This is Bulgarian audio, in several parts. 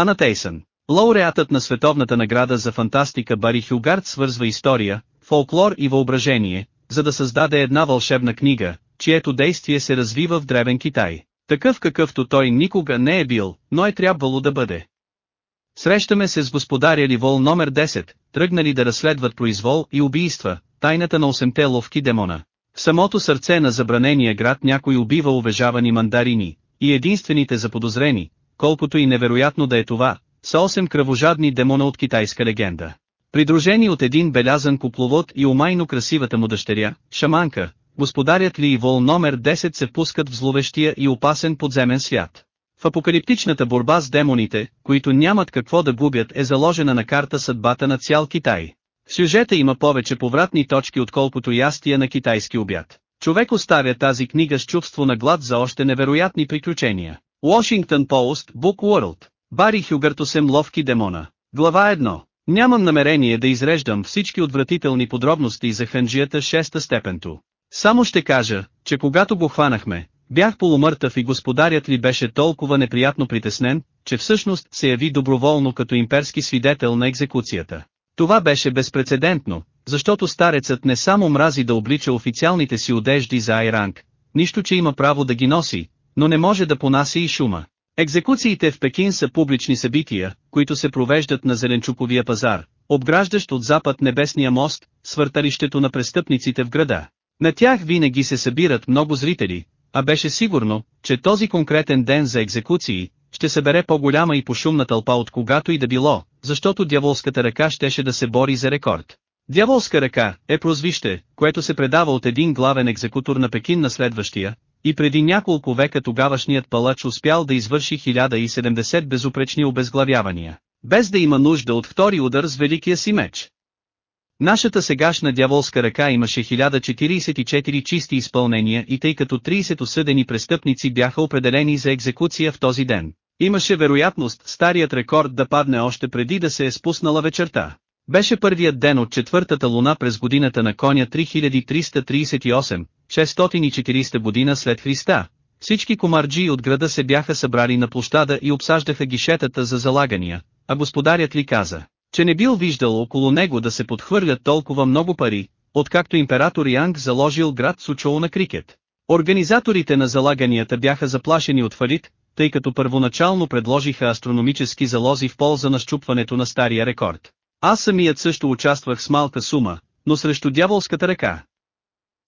Ана Тейсън. Лауреатът на световната награда за фантастика Бари Хюгард свързва история, фолклор и въображение, за да създаде една вълшебна книга, чието действие се развива в древен Китай. Такъв какъвто той никога не е бил, но е трябвало да бъде. Срещаме се с господаря Ливол номер 10, тръгнали да разследват произвол и убийства, тайната на осемте ловки демона. В самото сърце на забранения град някой убива уважавани мандарини, и единствените заподозрени, колкото и невероятно да е това, са 8 кръвожадни демона от китайска легенда. Придружени от един белязан купловод и умайно красивата му дъщеря, шаманка, господарят ли и вол номер 10 се пускат в зловещия и опасен подземен свят. В апокалиптичната борба с демоните, които нямат какво да губят е заложена на карта съдбата на цял Китай. В сюжета има повече повратни точки отколкото ястия на китайски обяд. Човек оставя тази книга с чувство на глад за още невероятни приключения. Washington Post Book World Бари Хюгъртосем ловки демона. Глава 1. Нямам намерение да изреждам всички отвратителни подробности за ханджията шеста степенто. Само ще кажа, че когато го хванахме, бях полумъртъв и господарят ли беше толкова неприятно притеснен, че всъщност се яви доброволно като имперски свидетел на екзекуцията. Това беше безпредседентно, защото старецът не само мрази да облича официалните си одежди за Айранг, нищо че има право да ги носи, но не може да понася и шума. Екзекуциите в Пекин са публични събития, които се провеждат на Зеленчуковия пазар, обграждащ от запад небесния мост, свърталището на престъпниците в града. На тях винаги се събират много зрители, а беше сигурно, че този конкретен ден за екзекуции, ще събере по-голяма и пошумна тълпа от когато и да било, защото дяволската ръка щеше да се бори за рекорд. Дяволска ръка е прозвище, което се предава от един главен екзекутор на Пекин на следващия, и преди няколко века тогавашният палач успял да извърши 1070 безупречни обезглавявания, без да има нужда от втори удар с великия си меч. Нашата сегашна дяволска ръка имаше 1044 чисти изпълнения и тъй като 30 осъдени престъпници бяха определени за екзекуция в този ден, имаше вероятност старият рекорд да падне още преди да се е спуснала вечерта. Беше първият ден от четвъртата луна през годината на коня 3338, 640 година след Христа. Всички комарджи от града се бяха събрали на площада и обсаждаха гишетата за залагания, а господарят ли каза, че не бил виждал около него да се подхвърлят толкова много пари, откакто император Янг заложил град Сучоу на крикет. Организаторите на залаганията бяха заплашени от фалит, тъй като първоначално предложиха астрономически залози в полза на щупването на стария рекорд. Аз самият също участвах с малка сума, но срещу дяволската ръка.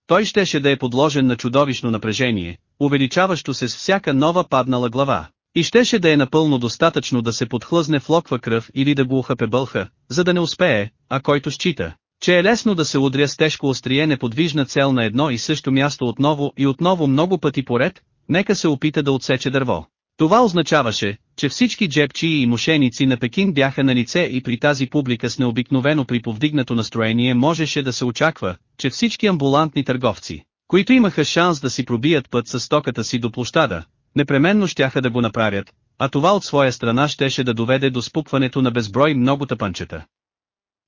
Той щеше да е подложен на чудовищно напрежение, увеличаващо се с всяка нова паднала глава. И щеше да е напълно достатъчно да се подхлъзне в локва кръв или да го ухапе бълха, за да не успее, а който счита, че е лесно да се удря с тежко острие неподвижна цел на едно и също място отново и отново много пъти поред, нека се опита да отсече дърво. Това означаваше, че всички джепчии и мошеници на Пекин бяха на лице и при тази публика с необикновено при повдигнато настроение можеше да се очаква, че всички амбулантни търговци, които имаха шанс да си пробият път с стоката си до площада, непременно щяха да го направят, а това от своя страна щеше да доведе до спукването на безброй много тъпанчета.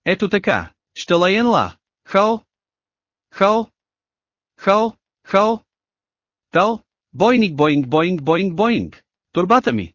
Ето така, щалаен ла, хао, хао, хао, хао, тал, бойник боинг боинг боинг боинг, турбата ми.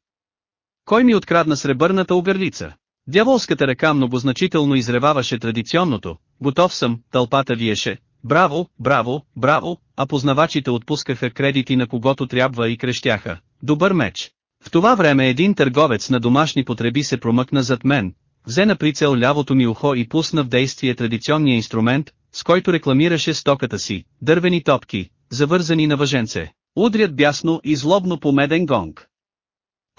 Кой ми открадна сребърната оберлица? Дяволската ръка многозначително изреваваше традиционното, готов съм, тълпата виеше, браво, браво, браво, а познавачите отпускаха кредити на когото трябва и крещяха. Добър меч. В това време един търговец на домашни потреби се промъкна зад мен, взе на прицел лявото ми ухо и пусна в действие традиционния инструмент, с който рекламираше стоката си, дървени топки, завързани на въженце, удрят бясно и злобно по меден гонг.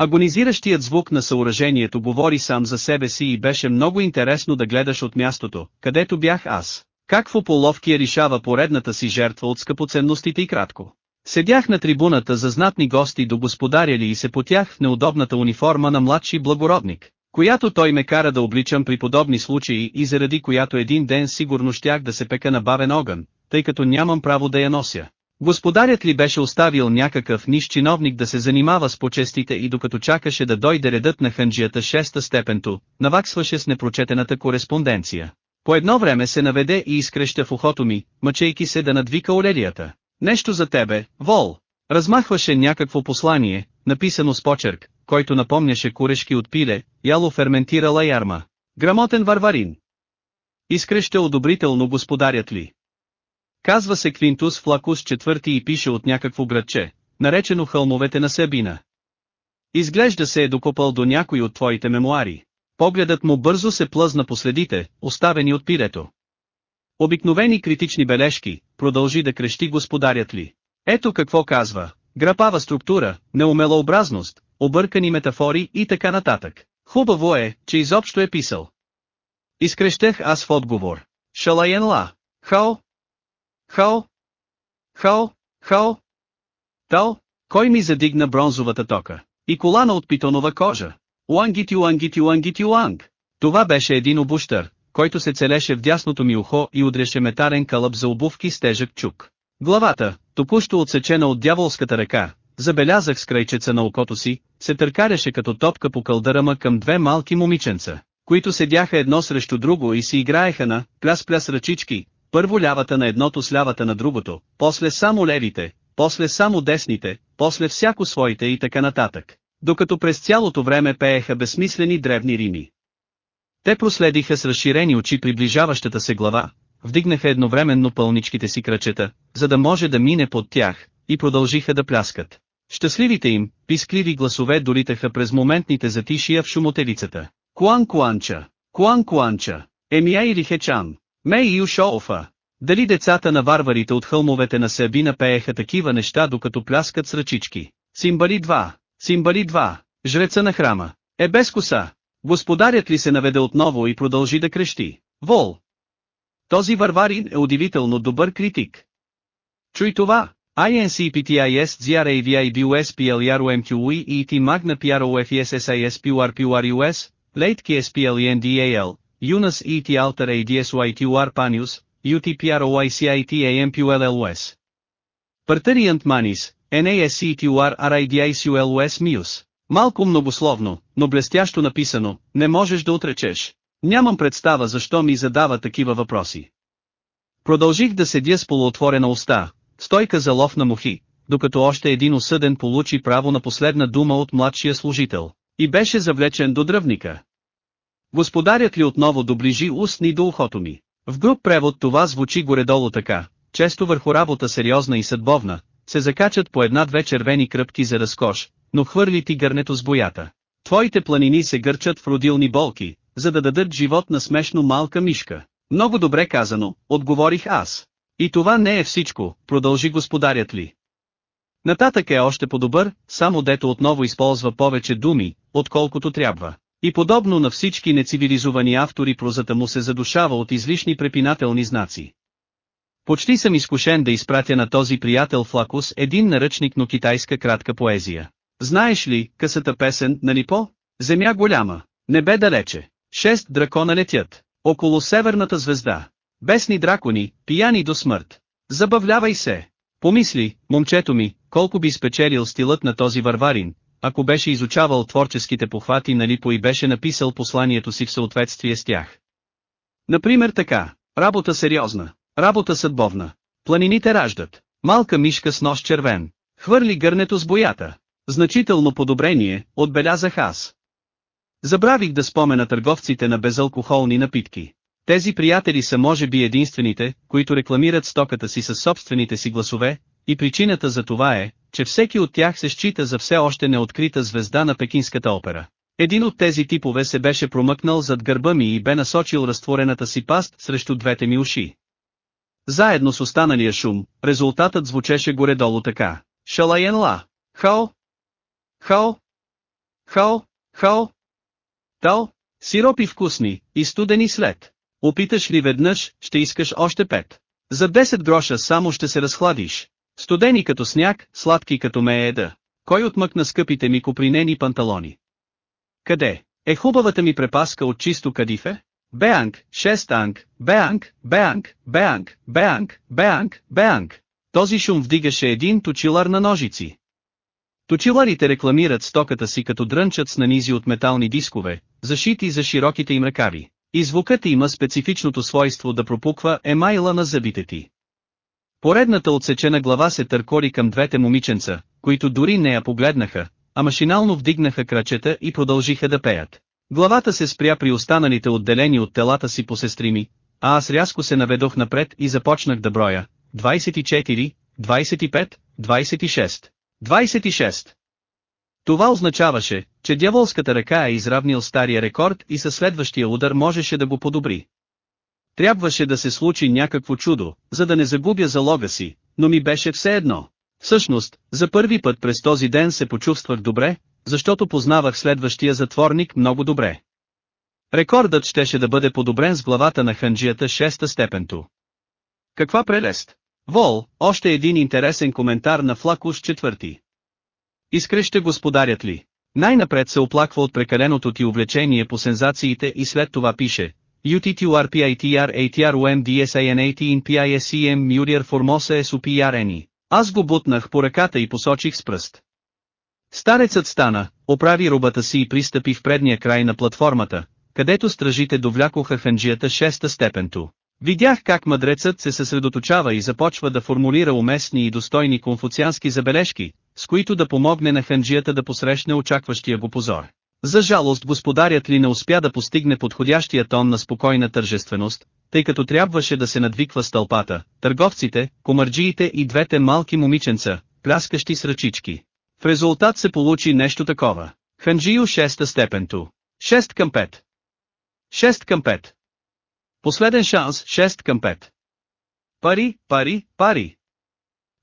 Агонизиращият звук на съоръжението говори сам за себе си и беше много интересно да гледаш от мястото, където бях аз. Как в половкия решава поредната си жертва от скъпоценностите и кратко. Седях на трибуната за знатни гости до господаря ли и се потях в неудобната униформа на младши благородник, която той ме кара да обличам при подобни случаи и заради която един ден сигурно щях да се пека на бавен огън, тъй като нямам право да я нося. Господарят ли беше оставил някакъв ниш чиновник да се занимава с почестите и докато чакаше да дойде редът на ханджията шеста степенто, наваксваше с непрочетената кореспонденция. По едно време се наведе и изкреща в ухото ми, мъчейки се да надвика Орелията. Нещо за тебе, Вол. Размахваше някакво послание, написано с почерк, който напомняше курешки от пиле, яло ферментирала ярма. Грамотен варварин. Изкреща одобрително господарят ли. Казва се Квинтус Флакус четвърти и пише от някакво градче, наречено хълмовете на Сабина. Изглежда се е докопал до някой от твоите мемуари. Погледът му бързо се плъзна по следите, оставени от пирето. Обикновени критични бележки, продължи да крещи господарят ли. Ето какво казва, грапава структура, неумелообразност, объркани метафори и така нататък. Хубаво е, че изобщо е писал. Изкрещех аз в отговор. Шалаен ла. Хао. Хао. Хао. Хао. Тао. Кой ми задигна бронзовата тока? И колана от питонова кожа. Уангити уангити уангити уанг. Това беше един обущър, който се целеше в дясното ми ухо и удряше метарен кълъп за обувки с тежък чук. Главата, току-що отсечена от дяволската ръка, забелязах с крайчеца на окото си, се търкаряше като топка по кълдърама към две малки момиченца, които седяха едно срещу друго и си играеха на пляс-пляс ръчички, първо лявата на едното с лявата на другото, после само левите, после само десните, после всяко своите и така нататък, докато през цялото време пееха безсмислени древни рими. Те проследиха с разширени очи приближаващата се глава, вдигнаха едновременно пълничките си кръчета, за да може да мине под тях, и продължиха да пляскат. Щастливите им, пискливи гласове долитаха през моментните затишия в шумотелицата. Куан Куанча, Куан Куанча, Емия и Рихечан, Мей и Ушоофа. Дали децата на варварите от хълмовете на Сабина пееха такива неща докато пляскат с ръчички? Симбали 2, Симбали 2, жреца на храма, е без коса. Господарят ли се наведе отново и продължи да крещи? Вол! Този варварин е удивително добър критик. Чуй това, INCPTIS ZRAVIBUSPLROMQE ET Magna PROFESSISPURPURUS, Late KSPLENDAL, UNAS ET Alter ADSYTUR Panius, UTPROYCITAMPULLOS. Партариант Манис, NASCTUR RIDICULOS Mius. Малко многословно, но блестящо написано, не можеш да отречеш. Нямам представа защо ми задава такива въпроси. Продължих да седя с полуотворена уста, стойка за лов на мухи, докато още един осъден получи право на последна дума от младшия служител, и беше завлечен до дръвника. Господарят ли отново доближи устни до ухото ми? В груп превод това звучи горе-долу така, често върху работа сериозна и съдбовна, се закачат по една-две червени кръпки за разкош, но хвърли ти гърнето с боята. Твоите планини се гърчат в родилни болки, за да дадат живот на смешно малка мишка. Много добре казано, отговорих аз. И това не е всичко, продължи господарят ли. Нататък е още по-добър, само дето отново използва повече думи, отколкото трябва. И подобно на всички нецивилизовани автори прозата му се задушава от излишни препинателни знаци. Почти съм изкушен да изпратя на този приятел Флакус един наръчник но китайска кратка поезия. Знаеш ли, късата песен, нали по? Земя голяма, небе далече, шест дракона летят, около северната звезда. Бесни дракони, пияни до смърт. Забавлявай се. Помисли, момчето ми, колко би спечелил стилът на този варварин, ако беше изучавал творческите похвати на Липо и беше написал посланието си в съответствие с тях. Например така, работа сериозна, работа съдбовна, планините раждат, малка мишка с нос червен, хвърли гърнето с боята, значително подобрение, отбелязах аз. Забравих да спомена търговците на безалкохолни напитки. Тези приятели са може би единствените, които рекламират стоката си със собствените си гласове, и причината за това е, че всеки от тях се счита за все още неоткрита звезда на пекинската опера. Един от тези типове се беше промъкнал зад гърба ми и бе насочил разтворената си паст срещу двете ми уши. Заедно с останалия шум, резултатът звучеше горе-долу така. Шалайен ла. Хао. Хао. Хао. Хао. Тао. Сиропи вкусни, и студени след. Опиташ ли веднъж, ще искаш още пет. За 10 гроша само ще се разхладиш. Студени като сняг, сладки като мееда. Кой отмъкна скъпите ми копринени панталони? Къде? Е хубавата ми препаска от чисто кадифе? Беанг, шестанг, беанг, беанг, беанг, беанг, беанг, беанг. Този шум вдигаше един точилар на ножици. Точиларите рекламират стоката си като дрънчат с нанизи от метални дискове, зашити за широките им ръкави. И звукът има специфичното свойство да пропуква емайла на зъбите ти. Поредната отсечена глава се търкори към двете момиченца, които дори не я погледнаха, а машинално вдигнаха крачета и продължиха да пеят. Главата се спря при останалите отделени от телата си по сестри ми, а аз рязко се наведох напред и започнах да броя. 24, 25, 26, 26. Това означаваше, че дяволската ръка е изравнил стария рекорд и със следващия удар можеше да го подобри. Трябваше да се случи някакво чудо, за да не загубя залога си, но ми беше все едно. Всъщност, за първи път през този ден се почувствах добре, защото познавах следващия затворник много добре. Рекордът щеше да бъде подобрен с главата на ханджията шеста степенто. Каква прелест! Вол, още един интересен коментар на Флакуш четвърти. Искреще господарят ли? Най-напред се оплаква от прекаленото ти увлечение по сензациите и след това пише UTTURPITR in PISCM Murier Formosa SUPRNI. Аз го бутнах по ръката и посочих с пръст. Старецът стана, оправи рубата си и пристъпи в предния край на платформата, където стражите довлякоха ханджията шеста степенто. Видях как мъдрецът се съсредоточава и започва да формулира уместни и достойни конфуциански забележки, с които да помогне на ханджията да посрещне очакващия го позор. За жалост господарят ли не успя да постигне подходящия тон на спокойна тържественост, тъй като трябваше да се надвиква с тълпата, търговците, комарджиите и двете малки момиченца, пляскащи с ръчички. В резултат се получи нещо такова. Ханджио 6 степенто. 6 към 5. 6 към 5. Последен шанс 6 към 5. Пари, пари, пари.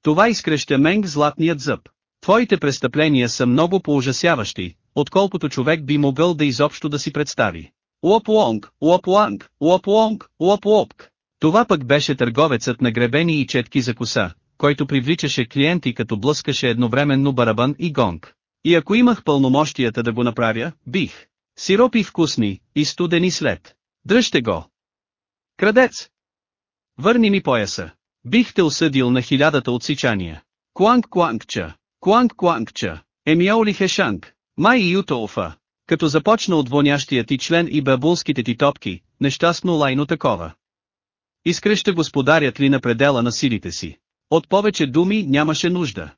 Това изкреща Менг златният зъб. Твоите престъпления са много поужасяващи, отколкото човек би могъл да изобщо да си представи. Лоп-лонг, лоп-ланг, лоп-лонг, лоп-лопк. Това пък беше търговецът на гребени и четки за коса, който привличаше клиенти като блъскаше едновременно барабан и гонг. И ако имах пълномощията да го направя, бих. Сиропи вкусни, и студени след. Дръжте го. Крадец! Върни ми пояса. Бих те осъдил на хилядата отсичания. Куанг Куангча, Куанг Куангча, Емиоли Хешанг, Май и Ютоуфа. Като започна от вонящия ти член и бабулските ти топки, нещастно лайно такова. Изкреща господарят ли на предела на силите си. От повече думи нямаше нужда.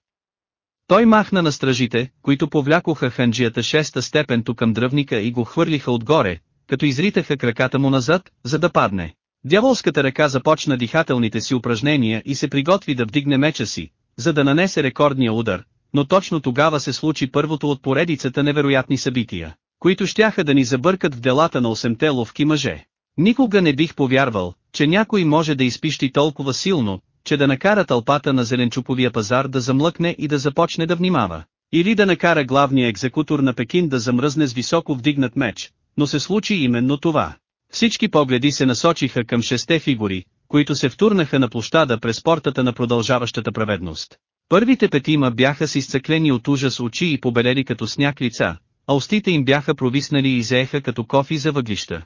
Той махна на стражите, които повлякоха ханджията шеста степенто към дръвника и го хвърлиха отгоре, като изритаха краката му назад, за да падне. Дяволската ръка започна дихателните си упражнения и се приготви да вдигне меча си, за да нанесе рекордния удар, но точно тогава се случи първото от поредицата невероятни събития, които щяха да ни забъркат в делата на осемте ловки мъже. Никога не бих повярвал, че някой може да изпищи толкова силно, че да накара тълпата на зеленчуковия пазар да замлъкне и да започне да внимава. Или да накара главния екзекутор на Пекин да замръзне с високо вдигнат меч, но се случи именно това. Всички погледи се насочиха към шесте фигури, които се втурнаха на площада през портата на продължаващата праведност. Първите петима бяха с изцъклени от ужас очи и побелели като сняг лица, а устите им бяха провиснали и зееха като кофи за въглища.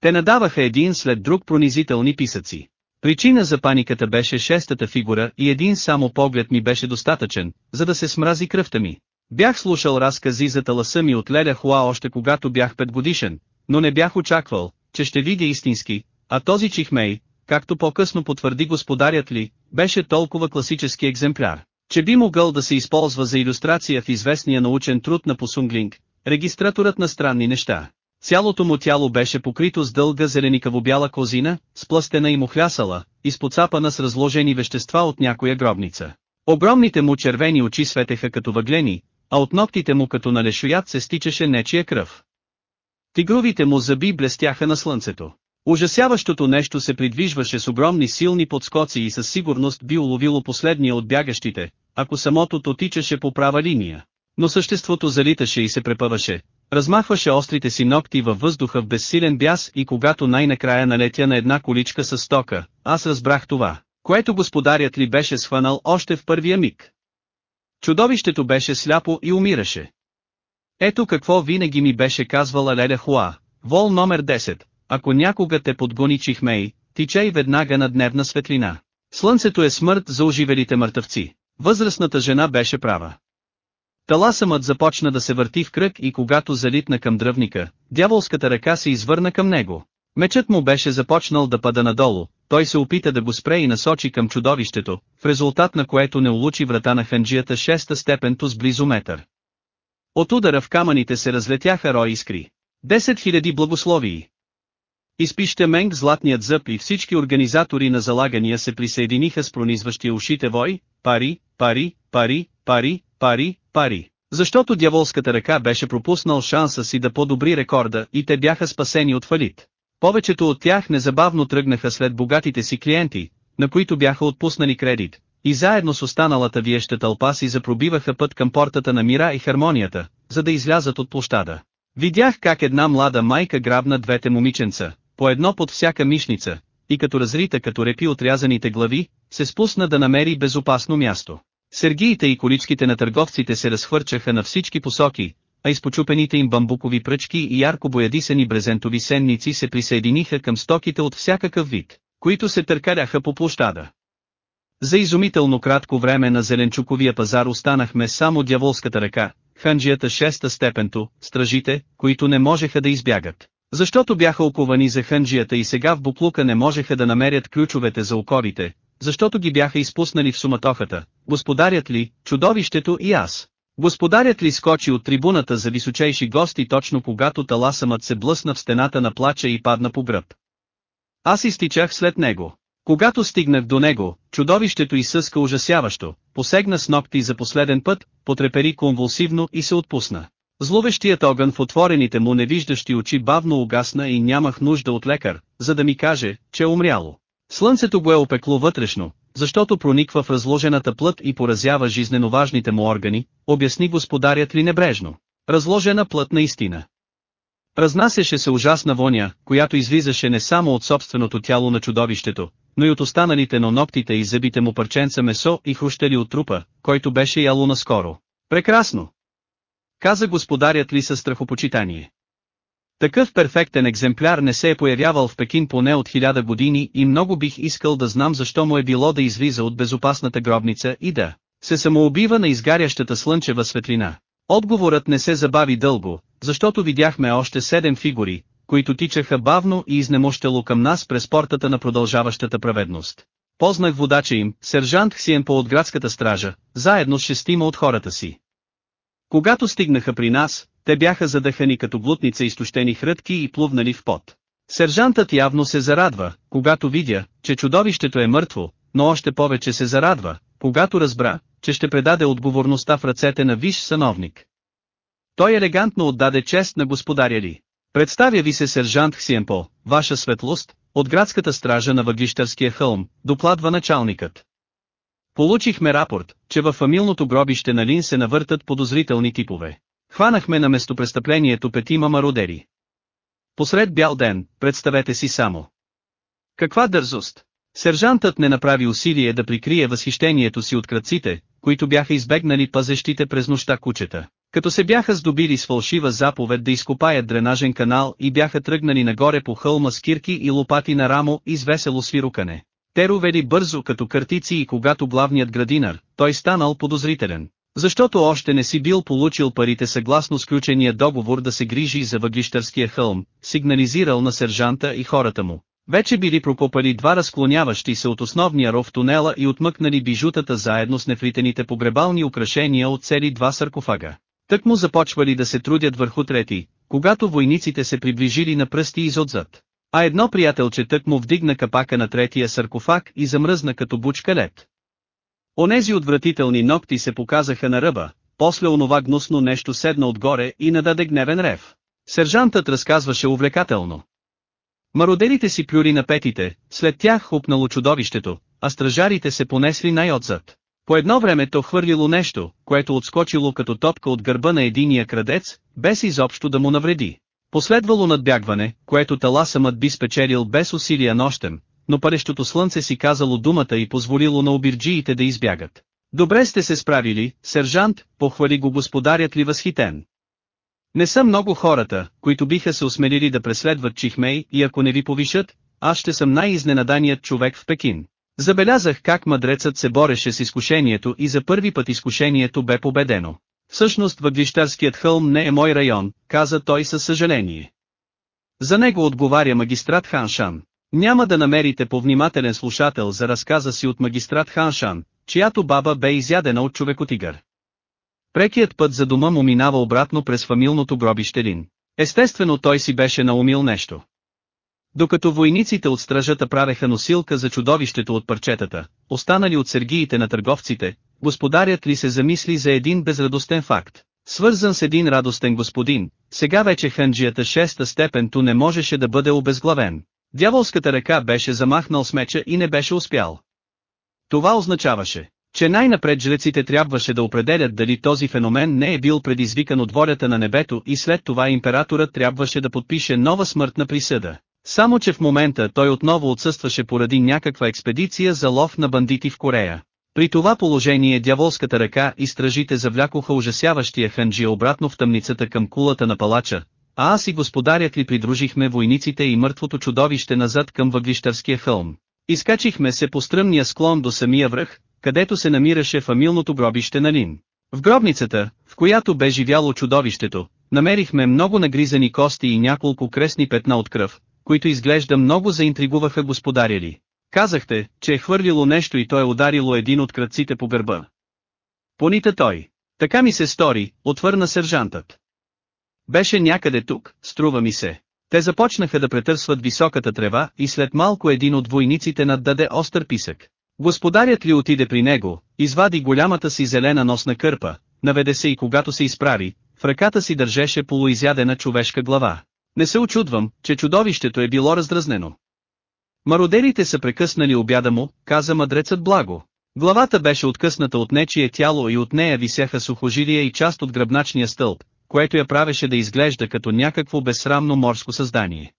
Те надаваха един след друг пронизителни писъци. Причина за паниката беше шестата фигура и един само поглед ми беше достатъчен, за да се смрази кръвта ми. Бях слушал разкази за таласа ми от Леля Хуа още когато бях петгодишен, но не бях очаквал, че ще видя истински, а този чихмей, както по-късно потвърди господарят ли, беше толкова класически екземпляр, че би могъл да се използва за иллюстрация в известния научен труд на Посунглинг, регистраторът на странни неща. Цялото му тяло беше покрито с дълга зеленикаво-бяла козина, сплъстена и мухлясала, изпоцапана с разложени вещества от някоя гробница. Огромните му червени очи светеха като въглени, а от ногтите му като на лешоят се стичаше нечия кръв. Тигровите му зъби блестяха на слънцето. Ужасяващото нещо се придвижваше с огромни силни подскоци и със сигурност би уловило последния от бягащите, ако самото тичаше по права линия. Но съществото залиташе и се препъваше, размахваше острите си ногти във въздуха в безсилен бяс и когато най-накрая налетя на една количка с стока, аз разбрах това, което господарят ли беше схванал още в първия миг. Чудовището беше сляпо и умираше. Ето какво винаги ми беше казвала Леля Хуа, вол номер 10, ако някога те подгони чихмей, тичай веднага на дневна светлина. Слънцето е смърт за оживелите мъртъвци. Възрастната жена беше права. Таласъмът започна да се върти в кръг и когато залитна към дръвника, дяволската ръка се извърна към него. Мечът му беше започнал да пада надолу, той се опита да го спре и насочи към чудовището, в резултат на което не улучи врата на ханджията шеста степенто с близо метър. От удара в камъните се разлетяха рой искри. Десет хиляди благословии. Изпища Менг златният зъб и всички организатори на залагания се присъединиха с пронизващия ушите вой, пари, пари, пари, пари, пари, пари. Защото дяволската ръка беше пропуснал шанса си да подобри рекорда и те бяха спасени от фалит. Повечето от тях незабавно тръгнаха след богатите си клиенти, на които бяха отпуснали кредит, и заедно с останалата виеща тълпа си запробиваха път към портата на мира и хармонията, за да излязат от площада. Видях как една млада майка грабна двете момиченца, по едно под всяка мишница, и като разрита като репи отрязаните глави, се спусна да намери безопасно място. Сергиите и количките на търговците се разхвърчаха на всички посоки, а изпочупените им бамбукови пръчки и ярко боядисани брезентови сенници се присъединиха към стоките от всякакъв вид, които се търкаляха по площада. За изумително кратко време на зеленчуковия пазар останахме само дяволската ръка, ханджията шеста степенто, стражите, които не можеха да избягат. Защото бяха оковани за ханджията и сега в буклука не можеха да намерят ключовете за окорите, защото ги бяха изпуснали в суматохата, господарят ли, чудовището и аз. Господарят ли скочи от трибуната за височайши гости точно когато таласамът се блъсна в стената на плача и падна по гръб. Аз изтичах след него. Когато стигнах до него, чудовището изсъска ужасяващо, посегна с ногти за последен път, потрепери конвулсивно и се отпусна. Зловещият огън в отворените му невиждащи очи бавно угасна и нямах нужда от лекар, за да ми каже, че е умряло. Слънцето го е опекло вътрешно, защото прониква в разложената плът и поразява жизнено важните му органи, обясни господарят ли небрежно. Разложена плът наистина. Разнасяше се ужасна воня, която излизаше не само от собственото тяло на чудовището, но и от останалите на ногтите и зъбите му парченца месо и хрущели от трупа, който беше яло наскоро. Прекрасно! Каза господарят ли със страхопочитание. Такъв перфектен екземпляр не се е появявал в Пекин поне от хиляда години и много бих искал да знам защо му е било да излиза от безопасната гробница и да се самоубива на изгарящата слънчева светлина. Отговорът не се забави дълго, защото видяхме още седем фигури, които тичаха бавно и изнемощело към нас през портата на продължаващата праведност. Познах водача им, сержант Хсиен по от градската стража, заедно с шестима от хората си. Когато стигнаха при нас, те бяха задъхани като глутница изтощени хрътки и плувнали в пот. Сержантът явно се зарадва, когато видя, че чудовището е мъртво, но още повече се зарадва, когато разбра, че ще предаде отговорността в ръцете на виш сановник. Той елегантно отдаде чест на господаря ли. Представя ви се сержант Хсиенпо, ваша светлост, от градската стража на въглищарския хълм, докладва началникът. Получихме рапорт, че във фамилното гробище на Лин се навъртат подозрителни типове. Хванахме на местопрестъплението петима мародери. Посред бял ден, представете си само. Каква дързост! Сержантът не направи усилие да прикрие възхищението си от кръците, които бяха избегнали пазещите през нощта кучета. Като се бяха здобили с фалшива заповед да изкопаят дренажен канал и бяха тръгнали нагоре по хълма с кирки и лопати на рамо и с весело свирукане. Те ровели бързо като картици и когато главният градинар, той станал подозрителен. Защото още не си бил получил парите съгласно сключения договор да се грижи за въглищарския хълм, сигнализирал на сержанта и хората му. Вече били прокопали два разклоняващи се от основния ров тунела и отмъкнали бижутата заедно с нефритените погребални украшения от цели два саркофага. Тък му започвали да се трудят върху трети, когато войниците се приближили на пръсти изотзад. А едно приятелче тък му вдигна капака на третия саркофаг и замръзна като бучка лед. Онези отвратителни ногти се показаха на ръба, после онова гнусно нещо седна отгоре и нададе гневен рев. Сержантът разказваше увлекателно. Мародерите си плюри на петите, след тях хупнало чудовището, а стражарите се понесли най-отзад. По едно време то хвърлило нещо, което отскочило като топка от гърба на единия крадец, без изобщо да му навреди. Последвало надбягване, което таласамът би спечелил без усилия нощем, но парещото слънце си казало думата и позволило на обирджиите да избягат. Добре сте се справили, сержант, похвали го господарят ли възхитен. Не са много хората, които биха се осмелили да преследват Чихмей и ако не ви повишат, аз ще съм най-изненаданият човек в Пекин. Забелязах как мъдрецът се бореше с изкушението и за първи път изкушението бе победено. Всъщност въглищарският хълм не е мой район, каза той със съжаление. За него отговаря магистрат Ханшан. Няма да намерите повнимателен слушател за разказа си от магистрат Ханшан, чиято баба бе изядена от човекотигър. Прекият път за дома му минава обратно през фамилното гробище Лин. Естествено той си беше наумил нещо. Докато войниците от стражата правеха носилка за чудовището от парчетата, останали от сергиите на търговците, господарят ли се замисли за един безрадостен факт. Свързан с един радостен господин, сега вече ханджията шеста степен ту не можеше да бъде обезглавен. Дяволската ръка беше замахнал с меча и не беше успял. Това означаваше, че най-напред жреците трябваше да определят дали този феномен не е бил предизвикан от волята на небето и след това императорът трябваше да подпише нова смъртна присъда. Само че в момента той отново отсъстваше поради някаква експедиция за лов на бандити в Корея. При това положение дяволската ръка и стражите завлякоха ужасяващия ханджи обратно в тъмницата към кулата на палача, а аз и господарят ли придружихме войниците и мъртвото чудовище назад към въглищарския хълм. Изкачихме се по стръмния склон до самия връх, където се намираше фамилното гробище на Лин. В гробницата, в която бе живяло чудовището, намерихме много нагризани кости и няколко кресни петна от кръв, които изглежда много заинтригуваха господаря ли. Казахте, че е хвърлило нещо и той е ударило един от кръците по гърба. Понита той. Така ми се стори, отвърна сержантът. Беше някъде тук, струва ми се. Те започнаха да претърсват високата трева и след малко един от войниците наддаде остър писък. Господарят ли отиде при него, извади голямата си зелена носна кърпа, наведе се и когато се изправи, в ръката си държеше полуизядена човешка глава. Не се очудвам, че чудовището е било раздразнено. Мародерите са прекъснали обяда му, каза мъдрецът благо. Главата беше откъсната от нечие тяло и от нея висяха сухожилия и част от гръбначния стълб, което я правеше да изглежда като някакво безсрамно морско създание.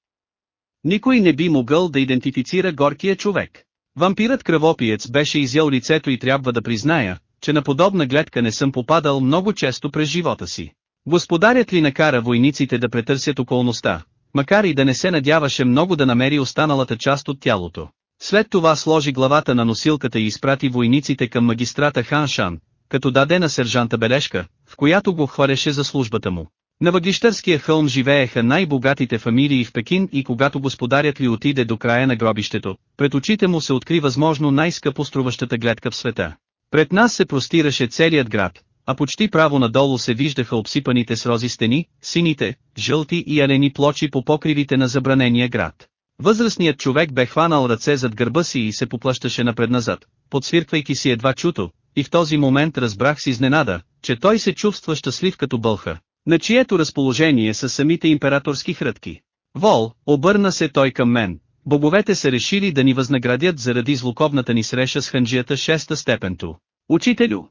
Никой не би могъл да идентифицира горкия човек. Вампирът кръвопиец беше изял лицето и трябва да призная, че на подобна гледка не съм попадал много често през живота си. Господарят ли накара войниците да претърсят околността, макар и да не се надяваше много да намери останалата част от тялото. След това сложи главата на носилката и изпрати войниците към магистрата Ханшан, като даде на сержанта бележка, в която го хваляше за службата му. На въглищърския хълм живееха най-богатите фамилии в Пекин и когато господарят ли отиде до края на гробището, пред очите му се откри възможно най-скъпо струващата гледка в света. Пред нас се простираше целият град, а почти право надолу се виждаха обсипаните с рози стени, сините, жълти и алени плочи по покривите на забранения град. Възрастният човек бе хванал ръце зад гърба си и се поплащаше напред-назад, подсвирквайки си едва чуто, и в този момент разбрах с изненада, че той се чувства щастлив като бълха, на чието разположение са самите императорски хрътки. Вол, обърна се той към мен, боговете са решили да ни възнаградят заради злокобната ни среща с ханджията шеста степенто. Учителю,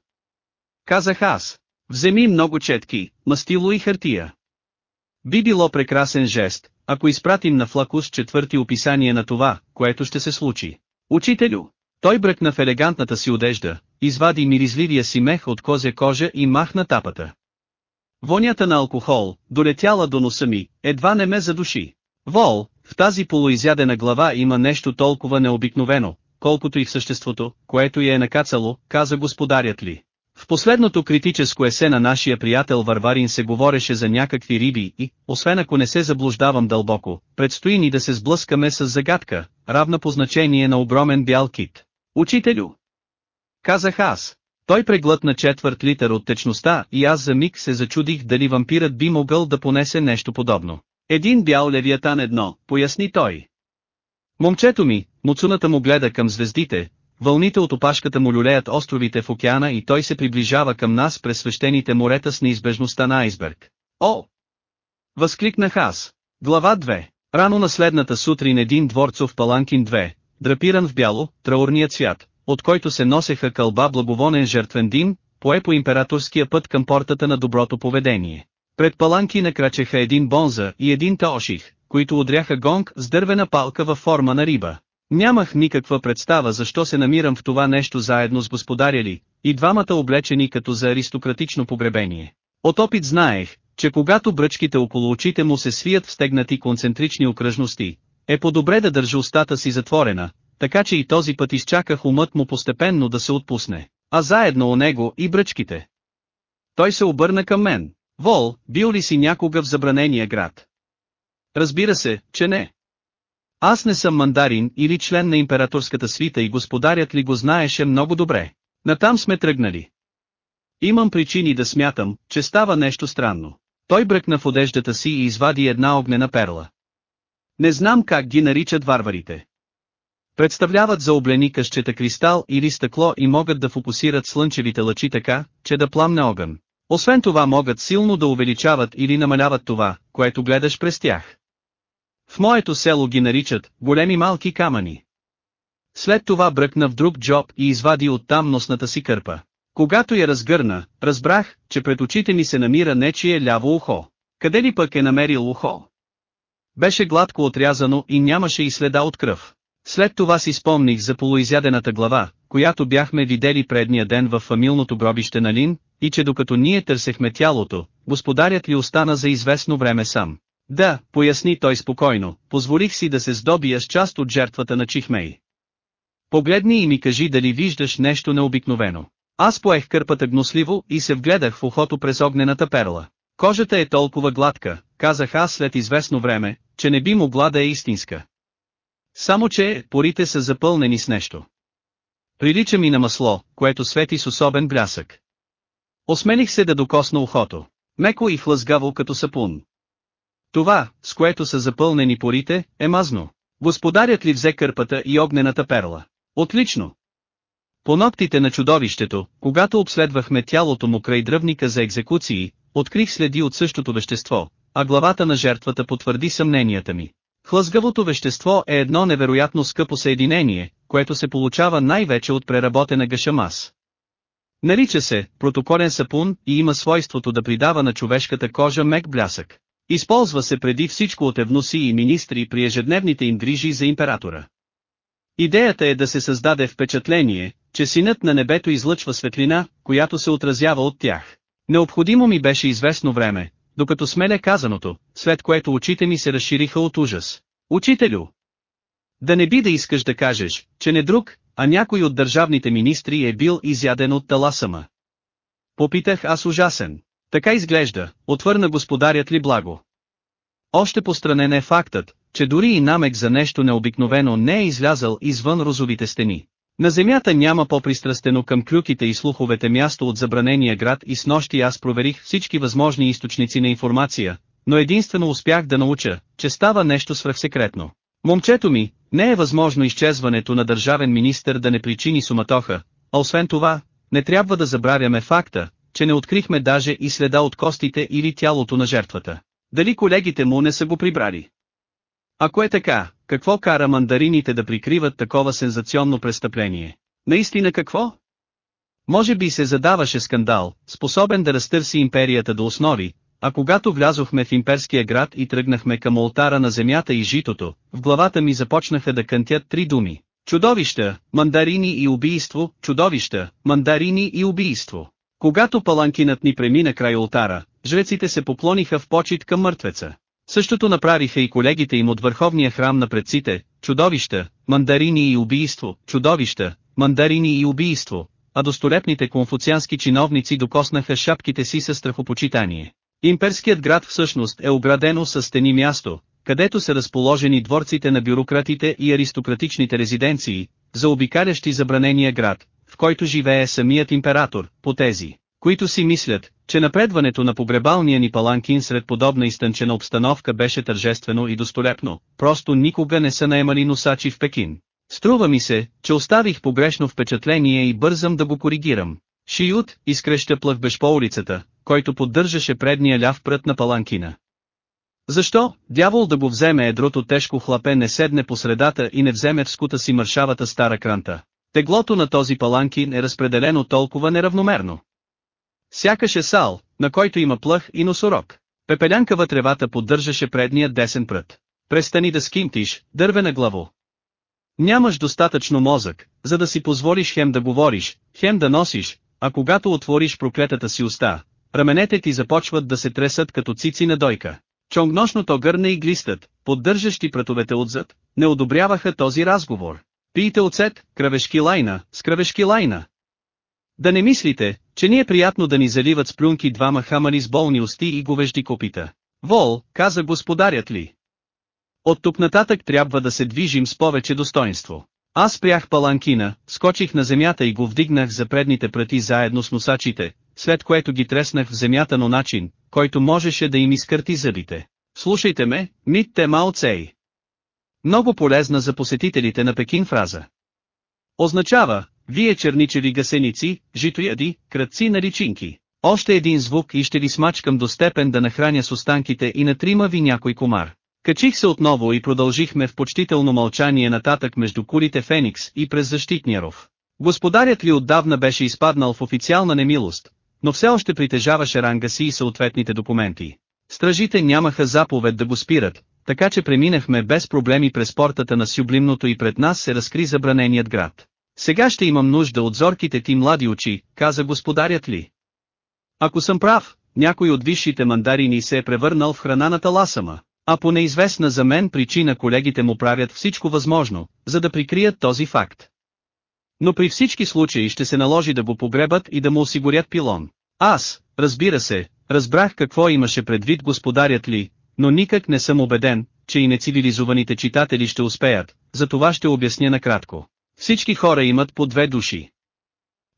Казах аз. Вземи много четки, мастило и хартия. Би било прекрасен жест, ако изпратим на Флакус четвърти описание на това, което ще се случи. Учителю, той бръкна в елегантната си одежда, извади миризливия си мех от козя кожа и махна тапата. Вонята на алкохол, долетяла до носа ми, едва не ме задуши. Вол, в тази полуизядена глава има нещо толкова необикновено, колкото и в съществото, което я е накацало, каза господарят ли. В последното критическо есе на нашия приятел Варварин се говореше за някакви риби и, освен ако не се заблуждавам дълбоко, предстои ни да се сблъскаме с загадка, равна по значение на огромен бял кит. Учителю! Казах аз. Той преглътна четвърт литър от течността и аз за миг се зачудих дали вампирът би могъл да понесе нещо подобно. Един бял левиатан едно, поясни той. Момчето ми, муцуната му гледа към звездите, Вълните от опашката му люлеят островите в океана и той се приближава към нас през свещените морета с неизбежността на айсберг. О! Възкликнах аз. Глава 2. Рано на следната сутрин един дворцов паланкин 2, драпиран в бяло, траурният цвят, от който се носеха кълба благовонен жертвен дим, пое по императорския път към портата на доброто поведение. Пред паланки накрачеха един бонза и един таоших, които удряха гонг с дървена палка във форма на риба. Нямах никаква представа защо се намирам в това нещо заедно с господаря ли, и двамата облечени като за аристократично погребение. От опит знаех, че когато бръчките около очите му се свият в стегнати концентрични окръжности, е по-добре да държа устата си затворена, така че и този път изчаках умът му постепенно да се отпусне, а заедно у него и бръчките. Той се обърна към мен. Вол, бил ли си някога в забранения град? Разбира се, че не. Аз не съм мандарин или член на императорската свита и господарят ли го знаеше много добре. Натам сме тръгнали. Имам причини да смятам, че става нещо странно. Той бръкна в одеждата си и извади една огнена перла. Не знам как ги наричат варварите. Представляват заоблени къщета кристал или стъкло и могат да фокусират слънчевите лъчи така, че да пламне огън. Освен това могат силно да увеличават или намаляват това, което гледаш през тях. В моето село ги наричат големи малки камъни. След това бръкна в друг джоб и извади оттам носната си кърпа. Когато я разгърна, разбрах, че пред очите ми се намира нечие ляво ухо. Къде ли пък е намерил ухо? Беше гладко отрязано и нямаше и следа от кръв. След това си спомних за полуизядената глава, която бяхме видели предния ден в фамилното гробище на Лин, и че докато ние търсехме тялото, господарят ли остана за известно време сам. Да, поясни той спокойно, позволих си да се здобия с част от жертвата на Чихмей. Погледни и ми кажи дали виждаш нещо необикновено. Аз поех кърпата гносливо и се вгледах в ухото през огнената перла. Кожата е толкова гладка, казах аз след известно време, че не би могла да е истинска. Само че, порите са запълнени с нещо. Прилича ми на масло, което свети с особен блясък. Осмених се да докосна ухото. Меко и хлъзгаво като сапун. Това, с което са запълнени порите, е мазно. Господарят ли взе кърпата и огнената перла? Отлично! По ногтите на чудовището, когато обследвахме тялото му край дръвника за екзекуции, открих следи от същото вещество, а главата на жертвата потвърди съмненията ми. Хлъзгавото вещество е едно невероятно скъпо съединение, което се получава най-вече от преработена гашамас. Нарича се протоколен сапун и има свойството да придава на човешката кожа мек блясък. Използва се преди всичко от евнуси и министри при ежедневните им грижи за императора. Идеята е да се създаде впечатление, че синът на небето излъчва светлина, която се отразява от тях. Необходимо ми беше известно време, докато смеля казаното, след което очите ми се разшириха от ужас. Учителю! Да не би да искаш да кажеш, че не друг, а някой от държавните министри е бил изяден от таласама. Попитах аз ужасен. Така изглежда, отвърна господарят ли благо. Още постранен е фактът, че дори и намек за нещо необикновено не е излязъл извън розовите стени. На земята няма по-пристрастено към клюките и слуховете място от забранения град и с нощи аз проверих всички възможни източници на информация, но единствено успях да науча, че става нещо свръхсекретно. Момчето ми, не е възможно изчезването на държавен министър да не причини суматоха, а освен това, не трябва да забравяме факта, че не открихме даже и следа от костите или тялото на жертвата. Дали колегите му не са го прибрали? Ако е така, какво кара мандарините да прикриват такова сензационно престъпление? Наистина какво? Може би се задаваше скандал, способен да разтърси империята до основи, а когато влязохме в имперския град и тръгнахме към ултара на земята и житото, в главата ми започнаха да кънтят три думи. Чудовища, мандарини и убийство, чудовища, мандарини и убийство. Когато паланкинът ни премина край ултара, жреците се поклониха в почет към мъртвеца. Същото направиха и колегите им от върховния храм на предците, чудовища, мандарини и убийство, чудовища, мандарини и убийство, а достолепните конфуциански чиновници докоснаха шапките си със страхопочитание. Имперският град всъщност е оградено с стени място, където са разположени дворците на бюрократите и аристократичните резиденции, заобикалящи забранения град, в който живее самият император, по тези, които си мислят, че напредването на погребалния ни паланкин сред подобна изтънчена обстановка беше тържествено и достолепно, просто никога не са наемали носачи в Пекин. Струва ми се, че оставих погрешно впечатление и бързам да го коригирам. Шиют изкреща плъвбеш по улицата, който поддържаше предния ляв прът на паланкина. Защо, дявол да го вземе едрото тежко хлапе не седне по средата и не вземе в скута си мършавата стара кранта? Теглото на този паланкин е разпределено толкова неравномерно. Сякаш е сал, на който има плъх и носорог. Пепелянкава тревата поддържаше предния десен прът. Престани да скимтиш, дървена главо. Нямаш достатъчно мозък, за да си позволиш хем да говориш, хем да носиш, а когато отвориш проклетата си уста, раменете ти започват да се тресат като цици на дойка. Чонгношното гърне и глистът, поддържащи пратовете отзад, не одобряваха този разговор. Пийте оцет, кръвешки лайна, с кръвешки лайна. Да не мислите, че ни е приятно да ни заливат с плюнки двама хамани с болни усти и говежди копита. Вол, каза господарят ли. От тук нататък трябва да се движим с повече достоинство. Аз спрях паланкина, скочих на земята и го вдигнах за предните прати заедно с носачите, след което ги треснах в земята на начин, който можеше да им изкърти зъбите. Слушайте ме, Мит Те Мао Цей. Много полезна за посетителите на Пекин фраза. Означава, вие черничеви гасеници, житояди, кръци на личинки. Още един звук и ще ви смачкам до степен да нахраня с останките и натрима ви някой комар. Качих се отново и продължихме в почтително мълчание нататък между кулите Феникс и през защитния ров. Господарят ли отдавна беше изпаднал в официална немилост, но все още притежаваше ранга си и съответните документи. Стражите нямаха заповед да го спират, така че преминахме без проблеми през портата на Сюблимното и пред нас се разкри забраненият град. Сега ще имам нужда от зорките ти млади очи, каза господарят ли. Ако съм прав, някой от висшите мандарини се е превърнал в храна на таласама, а по неизвестна за мен причина колегите му правят всичко възможно, за да прикрият този факт. Но при всички случаи ще се наложи да го погребат и да му осигурят пилон. Аз, разбира се, разбрах какво имаше предвид господарят ли, но никак не съм убеден, че и нецивилизованите читатели ще успеят, за това ще обясня накратко. Всички хора имат по две души.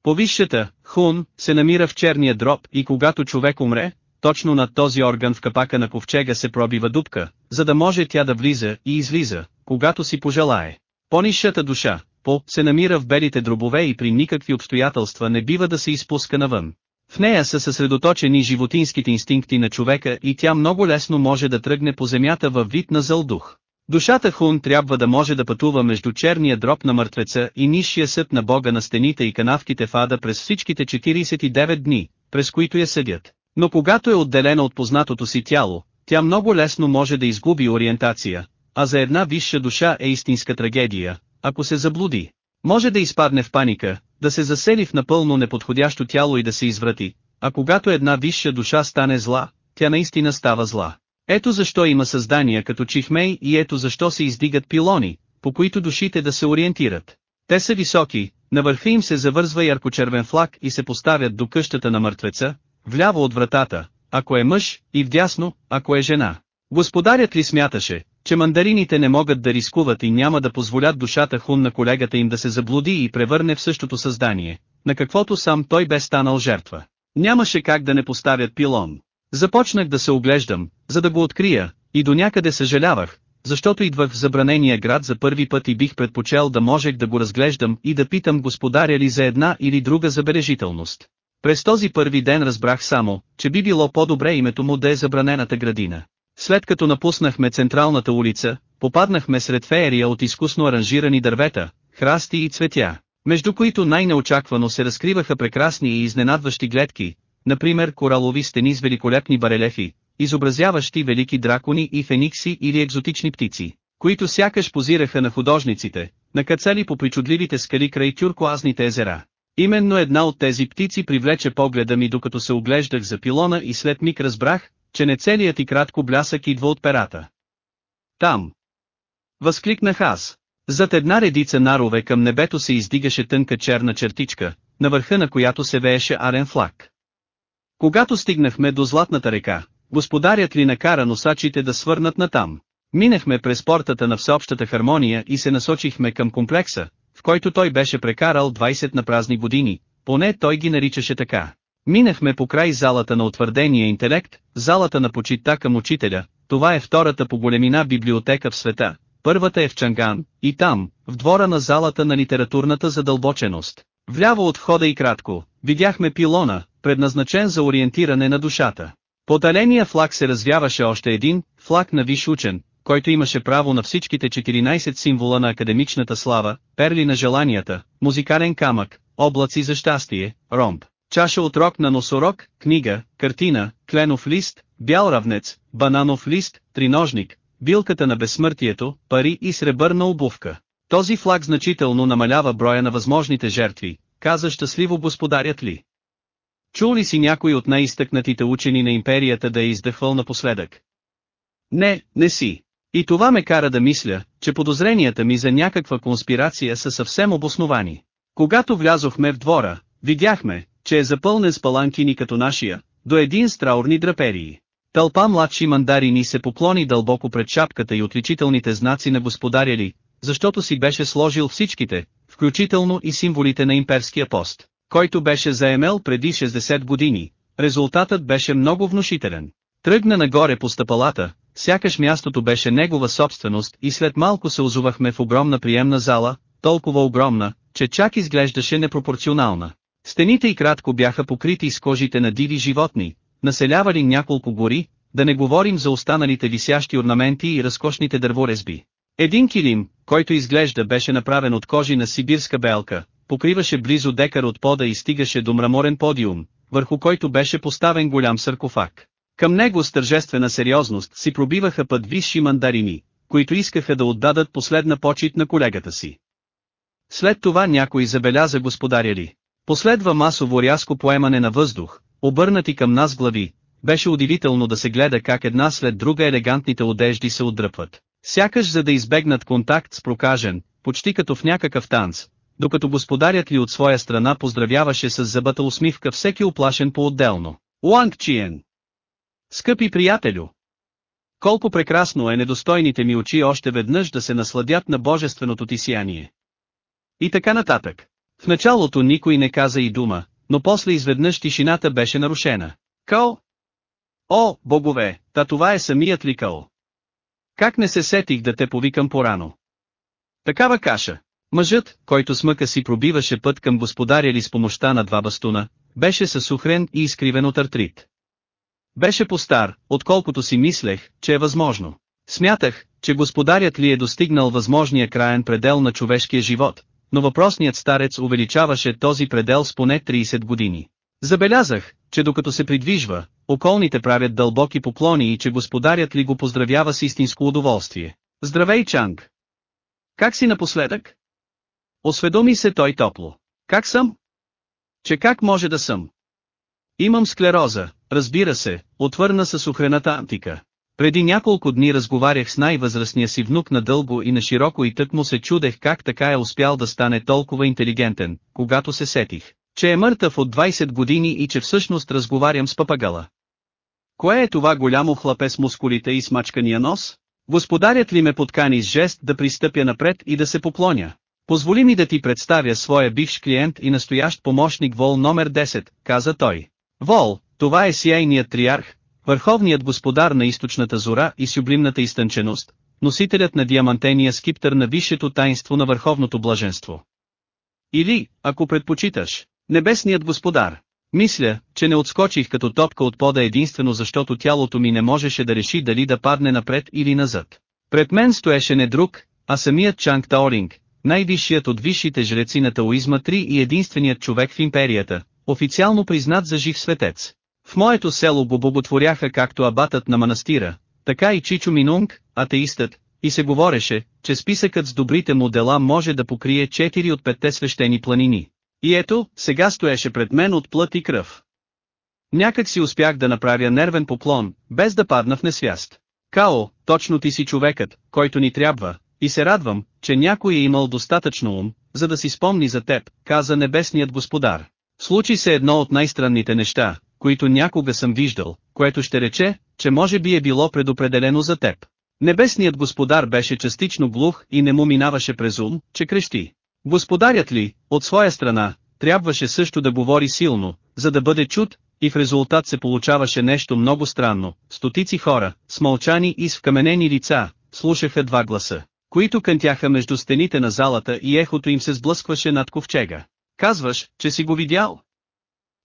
Повисшата, хун, се намира в черния дроб и когато човек умре, точно над този орган в капака на ковчега се пробива дупка, за да може тя да влиза и излиза, когато си пожелае. По-низшата душа, по, се намира в белите дробове и при никакви обстоятелства не бива да се изпуска навън. В нея са съсредоточени животинските инстинкти на човека и тя много лесно може да тръгне по земята във вид на зъл дух. Душата Хун трябва да може да пътува между черния дроб на мъртвеца и нисшия съд на Бога на стените и канавките в ада през всичките 49 дни, през които я съдят. Но когато е отделена от познатото си тяло, тя много лесно може да изгуби ориентация, а за една висша душа е истинска трагедия, ако се заблуди. Може да изпадне в паника, да се засели в напълно неподходящо тяло и да се изврати, а когато една висша душа стане зла, тя наистина става зла. Ето защо има създания като чихмей и ето защо се издигат пилони, по които душите да се ориентират. Те са високи, на върха им се завързва яркочервен флаг и се поставят до къщата на мъртвеца, вляво от вратата, ако е мъж, и вдясно, ако е жена. Господарят ли смяташе, че мандарините не могат да рискуват и няма да позволят душата хун на колегата им да се заблуди и превърне в същото създание, на каквото сам той бе станал жертва. Нямаше как да не поставят пилон. Започнах да се оглеждам, за да го открия, и до някъде съжалявах, защото идвах в забранения град за първи път и бих предпочел да можех да го разглеждам и да питам господаря ли за една или друга забележителност. През този първи ден разбрах само, че би било по-добре името му да е забранената градина. След като напуснахме централната улица, попаднахме сред феерия от изкусно аранжирани дървета, храсти и цветя, между които най-неочаквано се разкриваха прекрасни и изненадващи гледки, например коралови стени с великолепни барелефи, изобразяващи велики дракони и феникси или екзотични птици, които сякаш позираха на художниците, накацали по причудливите скали край тюркоазните езера. Именно една от тези птици привлече погледа ми докато се оглеждах за пилона и след миг разбрах, че не целият и кратко блясък идва от перата. Там. Възкликнах аз. Зад една редица нарове към небето се издигаше тънка черна чертичка, на върха на която се вееше арен флаг. Когато стигнахме до Златната река, господарят ли накара носачите да свърнат натам. Минахме през портата на всеобщата хармония и се насочихме към комплекса, в който той беше прекарал 20 на празни години, поне той ги наричаше така. Минахме по край залата на утвърдения интелект, залата на почита към учителя, това е втората по големина библиотека в света, първата е в Чанган, и там, в двора на залата на литературната задълбоченост. Вляво от входа и кратко, видяхме пилона, предназначен за ориентиране на душата. Под аления флаг се развяваше още един, флаг на виш учен, който имаше право на всичките 14 символа на академичната слава, перли на желанията, музикален камък, облаци за щастие, ромб, чаша от рок на носорог, книга, картина, кленов лист, бял равнец, бананов лист, триножник, билката на безсмъртието, пари и сребърна обувка. Този флаг значително намалява броя на възможните жертви, каза щастливо господарят ли. Чул ли си някой от най-изтъкнатите учени на империята да е издъхвал напоследък? Не, не си. И това ме кара да мисля, че подозренията ми за някаква конспирация са съвсем обосновани. Когато влязохме в двора, видяхме, че е запълнен с паланкини като нашия, до един с траурни драперии. Тълпа младши мандарини се поклони дълбоко пред шапката и отличителните знаци на господаря ли, защото си беше сложил всичките, включително и символите на имперския пост. който беше заемел преди 60 години. Резултатът беше много внушителен. Тръгна нагоре по стъпалата, сякаш мястото беше негова собственост и след малко се озовахме в огромна приемна зала, толкова огромна, че чак изглеждаше непропорционална. Стените и кратко бяха покрити с кожите на диви животни, населявали няколко гори, да не говорим за останалите висящи орнаменти и разкошните дърворезби. Един килим, който изглежда беше направен от кожи на сибирска белка, покриваше близо декар от пода и стигаше до мраморен подиум, върху който беше поставен голям саркофаг. Към него с тържествена сериозност си пробиваха път висши мандарини, които искаха да отдадат последна почет на колегата си. След това някой забеляза господаря ли. Последва масово рязко поемане на въздух, обърнати към нас глави, беше удивително да се гледа как една след друга елегантните одежди се отдръпват. Сякаш за да избегнат контакт с прокажен, почти като в някакъв танц, докато господарят ли от своя страна поздравяваше с зъбата усмивка всеки оплашен по-отделно. Уанг Чиен! Скъпи приятелю! Колко прекрасно е недостойните ми очи още веднъж да се насладят на божественото ти сияние. И така нататък. В началото никой не каза и дума, но после изведнъж тишината беше нарушена. Као? О, богове, та това е самият ли Као? Как не се сетих да те повикам порано? Такава каша. Мъжът, който смъка си пробиваше път към господаря ли с помощта на два бастуна, беше съсухрен и изкривен от артрит. Беше по-стар, отколкото си мислех, че е възможно. Смятах, че господарят ли е достигнал възможния краен предел на човешкия живот, но въпросният старец увеличаваше този предел с поне 30 години. Забелязах, че докато се придвижва, околните правят дълбоки поклони и че господарят ли го поздравява с истинско удоволствие. Здравей Чанг! Как си напоследък? Осведоми се той топло. Как съм? Че как може да съм? Имам склероза, разбира се, отвърна с охрената антика. Преди няколко дни разговарях с най-възрастния си внук надълго и на широко и тък му се чудех как така е успял да стане толкова интелигентен, когато се сетих, че е мъртъв от 20 години и че всъщност разговарям с папагала. Кое е това голямо хлапе с мускулите и смачкания нос? Господарят ли ме подкани с жест да пристъпя напред и да се поклоня? Позволи ми да ти представя своя бивш клиент и настоящ помощник Вол номер 10, каза той. Вол, това е сияйният триарх, върховният господар на източната зора и сюблимната изтънченост, носителят на диамантения скиптър на висшето таинство на върховното блаженство. Или, ако предпочиташ, небесният господар. Мисля, че не отскочих като топка от пода единствено защото тялото ми не можеше да реши дали да падне напред или назад. Пред мен стоеше не друг, а самият Чанг Таоринг, най-висшият от висшите жреци на таоизма 3 и единственият човек в империята, официално признат за жив светец. В моето село го боготворяха както абатът на манастира, така и Чичо Минунг, атеистът, и се говореше, че списъкът с добрите му дела може да покрие четири от петте свещени планини. И ето, сега стоеше пред мен от плът и кръв. Някак си успях да направя нервен поклон, без да падна в несвяст. Као, точно ти си човекът, който ни трябва, и се радвам, че някой е имал достатъчно ум, за да си спомни за теб, каза небесният господар. Случи се едно от най-странните неща, които някога съм виждал, което ще рече, че може би е било предопределено за теб. Небесният господар беше частично глух и не му минаваше през ум, че крещи. Господарят ли, от своя страна, трябваше също да говори силно, за да бъде чут, и в резултат се получаваше нещо много странно. Стотици хора, с мълчани и с вкаменени лица, слушаха два гласа, които кънтяха между стените на залата и ехото им се сблъскваше над ковчега. Казваш, че си го видял?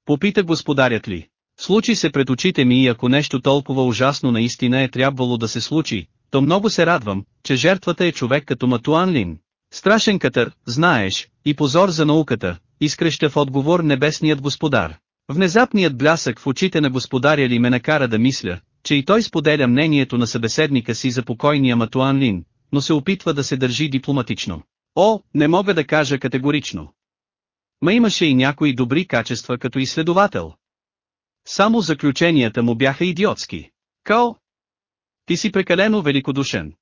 Попита господарят ли. Случи се пред очите ми и ако нещо толкова ужасно наистина е трябвало да се случи, то много се радвам, че жертвата е човек като Матуан Лин. Страшен катър, знаеш, и позор за науката, изкреща в отговор небесният господар. Внезапният блясък в очите на господаря ли ме накара да мисля, че и той споделя мнението на събеседника си за покойния Матуан Лин, но се опитва да се държи дипломатично. О, не мога да кажа категорично. Ма имаше и някои добри качества като изследовател. Само заключенията му бяха идиотски. Као? Ти си прекалено великодушен.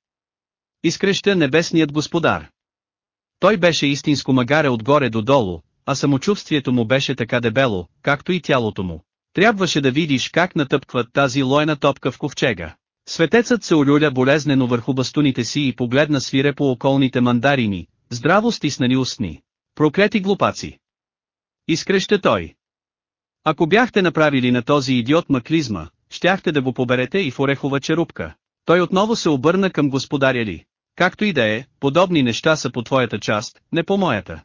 Изкреща небесният господар. Той беше истинско магаре отгоре до долу, а самочувствието му беше така дебело, както и тялото му. Трябваше да видиш как натъпкват тази лойна топка в ковчега. Светецът се олюля болезнено върху бастуните си и погледна свире по околните мандарини, здраво стиснали устни. Проклети глупаци! Изкреща той. Ако бяхте направили на този идиот маклизма, щяхте да го поберете и в орехова черупка. Той отново се обърна към господаря ли. Както и да е, подобни неща са по твоята част, не по моята.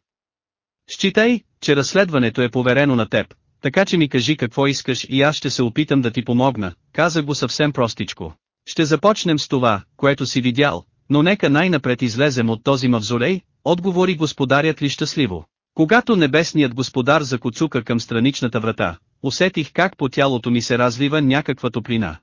Считай, че разследването е поверено на теб, така че ми кажи какво искаш и аз ще се опитам да ти помогна, каза го съвсем простичко. Ще започнем с това, което си видял, но нека най-напред излезем от този мавзолей, отговори господарят ли щастливо. Когато небесният господар закоцука към страничната врата, усетих как по тялото ми се развива някаква топлина.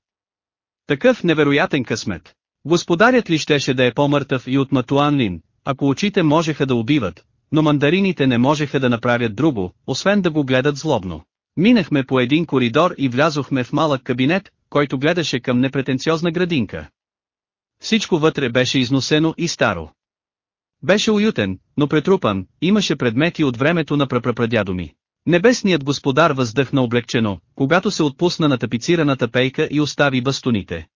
Такъв невероятен късмет. Господарят ли щеше да е по-мъртъв и от Матуан ако очите можеха да убиват, но мандарините не можеха да направят друго, освен да го гледат злобно. Минахме по един коридор и влязохме в малък кабинет, който гледаше към непретенциозна градинка. Всичко вътре беше износено и старо. Беше уютен, но претрупан, имаше предмети от времето на прапрапрадядо ми. Небесният господар въздъхна облегчено, когато се отпусна на тапицираната пейка и остави бастуните.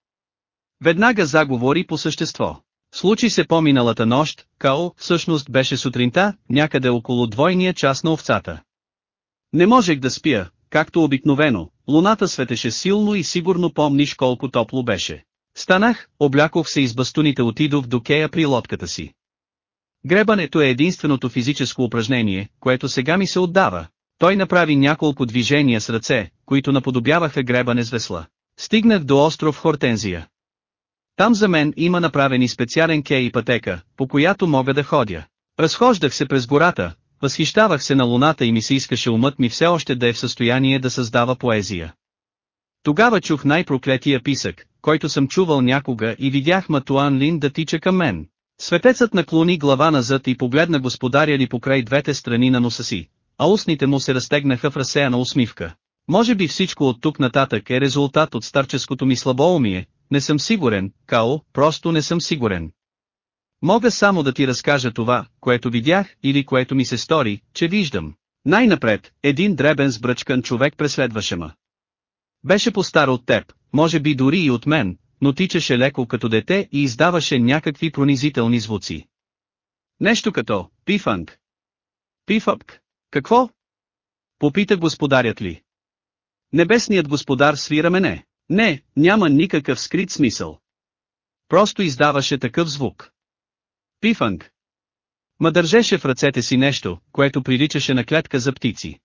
Веднага заговори по същество. Случи се по-миналата нощ, Као, всъщност беше сутринта, някъде около двойния час на овцата. Не можех да спя, както обикновено, луната светеше силно и сигурно помниш колко топло беше. Станах, облякох се и с бастуните отидох до кея при лодката си. Гребането е единственото физическо упражнение, което сега ми се отдава. Той направи няколко движения с ръце, които наподобяваха гребане с весла. Стигнах до остров Хортензия. Там за мен има направени специален кей и пътека, по която мога да ходя. Разхождах се през гората, възхищавах се на луната и ми се искаше умът ми все още да е в състояние да създава поезия. Тогава чух най-проклетия писък, който съм чувал някога и видях Матуан Лин да тича към мен. Светецът наклони глава назад и погледна господаря ли покрай двете страни на носа си, а устните му се разтегнаха в разсеяна усмивка. Може би всичко от тук нататък е резултат от старческото ми слабоумие, не съм сигурен, Као, просто не съм сигурен. Мога само да ти разкажа това, което видях или което ми се стори, че виждам. Най-напред, един дребен сбръчкан човек преследваше ма. Беше по-стар от теб, може би дори и от мен, но тичаше леко като дете и издаваше някакви пронизителни звуци. Нещо като «пифанг». «Пифъпк». Какво? Попита господарят ли. Небесният господар свира мене. Не, няма никакъв скрит смисъл. Просто издаваше такъв звук. Пифанг. Ма държеше в ръцете си нещо, което приличаше на клетка за птици.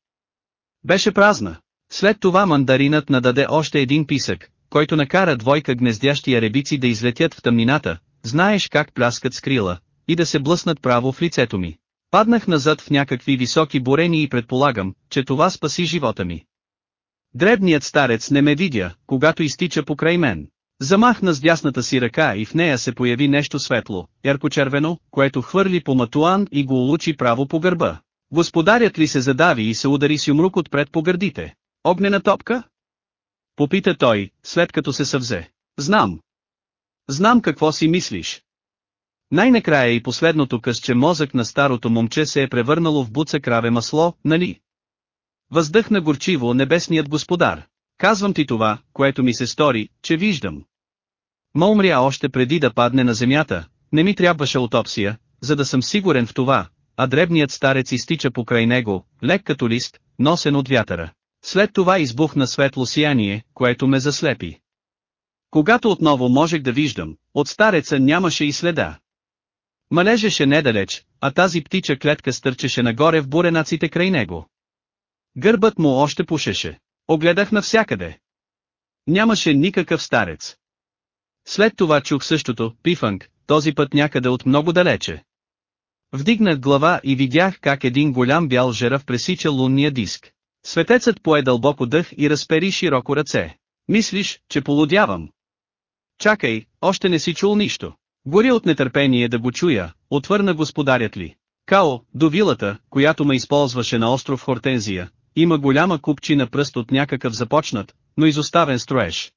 Беше празна. След това мандаринът нададе още един писък, който накара двойка гнездящи ребици да излетят в тъмнината, знаеш как пляскат с крила, и да се блъснат право в лицето ми. Паднах назад в някакви високи бурени и предполагам, че това спаси живота ми. Дребният старец не ме видя, когато изтича покрай мен. Замахна с дясната си ръка и в нея се появи нещо светло, ярко-червено, което хвърли по Матуан и го улучи право по гърба. Господарят ли се задави и се удари с юмрук отпред по гърдите? Огнена топка? Попита той, след като се съвзе. Знам. Знам какво си мислиш. Най-накрая и последното късче мозък на старото момче се е превърнало в буца краве масло, нали? Въздъхна горчиво небесният господар. Казвам ти това, което ми се стори, че виждам. Ма умря още преди да падне на земята, не ми трябваше аутопсия, за да съм сигурен в това, а дребният старец изтича покрай него, лек като лист, носен от вятъра. След това избухна светло сияние, което ме заслепи. Когато отново можех да виждам, от стареца нямаше и следа. Малежеше недалеч, а тази птича клетка стърчеше нагоре в буренаците край него. Гърбът му още пушеше. Огледах навсякъде. Нямаше никакъв старец. След това чух същото, пифанг, този път някъде от много далече. Вдигнах глава и видях как един голям бял жерав пресича лунния диск. Светецът пое дълбоко дъх и разпери широко ръце. Мислиш, че полудявам? Чакай, още не си чул нищо. Гори от нетърпение да го чуя, отвърна господарят ли. Као, до вилата, която ме използваше на остров Хортензия, има голяма купчина пръст от някакъв започнат, но изоставен строеж.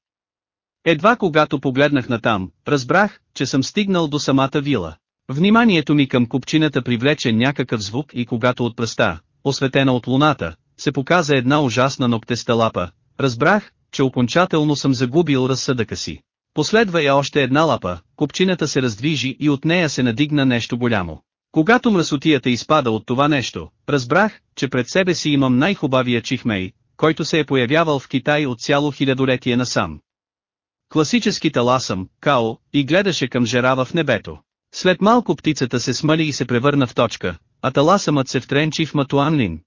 Едва когато погледнах натам, разбрах, че съм стигнал до самата вила. Вниманието ми към купчината привлече някакъв звук и когато от пръста, осветена от луната, се показа една ужасна ногтеста лапа, разбрах, че окончателно съм загубил разсъдъка си. Последва я още една лапа, купчината се раздвижи и от нея се надигна нещо голямо. Когато мръсотията изпада от това нещо, разбрах, че пред себе си имам най-хубавия чихмей, който се е появявал в Китай от цяло хилядолетие насам. Класически таласъм, Као, и гледаше към жерава в небето. След малко птицата се смали и се превърна в точка, а таласъмът се втренчи в Матуанлин.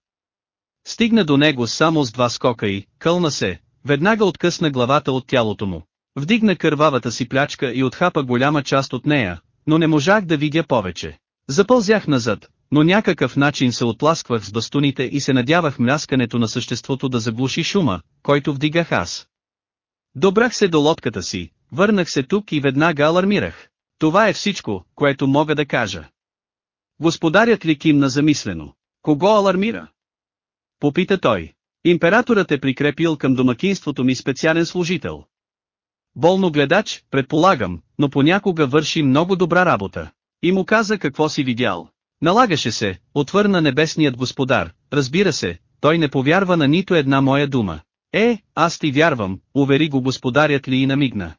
Стигна до него само с два скока и, кълна се, веднага откъсна главата от тялото му. Вдигна кървавата си плячка и отхапа голяма част от нея, но не можах да видя повече. Запълзях назад, но някакъв начин се отласквах с бастуните и се надявах мляскането на съществото да заглуши шума, който вдигах аз. Добрах се до лодката си, върнах се тук и веднага алармирах. Това е всичко, което мога да кажа. Господарят ли кимна замислено? Кого алармира? Попита той. Императорът е прикрепил към домакинството ми специален служител. Болно гледач, предполагам, но понякога върши много добра работа. И му каза какво си видял. Налагаше се, отвърна небесният господар, разбира се, той не повярва на нито една моя дума. Е, аз ти вярвам, увери го господарят ли и намигна.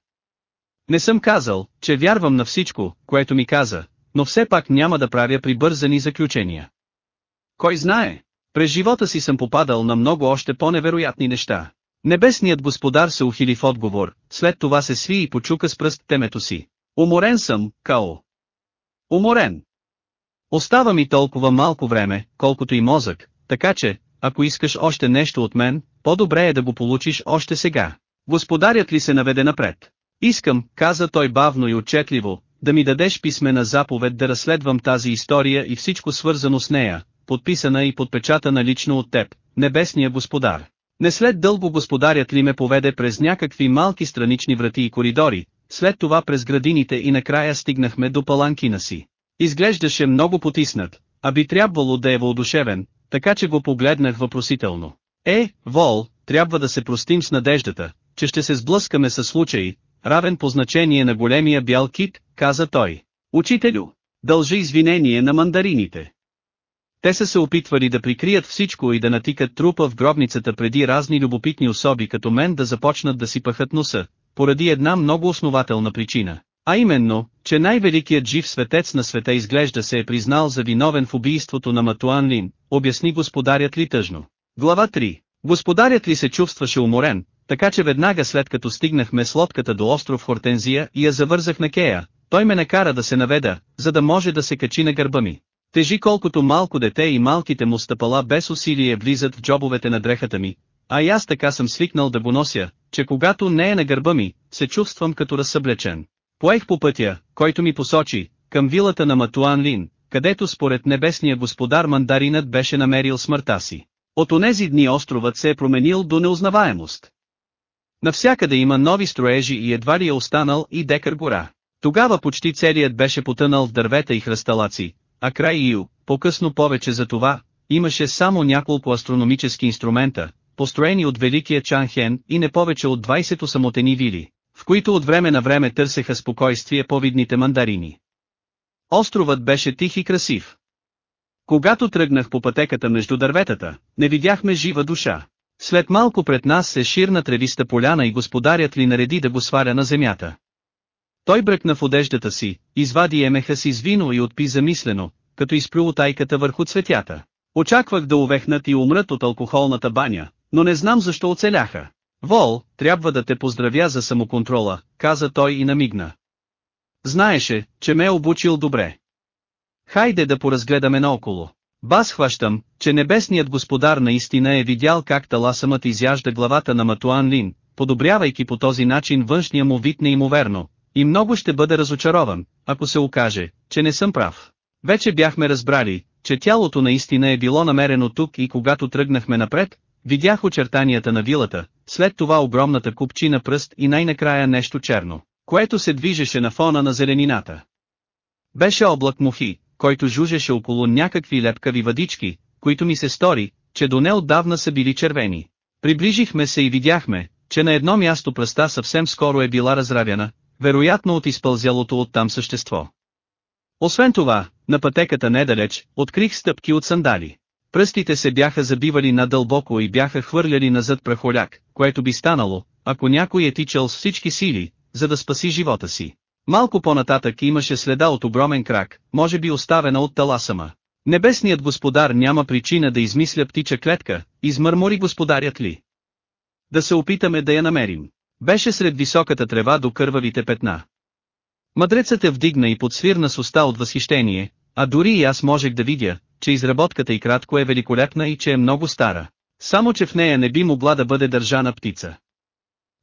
Не съм казал, че вярвам на всичко, което ми каза, но все пак няма да правя прибързани заключения. Кой знае, през живота си съм попадал на много още по-невероятни неща. Небесният господар се ухили в отговор, след това се сви и почука с пръст темето си. Уморен съм, Као. Уморен. Остава ми толкова малко време, колкото и мозък, така че, ако искаш още нещо от мен, по-добре е да го получиш още сега. Господарят ли се наведе напред? Искам, каза той бавно и отчетливо, да ми дадеш писмена заповед да разследвам тази история и всичко свързано с нея, подписана и подпечатана лично от теб, небесния господар. Не след дълго господарят ли ме поведе през някакви малки странични врати и коридори, след това през градините и накрая стигнахме до паланкина си. Изглеждаше много потиснат, а би трябвало да е въодушевен, така че го погледнах въпросително. Е, Вол, трябва да се простим с надеждата, че ще се сблъскаме със случай, равен по значение на големия бял кит, каза той. Учителю, дължи извинение на мандарините. Те са се опитвали да прикрият всичко и да натикат трупа в гробницата преди разни любопитни особи като мен да започнат да си пахат носа, поради една много основателна причина. А именно, че най-великият жив светец на света изглежда се е признал за виновен в убийството на Матуан Лин, обясни господарят ли тъжно. Глава 3. Господарят ли се чувстваше уморен, така че веднага след като стигнахме с лодката до остров Хортензия и я завързах на Кея, той ме накара да се наведа, за да може да се качи на гърба ми. Тежи колкото малко дете и малките му стъпала без усилие влизат в джобовете на дрехата ми, а и аз така съм свикнал да го нося, че когато не е на гърба ми, се чувствам като разсъблечен. Поех по пътя, който ми посочи, към вилата на Матуан Лин, където според небесния господар мандаринът беше намерил смъртта си. От онези дни островът се е променил до неузнаваемост. Навсякъде има нови строежи и едва ли е останал и декар гора. Тогава почти целият беше потънал в дървета и хръсталаци, а край Ю, по-късно повече за това, имаше само няколко астрономически инструмента, построени от великия Чан Хен и не повече от 20 самотени вили, в които от време на време търсеха спокойствие по-видните мандарини. Островът беше тих и красив. Когато тръгнах по пътеката между дърветата, не видяхме жива душа. След малко пред нас се ширна тревиста поляна и господарят ли нареди да го сваля на земята. Той бръкна в одеждата си, извади емеха си с вино и отпи замислено, като изплю отайката върху цветята. Очаквах да увехнат и умрат от алкохолната баня, но не знам защо оцеляха. Вол, трябва да те поздравя за самоконтрола, каза той и намигна. Знаеше, че ме е обучил добре. Хайде да поразгледаме наоколо. Бас хващам, че небесният господар наистина е видял как таласамът изяжда главата на Матуан Лин, подобрявайки по този начин външния му вид неимоверно, и много ще бъде разочарован, ако се окаже, че не съм прав. Вече бяхме разбрали, че тялото наистина е било намерено тук и когато тръгнахме напред, видях очертанията на вилата, след това огромната купчина пръст и най-накрая нещо черно, което се движеше на фона на зеленината. Беше облак мухи, който жужеше около някакви лепкави въдички, които ми се стори, че до неотдавна са били червени. Приближихме се и видяхме, че на едно място пръста съвсем скоро е била разравяна, вероятно от изпълзялото оттам същество. Освен това, на пътеката недалеч, открих стъпки от сандали. Пръстите се бяха забивали надълбоко и бяха хвърляли назад прахоляк, което би станало, ако някой е тичал с всички сили, за да спаси живота си. Малко по-нататък имаше следа от огромен крак, може би оставена от таласама. Небесният господар няма причина да измисля птича клетка, измърмори господарят ли. Да се опитаме да я намерим. Беше сред високата трева до кървавите петна. Мъдрецът е вдигна и подсвирна с уста от възхищение, а дори и аз можех да видя, че изработката и кратко е великолепна и че е много стара. Само че в нея не би могла да бъде държана птица.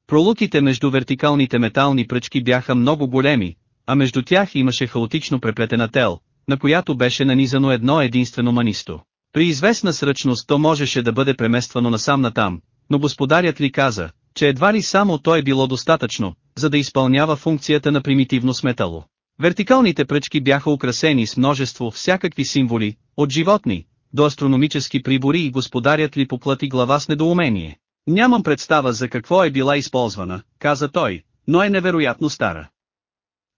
Пролуките между вертикалните метални пръчки бяха много големи, а между тях имаше хаотично преплетена тел, на която беше нанизано едно единствено манисто. При известна сръчност то можеше да бъде премествано насам натам, но господарят ли каза, че едва ли само то е било достатъчно, за да изпълнява функцията на примитивно сметало. Вертикалните пръчки бяха украсени с множество всякакви символи, от животни, до астрономически прибори и господарят ли поплати глава с недоумение. Нямам представа за какво е била използвана, каза той, но е невероятно стара.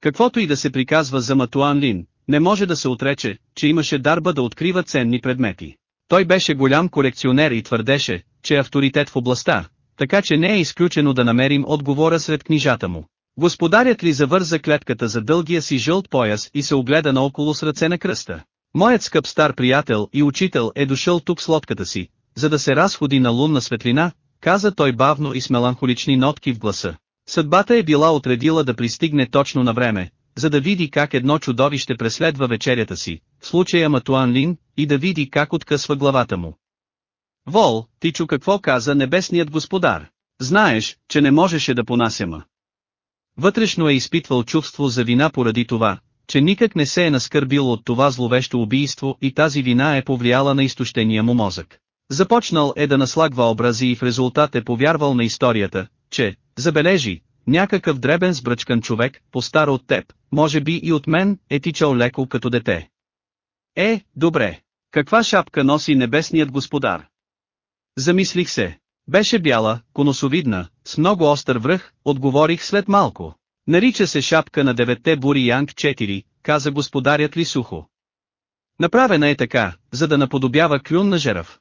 Каквото и да се приказва за Матуан Лин, не може да се отрече, че имаше дарба да открива ценни предмети. Той беше голям колекционер и твърдеше, че е авторитет в областта, така че не е изключено да намерим отговора сред книжата му. Господарят ли завърза клетката за дългия си жълт пояс и се огледа наоколо с ръце на кръста. Моят скъп стар приятел и учител е дошъл тук с лодката си, за да се разходи на лунна светлина, каза той бавно и с меланхолични нотки в гласа. Съдбата е била отредила да пристигне точно на време, за да види как едно чудовище преследва вечерята си, в случая Матуан Лин, и да види как откъсва главата му. Вол, ти чу какво каза небесният господар. Знаеш, че не можеше да понасяма. Вътрешно е изпитвал чувство за вина поради това, че никак не се е наскърбил от това зловещо убийство и тази вина е повлияла на изтощения му мозък. Започнал е да наслагва образи и в резултат е повярвал на историята, че, забележи, някакъв дребен сбръчкан човек, по-стар от теб, може би и от мен, е тичал леко като дете. Е, добре. Каква шапка носи небесният господар? Замислих се. Беше бяла, коносовидна, с много остър връх, отговорих след малко. Нарича се шапка на девете бури Янг 4, каза господарят ли сухо. Направена е така, за да наподобява клюн на жерав.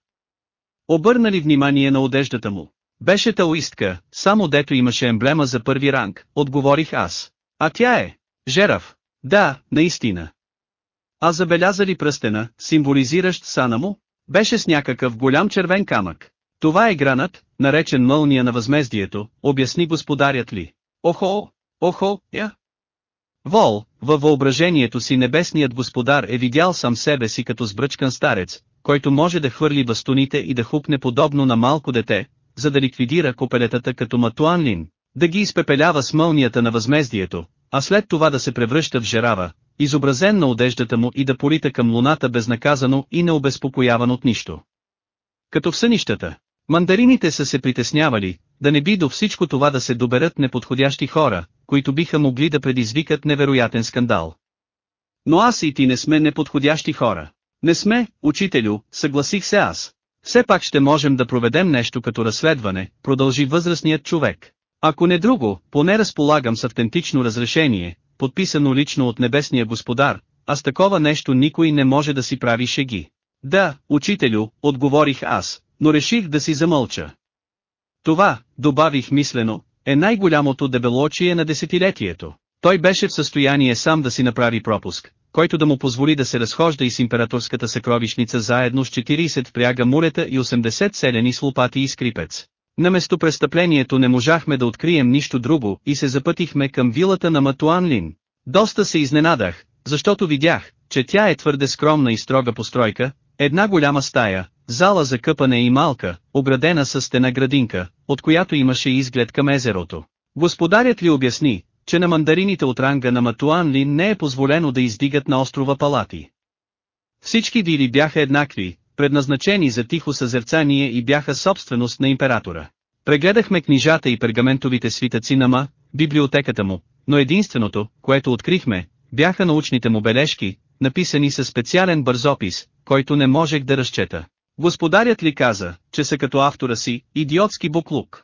Обърна ли внимание на одеждата му? Беше таоистка, само дето имаше емблема за първи ранг, отговорих аз. А тя е. Жерав. Да, наистина. А забеляза ли пръстена, символизиращ сана му? Беше с някакъв голям червен камък. Това е гранат, наречен мълния на възмездието, обясни господарят ли. Охо, охо, я. Вол, във въображението си небесният господар е видял сам себе си като сбръчкан старец, който може да хвърли бастуните и да хупне подобно на малко дете, за да ликвидира копелетата като Матуанлин, да ги изпепелява с мълнията на възмездието, а след това да се превръща в жерава, изобразен на одеждата му и да полита към луната безнаказано и необезпокояван от нищо. Като в сънищата, мандарините са се притеснявали, да не би до всичко това да се доберат неподходящи хора, които биха могли да предизвикат невероятен скандал. Но аз и ти не сме неподходящи хора. Не сме, учителю, съгласих се аз. Все пак ще можем да проведем нещо като разследване, продължи възрастният човек. Ако не друго, поне разполагам с автентично разрешение, подписано лично от небесния господар, а с такова нещо никой не може да си прави шеги. Да, учителю, отговорих аз, но реших да си замълча. Това, добавих мислено, е най-голямото дебелочие на десетилетието. Той беше в състояние сам да си направи пропуск, който да му позволи да се разхожда и с императорската съкровищница заедно с 40 впряга мулета и 80 селени с лопати и скрипец. На местопрестъплението не можахме да открием нищо друго и се запътихме към вилата на Матуан Лин. Доста се изненадах, защото видях, че тя е твърде скромна и строга постройка, една голяма стая, зала за къпане и малка, оградена с стена градинка, от която имаше изглед към езерото. Господарят ли обясни, че на мандарините от ранга на Матуан Лин не е позволено да издигат на острова палати. Всички вили бяха еднакви, предназначени за тихо съзерцание и бяха собственост на императора. Прегледахме книжата и пергаментовите свитъци на Ма, библиотеката му, но единственото, което открихме, бяха научните му бележки, написани със специален бързопис, който не можех да разчета. Господарят ли каза, че са като автора си, идиотски буклук?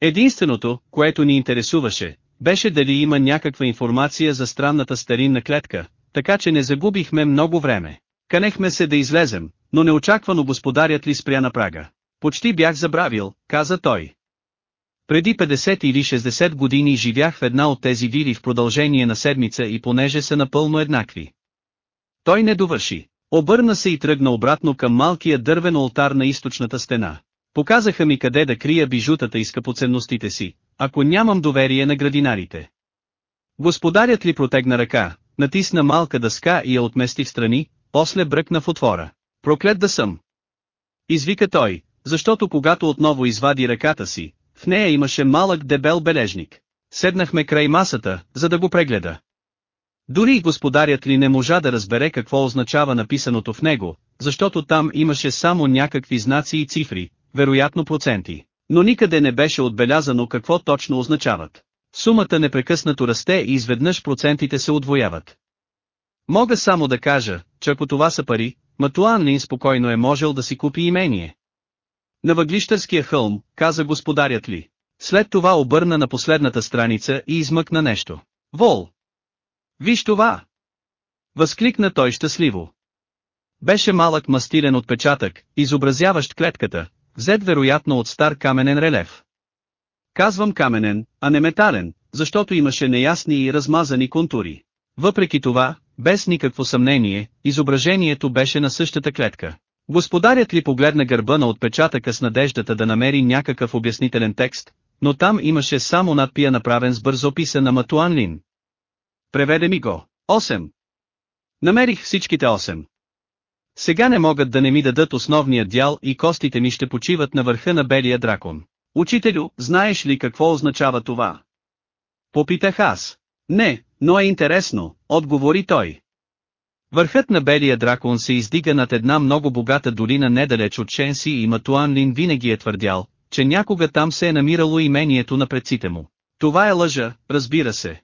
Единственото, което ни интересуваше, беше дали има някаква информация за странната старинна клетка, така че не загубихме много време. Канехме се да излезем, но неочаквано господарят ли спря на прага. Почти бях забравил, каза той. Преди 50 или 60 години живях в една от тези вили в продължение на седмица и понеже са напълно еднакви. Той не довърши. Обърна се и тръгна обратно към малкия дървен олтар на източната стена. Показаха ми къде да крия бижутата и скъпоценностите си, ако нямам доверие на градинарите. Господарят ли протегна ръка, натисна малка дъска и я отмести в страни, после бръкна в отвора. Проклет да съм! Извика той, защото когато отново извади ръката си, в нея имаше малък дебел бележник. Седнахме край масата, за да го прегледа. Дори и господарят ли не можа да разбере какво означава написаното в него, защото там имаше само някакви знаци и цифри, вероятно проценти, но никъде не беше отбелязано какво точно означават. Сумата непрекъснато расте и изведнъж процентите се отвояват. Мога само да кажа, че ако това са пари, Матуан Лин спокойно е можел да си купи имение. На въглищърския хълм, каза господарят ли. След това обърна на последната страница и измъкна нещо. Вол! Виж това! Възкликна той щастливо. Беше малък мастилен отпечатък, изобразяващ клетката, взет вероятно от стар каменен релеф. Казвам каменен, а не метален, защото имаше неясни и размазани контури. Въпреки това, без никакво съмнение, изображението беше на същата клетка. Господарят ли погледна гърба на отпечатъка с надеждата да намери някакъв обяснителен текст, но там имаше само надпия направен с бързописа на Матуан Лин. Преведе ми го. 8. Намерих всичките 8. Сега не могат да не ми дадат основния дял и костите ми ще почиват на върха на белия дракон. Учителю, знаеш ли какво означава това? Попитах аз. Не, но е интересно, отговори той. Върхът на белия дракон се издига над една много богата долина недалеч от Шенси и Матуан Лин винаги е твърдял, че някога там се е намирало имението на предците му. Това е лъжа, разбира се.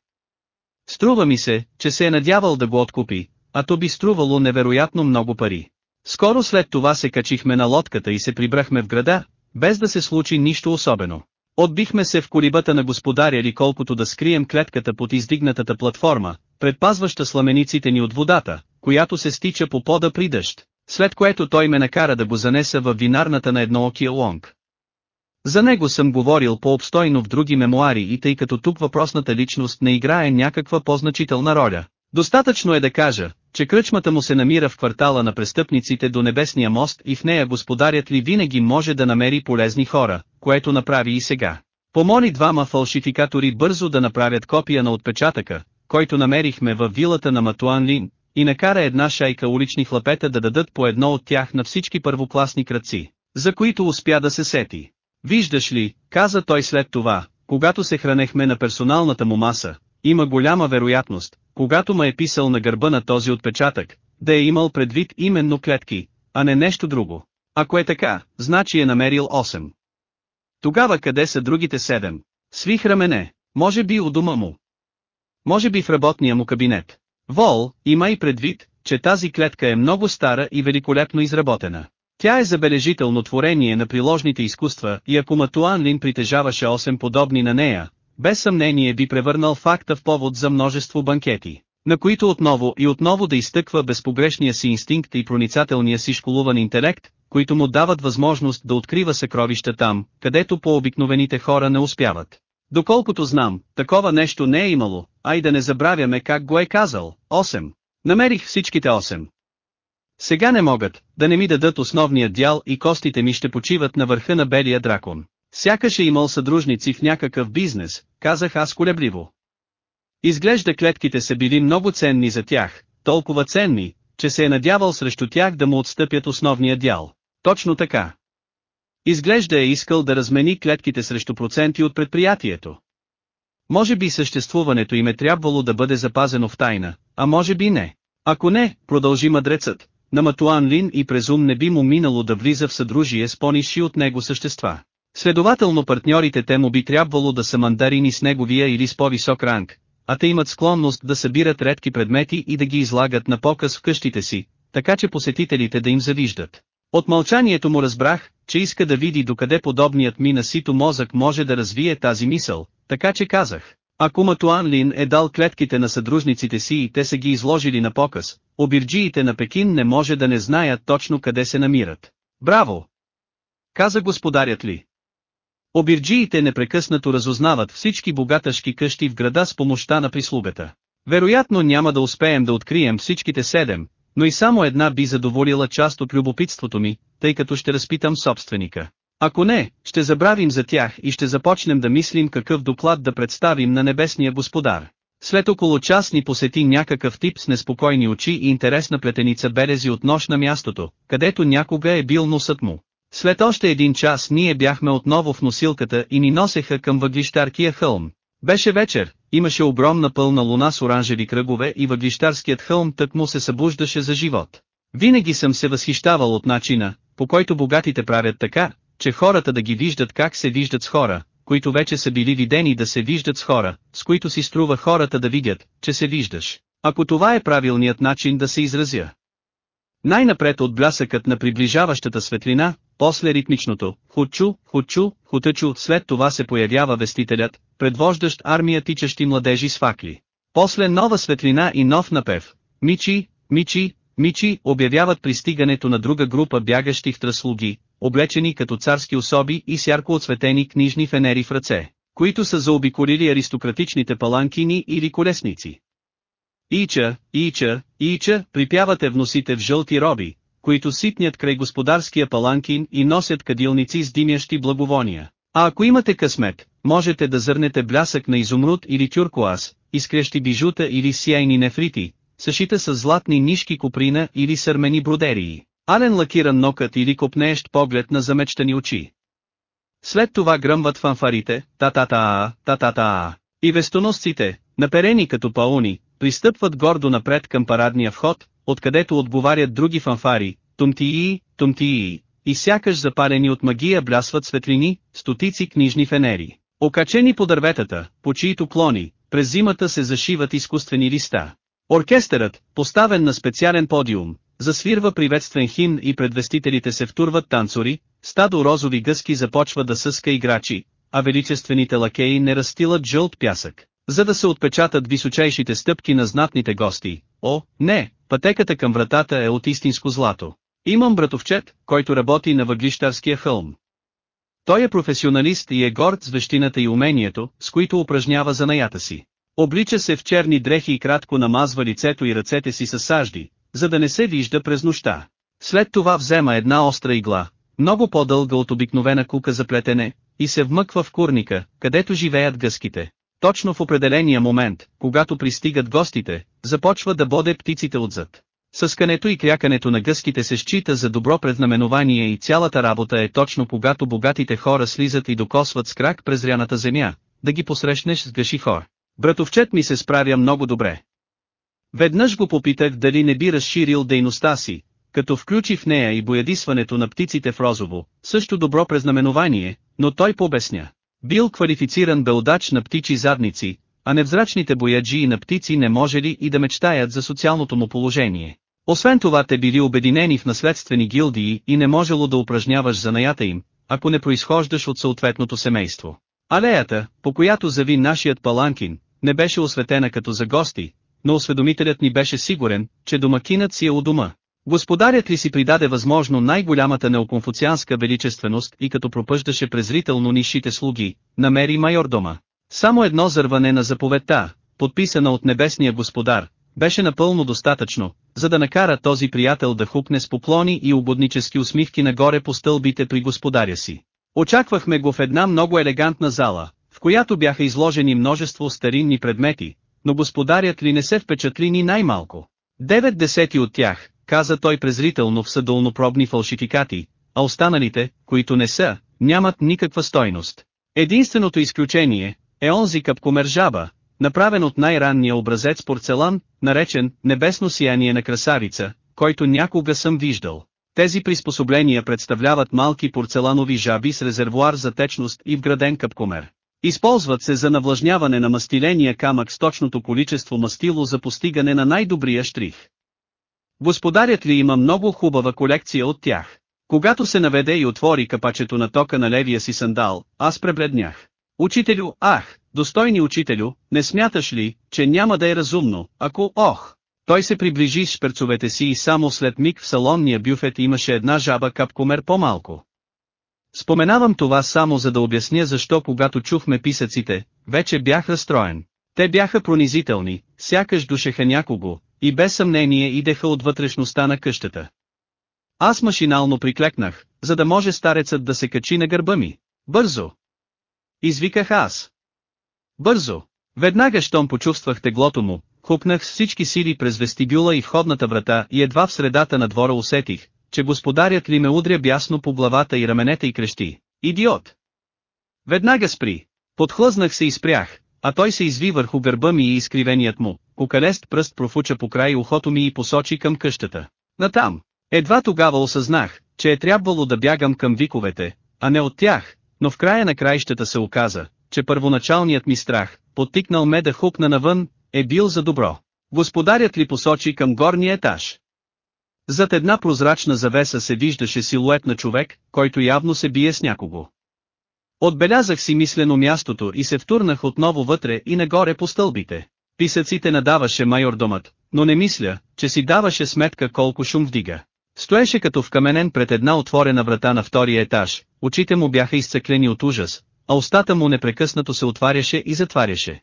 Струва ми се, че се е надявал да го откупи, а то би струвало невероятно много пари. Скоро след това се качихме на лодката и се прибрахме в града, без да се случи нищо особено. Отбихме се в колибата на господаря ли колкото да скрием клетката под издигнатата платформа, предпазваща сламениците ни от водата, която се стича по пода при дъжд, след което той ме накара да го занеса в винарната на едноокия лонг. За него съм говорил по-обстойно в други мемуари и тъй като тук въпросната личност не играе някаква по-значителна роля. Достатъчно е да кажа, че кръчмата му се намира в квартала на престъпниците до Небесния мост и в нея господарят ли винаги може да намери полезни хора, което направи и сега. Помоли двама фалшификатори бързо да направят копия на отпечатъка, който намерихме във вилата на Матуан Лин, и накара една шайка улични хлапета да дадат по едно от тях на всички първокласни кръци, за които успя да се сети. Виждаш ли, каза той след това, когато се хранехме на персоналната му маса, има голяма вероятност, когато ме е писал на гърба на този отпечатък, да е имал предвид именно клетки, а не нещо друго. Ако е така, значи е намерил 8. Тогава къде са другите 7? Свих рамене, може би у дома му. Може би в работния му кабинет. Вол, има и предвид, че тази клетка е много стара и великолепно изработена. Тя е забележително творение на приложните изкуства и ако Матуан Лин притежаваше 8 подобни на нея, без съмнение би превърнал факта в повод за множество банкети, на които отново и отново да изтъква безпогрешния си инстинкт и проницателния си школуван интелект, които му дават възможност да открива съкровища там, където по-обикновените хора не успяват. Доколкото знам, такова нещо не е имало, а и да не забравяме как го е казал. 8. Намерих всичките 8. Сега не могат, да не ми дадат основния дял и костите ми ще почиват на върха на белия дракон. Сякаш е имал съдружници в някакъв бизнес, казах аз колебливо. Изглежда клетките са били много ценни за тях, толкова ценни, че се е надявал срещу тях да му отстъпят основния дял. Точно така. Изглежда е искал да размени клетките срещу проценти от предприятието. Може би съществуването им е трябвало да бъде запазено в тайна, а може би не. Ако не, продължи мъдрецът, на Матуан Лин и Презум не би му минало да влиза в съдружие с по от него същества. Следователно партньорите те му би трябвало да са мандарини с неговия или с по-висок ранг, а те имат склонност да събират редки предмети и да ги излагат на показ в къщите си, така че посетителите да им завиждат. От мълчанието му разбрах, че иска да види докъде подобният ми на сито мозък може да развие тази мисъл, така че казах. Ако Матуан Лин е дал клетките на съдружниците си и те са ги изложили на показ, обирджиите на Пекин не може да не знаят точно къде се намират. Браво! Каза господарят ли. Обирджиите непрекъснато разузнават всички богаташки къщи в града с помощта на прислугата. Вероятно няма да успеем да открием всичките седем, но и само една би задоволила част от любопитството ми, тъй като ще разпитам собственика. Ако не, ще забравим за тях и ще започнем да мислим какъв доклад да представим на небесния господар. След около час ни посети някакъв тип с неспокойни очи и интересна плетеница белези от нощ на мястото, където някога е бил носът му. След още един час ние бяхме отново в носилката и ни носеха към въглищаркия хълм. Беше вечер, имаше огромна пълна луна с оранжеви кръгове и въглищарският хълм тък му се събуждаше за живот. Винаги съм се възхищавал от начина, по който богатите правят така, че хората да ги виждат как се виждат с хора, които вече са били видени да се виждат с хора, с които си струва хората да видят, че се виждаш. Ако това е правилният начин да се изразя. Най-напред от блясъкът на приближаващата светлина, после ритмичното, хучу, хучу, хутъчу, след това се появява вестителят, предвождащ армия тичащи младежи с факли. После нова светлина и нов напев. Мичи, Мичи, Мичи обявяват пристигането на друга група бягащи в тръслуги, облечени като царски особи и с ярко отсветени книжни фенери в ръце, които са заобиколили аристократичните паланкини или колесници. Ича, Ича, Ича, припявате вносите в жълти роби, които сипнят край господарския паланкин и носят кадилници с димящи благовония. А ако имате късмет, можете да зърнете блясък на изумруд или тюркоаз, изкрещи бижута или сияйни нефрити, съшита с златни нишки куприна или сърмени бродерии, ален лакиран нокът или копнеещ поглед на замечтани очи. След това гръмват фанфарите, та-та-та-а, та-та-та-а, и вестоносците, наперени като пауни, пристъпват гордо напред към парадния вход, откъдето отговарят други фанфари, тумтии, тумтии, и сякаш запалени от магия блясват светлини, стотици книжни фенери. Окачени по дърветата, по чието клони, през зимата се зашиват изкуствени листа. Оркестърът, поставен на специален подиум, засвирва приветствен химн и предвестителите се втурват танцори, стадо розови гъски започва да съска играчи, а величествените лакеи не разстилат жълт пясък, за да се отпечатат височайшите стъпки на знатните гости. О, не, пътеката към вратата е от истинско злато. Имам братовчет, който работи на въглищарския хълм. Той е професионалист и е горд с вещината и умението, с които упражнява занаята си. Облича се в черни дрехи и кратко намазва лицето и ръцете си с сажди, за да не се вижда през нощта. След това взема една остра игла, много по-дълга от обикновена кука за плетене, и се вмъква в курника, където живеят гъските. Точно в определения момент, когато пристигат гостите, започва да боде птиците отзад. Съскането и крякането на гъските се счита за добро предзнаменование и цялата работа е точно когато богатите хора слизат и докосват с крак през ряната земя, да ги посрещнеш с гъши хор. Братовчет ми се справя много добре. Веднъж го попитах дали не би разширил дейността си, като включи в нея и боядисването на птиците в розово, също добро презнаменование, но той побесня. Бил квалифициран белдач на птичи задници, а невзрачните бояджии на птици не можели и да мечтаят за социалното му положение. Освен това те били обединени в наследствени гилдии и не можело да упражняваш занаята им, ако не произхождаш от съответното семейство. Алеята, по която зави нашият паланкин, не беше осветена като за гости, но осведомителят ни беше сигурен, че домакинът си е у дома. Господарят ли си придаде възможно най-голямата неоконфуцианска величественост и като пропъждаше презрително нишите слуги, намери майор дома. Само едно зърване на заповедта, подписана от небесния господар, беше напълно достатъчно, за да накара този приятел да хукне с поклони и угоднически усмивки нагоре по стълбите при господаря си. Очаквахме го в една много елегантна зала, в която бяха изложени множество старинни предмети, но господарят ли не се впечатли ни най-малко. Девет десети от тях, каза той презрително в съдълнопробни фалшификати, а останалите, които не са, нямат никаква стойност. Единственото изключение, е онзи капкомер жаба, направен от най-ранния образец порцелан, наречен «небесно сияние на красавица», който някога съм виждал. Тези приспособления представляват малки порцеланови жаби с резервуар за течност и вграден капкомер. Използват се за навлажняване на мастиления камък с точното количество мастило за постигане на най-добрия штрих. Господарят ли има много хубава колекция от тях? Когато се наведе и отвори капачето на тока на левия си сандал, аз пребледнях. Учителю, ах, достойни учителю, не смяташ ли, че няма да е разумно, ако, ох, той се приближи с шперцовете си и само след миг в салонния бюфет имаше една жаба капкомер по-малко. Споменавам това само за да обясня защо когато чухме писъците, вече бях разстроен. Те бяха пронизителни, сякаш душеха някого, и без съмнение идеха от вътрешността на къщата. Аз машинално приклекнах, за да може старецът да се качи на гърба ми. Бързо! Извиках аз. Бързо! Веднага щом почувствах теглото му, хупнах с всички сили през вестибюла и входната врата и едва в средата на двора усетих, че господарят ли ме удря бясно по главата и раменете и крещи. Идиот! Веднага спри. Подхлъзнах се и спрях, а той се изви върху гърба ми и изкривеният му, кукалест пръст профуча по край ухото ми и посочи към къщата. Натам. Едва тогава осъзнах, че е трябвало да бягам към виковете, а не от тях, но в края на краищата се оказа, че първоначалният ми страх, потикнал ме да хукна навън, е бил за добро. Господарят ли посочи към горния етаж? Зад една прозрачна завеса се виждаше силует на човек, който явно се бие с някого. Отбелязах си мислено мястото и се втурнах отново вътре и нагоре по стълбите. Писъците надаваше майордомът, но не мисля, че си даваше сметка колко шум вдига. Стоеше като вкаменен пред една отворена врата на втория етаж, очите му бяха изцеклени от ужас, а устата му непрекъснато се отваряше и затваряше.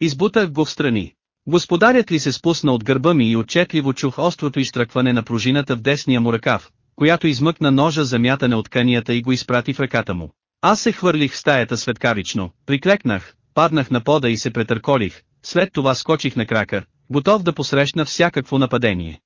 Избутах го в страни. Господарят ли се спусна от гърба ми и отчетливо чух острото изтръкване на пружината в десния му ръкав, която измъкна ножа за мятане от канията и го изпрати в ръката му. Аз се хвърлих в стаята светкавично, приклекнах, паднах на пода и се претърколих, след това скочих на крака, готов да посрещна всякакво нападение.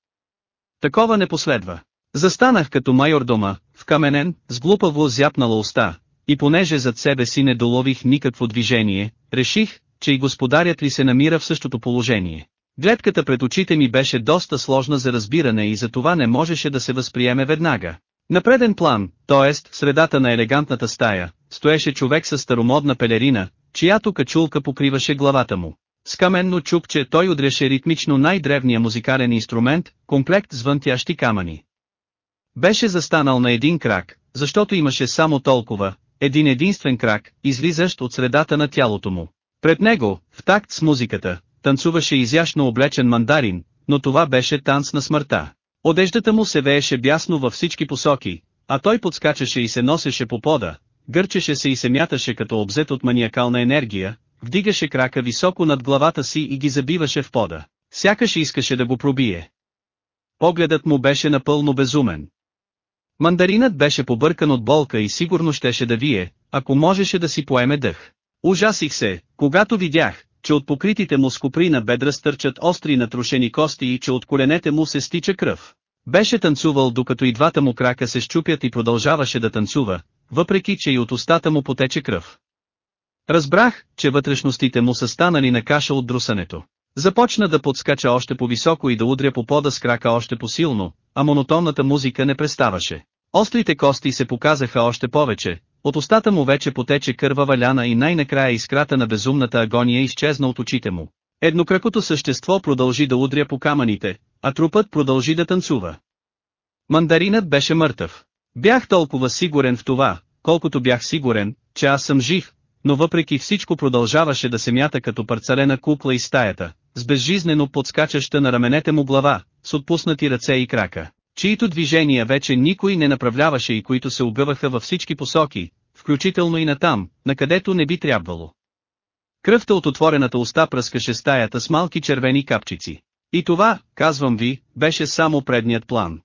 Такова не последва. Застанах като майор дома, вкаменен, с глупаво зяпнала уста, и понеже зад себе си не долових никакво движение, реших, че и господарят ли се намира в същото положение. Гледката пред очите ми беше доста сложна за разбиране и за това не можеше да се възприеме веднага. На преден план, т.е. средата на елегантната стая, стоеше човек с старомодна пелерина, чиято качулка покриваше главата му. С каменно чукче той удряше ритмично най-древния музикален инструмент, комплект звънтящи камъни. Беше застанал на един крак, защото имаше само толкова, един единствен крак, излизащ от средата на тялото му. Пред него, в такт с музиката, танцуваше изящно облечен мандарин, но това беше танц на смъртта. Одеждата му се вееше бясно във всички посоки, а той подскачаше и се носеше по пода, гърчеше се и се мяташе като обзет от маниакална енергия, вдигаше крака високо над главата си и ги забиваше в пода. Сякаш искаше да го пробие. Погледът му беше напълно безумен. Мандаринът беше побъркан от болка и сигурно щеше да вие, ако можеше да си поеме дъх. Ужасих се, когато видях, че от покритите му скопри на бедра стърчат остри натрушени кости и че от коленете му се стича кръв. Беше танцувал докато и двата му крака се щупят и продължаваше да танцува, въпреки че и от устата му потече кръв. Разбрах, че вътрешностите му са станали на каша от друсането. Започна да подскача още по-високо и да удря по пода с крака още по-силно, а монотонната музика не преставаше. Острите кости се показаха още повече, от устата му вече потече кървава ляна и най-накрая искрата на безумната агония изчезна от очите му. Еднокракото същество продължи да удря по камъните, а трупът продължи да танцува. Мандаринът беше мъртъв. Бях толкова сигурен в това, колкото бях сигурен, че аз съм жив, но въпреки всичко продължаваше да се мята като парцалена кукла из стаята, с безжизнено подскачаща на раменете му глава, с отпуснати ръце и крака, чието движения вече никой не направляваше и които се обгъваха във всички посоки, включително и натам, накъдето не би трябвало. Кръвта от отворената уста пръскаше стаята с малки червени капчици. И това, казвам ви, беше само предният план.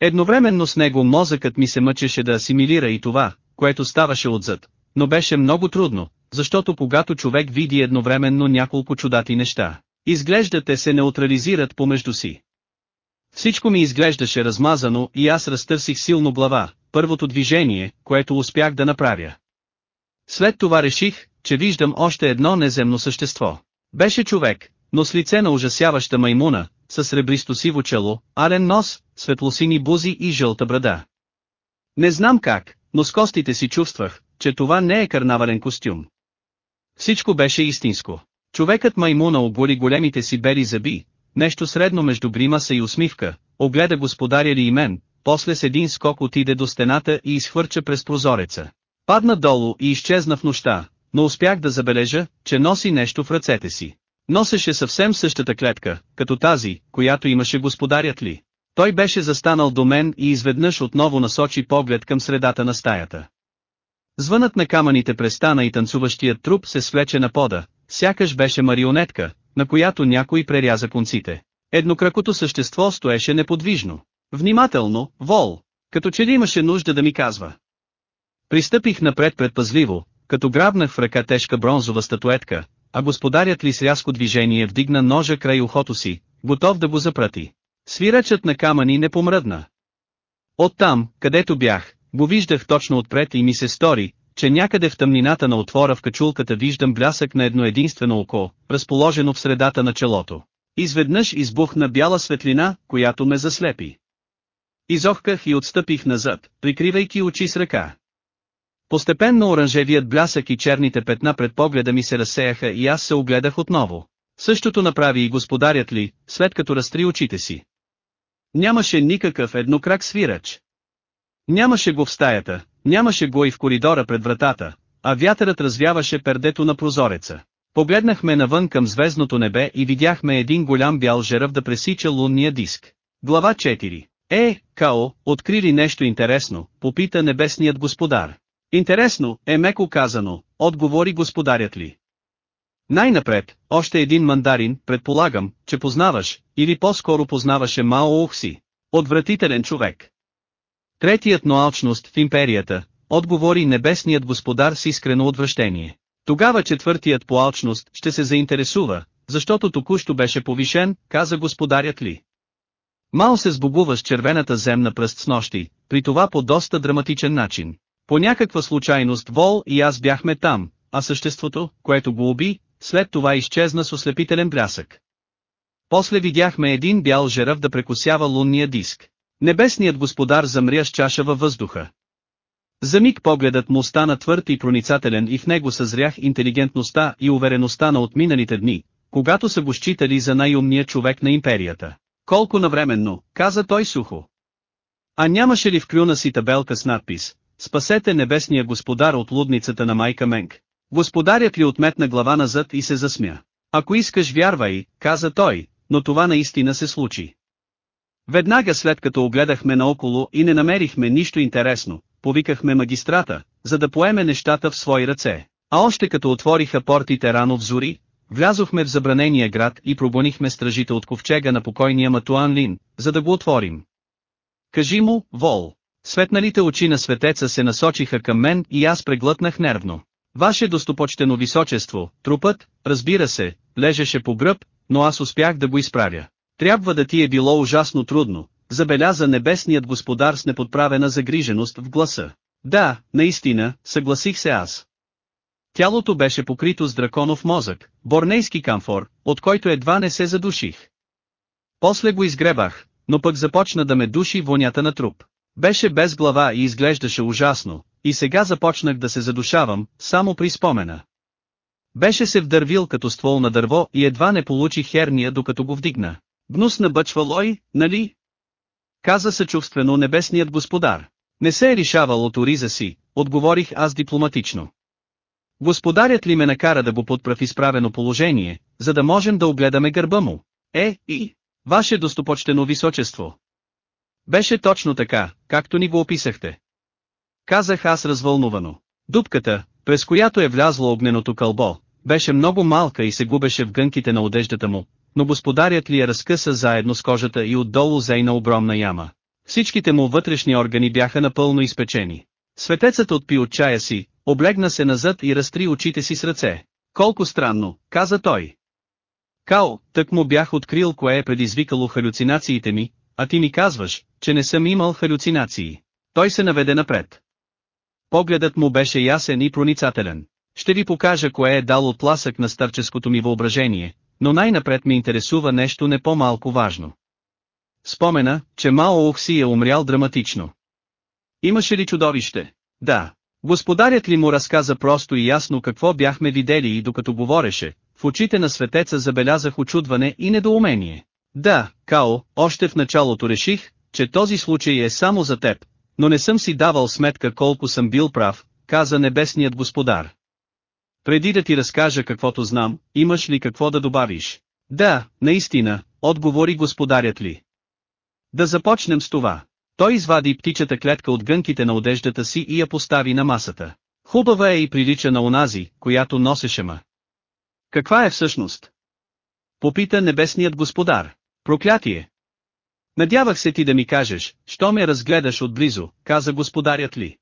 Едновременно с него мозъкът ми се мъчеше да асимилира и това, което ставаше отзад, но беше много трудно, защото когато човек види едновременно няколко чудати неща, изглежда те се неутрализират помежду си. Всичко ми изглеждаше размазано и аз разтърсих силно глава, първото движение, което успях да направя. След това реших, че виждам още едно неземно същество. Беше човек, но с лице на ужасяваща маймуна, с сребристо сиво чело, арен нос, светлосини бузи и жълта брада. Не знам как, но с костите си чувствах, че това не е карнавален костюм. Всичко беше истинско. Човекът маймуна оболи големите си бели зъби, нещо средно между гримаса и усмивка, огледа господаря ли и мен, после с един скок отиде до стената и изхвърча през прозореца. Падна долу и изчезна в нощта, но успях да забележа, че носи нещо в ръцете си. Носеше съвсем същата клетка, като тази, която имаше господарят ли. Той беше застанал до мен и изведнъж отново насочи поглед към средата на стаята. Звънът на камъните престана и танцуващият труп се свлече на пода, сякаш беше марионетка, на която някой преряза конците. Еднокракото същество стоеше неподвижно. Внимателно, вол, като че ли имаше нужда да ми казва. Пристъпих напред предпазливо, като грабнах в ръка тежка бронзова статуетка, а господарят ли с рязко движение вдигна ножа край ухото си, готов да го запрати. Свирачът на камъни не помръдна. Оттам, където бях, го виждах точно отпред и ми се стори, че някъде в тъмнината на отвора в качулката виждам блясък на едно единствено око, разположено в средата на челото. Изведнъж избухна бяла светлина, която ме заслепи. Изохках и отстъпих назад, прикривайки очи с ръка. Постепенно оранжевият блясък и черните петна пред погледа ми се разсеяха и аз се огледах отново. Същото направи и господарят ли, след като разтри очите си. Нямаше никакъв еднокрак свирач. Нямаше го в стаята, нямаше го и в коридора пред вратата, а вятърът развяваше пердето на прозореца. Погледнахме навън към звездното небе и видяхме един голям бял жеръв да пресича лунния диск. Глава 4 Е, Као, откри ли нещо интересно, попита небесният господар. Интересно, е меко казано, отговори господарят ли. Най-напред, още един мандарин, предполагам, че познаваш, или по-скоро познаваше Мао Ухси. Отвратителен човек. Третият ноалчност в империята, отговори небесният господар с искрено отвращение. Тогава четвъртият по алчност ще се заинтересува, защото току-що беше повишен, каза господарят ли. Мао се сбогува с червената земна пръст с нощи, при това по доста драматичен начин. По някаква случайност Вол и аз бяхме там, а съществото, което го уби, след това изчезна с ослепителен блясък. После видяхме един бял жерав да прекусява лунния диск. Небесният господар замря с чаша във въздуха. За миг погледът му стана твърд и проницателен и в него съзрях интелигентността и увереността на отминалите дни, когато са го считали за най-умния човек на империята. Колко навременно, каза той сухо. А нямаше ли в клюна си табелка с надпис, спасете небесния господар от лудницата на майка Менг? Господарят ли отметна глава назад и се засмя. Ако искаш вярвай, каза той, но това наистина се случи. Веднага след като огледахме наоколо и не намерихме нищо интересно, повикахме магистрата, за да поеме нещата в свои ръце. А още като отвориха портите рано в зори, влязохме в забранения град и пробонихме стражите от ковчега на покойния Матуан Лин, за да го отворим. Кажи му, Вол. Светналите очи на светеца се насочиха към мен и аз преглътнах нервно. Ваше достопочтено височество, трупът, разбира се, лежеше по гръб, но аз успях да го изправя. Трябва да ти е било ужасно трудно, забеляза небесният господар с неподправена загриженост в гласа. Да, наистина, съгласих се аз. Тялото беше покрито с драконов мозък, борнейски камфор, от който едва не се задуших. После го изгребах, но пък започна да ме души вонята на труп. Беше без глава и изглеждаше ужасно, и сега започнах да се задушавам, само при спомена. Беше се вдървил като ствол на дърво и едва не получи херния докато го вдигна. Гнусна бъчвалой, нали? Каза съчувствено небесният господар. Не се е решавал от ориза си, отговорих аз дипломатично. Господарят ли ме накара да го подправ изправено положение, за да можем да огледаме гърба му? Е, и, ваше достопочтено височество. Беше точно така, както ни го описахте. Казах аз развълнувано. Дупката, през която е влязло огненото кълбо, беше много малка и се губеше в гънките на одеждата му, но господарят ли я разкъса заедно с кожата и отдолу зейна огромна яма. Всичките му вътрешни органи бяха напълно изпечени. Светецът отпи от чая си, облегна се назад и разтри очите си с ръце. Колко странно, каза той. Као, тък му бях открил кое е предизвикало халюцинациите ми, а ти ми казваш, че не съм имал халюцинации. Той се наведе напред. Погледът му беше ясен и проницателен. Ще ви покажа кое е дал отласък на старческото ми въображение, но най-напред ме интересува нещо не по-малко важно. Спомена, че Мао Охси е умрял драматично. Имаше ли чудовище? Да. Господарят ли му разказа просто и ясно какво бяхме видели и докато говореше, в очите на светеца забелязах очудване и недоумение. Да, Као, още в началото реших, че този случай е само за теб, но не съм си давал сметка колко съм бил прав, каза небесният господар. Преди да ти разкажа каквото знам, имаш ли какво да добавиш? Да, наистина, отговори господарят ли. Да започнем с това. Той извади птичата клетка от гънките на одеждата си и я постави на масата. Хубава е и прилича на онази, която носеше ма. Каква е всъщност? Попита небесният господар. Проклятие! Надявах се ти да ми кажеш, що ме разгледаш отблизо, каза господарят ли.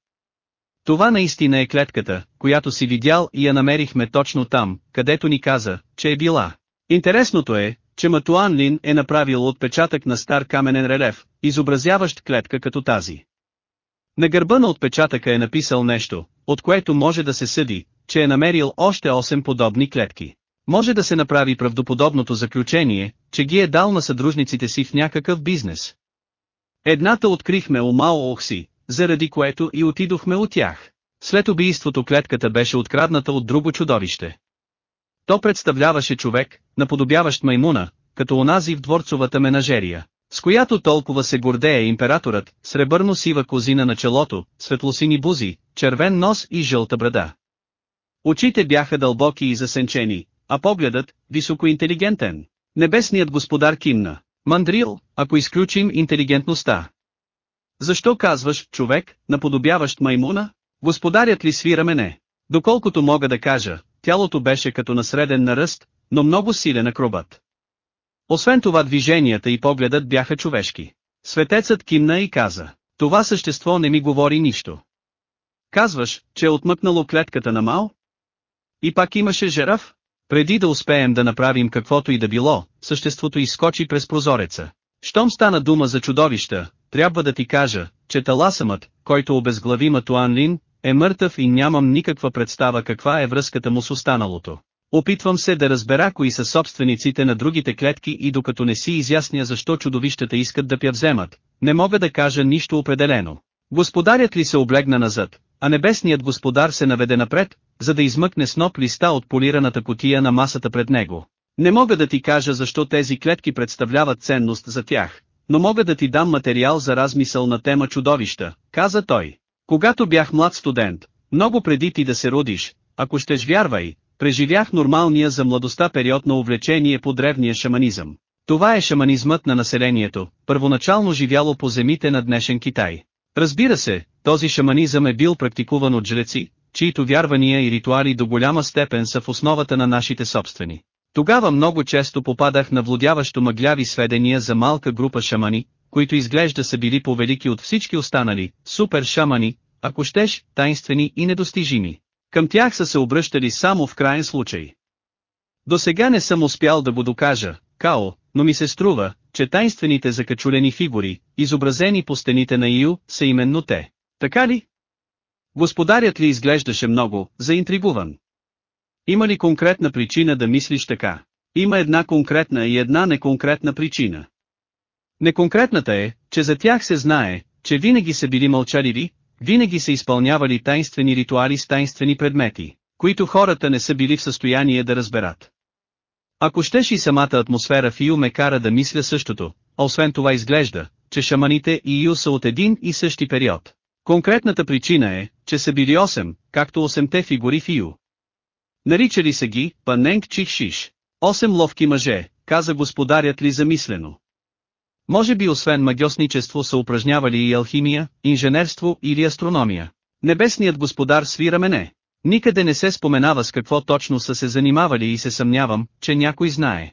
Това наистина е клетката, която си видял и я намерихме точно там, където ни каза, че е била. Интересното е, че Матуан Лин е направил отпечатък на стар каменен релеф, изобразяващ клетка като тази. На гърба на отпечатъка е написал нещо, от което може да се съди, че е намерил още 8 подобни клетки. Може да се направи правдоподобното заключение, че ги е дал на съдружниците си в някакъв бизнес. Едната открихме у Мао Охси, заради което и отидохме от тях. След убийството клетката беше открадната от друго чудовище. То представляваше човек, наподобяващ маймуна, като онази в дворцовата менажерия, с която толкова се гордее императорът, сребърно-сива козина на челото, светлосини бузи, червен нос и жълта брада. Очите бяха дълбоки и засенчени, а погледът – високоинтелигентен. Небесният господар кимна. Мандрил, ако изключим интелигентността. Защо казваш, човек, наподобяващ маймуна? Господарят ли свира мене? Доколкото мога да кажа, тялото беше като на среден наръст, но много силен акробат. Освен това движенията и погледът бяха човешки. Светецът кимна и каза, това същество не ми говори нищо. Казваш, че е отмъкнало клетката на Мал? И пак имаше жираф? Преди да успеем да направим каквото и да било, съществото изскочи през прозореца. Щом стана дума за чудовища, трябва да ти кажа, че таласамът, който обезглави Матуан Лин, е мъртъв и нямам никаква представа каква е връзката му с останалото. Опитвам се да разбера кои са собствениците на другите клетки и докато не си изясня защо чудовищата искат да пя вземат, не мога да кажа нищо определено. Господарят ли се облегна назад, а небесният господар се наведе напред, за да измъкне сноп листа от полираната котия на масата пред него. Не мога да ти кажа защо тези клетки представляват ценност за тях, но мога да ти дам материал за размисъл на тема чудовища, каза той. Когато бях млад студент, много преди ти да се родиш, ако щеш вярвай, преживях нормалния за младостта период на увлечение по древния шаманизъм. Това е шаманизмът на населението, първоначално живяло по земите на днешен Китай. Разбира се, този шаманизъм е бил практикуван от жреци, чието вярвания и ритуали до голяма степен са в основата на нашите собствени. Тогава много често попадах на владяващо мъгляви сведения за малка група шамани, които изглежда са били повелики от всички останали, супер шамани, ако щеш, тайнствени и недостижими. Към тях са се обръщали само в крайен случай. До сега не съм успял да го докажа, Као, но ми се струва, че тайнствените закачулени фигури, изобразени по стените на Ию, са именно те. Така ли? Господарят ли изглеждаше много, заинтригуван? Има ли конкретна причина да мислиш така? Има една конкретна и една неконкретна причина. Неконкретната е, че за тях се знае, че винаги са били мълчаливи, винаги са изпълнявали тайнствени ритуали с тайнствени предмети, които хората не са били в състояние да разберат. Ако щеш и самата атмосфера в Ю ме кара да мисля същото, а освен това изглежда, че шаманите и Ю са от един и същи период. Конкретната причина е, че са били 8, както 8-те фигури в Ю. Наричали са ги, Паненг Чихшиш. Осем ловки мъже, каза господарят ли замислено. Може би освен магиосничество са упражнявали и алхимия, инженерство или астрономия. Небесният господар свира мене. Никъде не се споменава с какво точно са се занимавали и се съмнявам, че някой знае.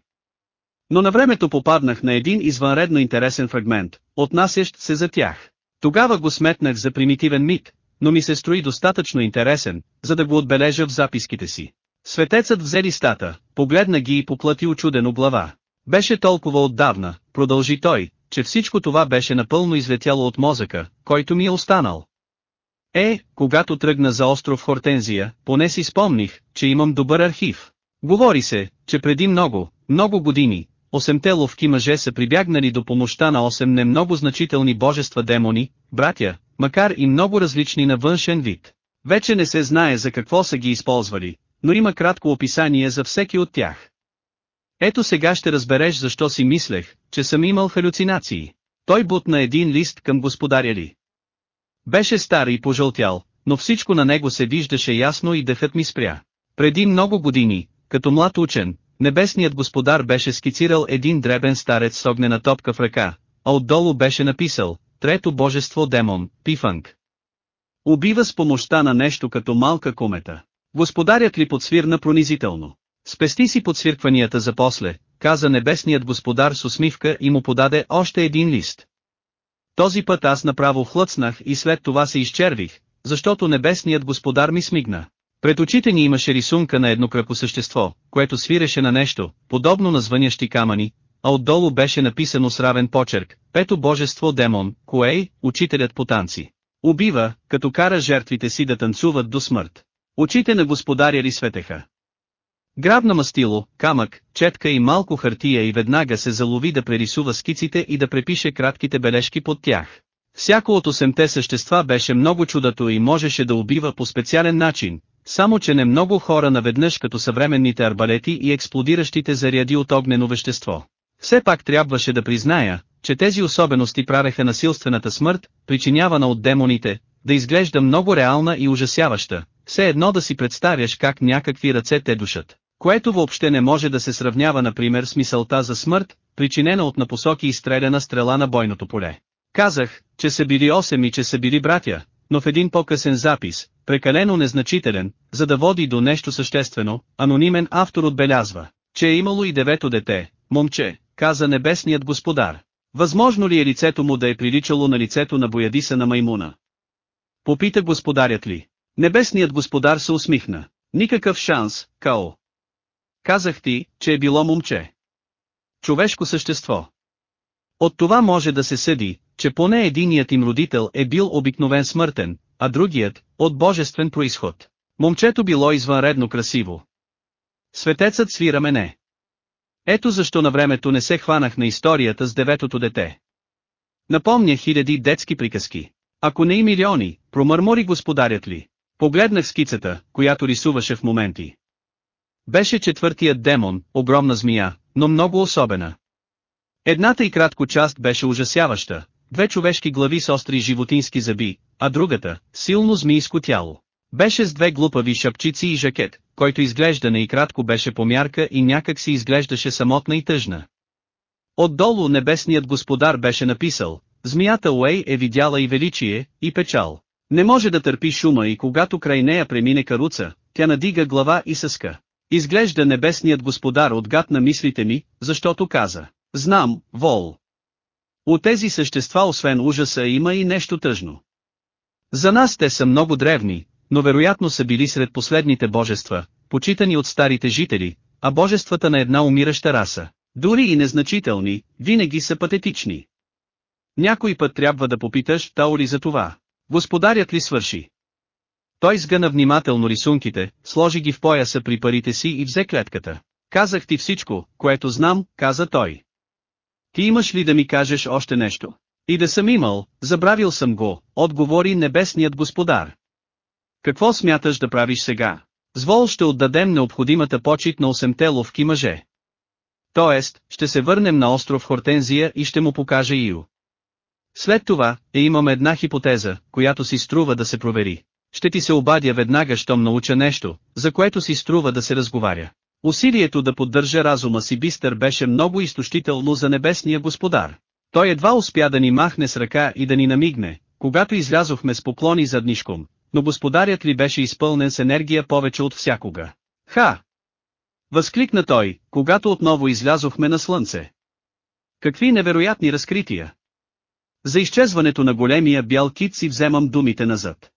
Но на времето попаднах на един извънредно интересен фрагмент, отнасящ се за тях. Тогава го сметнах за примитивен мит, но ми се строи достатъчно интересен, за да го отбележа в записките си. Светецът взе листата, погледна ги и поплати очудено глава. Беше толкова отдавна, продължи той, че всичко това беше напълно излетяло от мозъка, който ми е останал. Е, когато тръгна за остров Хортензия, поне си спомних, че имам добър архив. Говори се, че преди много, много години, осемте ловки мъже са прибягнали до помощта на 8 не много значителни божества демони, братя, макар и много различни на външен вид. Вече не се знае за какво са ги използвали, но има кратко описание за всеки от тях. Ето сега ще разбереш защо си мислех, че съм имал халюцинации. Той бутна един лист към господаря ли. Беше стар и пожълтял, но всичко на него се виждаше ясно и дъхът ми спря. Преди много години, като млад учен, небесният господар беше скицирал един дребен старец с огнена топка в ръка, а отдолу беше написал, трето божество демон, Пифанг. Убива с помощта на нещо като малка комета. Господарят ли подсвирна пронизително? Спести си подсвиркванията за после, каза небесният господар с усмивка и му подаде още един лист. Този път аз направо хлъцнах и след това се изчервих, защото небесният господар ми смигна. Пред очите ни имаше рисунка на едно кръпосъщество, което свиреше на нещо, подобно на звънящи камъни, а отдолу беше написано с равен почерк, пето божество демон, Куей, учителят по танци. Убива, като кара жертвите си да танцуват до смърт. Очите на господаря ли светеха. Грабна мастило, камък, четка и малко хартия и веднага се залови да прерисува скиците и да препише кратките бележки под тях. Всяко от осемте същества беше много чудато и можеше да убива по специален начин, само че не много хора наведнъж като съвременните арбалети и експлодиращите заряди от огнено вещество. Все пак трябваше да призная, че тези особености правеха насилствената смърт, причинявана от демоните, да изглежда много реална и ужасяваща, все едно да си представяш как някакви ръце те душат, което въобще не може да се сравнява например с мисълта за смърт, причинена от напосоки изстреляна стрела на бойното поле. Казах, че са били 8 и че са били братя, но в един по-късен запис, прекалено незначителен, за да води до нещо съществено, анонимен автор отбелязва, че е имало и девето дете, момче, каза небесният господар. Възможно ли е лицето му да е приличало на лицето на боядиса на маймуна? Попита господарят ли. Небесният господар се усмихна. Никакъв шанс, Као. Казах ти, че е било момче. Човешко същество. От това може да се съди, че поне единият им родител е бил обикновен смъртен, а другият – от божествен происход. Момчето било извънредно красиво. Светецът свира мене. Ето защо на времето не се хванах на историята с деветото дете. Напомня хиляди детски приказки. Ако не и милиони, промърмори господарят ли. Погледнах скицата, която рисуваше в моменти. Беше четвъртият демон, огромна змия, но много особена. Едната и кратко част беше ужасяваща, две човешки глави с остри животински зъби, а другата, силно змийско тяло. Беше с две глупави шапчици и жакет, който изглежда не и кратко беше помярка и някак си изглеждаше самотна и тъжна. Отдолу небесният господар беше написал, змията Уей е видяла и величие, и печал. Не може да търпи шума и когато край нея премине каруца, тя надига глава и съска. Изглежда небесният господар отгад мислите ми, защото каза, знам, вол. От тези същества освен ужаса има и нещо тъжно. За нас те са много древни, но вероятно са били сред последните божества, почитани от старите жители, а божествата на една умираща раса, дори и незначителни, винаги са патетични. Някой път трябва да попиташ Таури за това. Господарят ли свърши? Той сгъна внимателно рисунките, сложи ги в пояса при парите си и взе клетката. Казах ти всичко, което знам, каза той. Ти имаш ли да ми кажеш още нещо? И да съм имал, забравил съм го, отговори небесният господар. Какво смяташ да правиш сега? Звол ще отдадем необходимата почет на осемте ловки мъже. Тоест, ще се върнем на остров Хортензия и ще му покаже Ио. След това, е имам една хипотеза, която си струва да се провери. Ще ти се обадя веднага, щом науча нещо, за което си струва да се разговаря. Усилието да поддържа разума си бистър беше много изтощително за небесния господар. Той едва успя да ни махне с ръка и да ни намигне, когато излязохме с поклони заднишком, но господарят ли беше изпълнен с енергия повече от всякога. Ха! Възкликна той, когато отново излязохме на слънце. Какви невероятни разкрития! За изчезването на големия бял кит си вземам думите назад.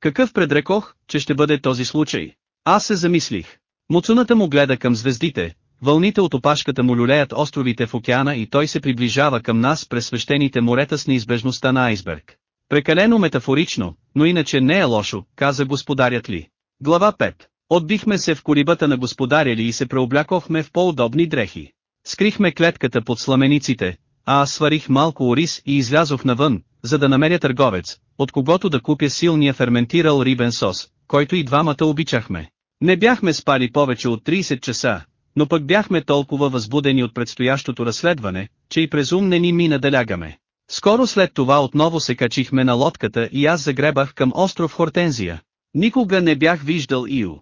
Какъв предрекох, че ще бъде този случай? Аз се замислих. Муцуната му гледа към звездите, вълните от опашката му люлеят островите в океана и той се приближава към нас през свещените морета с неизбежността на айсберг. Прекалено метафорично, но иначе не е лошо, каза господарят ли. Глава 5. Отбихме се в колибата на господаря ли и се преоблякохме в по-удобни дрехи. Скрихме клетката под сламениците, а аз сварих малко ориз и излязох навън, за да намеря търговец, от когото да купя силния ферментирал рибен сос, който и двамата обичахме. Не бяхме спали повече от 30 часа, но пък бяхме толкова възбудени от предстоящото разследване, че и през ум не ни мина да лягаме. Скоро след това отново се качихме на лодката и аз загребах към остров Хортензия. Никога не бях виждал Ио.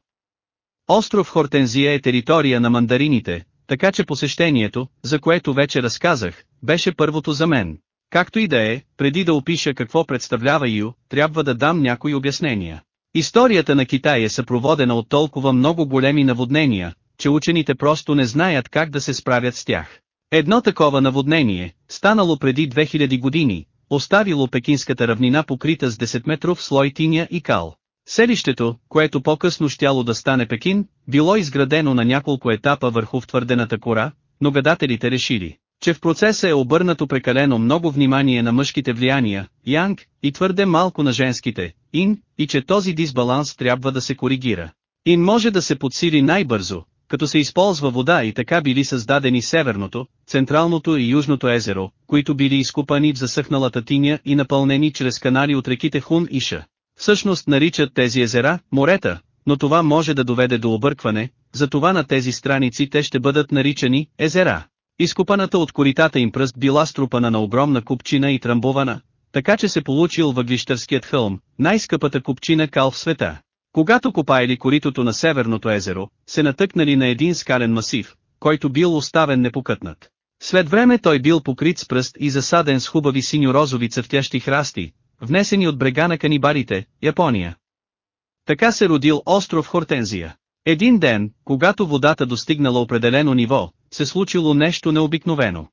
Остров Хортензия е територия на мандарините, така че посещението, за което вече разказах, беше първото за мен. Както и да е, преди да опиша какво представлява Ю, трябва да дам някои обяснения. Историята на Китай е съпроводена от толкова много големи наводнения, че учените просто не знаят как да се справят с тях. Едно такова наводнение, станало преди 2000 години, оставило пекинската равнина покрита с 10-метров слой тиня и кал. Селището, което по-късно щяло да стане Пекин, било изградено на няколко етапа върху втвърдената кора, но гадателите решили, че в процеса е обърнато прекалено много внимание на мъжките влияния, янг, и твърде малко на женските, ин, и че този дисбаланс трябва да се коригира. Ин може да се подсили най-бързо, като се използва вода и така били създадени Северното, Централното и Южното езеро, които били изкупани в засъхналата тиня и напълнени чрез канали от реките Хун и Ша. Всъщност наричат тези езера морета, но това може да доведе до объркване, затова на тези страници те ще бъдат наричани езера. Изкупаната от коритата им пръст била струпана на огромна купчина и трамбована, така че се получил въглищърският хълм, най-скъпата купчина кал в света. Когато копаели коритото на Северното езеро, се натъкнали на един скален масив, който бил оставен непокътнат. След време той бил покрит с пръст и засаден с хубави синьо-розови цъфтящи храсти, внесени от брега на канибарите, Япония. Така се родил остров Хортензия. Един ден, когато водата достигнала определено ниво, се случило нещо необикновено.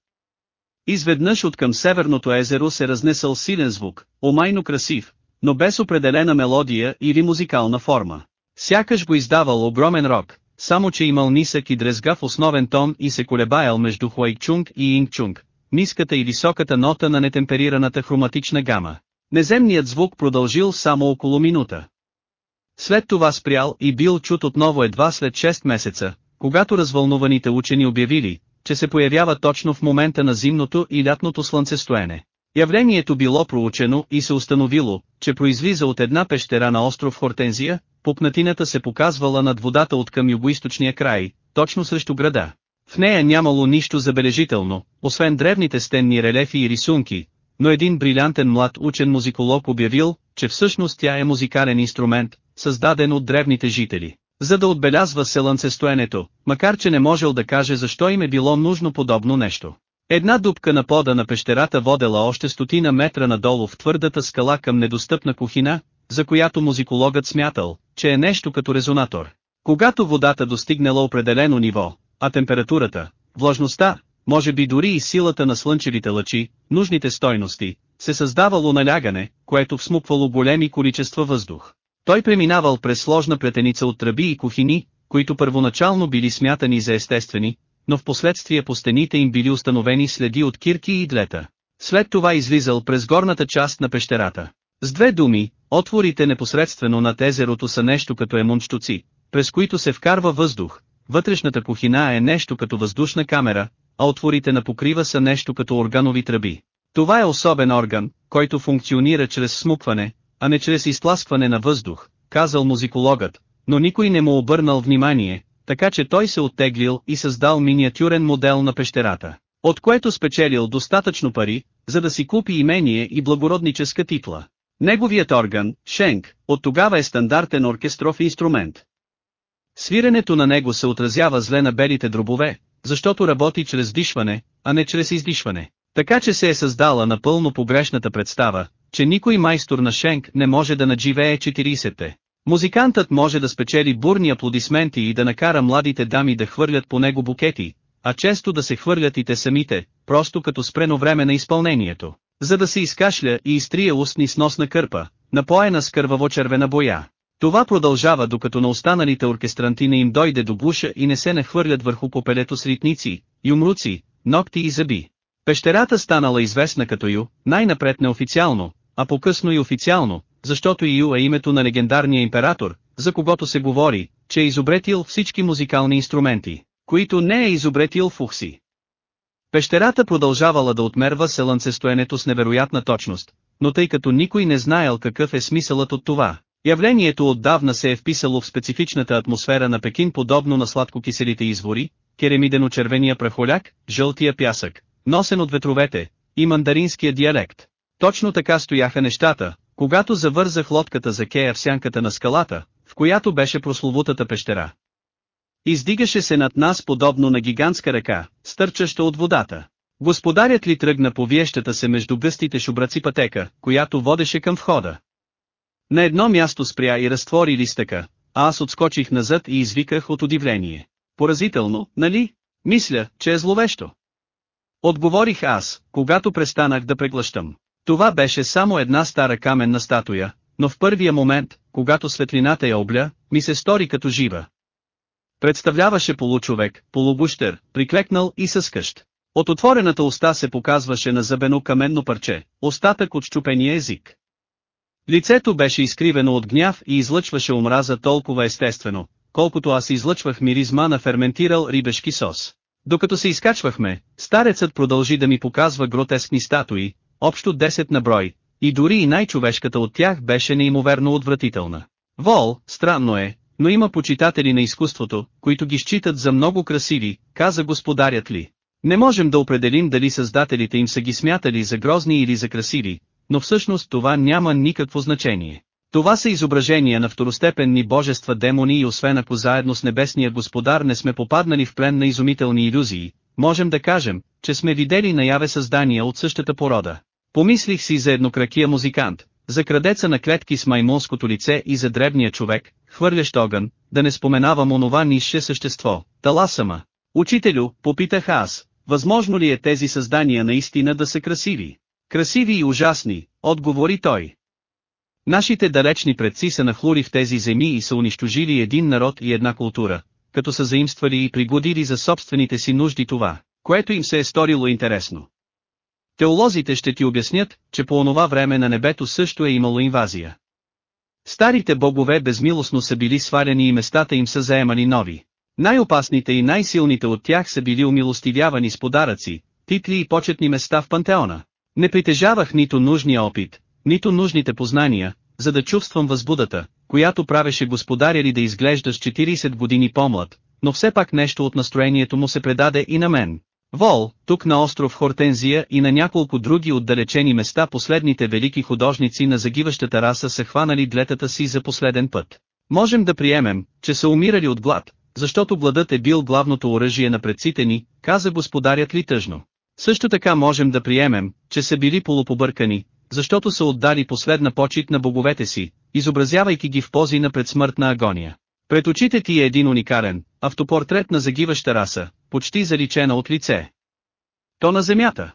Изведнъж от към северното езеро се разнесъл силен звук, омайно красив, но без определена мелодия или музикална форма. Сякаш го издавал огромен рок, само че имал нисък и дрезгав основен тон и се колебаял между Хуайчунг и Ингчунг, ниската и високата нота на нетемперираната хроматична гама. Неземният звук продължил само около минута. След това спрял и бил чут отново едва след 6 месеца, когато развълнуваните учени обявили, че се появява точно в момента на зимното и лятното слънцестоене. Явлението било проучено и се установило, че произлиза от една пещера на остров Хортензия, пупнатината се показвала над водата от към югоисточния край, точно срещу града. В нея нямало нищо забележително, освен древните стенни релефи и рисунки, но един брилянтен млад учен музиколог обявил, че всъщност тя е музикален инструмент, създаден от древните жители, за да отбелязва селънцестоенето, макар че не можел да каже защо им е било нужно подобно нещо. Една дупка на пода на пещерата водела още стотина метра надолу в твърдата скала към недостъпна кухина, за която музикологът смятал, че е нещо като резонатор. Когато водата достигнала определено ниво, а температурата, влажността, може би дори и силата на слънчевите лъчи, нужните стойности, се създавало налягане, което всмуквало големи количества въздух. Той преминавал през сложна плетеница от тръби и кухини, които първоначално били смятани за естествени, но в последствие по стените им били установени следи от кирки и длета. След това излизал през горната част на пещерата. С две думи, отворите непосредствено над езерото са нещо като емунщуци, през които се вкарва въздух, вътрешната кухина е нещо като въздушна камера, а отворите на покрива са нещо като органови тръби. Това е особен орган, който функционира чрез смукване, а не чрез изтласкване на въздух, казал музикологът, но никой не му обърнал внимание, така че той се оттеглил и създал миниатюрен модел на пещерата, от което спечелил достатъчно пари, за да си купи имение и благородническа титла. Неговият орган, Шенк, от тогава е стандартен оркестров инструмент. Свиренето на него се отразява зле на белите дробове, защото работи чрез дишване, а не чрез издишване. Така че се е създала напълно погрешната представа, че никой майстор на Шенк не може да надживее 40-те. Музикантът може да спечели бурни аплодисменти и да накара младите дами да хвърлят по него букети, а често да се хвърлят и те самите, просто като спрено време на изпълнението, за да се изкашля и изтрие устни с носна кърпа, напоена с кърваво-червена боя. Това продължава докато на останалите оркестранти не им дойде до буша и не се нахвърлят върху попелето с ритници, юмруци, ногти и зъби. Пещерата станала известна като Ю, най-напред неофициално, а по-късно и официално, защото Ю е името на легендарния император, за когото се говори, че е изобретил всички музикални инструменти, които не е изобретил в Ухси. Пещерата продължавала да отмерва селънцестоенето с невероятна точност, но тъй като никой не знаел какъв е смисълът от това, явлението отдавна се е вписало в специфичната атмосфера на Пекин подобно на сладкокиселите извори, керемидено-червения прахоляк, жълтия пясък, носен от ветровете, и мандаринския диалект. Точно така стояха нещата, когато завързах лодката за Кея в сянката на скалата, в която беше прословутата пещера. Издигаше се над нас подобно на гигантска ръка, стърчаща от водата. Господарят ли тръгна по виещата се между гъстите шубраци пътека, която водеше към входа. На едно място спря и разтвори листъка, а аз отскочих назад и извиках от удивление. Поразително, нали? Мисля, че е зловещо. Отговорих аз, когато престанах да преглъщам. Това беше само една стара каменна статуя, но в първия момент, когато светлината я обля, ми се стори като жива. Представляваше получовек, полубущер, приклекнал и съскъщ. От отворената уста се показваше на зъбено каменно парче, остатък от щупения език. Лицето беше изкривено от гняв и излъчваше омраза толкова естествено, колкото аз излъчвах миризма на ферментирал рибешки сос. Докато се изкачвахме, старецът продължи да ми показва гротескни статуи, общо 10 на брой, и дори и най-човешката от тях беше неимоверно отвратителна. Вол, странно е, но има почитатели на изкуството, които ги считат за много красиви, каза господарят ли. Не можем да определим дали създателите им са ги смятали за грозни или за красиви, но всъщност това няма никакво значение. Това са изображения на второстепенни божества демони и освен ако заедно с небесния господар не сме попаднали в плен на изумителни иллюзии, можем да кажем, че сме видели наяве създания от същата порода. Помислих си за еднокракия музикант, за крадеца на клетки с маймунското лице и за дребния човек, хвърлящ огън, да не споменавам онова нисше същество, таласама. Учителю, попитах аз, възможно ли е тези създания наистина да са красиви? Красиви и ужасни, отговори той. Нашите далечни предци са нахлури в тези земи и са унищожили един народ и една култура, като са заимствали и пригодили за собствените си нужди това, което им се е сторило интересно. Теолозите ще ти обяснят, че по онова време на небето също е имало инвазия. Старите богове безмилостно са били сваляни и местата им са заемани нови. Най-опасните и най-силните от тях са били умилостивявани с подаръци, титли и почетни места в пантеона. Не притежавах нито нужния опит, нито нужните познания, за да чувствам възбудата, която правеше господаря ли да изглежда с 40 години по-млад, но все пак нещо от настроението му се предаде и на мен. Вол, тук на остров Хортензия и на няколко други отдалечени места последните велики художници на загиващата раса са хванали длетата си за последен път. Можем да приемем, че са умирали от глад, защото гладът е бил главното оръжие на предците ни, каза господарят ли тъжно. Също така можем да приемем, че са били полупобъркани, защото са отдали последна почет на боговете си, изобразявайки ги в пози на предсмъртна агония. Пред очите ти е един уникален, автопортрет на загиваща раса, почти заличена от лице. То на земята.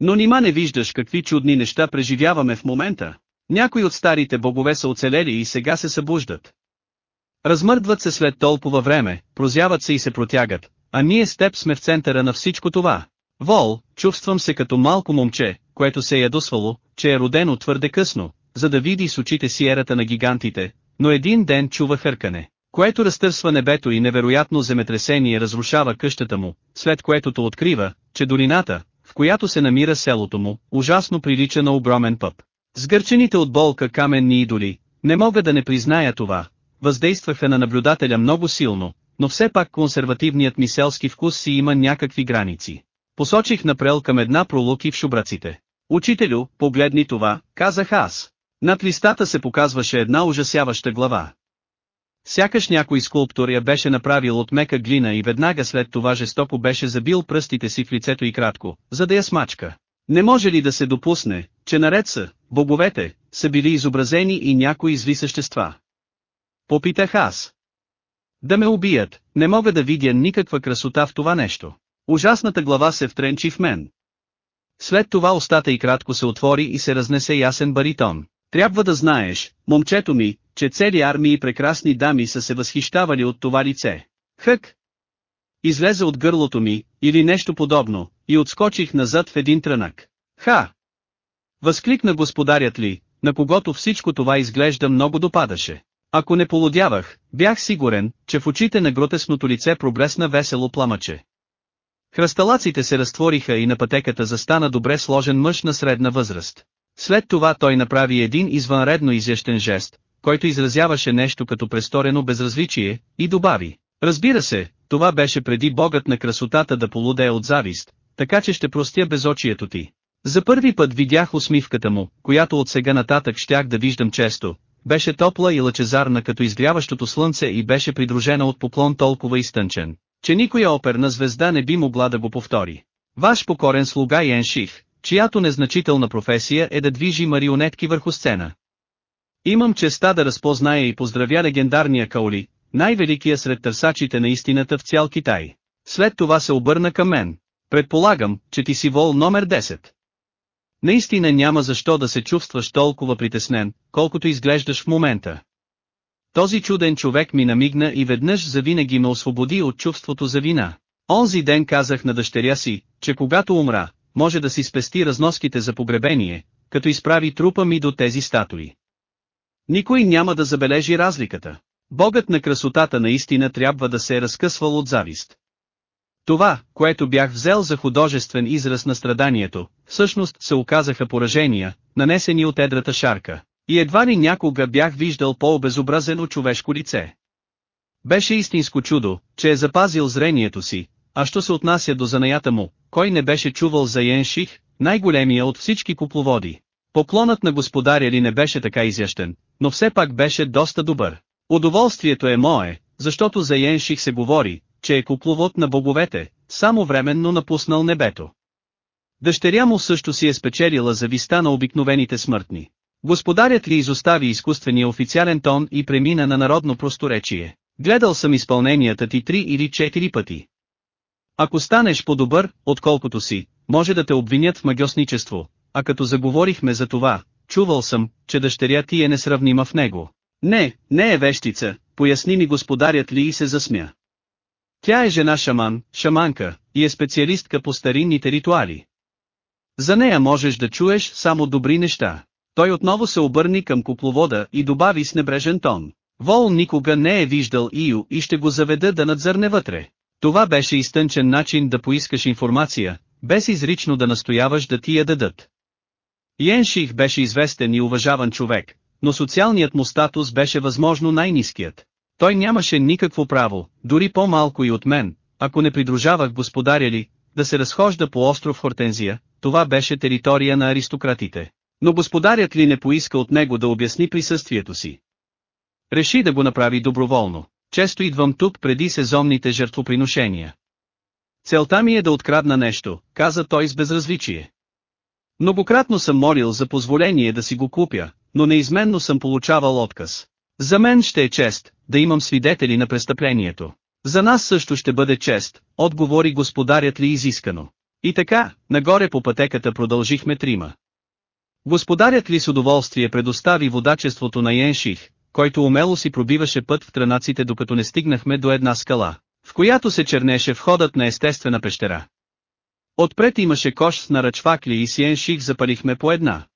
Но нима не виждаш какви чудни неща преживяваме в момента. Някои от старите богове са оцелели и сега се събуждат. Размърдват се след толкова време, прозяват се и се протягат, а ние с теб сме в центъра на всичко това. Вол, чувствам се като малко момче, което се е ядосвало, че е родено твърде късно, за да види с очите си ерата на гигантите, но един ден чува хъркане, което разтърсва небето и невероятно земетресение разрушава къщата му, след което то открива, че долината, в която се намира селото му, ужасно прилича на огромен пъп. Сгърчените от болка каменни идоли, не мога да не призная това, въздействаха на наблюдателя много силно, но все пак консервативният ми селски вкус си има някакви граници. Посочих напрел към една пролуки в шубраците. Учителю, погледни това, казах аз. Над листата се показваше една ужасяваща глава. Сякаш някой скулптор я беше направил от мека глина и веднага след това жестоко беше забил пръстите си в лицето и кратко, за да я смачка. Не може ли да се допусне, че наред са, боговете, са били изобразени и някои зли същества? Попитах аз. Да ме убият, не мога да видя никаква красота в това нещо. Ужасната глава се втренчи в мен. След това устата и кратко се отвори и се разнесе ясен баритон. Трябва да знаеш, момчето ми, че цели армии прекрасни дами са се възхищавали от това лице. Хък! Излезе от гърлото ми, или нещо подобно, и отскочих назад в един трънък. Ха! Възкликна господарят ли, на когото всичко това изглежда много допадаше. Ако не полудявах, бях сигурен, че в очите на гротесното лице проблесна весело пламъче. Хръсталаците се разтвориха и на пътеката застана добре сложен мъж на средна възраст. След това той направи един извънредно изящен жест, който изразяваше нещо като престорено безразличие, и добави. Разбира се, това беше преди богът на красотата да полудее от завист, така че ще простя безочието ти. За първи път видях усмивката му, която от сега нататък щях да виждам често, беше топла и лъчезарна като изгряващото слънце и беше придружена от поклон толкова изтънчен, че никоя оперна звезда не би могла да го повтори. Ваш покорен слуга Йен Ших, чиято незначителна професия е да движи марионетки върху сцена. Имам честа да разпозная и поздравя легендарния Каули, най-великия сред търсачите на истината в цял Китай. След това се обърна към мен. Предполагам, че ти си вол номер 10. Наистина няма защо да се чувстваш толкова притеснен, колкото изглеждаш в момента. Този чуден човек ми намигна и веднъж завинаги ме освободи от чувството за вина. Онзи ден казах на дъщеря си, че когато умра, може да си спести разноските за погребение, като изправи трупа ми до тези статуи. Никой няма да забележи разликата. Богът на красотата наистина трябва да се е разкъсвал от завист. Това, което бях взел за художествен израз на страданието, всъщност се оказаха поражения, нанесени от едрата шарка, и едва ли някога бях виждал по-обезобразено човешко лице. Беше истинско чудо, че е запазил зрението си, а що се отнася до занаята му, кой не беше чувал за Йенших, най-големия от всички купловоди. Поклонът на господаря ли не беше така изящен, но все пак беше доста добър. Удоволствието е мое, защото за Йенших се говори, че е купловод на боговете, само временно напуснал небето. Дъщеря му също си е спечелила зависта на обикновените смъртни. Господарят ли изостави изкуствения официален тон и премина на народно просторечие? Гледал съм изпълненията ти три или четири пъти. Ако станеш по-добър, отколкото си, може да те обвинят в магиосничество, а като заговорихме за това, чувал съм, че дъщеря ти е несравнима в него. Не, не е вещица, поясни ми господарят ли и се засмя. Тя е жена шаман, шаманка, и е специалистка по старинните ритуали. За нея можеш да чуеш само добри неща. Той отново се обърни към купловода и добави с небрежен тон. Вол никога не е виждал Ию и ще го заведа да надзърне вътре. Това беше изтънчен начин да поискаш информация, без изрично да настояваш да ти я дадат. Йенших беше известен и уважаван човек, но социалният му статус беше възможно най-низкият. Той нямаше никакво право, дори по-малко и от мен, ако не придружавах господаря ли, да се разхожда по остров Хортензия, това беше територия на аристократите. Но господарят ли не поиска от него да обясни присъствието си? Реши да го направи доброволно. Често идвам тук преди сезонните жертвоприношения. Целта ми е да открадна нещо, каза той с безразличие. Многократно съм молил за позволение да си го купя, но неизменно съм получавал отказ. За мен ще е чест, да имам свидетели на престъплението. За нас също ще бъде чест, отговори господарят ли изискано. И така, нагоре по пътеката продължихме трима. Господарят ли с удоволствие предостави водачеството на Йенших, който умело си пробиваше път в трънаците докато не стигнахме до една скала, в която се чернеше входът на естествена пещера. Отпред имаше кош с наръчвакли и сиенших запалихме по една.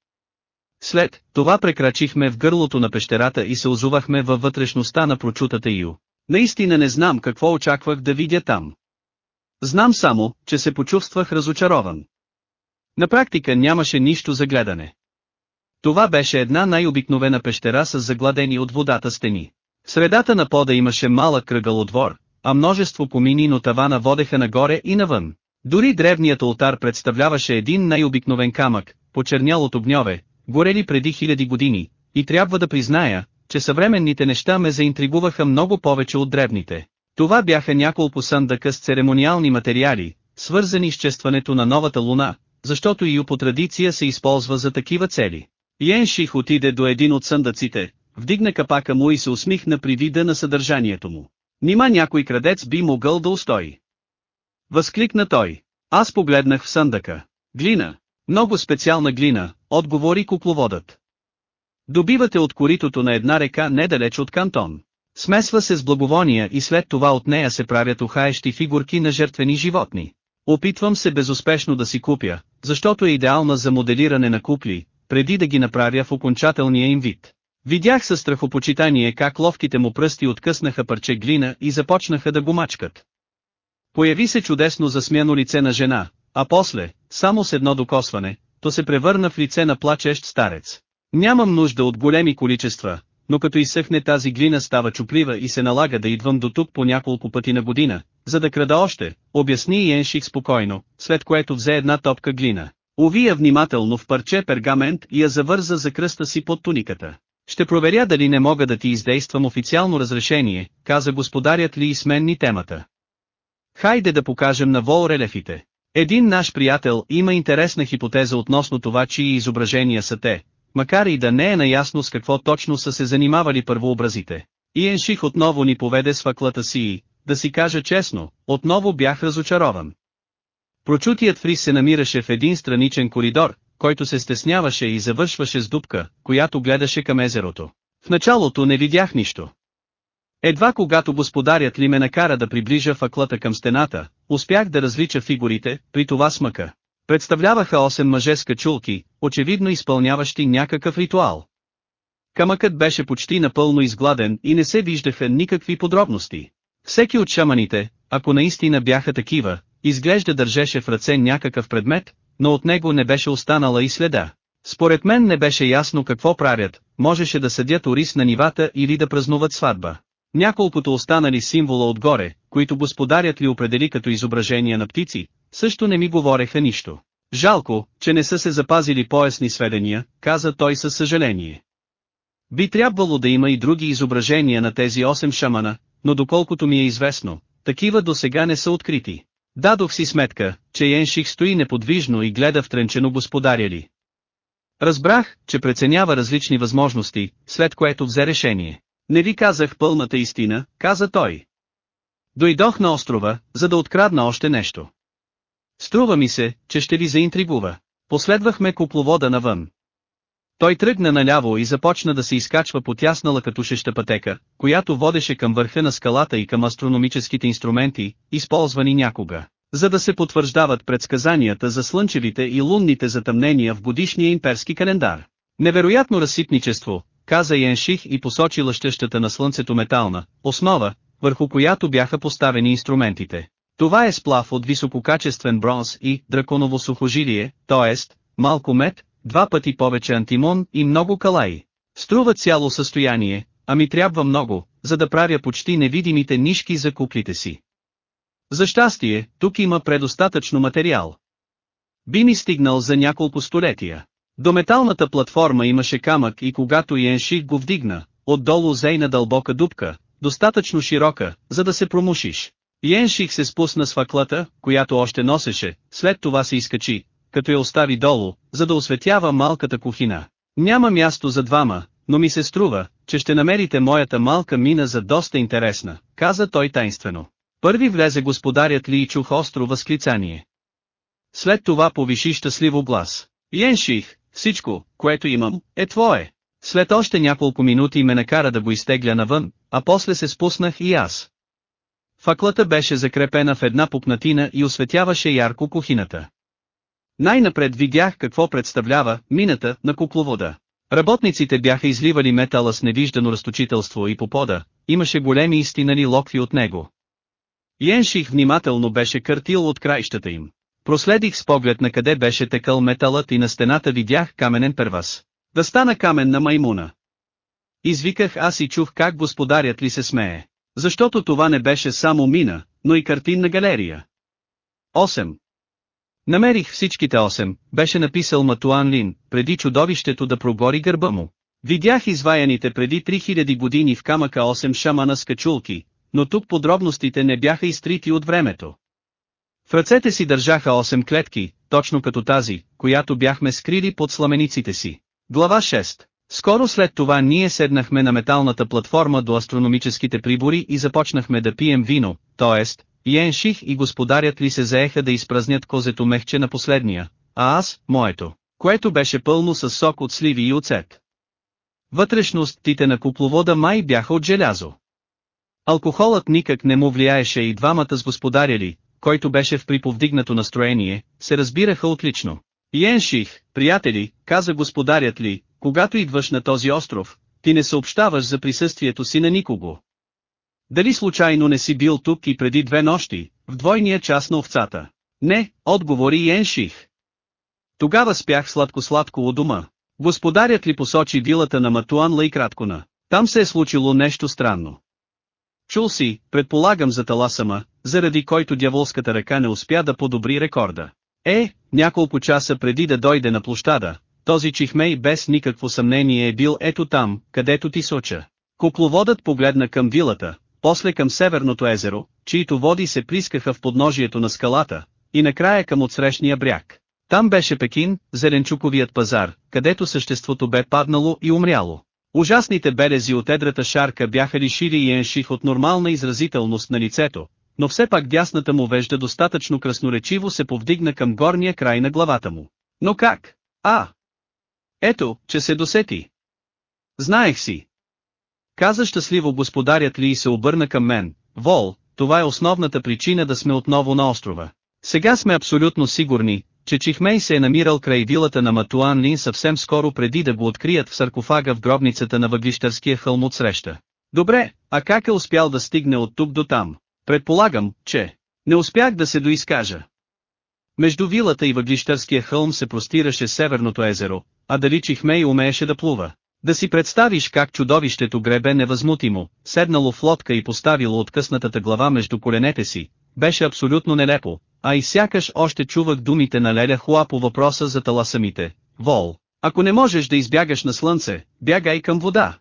След това прекрачихме в гърлото на пещерата и се озувахме във вътрешността на прочутата Ю. Наистина не знам какво очаквах да видя там. Знам само, че се почувствах разочарован. На практика нямаше нищо за гледане. Това беше една най-обикновена пещера с загладени от водата стени. В средата на пода имаше малък кръгъл отвор, а множество помини но тавана водеха нагоре и навън. Дори древният ултар представляваше един най-обикновен камък, почернял от огньове, горели преди хиляди години, и трябва да призная, че съвременните неща ме заинтригуваха много повече от древните. Това бяха няколко съндъка с церемониални материали, свързани с честването на новата луна, защото и по традиция се използва за такива цели. Йенших отиде до един от съндъците, вдигна капака му и се усмихна при вида на съдържанието му. Нима някой крадец би могъл да устои. Възкликна той. Аз погледнах в съндъка. Глина. Много специална глина, отговори кукловодът. Добивате от коритото на една река недалеч от Кантон. Смесва се с благовония и след това от нея се правят ухаещи фигурки на жертвени животни. Опитвам се безуспешно да си купя, защото е идеална за моделиране на купли, преди да ги направя в окончателния им вид. Видях със страхопочитание как ловките му пръсти откъснаха парче глина и започнаха да го мачкат. Появи се чудесно засмяно лице на жена, а после, само с едно докосване, то се превърна в лице на плачещ старец. Нямам нужда от големи количества, но като изсъхне тази глина става чуплива и се налага да идвам до тук по няколко пъти на година, за да крада още, обясни Йенших спокойно, след което взе една топка глина. Уви я внимателно в парче пергамент и я завърза за кръста си под туниката. Ще проверя дали не мога да ти издействам официално разрешение, каза господарят ли и сменни темата. Хайде да покажем на Вол релефите. Един наш приятел има интересна хипотеза относно това чии изображения са те, макар и да не е наясно с какво точно са се занимавали първообразите. Иен Ших отново ни поведе с факлата си и, да си кажа честно, отново бях разочарован. Прочутият фриз се намираше в един страничен коридор, който се стесняваше и завършваше с дупка, която гледаше към езерото. В началото не видях нищо. Едва когато господарят ли ме накара да приближа факлата към стената, успях да различа фигурите, при това смъка. Представляваха 8 мъже с качулки, очевидно изпълняващи някакъв ритуал. Камъкът беше почти напълно изгладен и не се виждаха никакви подробности. Всеки от шаманите, ако наистина бяха такива, изглежда държеше в ръце някакъв предмет, но от него не беше останала и следа. Според мен не беше ясно какво правят, можеше да съдят ориз на нивата или да празнуват сватба. Няколкото останали символа отгоре, които господарят ли определи като изображения на птици, също не ми говореха нищо. Жалко, че не са се запазили поясни сведения, каза той със съжаление. Би трябвало да има и други изображения на тези 8 шамана, но доколкото ми е известно, такива до сега не са открити. Дадох си сметка, че Йенших стои неподвижно и гледа втренчено господаря ли. Разбрах, че преценява различни възможности, след което взе решение. Не ви казах пълната истина, каза той. Дойдох на острова, за да открадна още нещо. Струва ми се, че ще ви заинтригува. Последвахме купловода навън. Той тръгна наляво и започна да се изкачва по тясна лъкатушеща пътека, която водеше към върха на скалата и към астрономическите инструменти, използвани някога, за да се потвърждават предсказанията за слънчевите и лунните затъмнения в годишния имперски календар. Невероятно разсипничество, каза Янших и посочи лъщещата на слънцето метална, основа, върху която бяха поставени инструментите. Това е сплав от висококачествен бронз и драконово сухожилие, т.е. малко мед, два пъти повече антимон и много калаи. Струва цяло състояние, а ми трябва много, за да правя почти невидимите нишки за куклите си. За щастие, тук има предостатъчно материал. Би ми стигнал за няколко столетия. До металната платформа имаше камък и когато Йенших го вдигна, отдолу зейна дълбока дупка, достатъчно широка, за да се промушиш. Йенших се спусна с факлата, която още носеше, след това се изкачи, като я остави долу, за да осветява малката кухина. Няма място за двама, но ми се струва, че ще намерите моята малка мина за доста интересна, каза той тайнствено. Първи влезе господарят ли и чух остро възклицание. След това повиши щастливо глас. Йенших, всичко, което имам, е твое. След още няколко минути ме накара да го изтегля навън, а после се спуснах и аз. Факлата беше закрепена в една пупнатина и осветяваше ярко кухината. Най-напред видях какво представлява мината на кукловода. Работниците бяха изливали метала с невиждано разточителство и по пода, имаше големи истинали локви от него. Йенших внимателно беше къртил от краищата им. Проследих с поглед на къде беше текал металът и на стената видях каменен первас. Да стана камен на маймуна. Извиках аз и чух как господарят ли се смее. Защото това не беше само мина, но и картинна галерия. 8. Намерих всичките 8, беше написал Матуан Лин, преди чудовището да пробори гърба му. Видях изваяните преди 3000 години в камъка 8 шамана с качулки, но тук подробностите не бяха изтрити от времето. В ръцете си държаха 8 клетки, точно като тази, която бяхме скрили под сламениците си. Глава 6 Скоро след това ние седнахме на металната платформа до астрономическите прибори и започнахме да пием вино, т.е. Йенших и господарят ли се заеха да изпразнят козето мехче на последния, а аз, моето, което беше пълно с сок от сливи и оцет. Вътрешностите на купловода май бяха от желязо. Алкохолът никак не му влияеше и двамата с господаря ли, който беше в приповдигнато настроение, се разбираха отлично. Йенших, приятели, каза господарят ли, когато идваш на този остров, ти не съобщаваш за присъствието си на никого. Дали случайно не си бил тук и преди две нощи, в двойния час на овцата? Не, отговори Йенших. Тогава спях сладко-сладко у дома. Господарят ли посочи вилата на Матуан Лайкраткона? Там се е случило нещо странно. Чул си, предполагам за таласама, заради който дяволската ръка не успя да подобри рекорда. Е, няколко часа преди да дойде на площада, този чихмей без никакво съмнение е бил ето там, където ти соча. Кукловодът погледна към вилата, после към северното езеро, чието води се прискаха в подножието на скалата, и накрая към отсрещния бряг. Там беше Пекин, зеленчуковият пазар, където съществото бе паднало и умряло. Ужасните белези от едрата шарка бяха лишили и енших от нормална изразителност на лицето, но все пак дясната му вежда достатъчно красноречиво се повдигна към горния край на главата му. Но как? А! Ето, че се досети. Знаех си. Каза щастливо господарят ли и се обърна към мен, Вол, това е основната причина да сме отново на острова. Сега сме абсолютно сигурни, че Чихмей се е намирал край вилата на Матуан Лин съвсем скоро преди да го открият в саркофага в гробницата на въглищарския хълм от среща. Добре, а как е успял да стигне от тук до там? Предполагам, че не успях да се доизкажа. Между вилата и въглищарския хълм се простираше северното езеро, а дали Чихмей умееше да плува. Да си представиш как чудовището гребе невъзмутимо, седнало в лодка и поставило откъснатата глава между коленете си, беше абсолютно нелепо, а и сякаш още чувах думите на Леля Хуа по въпроса за таласамите. Вол, ако не можеш да избягаш на слънце, бягай към вода.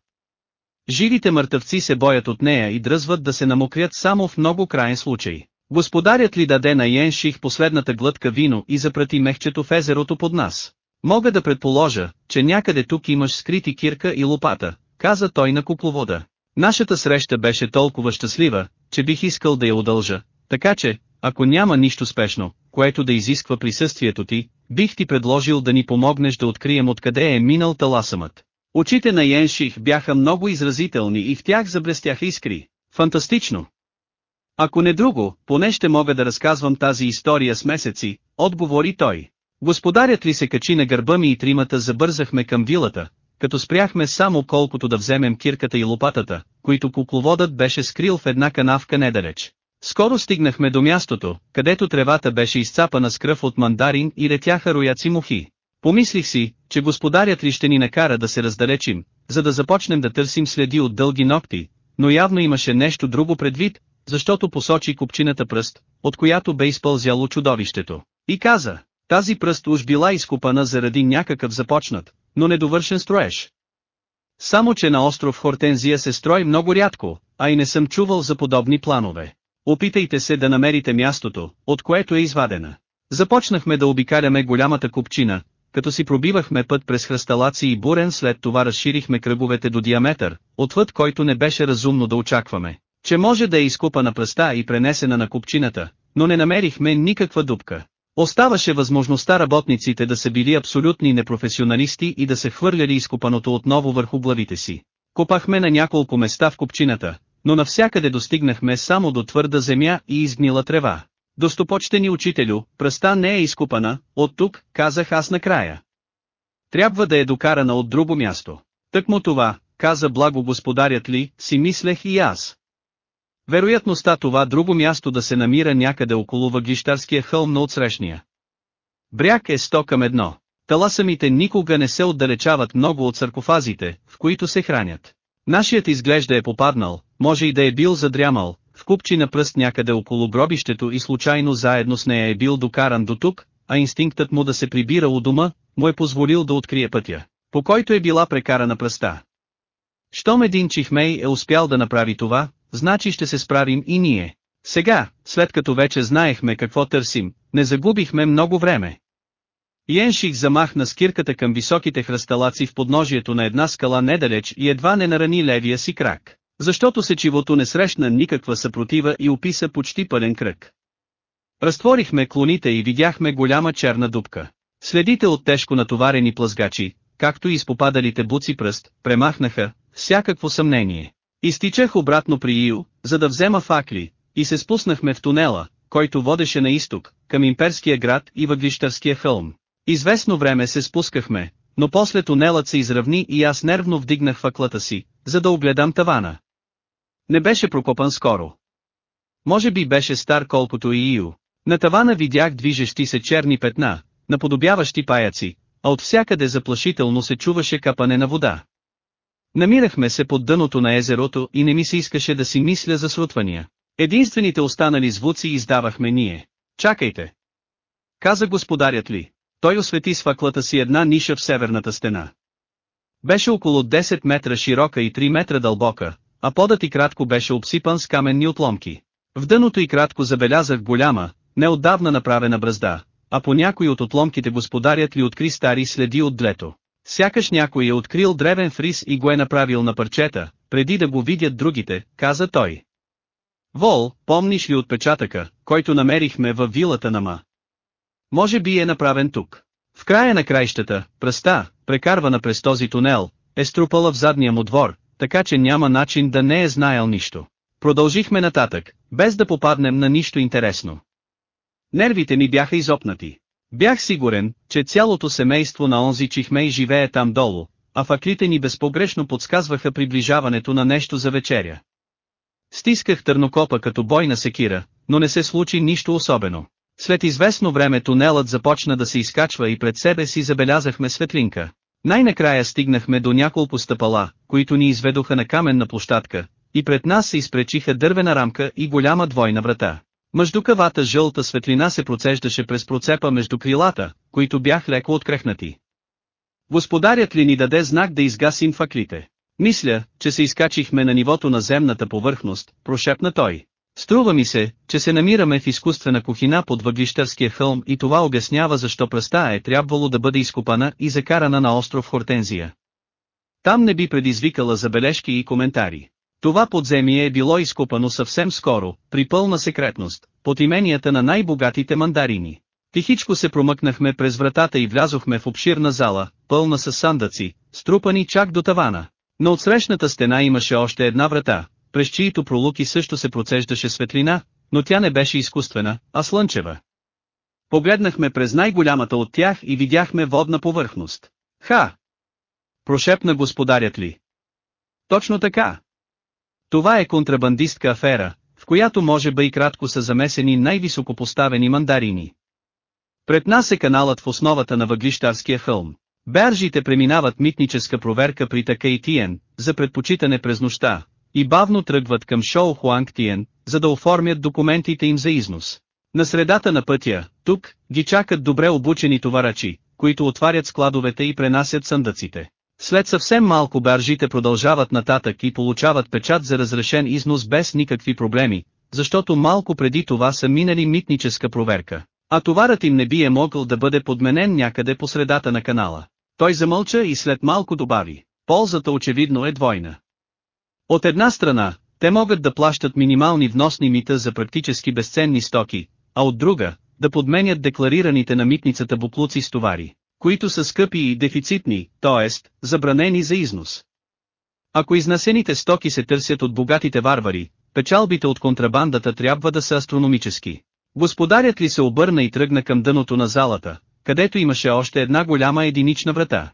Живите мъртъвци се боят от нея и дръзват да се намокрят само в много крайен случай. Господарят ли даде на Йенших последната глътка вино и запрати мехчето в езерото под нас? Мога да предположа, че някъде тук имаш скрити кирка и лопата, каза той на кукловода. Нашата среща беше толкова щастлива, че бих искал да я удължа, така че, ако няма нищо спешно, което да изисква присъствието ти, бих ти предложил да ни помогнеш да открием откъде е минал таласамът. Очите на Йенших бяха много изразителни и в тях заблестяха искри. Фантастично! Ако не друго, поне ще мога да разказвам тази история с месеци, отговори той. Господарят ли се качи на гърба ми и тримата забързахме към вилата, като спряхме само колкото да вземем кирката и лопатата, които кукловодът беше скрил в една канавка недалеч. Скоро стигнахме до мястото, където тревата беше изцапана с кръв от мандарин и летяха рояци мухи. Помислих си, че господарят ли ще ни накара да се раздалечим, за да започнем да търсим следи от дълги ногти, но явно имаше нещо друго предвид, защото посочи купчината пръст, от която бе изпълзяло чудовището. И каза, тази пръст уж била изкупана заради някакъв започнат, но недовършен строеж. Само че на остров Хортензия се строи много рядко, а и не съм чувал за подобни планове. Опитайте се да намерите мястото, от което е извадена. Започнахме да обикаляме голямата купчина, като си пробивахме път през хръсталаци и бурен след това разширихме кръговете до диаметър, отвъд който не беше разумно да очакваме, че може да е изкупана пръста и пренесена на купчината, но не намерихме никаква дупка. Оставаше възможността работниците да са били абсолютни непрофесионалисти и да се хвърляли изкопаното отново върху главите си. Копахме на няколко места в купчината, но навсякъде достигнахме само до твърда земя и изгнила трева. Достопочтени учителю, пръста не е изкупана, от тук, казах аз накрая. Трябва да е докарана от друго място. Тък му това, каза благо господарят ли, си мислех и аз. Вероятността това друго място да се намира някъде около въглищарския хълм на отсрещния. Бряг е 100 към едно. Таласамите никога не се отдалечават много от саркофазите, в които се хранят. Нашият изглежда е попаднал, може и да е бил задрямал, в купчи на пръст някъде около гробището и случайно заедно с нея е бил докаран до тук, а инстинктът му да се прибира у дома, му е позволил да открие пътя, по който е била прекарана пръста. Щом един чихмей е успял да направи това, значи ще се справим и ние. Сега, след като вече знаехме какво търсим, не загубихме много време. Йенших замахна скирката към високите хръсталаци в подножието на една скала недалеч и едва не нарани левия си крак, защото сечивото не срещна никаква съпротива и описа почти пълен кръг. Разтворихме клоните и видяхме голяма черна дупка. Следите от тежко натоварени плъзгачи, както и изпопадалите буци пръст, премахнаха всякакво съмнение. Изтичах обратно при Ио, за да взема факли, и се спуснахме в тунела, който водеше на изток, към имперския град и въглищарския хълм. Известно време се спускахме, но после тунелът се изравни и аз нервно вдигнах факлата си, за да огледам тавана. Не беше прокопан скоро. Може би беше стар колкото и Ио. На тавана видях движещи се черни петна, наподобяващи паяци, а от всякъде заплашително се чуваше капане на вода. Намирахме се под дъното на езерото и не ми се искаше да си мисля за срутвания. Единствените останали звуци издавахме ние. Чакайте! Каза господарят ли. Той освети с факлата си една ниша в северната стена. Беше около 10 метра широка и 3 метра дълбока, а подът и кратко беше обсипан с каменни отломки. В дъното и кратко забелязах голяма, неотдавна направена бръзда, а по някой от отломките господарят ли откри стари следи от длето. Сякаш някой е открил древен фрис и го е направил на парчета, преди да го видят другите, каза той. Вол, помниш ли отпечатъка, който намерихме във вилата на Ма? Може би е направен тук. В края на краищата, пръста, прекарвана през този тунел, е струпала в задния му двор, така че няма начин да не е знаел нищо. Продължихме нататък, без да попаднем на нищо интересно. Нервите ми бяха изопнати. Бях сигурен, че цялото семейство на онзи чихмей живее там долу, а факлите ни безпогрешно подсказваха приближаването на нещо за вечеря. Стисках търнокопа като бойна секира, но не се случи нищо особено. След известно време тунелът започна да се изкачва и пред себе си забелязахме светлинка. Най-накрая стигнахме до няколко стъпала, които ни изведоха на каменна площадка, и пред нас се изпречиха дървена рамка и голяма двойна врата. Мъждукавата жълта светлина се процеждаше през процепа между крилата, които бях леко открехнати. Господарят ли ни даде знак да изгасим факлите? Мисля, че се изкачихме на нивото на земната повърхност, прошепна той. Струва ми се, че се намираме в изкуствена кухина под въглищарския хълм и това обяснява защо пръста е трябвало да бъде изкопана и закарана на остров Хортензия. Там не би предизвикала забележки и коментари. Това подземие е било изкопано съвсем скоро, при пълна секретност, под именията на най-богатите мандарини. Тихичко се промъкнахме през вратата и влязохме в обширна зала, пълна с сандъци, струпани чак до тавана. Но от срещната стена имаше още една врата, през чието пролуки също се процеждаше светлина, но тя не беше изкуствена, а слънчева. Погледнахме през най-голямата от тях и видяхме водна повърхност. Ха! Прошепна господарят ли. Точно така. Това е контрабандистка афера, в която може би и кратко са замесени най-високопоставени мандарини. Пред нас е каналът в основата на въглищарския хълм. Бержите преминават митническа проверка при Такейтиен, за предпочитане през нощта, и бавно тръгват към Шоу Хуангтиен, за да оформят документите им за износ. На средата на пътя, тук, ги чакат добре обучени товарачи, които отварят складовете и пренасят съндъците. След съвсем малко баржите продължават нататък и получават печат за разрешен износ без никакви проблеми, защото малко преди това са минали митническа проверка. А товарът им не би е могъл да бъде подменен някъде по средата на канала. Той замълча и след малко добави. Ползата очевидно е двойна. От една страна, те могат да плащат минимални вносни мита за практически безценни стоки, а от друга, да подменят декларираните на митницата буклуци с товари, които са скъпи и дефицитни, т.е. забранени за износ. Ако изнасените стоки се търсят от богатите варвари, печалбите от контрабандата трябва да са астрономически. Господарят ли се обърна и тръгна към дъното на залата, където имаше още една голяма единична врата.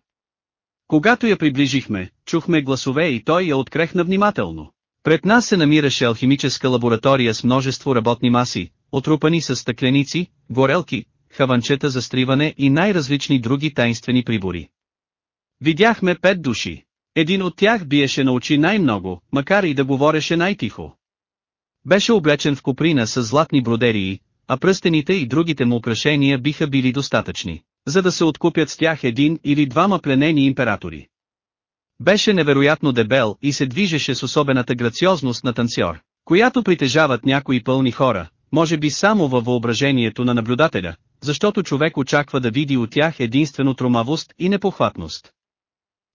Когато я приближихме, чухме гласове и той я открехна внимателно. Пред нас се намираше алхимическа лаборатория с множество работни маси, отрупани с стъкленици, горелки, хаванчета за стриване и най-различни други тайнствени прибори. Видяхме пет души. Един от тях биеше на очи най-много, макар и да говореше най-тихо. Беше облечен в куприна с златни бродерии, а пръстените и другите му украшения биха били достатъчни, за да се откупят с тях един или двама пленени императори. Беше невероятно дебел и се движеше с особената грациозност на танцор, която притежават някои пълни хора, може би само във въображението на наблюдателя, защото човек очаква да види от тях единствено тромавост и непохватност.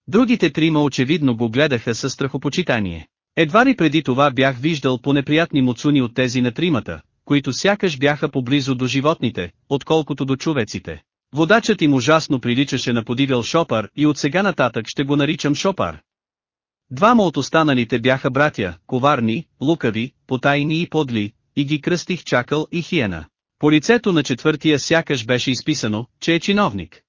Другите трима очевидно го гледаха със страхопочитание. Едва ли преди това бях виждал по неприятни муцуни от тези на тримата, които сякаш бяха поблизо до животните, отколкото до човеците. Водачът им ужасно приличаше на подивел шопар и от сега нататък ще го наричам шопар. Двама от останалите бяха братя, коварни, лукави, потайни и подли, и ги кръстих чакал и хиена. По лицето на четвъртия сякаш беше изписано, че е чиновник.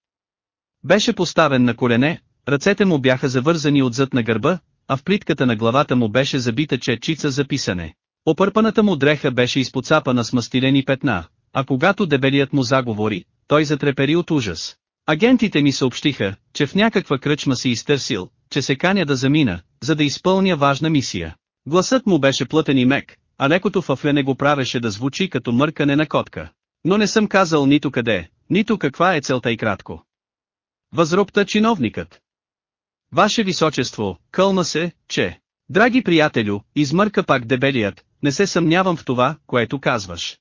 Беше поставен на колене, ръцете му бяха завързани отзад на гърба, а в плитката на главата му беше забита четчица за писане. Опърпаната му дреха беше изпоцапана с мастилени петна, а когато дебелият му заговори, той затрепери от ужас. Агентите ми съобщиха, че в някаква кръчма си изтърсил, че се каня да замина, за да изпълня важна мисия. Гласът му беше плътен и мек, а лекото фафлене го правеше да звучи като мъркане на котка. Но не съм казал нито къде, нито каква е целта и кратко. Възробта чиновникът. Ваше височество, кълна се, че... Драги приятелю, измърка пак дебелият, не се съмнявам в това, което казваш.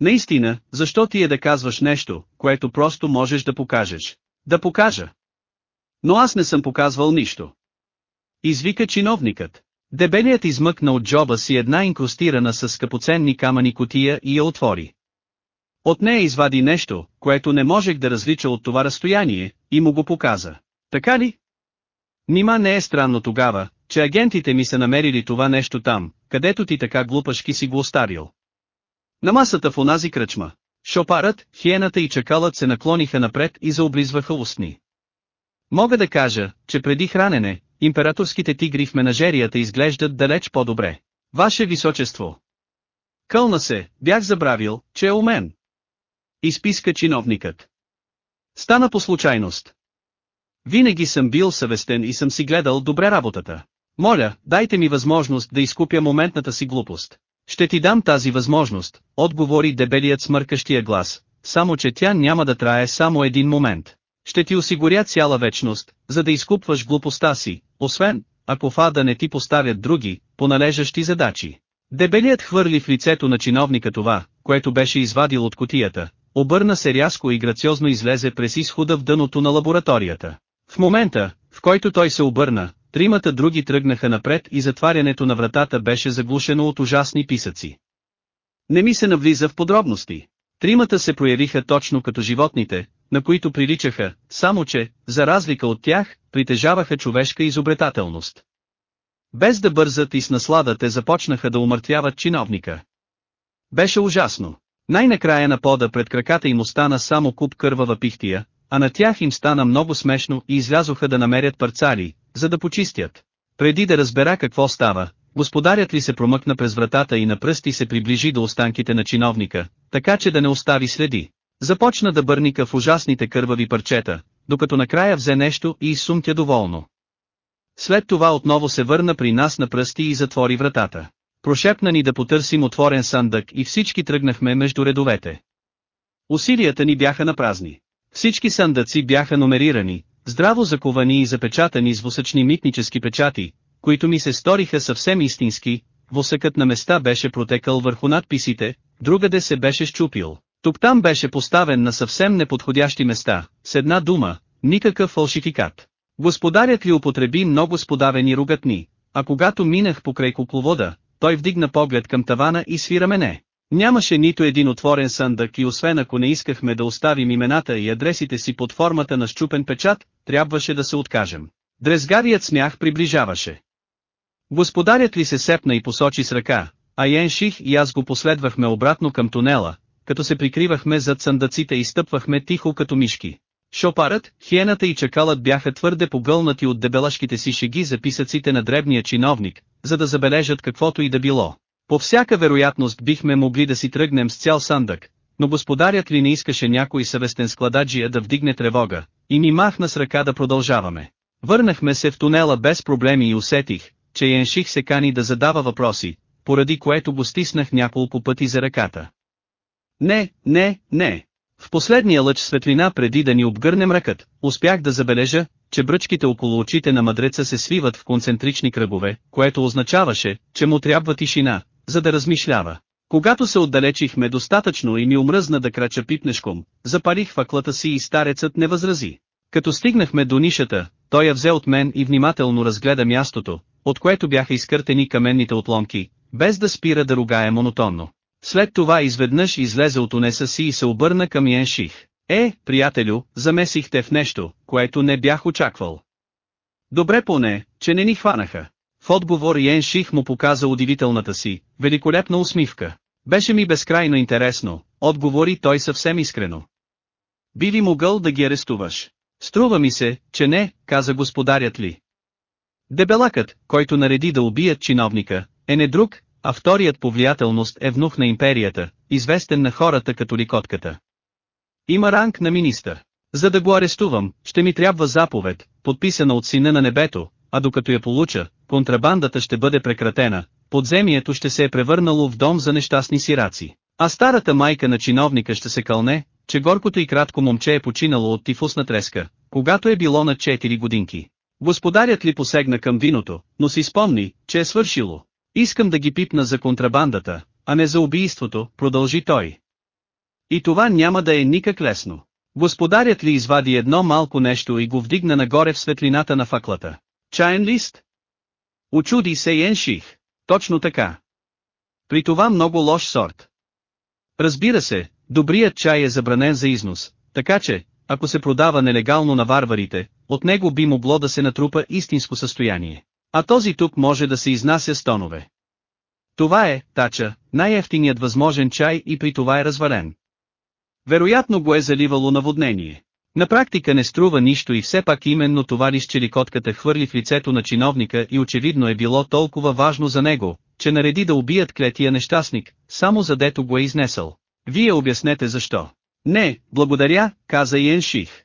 Наистина, защо ти е да казваш нещо, което просто можеш да покажеш? Да покажа. Но аз не съм показвал нищо. Извика чиновникът. Дебелият измъкна от джоба си една инкрустирана с скъпоценни камъни котия и я отвори. От нея извади нещо, което не можех да различа от това разстояние, и му го показа. Така ли? Нима не е странно тогава, че агентите ми са намерили това нещо там, където ти така глупашки си го оставил. На масата в онази кръчма. Шопарът, хиената и чакалът се наклониха напред и заоблизваха устни. Мога да кажа, че преди хранене, императорските тигри в менажерията изглеждат далеч по-добре. Ваше височество! Кълна се, бях забравил, че е умен. Изписка чиновникът. Стана по случайност. Винаги съм бил съвестен и съм си гледал добре работата. Моля, дайте ми възможност да изкупя моментната си глупост. Ще ти дам тази възможност, отговори дебелият смъркащия глас, само че тя няма да трае само един момент. Ще ти осигуря цяла вечност, за да изкупваш глупостта си, освен, ако в ада не ти поставят други, поналежащи задачи. Дебелият хвърли в лицето на чиновника това, което беше извадил от котията, обърна се рязко и грациозно излезе през изхода в дъното на лабораторията. В момента, в който той се обърна, тримата други тръгнаха напред и затварянето на вратата беше заглушено от ужасни писъци. Не ми се навлиза в подробности. Тримата се проявиха точно като животните, на които приличаха, само че, за разлика от тях, притежаваха човешка изобретателност. Без да бързат и с наслада те започнаха да умъртвяват чиновника. Беше ужасно. Най-накрая на пода пред краката им остана само куп кървава пихтия, а на тях им стана много смешно и излязоха да намерят парцали, за да почистят. Преди да разбера какво става, господарят ли се промъкна през вратата и на пръсти се приближи до останките на чиновника, така че да не остави следи. Започна да бърника в ужасните кървави парчета, докато накрая взе нещо и изсумтя доволно. След това отново се върна при нас на пръсти и затвори вратата. Прошепна ни да потърсим отворен сандък и всички тръгнахме между редовете. Усилията ни бяха на празни. Всички сандъци бяха номерирани, здраво заковани и запечатани с восъчни митнически печати, които ми се сториха съвсем истински, восъкът на места беше протекал върху надписите, другаде се беше щупил. Тук там беше поставен на съвсем неподходящи места, с една дума, никакъв фалшификат. Господарят ли употреби много сподавени ругатни, а когато минах покрай кукловода, той вдигна поглед към тавана и свира мене. Нямаше нито един отворен съндък и освен ако не искахме да оставим имената и адресите си под формата на щупен печат, трябваше да се откажем. Дрезгарият смях приближаваше. Господарят ли се сепна и посочи с ръка, а Йенших и аз го последвахме обратно към тунела, като се прикривахме зад съндъците и стъпвахме тихо като мишки. Шопарът, хиената и чакалът бяха твърде погълнати от дебелашките си шеги за писъците на дребния чиновник, за да забележат каквото и да било. По всяка вероятност бихме могли да си тръгнем с цял сандък, но господарят ли не искаше някой съвестен склададжия да вдигне тревога, и ни махна с ръка да продължаваме. Върнахме се в тунела без проблеми и усетих, че Янших се кани да задава въпроси, поради което го стиснах няколко пъти за ръката. Не, не, не. В последния лъч светлина преди да ни обгърне мракът, успях да забележа, че бръчките около очите на мъдреца се свиват в концентрични кръгове, което означаваше, че му трябва тишина, за да размишлява. Когато се отдалечихме достатъчно и ми омръзна да крача пипнешком, запалих факлата си и старецът не възрази. Като стигнахме до нишата, той я взе от мен и внимателно разгледа мястото, от което бяха изкъртени каменните отломки, без да спира да ругае монотонно. След това изведнъж излезе от унеса си и се обърна към Янших. Е, приятелю, замесихте в нещо, което не бях очаквал. Добре поне, че не ни хванаха. В отговор Йен му показа удивителната си, великолепна усмивка. Беше ми безкрайно интересно, отговори той съвсем искрено. Би ли могъл да ги арестуваш? Струва ми се, че не, каза господарят ли. Дебелакът, който нареди да убият чиновника, е не друг, а вторият по влиятелност е внух на империята, известен на хората като ликотката. Има ранг на министър. За да го арестувам, ще ми трябва заповед, подписана от сина на небето, а докато я получа, контрабандата ще бъде прекратена, подземието ще се е превърнало в дом за нещастни сираци. А старата майка на чиновника ще се кълне, че горкото и кратко момче е починало от тифусна треска, когато е било на 4 годинки. Господарят ли посегна към виното, но си спомни, че е свършило. Искам да ги пипна за контрабандата, а не за убийството, продължи той. И това няма да е никак лесно. Господарят ли извади едно малко нещо и го вдигна нагоре в светлината на факлата? Чаен лист? Очуди се Йенших. Точно така. При това много лош сорт. Разбира се, добрият чай е забранен за износ, така че, ако се продава нелегално на варварите, от него би могло да се натрупа истинско състояние. А този тук може да се изнася с тонове. Това е, тача, най-ефтиният възможен чай и при това е развален. Вероятно го е заливало наводнение. На практика не струва нищо и все пак именно това лище ликотката хвърли в лицето на чиновника и очевидно е било толкова важно за него, че нареди да убият клетия нещастник, само задето го е изнесъл. Вие обяснете защо. Не, благодаря, каза Иен Ших.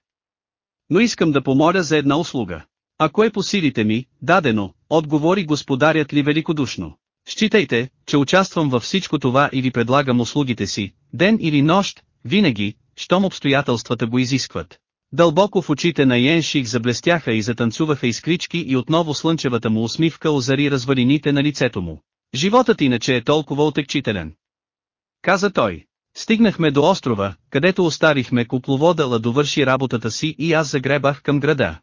Но искам да помоля за една услуга. Ако е по силите ми, дадено, отговори господарят ли великодушно. Считайте, че участвам във всичко това и ви предлагам услугите си, ден или нощ, винаги, щом обстоятелствата го изискват. Дълбоко в очите на Йенших заблестяха и затанцуваха изкрички и отново слънчевата му усмивка озари развалините на лицето му. Животът иначе е толкова отекчителен. Каза той. Стигнахме до острова, където оставихме купловода да довърши работата си и аз загребах към града.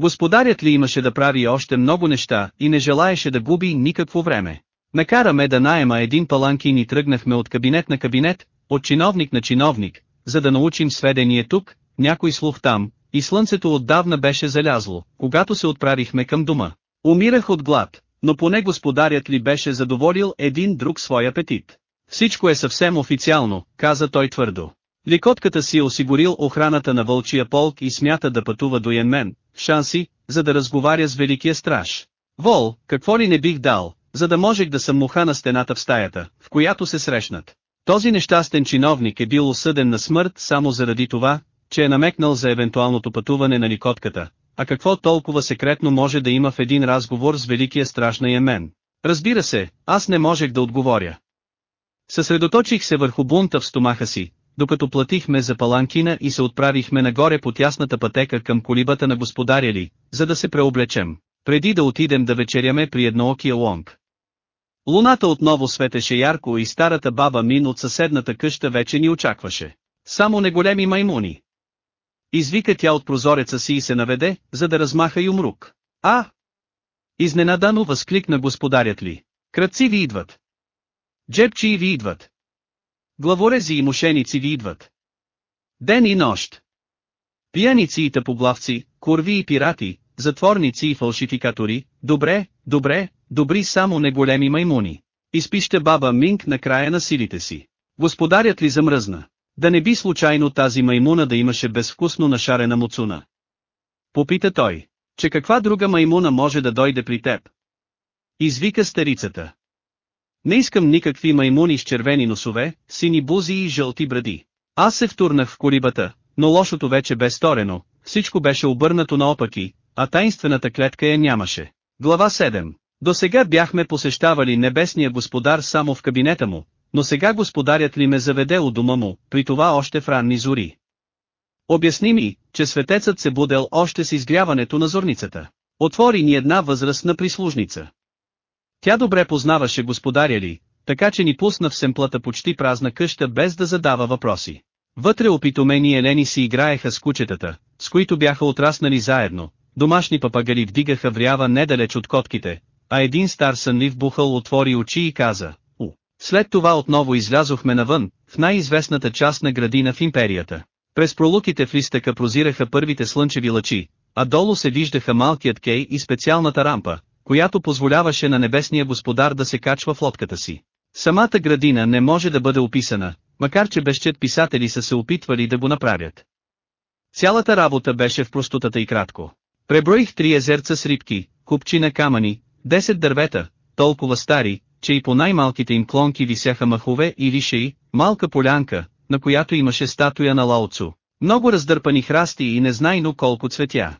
Господарят ли имаше да прави още много неща и не желаеше да губи никакво време. Накараме да наема един паланкин и тръгнахме от кабинет на кабинет, от чиновник на чиновник, за да научим сведение тук, някой слух там, и слънцето отдавна беше залязло, когато се отправихме към дома. Умирах от глад, но поне господарят ли беше задоволил един друг свой апетит. Всичко е съвсем официално, каза той твърдо. Ликотката си е осигурил охраната на вълчия полк и смята да пътува до Янмен, Шанси, за да разговаря с великия страж. Вол, какво ли не бих дал, за да можех да съм муха на стената в стаята, в която се срещнат. Този нещастен чиновник е бил осъден на смърт само заради това, че е намекнал за евентуалното пътуване на ликотката, а какво толкова секретно може да има в един разговор с великия страж на Ямен. Разбира се, аз не можех да отговоря. Съсредоточих се върху бунта в стомаха си, докато платихме за паланкина и се отправихме нагоре по тясната пътека към колибата на господаря ли, за да се преоблечем, преди да отидем да вечеряме при едноокия лонг. Луната отново светеше ярко и старата баба Мин от съседната къща вече ни очакваше. Само неголеми маймуни. Извика тя от прозореца си и се наведе, за да размаха юмрук. А! Изненадано възкликна господарят ли. Кръци ви идват. Джепчи ви идват. Главорези и мошеници ви идват. Ден и нощ. Пияници и тъпоглавци, курви и пирати, затворници и фалшификатори, добре, добре, добри само неголеми маймуни. Изпища баба Минг на края на силите си. Господарят ли замръзна? Да не би случайно тази маймуна да имаше безвкусно нашарена муцуна. Попита той, че каква друга маймуна може да дойде при теб? Извика старицата. Не искам никакви маймуни с червени носове, сини бузи и жълти бради. Аз се втурнах в колибата, но лошото вече бе сторено, всичко беше обърнато наопаки, а таинствената клетка я нямаше. Глава 7 До сега бяхме посещавали небесния господар само в кабинета му, но сега господарят ли ме заведе у дома му, при това още в ранни зори. Обясни ми, че светецът се будел още с изгряването на зорницата. Отвори ни една възрастна прислужница. Тя добре познаваше господаря ли, така че ни пусна в семплата почти празна къща без да задава въпроси. Вътре опитомени елени си играеха с кучетата, с които бяха отраснали заедно, домашни папагали вдигаха врява недалеч от котките, а един стар сънлив бухъл отвори очи и каза, У. След това отново излязохме навън, в най-известната част на градина в империята. През пролуките в листъка прозираха първите слънчеви лъчи, а долу се виждаха малкият кей и специалната рампа, която позволяваше на небесния господар да се качва в лодката си. Самата градина не може да бъде описана, макар че безчет писатели са се опитвали да го направят. Цялата работа беше в простотата и кратко. Преброих три езерца с рибки, купчина камъни, 10 дървета, толкова стари, че и по най-малките им клонки висяха махове и ришеи, малка полянка, на която имаше статуя на Лаоцу, много раздърпани храсти и незнайно колко цветя.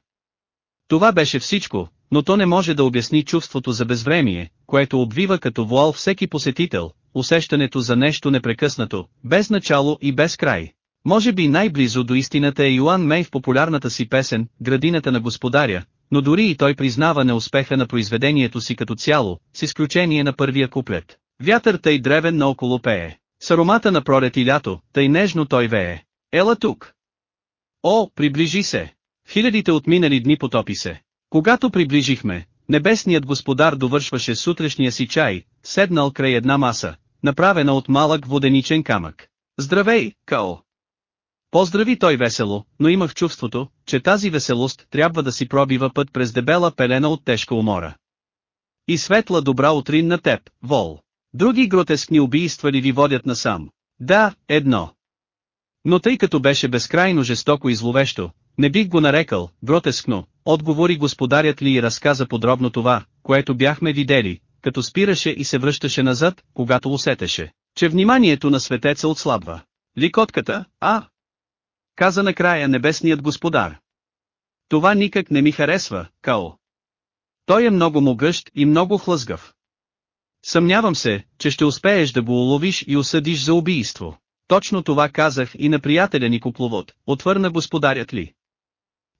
Това беше всичко, но то не може да обясни чувството за безвремие, което обвива като вуал всеки посетител, усещането за нещо непрекъснато, без начало и без край. Може би най-близо до истината е Йоан Мей в популярната си песен «Градината на господаря», но дори и той признава неуспеха на произведението си като цяло, с изключение на първия куплет. Вятър тъй древен наоколо пее. С аромата на пролет и лято, тъй нежно той вее. Ела тук. О, приближи се. Хилядите отминали дни потопи се. Когато приближихме, небесният господар довършваше сутрешния си чай, седнал край една маса, направена от малък воденичен камък. Здравей, Као! Поздрави той весело, но имах чувството, че тази веселост трябва да си пробива път през дебела пелена от тежка умора. И светла добра утрин на теб, Вол. Други гротескни убийства ли ви водят насам? Да, едно. Но тъй като беше безкрайно жестоко и зловещо, не бих го нарекал, гротескно, отговори господарят ли и разказа подробно това, което бяхме видели, като спираше и се връщаше назад, когато усетеше, че вниманието на светеца отслабва. Ликотката, а? Каза накрая небесният господар. Това никак не ми харесва, Као. Той е много могъщ и много хлъзгав. Съмнявам се, че ще успееш да го уловиш и осъдиш за убийство. Точно това казах и на приятеля ни купловод, отвърна господарят ли.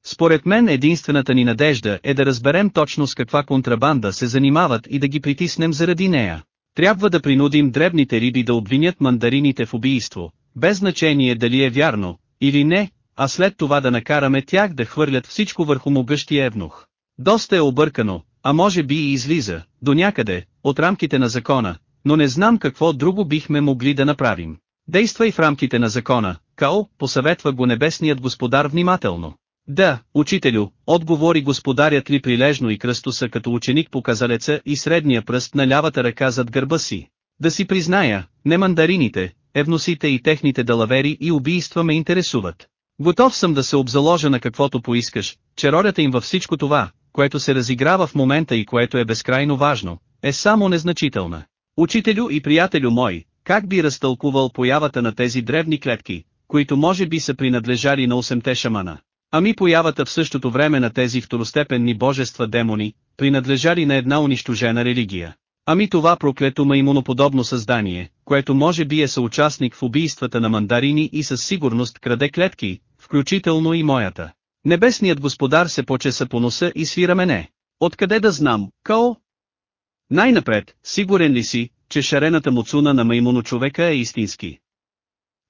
Според мен единствената ни надежда е да разберем точно с каква контрабанда се занимават и да ги притиснем заради нея. Трябва да принудим дребните риби да обвинят мандарините в убийство, без значение дали е вярно, или не, а след това да накараме тях да хвърлят всичко върху могъщия евнух. Доста е объркано, а може би и излиза, до някъде, от рамките на закона, но не знам какво друго бихме могли да направим. Действай в рамките на закона, Као, посъветва го небесният господар внимателно. Да, учителю, отговори господарят ли прилежно и кръстоса като ученик по казалеца и средния пръст на лявата ръка зад гърба си. Да си призная, не мандарините, евносите и техните далавери и убийства ме интересуват. Готов съм да се обзаложа на каквото поискаш, че ролята им във всичко това, което се разиграва в момента и което е безкрайно важно, е само незначителна. Учителю и приятелю мой, как би разтълкувал появата на тези древни клетки, които може би са принадлежали на 8-те шамана? Ами появата в същото време на тези второстепенни божества демони, принадлежали на една унищожена религия. Ами това проклето маймуноподобно създание, което може би е съучастник в убийствата на мандарини и със сигурност краде клетки, включително и моята. Небесният господар се почеса по носа и свира мене. Откъде да знам, Као? Най-напред, сигурен ли си, че шарената муцуна на маймуно човека е истински?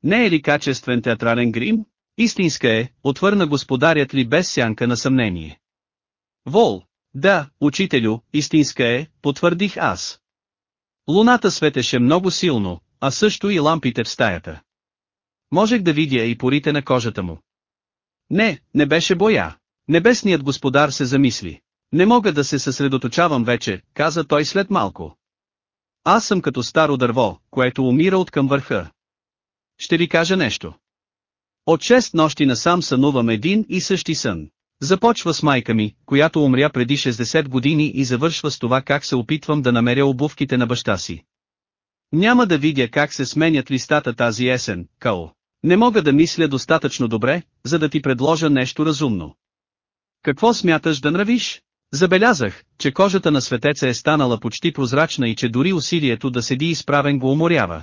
Не е ли качествен театрален грим? Истинска е, отвърна господарят ли без сянка на съмнение. Вол, да, учителю, истинска е, потвърдих аз. Луната светеше много силно, а също и лампите в стаята. Можех да видя и порите на кожата му. Не, не беше боя. Небесният господар се замисли. Не мога да се съсредоточавам вече, каза той след малко. Аз съм като старо дърво, което умира от към върха. Ще ви кажа нещо. От шест нощи насам сънувам един и същи сън. Започва с майка ми, която умря преди 60 години и завършва с това как се опитвам да намеря обувките на баща си. Няма да видя как се сменят листата тази есен, Као. Не мога да мисля достатъчно добре, за да ти предложа нещо разумно. Какво смяташ да нравиш? Забелязах, че кожата на светеца е станала почти прозрачна и че дори усилието да седи изправен го уморява.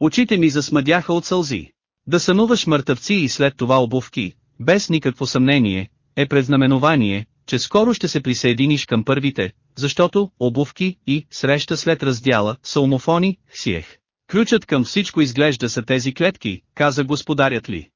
Очите ми засмъдяха от сълзи. Да сънуваш мъртъвци и след това обувки, без никакво съмнение, е предзнаменование, че скоро ще се присъединиш към първите, защото обувки и среща след раздяла са умофони, сиех. Ключът към всичко изглежда са тези клетки, каза господарят ли.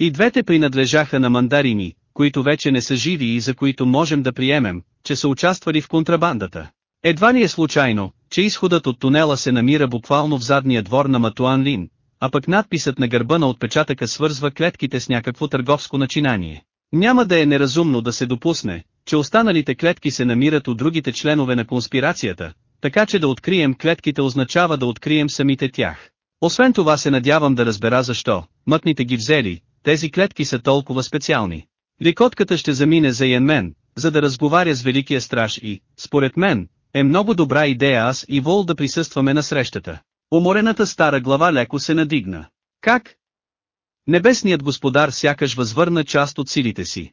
И двете принадлежаха на мандарини, които вече не са живи и за които можем да приемем, че са участвали в контрабандата. Едва ли е случайно, че изходът от тунела се намира буквално в задния двор на Матуан Лин, а пък надписът на гърба на отпечатъка свързва клетките с някакво търговско начинание. Няма да е неразумно да се допусне, че останалите клетки се намират от другите членове на конспирацията, така че да открием клетките означава да открием самите тях. Освен това се надявам да разбера защо, мътните ги взели, тези клетки са толкова специални. Ликотката ще замине за Йенмен, за да разговаря с Великия страж и, според мен, е много добра идея аз и Вол да присъстваме на срещата. Уморената стара глава леко се надигна. Как? Небесният господар сякаш възвърна част от силите си.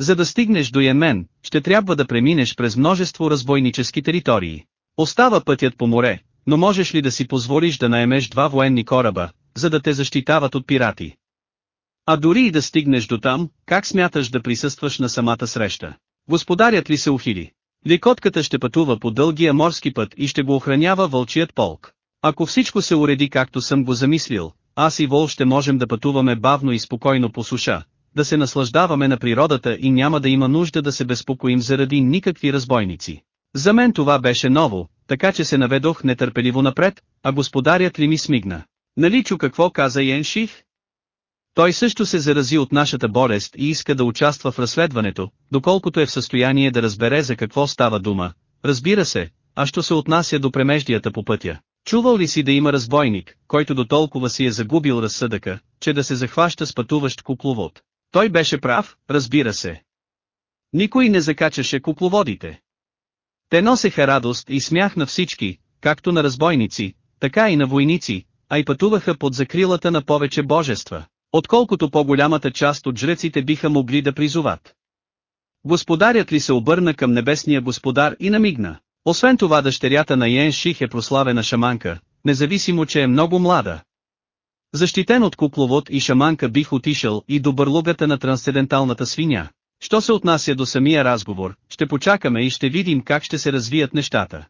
За да стигнеш до Йемен, ще трябва да преминеш през множество разбойнически територии. Остава пътят по море, но можеш ли да си позволиш да наемеш два военни кораба, за да те защитават от пирати. А дори и да стигнеш до там, как смяташ да присъстваш на самата среща? Господарят ли се ухили? Ликотката ще пътува по дългия морски път и ще го охранява вълчият полк. Ако всичко се уреди както съм го замислил, аз и Вол ще можем да пътуваме бавно и спокойно по суша, да се наслаждаваме на природата и няма да има нужда да се безпокоим заради никакви разбойници. За мен това беше ново, така че се наведох нетърпеливо напред, а господарят ли ми смигна. Нали чу какво каза Йенших? Той също се зарази от нашата болест и иска да участва в разследването, доколкото е в състояние да разбере за какво става дума. Разбира се, а що се отнася до премеждията по пътя. Чувал ли си да има разбойник, който до толкова си е загубил разсъдъка, че да се захваща с пътуващ кукловод? Той беше прав, разбира се. Никой не закачаше кукловодите. Те носеха радост и смях на всички, както на разбойници, така и на войници, а и пътуваха под закрилата на повече божества, отколкото по-голямата част от жреците биха могли да призоват. Господарят ли се обърна към небесния господар и намигна? Освен това дъщерята на Йен Ших е прославена шаманка, независимо че е много млада. Защитен от кукловод и шаманка бих отишъл и до бърлугата на трансценденталната свиня. Що се отнася до самия разговор, ще почакаме и ще видим как ще се развият нещата.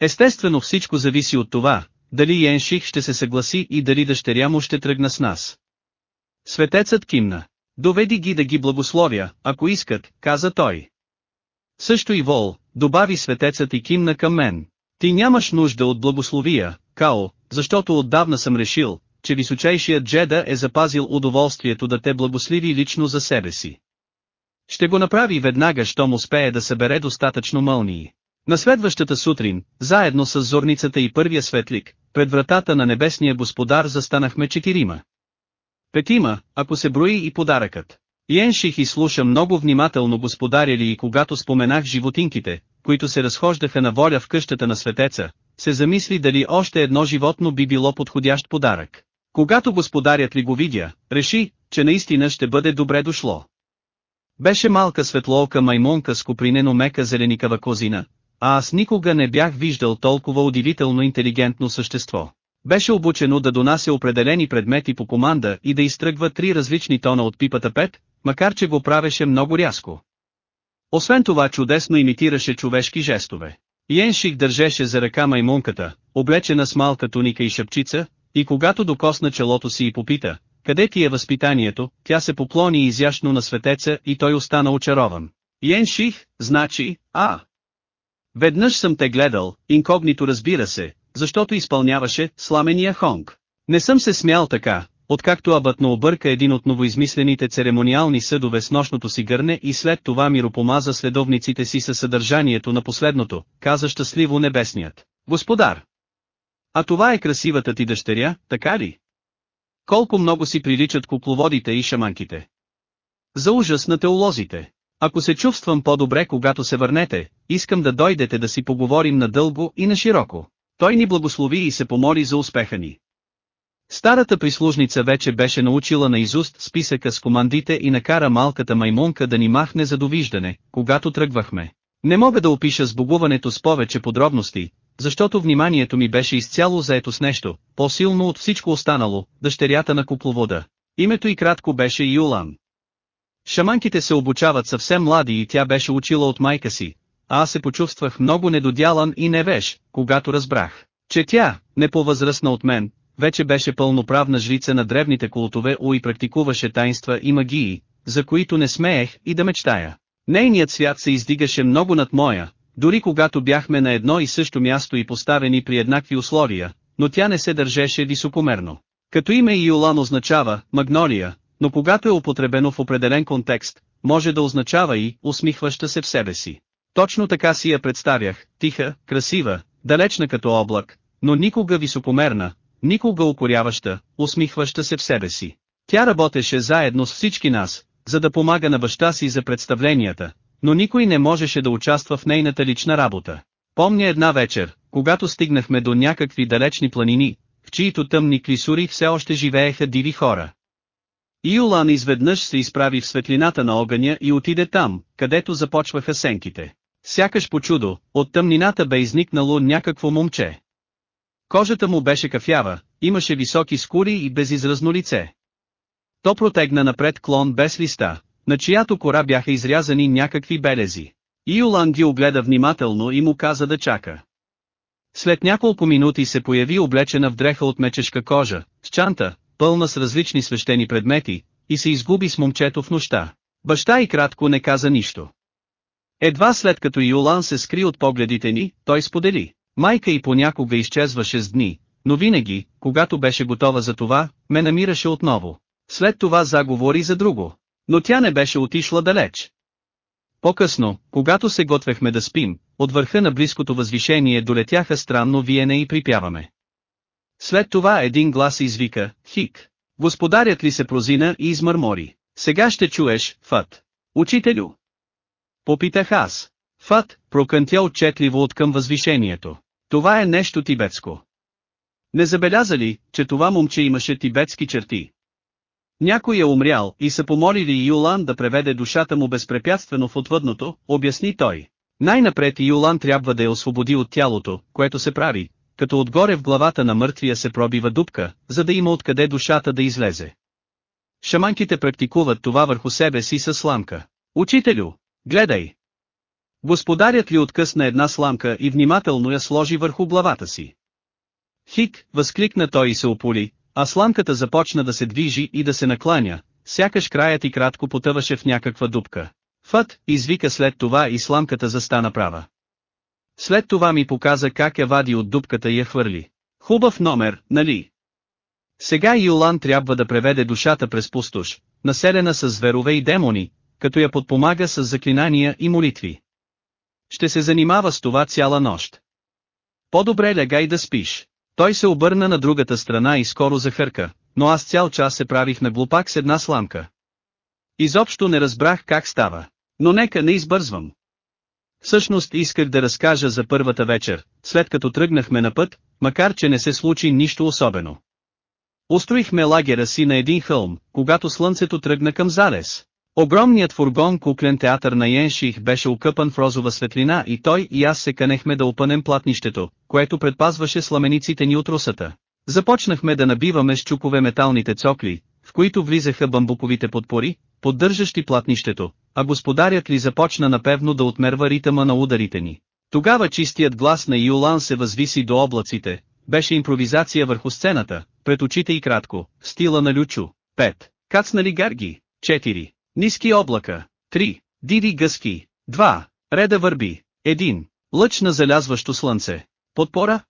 Естествено всичко зависи от това, дали Йенших ще се съгласи и дали дъщеря му ще тръгна с нас. Светецът кимна. Доведи ги да ги благословя, ако искат, каза той. Също и Вол, добави светецът и кимна към мен. Ти нямаш нужда от благословия, Као, защото отдавна съм решил, че височайшият Джеда е запазил удоволствието да те благослови лично за себе си. Ще го направи веднага, щом успее да събере достатъчно мълнии. На следващата сутрин, заедно с зорницата и първия светлик, пред вратата на небесния господар застанахме четирима. Петима, ако се брои и подаръкът. Йенших изслуша много внимателно господаря и когато споменах животинките, които се разхождаха на воля в къщата на светеца, се замисли дали още едно животно би било подходящ подарък. Когато господарят ли го видя, реши, че наистина ще бъде добре дошло. Беше малка светлоока маймонка с копринено мека зеленикава козина, а аз никога не бях виждал толкова удивително интелигентно същество. Беше обучено да донася определени предмети по команда и да изтръгва три различни тона от пипата пет, макар че го правеше много рязко. Освен това чудесно имитираше човешки жестове. Йеншик държеше за ръка маймунката, облечена с малка туника и шапчица, и когато докосна челото си и попита, къде ти е възпитанието, тя се поклони изящно на светеца и той остана очарован. Йенших, значи, а. Веднъж съм те гледал, инкогнито разбира се, защото изпълняваше сламения хонг. Не съм се смял така, откакто абътно обърка един от новоизмислените церемониални съдове с нощното си гърне и след това миропомаза следовниците си със съдържанието на последното, каза щастливо небесният. Господар! А това е красивата ти дъщеря, така ли? Колко много си приличат кукловодите и шаманките. За ужас на теолозите. Ако се чувствам по-добре когато се върнете, искам да дойдете да си поговорим надълго и на широко. Той ни благослови и се помоли за успеха ни. Старата прислужница вече беше научила на изуст списъка с командите и накара малката маймунка да ни махне за довиждане, когато тръгвахме. Не мога да опиша сбогуването с повече подробности, защото вниманието ми беше изцяло заето с нещо, по-силно от всичко останало, дъщерята на купловода. Името и кратко беше Юлан. Шаманките се обучават съвсем млади и тя беше учила от майка си, а аз се почувствах много недодялан и невеж, когато разбрах, че тя, не по-възрастна от мен, вече беше пълноправна жрица на древните култове у и практикуваше таинства и магии, за които не смеех и да мечтая. Нейният свят се издигаше много над моя, дори когато бяхме на едно и също място и поставени при еднакви условия, но тя не се държеше високомерно. Като име Иолан означава «магнолия», но когато е употребено в определен контекст, може да означава и «усмихваща се в себе си». Точно така си я представях, тиха, красива, далечна като облак, но никога високомерна, никога укоряваща, усмихваща се в себе си. Тя работеше заедно с всички нас, за да помага на баща си за представленията, но никой не можеше да участва в нейната лична работа. Помня една вечер, когато стигнахме до някакви далечни планини, в чието тъмни клисури все още живееха диви хора. Иолан изведнъж се изправи в светлината на огъня и отиде там, където започваха сенките. Сякаш по чудо, от тъмнината бе изникнало някакво момче. Кожата му беше кафява, имаше високи скури и безизразно лице. То протегна напред клон без листа, на чиято кора бяха изрязани някакви белези. Юлан ги огледа внимателно и му каза да чака. След няколко минути се появи облечена в дреха от мечешка кожа, с чанта, пълна с различни свещени предмети, и се изгуби с момчето в нощта. Баща и кратко не каза нищо. Едва след като Юлан се скри от погледите ни, той сподели. Майка и понякога изчезваше с дни, но винаги, когато беше готова за това, ме намираше отново. След това заговори за друго. Но тя не беше отишла далеч. По-късно, когато се готвехме да спим, от върха на близкото възвишение долетяха странно виене и припяваме. След това един глас извика, Хик. Господарят ли се прозина и измърмори. Сега ще чуеш, Фат. Учителю. Попитах аз. Фат, прокънтя отчетливо от към възвишението. Това е нещо тибетско. Не забеляза ли, че това момче имаше тибетски черти? Някой е умрял и са помолили Юлан да преведе душата му безпрепятствено в отвъдното, обясни той. Най-напред Юлан трябва да я освободи от тялото, което се прави, като отгоре в главата на мъртвия се пробива дупка, за да има откъде душата да излезе. Шаманките практикуват това върху себе си със сламка. Учителю, гледай! Господарят ли откъсна една сламка и внимателно я сложи върху главата си. Хик, възкликна той и се опули, а сламката започна да се движи и да се накланя, сякаш краят и кратко потъваше в някаква дупка. Фът, извика след това и сламката застана права. След това ми показа как я вади от дупката и я хвърли. Хубав номер, нали? Сега Юлан трябва да преведе душата през пустош, населена с зверове и демони, като я подпомага с заклинания и молитви. Ще се занимава с това цяла нощ. По-добре лягай да спиш. Той се обърна на другата страна и скоро захърка, но аз цял час се правих на глупак с една сламка. Изобщо не разбрах как става. Но нека не избързвам. Всъщност исках да разкажа за първата вечер, след като тръгнахме на път, макар че не се случи нищо особено. Устроихме лагера си на един хълм, когато слънцето тръгна към залез. Огромният фургон куклен театър на Йенших беше окъпан в розова светлина и той и аз се канехме да опънем платнището, което предпазваше сламениците ни от русата. Започнахме да набиваме с чукове металните цокли, в които влизаха бамбуковите подпори, поддържащи платнището, а господарят ли започна напевно да отмерва ритъма на ударите ни. Тогава чистият глас на Юлан се възвиси до облаците, беше импровизация върху сцената, пред очите и кратко, стила на Лючо, 5. Кацнали гарги, 4. Ниски облака. 3. Диви гъски. 2. Реда върби. 1. Лъч на залязващо слънце. Подпора?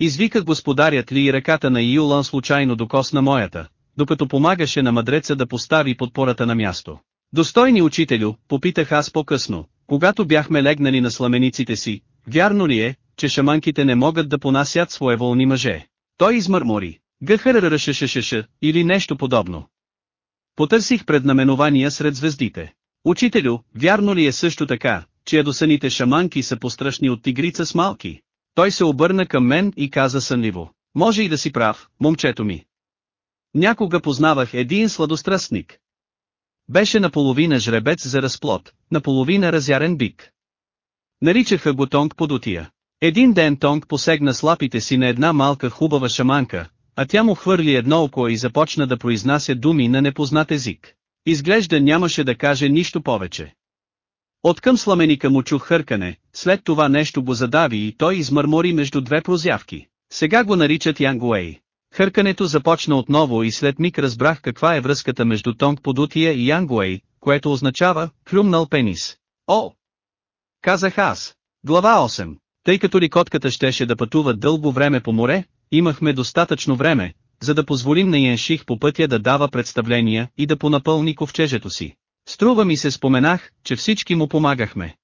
Извика господарят ли и ръката на Юлан случайно докосна моята, докато помагаше на мъдреца да постави подпората на място. Достойни учителю, попитах аз по-късно, когато бяхме легнали на сламениците си, вярно ли е, че шаманките не могат да понасят своеволни мъже? Той измърмори, гъхърършшшш, или нещо подобно. Потърсих преднаменования сред звездите. Учителю, вярно ли е също така, че ядосаните шаманки са пострашни от тигрица с малки? Той се обърна към мен и каза сънливо. Може и да си прав, момчето ми. Някога познавах един сладострастник. Беше наполовина жребец за разплод, наполовина разярен бик. Наричаха го Тонг подутия. Един ден Тонг посегна с лапите си на една малка хубава шаманка, а тя му хвърли едно око и започна да произнася думи на непознат език. Изглежда нямаше да каже нищо повече. Откъм сламеника му чух хъркане, след това нещо го задави и той измърмори между две прозявки. Сега го наричат Янгуей. Хъркането започна отново и след миг разбрах каква е връзката между Тонг Подутия и Янгуей, което означава «хрумнал пенис». О! Казах аз. Глава 8. Тъй като ликотката щеше да пътува дълго време по море, имахме достатъчно време, за да позволим на Янших по пътя да дава представления и да понапълни ковчежето си. Струва ми се споменах, че всички му помагахме.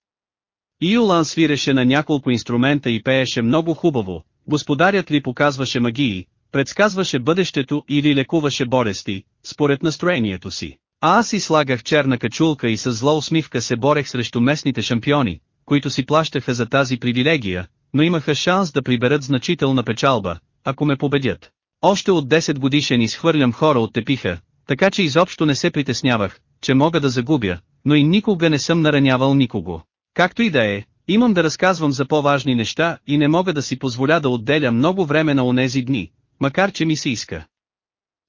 Иолан свиреше на няколко инструмента и пееше много хубаво, господарят ли показваше магии, предсказваше бъдещето или лекуваше болести, според настроението си. А аз си слагах черна качулка и с зла усмивка се борех срещу местните шампиони, които си плащаха за тази привилегия, но имаха шанс да приберат значителна печалба, ако ме победят. Още от 10 годишен изхвърлям хора от тепиха, така че изобщо не се притеснявах, че мога да загубя, но и никога не съм наранявал никого. Както и да е, Имам да разказвам за по-важни неща и не мога да си позволя да отделя много време на онези дни, макар че ми се иска.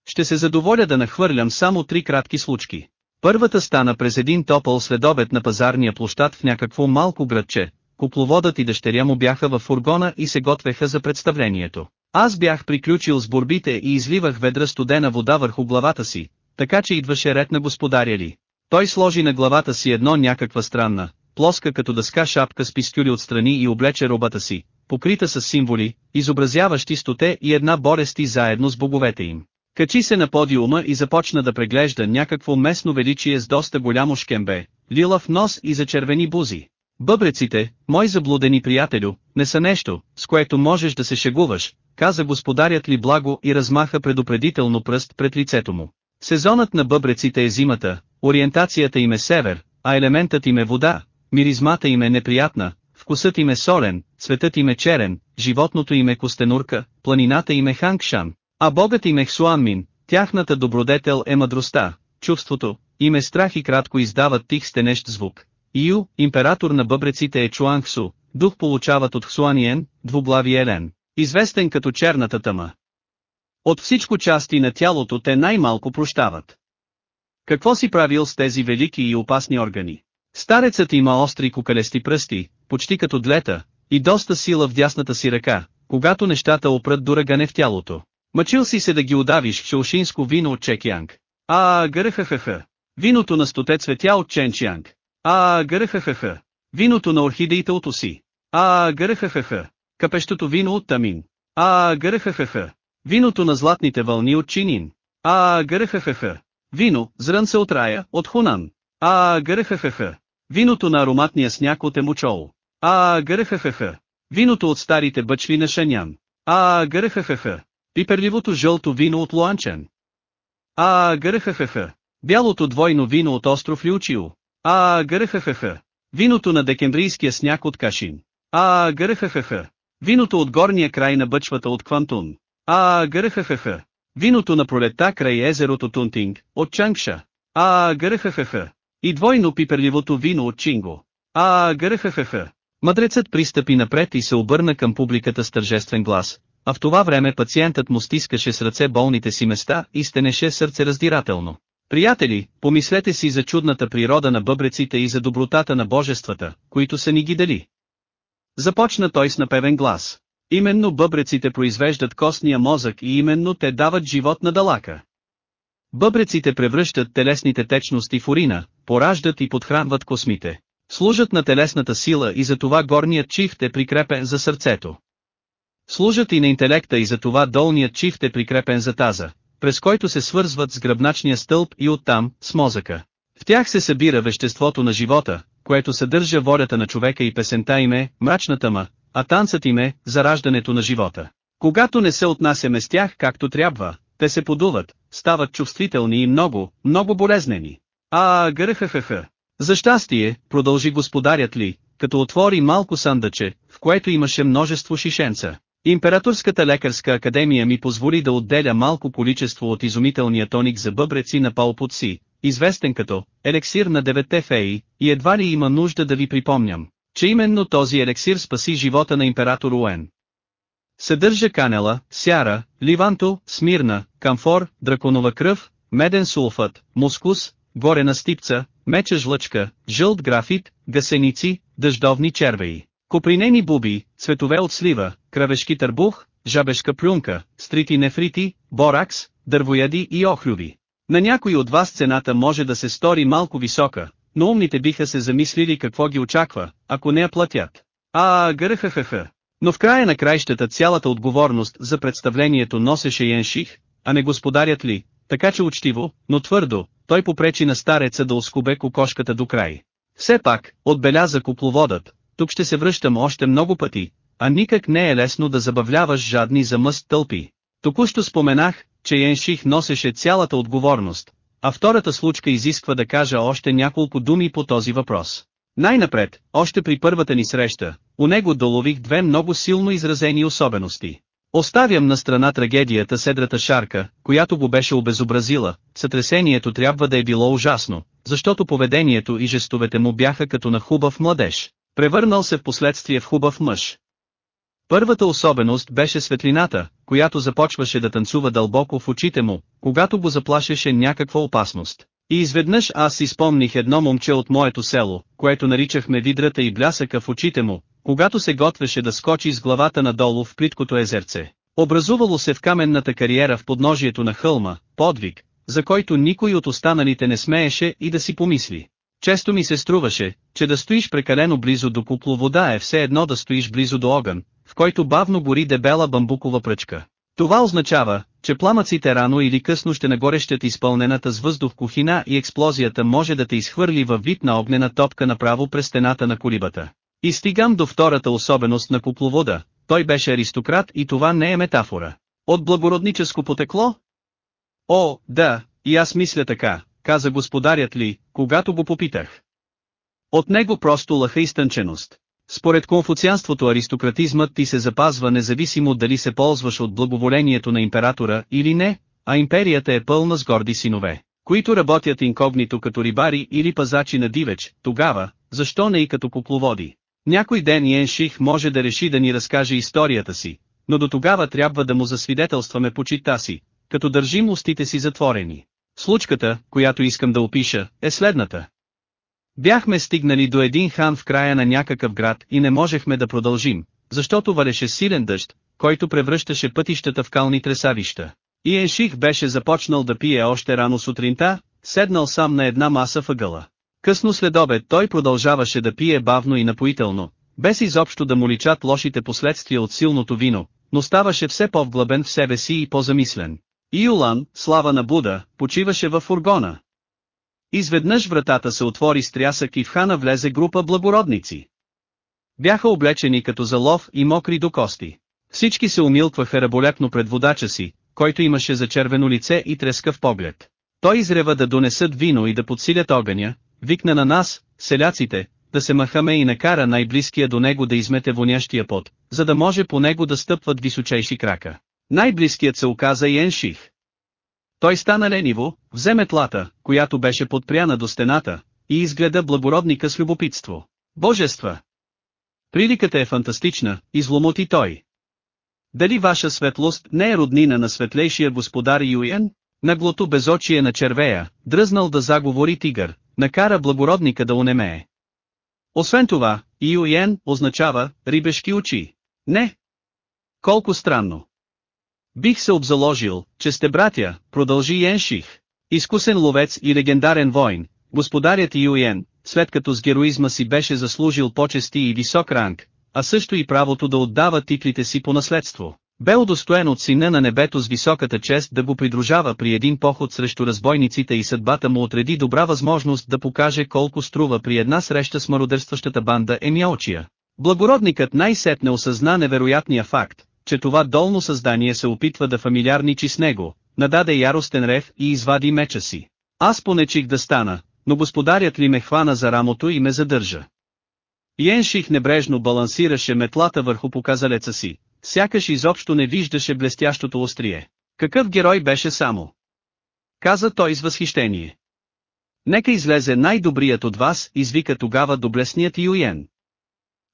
Ще се задоволя да нахвърлям само три кратки случки. Първата стана през един топъл следобед на пазарния площад в някакво малко градче. Купловодът и дъщеря му бяха във фургона и се готвеха за представлението. Аз бях приключил с борбите и изливах ведра студена вода върху главата си, така че идваше ред на господаря ли. Той сложи на главата си едно някаква странна, плоска като дъска шапка с пистюли отстрани и облече робата си, покрита с символи, изобразяващи стоте и една борести заедно с боговете им. Качи се на подиума и започна да преглежда някакво местно величие с доста голямо шкембе, лилав нос и зачервени бузи. Бъбреците, мой заблудени приятелю, не са нещо, с което можеш да се шегуваш, каза господарят ли благо и размаха предупредително пръст пред лицето му. Сезонът на бъбреците е зимата, ориентацията им е север, а елементът им е вода, миризмата им е неприятна, вкусът им е солен, цветът им е черен, животното им е костенурка, планината им е хангшан, а богът им е хсуанмин, тяхната добродетел е мъдростта, чувството, им е страх и кратко издават тих стенещ звук. Ю, император на бъбреците е Чуангсу, дух получават от Хсуаниен, двуглави Елен, известен като черната тъма. От всичко части на тялото те най-малко прощават. Какво си правил с тези велики и опасни органи? Старецът има остри кукалести пръсти, почти като длета, и доста сила в дясната си ръка, когато нещата опрат до ръгане в тялото. Мъчил си се да ги удавиш в шелшинско вино от Чекянг. А, гърхахаха. Виното на стоте цветя от Ченчянг. А, гърхахаха. Виното на орхидеите от Оси. А, гърхахаха. Капещото вино от Тамин. А, гърхахаха. Виното на златните вълни от Чинин. А, гърхахаха. Вино, зрънце от рая, от Хунан. А, гърхахаха. Виното на ароматния сняг от Емучол. А, гърхахаха. Виното от старите бъчви на Шанян. А, гърхахаха. Пиперливото жълто вино от Луанчен. А, гърхахаха. Бялото двойно вино от остров Лючио. А, гърхахаха. Виното на декемврийския сняг от Кашин. А, гърхахаха. Виното от горния край на бъчвата от Квантун. А, гърхахаха. Виното на пролетта край езерото Тунтинг, от Чангша. А, гърхахаха. И двойно пиперливото вино от Чинго. А, гърхахаха. Мъдрецът пристъпи напред и се обърна към публиката с тържествен глас, а в това време пациентът му стискаше с ръце болните си места и стенеше сърце раздирателно. Приятели, помислете си за чудната природа на бъбреците и за добротата на божествата, които са ни ги дали. Започна той с напевен глас. Именно бъбреците произвеждат костния мозък и именно те дават живот на далака. Бъбреците превръщат телесните течности в урина, пораждат и подхранват космите. Служат на телесната сила и за това горният чифт е прикрепен за сърцето. Служат и на интелекта и за това долният чифт е прикрепен за таза, през който се свързват с гръбначния стълб и оттам, с мозъка. В тях се събира веществото на живота, което съдържа волята на човека и песента им е, мрачната ма, а танцът им е, зараждането на живота. Когато не се отнасяме с тях както трябва, те се подуват, стават чувствителни и много, много болезнени. А, гърхахаха. За щастие, продължи господарят ли, като отвори малко сандъче, в което имаше множество шишенца. Императорската лекарска академия ми позволи да отделя малко количество от изумителния тоник за бъбреци на Палпуци, известен като елексир на девете феи, и едва ли има нужда да ви припомням, че именно този елексир спаси живота на император Уен. Съдържа канела, сяра, ливанто, смирна, камфор, драконова кръв, меден сулфат, мускус, горена стипца, меча жлъчка, жълт графит, гасеници, дъждовни червеи, копринени буби, цветове от слива, кръвешки търбух, жабешка плюнка, стрити нефрити, боракс, дървояди и охлюви. На някой от вас цената може да се стори малко висока, но умните биха се замислили какво ги очаква, ако не я платят. А, гърхахаха. Но в края на краищата цялата отговорност за представлението носеше Янших, а не господарят ли, така че учтиво, но твърдо, той попречи на стареца да оскубе кокошката до край. Все пак, отбеляза купловодът, тук ще се връщам още много пъти, а никак не е лесно да забавляваш жадни за мъст тълпи. Току-що споменах, че Янших носеше цялата отговорност, а втората случка изисква да кажа още няколко думи по този въпрос. Най-напред, още при първата ни среща, у него долових две много силно изразени особености. Оставям на страна трагедията седрата шарка, която го беше обезобразила, сътресението трябва да е било ужасно, защото поведението и жестовете му бяха като на хубав младеж. превърнал се в последствие в хубав мъж. Първата особеност беше светлината, която започваше да танцува дълбоко в очите му, когато го заплашеше някаква опасност. И изведнъж аз си спомних едно момче от моето село, което наричахме видрата и блясъка в очите му, когато се готвеше да скочи с главата надолу в плиткото езерце. Образувало се в каменната кариера в подножието на хълма, подвиг, за който никой от останалите не смееше и да си помисли. Често ми се струваше, че да стоиш прекалено близо до вода е все едно да стоиш близо до огън, в който бавно гори дебела бамбукова пръчка. Това означава, че пламъците рано или късно ще нагорещят изпълнената с въздух кухина и експлозията може да те изхвърли във вид на огнена топка направо през стената на колибата. И стигам до втората особеност на купловода, той беше аристократ и това не е метафора. От благородническо потекло? О, да, и аз мисля така, каза господарят ли, когато го попитах. От него просто лъха изтънченост. Според конфуцианството аристократизмът ти се запазва независимо дали се ползваш от благоволението на императора или не, а империята е пълна с горди синове, които работят инкогнито като рибари или пазачи на дивеч, тогава, защо не и като кукловоди. Някой ден Йен Ших може да реши да ни разкаже историята си, но до тогава трябва да му засвидетелстваме почита си, като държим устите си затворени. Случката, която искам да опиша, е следната. Бяхме стигнали до един хан в края на някакъв град и не можехме да продължим, защото валеше силен дъжд, който превръщаше пътищата в кални тресавища. И Енших беше започнал да пие още рано сутринта, седнал сам на една маса въгъла. Късно след обед той продължаваше да пие бавно и напоително, без изобщо да му личат лошите последствия от силното вино, но ставаше все по-вглъбен в себе си и по-замислен. Юлан, слава на Буда, почиваше във фургона. Изведнъж вратата се отвори с трясък и в хана влезе група благородници. Бяха облечени като за лов и мокри до кости. Всички се умилкваха раболепно пред водача си, който имаше зачервено лице и трескав поглед. Той изрева да донесат вино и да подсилят огъня, викна на нас, селяците, да се махаме и накара най-близкия до него да измете вонящия пот, за да може по него да стъпват височайши крака. Най-близкият се оказа и Енших. Той стана лениво, взе метлата, която беше подпряна до стената, и изгледа благородника с любопитство. Божества! Приликата е фантастична, изломоти той. Дали ваша светлост не е роднина на светлейшия господар Юен? Наглото безочие на червея, дръзнал да заговори тигър, накара благородника да унемее. Освен това, Юен означава рибешки очи. Не. Колко странно. Бих се обзаложил, че сте братя, продължи Енших. Изкусен ловец и легендарен войн, господарят Юен, след като с героизма си беше заслужил почести и висок ранг, а също и правото да отдава титлите си по наследство. Бе удостоен от сина на небето с високата чест да го придружава при един поход срещу разбойниците и съдбата му отреди добра възможност да покаже колко струва при една среща с мародерстващата банда Емиочия. Благородникът най-сетне осъзна невероятния факт, че това долно създание се опитва да фамилиарничи с него, нададе яростен рев и извади меча си. Аз понечих да стана, но господарят ли ме хвана за рамото и ме задържа. Йенших небрежно балансираше метлата върху показалеца си, сякаш изобщо не виждаше блестящото острие. Какъв герой беше само? Каза той с възхищение. Нека излезе най-добрият от вас, извика тогава доблесният Юен.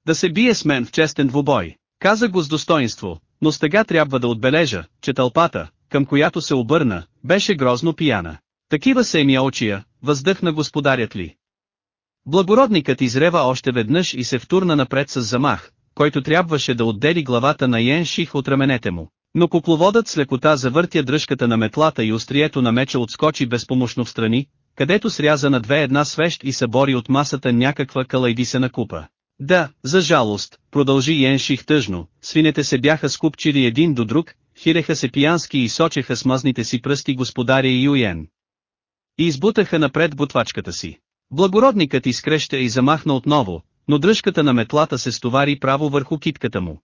Да се бие с мен в честен двубой. Каза го с достоинство, но стега трябва да отбележа, че тълпата, към която се обърна, беше грозно пияна. Такива са ми очия, въздъхна господарят ли. Благородникът изрева още веднъж и се втурна напред с замах, който трябваше да отдели главата на Йен Ших от раменете му. Но кукловодът с лекота завъртя дръжката на метлата и острието на меча отскочи безпомощно в страни, където сряза на две една свещ и събори от масата някаква калайдисена купа. Да, за жалост, продължи Йенших тъжно, свинете се бяха скупчили един до друг, хиреха се пиянски и сочеха с мазните си пръсти господаря Юен. И избутаха напред бутвачката си. Благородникът изкреща и замахна отново, но дръжката на метлата се стовари право върху китката му.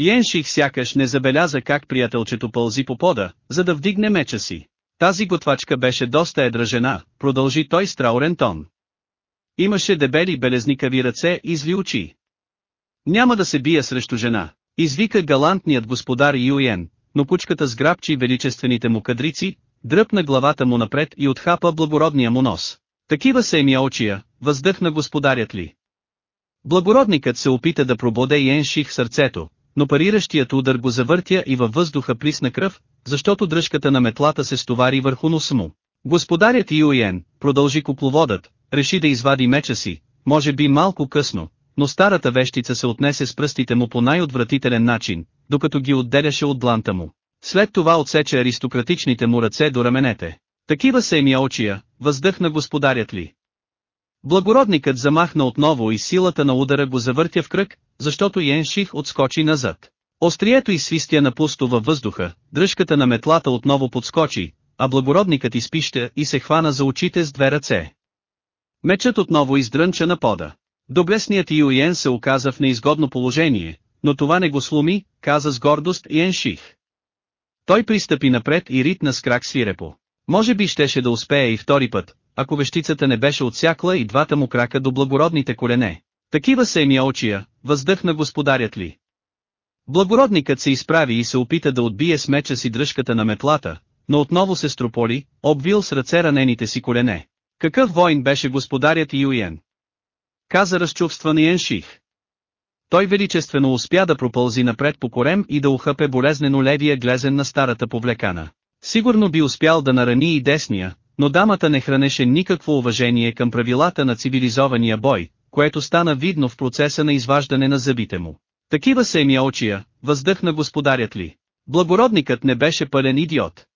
Йенших сякаш не забеляза как приятелчето пълзи по пода, за да вдигне меча си. Тази готвачка беше доста едра жена, продължи той с траурен тон. Имаше дебели белезникави ръце и зли очи. Няма да се бия срещу жена, извика галантният господар Юен, но кучката сграбчи величествените му кадрици, дръпна главата му напред и отхапа благородния му нос. Такива са ми очия, въздъхна господарят ли. Благородникът се опита да прободе Йенших в сърцето, но париращият удар го завъртя и във въздуха плисна кръв, защото дръжката на метлата се стовари върху носа му. Господарят Юен, продължи купловодът, реши да извади меча си, може би малко късно, но старата вещица се отнесе с пръстите му по най-отвратителен начин, докато ги отделяше от бланта му. След това отсече аристократичните му ръце до раменете. Такива са ми очия, въздъхна господарят ли. Благородникът замахна отново и силата на удара го завъртя в кръг, защото Йенших отскочи назад. Острието изсвистя на пусто във въздуха, дръжката на метлата отново подскочи, а благородникът изпища и се хвана за очите с две ръце. Мечът отново издрънча на пода. Доблесният Юен се оказа в неизгодно положение, но това не го сломи, каза с гордост Йенших. Той пристъпи напред и ритна с крак свирепо. Може би щеше да успее и втори път, ако вещицата не беше отсякла и двата му крака до благородните колене. Такива са ми очия, въздъхна господарят ли. Благородникът се изправи и се опита да отбие с меча си дръжката на метлата, но отново се строполи, обвил с ръце ранените си колене. Какъв войн беше господарят Юен? Каза разчувстван Янших. Той величествено успя да пропълзи напред по корем и да ухъпе болезнено левия глезен на старата повлекана. Сигурно би успял да нарани и десния, но дамата не хранеше никакво уважение към правилата на цивилизования бой, което стана видно в процеса на изваждане на зъбите му. Такива са ми очия, въздъхна господарят ли. Благородникът не беше пълен идиот.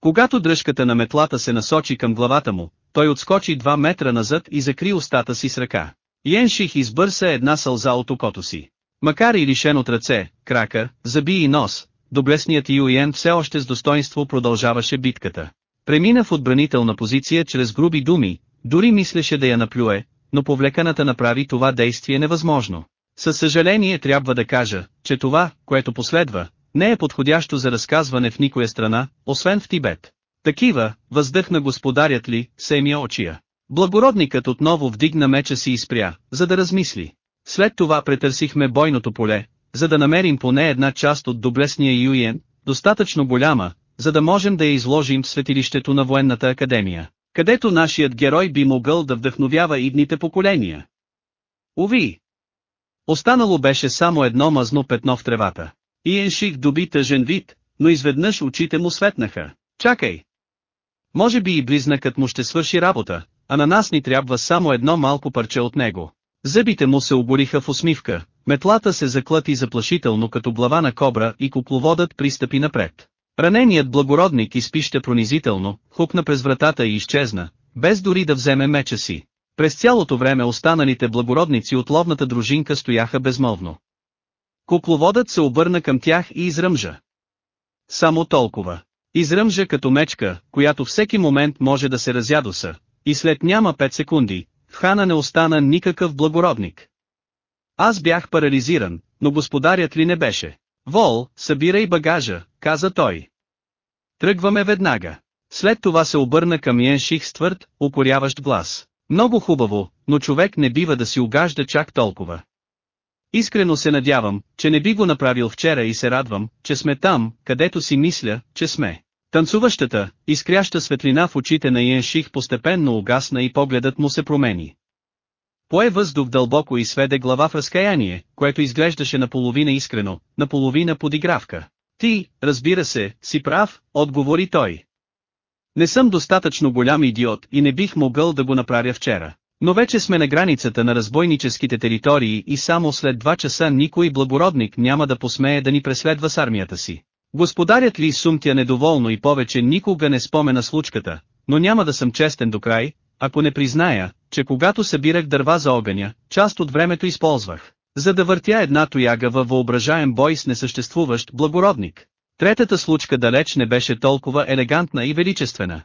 Когато дръжката на метлата се насочи към главата му, той отскочи два метра назад и закри устата си с ръка. Йенших избърса една сълза от окото си. Макар и лишен от ръце, крака, зъби и нос, доблесният Юен все още с достоинство продължаваше битката. Премина в отбранителна позиция чрез груби думи, дори мислеше да я наплюе, но повлеканата направи това действие невъзможно. Със съжаление трябва да кажа, че това, което последва, не е подходящо за разказване в никоя страна, освен в Тибет. Такива, въздъхна господарят ли, Семи очия. Благородникът отново вдигна меча си и спря, за да размисли. След това претърсихме бойното поле, за да намерим поне една част от доблесния Юен, достатъчно голяма, за да можем да я изложим в светилището на военната академия, където нашият герой би могъл да вдъхновява идните поколения. Уви! Останало беше само едно мазно петно в тревата. Иенших доби тъжен вид, но изведнъж очите му светнаха. Чакай! Може би и близнакът му ще свърши работа, а на нас ни трябва само едно малко парче от него. Зъбите му се обориха в усмивка, метлата се заклати заплашително като глава на кобра и купловодът пристъпи напред. Раненият благородник изпища пронизително, хукна през вратата и изчезна, без дори да вземе меча си. През цялото време останалите благородници от ловната дружинка стояха безмолвно. Купловодът се обърна към тях и изръмжа. Само толкова. Изръмжа като мечка, която всеки момент може да се разядоса, и след няма 5 секунди, в хана не остана никакъв благородник. Аз бях парализиран, но господарят ли не беше? Вол, събирай багажа, каза той. Тръгваме веднага. След това се обърна към Йенших с твърд, укоряващ глас. Много хубаво, но човек не бива да си угажда чак толкова. Искрено се надявам, че не би го направил вчера и се радвам, че сме там, където си мисля, че сме. Танцуващата, изкряща светлина в очите на Йенших постепенно угасна и погледът му се промени. Пое въздух дълбоко и сведе глава в разкаяние, което изглеждаше наполовина искрено, наполовина подигравка. Ти, разбира се, си прав, отговори той. Не съм достатъчно голям идиот и не бих могъл да го направя вчера. Но вече сме на границата на разбойническите територии и само след два часа никой благородник няма да посмее да ни преследва с армията си. Господарят ли сумтя недоволно и повече никога не спомена случката, но няма да съм честен до край, ако не призная, че когато събирах дърва за огъня, част от времето използвах, за да въртя една тояга във въображаем бой с несъществуващ благородник. Третата случка далеч не беше толкова елегантна и величествена.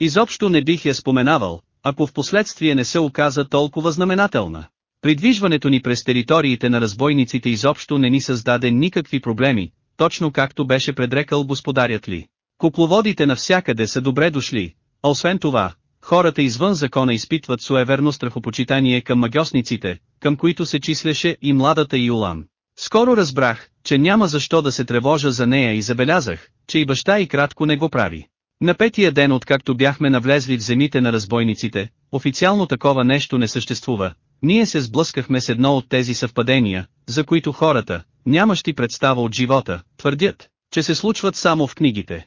Изобщо не бих я споменавал, ако в последствие не се оказа толкова знаменателна. Придвижването ни през териториите на разбойниците изобщо не ни създаде никакви проблеми, точно както беше предрекал господарят ли. Купловодите навсякъде са добре дошли, а освен това, хората извън закона изпитват суеверно страхопочитание към магиосниците, към които се числеше и младата Юлан. Скоро разбрах, че няма защо да се тревожа за нея и забелязах, че и баща и кратко не го прави. На петия ден откакто бяхме навлезли в земите на разбойниците, официално такова нещо не съществува, ние се сблъскахме с едно от тези съвпадения, за които хората, нямащи представа от живота, твърдят, че се случват само в книгите.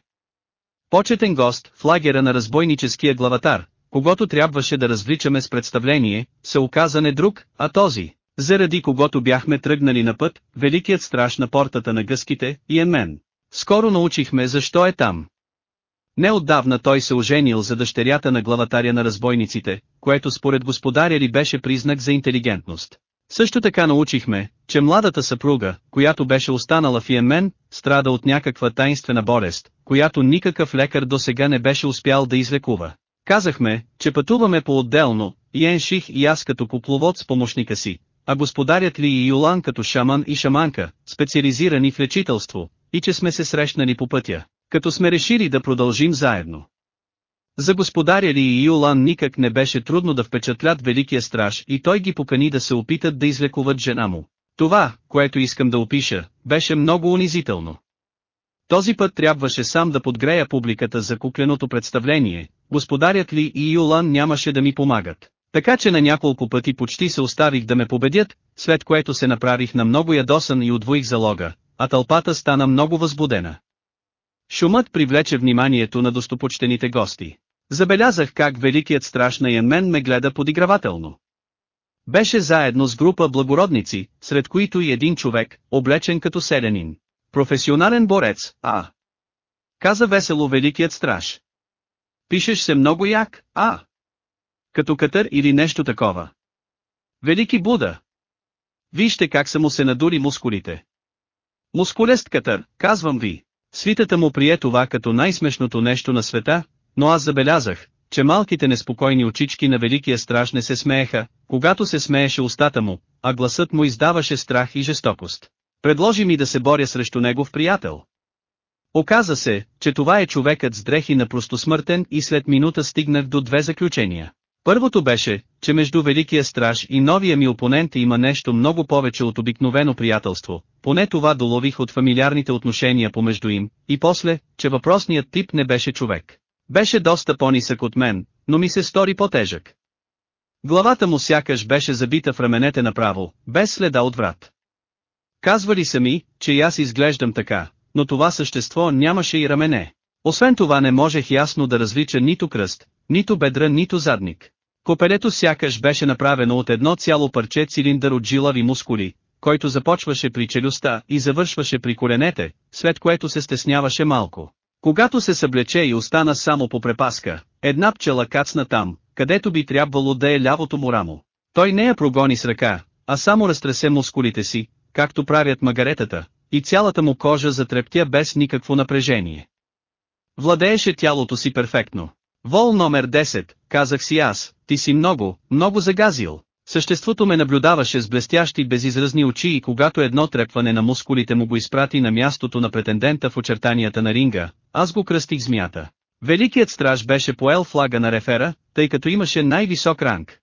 Почетен гост в лагера на разбойническия главатар, когато трябваше да развличаме с представление, се оказа не друг, а този, заради когото бяхме тръгнали на път, великият страж на портата на гъските, и е мен. Скоро научихме защо е там. Неотдавна той се оженил за дъщерята на главатаря на разбойниците, което според господаря ли беше признак за интелигентност. Също така научихме, че младата съпруга, която беше останала в Йемен, страда от някаква таинствена болест, която никакъв лекар до сега не беше успял да излекува. Казахме, че пътуваме по-отделно, Йенших и аз като купловод с помощника си, а господарят ли и Юлан като шаман и шаманка, специализирани в лечителство, и че сме се срещнали по пътя, като сме решили да продължим заедно. За господаря ли и Юлан никак не беше трудно да впечатлят великия страж и той ги покани да се опитат да излекуват жена му. Това, което искам да опиша, беше много унизително. Този път трябваше сам да подгрея публиката за кукленото представление, господарят ли и Юлан нямаше да ми помагат. Така че на няколко пъти почти се оставих да ме победят, след което се направих на много ядосан и удвоих залога, а тълпата стана много възбудена. Шумът привлече вниманието на достопочтените гости. Забелязах как великият страж на Йемен ме гледа подигравателно. Беше заедно с група благородници, сред които и един човек, облечен като селянин. Професионален борец, а. Каза весело великият страж. Пишеш се много як, а. Като катър или нещо такова. Велики Буда. Вижте как са му се надури мускулите. Мускулест катър, казвам ви. Свитата му прие това като най-смешното нещо на света, но аз забелязах, че малките неспокойни очички на Великия страж не се смееха, когато се смееше устата му, а гласът му издаваше страх и жестокост. Предложи ми да се боря срещу негов приятел. Оказа се, че това е човекът с дрехи на простосмъртен и след минута стигнах до две заключения. Първото беше, че между Великия страж и новия ми опонент има нещо много повече от обикновено приятелство, поне това долових от фамилиарните отношения помежду им, и после, че въпросният тип не беше човек. Беше доста по-нисък от мен, но ми се стори по-тежък. Главата му сякаш беше забита в раменете направо, без следа от врат. Казвали са ми, че и аз изглеждам така, но това същество нямаше и рамене. Освен това не можех ясно да различа нито кръст, нито бедра, нито задник. Копелето сякаш беше направено от едно цяло парче цилиндър от жилави мускули, който започваше при челюстта и завършваше при коленете, след което се стесняваше малко. Когато се съблече и остана само по препаска, една пчела кацна там, където би трябвало да е лявото му рамо. Той не я прогони с ръка, а само разтресе мускулите си, както правят магаретата, и цялата му кожа затрептя без никакво напрежение. Владееше тялото си перфектно. Вол номер 10, казах си аз, ти си много, много загазил. Съществото ме наблюдаваше с блестящи безизразни очи и когато едно трепване на мускулите му го изпрати на мястото на претендента в очертанията на ринга, аз го кръстих змията. Великият страж беше поел флага на рефера, тъй като имаше най-висок ранг.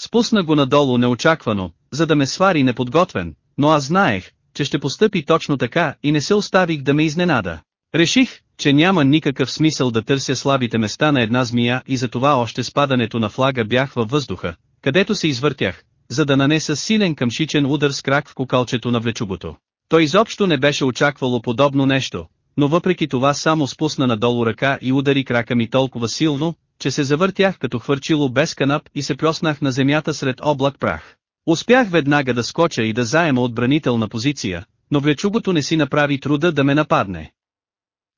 Спусна го надолу неочаквано, за да ме свари неподготвен, но аз знаех, че ще постъпи точно така и не се оставих да ме изненада. Реших, че няма никакъв смисъл да търся слабите места на една змия и затова още спадането на флага бях във въздуха, където се извъртях, за да нанеса силен къмшичен удар с крак в кокалчето на влечугото. Той изобщо не беше очаквало подобно нещо, но въпреки това само спусна надолу ръка и удари крака ми толкова силно, че се завъртях като хвърчило без канап и се плеснах на земята сред облак прах. Успях веднага да скоча и да заема отбранителна позиция, но влечугото не си направи труда да ме нападне.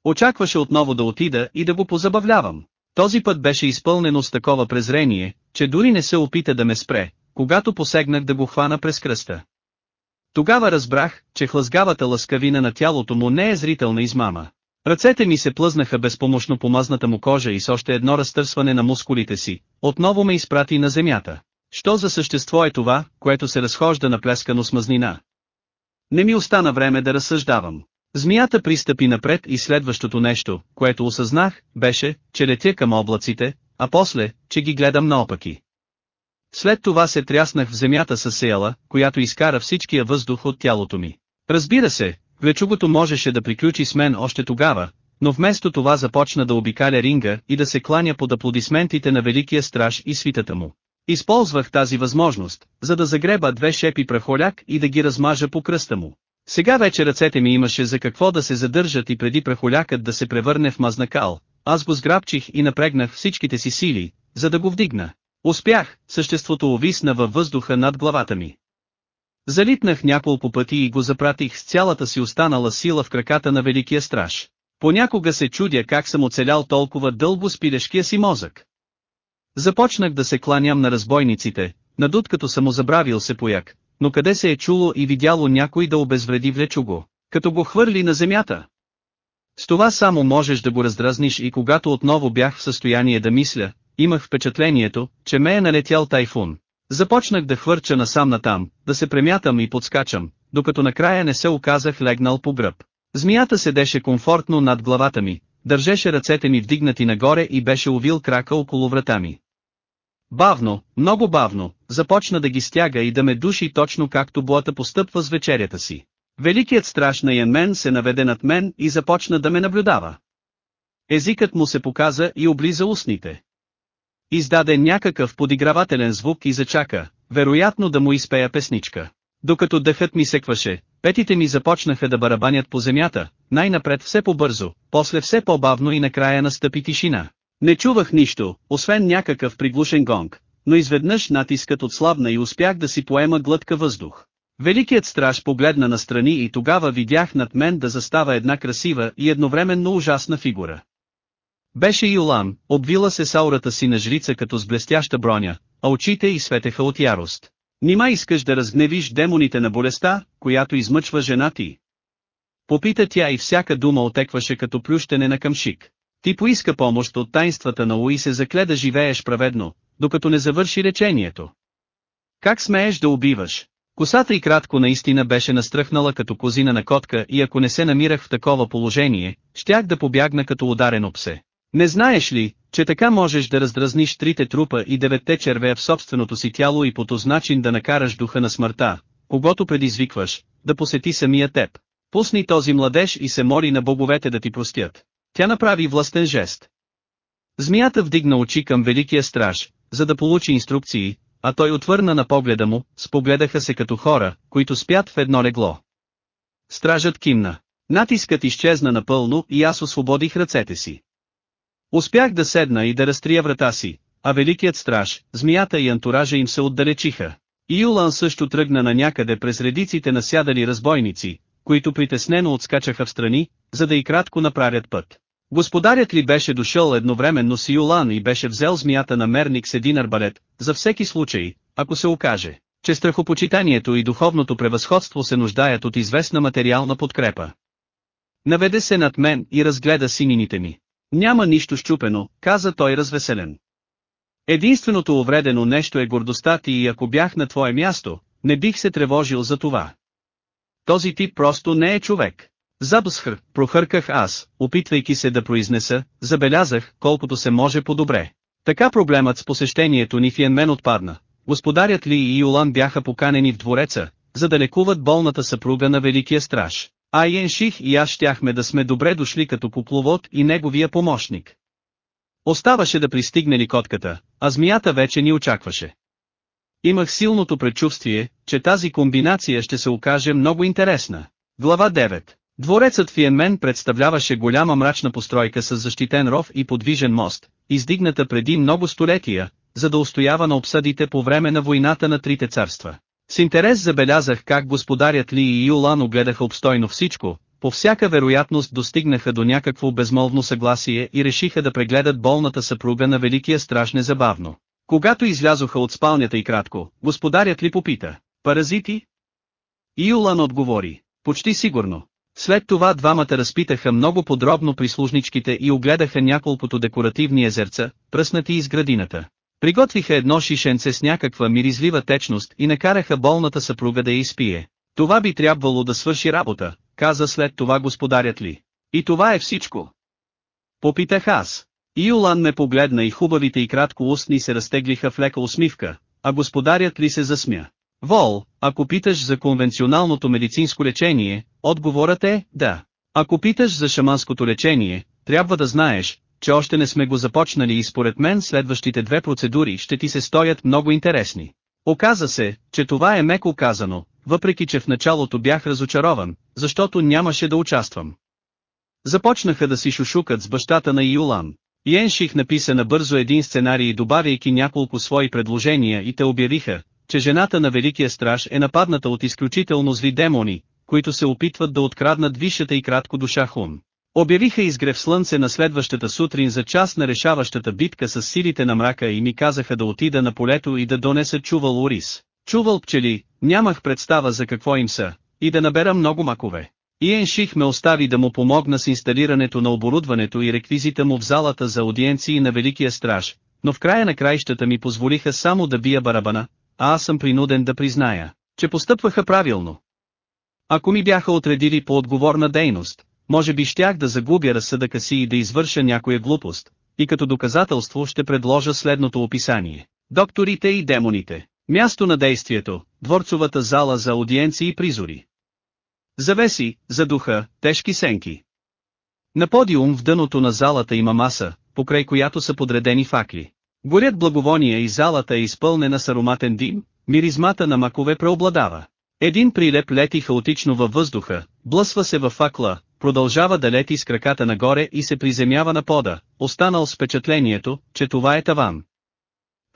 Очакваше отново да отида и да го позабавлявам. Този път беше изпълнено с такова презрение, че дори не се опита да ме спре, когато посегнах да го хвана през кръста. Тогава разбрах, че хлъзгавата лъскавина на тялото му не е зрителна измама. Ръцете ми се плъзнаха безпомощно по мазната му кожа и с още едно разтърсване на мускулите си, отново ме изпрати на земята. Що за същество е това, което се разхожда на плескано с мазнина? Не ми остана време да разсъждавам. Змията пристъпи напред и следващото нещо, което осъзнах, беше, че летя към облаците, а после, че ги гледам наопаки. След това се тряснах в земята със сеяла, която изкара всичкия въздух от тялото ми. Разбира се, Влечугото можеше да приключи с мен още тогава, но вместо това започна да обикаля ринга и да се кланя под аплодисментите на великия страж и свитата му. Използвах тази възможност, за да загреба две шепи прахоляк и да ги размажа по кръста му. Сега вече ръцете ми имаше за какво да се задържат и преди прахолякът да се превърне в мазнакал, аз го сграбчих и напрегнах всичките си сили, за да го вдигна. Успях, съществото увисна във въздуха над главата ми. Залитнах няколко пъти и го запратих с цялата си останала сила в краката на Великия страж. Понякога се чудя как съм оцелял толкова дълго с си мозък. Започнах да се кланям на разбойниците, надут като самозабравил се пояк, но къде се е чуло и видяло някой да обезвреди влечуго, като го хвърли на земята. С това само можеш да го раздразниш и когато отново бях в състояние да мисля, имах впечатлението, че ме е налетял тайфун. Започнах да хвърча насам натам, да се премятам и подскачам, докато накрая не се оказах легнал по гръб. Змията седеше комфортно над главата ми, държеше ръцете ми вдигнати нагоре и беше увил крака около врата ми. Бавно, много бавно, започна да ги стяга и да ме души точно както Блата постъпва с вечерята си. Великият страж на Янмен се наведе над мен и започна да ме наблюдава. Езикът му се показа и облиза устните. Издаде някакъв подигравателен звук и зачака, вероятно да му изпея песничка. Докато дъхът ми секваше, петите ми започнаха да барабанят по земята, най-напред все по-бързо, после все по-бавно и накрая настъпи тишина. Не чувах нищо, освен някакъв приглушен гонг, но изведнъж натискът отслабна и успях да си поема глътка въздух. Великият страж погледна настрани и тогава видях над мен да застава една красива и едновременно ужасна фигура. Беше Юлан, обвила се саурата си на жрица като с блестяща броня, а очите й светеха от ярост. Нима искаш да разгневиш демоните на болестта, която измъчва жена ти? Попита тя и всяка дума отекваше като плющене на къмшик. Ти поиска помощ от тайнствата на Луи се закле да живееш праведно, докато не завърши речението. Как смееш да убиваш? Косата и кратко наистина беше настръхнала като козина на котка и ако не се намирах в такова положение, щях да побягна като ударен псе. Не знаеш ли, че така можеш да раздразниш трите трупа и деветте червея в собственото си тяло и по този начин да накараш духа на смъртта, когато предизвикваш, да посети самия теб. Пусни този младеж и се моли на боговете да ти простят. Тя направи властен жест. Змията вдигна очи към великия страж, за да получи инструкции, а той отвърна на погледа му, спогледаха се като хора, които спят в едно легло. Стражът кимна. Натискът изчезна напълно и аз освободих ръцете си. Успях да седна и да разтрия врата си, а великият страж, змията и антуража им се отдалечиха. Юлан също тръгна на някъде през редиците на сядали разбойници, които притеснено отскачаха в страни, за да и кратко направят път. Господарят ли беше дошъл едновременно с Юлан и беше взел змията на мерник с един арбалет, за всеки случай, ако се окаже, че страхопочитанието и духовното превъзходство се нуждаят от известна материална подкрепа. Наведе се над мен и разгледа синините ми. Няма нищо щупено, каза той развеселен. Единственото увредено нещо е гордостта ти и ако бях на твое място, не бих се тревожил за това. Този тип просто не е човек. Забсхр, прохърках аз, опитвайки се да произнеса, забелязах, колкото се може по-добре. Така проблемът с посещението ни в Йенмен отпадна. Господарят Ли и Юлан бяха поканени в двореца, за да лекуват болната съпруга на Великия страж. А Йенших и аз щяхме да сме добре дошли като попловод и неговия помощник. Оставаше да пристигне ли котката, а змията вече ни очакваше. Имах силното предчувствие, че тази комбинация ще се окаже много интересна. Глава 9 Дворецът в Йенмен представляваше голяма мрачна постройка с защитен ров и подвижен мост, издигната преди много столетия, за да устоява на обсъдите по време на войната на трите царства. С интерес забелязах как господарят Ли и Юлан огледаха обстойно всичко, по всяка вероятност достигнаха до някакво безмолвно съгласие и решиха да прегледат болната съпруга на Великия страж незабавно. Когато излязоха от спалнята и кратко, господарят ли попита, паразити? Юлан отговори, почти сигурно. След това двамата разпитаха много подробно прислужничките и огледаха няколкото декоративни езерца, пръснати из градината. Приготвиха едно шишенце с някаква миризлива течност и накараха болната съпруга да я изпие. Това би трябвало да свърши работа, каза след това господарят ли. И това е всичко. Попитах аз. Иолан ме погледна и хубавите и кратко устни се разтеглиха в лека усмивка, а господарят ли се засмя. Вол, ако питаш за конвенционалното медицинско лечение, отговорът е, да. Ако питаш за шаманското лечение, трябва да знаеш, че още не сме го започнали и според мен следващите две процедури ще ти се стоят много интересни. Оказа се, че това е меко казано, въпреки че в началото бях разочарован, защото нямаше да участвам. Започнаха да си шушукат с бащата на Юлан. Йенших написа набързо един сценарий добавяйки няколко свои предложения и те обявиха, че жената на Великия страж е нападната от изключително зли демони, които се опитват да откраднат висшата и кратко душа Хун. Обявиха изгрев слънце на следващата сутрин за час на решаващата битка с силите на мрака и ми казаха да отида на полето и да донеса чувал ориз. Чувал пчели, нямах представа за какво им са, и да набера много макове. Иен Ших ме остави да му помогна с инсталирането на оборудването и реквизита му в залата за аудиенции на Великия страж, но в края на краищата ми позволиха само да бия барабана, а аз съм принуден да призная, че постъпваха правилно. Ако ми бяха отредили по отговорна дейност, може би щях да загубя разсъдъка си и да извърша някоя глупост, и като доказателство ще предложа следното описание. Докторите и демоните. Място на действието, дворцовата зала за аудиенции и призори. Завеси, за духа, тежки сенки. На подиум в дъното на залата има маса, покрай която са подредени факли. Горят благовония и залата е изпълнена с ароматен дим, миризмата на макове преобладава. Един прилеп лети хаотично във въздуха, блъсва се във факла, продължава да лети с краката нагоре и се приземява на пода, останал с впечатлението, че това е таван.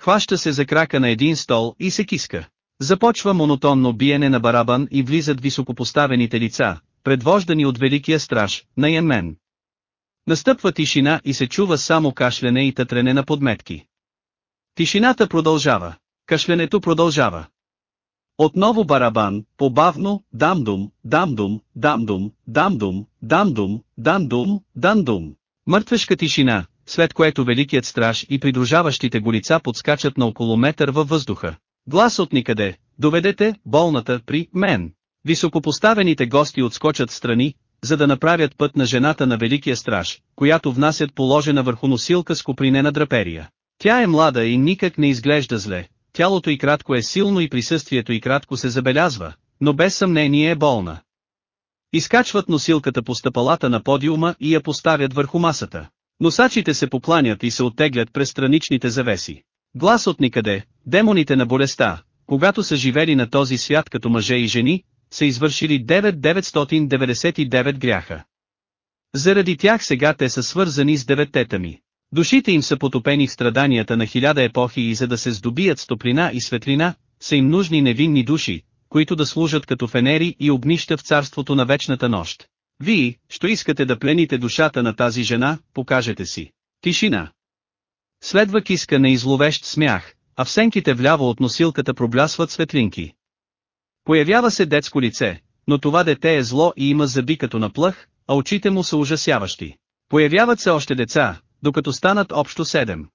Хваща се за крака на един стол и се киска. Започва монотонно биене на барабан и влизат високопоставените лица, предвождани от великия страж, на Янмен. Настъпва тишина и се чува само кашляне и тътрене на подметки. Тишината продължава. Кашлянето продължава. Отново барабан, побавно, дамдум, дамдум, дамдум, дамдум, дамдум, дамдум, дамдум. Мъртвешка тишина, след което великият страж и придружаващите го лица подскачат на около метър във въздуха. Глас от никъде, доведете болната при мен. Високопоставените гости отскочат страни, за да направят път на жената на великия страж, която внасят положена върху носилка с копринена драперия. Тя е млада и никак не изглежда зле, тялото и кратко е силно и присъствието и кратко се забелязва, но без съмнение е болна. Изкачват носилката по стъпалата на подиума и я поставят върху масата. Носачите се покланят и се оттеглят през страничните завеси. Глас от никъде, демоните на болестта, когато са живели на този свят като мъже и жени, са извършили 9999 гряха. Заради тях сега те са свързани с деветтета ми. Душите им са потопени в страданията на хиляда епохи и за да се здобият с топлина и светлина, са им нужни невинни души, които да служат като фенери и огнища в царството на вечната нощ. Вие, що искате да плените душата на тази жена, покажете си. Тишина. Следва киска на изловещ смях, а в сенките вляво от носилката проблясват светлинки. Появява се детско лице, но това дете е зло и има зъби като на плъх, а очите му са ужасяващи. Появяват се още деца, докато станат общо седем.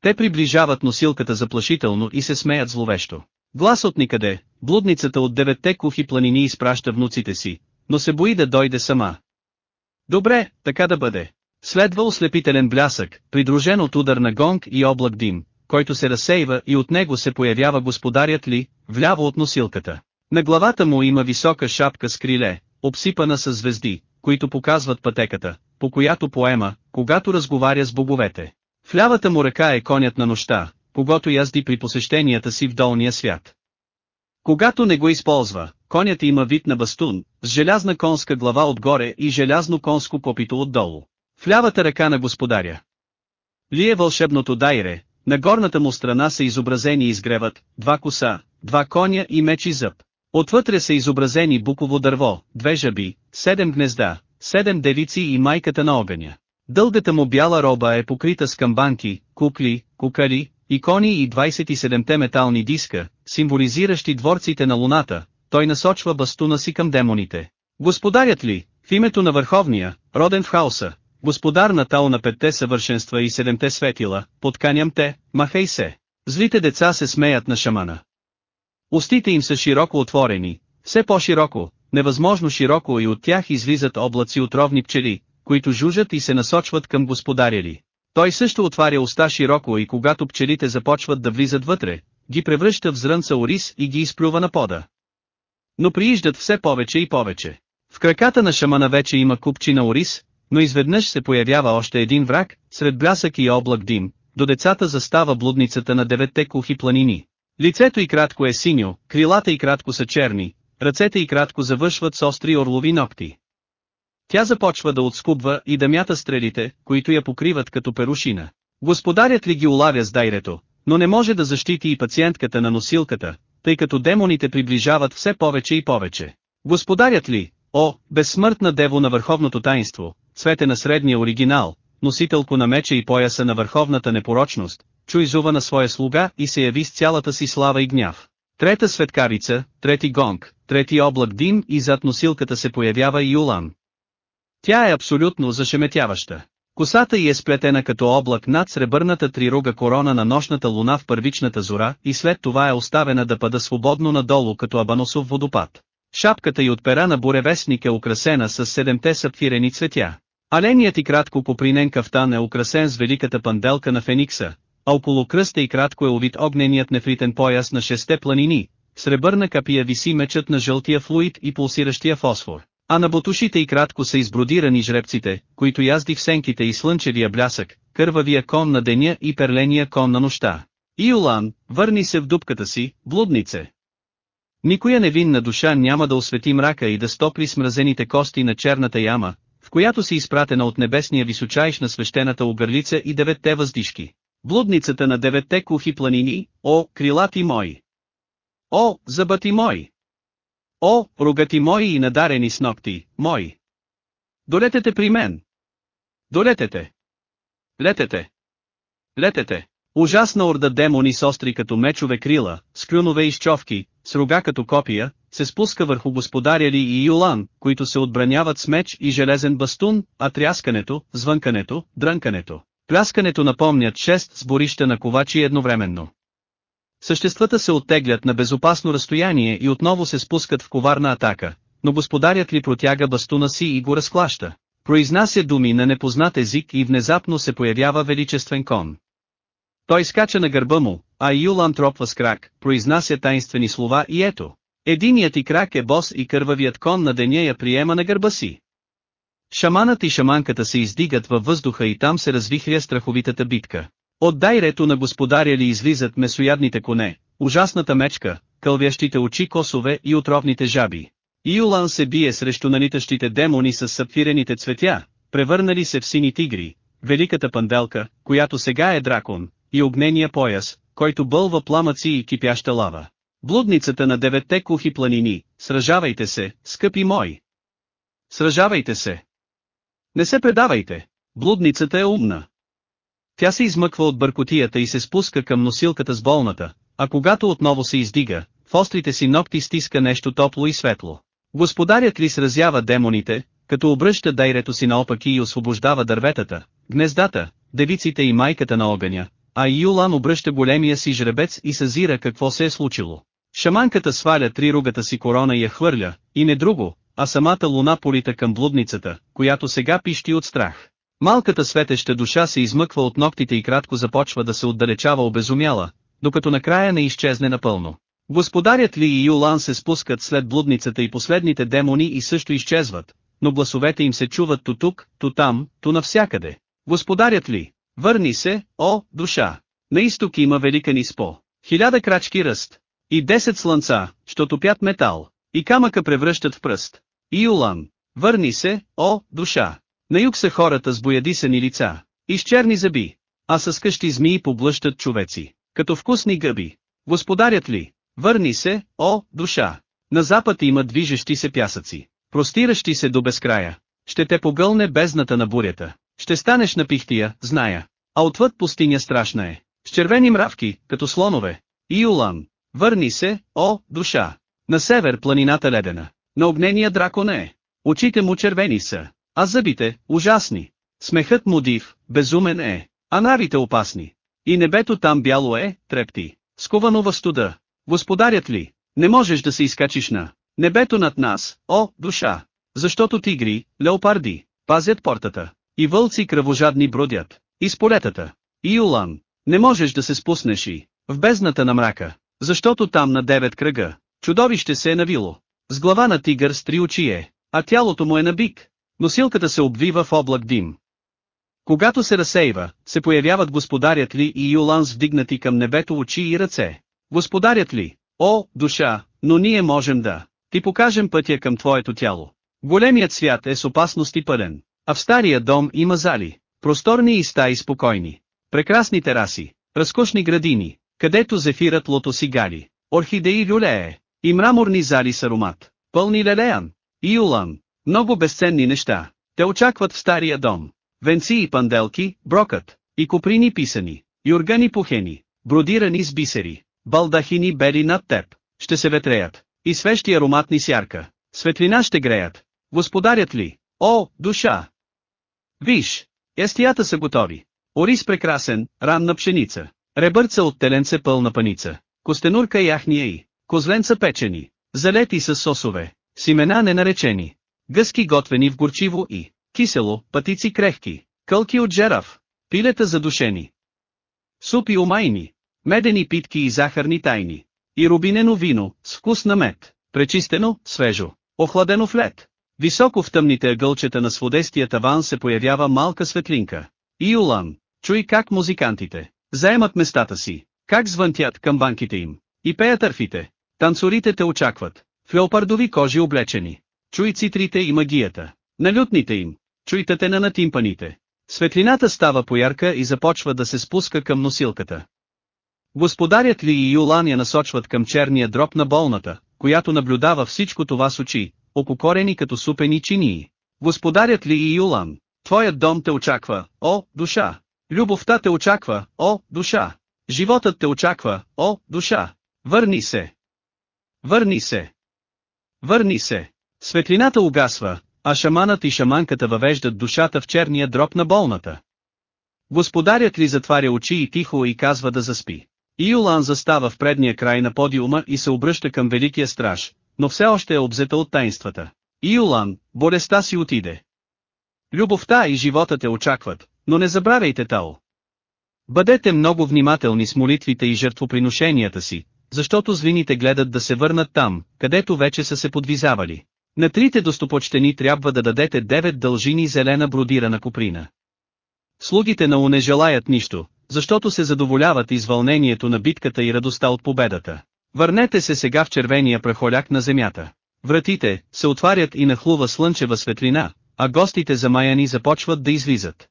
Те приближават носилката заплашително и се смеят зловещо. Глас от никъде, блудницата от деветте кухи планини изпраща внуците си, но се бои да дойде сама. Добре, така да бъде. Следва ослепителен блясък, придружен от удар на гонг и облак дим, който се разсейва и от него се появява господарят ли, вляво от носилката. На главата му има висока шапка с криле, обсипана с звезди, които показват пътеката, по която поема, когато разговаря с боговете. В лявата му ръка е конят на нощта, когато язди при посещенията си в долния свят. Когато не го използва, конят има вид на бастун, с желязна конска глава отгоре и желязно конско попито отдолу. В лявата ръка на господаря. Ли е вълшебното дайре, на горната му страна са изобразени изгревът, два коса, два коня и меч и зъб. Отвътре са изобразени буково дърво, две жаби, седем гнезда, седем девици и майката на огъня. Дългата му бяла роба е покрита с камбанки, кукли, кукари, икони и 27-те метални диска, символизиращи дворците на луната, той насочва бастуна си към демоните. Господарят ли, в името на Върховния, роден в хаоса, господар на Тао на петте съвършенства и седемте светила, подканям те, махай се. Злите деца се смеят на шамана. Устите им са широко отворени, все по-широко, невъзможно широко и от тях излизат облаци отровни пчели, които жужат и се насочват към господаря ли. Той също отваря уста широко и когато пчелите започват да влизат вътре, ги превръща в зрънца ориз и ги изплюва на пода. Но прииждат все повече и повече. В краката на шамана вече има купчина ориз, но изведнъж се появява още един враг, сред блясък и облак дим, до децата застава блудницата на деветте кухи планини. Лицето и кратко е синьо, крилата и кратко са черни, ръцете и кратко завършват с остри орлови ногти. Тя започва да отскубва и да мята стрелите, които я покриват като перушина. Господарят ли ги улавя с дайрето, но не може да защити и пациентката на носилката, тъй като демоните приближават все повече и повече. Господарят ли, о, безсмъртна дево на върховното таинство, цвете на средния оригинал, носителко на меча и пояса на върховната непорочност, чуй зува на своя слуга и се яви с цялата си слава и гняв. Трета светкарица, трети гонг, трети облак дим и зад носилката се появява и Юлан. Тя е абсолютно зашеметяваща. Косата й е сплетена като облак над сребърната трируга корона на нощната луна в първичната зора и след това е оставена да пада свободно надолу като абаносов водопад. Шапката й от пера на буревестник е украсена с седемте сапфирени цветя. Аленият и кратко попринен кафтан е украсен с великата панделка на Феникса, а около кръста и кратко е увит огненият нефритен пояс на шесте планини, сребърна капия виси мечът на жълтия флуид и пулсиращия фосфор. А на бутушите и кратко са избродирани жребците, които язди в сенките и слънчевия блясък, кървавия кон на деня и перления кон на нощта. Иолан, върни се в дупката си, блуднице. Никоя невинна душа няма да освети мрака и да стопли смразените кости на черната яма, в която си изпратена от небесния височайш на свещената огърлица и деветте въздишки. Блудницата на деветте кухи планини, о, крилати мои! О, забати мои! О, рогати мои и надарени с ногти, мои! Долетете при мен! Долетете! Летете! Летете! Ужасна орда демони с остри като мечове крила, с клюнове и щовки, с рога като копия, се спуска върху господаря ли и Юлан, които се отбраняват с меч и железен бастун, а тряскането, звънкането, дрънкането, пляскането напомнят шест сборища на ковачи едновременно. Съществата се оттеглят на безопасно разстояние и отново се спускат в коварна атака, но господарят ли протяга бастуна си и го разклаща. Произнася думи на непознат език и внезапно се появява величествен кон. Той скача на гърба му, а Юлан тропва с крак, произнася таинствени слова и ето. Единият и крак е бос и кървавият кон на деня я приема на гърба си. Шаманът и шаманката се издигат във въздуха и там се развихря страховитата битка. От дайрето на господаря ли излизат месоядните коне, ужасната мечка, кълвящите очи косове и отровните жаби. Иолан се бие срещу нанитащите демони с сапфирените цветя, превърнали се в сини тигри, великата панделка, която сега е дракон, и огнения пояс, който бълва пламъци и кипяща лава. Блудницата на деветте кухи планини, сражавайте се, скъпи мои! Сражавайте се! Не се предавайте! Блудницата е умна. Тя се измъква от бъркотията и се спуска към носилката с болната, а когато отново се издига, в острите си ногти стиска нещо топло и светло. Господарят ли сразява демоните, като обръща дайрето си наопаки и освобождава дърветата, гнездата, девиците и майката на огъня, а Юлан обръща големия си жребец и съзира какво се е случило. Шаманката сваля три ругата си корона и я хвърля, и не друго, а самата луна полита към блудницата, която сега пищи от страх. Малката светеща душа се измъква от ногтите и кратко започва да се отдалечава обезумяла, докато накрая не изчезне напълно. Господарят Ли и Юлан се спускат след блудницата и последните демони и също изчезват, но гласовете им се чуват то тук, то там, то навсякъде. Господарят Ли, върни се, о, душа! На изток има велика ниспо, хиляда крачки ръст, и 10 слънца, що топят метал, и камъка превръщат в пръст. И Юлан, върни се, о, душа! На юг са хората с боядисани лица, и с черни зъби, а с къщи змии поблъщат човеци, като вкусни гъби. Господарят ли, върни се, о, душа! На запад има движещи се пясъци, простиращи се до безкрая. Ще те погълне бездната на бурята. Ще станеш на пихтия, зная. А отвъд пустиня страшна е. С червени мравки, като слонове. Иолан, върни се, о, душа! На север планината ледена. На огнения дракон е. Очите му червени са, а зъбите, ужасни. Смехът му див, безумен е, а нарите опасни. И небето там бяло е, трепти, сковано в студа. Господарят ли, не можеш да се изкачиш на небето над нас, о, душа, защото тигри, леопарди, пазят портата, и вълци кръвожадни бродят, из полетата. И Улан, не можеш да се спуснеш и, в бездната на мрака, защото там на девет кръга, чудовище се е навило, с глава на тигър с три очи е, а тялото му е на бик. Носилката се обвива в облак дим. Когато се разсейва, се появяват господарят ли и Юлан с вдигнати към небето очи и ръце. Господарят ли, о, душа, но ние можем да ти покажем пътя към твоето тяло. Големият свят е с опасности пълен, а в стария дом има зали, просторни и стаи спокойни, прекрасни тераси, разкошни градини, където зефират лотосигали, орхидеи люлее, и мраморни зали с аромат, пълни лелеян, и улан, много безценни неща. Те очакват в стария дом. Венци и панделки, брокът, и коприни писани, юргани пухени, бродирани с бисери, балдахини бели над теб, ще се ветреят, и свещи ароматни сярка, светлина ще греят. Господарят ли? О, душа! Виж, естията са готови. Орис прекрасен, ранна пшеница, ребърца от теленце пълна паница, костенурка яхния и, козленца печени, залети с сосове, семена ненаречени, гъски готвени в горчиво и кисело, пътици крехки, кълки от жерав, пилета задушени, супи омайни, медени питки и захарни тайни, и рубинено вино, с вкус на мед, пречистено, свежо, охладено в лед. Високо в тъмните ъгълчета на сводестия таван се появява малка светлинка. И Улан, чуй как музикантите, заемат местата си, как звънтят към банките им, и пеят арфите. Танцорите те очакват, в леопардови кожи облечени. Чуй цитрите и магията, на лютните им, чуй тътена на тимпаните. Светлината става поярка и започва да се спуска към носилката. Господарят ли и Юлан я насочват към черния дроб на болната, която наблюдава всичко това с очи, окукорени като супени чинии. Господарят ли и Юлан, твоят дом те очаква, о, душа! Любовта те очаква, о, душа! Животът те очаква, о, душа! Върни се! Върни се! Върни се! Светлината угасва, а шаманът и шаманката въвеждат душата в черния дроб на болната. Господарят ли затваря очи и тихо и казва да заспи. Иолан застава в предния край на подиума и се обръща към великия страж, но все още е обзета от тайнствата. Иолан, болестта си отиде. Любовта и живота те очакват, но не забравяйте Тао. Бъдете много внимателни с молитвите и жертвоприношенията си, защото звините гледат да се върнат там, където вече са се подвизавали. На трите достопочтени трябва да дадете девет дължини зелена бродирана куприна. Слугите на уне желаят нищо, защото се задоволяват извълнението на битката и радостта от победата. Върнете се сега в червения прахоляк на земята. Вратите се отварят и нахлува слънчева светлина, а гостите замаяни започват да излизат.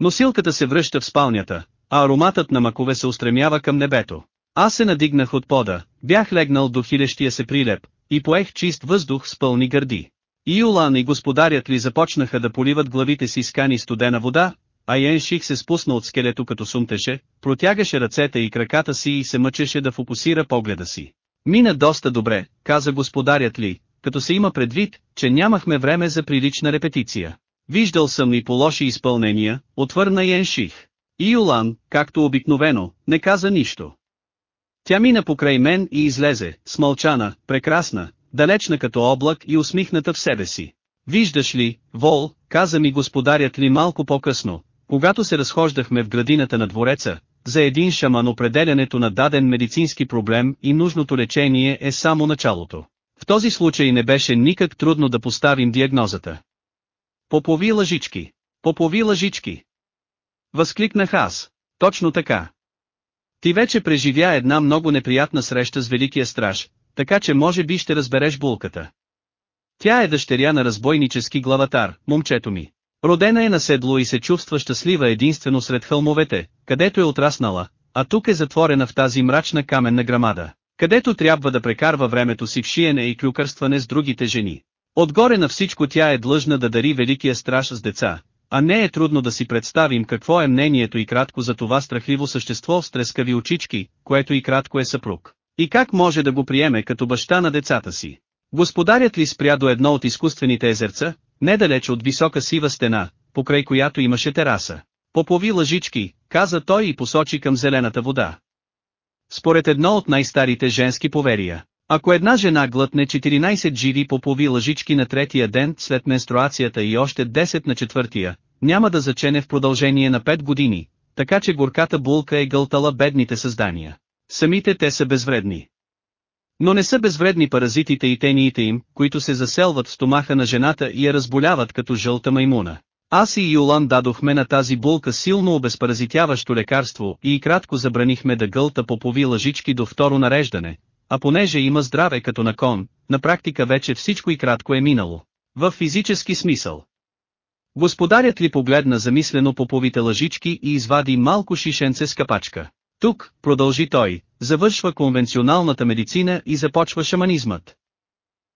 Носилката се връща в спалнята, а ароматът на макове се устремява към небето. Аз се надигнах от пода, бях легнал до хилещия се прилеп, и поех чист въздух с пълни гърди. И Юлан и господарят ли започнаха да поливат главите си с кани студена вода, а Йенших се спусна от скелето като сумтеше, протягаше ръцете и краката си и се мъчеше да фокусира погледа си. Мина доста добре, каза господарят ли, като се има предвид, че нямахме време за прилична репетиция. Виждал съм и по лоши изпълнения, отвърна Йенших. И Юлан, както обикновено, не каза нищо. Тя мина покрай мен и излезе, смълчана, прекрасна, далечна като облак и усмихната в себе си. Виждаш ли, Вол, каза ми господарят ли малко по-късно, когато се разхождахме в градината на двореца, за един шаман определянето на даден медицински проблем и нужното лечение е само началото. В този случай не беше никак трудно да поставим диагнозата. Попови лъжички. Попови лъжички. Възкликнах аз. Точно така. Ти вече преживя една много неприятна среща с Великия страж, така че може би ще разбереш булката. Тя е дъщеря на разбойнически главатар, момчето ми. Родена е на седло и се чувства щастлива единствено сред хълмовете, където е отраснала, а тук е затворена в тази мрачна каменна грамада, където трябва да прекарва времето си в шиене и клюкърстване с другите жени. Отгоре на всичко тя е длъжна да дари великия страж с деца, а не е трудно да си представим какво е мнението и кратко за това страхливо същество с трескави очички, което и кратко е съпруг. И как може да го приеме като баща на децата си? Господарят ли спря до едно от изкуствените езерца, недалеч от висока сива стена, покрай която имаше тераса. Попови лъжички, каза той и посочи към зелената вода. Според едно от най-старите женски поверия, ако една жена глътне 14 живи попови лъжички на третия ден след менструацията и още 10 на четвъртия, няма да зачене в продължение на 5 години, така че горката булка е гълтала бедните създания. Самите те са безвредни. Но не са безвредни паразитите и тениите им, които се заселват в стомаха на жената и я разболяват като жълта маймуна. Аз и Юлан дадохме на тази булка силно обезпаразитяващо лекарство и кратко забранихме да гълта попови лъжички до второ нареждане, а понеже има здраве като на кон, на практика вече всичко и кратко е минало. В физически смисъл. Господарят ли погледна замислено поповите лъжички и извади малко шишенце с капачка. Тук, продължи той, завършва конвенционалната медицина и започва шаманизмът.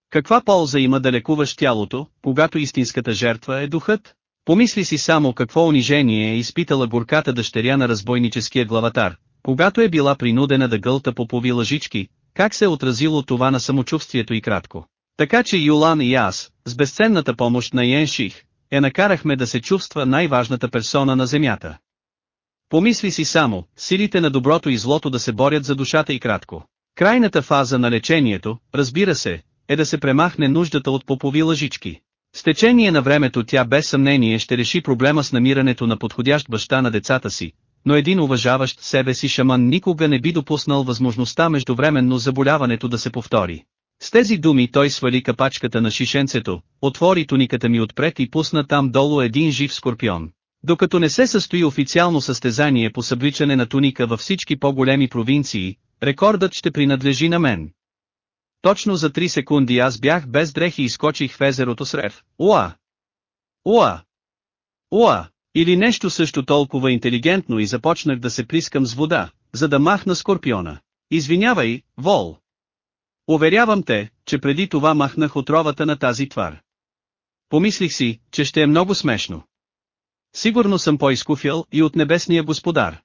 Каква полза има да лекуваш тялото, когато истинската жертва е духът? Помисли си само какво унижение е изпитала горката дъщеря на разбойническия главатар, когато е била принудена да гълта попови лъжички, как се е отразило това на самочувствието и кратко. Така че Юлан и аз, с безценната помощ на Йенших, я накарахме да се чувства най-важната персона на Земята. Помисли си само, силите на доброто и злото да се борят за душата и кратко. Крайната фаза на лечението, разбира се, е да се премахне нуждата от попови лъжички. С течение на времето тя без съмнение ще реши проблема с намирането на подходящ баща на децата си, но един уважаващ себе си шаман никога не би допуснал възможността междувременно заболяването да се повтори. С тези думи той свали капачката на шишенцето, отвори туниката ми отпред и пусна там долу един жив скорпион. Докато не се състои официално състезание по събличане на туника във всички по-големи провинции, рекордът ще принадлежи на мен. Точно за 3 секунди аз бях без дрехи и скочих в езерото с рев. Уа! Уа! Уа! Или нещо също толкова интелигентно и започнах да се плискам с вода, за да махна скорпиона. Извинявай, Вол. Уверявам те, че преди това махнах отровата на тази твар. Помислих си, че ще е много смешно. Сигурно съм по-изкуфял и от небесния господар.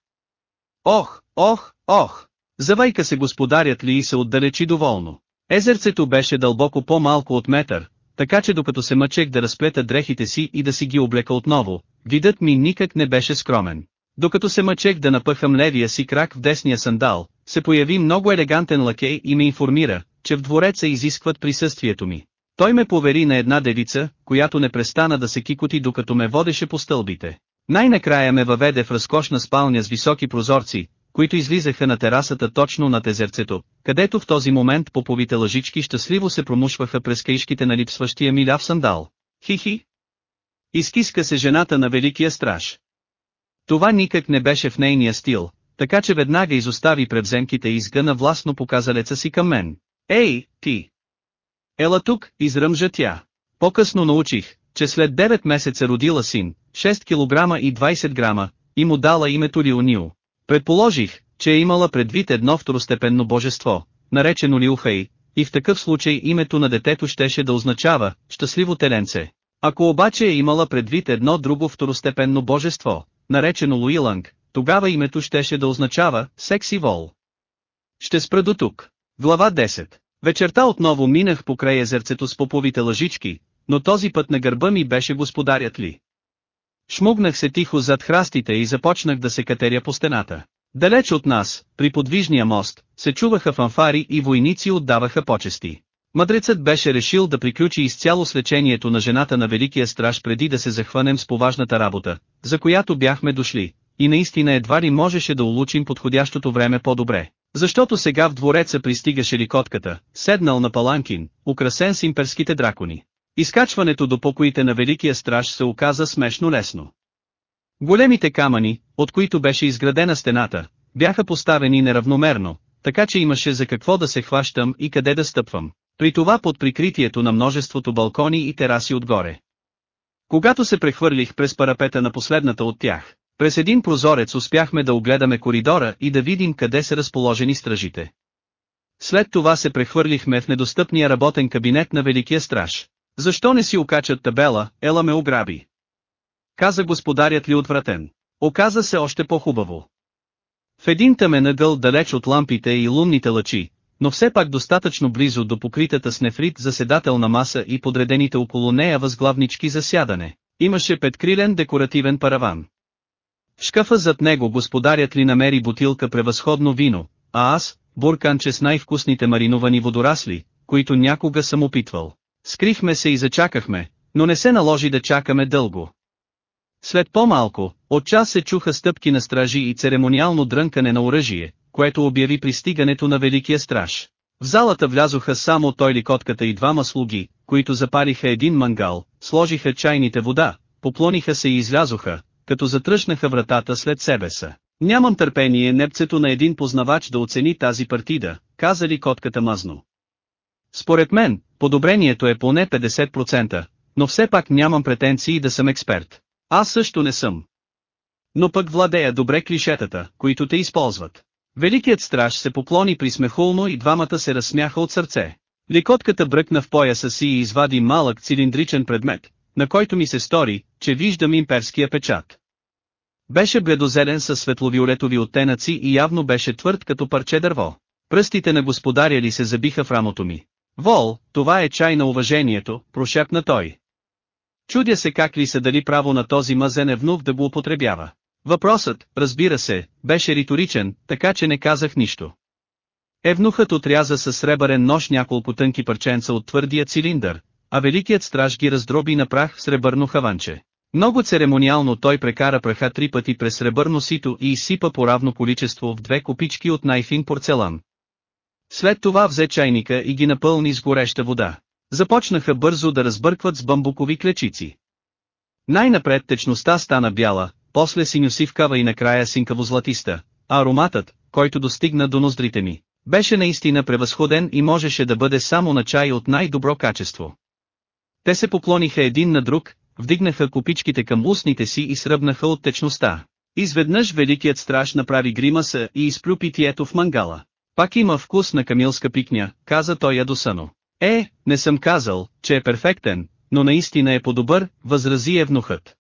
Ох, ох, ох! Завайка се господарят ли и се отдалечи доволно. Езерцето беше дълбоко по-малко от метър, така че докато се мъчех да разплета дрехите си и да си ги облека отново, видът ми никак не беше скромен. Докато се мъчех да напъхам левия си крак в десния сандал, се появи много елегантен лакей и ме информира, че в двореца изискват присъствието ми. Той ме повери на една девица, която не престана да се кикоти докато ме водеше по стълбите. Най-накрая ме въведе в разкошна спалня с високи прозорци, които излизаха на терасата точно над езерцето, където в този момент поповите лъжички щастливо се промушваха през каишките на липсващия ми ляв сандал. Хихи. Изкиска се жената на великия страж. Това никак не беше в нейния стил, така че веднага изостави превземките и изгъна властно показалеца си към мен. Ей, ти! Ела тук, изръмжа тя. По-късно научих, че след 9 месеца родила син, 6 кг и 20 грама, и му дала името Лионио. Предположих, че е имала предвид едно второстепенно божество, наречено Лиухей, и в такъв случай името на детето щеше да означава «щастливо теленце». Ако обаче е имала предвид едно друго второстепенно божество, наречено Луиланг, тогава името щеше да означава «секси вол». Ще спра до тук. Глава 10 Вечерта отново минах покрай езерцето с поповите лъжички, но този път на гърба ми беше господарят ли. Шмугнах се тихо зад храстите и започнах да се катеря по стената. Далеч от нас, при подвижния мост, се чуваха фанфари и войници отдаваха почести. Мъдрецът беше решил да приключи изцяло с лечението на жената на Великия страж преди да се захванем с поважната работа, за която бяхме дошли, и наистина едва ли можеше да улучим подходящото време по-добре. Защото сега в двореца пристигаше ликотката, седнал на паланкин, украсен с имперските дракони. Изкачването до покоите на Великия страж се оказа смешно лесно. Големите камъни, от които беше изградена стената, бяха поставени неравномерно, така че имаше за какво да се хващам и къде да стъпвам. При това под прикритието на множеството балкони и тераси отгоре. Когато се прехвърлих през парапета на последната от тях, през един прозорец успяхме да огледаме коридора и да видим къде са разположени стражите. След това се прехвърлихме в недостъпния работен кабинет на Великия страж. Защо не си окачат табела, ела ме ограби? Каза господарят ли отвратен. Оказа се още по-хубаво. В един тъмен ъгъл далеч от лампите и лунните лъчи, но все пак достатъчно близо до покритата с нефрит заседателна маса и подредените около нея възглавнички за сядане, имаше петкрилен декоративен параван. В шкафа зад него господарят ли намери бутилка превъзходно вино, а аз, бурканче с най-вкусните мариновани водорасли, които някога съм опитвал. Скрихме се и зачакахме, но не се наложи да чакаме дълго. След по-малко, от час се чуха стъпки на стражи и церемониално дрънкане на оръжие, което обяви пристигането на Великия страж. В залата влязоха само той ликотката и двама слуги, които запалиха един мангал, сложиха чайните вода, поклониха се и излязоха, като затръшнаха вратата след себе са. Нямам търпение непцето на един познавач да оцени тази партида, каза ли котката мазно. Според мен, подобрението е поне 50%, но все пак нямам претенции да съм експерт. Аз също не съм. Но пък владея добре клишетата, които те използват. Великият страж се поклони присмехулно и двамата се разсмяха от сърце. Ликотката бръкна в пояса си и извади малък цилиндричен предмет, на който ми се стори, че виждам имперския печат. Беше бледозелен със светловиолетови оттенъци и явно беше твърд като парче дърво. Пръстите на господаря ли се забиха в рамото ми. Вол, това е чай на уважението, прошепна той. Чудя се как ли са дали право на този мазен евнух да го употребява. Въпросът, разбира се, беше риторичен, така че не казах нищо. Евнухът отряза със сребърен нож няколко тънки парченца от твърдия цилиндър, а великият страж ги раздроби на прах в сребърно хаванче. Много церемониално той прекара праха три пъти през сребърно сито и изсипа по равно количество в две копички от най-фин порцелан. След това взе чайника и ги напълни с гореща вода. Започнаха бързо да разбъркват с бамбукови клечици. Най-напред течността стана бяла, после синюсивкава и накрая синкаво-златиста, а ароматът, който достигна до ноздрите ми, беше наистина превъзходен и можеше да бъде само на чай от най-добро качество. Те се поклониха един на друг, вдигнаха копичките към устните си и сръбнаха от течността. Изведнъж великият страж направи гримаса и изплю питието в мангала. Пак има вкус на камилска пикня, каза той ядосано. Е, не съм казал, че е перфектен, но наистина е по-добър, възрази евнухът.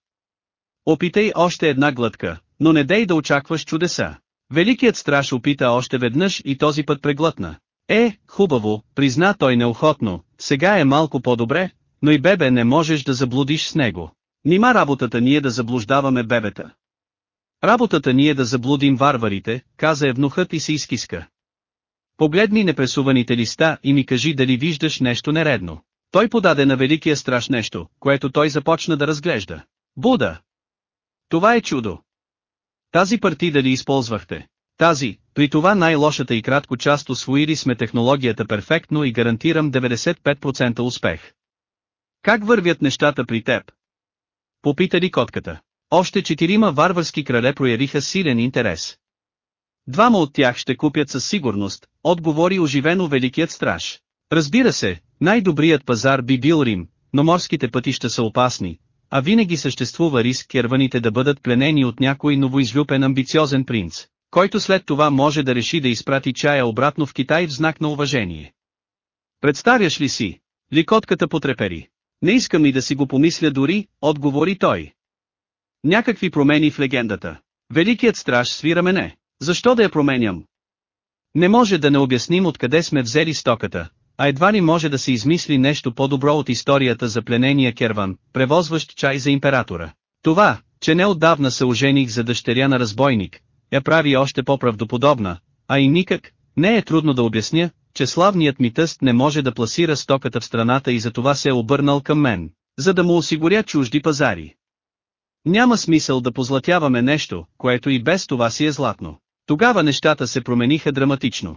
Опитай още една глътка, но не дей да очакваш чудеса. Великият страж опита още веднъж и този път преглътна. Е, хубаво, призна той неохотно, сега е малко по-добре, но и бебе не можеш да заблудиш с него. Нима работата ни е да заблуждаваме бебета. Работата ни е да заблудим варварите, каза евнухът и се изкиска. Погледни непресуваните листа и ми кажи дали виждаш нещо нередно. Той подаде на великия страш нещо, което той започна да разглежда. Буда! Това е чудо! Тази партида ли използвахте? Тази, при това най-лошата и кратко част освоили сме технологията перфектно и гарантирам 95% успех. Как вървят нещата при теб? Попита ли котката. Още четирима варварски крале проявиха силен интерес. Двама от тях ще купят със сигурност, отговори оживено великият страж. Разбира се, най-добрият пазар би бил Рим, но морските пътища са опасни, а винаги съществува риск керваните да бъдат пленени от някой новоизлюпен амбициозен принц, който след това може да реши да изпрати чая обратно в Китай в знак на уважение. Представяш ли си? Ликотката потрепери. Не искам и да си го помисля дори, отговори той. Някакви промени в легендата. Великият страж свира мене. Защо да я променям? Не може да не обясним откъде сме взели стоката, а едва ли може да се измисли нещо по-добро от историята за пленения керван, превозващ чай за императора. Това, че неотдавна се ожених за дъщеря на разбойник, я прави още по-правдоподобна, а и никак, не е трудно да обясня, че славният ми тъст не може да пласира стоката в страната и затова се е обърнал към мен, за да му осигуря чужди пазари. Няма смисъл да позлатяваме нещо, което и без това си е златно. Тогава нещата се промениха драматично.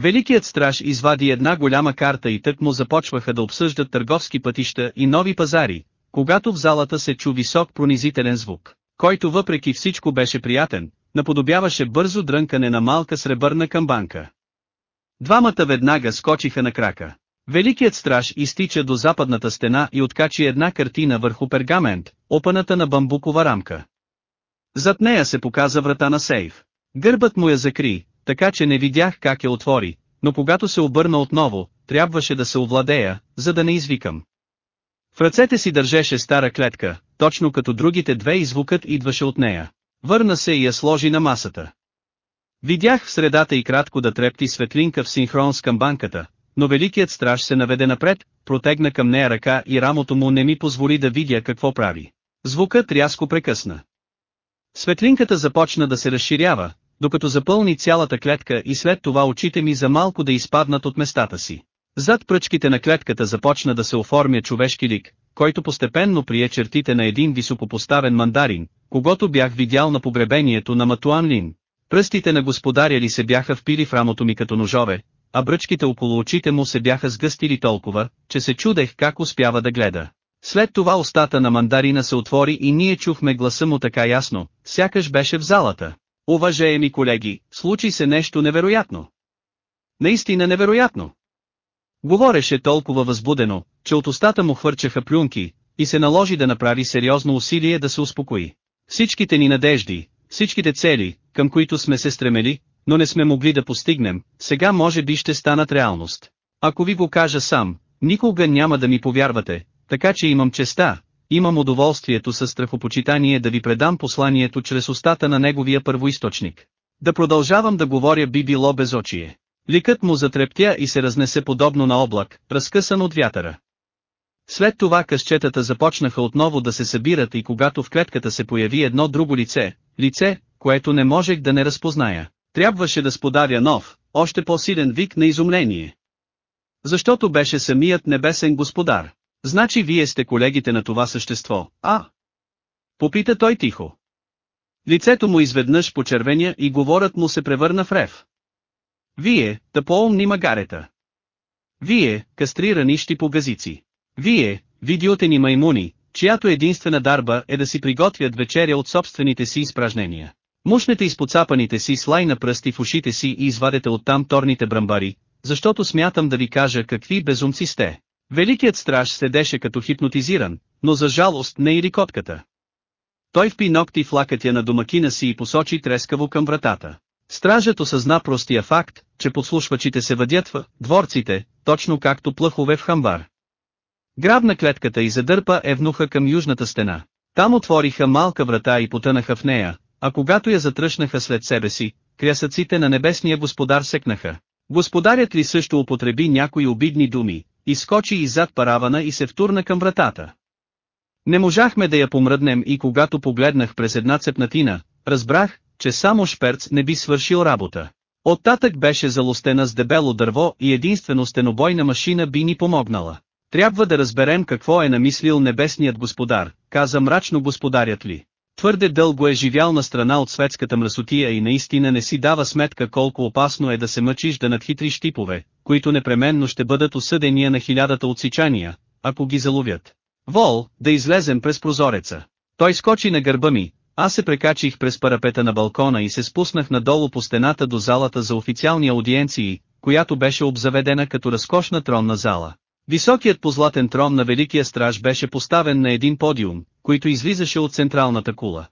Великият страж извади една голяма карта и тък му започваха да обсъждат търговски пътища и нови пазари, когато в залата се чу висок пронизителен звук, който въпреки всичко беше приятен, наподобяваше бързо дрънкане на малка сребърна камбанка. Двамата веднага скочиха на крака. Великият страж изтича до западната стена и откачи една картина върху пергамент, опаната на бамбукова рамка. Зад нея се показа врата на сейф. Гърбът му я закри, така че не видях как я отвори, но когато се обърна отново, трябваше да се овладея, за да не извикам. В ръцете си държеше стара клетка, точно като другите две и звукът идваше от нея. Върна се и я сложи на масата. Видях в средата и кратко да трепти светлинка в синхрон с камбанката, но великият страж се наведе напред, протегна към нея ръка и рамото му не ми позволи да видя какво прави. Звукът рязко прекъсна. Светлинката започна да се разширява, докато запълни цялата клетка и след това очите ми за малко да изпаднат от местата си. Зад пръчките на клетката започна да се оформя човешки лик, който постепенно прие чертите на един високопоставен мандарин, когато бях видял на погребението на Матуан Лин. Пръстите на господаря ли се бяха впили в рамото ми като ножове, а бръчките около очите му се бяха сгъстили толкова, че се чудех как успява да гледа. След това устата на мандарина се отвори и ние чухме гласа му така ясно, сякаш беше в залата. Уважаеми колеги, случи се нещо невероятно. Наистина невероятно. Говореше толкова възбудено, че от устата му хвърчаха плюнки, и се наложи да направи сериозно усилие да се успокои. Всичките ни надежди, всичките цели, към които сме се стремели, но не сме могли да постигнем, сега може би ще станат реалност. Ако ви го кажа сам, никога няма да ми повярвате, така че имам честа, имам удоволствието със страхопочитание да ви предам посланието чрез устата на неговия първоисточник. Да продължавам да говоря би било безочие. Ликът му затрептя и се разнесе подобно на облак, разкъсан от вятъра. След това късчетата започнаха отново да се събират и когато в клетката се появи едно друго лице, лице, което не можех да не разпозная, трябваше да сподаря нов, още по-силен вик на изумление. Защото беше самият небесен господар. Значи вие сте колегите на това същество, а? Попита той тихо. Лицето му изведнъж почервеня и говорът му се превърна в рев. Вие, тъпоумни магарета. Вие, кастрирани газици. Вие, видиотени маймуни, чиято единствена дарба е да си приготвят вечеря от собствените си изпражнения. Мушнете изпоцапаните си слай на пръсти в ушите си и извадете оттам торните брамбари, защото смятам да ви кажа какви безумци сте. Великият страж седеше като хипнотизиран, но за жалост не и рикотката. Той впи ногти в лакътя на домакина си и посочи трескаво към вратата. Стражът осъзна простия факт, че подслушвачите се въдят в дворците, точно както плъхове в хамбар. Грабна клетката и задърпа евнуха към южната стена. Там отвориха малка врата и потънаха в нея, а когато я затръшнаха след себе си, крясъците на небесния господар секнаха. Господарят ли също употреби някои обидни думи, изскочи иззад паравана и се втурна към вратата. Не можахме да я помръднем и когато погледнах през една цепнатина, разбрах, че само шперц не би свършил работа. Оттатък беше залостена с дебело дърво и единствено стенобойна машина би ни помогнала. Трябва да разберем какво е намислил небесният господар, каза мрачно господарят ли. Твърде дълго е живял на страна от светската мръсотия и наистина не си дава сметка колко опасно е да се мъчиш да надхитриш типове, които непременно ще бъдат осъдения на хилядата отсичания, ако ги заловят. Вол, да излезем през прозореца. Той скочи на гърба ми, аз се прекачих през парапета на балкона и се спуснах надолу по стената до залата за официални аудиенции, която беше обзаведена като разкошна тронна зала. Високият позлатен трон на Великия страж беше поставен на един подиум, който излизаше от централната кула.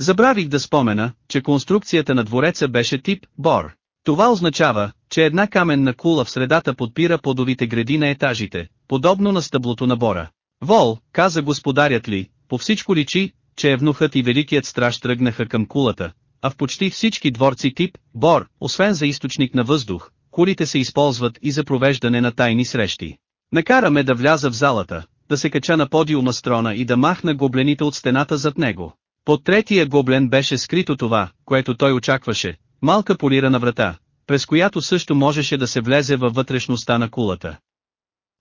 Забравих да спомена, че конструкцията на двореца беше тип «бор». Това означава, че една каменна кула в средата подпира подовите гради на етажите, подобно на стъблото на бора. Вол, каза господарят ли, по всичко личи, че евнухът и великият страж тръгнаха към кулата, а в почти всички дворци тип «бор», освен за източник на въздух, кулите се използват и за провеждане на тайни срещи. Накараме да вляза в залата, да се кача на подиума с трона и да махна гоблените от стената зад него. Под третия гоблен беше скрито това, което той очакваше, малка полирана врата, през която също можеше да се влезе във вътрешността на кулата.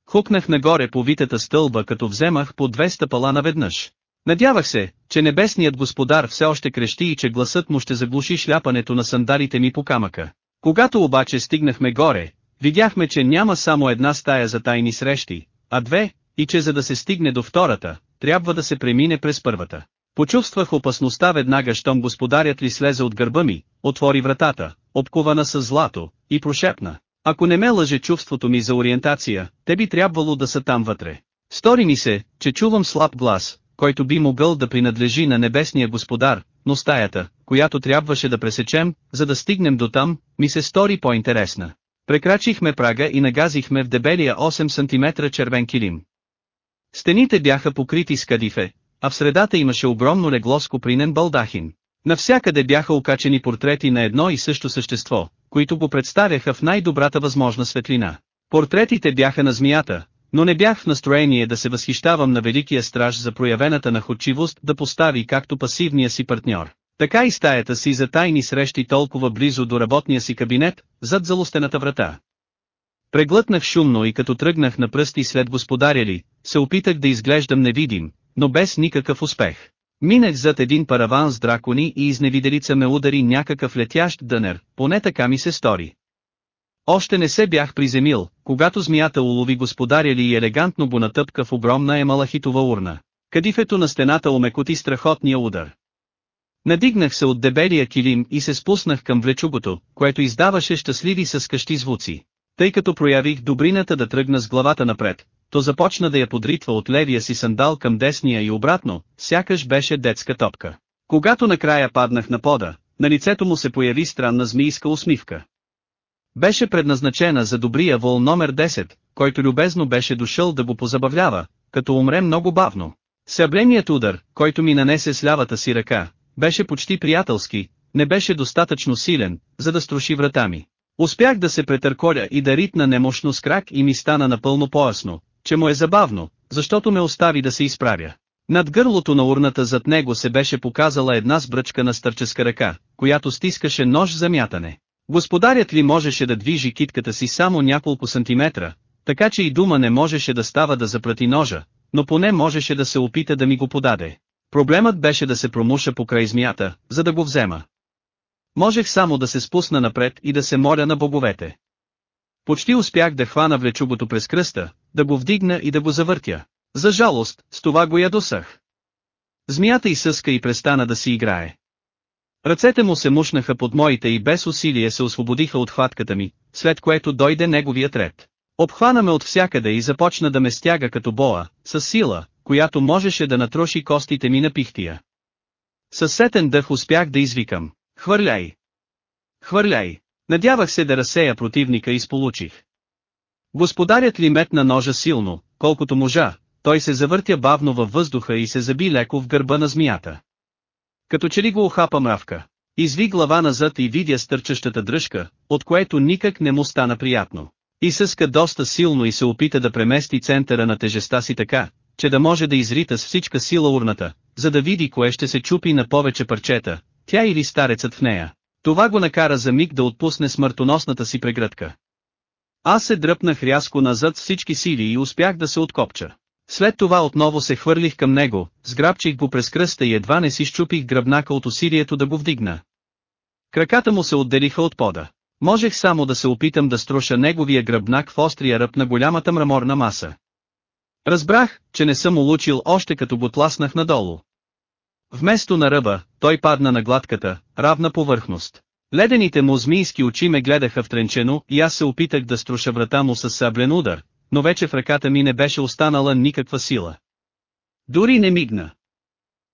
Хукнах нагоре по витата стълба като вземах по две стъпала наведнъж. Надявах се, че небесният господар все още крещи и че гласът му ще заглуши шляпането на сандалите ми по камъка. Когато обаче стигнахме горе, видяхме че няма само една стая за тайни срещи, а две, и че за да се стигне до втората, трябва да се премине през първата. Почувствах опасността веднага щом господарят ли слезе от гърба ми, отвори вратата, обкована с злато, и прошепна. Ако не ме лъже чувството ми за ориентация, те би трябвало да са там вътре. Стори ми се, че чувам слаб глас, който би могъл да принадлежи на небесния господар, но стаята, която трябваше да пресечем, за да стигнем до там, ми се стори по-интересна. Прекрачихме прага и нагазихме в дебелия 8 см червен килим. Стените бяха покрити с кадифе, а в средата имаше огромно легло с копринен балдахин. Навсякъде бяха окачени портрети на едно и също същество, които го представяха в най-добрата възможна светлина. Портретите бяха на змията, но не бях в настроение да се възхищавам на Великия страж за проявената находчивост да постави както пасивния си партньор, така и стаята си за тайни срещи толкова близо до работния си кабинет, зад залостената врата. Преглътнах шумно и като тръгнах на пръсти след господаря ли, се опитах да изглеждам невидим, но без никакъв успех. Минах зад един параван с дракони и изневиделица ме удари някакъв летящ дънер, поне така ми се стори. Още не се бях приземил, когато змията улови господаря ли и елегантно го натъпка в огромна емалахитова урна. Кадифето на стената омекоти страхотния удар. Надигнах се от дебелия килим и се спуснах към влечугото, което издаваше щастливи съскащи звуци. Тъй като проявих добрината да тръгна с главата напред, то започна да я подритва от левия си сандал към десния и обратно, сякаш беше детска топка. Когато накрая паднах на пода, на лицето му се появи странна змийска усмивка. Беше предназначена за добрия вол номер 10, който любезно беше дошъл да го позабавлява, като умре много бавно. Събленият удар, който ми нанесе с лявата си ръка, беше почти приятелски, не беше достатъчно силен, за да струши врата ми. Успях да се претърколя и да ритна немощно с крак и ми стана напълно поясно, че му е забавно, защото ме остави да се изправя. Над гърлото на урната зад него се беше показала една сбръчка на стърческа ръка, която стискаше нож за мятане. Господарят ли можеше да движи китката си само няколко сантиметра, така че и дума не можеше да става да запрати ножа, но поне можеше да се опита да ми го подаде. Проблемът беше да се промуша покрай змията, за да го взема. Можех само да се спусна напред и да се моля на боговете. Почти успях да хвана влечугото през кръста, да го вдигна и да го завъртя. За жалост, с това го ядосах. Змията изсъска и престана да си играе. Ръцете му се мушнаха под моите и без усилие се освободиха от хватката ми, след което дойде неговият ред. Обхвана ме от всякъде и започна да ме стяга като боа, с сила, която можеше да натроши костите ми на пихтия. Със сетен дъх успях да извикам. Хвърляй! Хвърляй! Надявах се да разсея противника и сполучих. Господарят ли метна ножа силно, колкото можа, той се завъртя бавно във въздуха и се заби леко в гърба на змията. Като че ли го охапа мравка. Изви глава назад и видя стърчащата дръжка, от което никак не му стана приятно. И съска доста силно и се опита да премести центъра на тежеста си така, че да може да изрита с всичка сила урната, за да види кое ще се чупи на повече парчета, тя или старецът в нея. Това го накара за миг да отпусне смъртоносната си прегръдка. Аз се дръпнах рязко назад всички сили и успях да се откопча. След това отново се хвърлих към него, сграбчих го през кръста и едва не си щупих гръбнака от усилието да го вдигна. Краката му се отделиха от пода. Можех само да се опитам да струша неговия гръбнак в острия ръб на голямата мраморна маса. Разбрах, че не съм улучил още като го тласнах надолу. Вместо на ръба, той падна на гладката, равна повърхност. Ледените му змийски очи ме гледаха втренчено и аз се опитах да струша врата му с саблен удар, но вече в ръката ми не беше останала никаква сила. Дори не мигна.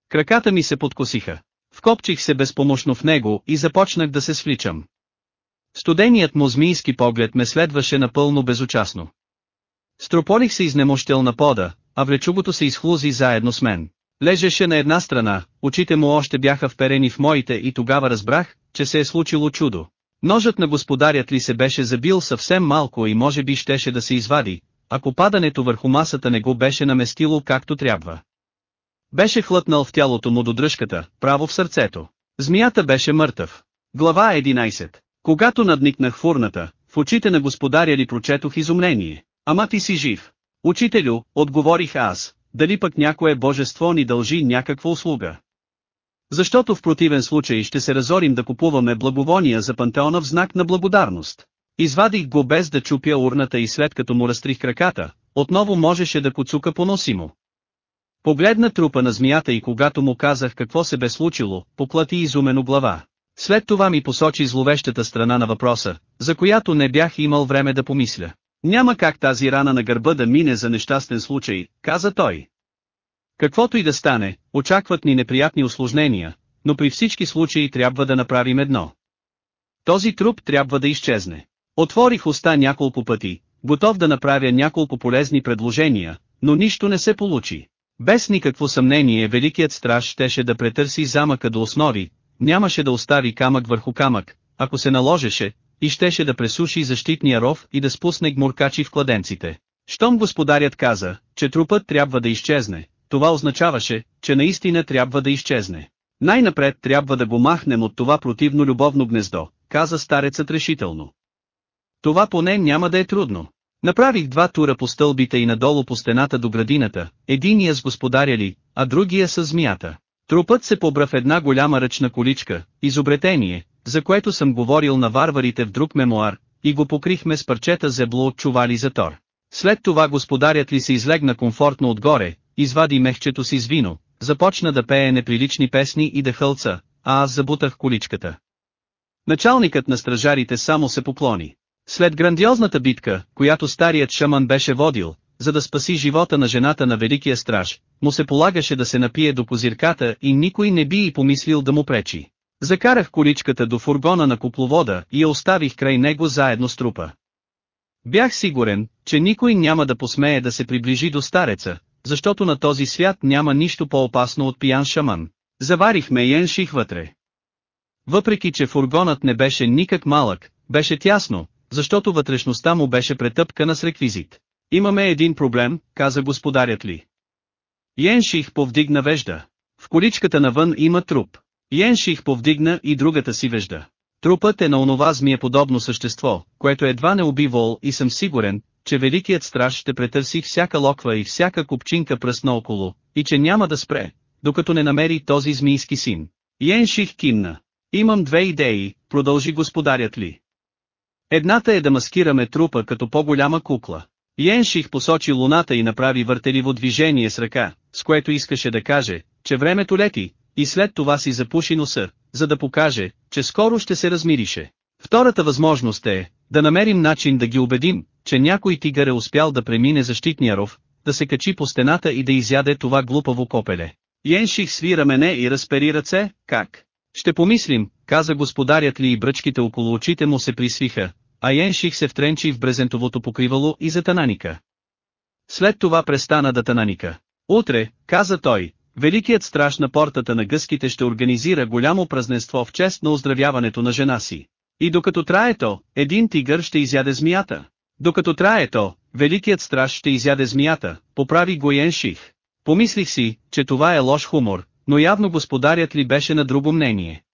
Краката ми се подкосиха. Вкопчих се безпомощно в него и започнах да се свличам. Студеният му змийски поглед ме следваше напълно безучастно. Строполих се изнемощел на пода, а влечугото се изхлузи заедно с мен. Лежеше на една страна, очите му още бяха вперени в моите и тогава разбрах, че се е случило чудо. Ножът на господарят ли се беше забил съвсем малко и може би щеше да се извади, ако падането върху масата не го беше наместило както трябва. Беше хлътнал в тялото му до дръжката, право в сърцето. Змията беше мъртъв. Глава 11. Когато надникнах в урната, в очите на господаря ли прочетох изумление. Ама ти си жив. Учителю, отговорих аз, дали пък някое божество ни дължи някаква услуга. Защото в противен случай ще се разорим да купуваме благовония за пантеона в знак на благодарност. Извадих го без да чупя урната и след като му разтрих краката, отново можеше да коцука поносимо. Погледна трупа на змията и когато му казах какво се бе случило, поклати изумено глава. След това ми посочи зловещата страна на въпроса, за която не бях имал време да помисля. Няма как тази рана на гърба да мине за нещастен случай, каза той. Каквото и да стане, очакват ни неприятни осложнения, но при всички случаи трябва да направим едно. Този труп трябва да изчезне. Отворих уста няколко пъти, готов да направя няколко полезни предложения, но нищо не се получи. Без никакво съмнение великият страж щеше да претърси замъка до основи, нямаше да остави камък върху камък, ако се наложеше, и щеше да пресуши защитния ров и да спусне гмуркачи в кладенците. Щом господарят каза, че трупът трябва да изчезне, това означаваше, че наистина трябва да изчезне. Най-напред трябва да го махнем от това противно любовно гнездо, каза старецът решително. Това поне няма да е трудно. Направих два тура по стълбите и надолу по стената до градината, единия с господаря ли, а другия с змията. Трупът се побра в една голяма ръчна количка, изобретение, за което съм говорил на варварите в друг мемуар, и го покрихме с парчета зебло от чували за тор. След това господарят ли се излегна комфортно отгоре, извади мехчето си с вино, започна да пее неприлични песни и да хълца, а аз забутах количката. Началникът на стражарите само се поклони. След грандиозната битка, която старият шаман беше водил, за да спаси живота на жената на Великия страж, му се полагаше да се напие до позирката и никой не би и помислил да му пречи. Закарах количката до фургона на купловода и я оставих край него заедно с трупа. Бях сигурен, че никой няма да посмее да се приближи до стареца, защото на този свят няма нищо по-опасно от пиян шаман. Заварихме Йенших вътре. Въпреки че фургонът не беше никак малък, беше тясно, защото вътрешността му беше претъпкана с реквизит. Имаме един проблем, каза господарят ли. Йенших повдигна вежда. В количката навън има труп. Йенших повдигна и другата си вежда. Трупът е на онова змиеподобно същество, което едва не уби вол и съм сигурен, че великият страж ще претърси всяка локва и всяка купчинка пръсна около, и че няма да спре, докато не намери този змийски син. Йенших кимна. Имам две идеи, продължи господарят ли. Едната е да маскираме трупа като по-голяма кукла. Йенших посочи луната и направи въртеливо движение с ръка, с което искаше да каже, че времето лети, и след това си запуши носа, за да покаже, че скоро ще се размирише. Втората възможност е, да намерим начин да ги убедим, че някой тигър е успял да премине защитния ров, да се качи по стената и да изяде това глупаво копеле. Йенших свира мене и разпери ръце, как? Ще помислим, каза господарят ли и бръчките около очите му се присвиха, а Йенших се втренчи в брезентовото покривало и за тананика. След това престана да тананика. Утре, каза той, великият страж на портата на гъските ще организира голямо празненство в чест на оздравяването на жена си. И докато трае то, един тигър ще изяде змията. Докато трае то, великият страж ще изяде змията, поправи го Йенших. Помислих си, че това е лош хумор, но явно господарят ли беше на друго мнение.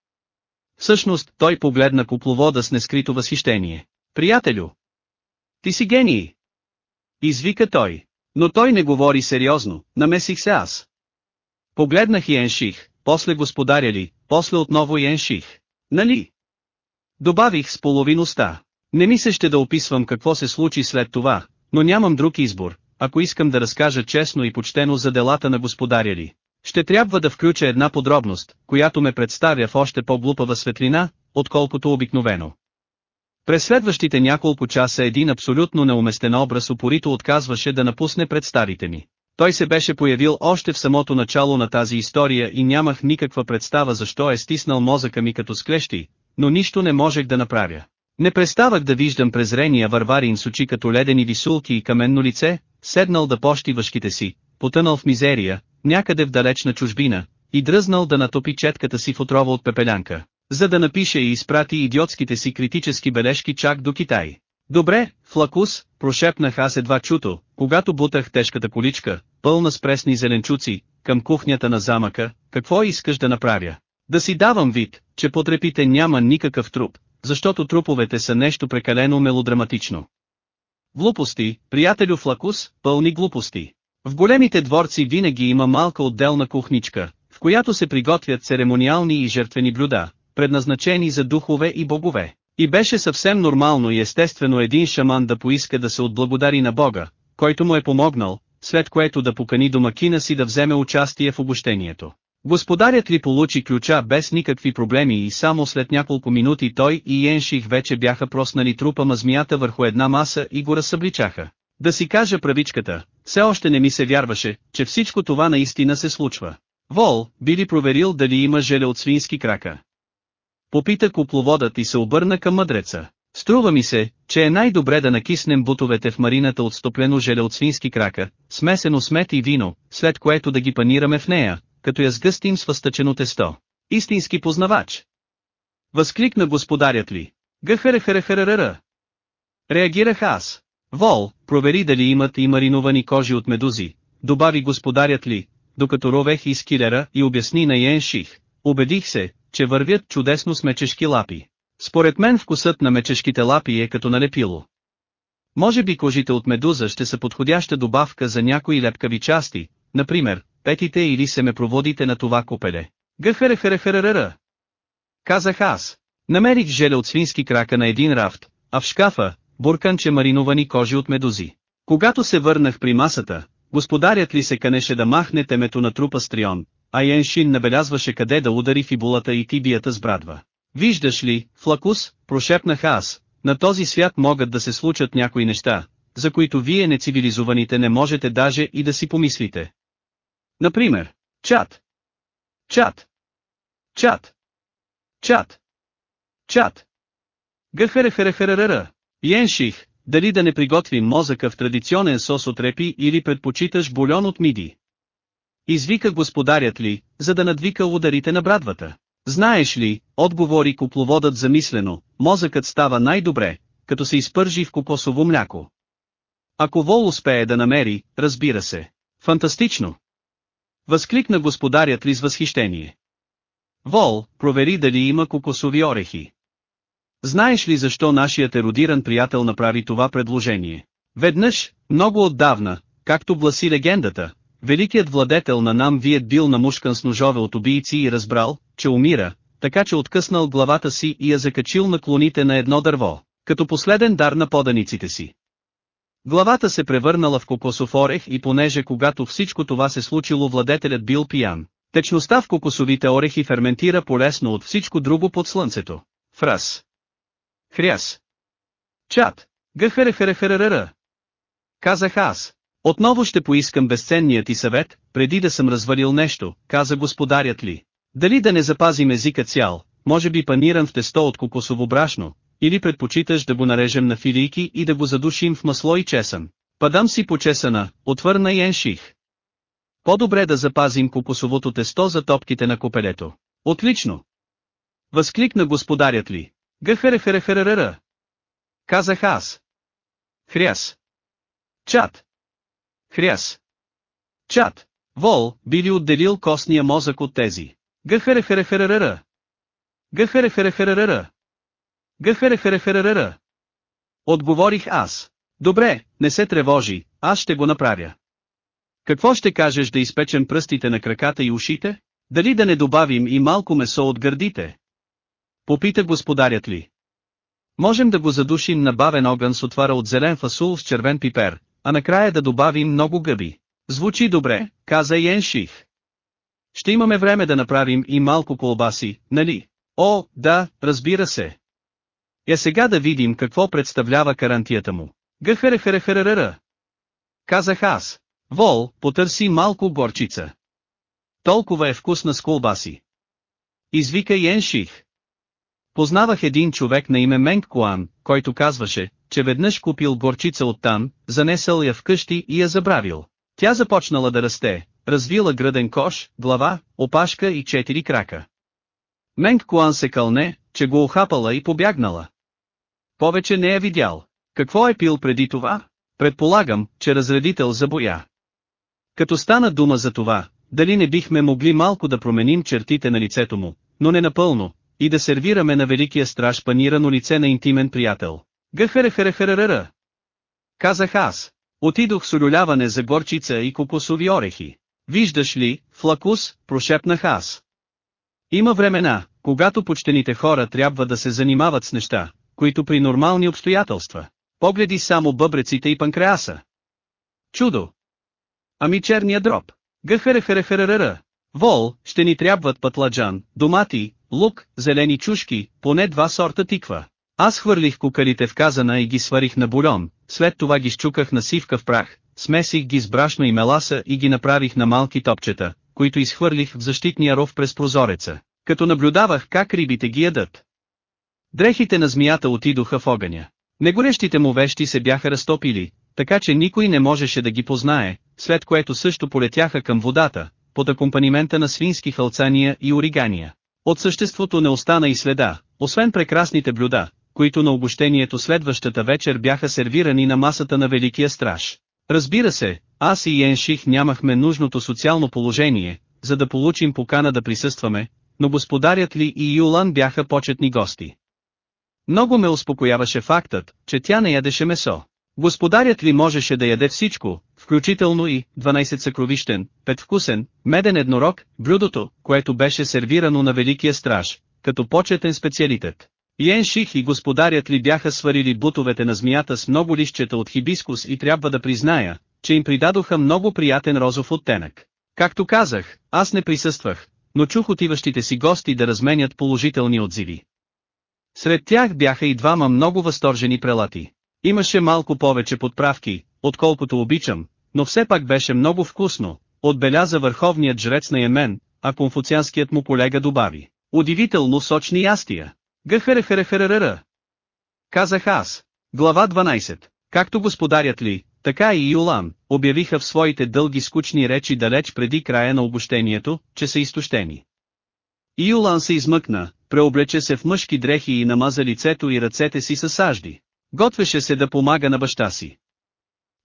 Всъщност, той погледна купловода с нескрито възхищение. Приятелю! Ти си гений! Извика той. Но той не говори сериозно, намесих се аз. Погледнах и после господаря ли, после отново и енших. Нали? Добавих с половиността. Не ми се ще да описвам какво се случи след това, но нямам друг избор, ако искам да разкажа честно и почтено за делата на господаря ли. Ще трябва да включа една подробност, която ме представя в още по-глупава светлина, отколкото обикновено. През следващите няколко часа един абсолютно неуместен образ упорито отказваше да напусне представите ми. Той се беше появил още в самото начало на тази история и нямах никаква представа защо е стиснал мозъка ми като склещи, но нищо не можех да направя. Не преставах да виждам презрения варварин с очи като ледени висулки и каменно лице, седнал да пощи въшките си, потънал в мизерия, някъде в далечна чужбина, и дръзнал да натопи четката си в отрова от пепелянка, за да напише и изпрати идиотските си критически бележки чак до Китай. Добре, Флакус, прошепнах аз едва чуто, когато бутах тежката количка, пълна с пресни зеленчуци, към кухнята на замъка, какво искаш да направя? Да си давам вид, че потрепите няма никакъв труп, защото труповете са нещо прекалено мелодраматично. Глупости, приятелю Флакус, пълни глупости. В големите дворци винаги има малка отделна кухничка, в която се приготвят церемониални и жертвени блюда, предназначени за духове и богове. И беше съвсем нормално и естествено един шаман да поиска да се отблагодари на Бога, който му е помогнал, след което да покани домакина си да вземе участие в обощението. Господарят ли получи ключа без никакви проблеми и само след няколко минути той и Йенших вече бяха проснали трупа мазмията върху една маса и го разсъбличаха. Да си кажа правичката, все още не ми се вярваше, че всичко това наистина се случва. Вол, би ли проверил дали има желе от свински крака? Попита купловодът и се обърна към мъдреца. Струва ми се, че е най-добре да накиснем бутовете в марината от стоплено желе от свински крака, смесено с мет и вино, след което да ги панираме в нея, като я сгъстим с въстъчено тесто. Истински познавач. Възкликна господарят ли. Гъхарахарахарарара. Реагирах аз. Вол, провери дали имат и мариновани кожи от медузи, добави господарят ли, докато ровех из килера и обясни на Йенших. Убедих се, че вървят чудесно с мечешки лапи. Според мен вкусът на мечешките лапи е като налепило. Може би кожите от медуза ще са подходяща добавка за някои лепкави части, например, петите или семепроводите на това копеле. Гъхарахарахарарара. Казах аз. Намерих желе от свински крака на един рафт, а в шкафа, бурканче мариновани кожи от медузи. Когато се върнах при масата, господарят ли се канеше да махне темето на трупа стрион, а Яншин набелязваше къде да удари фибулата и тибията с брадва. Виждаш ли, Флакус, прошепнах аз, на този свят могат да се случат някои неща, за които вие нецивилизованите не можете даже и да си помислите. Например, чат. Чат. Чат. Чат. Чат. Гъхерехерехеререра. Йенших, дали да не приготвим мозъка в традиционен сос от репи или предпочиташ бульон от миди. Извика господарят ли, за да надвика ударите на брадвата. Знаеш ли, отговори купловодът замислено, мозъкът става най-добре, като се изпържи в кокосово мляко. Ако Вол успее да намери, разбира се. Фантастично! Възкликна господарят ли с възхищение. Вол, провери дали има кокосови орехи. Знаеш ли защо нашият еродиран приятел направи това предложение? Веднъж, много отдавна, както гласи легендата, великият владетел на нам виет бил намушкан с ножове от убийци и разбрал, че умира, така че откъснал главата си и я закачил на клоните на едно дърво, като последен дар на поданиците си. Главата се превърнала в кокосов орех и понеже когато всичко това се случило владетелят бил пиян, течността в кокосовите орехи ферментира полесно от всичко друго под слънцето. Фраз. Хряс. Чат. Гъхарехарехарарара. Казах аз. Отново ще поискам безценният ти съвет, преди да съм развалил нещо, каза господарят ли. Дали да не запазим езика цял, може би паниран в тесто от кокосово брашно, или предпочиташ да го нарежем на филийки и да го задушим в масло и чесън. Падам си почесана, отвърна и енших. По-добре да запазим кокосовото тесто за топките на копелето. Отлично! Възкликна господарят ли. Гъхарехарехарарара. Казах аз. Хряс. Чат. Хряс. Чат. Вол, би ли отделил костния мозък от тези? Гъхарехарехарарара. Гъхарехарехарарара. Гъхарехарехарарара. Отговорих аз. Добре, не се тревожи, аз ще го направя. Какво ще кажеш да изпечем пръстите на краката и ушите? Дали да не добавим и малко месо от гърдите? Попита господарят ли. Можем да го задушим на бавен огън с отвара от зелен фасул с червен пипер, а накрая да добавим много гъби. Звучи добре, каза Йенших. Ще имаме време да направим и малко колбаси, нали? О, да, разбира се. Я сега да видим какво представлява карантията му. Гъхарехарехарарара. Казах аз. Вол, потърси малко горчица. Толкова е вкусна с колбаси. Извика Йенших. Познавах един човек на име Менг Куан, който казваше, че веднъж купил горчица от там, занесъл я вкъщи и я забравил. Тя започнала да расте, развила гръден кош, глава, опашка и четири крака. Менг Куан се кълне, че го охапала и побягнала. Повече не е видял. Какво е пил преди това? Предполагам, че разредител за боя. Като стана дума за това, дали не бихме могли малко да променим чертите на лицето му, но не напълно, и да сервираме на великия страж панирано лице на интимен приятел. Гъхарехарехарарара. Казах аз. Отидох с олюляване за горчица и кокосови орехи. Виждаш ли, флакус, прошепнах аз. Има времена, когато почтените хора трябва да се занимават с неща, които при нормални обстоятелства. Погледи само бъбреците и панкреаса. Чудо! Ами черния дроб. Гъхарехарехарарара. Вол, ще ни трябват пътладжан, домати, лук, зелени чушки, поне два сорта тиква. Аз хвърлих кукарите в казана и ги сварих на бульон, след това ги щуках на сивка в прах, смесих ги с брашно и меласа и ги направих на малки топчета, които изхвърлих в защитния ров през прозореца, като наблюдавах как рибите ги ядат. Дрехите на змията отидоха в огъня. Негорещите му вещи се бяха разтопили, така че никой не можеше да ги познае, след което също полетяха към водата, под акомпанимента на свински хълцания и оригания. От съществото не остана и следа, освен прекрасните блюда, които на обощението следващата вечер бяха сервирани на масата на Великия страж. Разбира се, аз и Йенших нямахме нужното социално положение, за да получим покана да присъстваме, но господарят Ли и Юлан бяха почетни гости. Много ме успокояваше фактът, че тя не ядеше месо. Господарят ли можеше да яде всичко, включително и 12 съкровищен, петвкусен, меден еднорог, блюдото, което беше сервирано на Великия страж, като почетен специалитет. Йенших и господарят ли бяха сварили бутовете на змията с много лищчета от хибискус и трябва да призная, че им придадоха много приятен розов оттенък. Както казах, аз не присъствах, но чух отиващите си гости да разменят положителни отзиви. Сред тях бяха и двама много възторжени прелати. Имаше малко повече подправки, отколкото обичам, но все пак беше много вкусно, отбеляза върховният жрец на Йемен, а конфуцианският му колега добави. Удивително сочни ястия. Гъхарахарахарарара. Казах аз. Глава 12. Както господарят ли, така и Юлан, обявиха в своите дълги скучни речи далеч преди края на обощението, че са изтощени. Юлан се измъкна, преоблече се в мъжки дрехи и намаза лицето и ръцете си със сажди. Готвеше се да помага на баща си.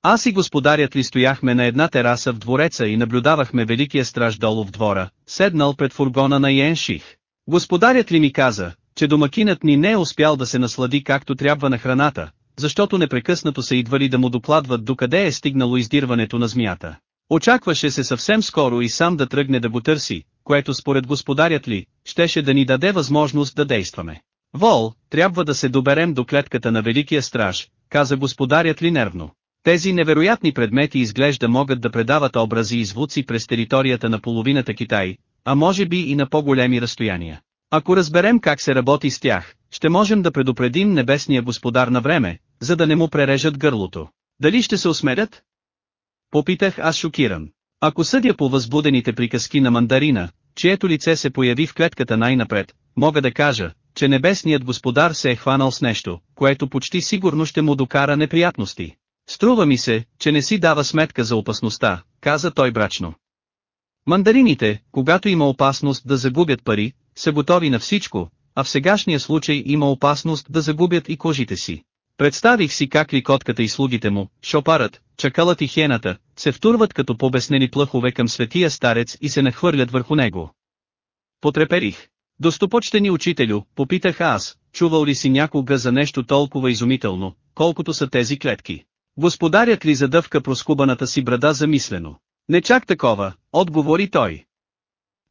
Аз и господарят ли стояхме на една тераса в двореца и наблюдавахме великия страж долу в двора, седнал пред фургона на Йенших. Господарят ли ми каза, че домакинът ни не е успял да се наслади както трябва на храната, защото непрекъснато са идвали да му докладват докъде е стигнало издирването на змията. Очакваше се съвсем скоро и сам да тръгне да го търси, което според господарят ли, щеше да ни даде възможност да действаме. Вол, трябва да се доберем до клетката на Великия страж, каза господарят ли нервно. Тези невероятни предмети изглежда могат да предават образи и звуци през територията на половината Китай, а може би и на по-големи разстояния. Ако разберем как се работи с тях, ще можем да предупредим небесния господар на време, за да не му прережат гърлото. Дали ще се осмелят? Попитах аз шокиран. Ако съдя по възбудените приказки на мандарина, чието лице се появи в клетката най-напред, мога да кажа, че небесният господар се е хванал с нещо, което почти сигурно ще му докара неприятности. Струва ми се, че не си дава сметка за опасността, каза той брачно. Мандарините, когато има опасност да загубят пари, са готови на всичко, а в сегашния случай има опасност да загубят и кожите си. Представих си как ли котката и слугите му, шопарът, чакалът и хената, се втурват като побеснени плъхове към светия старец и се нахвърлят върху него. Потреперих. Достопочтени учителю, попитах аз, чувал ли си някога за нещо толкова изумително, колкото са тези клетки. Господарят ли задъвка проскубаната си брада замислено? Не чак такова, отговори той.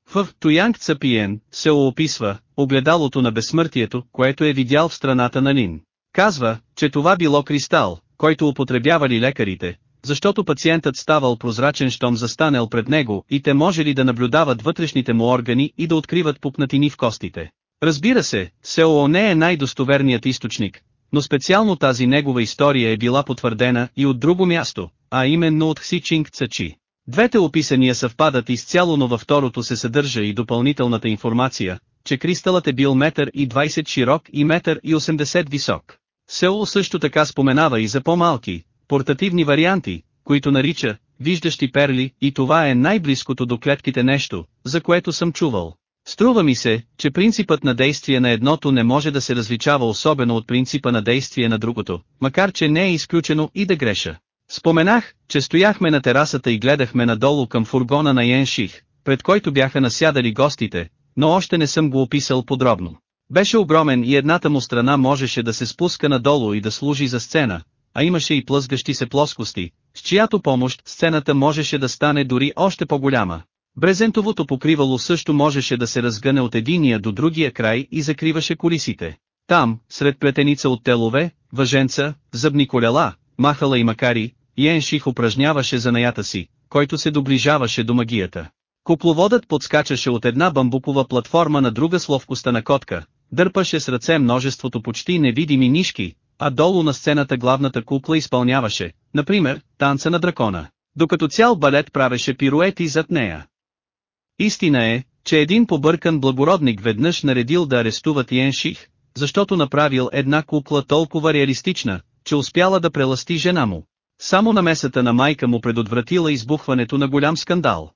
В Туянг Цапиен се описва огледалото на безсмъртието, което е видял в страната на Лин. Казва, че това било кристал, който употребявали лекарите, защото пациентът ставал прозрачен щом застанел пред него и те можели да наблюдават вътрешните му органи и да откриват пукнатини в костите. Разбира се, Сеоо не е най-достоверният източник, но специално тази негова история е била потвърдена и от друго място, а именно от Хсичинг Цачи. Двете описания съвпадат изцяло но във второто се съдържа и допълнителната информация, че кристалът е бил метър и 20 широк и метър и 80 висок. Сеул също така споменава и за по-малки, портативни варианти, които нарича виждащи перли и това е най-близкото до клетките нещо, за което съм чувал. Струва ми се, че принципът на действие на едното не може да се различава особено от принципа на действие на другото, макар че не е изключено и да греша. Споменах, че стояхме на терасата и гледахме надолу към фургона на Йенших, пред който бяха насядали гостите, но още не съм го описал подробно. Беше огромен и едната му страна можеше да се спуска надолу и да служи за сцена, а имаше и плъзгащи се плоскости, с чиято помощ сцената можеше да стане дори още по-голяма. Брезентовото покривало също можеше да се разгъне от единия до другия край и закриваше колисите. Там, сред плетеница от телове, въженца, зъбни колела, махала и макари, Йенших упражняваше занаята си, който се доближаваше до магията. Купловодът подскачаше от една бамбукова платформа на друга с ловкостта на котка, дърпаше с ръце множеството почти невидими нишки, а долу на сцената главната кукла изпълняваше, например, танца на дракона, докато цял балет правеше пируети зад нея. Истина е, че един побъркан благородник веднъж наредил да арестуват Йенших, защото направил една кукла толкова реалистична, че успяла да преласти жена му. Само намесата на майка му предотвратила избухването на голям скандал.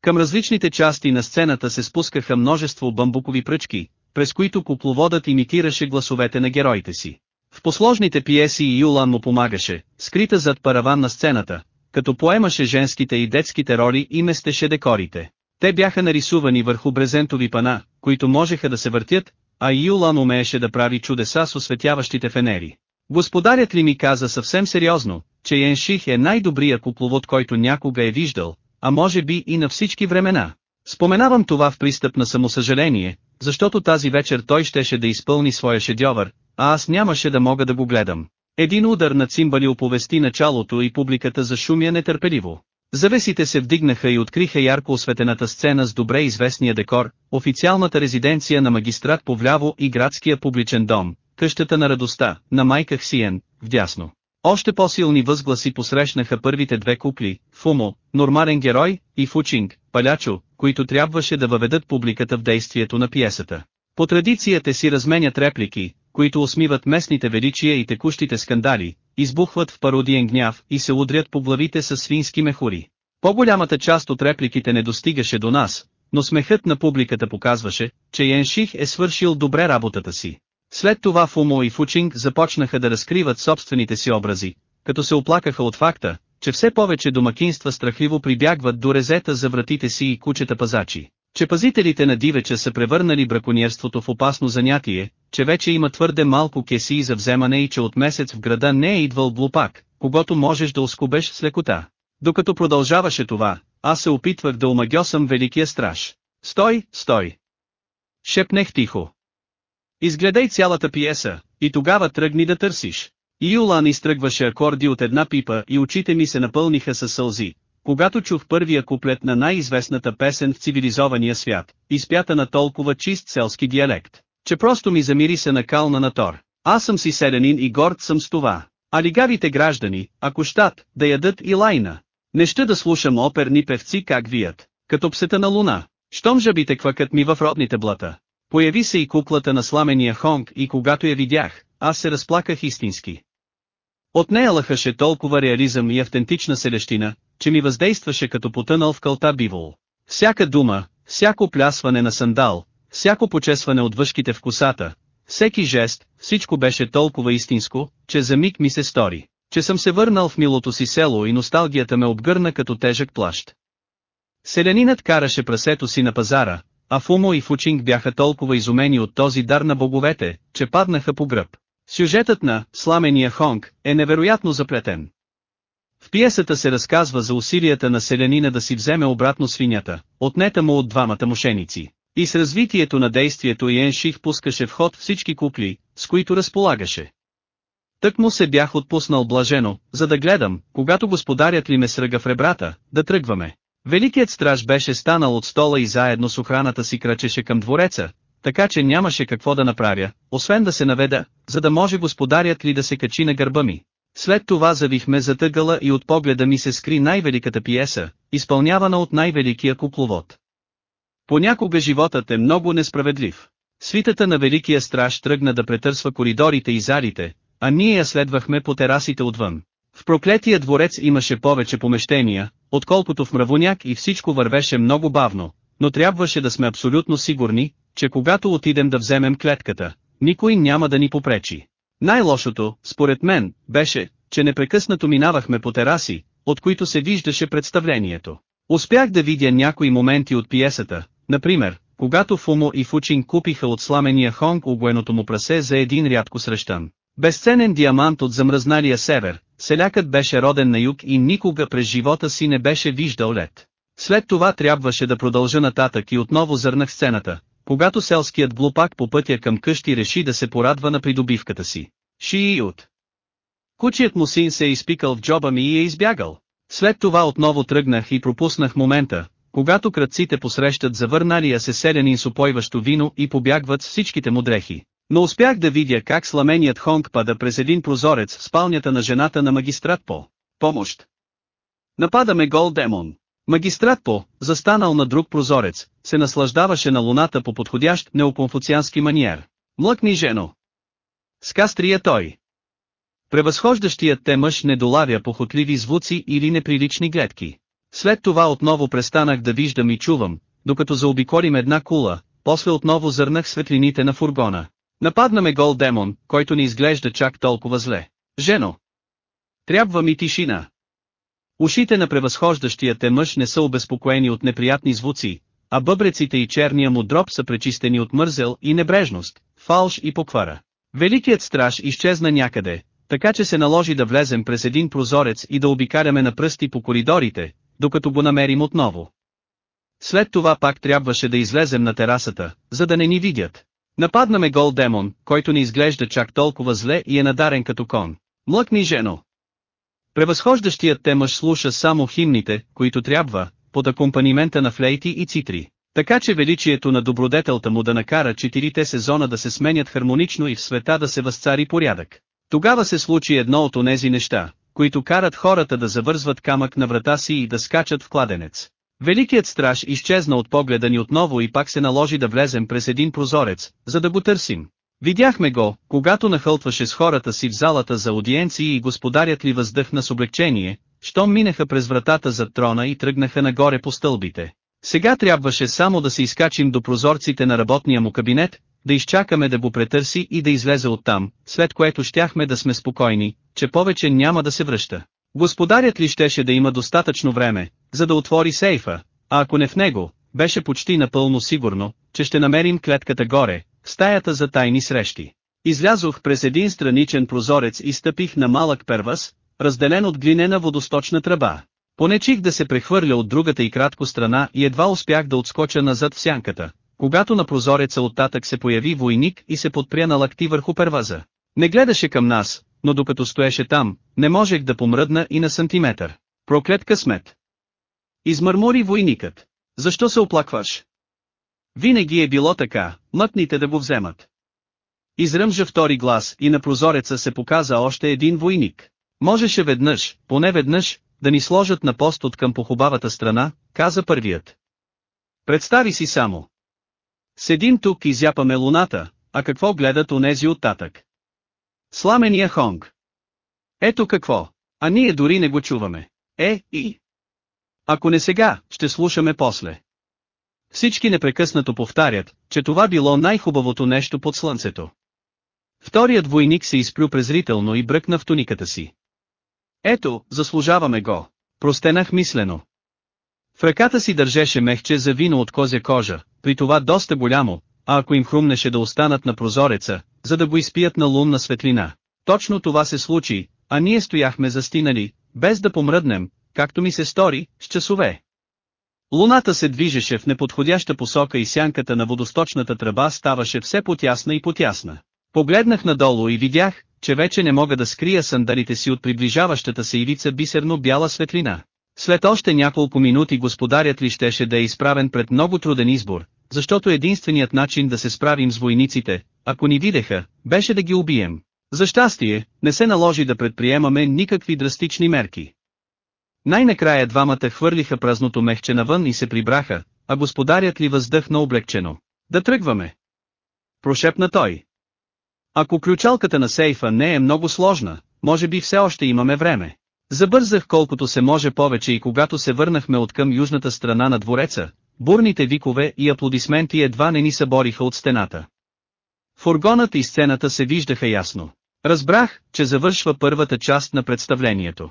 Към различните части на сцената се спускаха множество бамбукови пръчки, през които купловодът имитираше гласовете на героите си. В посложните пиеси Юлан му помагаше, скрита зад параван на сцената, като поемаше женските и детските роли и местеше декорите. Те бяха нарисувани върху брезентови пана, които можеха да се въртят, а Юлан умееше да прави чудеса с осветяващите фенери. Господарят ли ми каза съвсем сериозно, че Янших е най-добрият купловод който някога е виждал, а може би и на всички времена. Споменавам това в пристъп на самосъжаление, защото тази вечер той щеше да изпълни своя шедьовър, а аз нямаше да мога да го гледам. Един удар на цимбали оповести началото и публиката зашумя нетърпеливо. Завесите се вдигнаха и откриха ярко осветената сцена с добре известния декор, официалната резиденция на магистрат повляво и градския публичен дом, къщата на радостта, на майка Хсиен, вдясно. Още по-силни възгласи посрещнаха първите две купли, Фумо, нормален герой, и Фучинг, палячо, които трябваше да въведат публиката в действието на пиесата. По традицията си разменят реплики, които усмиват местните величия и текущите скандали, избухват в пародиен гняв и се удрят по главите с свински мехури. По-голямата част от репликите не достигаше до нас, но смехът на публиката показваше, че Янших е свършил добре работата си. След това Фумо и Фучинг започнаха да разкриват собствените си образи, като се оплакаха от факта, че все повече домакинства страхливо прибягват до резета за вратите си и кучета пазачи, че пазителите на дивеча са превърнали браконьерството в опасно занятие, че вече има твърде малко кеси за вземане и че от месец в града не е идвал глупак, когато можеш да оскубеш с лекота. Докато продължаваше това, аз се опитвах да омагьосам великия страж. Стой, стой! Шепнех тихо. Изгледай цялата пиеса, и тогава тръгни да търсиш. Юлан изтръгваше акорди от една пипа и очите ми се напълниха със сълзи, когато чух първия куплет на най-известната песен в цивилизования свят, изпята на толкова чист селски диалект, че просто ми замириса на кална на Тор. Аз съм си селянин и горд съм с това. А лигавите граждани, ако щат, да ядат и лайна. Не ще да слушам оперни певци как вият, като псета на луна. Щом жабите квакат ми в родните блата. Появи се и куклата на сламения Хонг и когато я видях, аз се разплаках истински. От нея лъхаше толкова реализъм и автентична селещина, че ми въздействаше като потънал в кълта бивол. Всяка дума, всяко плясване на сандал, всяко почесване от въшките в косата, всеки жест, всичко беше толкова истинско, че за миг ми се стори, че съм се върнал в милото си село и носталгията ме обгърна като тежък плащ. Селянинът караше прасето си на пазара, а Фумо и Фучинг бяха толкова изумени от този дар на боговете, че паднаха по гръб. Сюжетът на «Сламения Хонг» е невероятно заплетен. В пиесата се разказва за усилията на селянина да си вземе обратно свинята, отнета му от двамата мошеници. И с развитието на действието Йен Ших пускаше в ход всички купли, с които разполагаше. Тък му се бях отпуснал блажено, за да гледам, когато господарят ли ме сръга в ребрата, да тръгваме. Великият страж беше станал от стола и заедно с охраната си крачеше към двореца, така че нямаше какво да направя, освен да се наведа, за да може господарят ли да се качи на гърба ми. След това завихме за тъгъла и от погледа ми се скри най-великата пиеса, изпълнявана от най-великия купловод. Понякога животът е много несправедлив. Свитата на Великия страж тръгна да претърсва коридорите и залите, а ние я следвахме по терасите отвън. В проклетия дворец имаше повече помещения, отколкото в мравоняк и всичко вървеше много бавно, но трябваше да сме абсолютно сигурни, че когато отидем да вземем клетката, никой няма да ни попречи. Най-лошото, според мен, беше, че непрекъснато минавахме по тераси, от които се виждаше представлението. Успях да видя някои моменти от пиесата, например, когато Фумо и Фучин купиха от сламения Хонг обоеното му прасе за един рядко срещан. Безценен диамант от замръзналия север, селякът беше роден на юг и никога през живота си не беше виждал лед. След това трябваше да продължа нататък и отново зърнах сцената, когато селският глупак по пътя към къщи реши да се порадва на придобивката си. Шииют. Кучият му син се е изпикал в джоба ми и е избягал. След това отново тръгнах и пропуснах момента, когато кръците посрещат завърналия се селянин с опойващо вино и побягват с всичките му дрехи. Но успях да видя как сламеният Хонг пада през един прозорец в спалнята на жената на магистрат по помощ. Нападаме гол демон. Магистрат по, застанал на друг прозорец, се наслаждаваше на луната по подходящ неоконфуциански маниер. Млъкни жено! Скастрия той. Превъзхождащият те мъж не долавя похотливи звуци или неприлични гледки. След това отново престанах да виждам и чувам, докато заобиколим една кула, после отново зърнах светлините на фургона. Нападнаме гол демон, който не изглежда чак толкова зле. Жено! Трябва ми тишина. Ушите на превъзхождащия те мъж не са обезпокоени от неприятни звуци, а бъбреците и черния му дроб са пречистени от мързел и небрежност, фалш и поквара. Великият страж изчезна някъде, така че се наложи да влезем през един прозорец и да обикаляме на пръсти по коридорите, докато го намерим отново. След това пак трябваше да излезем на терасата, за да не ни видят. Нападнаме гол демон, който не изглежда чак толкова зле и е надарен като кон. Млъкни жено! Превъзхождащият те мъж слуша само химните, които трябва, под акомпанимента на флейти и цитри. Така че величието на добродетелта му да накара четирите сезона да се сменят хармонично и в света да се възцари порядък. Тогава се случи едно от онези неща, които карат хората да завързват камък на врата си и да скачат в кладенец. Великият страж изчезна от погледа ни отново и пак се наложи да влезем през един прозорец, за да го търсим. Видяхме го, когато нахълтваше с хората си в залата за аудиенции и господарят ли въздъхна с облегчение, щом минаха през вратата зад трона и тръгнаха нагоре по стълбите. Сега трябваше само да се изкачим до прозорците на работния му кабинет, да изчакаме да го претърси и да излезе оттам, след което щяхме да сме спокойни, че повече няма да се връща. Господарят ли щеше да има достатъчно време, за да отвори сейфа, а ако не в него, беше почти напълно сигурно, че ще намерим клетката горе, в стаята за тайни срещи. Излязох през един страничен прозорец и стъпих на малък первас, разделен от глинена водосточна тръба. Понечих да се прехвърля от другата и кратко страна и едва успях да отскоча назад в сянката, когато на прозореца оттатък се появи войник и се подпря на лакти върху перваза. Не гледаше към нас, но докато стоеше там, не можех да помръдна и на сантиметър. Проклет късмет. Измърмори войникът. Защо се оплакваш? Винаги е било така, мътните да го вземат. Изръмжа втори глас и на прозореца се показа още един войник. Можеше веднъж, поне веднъж, да ни сложат на пост от към похубавата страна, каза първият. Представи си само. Седим тук и зяпаме луната, а какво гледат онези оттатък? Сламения хонг. Ето какво, а ние дори не го чуваме. Е, и. Ако не сега, ще слушаме после. Всички непрекъснато повтарят, че това било най-хубавото нещо под слънцето. Вторият войник се изплю презрително и бръкна в туниката си. Ето, заслужаваме го. Простенах мислено. В ръката си държеше мехче за вино от козя кожа, при това доста голямо, а ако им хрумнеше да останат на прозореца, за да го изпият на лунна светлина. Точно това се случи, а ние стояхме застинали, без да помръднем, както ми се стори, с часове. Луната се движеше в неподходяща посока и сянката на водосточната тръба ставаше все потясна и потясна. Погледнах надолу и видях, че вече не мога да скрия сандалите си от приближаващата се ивица бисерно-бяла светлина. След още няколко минути господарят ли щеше да е изправен пред много труден избор, защото единственият начин да се справим с войниците, ако ни видеха, беше да ги убием. За щастие, не се наложи да предприемаме никакви драстични мерки. Най-накрая двамата хвърлиха празното мехче навън и се прибраха, а господарят ли въздъхна облегчено. Да тръгваме. Прошепна той. Ако ключалката на сейфа не е много сложна, може би все още имаме време. Забързах колкото се може повече и когато се върнахме от към южната страна на двореца, бурните викове и аплодисменти едва не ни събориха от стената. Фургонът и сцената се виждаха ясно. Разбрах, че завършва първата част на представлението.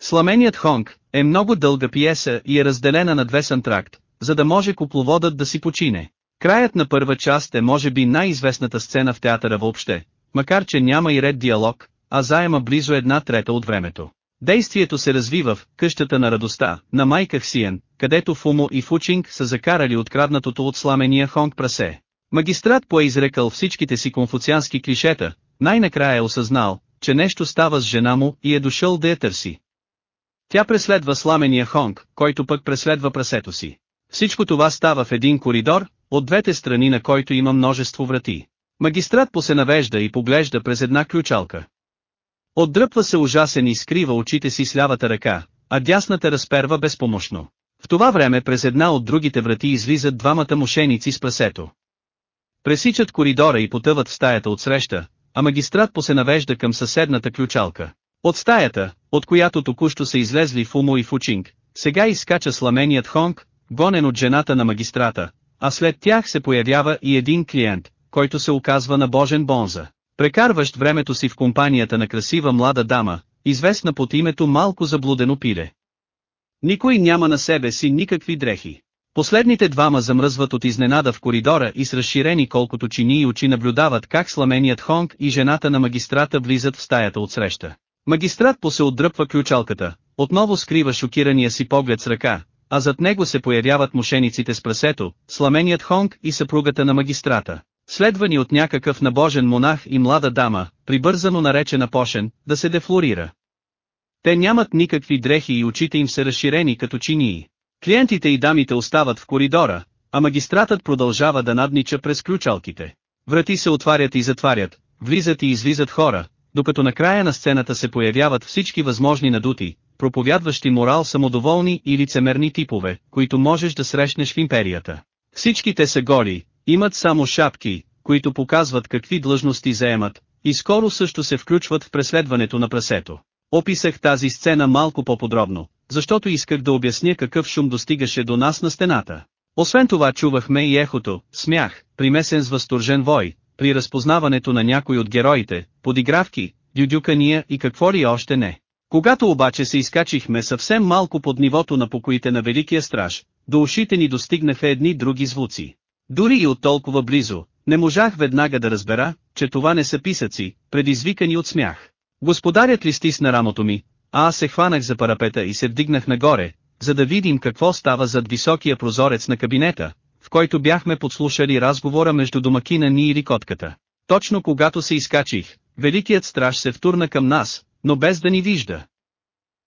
Сламеният Хонг е много дълга пиеса и е разделена на две сантракт, за да може купловодът да си почине. Краят на първа част е може би най-известната сцена в театъра въобще, макар че няма и ред диалог, а заема близо една трета от времето. Действието се развива в къщата на радостта, на майка Хсиен, където Фумо и Фучинг са закарали откраднатото от сламения Хонг прасе. Магистрат по е изрекал всичките си конфуциански клишета, най-накрая е осъзнал, че нещо става с жена му и е дошъл да я търси. Тя преследва сламения Хонг, който пък преследва прасето си. Всичко това става в един коридор, от двете страни на който има множество врати. Магистрат по се навежда и поглежда през една ключалка. Отдръпва се ужасен и скрива очите си с лявата ръка, а дясната разперва безпомощно. В това време през една от другите врати излизат двамата мошеници с прасето. Пресичат коридора и потъват в стаята от среща, а магистрат по се навежда към съседната ключалка. От стаята, от която току-що са излезли Фумо и Фучинг, сега изкача сламеният Хонг, гонен от жената на магистрата, а след тях се появява и един клиент, който се оказва на Божен Бонза, прекарващ времето си в компанията на красива млада дама, известна под името малко заблудено пиле. Никой няма на себе си никакви дрехи. Последните двама замръзват от изненада в коридора и с разширени колкото чини и очи наблюдават как сламеният Хонг и жената на магистрата влизат в стаята от среща. Магистрат по се отдръпва ключалката, отново скрива шокирания си поглед с ръка, а зад него се появяват мошениците с прасето, сламеният хонг и съпругата на магистрата, следвани от някакъв набожен монах и млада дама, прибързано наречена Пошен, да се дефлорира. Те нямат никакви дрехи и очите им са разширени като чинии. Клиентите и дамите остават в коридора, а магистратът продължава да наднича през ключалките. Врати се отварят и затварят, влизат и излизат хора, докато на края на сцената се появяват всички възможни надути, проповядващи морал самодоволни и лицемерни типове, които можеш да срещнеш в империята. Всички те са голи, имат само шапки, които показват какви длъжности заемат, и скоро също се включват в преследването на прасето. Описах тази сцена малко по-подробно, защото исках да обясня какъв шум достигаше до нас на стената. Освен това чувахме и ехото, смях, примесен с възторжен вой, при разпознаването на някой от героите, подигравки, дюдюкания и какво ли още не. Когато обаче се изкачихме съвсем малко под нивото на покоите на Великия страж, до ушите ни достигнаха едни други звуци. Дори и от толкова близо, не можах веднага да разбера, че това не са писъци, предизвикани от смях. Господарят ли стисна рамото ми, а аз се хванах за парапета и се вдигнах нагоре, за да видим какво става зад високия прозорец на кабинета, в който бяхме подслушали разговора между домакина ни и рикотката. Точно когато се изкачих, великият страж се втурна към нас, но без да ни вижда.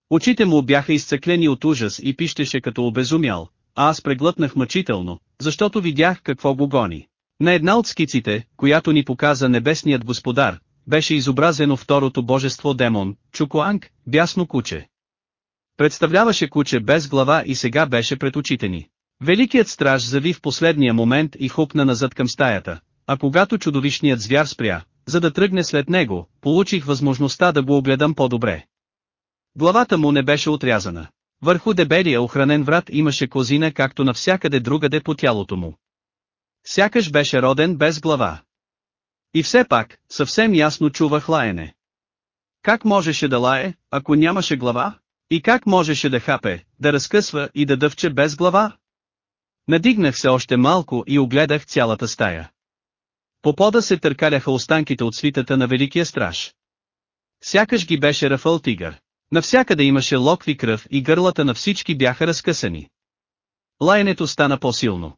Очите му бяха изцеклени от ужас и пищеше като обезумял, а аз преглътнах мъчително, защото видях какво го гони. На една от скиците, която ни показа небесният господар, беше изобразено второто божество демон, Чукоанг, бясно куче. Представляваше куче без глава и сега беше пред очите ни. Великият страж зави в последния момент и хукна назад към стаята, а когато чудовищният звяр спря, за да тръгне след него, получих възможността да го огледам по-добре. Главата му не беше отрязана. Върху дебелия охранен врат имаше козина както навсякъде другаде по тялото му. Сякаш беше роден без глава. И все пак, съвсем ясно чувах лаене. Как можеше да лае, ако нямаше глава? И как можеше да хапе, да разкъсва и да дъвче без глава? Надигнах се още малко и огледах цялата стая. По пода се търкаляха останките от свитата на Великия страж. Сякаш ги беше ръфъл тигър. Навсякъде имаше локви кръв и гърлата на всички бяха разкъсани. Лаенето стана по-силно.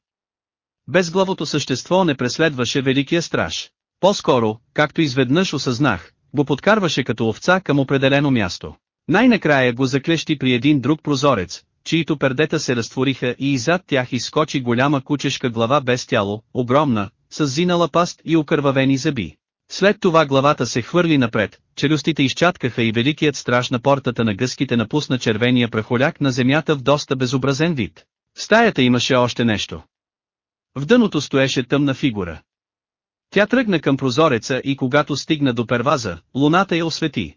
Безглавото същество не преследваше Великия страж. По-скоро, както изведнъж осъзнах, го подкарваше като овца към определено място. Най-накрая го заклещи при един друг прозорец, чието пердета се разтвориха и иззад тях изскочи голяма кучешка глава без тяло, огромна, с зинала паст и окървавени зъби. След това главата се хвърли напред, челюстите изчаткаха и великият страж на портата на гъските напусна червения прахоляк на земята в доста безобразен вид. В стаята имаше още нещо. В дъното стоеше тъмна фигура. Тя тръгна към прозореца и когато стигна до перваза, луната я освети.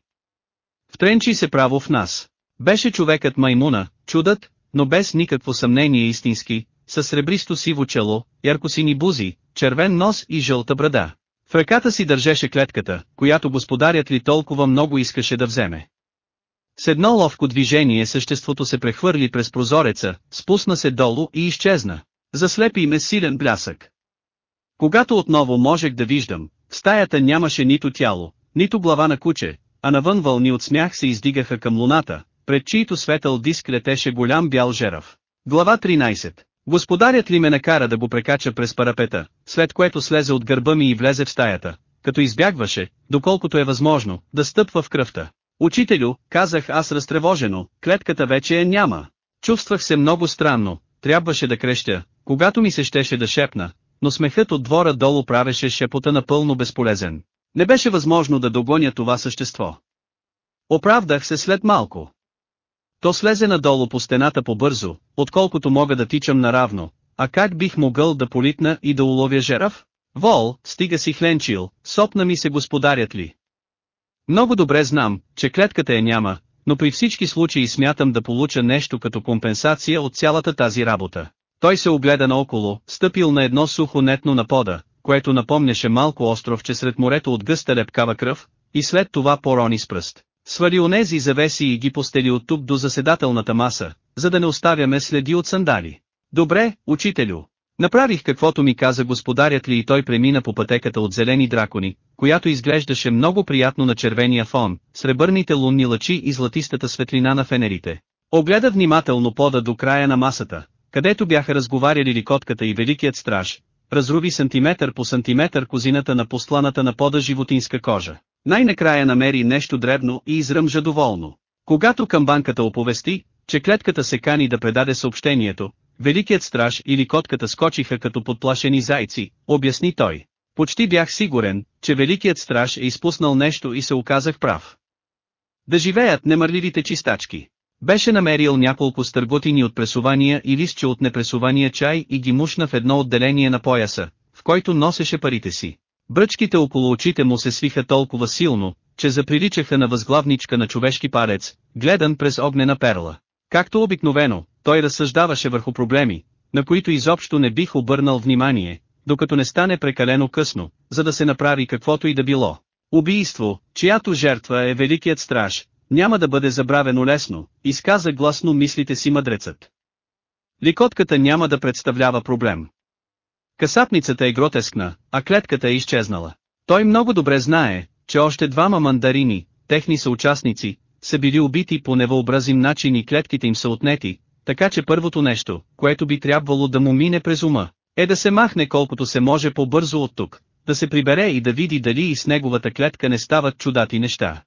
Втренчи се право в нас. Беше човекът маймуна, чудът, но без никакво съмнение истински, с сребристо сиво чело, яркосини бузи, червен нос и жълта брада. В ръката си държеше клетката, която господарят ли толкова много искаше да вземе. С едно ловко движение съществото се прехвърли през прозореца, спусна се долу и изчезна. Заслепи ме силен блясък. Когато отново можех да виждам, в стаята нямаше нито тяло, нито глава на куче, а навън вълни от смях се издигаха към луната, пред чието светъл диск летеше голям бял жерав. Глава 13 Господарят ли ме накара да го прекача през парапета, след което слезе от гърба ми и влезе в стаята, като избягваше, доколкото е възможно, да стъпва в кръвта. Учителю, казах аз разтревожено, клетката вече е няма. Чувствах се много странно, трябваше да крещя, когато ми се щеше да шепна, но смехът от двора долу правеше шепота напълно безполезен. Не беше възможно да догоня това същество. Оправдах се след малко. То слезе надолу по стената по-бързо, отколкото мога да тичам наравно, а как бих могъл да политна и да уловя жерав? Вол, стига си хленчил, сопна ми се господарят ли. Много добре знам, че клетката е няма, но при всички случаи смятам да получа нещо като компенсация от цялата тази работа. Той се огледа наоколо, стъпил на едно сухо нетно на пода, което напомняше малко островче сред морето от гъста лепкава кръв, и след това порони с пръст. Свали онези завеси и ги постели от тук до заседателната маса, за да не оставяме следи от сандали. Добре, учителю. Направих каквото ми каза господарят ли и той премина по пътеката от зелени дракони, която изглеждаше много приятно на червения фон, сребърните лунни лъчи и златистата светлина на фенерите. Огледа внимателно пода до края на масата, където бяха разговаряли ликотката и великият страж, разруби сантиметър по сантиметър козината на посланата на пода животинска кожа. Най-накрая намери нещо дребно и изръмжа доволно. Когато камбанката оповести, че клетката се кани да предаде съобщението, великият страж или котката скочиха като подплашени зайци, обясни той. Почти бях сигурен, че великият страж е изпуснал нещо и се оказах прав. Да живеят немърливите чистачки. Беше намерил няколко стърготини от пресувания и листче от непресувания чай и ги мушна в едно отделение на пояса, в който носеше парите си. Бръчките около очите му се свиха толкова силно, че заприличаха на възглавничка на човешки парец, гледан през огнена перла. Както обикновено, той разсъждаваше върху проблеми, на които изобщо не бих обърнал внимание, докато не стане прекалено късно, за да се направи каквото и да било. Убийство, чиято жертва е великият страж, няма да бъде забравено лесно, изказа гласно мислите си мъдрецът. Ликотката няма да представлява проблем. Касапницата е гротескна, а клетката е изчезнала. Той много добре знае, че още двама мандарини, техни съучастници, са били убити по невъобразим начин и клетките им са отнети, така че първото нещо, което би трябвало да му мине през ума, е да се махне колкото се може по-бързо от тук, да се прибере и да види дали и с неговата клетка не стават чудати неща.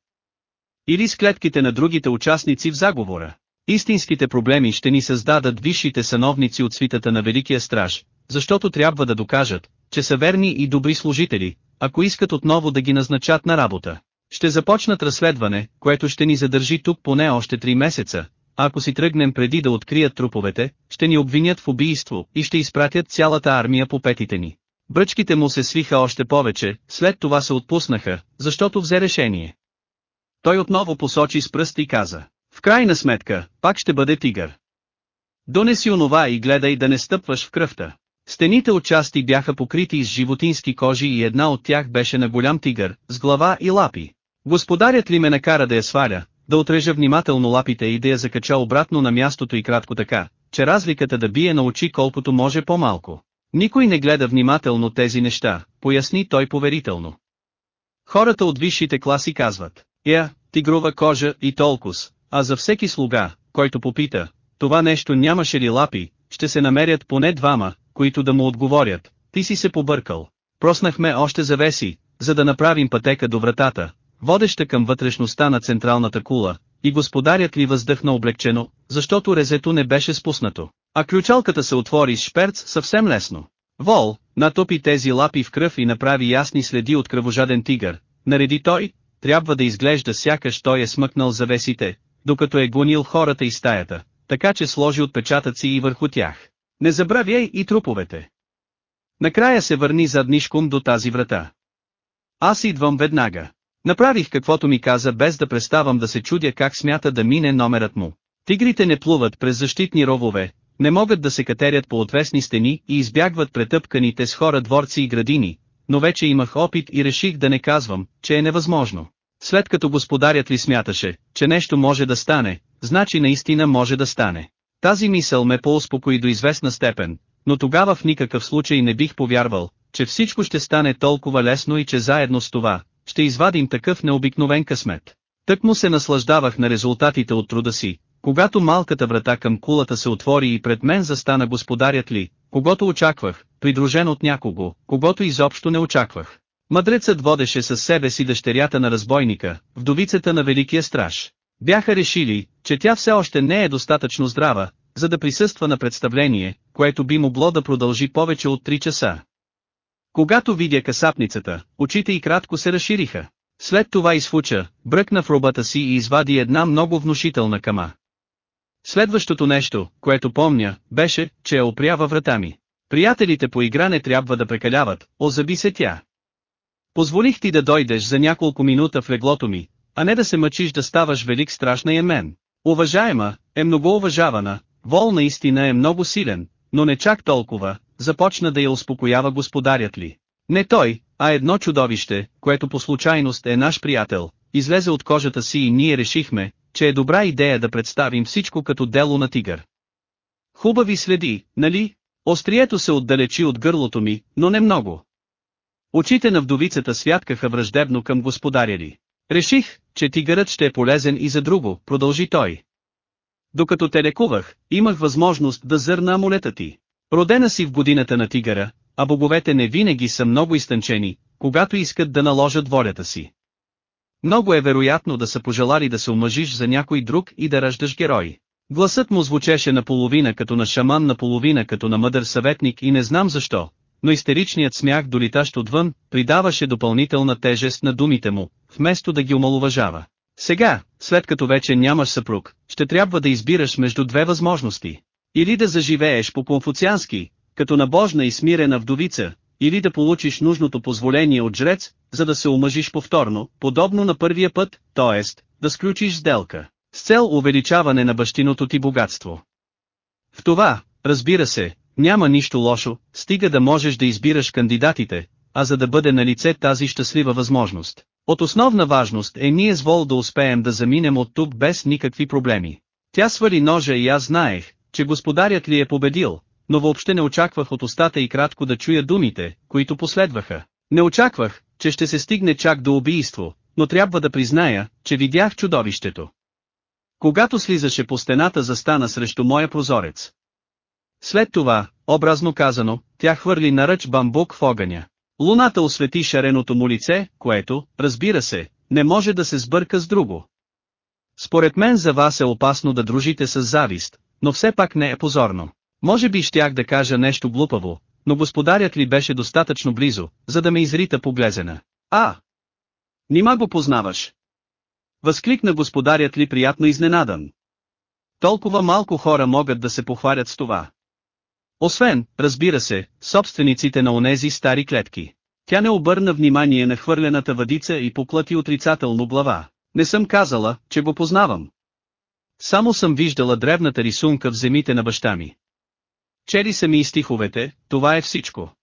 Или с клетките на другите участници в заговора. Истинските проблеми ще ни създадат висшите сановници от свитата на Великия страж, защото трябва да докажат, че са верни и добри служители, ако искат отново да ги назначат на работа. Ще започнат разследване, което ще ни задържи тук поне още 3 месеца, а ако си тръгнем преди да открият труповете, ще ни обвинят в убийство и ще изпратят цялата армия по петите ни. Бръчките му се свиха още повече, след това се отпуснаха, защото взе решение. Той отново посочи с пръст и каза, в крайна сметка, пак ще бъде тигър. Донеси онова и гледай да не стъпваш в кръвта. Стените от части бяха покрити с животински кожи и една от тях беше на голям тигър, с глава и лапи. Господарят ли ме накара да я сваля, да отрежа внимателно лапите и да я закача обратно на мястото и кратко така, че разликата да бие на очи колкото може по-малко. Никой не гледа внимателно тези неща, поясни той поверително. Хората от висшите класи казват, я, тигрова кожа и толкос, а за всеки слуга, който попита, това нещо нямаше ли лапи, ще се намерят поне двама, които да му отговорят, ти си се побъркал. Проснахме още завеси, за да направим пътека до вратата, водеща към вътрешността на централната кула, и господарят ли въздъхна облегчено, защото резето не беше спуснато, а ключалката се отвори с шперц съвсем лесно. Вол, натопи тези лапи в кръв и направи ясни следи от кръвожаден тигър, нареди той, трябва да изглежда сякаш той е смъкнал завесите, докато е гонил хората и стаята, така че сложи отпечатъци и върху тях. Не забравяй и труповете. Накрая се върни заднишком до тази врата. Аз идвам веднага. Направих каквото ми каза без да преставам да се чудя как смята да мине номерът му. Тигрите не плуват през защитни ровове, не могат да се катерят по отвесни стени и избягват претъпканите с хора дворци и градини, но вече имах опит и реших да не казвам, че е невъзможно. След като господарят ли смяташе, че нещо може да стане, значи наистина може да стане. Тази мисъл ме поуспокои до известна степен, но тогава в никакъв случай не бих повярвал, че всичко ще стане толкова лесно и че заедно с това, ще извадим такъв необикновен късмет. Тък му се наслаждавах на резултатите от труда си, когато малката врата към кулата се отвори и пред мен застана господарят ли, когато очаквах, придружен от някого, когато изобщо не очаквах. Мъдрецът водеше със себе си дъщерята на разбойника, вдовицата на Великия страж. Бяха решили, че тя все още не е достатъчно здрава, за да присъства на представление, което би могло да продължи повече от 3 часа. Когато видя касапницата, очите й кратко се разшириха. След това изфуча, бръкна в робата си и извади една много внушителна кама. Следващото нещо, което помня, беше, че я опрява врата ми. Приятелите по игра не трябва да прекаляват, озаби се тя. Позволих ти да дойдеш за няколко минута в леглото ми, а не да се мъчиш да ставаш велик страшна на мен. Уважаема, е много уважавана, Вол наистина е много силен, но не чак толкова, започна да я успокоява господарят ли. Не той, а едно чудовище, което по случайност е наш приятел, излезе от кожата си и ние решихме, че е добра идея да представим всичко като дело на тигър. Хубави следи, нали? Острието се отдалечи от гърлото ми, но не много. Очите на вдовицата святкаха враждебно към господаря ли. Реших, че тигърът ще е полезен и за друго, продължи той. Докато те лекувах, имах възможност да зърна амулета ти. Родена си в годината на тигъра, а боговете не винаги са много изтънчени, когато искат да наложат волята си. Много е вероятно да са пожелали да се омъжиш за някой друг и да раждаш герой. Гласът му звучеше наполовина като на шаман наполовина като на мъдър съветник и не знам защо, но истеричният смях долитащ отвън, придаваше допълнителна тежест на думите му, вместо да ги омалуважава. Сега, след като вече нямаш съпруг, ще трябва да избираш между две възможности. Или да заживееш по-конфуциански, като набожна и смирена вдовица, или да получиш нужното позволение от жрец, за да се омъжиш повторно, подобно на първия път, т.е. да сключиш сделка, с цел увеличаване на бащиното ти богатство. В това, разбира се, няма нищо лошо, стига да можеш да избираш кандидатите, а за да бъде на лице тази щастлива възможност. От основна важност е ние с Вол да успеем да заминем от тук без никакви проблеми. Тя свали ножа и аз знаех, че господарят ли е победил, но въобще не очаквах от устата и кратко да чуя думите, които последваха. Не очаквах, че ще се стигне чак до убийство, но трябва да призная, че видях чудовището. Когато слизаше по стената застана срещу моя прозорец. След това, образно казано, тя хвърли наръч бамбук в огъня. Луната освети шареното му лице, което, разбира се, не може да се сбърка с друго. Според мен за вас е опасно да дружите с завист, но все пак не е позорно. Може би щях да кажа нещо глупаво, но господарят ли беше достатъчно близо, за да ме изрита поглезена. А! Нима го познаваш? Възкликна господарят ли приятно изненадан. Толкова малко хора могат да се похвалят с това. Освен, разбира се, собствениците на онези стари клетки. Тя не обърна внимание на хвърлената въдица и поклати отрицателно глава. Не съм казала, че го познавам. Само съм виждала древната рисунка в земите на баща ми. Чели са ми и стиховете, това е всичко.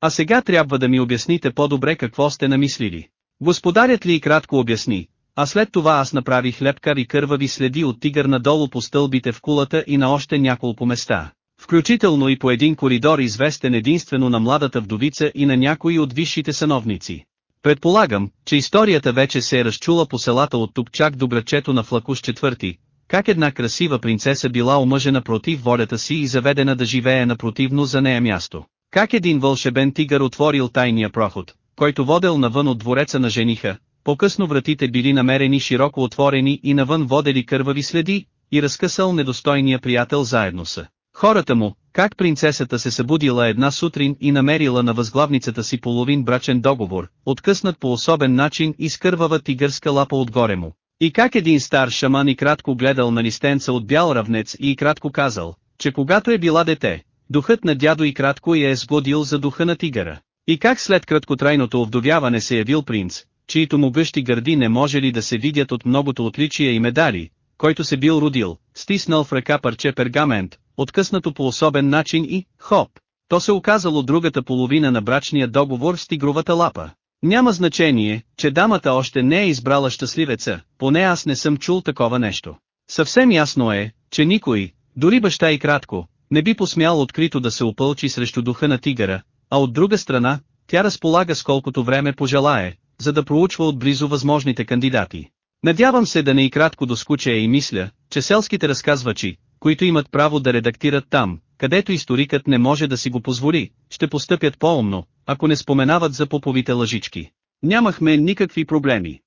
А сега трябва да ми обясните по-добре какво сте намислили. Господарят ли и кратко обясни, а след това аз направих лепкар и кървави следи от тигър надолу по стълбите в кулата и на още няколко места, включително и по един коридор известен единствено на младата вдовица и на някои от висшите сановници. Предполагам, че историята вече се е разчула по селата от тук чак до грачето на Флакуш четвърти, как една красива принцеса била омъжена против волята си и заведена да живее на противно за нея място. Как един вълшебен тигър отворил тайния проход, който водел навън от двореца на жениха, по-късно вратите били намерени широко отворени и навън водели кървави следи, и разкъсал недостойния приятел заедно са. Хората му, как принцесата се събудила една сутрин и намерила на възглавницата си половин брачен договор, откъснат по особен начин и скървава тигърска лапа отгоре му. И как един стар шаман и кратко гледал на листенца от бял равнец и кратко казал, че когато е била дете, духът на дядо и кратко я е сгодил за духа на тигъра. И как след краткотрайното овдовяване се явил принц, чието му гъщи гърди не може ли да се видят от многото отличия и медали, който се бил родил, стиснал в ръка парче пергамент, откъснато по особен начин и, хоп, то се оказало другата половина на брачния договор с тигровата лапа. Няма значение, че дамата още не е избрала щастливеца, поне аз не съм чул такова нещо. Съвсем ясно е, че никой, дори баща и кратко, не би посмял открито да се опълчи срещу духа на тигъра, а от друга страна, тя разполага с колкото време пожелае, за да проучва отблизо възможните кандидати. Надявам се да не и кратко доскуча и мисля, че селските разказвачи, които имат право да редактират там, където историкът не може да си го позволи, ще постъпят по-умно, ако не споменават за поповите лъжички. Нямахме никакви проблеми.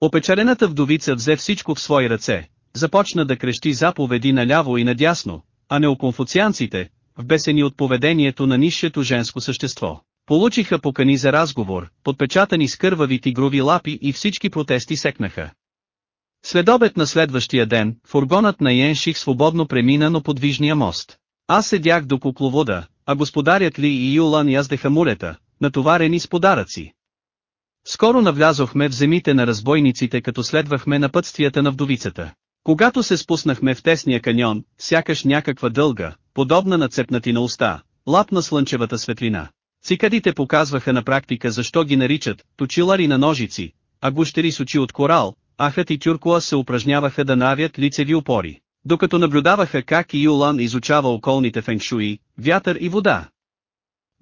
Опечалената вдовица взе всичко в свои ръце, започна да крещи заповеди наляво и надясно, а не конфуцианците, вбесени от поведението на нишето женско същество. Получиха покани за разговор, подпечатани с кървави тигрови лапи и всички протести секнаха. След обед на следващия ден, фургонът на Йенших свободно премина на подвижния мост. Аз седях до кукловода, а господарят Ли и Юлан яздеха мулета, натоварени с подаръци. Скоро навлязохме в земите на разбойниците като следвахме напътствията на вдовицата. Когато се спуснахме в тесния каньон, сякаш някаква дълга, подобна на цепнати на уста, лапна слънчевата светлина. Цикадите показваха на практика защо ги наричат точилари на ножици, а гущери с очи от корал, Ахът и Тюркуа се упражняваха да навят лицеви опори, докато наблюдаваха как Юлан изучава околните феншуи, вятър и вода.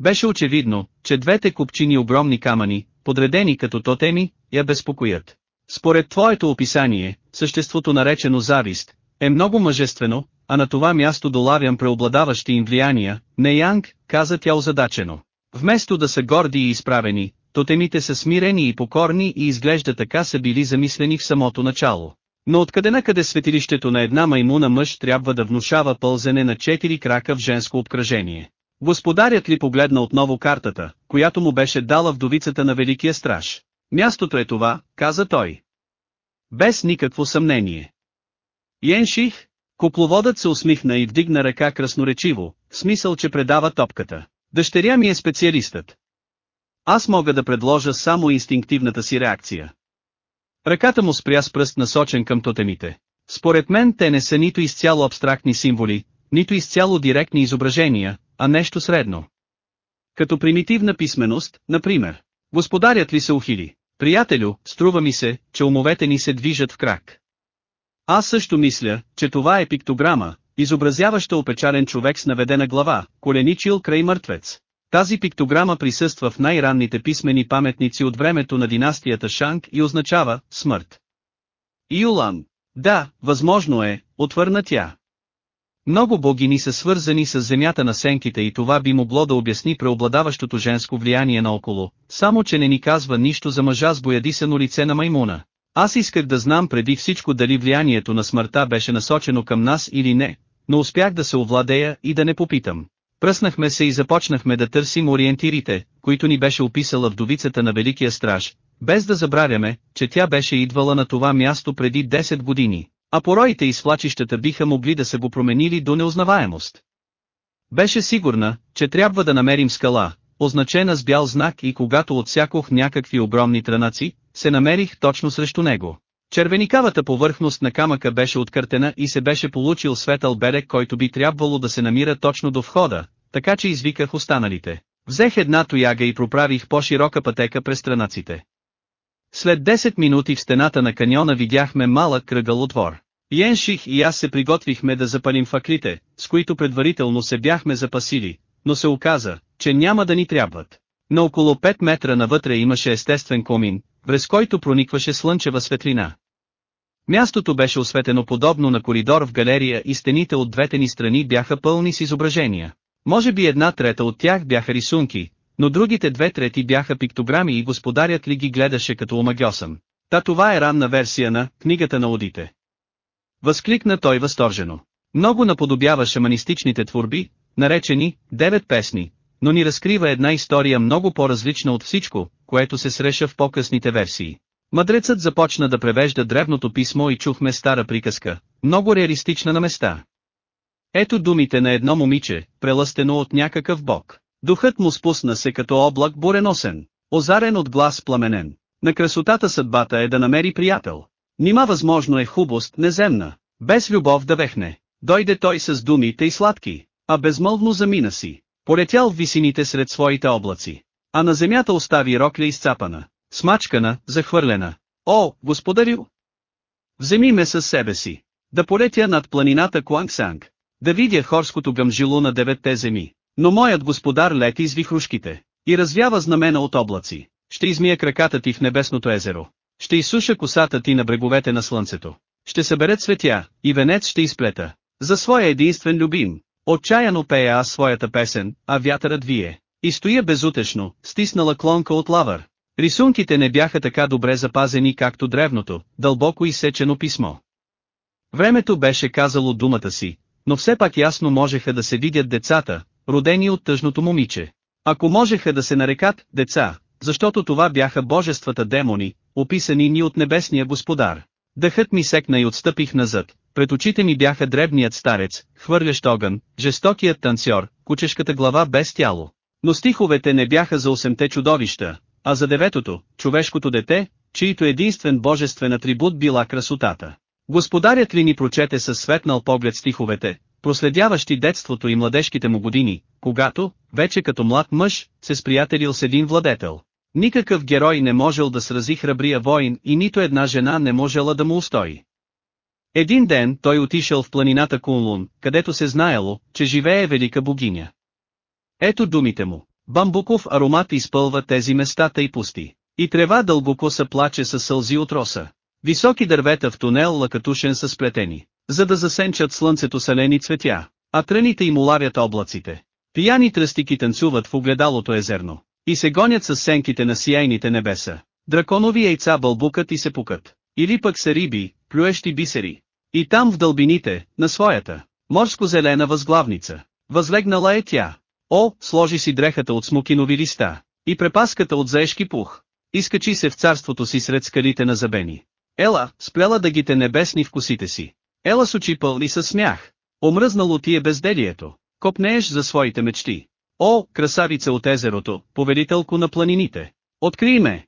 Беше очевидно, че двете купчини огромни камъни, подредени като тотеми, я безпокоят. Според твоето описание, съществото наречено завист, е много мъжествено, а на това място долавям преобладаващи им влияния, не Янг, каза тя озадачено. Вместо да са горди и изправени, тотемите са смирени и покорни и изглежда така са били замислени в самото начало. Но откъде накъде светилището на една маймуна мъж трябва да внушава пълзене на четири крака в женско обкръжение. Господарят ли погледна отново картата, която му беше дала вдовицата на Великия страж? Мястото е това, каза той. Без никакво съмнение. Йенших, купловодът се усмихна и вдигна ръка красноречиво, в смисъл че предава топката. Дъщеря ми е специалистът. Аз мога да предложа само инстинктивната си реакция. Ръката му спря с пръст насочен към тотемите. Според мен те не са нито изцяло абстрактни символи, нито изцяло директни изображения, а нещо средно. Като примитивна писменост, например. Господарят ли се ухили? Приятелю, струва ми се, че умовете ни се движат в крак. Аз също мисля, че това е пиктограма, изобразяваща опечален човек с наведена глава, коленичил край мъртвец. Тази пиктограма присъства в най-ранните писмени паметници от времето на династията Шанг и означава «смърт». Юлан. Да, възможно е, отвърна тя. Много богини са свързани с земята на сенките и това би могло да обясни преобладаващото женско влияние наоколо, само че не ни казва нищо за мъжа с боядисано лице на маймуна. Аз исках да знам преди всичко дали влиянието на смъртта беше насочено към нас или не, но успях да се овладея и да не попитам. Пръснахме се и започнахме да търсим ориентирите, които ни беше описала вдовицата на Великия страж, без да забравяме, че тя беше идвала на това място преди 10 години, а пороите и свлачищата биха могли да се го променили до неузнаваемост. Беше сигурна, че трябва да намерим скала, означена с бял знак и когато отсякох някакви огромни транаци, се намерих точно срещу него. Червеникавата повърхност на камъка беше откъртена и се беше получил светъл берег който би трябвало да се намира точно до входа, така че извиках останалите. Взех една тояга и проправих по-широка пътека през странаците. След 10 минути в стената на каньона видяхме малък кръгъл отвор. Йенших и аз се приготвихме да запалим факлите, с които предварително се бяхме запасили, но се оказа, че няма да ни трябват. На около 5 метра навътре имаше естествен комин, през който проникваше слънчева светлина. Мястото беше осветено подобно на коридор в галерия и стените от двете ни страни бяха пълни с изображения. Може би една трета от тях бяха рисунки, но другите две трети бяха пиктограми и господарят ли ги гледаше като омагьосан. Та това е ранна версия на «Книгата на Одите». Възкликна той възторжено. Много наподобява шаманистичните творби, наречени «Девет песни», но ни разкрива една история много по-различна от всичко, което се среша в по-късните версии. Мъдрецът започна да превежда древното писмо и чухме стара приказка, много реалистична на места. Ето думите на едно момиче, прелъстено от някакъв бог. Духът му спусна се като облак буреносен, озарен от глас пламенен. На красотата съдбата е да намери приятел. Нима възможно е хубост неземна, без любов да вехне. Дойде той с думите и сладки, а безмълвно замина си. Полетял в висините сред своите облаци. А на земята остави рокля изцапана, смачкана, захвърлена. О, господарю! Вземи ме със себе си. Да полетя над планината Куангсанг. Да видя хорското гъмжило на деветте земи. Но моят господар лети из вихрушките. И развява знамена от облаци. Ще измия краката ти в небесното езеро. Ще изсуша косата ти на бреговете на слънцето. Ще събере цветя, и венец ще изплета. За своя единствен любим. Отчаяно пея аз своята песен, а вятърът вие. И стоя безутешно, стиснала клонка от лавър. Рисунките не бяха така добре запазени както древното, дълбоко изсечено писмо. Времето беше казало думата си, но все пак ясно можеха да се видят децата, родени от тъжното момиче. Ако можеха да се нарекат деца, защото това бяха божествата демони, описани ни от небесния господар. Дъхът ми секна и отстъпих назад, пред очите ми бяха дребният старец, хвърлящ огън, жестокият танцор, кучешката глава без тяло. Но стиховете не бяха за осемте чудовища, а за деветото, човешкото дете, чието единствен божествен атрибут била красотата. Господарят ли ни прочете със светнал поглед стиховете, проследяващи детството и младежките му години, когато, вече като млад мъж, се сприятелил с един владетел. Никакъв герой не можел да срази храбрия воин и нито една жена не можела да му устои. Един ден той отишъл в планината Кунлун, където се знаело, че живее велика богиня. Ето думите му. Бамбуков аромат изпълва тези местата и пусти. И трева дълбоко се плаче със сълзи от роса. Високи дървета в тунел лакатушен са сплетени. за да засенчат слънцето салени цветя, а тръните им улавят облаците. Пияни тръстики танцуват в огледалото езерно, и се гонят с сенките на сияйните небеса. Драконови яйца бълбукат и се пукат, или пък са риби, плюещи бисери. И там в дълбините, на своята, морско-зелена възглавница, възлегнала е тя. О, сложи си дрехата от смокинови листа, и препаската от заешки пух. Изкачи се в царството си сред скалите на забени. Ела, спляла дъгите небесни в косите си. Ела с очи пълни със смях. Омръзнало ти е безделието. Копнееш за своите мечти. О, красавица от езерото, повелителко на планините. Открий ме!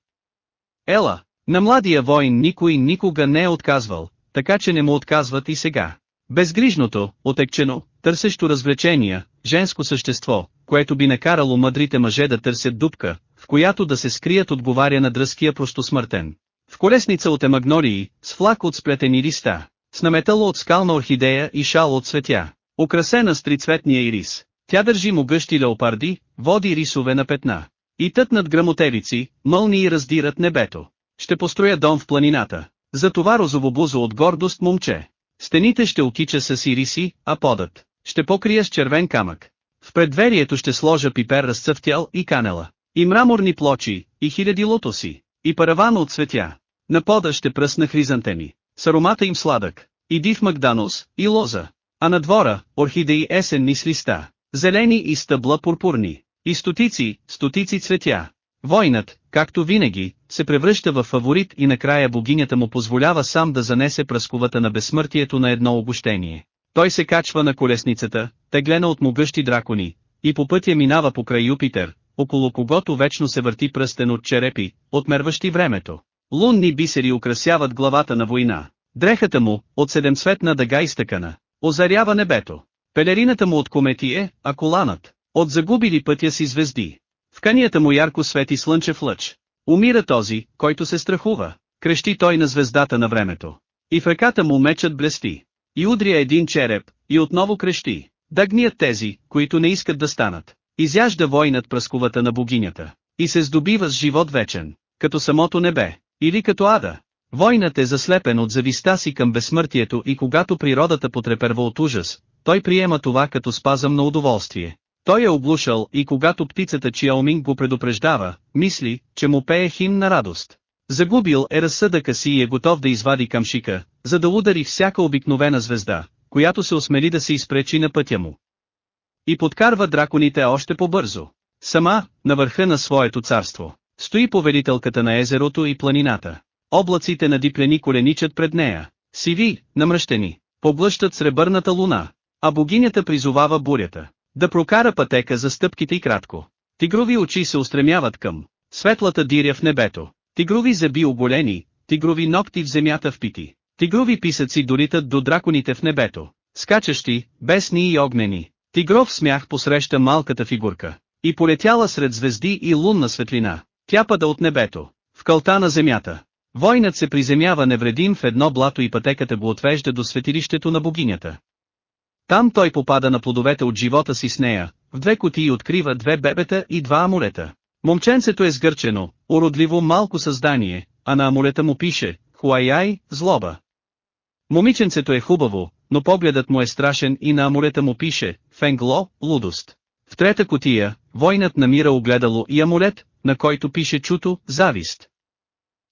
Ела, на младия воин никой никога не е отказвал, така че не му отказват и сега. Безгрижното, отекчено, търсещо развлечения, женско същество, което би накарало мъдрите мъже да търсят дупка, в която да се скрият отговаря на дръзкия простосмъртен. В колесница от емагнории, с флак от сплетени листа, с наметало от скална орхидея и шал от цветя, украсена с трицветния ирис. Тя държи му гъщи леопарди, води рисове на петна. И тът над грамотевици, мълнии раздират небето. Ще построя дом в планината. За това розовобузо от гордост момче. Стените ще окича с ириси, а подът ще покрия с червен камък. В предверието ще сложа пипер разцъфтял и канела, и мраморни плочи, и хиляди лотоси, и параван от цветя. На пода ще пръсна хризантеми, с аромата им сладък, и див магданус, и лоза. А на двора, орхидеи есенни с листа, зелени и стъбла пурпурни, и стотици, стотици цветя. Войнат, както винаги, се превръща в фаворит и накрая богинята му позволява сам да занесе пръсковата на безсмъртието на едно обощение. Той се качва на колесницата, теглена от могъщи дракони, и по пътя минава покрай Юпитер, около когото вечно се върти пръстен от черепи, отмерващи времето. Лунни бисери украсяват главата на война. Дрехата му, от седемцветна дъга изтъкана, озарява небето. Пелерината му от комети е, а коланът, от загубили пътя си звезди. В канията му ярко свети слънчев лъч. Умира този, който се страхува. Крещи той на звездата на времето. И в ръката му мечът блести. И удря един череп, и отново крещи. Да гният тези, които не искат да станат. Изяжда войнат пръсковата на богинята. И се здобива с живот вечен, като самото небе, или като ада. Войнат е заслепен от зависта си към безсмъртието и когато природата потреперва от ужас, той приема това като спазъм на удоволствие. Той е облушал и когато птицата Чиаоминг го предупреждава, мисли, че му пее хим на радост. Загубил е разсъдъка си и е готов да извади камшика, за да удари всяка обикновена звезда, която се осмели да се изпречи на пътя му. И подкарва драконите още по-бързо. Сама, на върха на своето царство, стои повелителката на езерото и планината. Облаците на диплени коленичат пред нея, сиви, намръщени, поблъщат сребърната луна, а богинята призовава бурята, да прокара пътека за стъпките и кратко. Тигрови очи се устремяват към светлата диря в небето, тигрови зъби оголени, тигрови ногти в земята впити, тигрови писъци доритат до драконите в небето, скачащи, бесни и огнени. Тигров смях посреща малката фигурка, и полетяла сред звезди и лунна светлина. Тя пада от небето, в кълта на земята. Войнат се приземява невредим в едно блато и пътеката го отвежда до светилището на богинята. Там той попада на плодовете от живота си с нея, в две кутии открива две бебета и два амулета. Момченцето е сгърчено, уродливо малко създание, а на амулета му пише, Хуайай, злоба. Момиченцето е хубаво, но погледът му е страшен и на амулета му пише, Фенгло, лудост. В трета котия, войнат намира огледало и амулет, на който пише чуто, завист.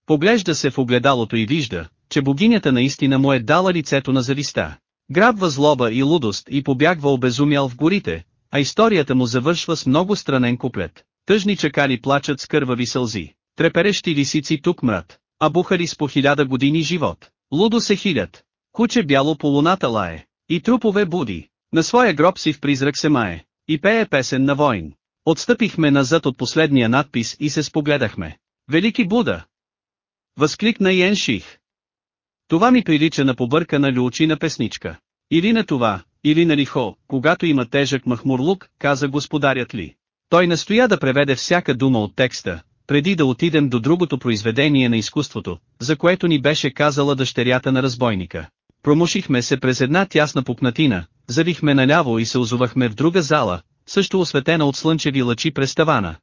Поглежда се в огледалото и вижда, че богинята наистина му е дала лицето на зависта. Грабва злоба и лудост и побягва обезумял в горите, а историята му завършва с много странен куплет. Тъжни чакали плачат с кървави сълзи, треперещи лисици тук мрат, а бухари с по хиляда години живот. Лудо се хилят. Куче бяло по луната лае. И трупове буди. На своя гроб си в призрак се мае. И пее песен на войн. Отстъпихме назад от последния надпис и се спогледахме. Велики Буда! Възкликна Йен Ших. Това ми прилича на побъркана люочина песничка. Или на това, или на лихо, когато има тежък махмурлук, каза господарят ли. Той настоя да преведе всяка дума от текста, преди да отидем до другото произведение на изкуството, за което ни беше казала дъщерята на разбойника. Промушихме се през една тясна пукнатина, завихме наляво и се озовахме в друга зала, също осветена от слънчеви лъчи през тавана.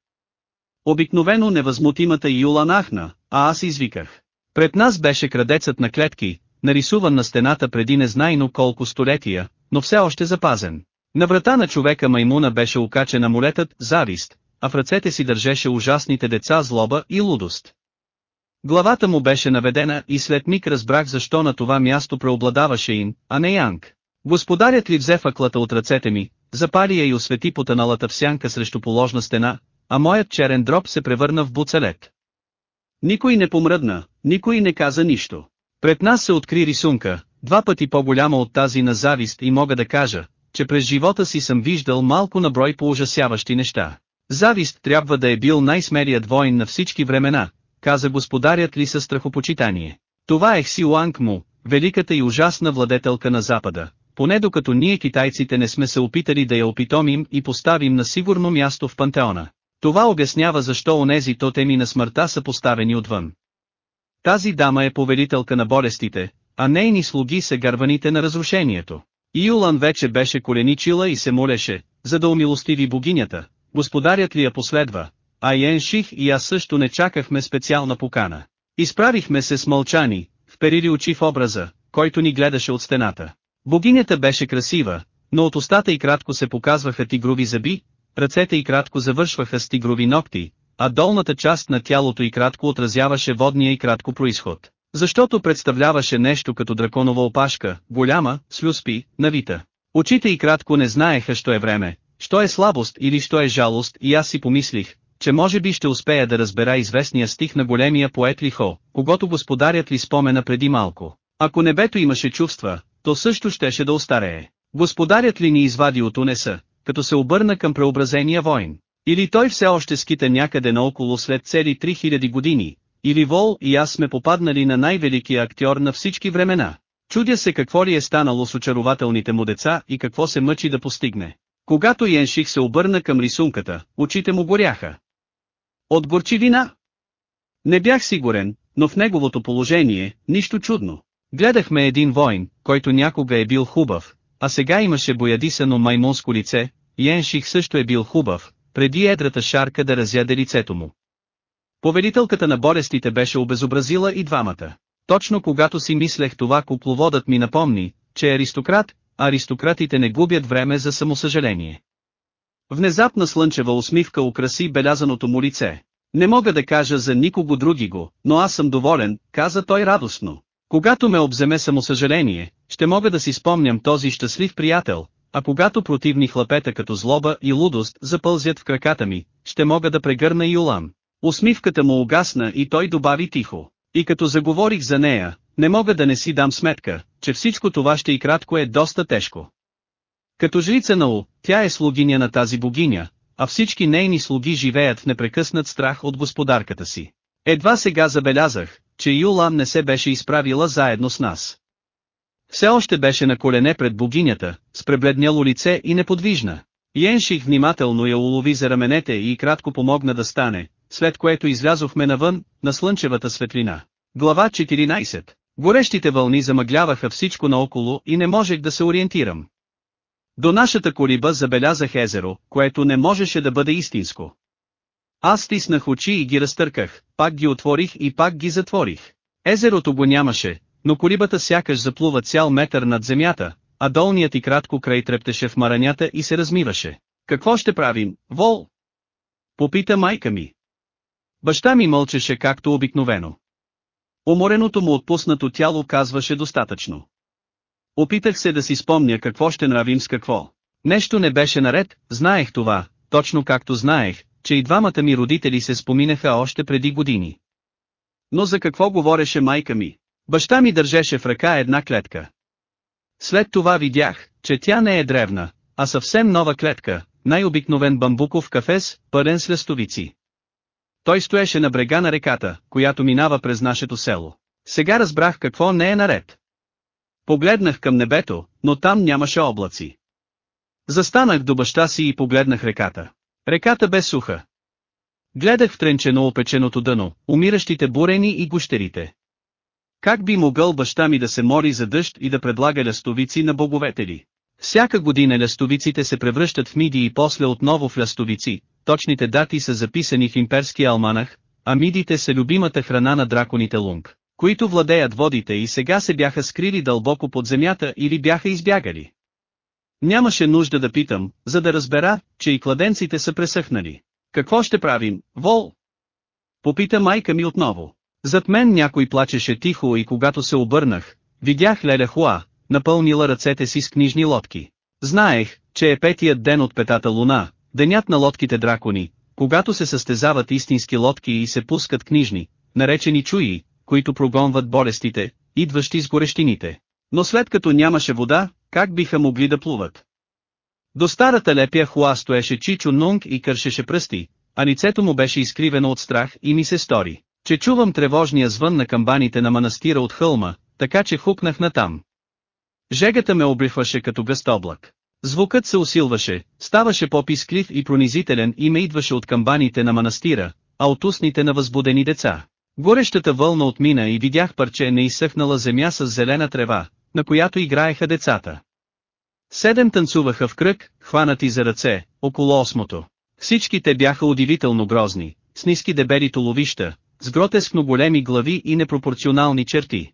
Обикновено невъзмутимата Юла нахна, а аз извиках. Пред нас беше крадецът на клетки, нарисуван на стената преди незнайно колко столетия, но все още запазен. На врата на човека маймуна беше окачен амулетът «Завист», а в ръцете си държеше ужасните деца злоба и лудост. Главата му беше наведена и след миг разбрах защо на това място преобладаваше им, а не Янг. Господарят ли взе факлата от ръцете ми, запали я и освети потаналата в сянка срещу положна стена, а моят черен дроб се превърна в буцелет. Никой не помръдна, никой не каза нищо. Пред нас се откри рисунка, два пъти по-голяма от тази на завист и мога да кажа, че през живота си съм виждал малко на брой по ужасяващи неща. Завист трябва да е бил най-смелият воин на всички времена, каза господарят ли със страхопочитание. Това е Хсиланг му, великата и ужасна владетелка на Запада, поне докато ние китайците не сме се опитали да я опитомим и поставим на сигурно място в пантеона. Това обяснява защо онези тотеми на смъртта са поставени отвън. Тази дама е повелителка на болестите, а нейни слуги са гарваните на разрушението. Юлан вече беше коленичила и се молеше, за да умилостиви богинята, господарят ли я последва, а Йенших и аз също не чакахме специална покана. Изправихме се с мълчани, вперили очи в образа, който ни гледаше от стената. Богинята беше красива, но от устата и кратко се показваха тигрови зъби, ръцете и кратко завършваха с тигрови ногти, а долната част на тялото и кратко отразяваше водния и кратко происход. Защото представляваше нещо като драконова опашка, голяма, с люспи, навита. Очите и кратко не знаеха що е време, що е слабост или що е жалост и аз си помислих, че може би ще успея да разбера известния стих на големия поет Лихо, когато господарят ли спомена преди малко. Ако небето имаше чувства, то също щеше да остарее. Господарят ли ни извади от унеса, като се обърна към преобразения войн? Или той все още скита някъде наоколо след цели 3000 години, или Вол и аз сме попаднали на най-великия актьор на всички времена. Чудя се какво ли е станало с очарователните му деца и какво се мъчи да постигне. Когато Йенших се обърна към рисунката, очите му горяха. От горчивина? Не бях сигурен, но в неговото положение, нищо чудно. Гледахме един воин, който някога е бил хубав, а сега имаше боядисано маймонско лице, Йенших също е бил хубав, преди едрата шарка да разяде лицето му. Повелителката на болестите беше обезобразила и двамата. Точно когато си мислех това купловодът ми напомни, че е аристократ, аристократите не губят време за самосъжаление. Внезапна слънчева усмивка украси белязаното му лице. Не мога да кажа за никого други го, но аз съм доволен, каза той радостно. Когато ме обземе самосъжаление, ще мога да си спомням този щастлив приятел, а когато противни хлапета като злоба и лудост запълзят в краката ми, ще мога да прегърна Юлам. Усмивката му угасна и той добави тихо. И като заговорих за нея, не мога да не си дам сметка, че всичко това ще и кратко е доста тежко. Като жрица на У, тя е слугиня на тази богиня, а всички нейни слуги живеят в непрекъснат страх от господарката си. Едва сега забелязах, че Юлам не се беше изправила заедно с нас. Все още беше на колене пред богинята, с пребледняло лице и неподвижна. Йенших внимателно я улови за раменете и кратко помогна да стане, след което излязохме навън, на слънчевата светлина. Глава 14 Горещите вълни замъгляваха всичко наоколо и не можех да се ориентирам. До нашата колиба забелязах езеро, което не можеше да бъде истинско. Аз стиснах очи и ги разтърках, пак ги отворих и пак ги затворих. Езерото го нямаше, но колибата сякаш заплува цял метър над земята, а долният и кратко край трептеше в маранята и се размиваше. Какво ще правим, Вол? Попита майка ми. Баща ми мълчеше както обикновено. Умореното му отпуснато тяло казваше достатъчно. Опитах се да си спомня какво ще нравим с какво. Нещо не беше наред, знаех това, точно както знаех, че и двамата ми родители се споминаха още преди години. Но за какво говореше майка ми? Баща ми държеше в ръка една клетка. След това видях, че тя не е древна, а съвсем нова клетка, най-обикновен бамбуков кафес, пълен с лестовици. Той стоеше на брега на реката, която минава през нашето село. Сега разбрах какво не е наред. Погледнах към небето, но там нямаше облаци. Застанах до баща си и погледнах реката. Реката бе суха. Гледах в тренчено опеченото дъно, умиращите бурени и гущерите. Как би могъл баща ми да се мори за дъжд и да предлага лястовици на боговете ли? Всяка година лястовиците се превръщат в миди и после отново в лястовици, точните дати са записани в имперския алманах, а мидите са любимата храна на драконите лунг. които владеят водите и сега се бяха скрили дълбоко под земята или бяха избягали. Нямаше нужда да питам, за да разбера, че и кладенците са пресъхнали. Какво ще правим, Вол? Попита майка ми отново. Зад мен някой плачеше тихо и когато се обърнах, видях Леля Хуа, напълнила ръцете си с книжни лодки. Знаех, че е петият ден от петата луна, денят на лодките дракони, когато се състезават истински лодки и се пускат книжни, наречени чуи, които прогонват болестите, идващи с горещините. Но след като нямаше вода, как биха могли да плуват? До старата лепия хуа стоеше Чичо Нунг и кършеше пръсти, а лицето му беше изкривено от страх и ми се стори, че чувам тревожния звън на камбаните на манастира от хълма, така че хукнах натам. Жегата ме обрихваше като гъст облак. Звукът се усилваше, ставаше по-писклив и пронизителен и ме идваше от камбаните на манастира, а от устните на възбудени деца. Горещата вълна отмина и видях парче неизсъхнала земя с зелена трева, на която играеха децата. Седем танцуваха в кръг, хванати за ръце, около осмото. Всички те бяха удивително грозни, с ниски дебели толовища, с гротескно големи глави и непропорционални черти.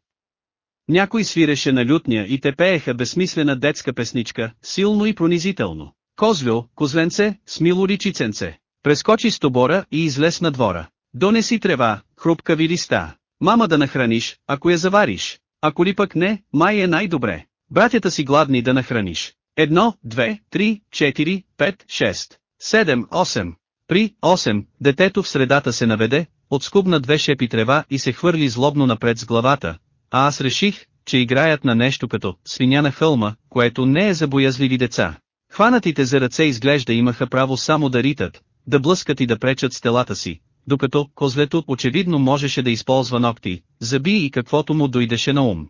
Някой свиреше на лютня и те пееха безсмислена детска песничка, силно и пронизително. Козлю, козленце, смило ричиценце. Прескочи с тобора и излез на двора. Донеси трева, хрупкави листа. Мама да нахраниш, ако я завариш. Ако ли пък не, май е най-добре. Братята си гладни да нахраниш. Едно, две, три, четири, пет, шест, седем, осем. При осем, детето в средата се наведе, отскубна две шепи трева и се хвърли злобно напред с главата, а аз реших, че играят на нещо като свиня на хълма, което не е за боязливи деца. Хванатите за ръце изглежда имаха право само да ритат, да блъскат и да пречат стелата си, докато козлето очевидно можеше да използва ногти, зъби и каквото му дойдеше на ум.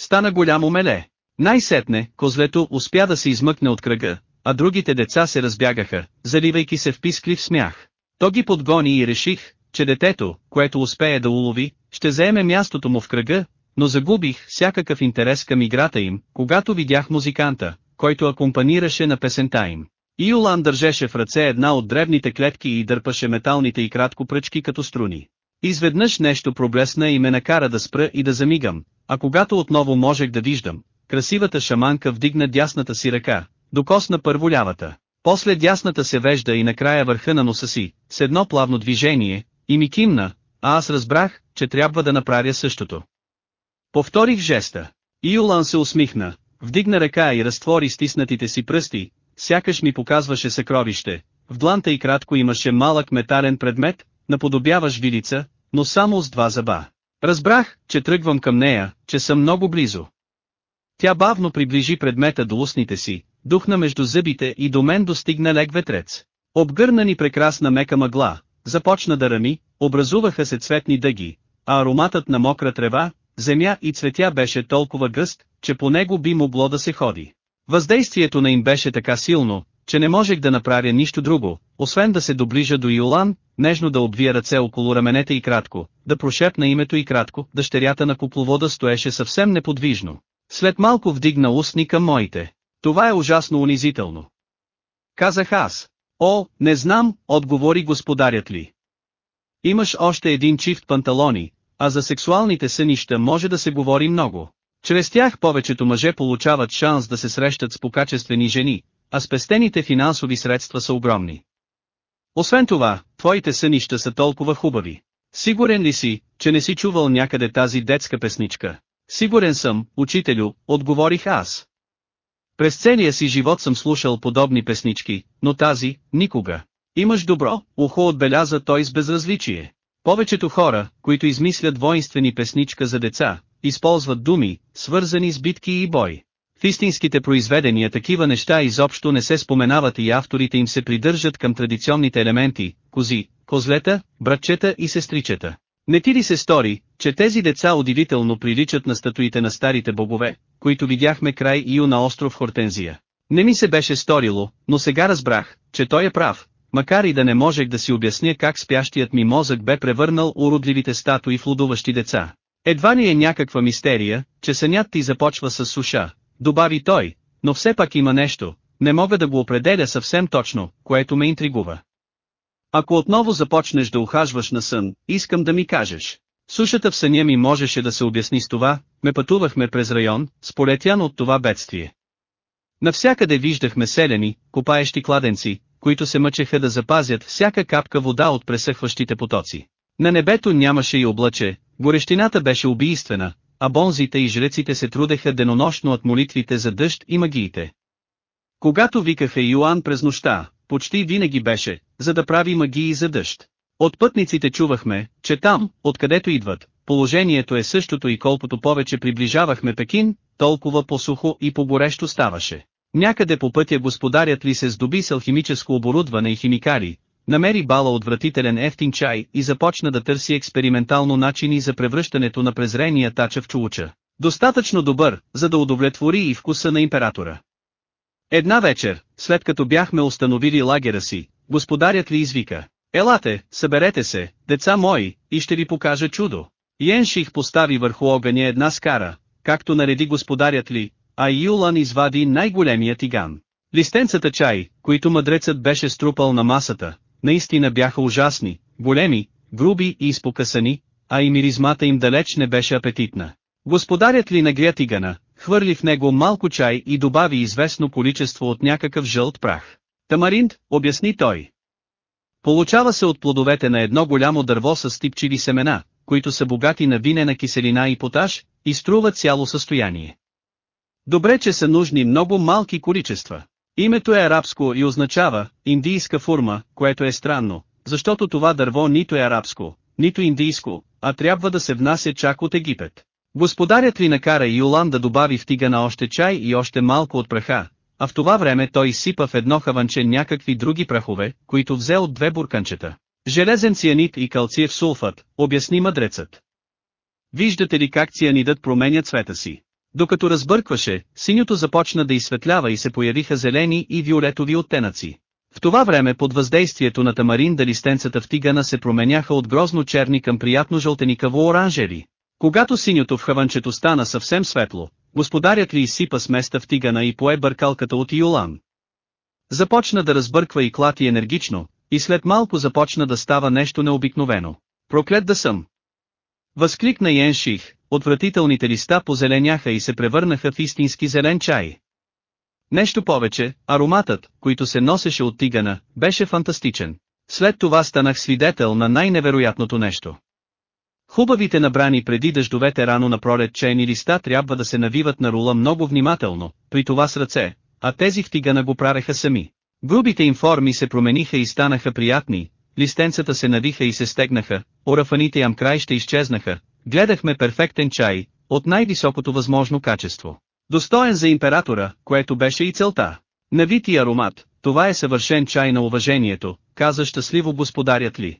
Стана голямо меле. Най-сетне, козлето успя да се измъкне от кръга, а другите деца се разбягаха, заливайки се в писклив смях. То ги подгони и реших, че детето, което успее да улови, ще заеме мястото му в кръга, но загубих всякакъв интерес към играта им, когато видях музиканта, който акомпанираше на песента им. Иолан държеше в ръце една от древните клетки и дърпаше металните и кратко пръчки като струни. Изведнъж нещо проблесна и ме накара да спра и да замигам, а когато отново можех да виждам, красивата шаманка вдигна дясната си ръка, докосна първо лявата, после дясната се вежда и накрая върха на носа си, с едно плавно движение, и ми кимна, а аз разбрах, че трябва да направя същото. Повторих жеста. Иолан се усмихна, вдигна ръка и разтвори стиснатите си пръсти, сякаш ми показваше съкровище. В дланта и кратко имаше малък метален предмет, наподобяваш вилица, но само с два зъба. Разбрах, че тръгвам към нея, че съм много близо. Тя бавно приближи предмета до устните си, духна между зъбите и до мен достигна лек ветрец. Обгърна ни прекрасна мека мъгла, започна да рами, образуваха се цветни дъги, а ароматът на мокра трева, земя и цветя беше толкова гъст, че по него би могло да се ходи. Въздействието на им беше така силно, че не можех да направя нищо друго, освен да се доближа до Йолан, нежно да обвия ръце около раменете и кратко, да прошепна името и кратко, дъщерята на купловода стоеше съвсем неподвижно. След малко вдигна устни към моите. Това е ужасно унизително. Казах аз. О, не знам, отговори господарят ли. Имаш още един чифт панталони, а за сексуалните сънища може да се говори много. Чрез тях повечето мъже получават шанс да се срещат с покачествени жени, а спестените финансови средства са огромни. Освен това, твоите сънища са толкова хубави. Сигурен ли си, че не си чувал някъде тази детска песничка? Сигурен съм, учителю, отговорих аз. През целия си живот съм слушал подобни песнички, но тази, никога. Имаш добро, ухо отбеляза той с безразличие. Повечето хора, които измислят воинствени песничка за деца, използват думи, свързани с битки и бой. В истинските произведения такива неща изобщо не се споменават и авторите им се придържат към традиционните елементи, кози, козлета, братчета и сестричета. Не ти ли се стори, че тези деца удивително приличат на статуите на старите богове, които видяхме край Ио на остров Хортензия? Не ми се беше сторило, но сега разбрах, че той е прав, макар и да не можех да си обясня как спящият ми мозък бе превърнал уродливите статуи в лудуващи деца. Едва ли е някаква мистерия, че сънят ти започва с суша, добави той, но все пак има нещо, не мога да го определя съвсем точно, което ме интригува. Ако отново започнеш да ухажваш на сън, искам да ми кажеш. Сушата в съня ми можеше да се обясни с това, ме пътувахме през район, сполетян от това бедствие. Навсякъде виждахме селени, копаещи кладенци, които се мъчеха да запазят всяка капка вода от пресъхващите потоци. На небето нямаше и облаче, горещината беше убийствена, а бонзите и жреците се трудеха денонощно от молитвите за дъжд и магиите. Когато викаха Йоан през нощта, почти винаги беше, за да прави магии за дъжд. От пътниците чувахме, че там, откъдето идват, положението е същото и колкото повече приближавахме Пекин, толкова по-сухо и по-горещо ставаше. Някъде по пътя господарят ли се здоби с алхимическо оборудване и химикали, намери бала отвратителен ефтин чай и започна да търси експериментално начини за превръщането на презрения тача в чулуча. Достатъчно добър, за да удовлетвори и вкуса на императора. Една вечер, след като бяхме установили лагера си, господарят ли извика, Елате, съберете се, деца мои, и ще ви покажа чудо. Йенших постави върху огъня една скара, както нареди господарят ли, а Юлан извади най-големия тиган. Листенцата чай, които мъдрецът беше струпал на масата, наистина бяха ужасни, големи, груби и изпокъсани, а и миризмата им далеч не беше апетитна. Господарят ли нагря тигана, хвърли в него малко чай и добави известно количество от някакъв жълт прах. Тамаринд, обясни той. Получава се от плодовете на едно голямо дърво с типчиви семена, които са богати на винена киселина и поташ, и струват цяло състояние. Добре, че са нужни много малки количества. Името е арабско и означава индийска форма, което е странно, защото това дърво нито е арабско, нито индийско, а трябва да се внася чак от Египет. Господарят ви накара Юлан да добави в тигана още чай и още малко от праха, а в това време той изсипа в едно хаванче някакви други прахове, които взе от две бурканчета. Железен цианид и калциев сулфат, обясни мъдрецът. Виждате ли как цианидът променя цвета си? Докато разбъркваше, синьото започна да изсветлява и се появиха зелени и виолетови оттенъци. В това време под въздействието на тамарин да листенцата в тигана се променяха от грозно черни към приятно жълтеникаво оранжеви. Когато синьото в хаванчето стана съвсем светло, Господарят ли изсипа с места в тигана и пое бъркалката от Юлан. Започна да разбърква и клати енергично, и след малко започна да става нещо необикновено. Проклет да съм! Възкликна Йенших, отвратителните листа позеленяха и се превърнаха в истински зелен чай. Нещо повече, ароматът, който се носеше от тигана, беше фантастичен. След това станах свидетел на най-невероятното нещо. Хубавите набрани преди дъждовете рано на пролет чайни листа трябва да се навиват на рула много внимателно, при това с ръце, а тези в тигана го прареха сами. Грубите им форми се промениха и станаха приятни, листенцата се навиха и се стегнаха, орафаните ям край ще изчезнаха, гледахме перфектен чай, от най-високото възможно качество. Достоен за императора, което беше и целта. Навити аромат, това е съвършен чай на уважението, каза щастливо господарят ли.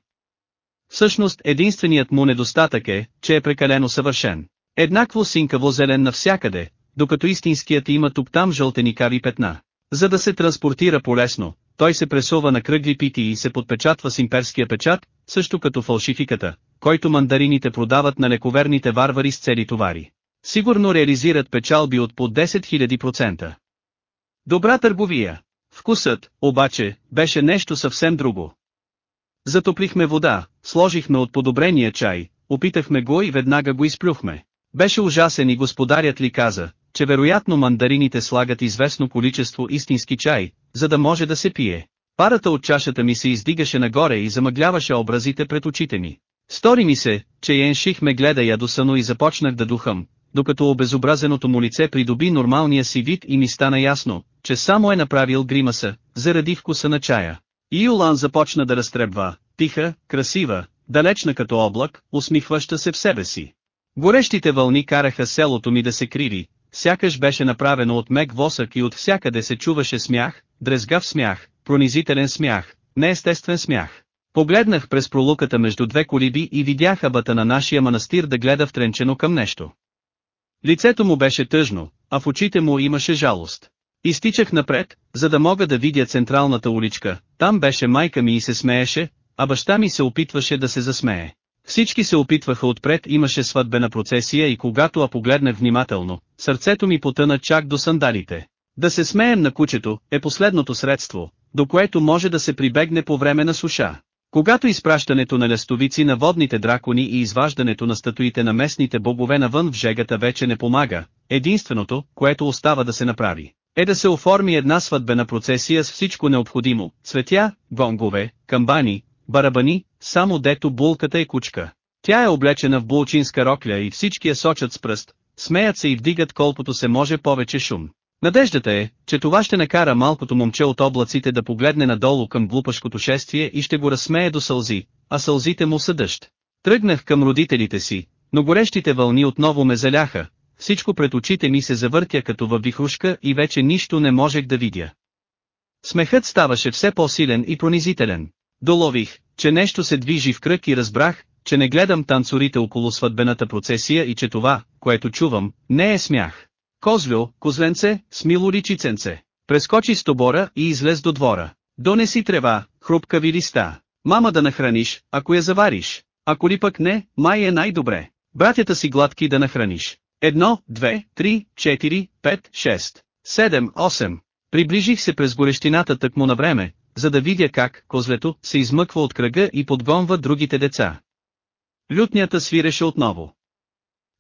Всъщност единственият му недостатък е, че е прекалено съвършен. Еднакво синкаво зелен навсякъде, докато истинският има тук-там жълтеникави петна. За да се транспортира полесно, той се пресува на кръгли пити и се подпечатва с имперския печат, също като фалшификата, който мандарините продават на лековерните варвари с цели товари. Сигурно реализират печалби от по 10 000%. Добра търговия. Вкусът, обаче, беше нещо съвсем друго. Затоплихме вода, сложихме от подобрения чай, опитахме го и веднага го изплюхме. Беше ужасен и господарят ли каза, че вероятно мандарините слагат известно количество истински чай, за да може да се пие. Парата от чашата ми се издигаше нагоре и замъгляваше образите пред очите ми. Стори ми се, че Янших ме гледа ядосано и започнах да духам, докато обезобразеното му лице придоби нормалния си вид и ми стана ясно, че само е направил гримаса, заради вкуса на чая. И Юлан започна да разтребва, тиха, красива, далечна като облак, усмихваща се в себе си. Горещите вълни караха селото ми да се криви, сякаш беше направено от мек восък и от всякъде се чуваше смях, дрезгав смях, пронизителен смях, неестествен смях. Погледнах през пролуката между две колиби и видях абата на нашия манастир да гледа втренчено към нещо. Лицето му беше тъжно, а в очите му имаше жалост. Изтичах напред, за да мога да видя централната уличка, там беше майка ми и се смееше, а баща ми се опитваше да се засмее. Всички се опитваха отпред имаше сватбена процесия и когато а погледнах внимателно, сърцето ми потъна чак до сандалите. Да се смеем на кучето, е последното средство, до което може да се прибегне по време на суша. Когато изпращането на лестовици на водните дракони и изваждането на статуите на местните богове навън в жегата вече не помага, единственото, което остава да се направи, е да се оформи една сватбена процесия с всичко необходимо, цветя, гонгове, камбани, барабани, само дето булката е кучка. Тя е облечена в булчинска рокля и всички я сочат с пръст, смеят се и вдигат колкото се може повече шум. Надеждата е, че това ще накара малкото момче от облаците да погледне надолу към глупашкото шествие и ще го разсмее до сълзи, а сълзите му са дъжд. Тръгнах към родителите си, но горещите вълни отново ме заляха, всичко пред очите ми се завъртя като във вихрушка и вече нищо не можех да видя. Смехът ставаше все по-силен и пронизителен. Долових, че нещо се движи в кръг и разбрах, че не гледам танцорите около сватбената процесия и че това, което чувам, не е смях. Козлю, козленце, смило ричиценце. Прескочи с тобора и излез до двора. Донеси трева, хрупкави листа. Мама да нахраниш, ако я завариш. Ако ли пък не, май е най-добре. Братята си гладки да нахраниш. Едно, две, три, четири, пет, шест, седем, осем. Приближих се през горещината тъкмо на време, за да видя как козлето се измъква от кръга и подгонва другите деца. Лютнята свиреше отново.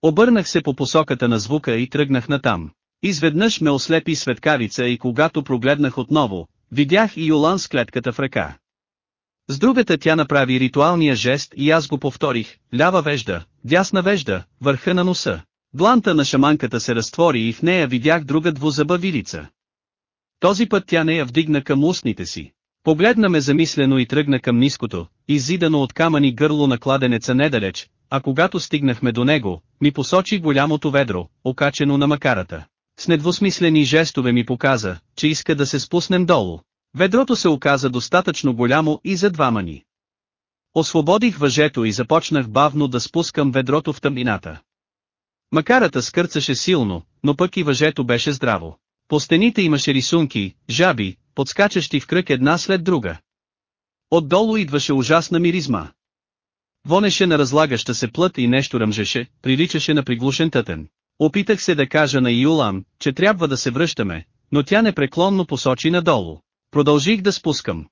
Обърнах се по посоката на звука и тръгнах натам. Изведнъж ме ослепи светкавица и когато прогледнах отново, видях и Йолан с клетката в ръка. С другата тя направи ритуалния жест и аз го повторих, лява вежда, дясна вежда, върха на носа. Дланта на шаманката се разтвори и в нея видях друга двузъба вилица. Този път тя не я вдигна към устните си. Погледна ме замислено и тръгна към ниското, изидано от камъни гърло на кладенеца недалеч, а когато стигнахме до него, ми посочи голямото ведро, окачено на макарата. С недвусмислени жестове ми показа, че иска да се спуснем долу. Ведрото се оказа достатъчно голямо и за двама ни. Освободих въжето и започнах бавно да спускам ведрото в тъмнината. Макарата скърцаше силно, но пък и въжето беше здраво. По стените имаше рисунки, жаби, подскачащи в кръг една след друга. Отдолу идваше ужасна миризма. Вонеше на разлагаща се плът и нещо ръмжеше, приличаше на приглушен тътен. Опитах се да кажа на Юлан, че трябва да се връщаме, но тя непреклонно посочи надолу. Продължих да спускам.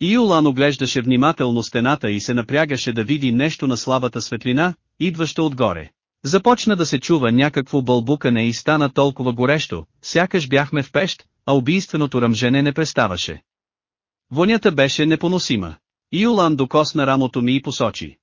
Юлан оглеждаше внимателно стената и се напрягаше да види нещо на слабата светлина, идваща отгоре. Започна да се чува някакво бълбукане и стана толкова горещо, сякаш бяхме в пещ, а убийственото ръмжене не преставаше. Вонята беше непоносима. Юлан докосна рамото ми и посочи.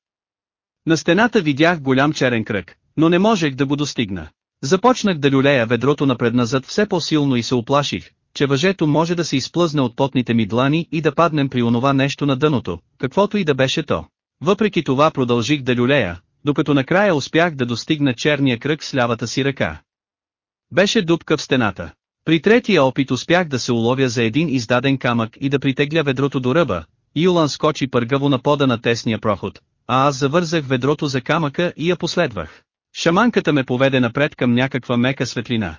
На стената видях голям черен кръг, но не можех да го достигна. Започнах да люлея ведрото напред-назад все по-силно и се оплаших, че въжето може да се изплъзне от потните ми длани и да паднем при онова нещо на дъното, каквото и да беше то. Въпреки това продължих да люлея, докато накрая успях да достигна черния кръг с лявата си ръка. Беше дупка в стената. При третия опит успях да се уловя за един издаден камък и да притегля ведрото до ръба, Юлан скочи пъргаво на пода на тесния проход, а аз завързах ведрото за камъка и я последвах. Шаманката ме поведе напред към някаква мека светлина.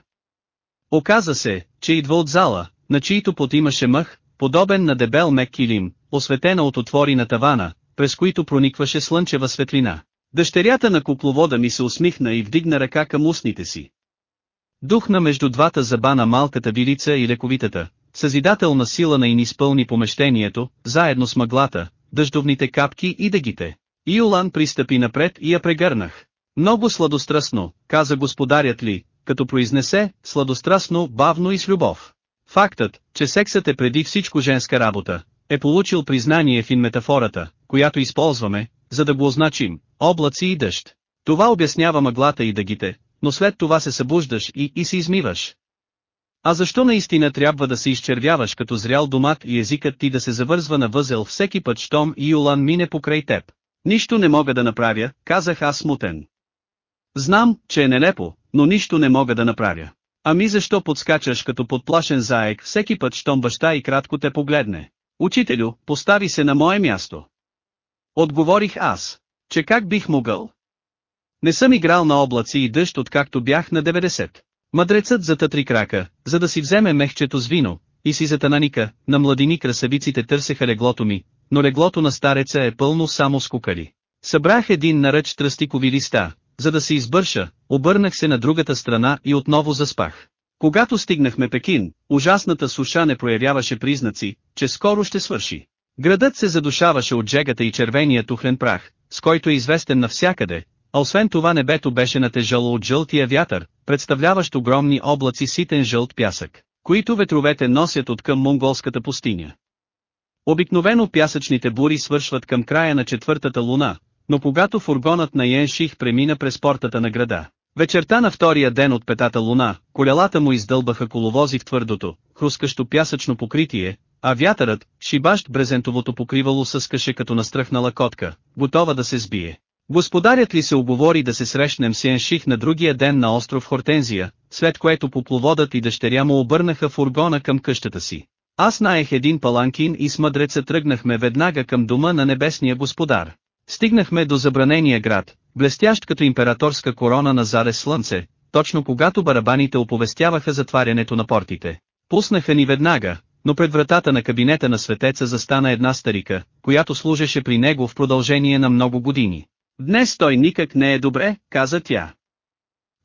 Оказа се, че идва от зала, на чието под имаше мъх, подобен на дебел мек килим, осветена от отвори на тавана, през които проникваше слънчева светлина. Дъщерята на купловода ми се усмихна и вдигна ръка към устните си. Духна между двата зъба на малката вилица и лековитата, съзидателна сила на изпълни помещението, заедно с мъглата, дъждовните капки и дъгите. Иолан пристъпи напред и я прегърнах. Много сладострастно, каза господарят ли, като произнесе, сладострастно, бавно и с любов. Фактът, че сексът е преди всичко женска работа, е получил признание в инметафората, която използваме, за да го означим, облаци и дъжд. Това обяснява мъглата и дъгите, но след това се събуждаш и, и се измиваш. А защо наистина трябва да се изчервяваш като зрял домат и езикът ти да се завързва на възел всеки път щом и Юлан мине покрай теб? Нищо не мога да направя, казах аз смутен. Знам, че е нелепо, но нищо не мога да направя. Ами защо подскачаш като подплашен заек всеки път щом баща и кратко те погледне? Учителю, постави се на мое място. Отговорих аз, че как бих могъл? Не съм играл на облаци и дъжд откакто бях на 90. Мъдрецът затътри крака, за да си вземе мехчето с вино, и си затананика, на младини красавиците търсеха леглото ми, но леглото на стареца е пълно само с кукали. Събрах един наръч тръстикови листа, за да се избърша, обърнах се на другата страна и отново заспах. Когато стигнахме Пекин, ужасната суша не проявяваше признаци, че скоро ще свърши. Градът се задушаваше от жегата и червения тухлен прах, с който е известен навсякъде, а освен това небето беше натежало от жълтия вятър, представляващ огромни облаци ситен жълт пясък, които ветровете носят от към монголската пустиня. Обикновено пясъчните бури свършват към края на четвъртата луна, но когато фургонът на Йен Ших премина през портата на града, вечерта на втория ден от петата луна, колелата му издълбаха коловози в твърдото, хрускащо пясъчно покритие, а вятърът, шибащ брезентовото покривало съскаше като настръхнала котка, готова да се сбие. Господарят ли се оговори да се срещнем с Янших на другия ден на остров Хортензия, след което попловодът и дъщеря му обърнаха фургона към къщата си. Аз наех един паланкин и с мъдреца тръгнахме веднага към дома на небесния господар. Стигнахме до забранения град, блестящ като императорска корона на заре слънце, точно когато барабаните оповестяваха затварянето на портите. Пуснаха ни веднага, но пред вратата на кабинета на светеца застана една старика, която служеше при него в продължение на много години. Днес той никак не е добре, каза тя.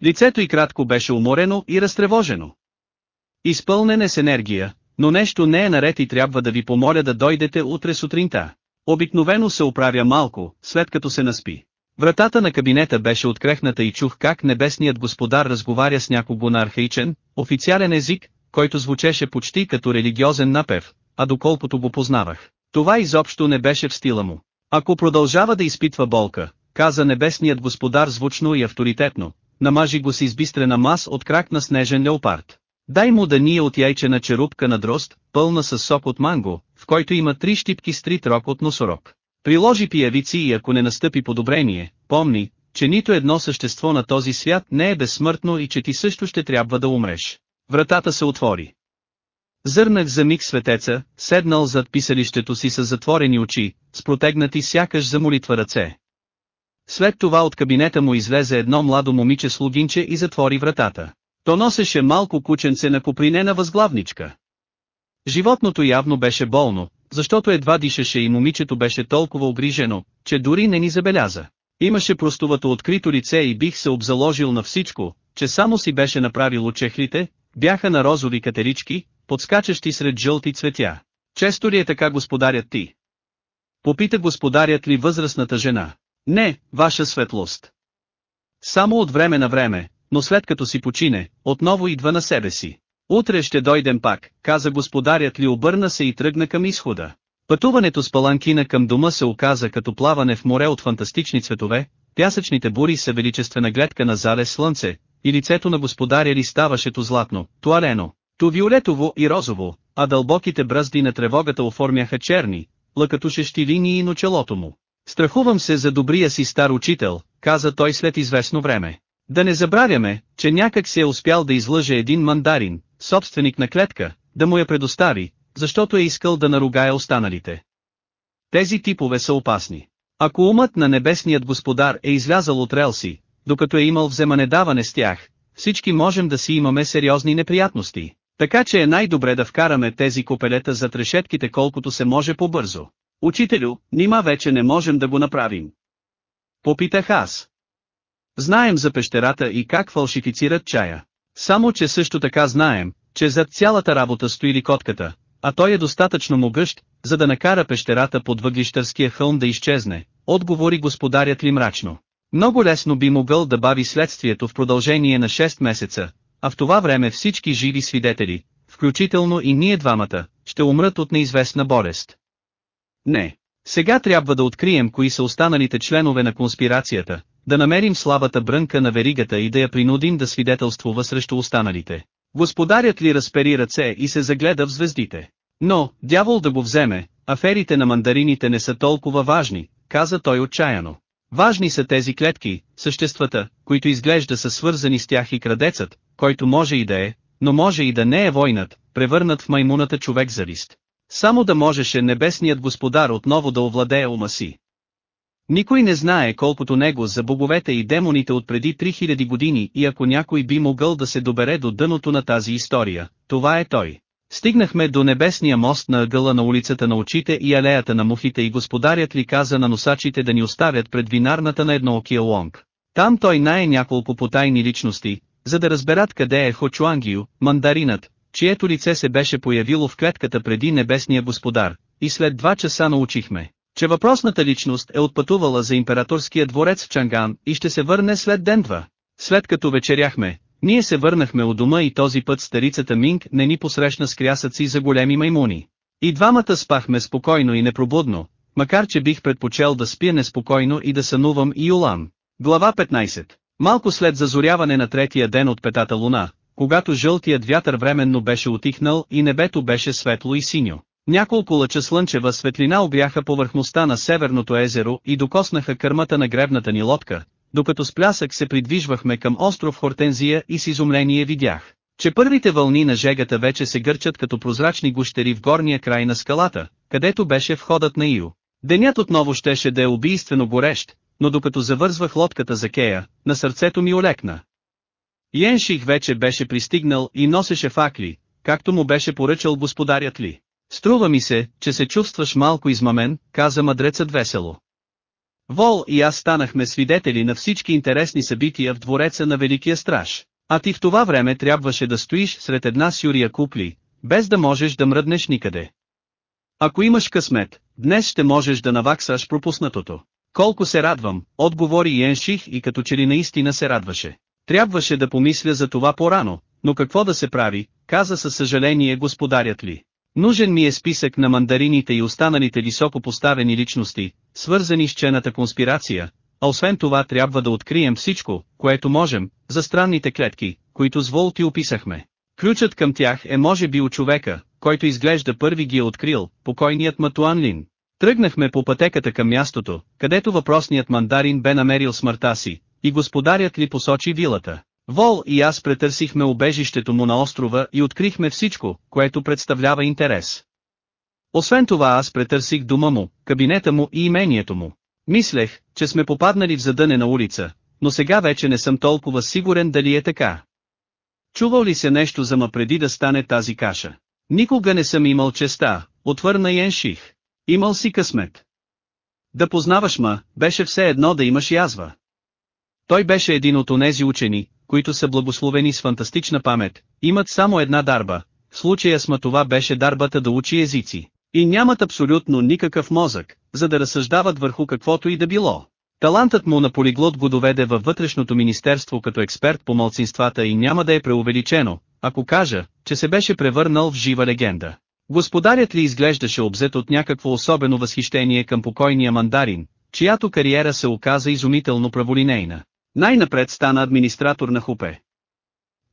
Лицето й кратко беше уморено и разтревожено. Изпълнен е с енергия, но нещо не е наред и трябва да ви помоля да дойдете утре сутринта. Обикновено се оправя малко, след като се наспи. Вратата на кабинета беше открехната и чух как небесният господар разговаря с някого на архаичен, официален език, който звучеше почти като религиозен напев, а доколкото го познавах. Това изобщо не беше в стила му. Ако продължава да изпитва болка, каза небесният господар звучно и авторитетно, намажи го с избистрена мас от крак на снежен леопард. Дай му да ние от яйчена черупка на дрозд, пълна с сок от манго, в който има три щипки стрит рок от носорог. Приложи пиявици и ако не настъпи подобрение, помни, че нито едно същество на този свят не е безсмъртно и че ти също ще трябва да умреш. Вратата се отвори. Зърнах за миг светеца, седнал зад писалището си с затворени очи, с протегнати сякаш за молитва ръце. След това от кабинета му излезе едно младо момиче слугинче и затвори вратата. То носеше малко кученце на купринена възглавничка. Животното явно беше болно, защото едва дишаше и момичето беше толкова огрижено, че дори не ни забеляза. Имаше простовато открито лице и бих се обзаложил на всичко, че само си беше направил чехлите, бяха на розови катерички, подскачащи сред жълти цветя. Често ли е така господарят ти? Попита господарят ли възрастната жена. Не, ваша светлост. Само от време на време, но след като си почине, отново идва на себе си. Утре ще дойдем пак, каза господарят ли обърна се и тръгна към изхода. Пътуването с паланкина към дома се оказа като плаване в море от фантастични цветове, пясъчните бури са величествена гледка на зале слънце, и лицето на господаря ли ставаше то златно, то арено, то виолетово и розово, а дълбоките бръзди на тревогата оформяха черни, лъкатушещи линии на челото му. Страхувам се за добрия си стар учител, каза той след известно време. Да не забравяме, че някак се е успял да излъже един мандарин, собственик на клетка, да му я предостави, защото е искал да наругае останалите. Тези типове са опасни. Ако умът на небесният господар е излязал от релси, докато е имал вземане-даване с тях, всички можем да си имаме сериозни неприятности, така че е най-добре да вкараме тези копелета за трешетките колкото се може по-бързо. Учителю, нима вече не можем да го направим. Попитах аз. Знаем за пещерата и как фалшифицират чая. Само че също така знаем, че зад цялата работа стои ликотката, а той е достатъчно могъщ, за да накара пещерата под въглищърския хълм да изчезне, отговори господарят ли мрачно. Много лесно би могъл да бави следствието в продължение на 6 месеца, а в това време всички живи свидетели, включително и ние двамата, ще умрат от неизвестна болест. Не. Сега трябва да открием кои са останалите членове на конспирацията, да намерим слабата брънка на веригата и да я принудим да свидетелствува срещу останалите. Господарят ли разпери ръце и се загледа в звездите? Но, дявол да го вземе, аферите на мандарините не са толкова важни, каза той отчаяно. Важни са тези клетки, съществата, които изглежда са свързани с тях и крадецът, който може и да е, но може и да не е войнат, превърнат в маймуната човек за лист. Само да можеше небесният господар отново да овладее ума си. Никой не знае колкото него за боговете и демоните от преди 3000 години и ако някой би могъл да се добере до дъното на тази история, това е той. Стигнахме до небесния мост на ъгъла на улицата на очите и алеята на мухите и господарят ли каза на носачите да ни оставят пред винарната на едноокия лонг. Там той нае няколко потайни личности, за да разберат къде е Хочуангио, мандаринът, чието лице се беше появило в клетката преди небесния господар, и след два часа научихме, че въпросната личност е отпътувала за императорския дворец в Чанган и ще се върне след ден-два. След като вечеряхме, ние се върнахме у дома и този път старицата Минг не ни посрещна с крясъци за големи маймуни. И двамата спахме спокойно и непробудно, макар че бих предпочел да спя неспокойно и да сънувам и Юлан. Глава 15 Малко след зазоряване на третия ден от петата луна, когато жълтият вятър временно беше отихнал и небето беше светло и синьо. Няколко лъча слънчева светлина обряха повърхността на Северното езеро и докоснаха кърмата на гребната ни лодка, докато с плясък се придвижвахме към остров Хортензия и с изумление видях, че първите вълни на жегата вече се гърчат като прозрачни гущери в горния край на скалата, където беше входът на Ио. Денят отново щеше да е убийствено горещ, но докато завързвах лодката за Кея, на сърцето ми олекна. Йенших вече беше пристигнал и носеше факли, както му беше поръчал господарят ли. Струва ми се, че се чувстваш малко измамен, каза мъдрецът весело. Вол и аз станахме свидетели на всички интересни събития в двореца на Великия страж. А ти в това време трябваше да стоиш сред една сюрия купли, без да можеш да мръднеш никъде. Ако имаш късмет, днес ще можеш да наваксаш пропуснатото. Колко се радвам, отговори Йенших и като че ли наистина се радваше. Трябваше да помисля за това по-рано, но какво да се прави, каза със съжаление господарят ли. Нужен ми е списък на мандарините и останалите високо поставени личности, свързани с чената конспирация, а освен това трябва да открием всичко, което можем, за странните клетки, които с Волти описахме. Ключът към тях е може би у човека, който изглежда първи ги е открил, покойният Матуан Лин. Тръгнахме по пътеката към мястото, където въпросният мандарин бе намерил смъртта си, и господарят ли посочи вилата. Вол и аз претърсихме убежището му на острова и открихме всичко, което представлява интерес. Освен това аз претърсих дома му, кабинета му и имението му. Мислех, че сме попаднали в задънена улица, но сега вече не съм толкова сигурен дали е така. Чувал ли се нещо за ма преди да стане тази каша? Никога не съм имал честа, отвърна Йенших. Имал си късмет. Да познаваш ма, беше все едно да имаш язва. Той беше един от онези учени, които са благословени с фантастична памет, имат само една дарба, в случая с ма това беше дарбата да учи езици. И нямат абсолютно никакъв мозък, за да разсъждават върху каквото и да било. Талантът му на полиглот го доведе във вътрешното министерство като експерт по малцинствата и няма да е преувеличено, ако кажа, че се беше превърнал в жива легенда. Господарят ли изглеждаше обзет от някакво особено възхищение към покойния мандарин, чиято кариера се оказа изумително праволинейна. Най-напред стана администратор на Хупе.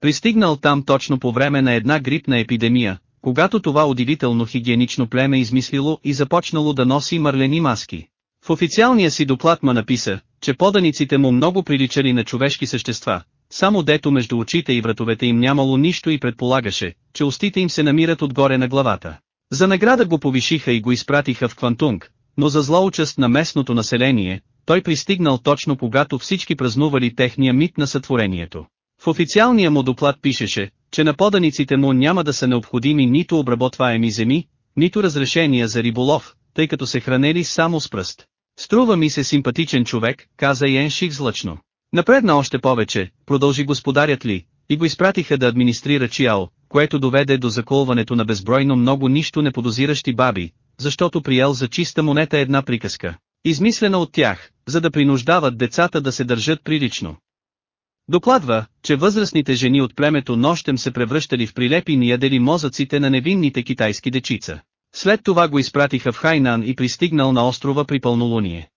Пристигнал там точно по време на една грипна епидемия, когато това удивително хигиенично племе измислило и започнало да носи мърлени маски. В официалния си доклад ма написа, че поданиците му много приличали на човешки същества, само дето между очите и вратовете им нямало нищо и предполагаше, че устите им се намират отгоре на главата. За награда го повишиха и го изпратиха в Квантунг, но за злоучаст на местното население, той пристигнал точно когато всички празнували техния мит на сътворението. В официалния му доклад пишеше, че на поданиците му няма да са необходими нито обработваеми земи, нито разрешения за риболов, тъй като се хранели само с пръст. Струва ми се симпатичен човек, каза Йеншик злъчно. Напредна още повече, продължи господарят ли, и го изпратиха да администрира Чиао, което доведе до заколването на безбройно много нищо неподозиращи баби, защото приел за чиста монета една приказка, измислена от тях, за да принуждават децата да се държат прилично. Докладва, че възрастните жени от племето нощем се превръщали в прилепи и ядели мозъците на невинните китайски дечица. След това го изпратиха в Хайнан и пристигнал на острова при пълнолуние.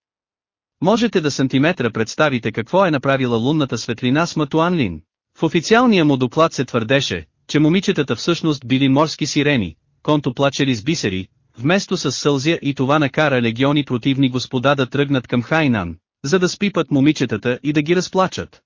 Можете да сантиметра представите какво е направила лунната светлина с Матуанлин. В официалния му доклад се твърдеше, че момичетата всъщност били морски сирени, конто плачели с бисери, вместо с сълзя и това накара легиони противни господа да тръгнат към Хайнан, за да спипат момичетата и да ги разплачат.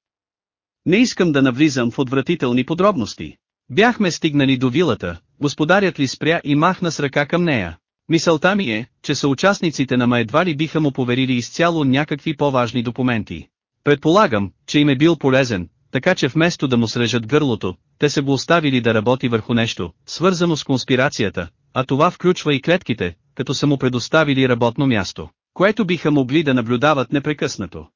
Не искам да навлизам в отвратителни подробности. Бяхме стигнали до вилата, господарят ли спря и махна с ръка към нея. Мисълта ми е, че съучастниците на едва биха му поверили изцяло някакви по-важни документи. Предполагам, че им е бил полезен, така че вместо да му срежат гърлото, те се го оставили да работи върху нещо, свързано с конспирацията, а това включва и клетките, като са му предоставили работно място, което биха могли да наблюдават непрекъснато.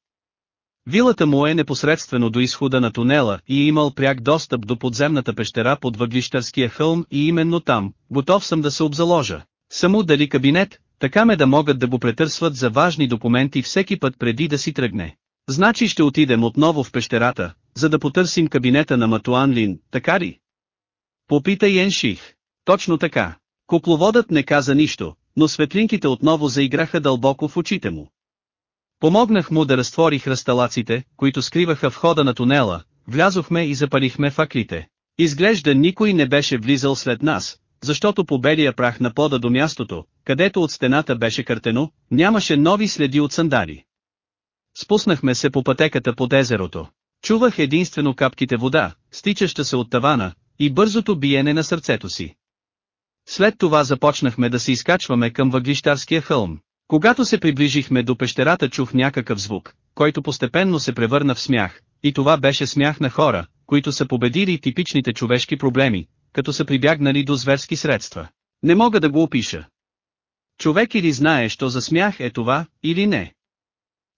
Вилата му е непосредствено до изхода на тунела и е имал пряк достъп до подземната пещера под въглищарския хълм и именно там, готов съм да се обзаложа. Само дали кабинет, така ме да могат да го претърсват за важни документи всеки път преди да си тръгне. Значи ще отидем отново в пещерата, за да потърсим кабинета на Матуан Лин, така ли? Попита Йенших. Точно така. Кукловодът не каза нищо, но светлинките отново заиграха дълбоко в очите му. Помогнах му да разтвори хръсталаците, които скриваха входа на тунела, влязохме и запалихме факлите. Изглежда никой не беше влизал след нас, защото по белия прах на пода до мястото, където от стената беше картено, нямаше нови следи от сандари. Спуснахме се по пътеката под езерото. Чувах единствено капките вода, стичаща се от тавана, и бързото биене на сърцето си. След това започнахме да се изкачваме към въглищарския хълм. Когато се приближихме до пещерата чух някакъв звук, който постепенно се превърна в смях, и това беше смях на хора, които са победили типичните човешки проблеми, като са прибягнали до зверски средства. Не мога да го опиша. Човек или знае, що за смях е това, или не.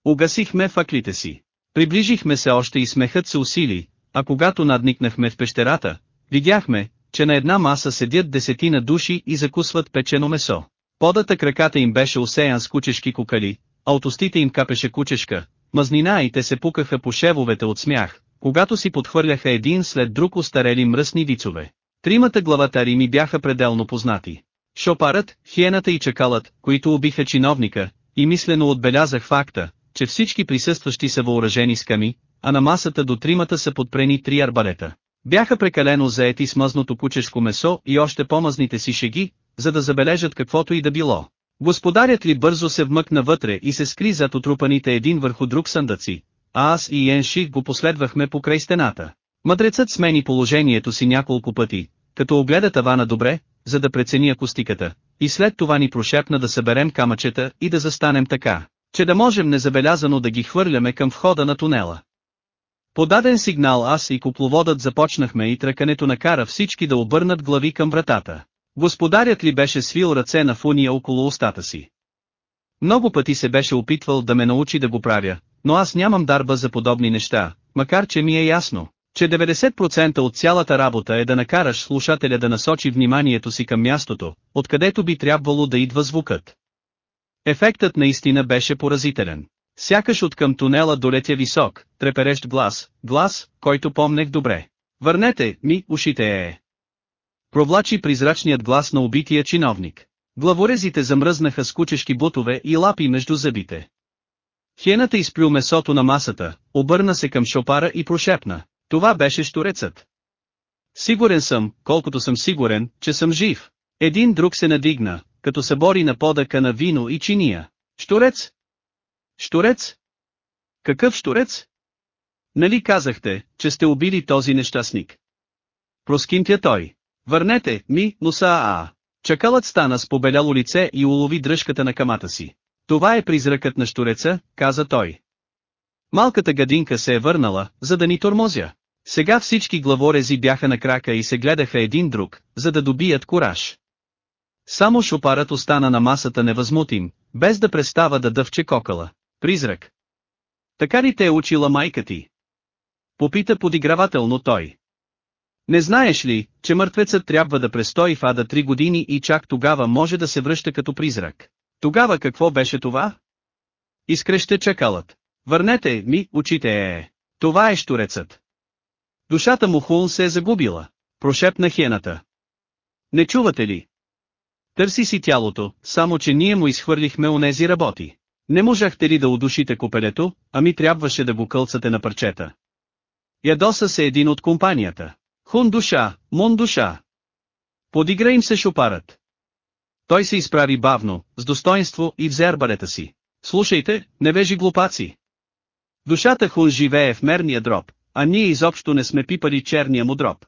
Угасихме факлите си. Приближихме се още и смехът се усили, а когато надникнахме в пещерата, видяхме, че на една маса седят десетина души и закусват печено месо. Подата краката им беше усеян с кучешки кукали, а от устите им капеше кучешка, мазнина и те се пукаха по шевовете от смях, когато си подхвърляха един след друг устарели мръсни вицове. Тримата главатари ми бяха пределно познати. Шопарът, хиената и чакалът, които убиха чиновника, и мислено отбелязах факта, че всички присъстващи са въоръжени с ками, а на масата до тримата са подпрени три арбалета. Бяха прекалено заети с мъзното кучешко месо и още по-мъзните си шеги, за да забележат каквото и да било. Господарят ли бързо се вмъкна вътре и се скри зад отрупаните един върху друг съндъци, а аз и Енших го последвахме покрай стената. Мъдрецът смени положението си няколко пъти, като огледа тавана добре, за да прецени акустиката, и след това ни прошепна да съберем камъчета и да застанем така, че да можем незабелязано да ги хвърляме към входа на тунела. Подаден сигнал аз и купловодът започнахме и тръкането накара всички да обърнат глави към вратата. Господарят ли беше свил ръце на фуния около устата си? Много пъти се беше опитвал да ме научи да го правя, но аз нямам дарба за подобни неща, макар че ми е ясно, че 90% от цялата работа е да накараш слушателя да насочи вниманието си към мястото, откъдето би трябвало да идва звукът. Ефектът наистина беше поразителен. Сякаш от към тунела долетя висок, треперещ глас, глас, който помнех добре. Върнете ми ушите е. Провлачи призрачният глас на убития чиновник. Главорезите замръзнаха с кучешки бутове и лапи между зъбите. Хената изплю месото на масата, обърна се към шопара и прошепна. Това беше штурецът. Сигурен съм, колкото съм сигурен, че съм жив. Един друг се надигна, като се бори на подъка на вино и чиния. Штурец? Штурец? Какъв штурец? Нали казахте, че сте убили този нещастник? Проскинтя той. Върнете ми, носа а. Чакалът стана с побеляло лице и улови дръжката на камата си. Това е призракът на штуреца, каза той. Малката гадинка се е върнала, за да ни тормозя. Сега всички главорези бяха на крака и се гледаха един друг, за да добият кураж. Само шопарът остана на масата невъзмутим, без да престава да дъвче кокала. Призрак. Така ли те е учила майка ти? Попита подигравателно той. Не знаеш ли, че мъртвецът трябва да престои в ада три години и чак тогава може да се връща като призрак? Тогава какво беше това? Изкреща чакалът. Върнете ми очите е. Това е штурецът. Душата му хун се е загубила. Прошепна хената. Не чувате ли? Търси си тялото, само че ние му изхвърлихме онези работи. Не можахте ли да удушите копелето, ами трябваше да го кълцате на парчета. Ядоса се един от компанията. Хун душа, мун душа. Подигра им се шопарът. Той се изправи бавно, с достоинство и взе арбалета си. Слушайте, невежи глупаци. Душата хун живее в мерния дроб, а ние изобщо не сме пипали черния му дроб.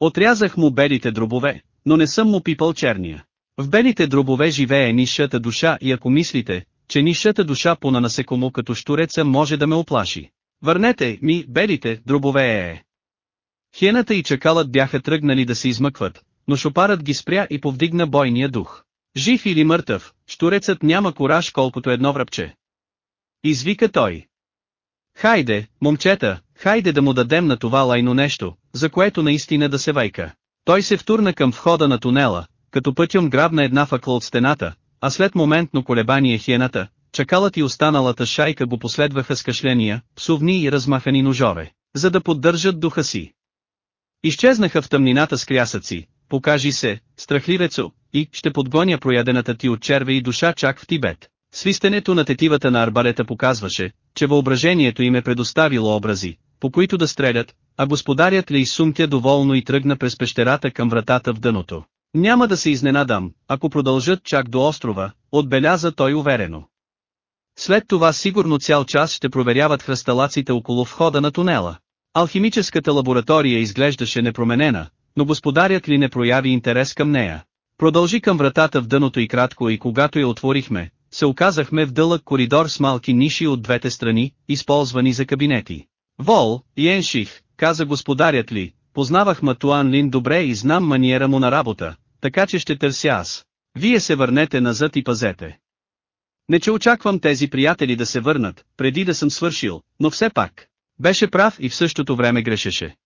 Отрязах му белите дробове, но не съм му пипал черния. В белите дробове живее нишата душа и ако мислите, че нишата душа по на насекомо като штуреца може да ме оплаши. Върнете ми белите дробове е. Хената и чакалът бяха тръгнали да се измъкват, но шопарът ги спря и повдигна бойния дух. Жив или мъртъв, штурецът няма кораж колкото едно връбче. Извика той. Хайде, момчета, хайде да му дадем на това лайно нещо, за което наистина да се вайка. Той се втурна към входа на тунела, като пътюм грабна една факла от стената, а след моментно колебание хиената, чакалът и останалата шайка го последваха с кашления, псовни и размахани ножове, за да поддържат духа си. Изчезнаха в тъмнината с крясъци, покажи се, страхливецо, и ще подгоня проядената ти от черве и душа чак в Тибет. Свистенето на тетивата на арбалета показваше, че въображението им е предоставило образи, по които да стрелят, а господарят ли изсумтя доволно и тръгна през пещерата към вратата в дъното. Няма да се изненадам, ако продължат чак до острова, отбеляза той уверено. След това сигурно цял час ще проверяват хръсталаците около входа на тунела. Алхимическата лаборатория изглеждаше непроменена, но господарят ли не прояви интерес към нея. Продължи към вратата в дъното и кратко и когато я отворихме, се оказахме в дълъг коридор с малки ниши от двете страни, използвани за кабинети. Вол, Йенших, каза господарят ли, познавах Матуан Лин добре и знам маниера му на работа, така че ще търся аз. Вие се върнете назад и пазете. Не че очаквам тези приятели да се върнат, преди да съм свършил, но все пак. Беше прав и в същото време грешеше.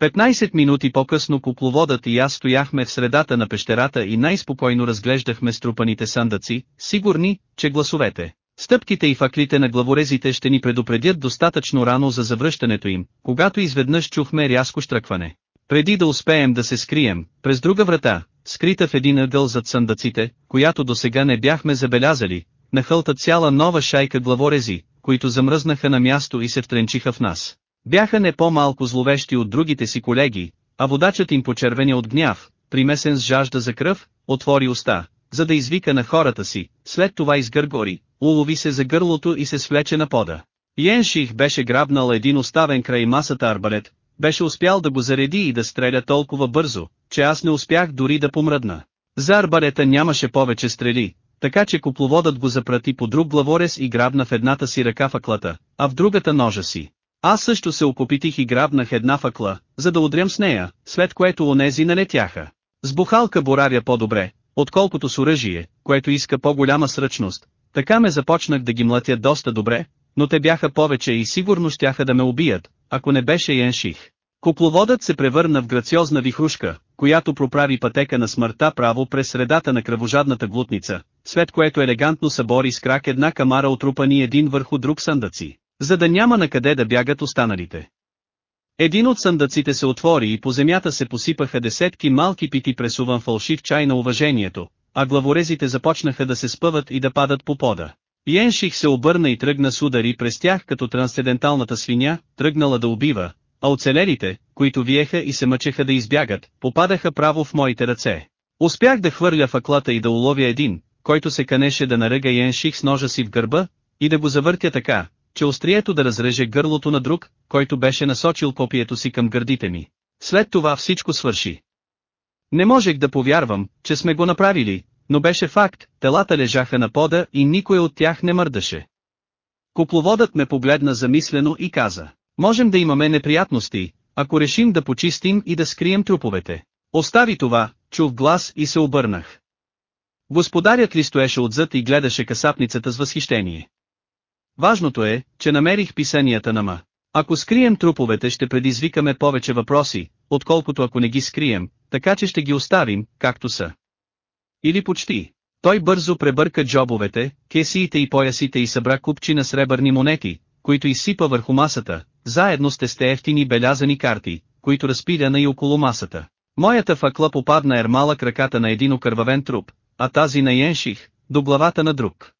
15 минути по-късно купловодът и аз стояхме в средата на пещерата и най-спокойно разглеждахме струпаните сандъци, сигурни, че гласовете, стъпките и факлите на главорезите ще ни предупредят достатъчно рано за завръщането им, когато изведнъж чухме рязко штръкване. Преди да успеем да се скрием, през друга врата, скрита в един ъгъл зад съндъците, която до сега не бяхме забелязали, нахълта цяла нова шайка главорези, които замръзнаха на място и се втренчиха в нас. Бяха не по-малко зловещи от другите си колеги, а водачът им почервеня от гняв, примесен с жажда за кръв, отвори уста, за да извика на хората си, след това изгъргори, улови се за гърлото и се свлече на пода. Йенших беше грабнал един оставен край масата арбалет, беше успял да го зареди и да стреля толкова бързо, че аз не успях дори да помръдна. За арбалета нямаше повече стрели, така че купловодът го запрати по друг главорез и грабна в едната си ръка факлата, а в другата ножа си. Аз също се окопитих и грабнах една факла, за да удрям с нея, след което онези налетяха. С бухалка боравя по-добре, отколкото с оръжие, което иска по-голяма сръчност. Така ме започнах да ги млатя доста добре, но те бяха повече и сигурно щяха да ме убият, ако не беше Янших. Купловодът се превърна в грациозна вихрушка, която проправи пътека на смъртта право през средата на кръвожадната глутница, след което елегантно събори с крак една камара отрупани един върху друг съндъци, за да няма на къде да бягат останалите. Един от съндъците се отвори и по земята се посипаха десетки малки пити пресуван фалшив чай на уважението, а главорезите започнаха да се спъват и да падат по пода. Йенших се обърна и тръгна с удари през тях като трансценденталната свиня, тръгнала да убива, а оцелелите, които виеха и се мъчеха да избягат, попадаха право в моите ръце. Успях да хвърля факлата и да уловя един, който се канеше да наръга Йенших с ножа си в гърба, и да го завъртя така, че острието да разреже гърлото на друг, който беше насочил копието си към гърдите ми. След това всичко свърши. Не можех да повярвам, че сме го направили, но беше факт, телата лежаха на пода и никой от тях не мърдаше. Купловодът ме погледна замислено и каза, можем да имаме неприятности, ако решим да почистим и да скрием труповете. Остави това, чух глас и се обърнах. Господарят ли стоеше отзад и гледаше касапницата с възхищение. Важното е, че намерих писанията на Ма. Ако скрием труповете ще предизвикаме повече въпроси, отколкото ако не ги скрием, така че ще ги оставим, както са. Или почти. Той бързо пребърка джобовете, кесиите и поясите и събра купчи на сребърни монети, които изсипа върху масата, заедно с тесте ефтини белязани карти, които разпиля и около масата. Моята факла попадна ермала краката на един окървавен труп, а тази на Йенших, до главата на друг.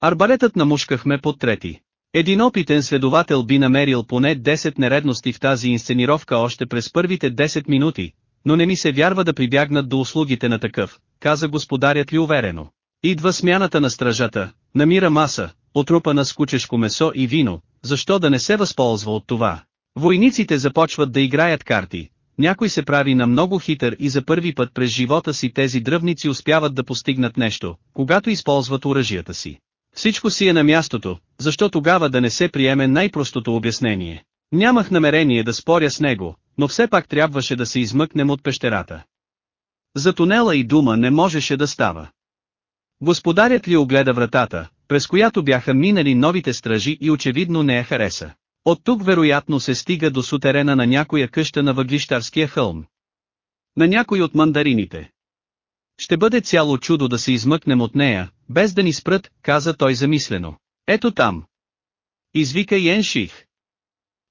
Арбалетът намушкахме под трети. Един опитен следовател би намерил поне 10 нередности в тази инсценировка още през първите 10 минути, но не ми се вярва да прибягнат до услугите на такъв, каза господарят ли уверено. Идва смяната на стражата, намира маса, отрупана с кучешко месо и вино, защо да не се възползва от това? Войниците започват да играят карти, някой се прави на много хитър и за първи път през живота си тези дръвници успяват да постигнат нещо, когато използват оръжията си. Всичко си е на мястото, защо тогава да не се приеме най-простото обяснение. Нямах намерение да споря с него, но все пак трябваше да се измъкнем от пещерата. За тунела и дума не можеше да става. Господарят ли огледа вратата, през която бяха минали новите стражи и очевидно не я хареса. От тук вероятно се стига до сутерена на някоя къща на въглищарския хълм. На някой от мандарините. Ще бъде цяло чудо да се измъкнем от нея, без да ни спрат, каза той замислено. Ето там. Извика Йенших.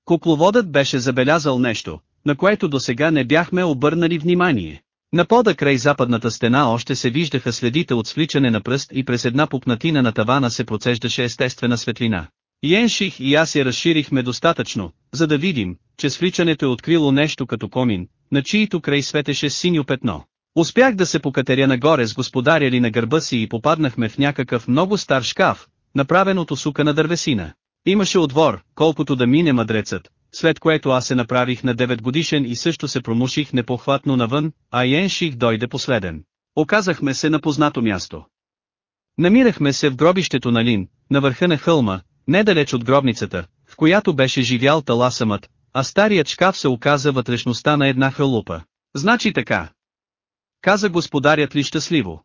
Кукловодът беше забелязал нещо, на което до сега не бяхме обърнали внимание. На пода край западната стена още се виждаха следите от свличане на пръст и през една пупнатина на тавана се процеждаше естествена светлина. Йенших и аз я разширихме достатъчно, за да видим, че свличането е открило нещо като комин, на чието край светеше синьо петно. Успях да се покатеря нагоре с господаря ли на гърба си и попаднахме в някакъв много стар шкаф, направен от усука на дървесина. Имаше отвор, колкото да мине мъдрецът, след което аз се направих на 9 годишен и също се промуших непохватно навън, а Йенших дойде последен. Оказахме се на познато място. Намирахме се в гробището на Лин, на върха на хълма, недалеч от гробницата, в която беше живял таласамът, а старият шкаф се оказа вътрешността на една хълупа. Значи така. Каза господарят ли щастливо.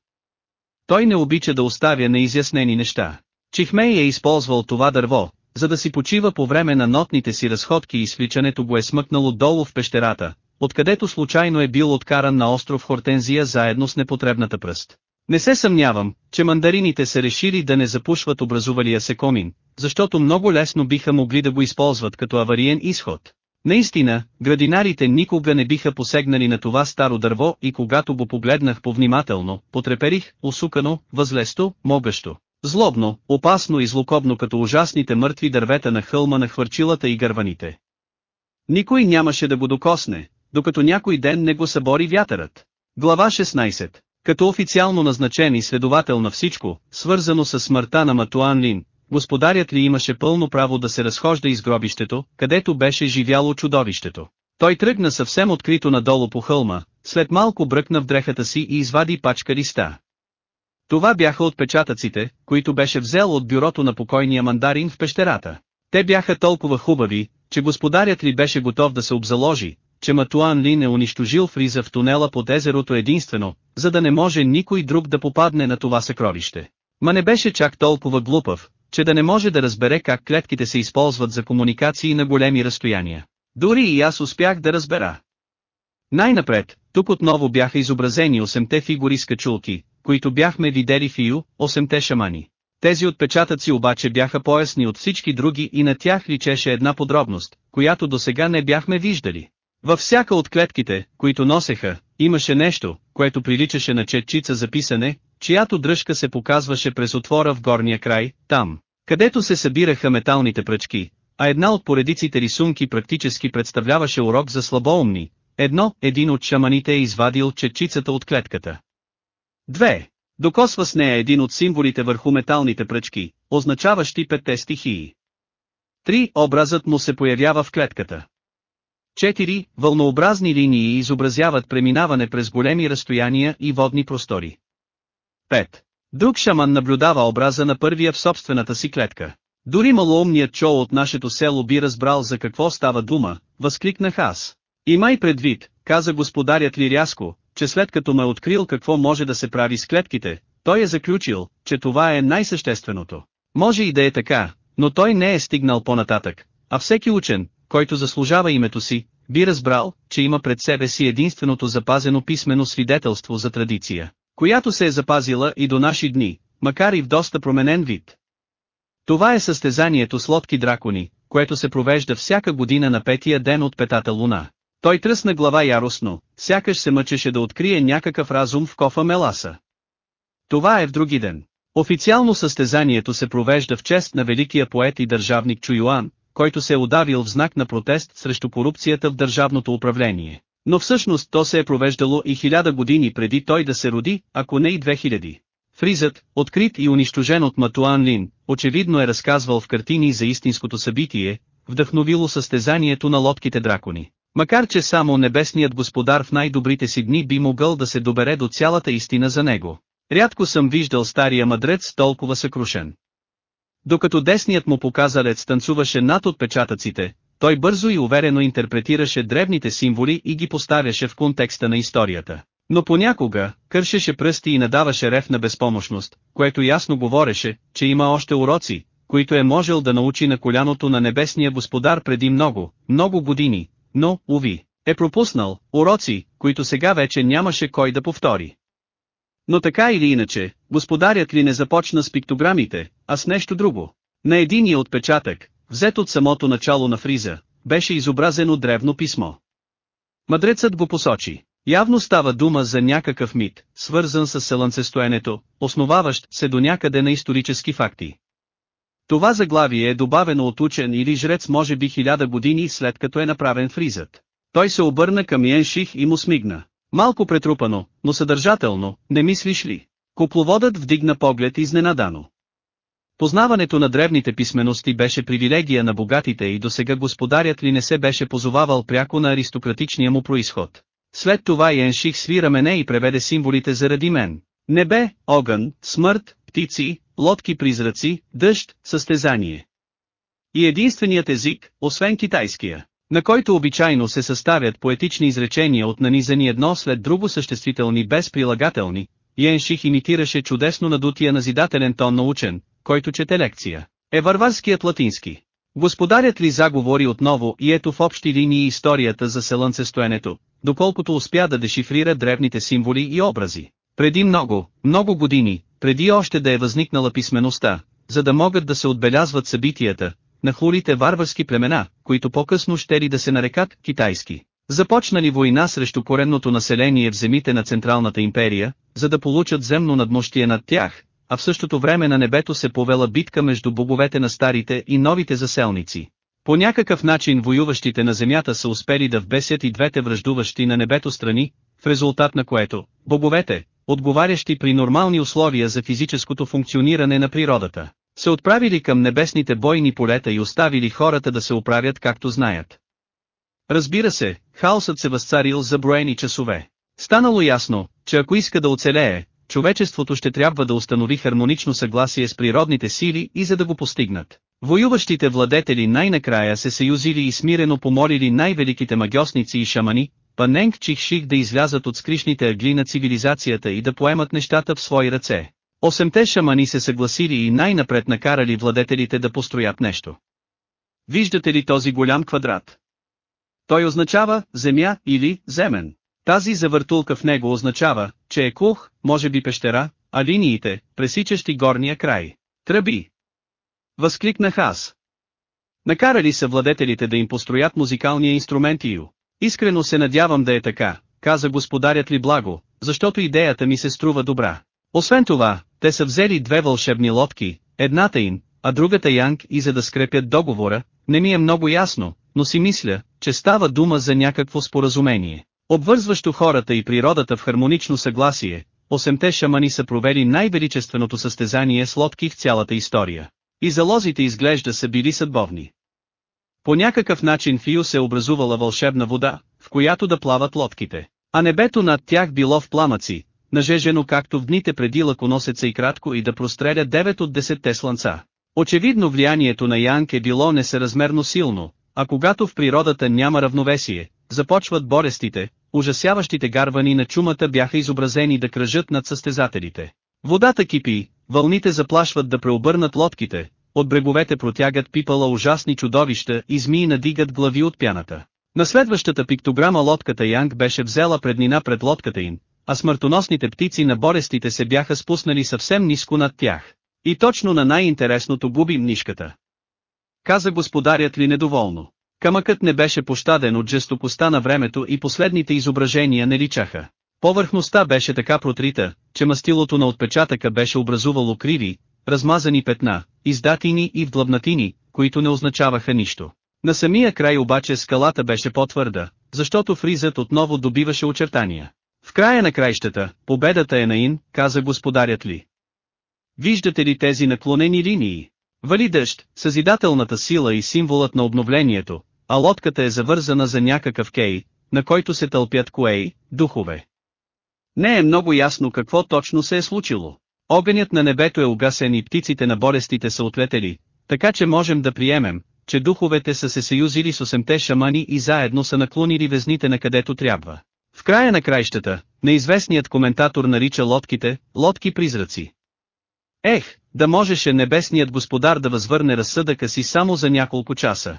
Той не обича да оставя неизяснени неща. Чихмей е използвал това дърво, за да си почива по време на нотните си разходки и свличането го е смъкнало долу в пещерата, откъдето случайно е бил откаран на остров Хортензия заедно с непотребната пръст. Не се съмнявам, че мандарините са решили да не запушват образувалия се комин, защото много лесно биха могли да го използват като авариен изход. Наистина, градинарите никога не биха посегнали на това старо дърво и когато го погледнах повнимателно, потреперих, усукано, възлесто, могащо. Злобно, опасно и злокобно като ужасните мъртви дървета на хълма на хвърчилата и гърваните. Никой нямаше да го докосне, докато някой ден не го събори вятърът. Глава 16 Като официално назначен и следовател на всичко, свързано с смъртта на Матуан Лин, господарят ли имаше пълно право да се разхожда из гробището, където беше живяло чудовището. Той тръгна съвсем открито надолу по хълма, след малко бръкна в дрехата си и извади пачка листа. Това бяха отпечатъците, които беше взел от бюрото на покойния мандарин в пещерата. Те бяха толкова хубави, че господарят ли беше готов да се обзаложи, че Матуан Лин е унищожил фриза в тунела под езерото единствено, за да не може никой друг да попадне на това съкровище. Ма не беше чак толкова глупав, че да не може да разбере как клетките се използват за комуникации на големи разстояния. Дори и аз успях да разбера. Най-напред, тук отново бяха изобразени осемте фигури с качулки, които бяхме видели в Ю, осемте шамани. Тези отпечатъци обаче бяха поясни от всички други и на тях личеше една подробност, която до сега не бяхме виждали. Във всяка от клетките, които носеха, имаше нещо, което приличаше на четчица за писане, чиято дръжка се показваше през отвора в горния край, там, където се събираха металните пръчки, а една от поредиците рисунки практически представляваше урок за слабоумни. Едно, един от шаманите е извадил четчицата от клетката. Две. Докосва с нея един от символите върху металните пръчки, означаващи петте стихии. Три. Образът му се появява в клетката. 4. Вълнообразни линии изобразяват преминаване през големи разстояния и водни простори. 5. Друг шаман наблюдава образа на първия в собствената си клетка. Дори малоумният чо от нашето село би разбрал за какво става дума, възкликнах аз. Имай предвид, каза господарят ли рязко, че след като ме открил какво може да се прави с клетките, той е заключил, че това е най-същественото. Може и да е така, но той не е стигнал по-нататък, а всеки учен, който заслужава името си, би разбрал, че има пред себе си единственото запазено писмено свидетелство за традиция, която се е запазила и до наши дни, макар и в доста променен вид. Това е състезанието с лодки дракони, което се провежда всяка година на петия ден от петата луна. Той тръсна глава яростно, сякаш се мъчеше да открие някакъв разум в кофа Меласа. Това е в други ден. Официално състезанието се провежда в чест на великия поет и държавник Чуюан, който се е удавил в знак на протест срещу корупцията в държавното управление. Но всъщност то се е провеждало и хиляда години преди той да се роди, ако не и 2000. Фризът, открит и унищожен от Матуан Лин, очевидно е разказвал в картини за истинското събитие, вдъхновило състезанието на лодките дракони. Макар че само небесният господар в най-добрите си дни би могъл да се добере до цялата истина за него. Рядко съм виждал стария мъдрец толкова съкрушен. Докато десният му показалец танцуваше над отпечатъците, той бързо и уверено интерпретираше древните символи и ги поставяше в контекста на историята. Но понякога, кършеше пръсти и надаваше рев на безпомощност, което ясно говореше, че има още уроци, които е можел да научи на коляното на небесния господар преди много, много години, но, уви, е пропуснал, уроци, които сега вече нямаше кой да повтори. Но така или иначе, господарят ли не започна с пиктограмите, а с нещо друго. На единия отпечатък, взет от самото начало на фриза, беше изобразено древно писмо. Мъдрецът го посочи. Явно става дума за някакъв мит, свързан с селънцестоенето, основаващ се до някъде на исторически факти. Това заглавие е добавено от учен или жрец може би хиляда години след като е направен фризът. Той се обърна към Йенших и му смигна. Малко претрупано, но съдържателно, не мислиш ли? Купловодът вдигна поглед изненадано. Познаването на древните писмености беше привилегия на богатите и досега господарят ли не се беше позовавал пряко на аристократичния му происход. След това Йенших сви рамене и преведе символите заради мен. Небе, огън, смърт, птици, лодки призраци, дъжд, състезание. И единственият език, освен китайския, на който обичайно се съставят поетични изречения от нанизани едно след друго съществителни без прилагателни, Йенших имитираше чудесно надутия назидателен тон на учен, който чете лекция. Е варварският латински. Господарят ли заговори отново и ето в общи линии историята за селънцестоенето, доколкото успя да дешифрира древните символи и образи. Преди много, много години, преди още да е възникнала писмеността, за да могат да се отбелязват събитията, на хулите варварски племена, които по-късно ще ли да се нарекат китайски. Започнали война срещу коренното население в земите на Централната империя, за да получат земно надмощие над тях, а в същото време на небето се повела битка между боговете на старите и новите заселници. По някакъв начин воюващите на земята са успели да вбесят и двете връждуващи на небето страни, в резултат на което, боговете, отговарящи при нормални условия за физическото функциониране на природата, се отправили към небесните бойни полета и оставили хората да се оправят както знаят. Разбира се, хаосът се възцарил за броени часове. Станало ясно, че ако иска да оцелее, човечеството ще трябва да установи хармонично съгласие с природните сили и за да го постигнат. Воюващите владетели най-накрая се съюзили и смирено помолили най-великите магиосници и шамани, Паненг Чихших да излязат от скришните ъгли на цивилизацията и да поемат нещата в свои ръце. Осемте шамани се съгласили и най-напред накарали владетелите да построят нещо. Виждате ли този голям квадрат? Той означава земя или земен. Тази завъртулка в него означава, че е кух, може би пещера, а линиите, пресичащи горния край. Тръби. Възкликнах аз. Накарали са владетелите да им построят музикалния инструмент Ю. Искрено се надявам да е така, каза господарят ли благо, защото идеята ми се струва добра. Освен това, те са взели две вълшебни лодки, едната им, а другата Янг и за да скрепят договора, не ми е много ясно, но си мисля, че става дума за някакво споразумение. Обвързващо хората и природата в хармонично съгласие, осемте шамани са провели най-величественото състезание с лодки в цялата история. И залозите изглежда са били съдбовни. По някакъв начин в Ю се образувала вълшебна вода, в която да плават лодките, а небето над тях било в пламъци, нажежено както в дните преди лаконосеца и кратко и да простреля 9 от 10 слънца. Очевидно влиянието на Янг е било несъразмерно силно, а когато в природата няма равновесие, започват борестите, ужасяващите гарвани на чумата бяха изобразени да кръжат над състезателите. Водата кипи, вълните заплашват да преобърнат лодките, от бреговете протягат пипала ужасни чудовища и змии надигат глави от пяната. На следващата пиктограма лодката Янг беше взела преднина пред лодката им, а смъртоносните птици на борестите се бяха спуснали съвсем ниско над тях. И точно на най-интересното губим нишката. Каза господарят ли недоволно. Камъкът не беше пощаден от жестокостта на времето и последните изображения не личаха. Повърхността беше така протрита, че мастилото на отпечатъка беше образувало криви, размазани петна, издатини и вдлъбнатини, които не означаваха нищо. На самия край обаче скалата беше по-твърда, защото фризът отново добиваше очертания. В края на краищата, победата е на Ин, каза господарят ли. Виждате ли тези наклонени линии? Вали дъжд, съзидателната сила и символът на обновлението, а лодката е завързана за някакъв кей, на който се тълпят коей, духове. Не е много ясно какво точно се е случило. Огънят на небето е угасен и птиците на болестите са отлетели, така че можем да приемем, че духовете са се съюзили с осемте шамани и заедно са наклонили везните на където трябва. В края на краищата, неизвестният коментатор нарича лодките, лодки-призраци. Ех, да можеше небесният господар да възвърне разсъдъка си само за няколко часа.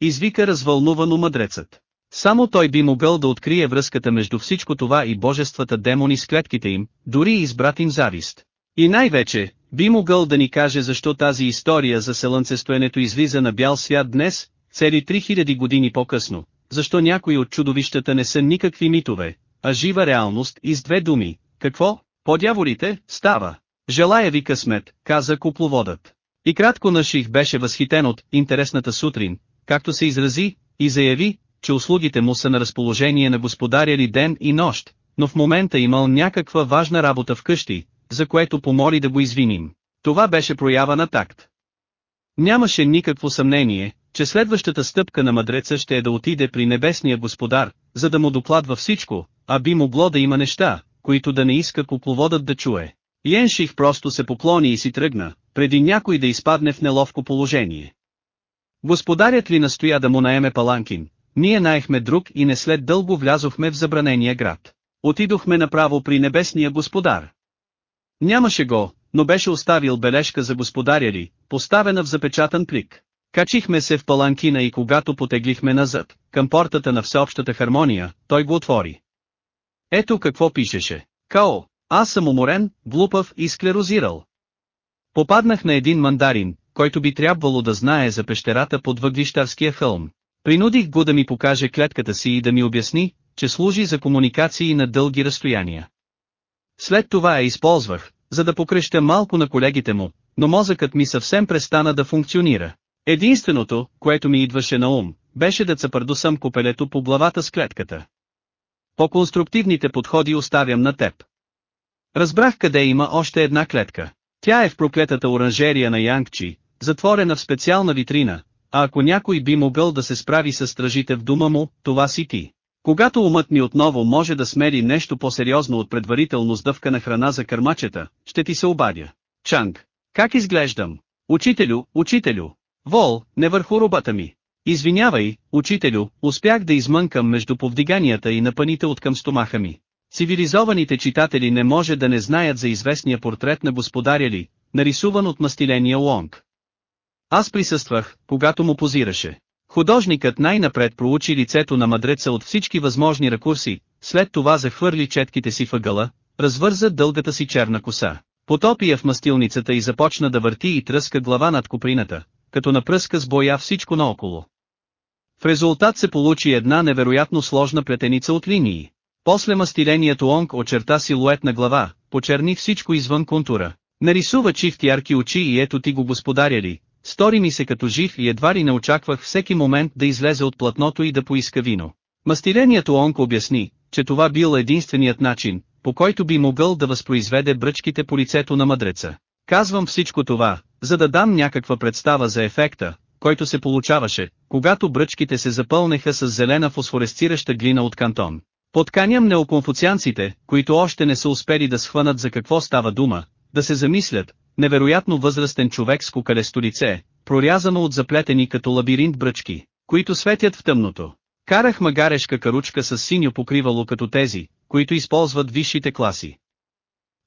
Извика развълнувано мъдрецът. Само той би могъл да открие връзката между всичко това и божествата демони с клетките им, дори и избрат им завист. И най-вече, би могъл да ни каже защо тази история за селънцестоенето излиза на бял свят днес, цели 3000 години по-късно, защо някои от чудовищата не са никакви митове, а жива реалност и с две думи, какво, по-дяволите, става. Желая ви късмет, каза купловодът. И кратко наших беше възхитен от интересната сутрин, както се изрази, и заяви, че услугите му са на разположение на господаря ли ден и нощ, но в момента имал някаква важна работа вкъщи, за което помоли да го извиним. Това беше проява на такт. Нямаше никакво съмнение, че следващата стъпка на мъдреца ще е да отиде при небесния господар, за да му докладва всичко, а би могло да има неща, които да не иска купловодът да чуе. Йенших просто се поклони и си тръгна, преди някой да изпадне в неловко положение. Господарят ли настоя да му наеме паланкин, ние наехме друг и не след дълго влязохме в забранения град. Отидохме направо при небесния господар. Нямаше го, но беше оставил бележка за господаря ли, поставена в запечатан плик. Качихме се в паланкина и когато потеглихме назад, към портата на всеобщата хармония, той го отвори. Ето какво пишеше. Као, аз съм уморен, глупав и склерозирал. Попаднах на един мандарин, който би трябвало да знае за пещерата под въглищарския хълм. Принудих го да ми покаже клетката си и да ми обясни, че служи за комуникации на дълги разстояния. След това я използвах, за да покреща малко на колегите му, но мозъкът ми съвсем престана да функционира. Единственото, което ми идваше на ум, беше да цапърдосам копелето по главата с клетката. По-конструктивните подходи оставям на теб. Разбрах къде има още една клетка. Тя е в проклетата оранжерия на Янгчи, затворена в специална витрина, а ако някой би могъл да се справи с стражите в дума му, това си ти. Когато умът ми отново може да смери нещо по-сериозно от предварително сдъвка на храна за кърмачета, ще ти се обадя. Чанг. Как изглеждам? Учителю, учителю. Вол, не върху робата ми. Извинявай, учителю, успях да измънкам между повдиганията и напаните от към стомаха ми. Цивилизованите читатели не може да не знаят за известния портрет на господаря ли, нарисуван от мастиления Лонг. Аз присъствах, когато му позираше. Художникът най-напред проучи лицето на мъдреца от всички възможни ракурси, след това захвърли четките си въгъла, развърза дългата си черна коса. Потопи я в мастилницата и започна да върти и тръска глава над коприната, като напръска с боя всичко наоколо. В резултат се получи една невероятно сложна плетеница от линии. После мастилението Онг очерта силует на глава, почерни всичко извън контура. Нарисува чифти ярки очи и ето ти го господаряли, Стори ми се като жив и едва ли не очаквах всеки момент да излезе от платното и да поиска вино. Мастилението Онк обясни, че това бил единственият начин, по който би могъл да възпроизведе бръчките по лицето на мъдреца. Казвам всичко това, за да дам някаква представа за ефекта, който се получаваше, когато бръчките се запълнеха с зелена фосфоресцираща глина от кантон. Подканям неоконфуцианците, които още не са успели да схванат за какво става дума, да се замислят, невероятно възрастен човек с кукалесто лице, прорязано от заплетени като лабиринт бръчки, които светят в тъмното. Карах магарешка каручка с синьо покривало като тези, които използват висшите класи.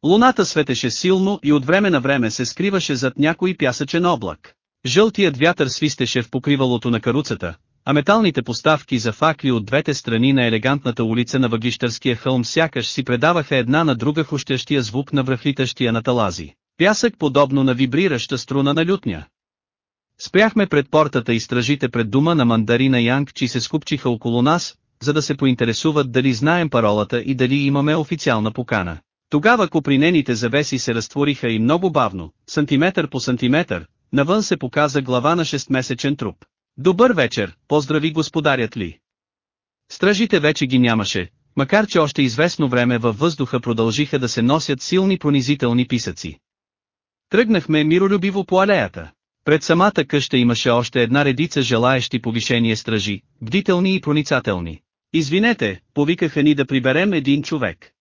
Луната светеше силно и от време на време се скриваше зад някой пясъчен облак. Жълтият вятър свистеше в покривалото на каруцата, а металните поставки за факли от двете страни на елегантната улица на въглищърския хълм сякаш си предаваха една на друга хущащия звук на връхлитащия на талази. Пясък подобно на вибрираща струна на лютня. Спряхме пред портата и стражите пред дума на мандарина Янг, чи се скупчиха около нас, за да се поинтересуват дали знаем паролата и дали имаме официална покана. Тогава копринените завеси се разтвориха и много бавно, сантиметър по сантиметър, навън се показа глава на 6-месечен труп. Добър вечер, поздрави господарят ли. Стражите вече ги нямаше, макар че още известно време във въздуха продължиха да се носят силни пронизителни писъци. Тръгнахме миролюбиво по алеята. Пред самата къща имаше още една редица желаещи повишение стражи, бдителни и проницателни. Извинете, повикаха ни да приберем един човек.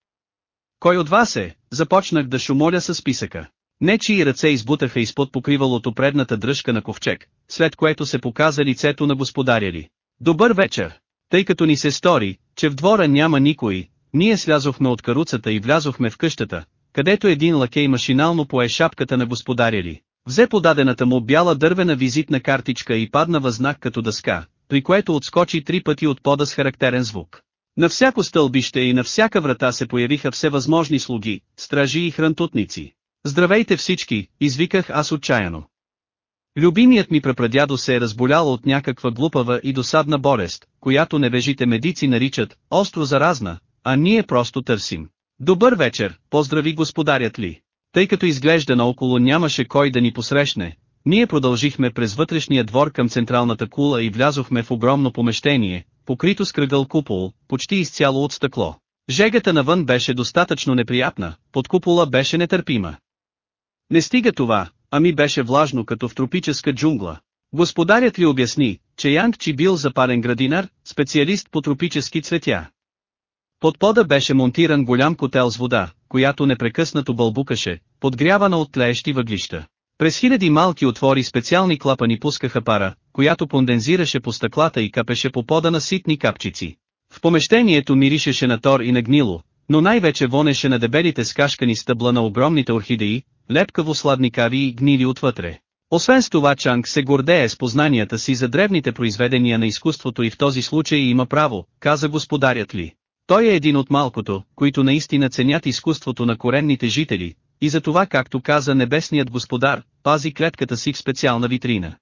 Кой от вас е? Започнах да шумоля с списъка. Нечии ръце избутаха изпод покривалото предната дръжка на ковчег, след което се показа лицето на господаря ли. Добър вечер! Тъй като ни се стори, че в двора няма никой, ние слязохме от каруцата и влязохме в къщата, където един лакей машинално пое шапката на господаря ли. Взе подадената му бяла дървена визитна картичка и падна възнак като дъска, при което отскочи три пъти от пода с характерен звук. На всяко стълбище и на всяка врата се появиха всевъзможни слуги, стражи и хрантутници. Здравейте всички, извиках аз отчаяно. Любимият ми прапрадядо се е разболял от някаква глупава и досадна болест, която невежите медици наричат «остро заразна», а ние просто търсим. Добър вечер, поздрави господарят ли. Тъй като изглежда наоколо нямаше кой да ни посрещне, ние продължихме през вътрешния двор към централната кула и влязохме в огромно помещение, покрито с кръгъл купол, почти изцяло от стъкло. Жегата навън беше достатъчно неприятна, под купола беше нетърпима. Не стига това, ами беше влажно като в тропическа джунгла. Господарят ли обясни, че Янг Чи бил запарен градинар, специалист по тропически цветя. Под пода беше монтиран голям котел с вода, която непрекъснато бълбукаше, подгрявана от тлеещи въглища. През хиляди малки отвори специални клапани пускаха пара, която кондензираше по стъклата и капеше по пода на ситни капчици. В помещението миришеше на тор и на гнило, но най-вече вонеше на дебелите скашкани стъбла на огромните орхидеи, лепкаво сладникави и гнили отвътре. Освен с това Чанг се гордее с познанията си за древните произведения на изкуството и в този случай има право, каза господарят ли. Той е един от малкото, които наистина ценят изкуството на коренните жители, и за това както каза небесният господар, пази клетката си в специална витрина.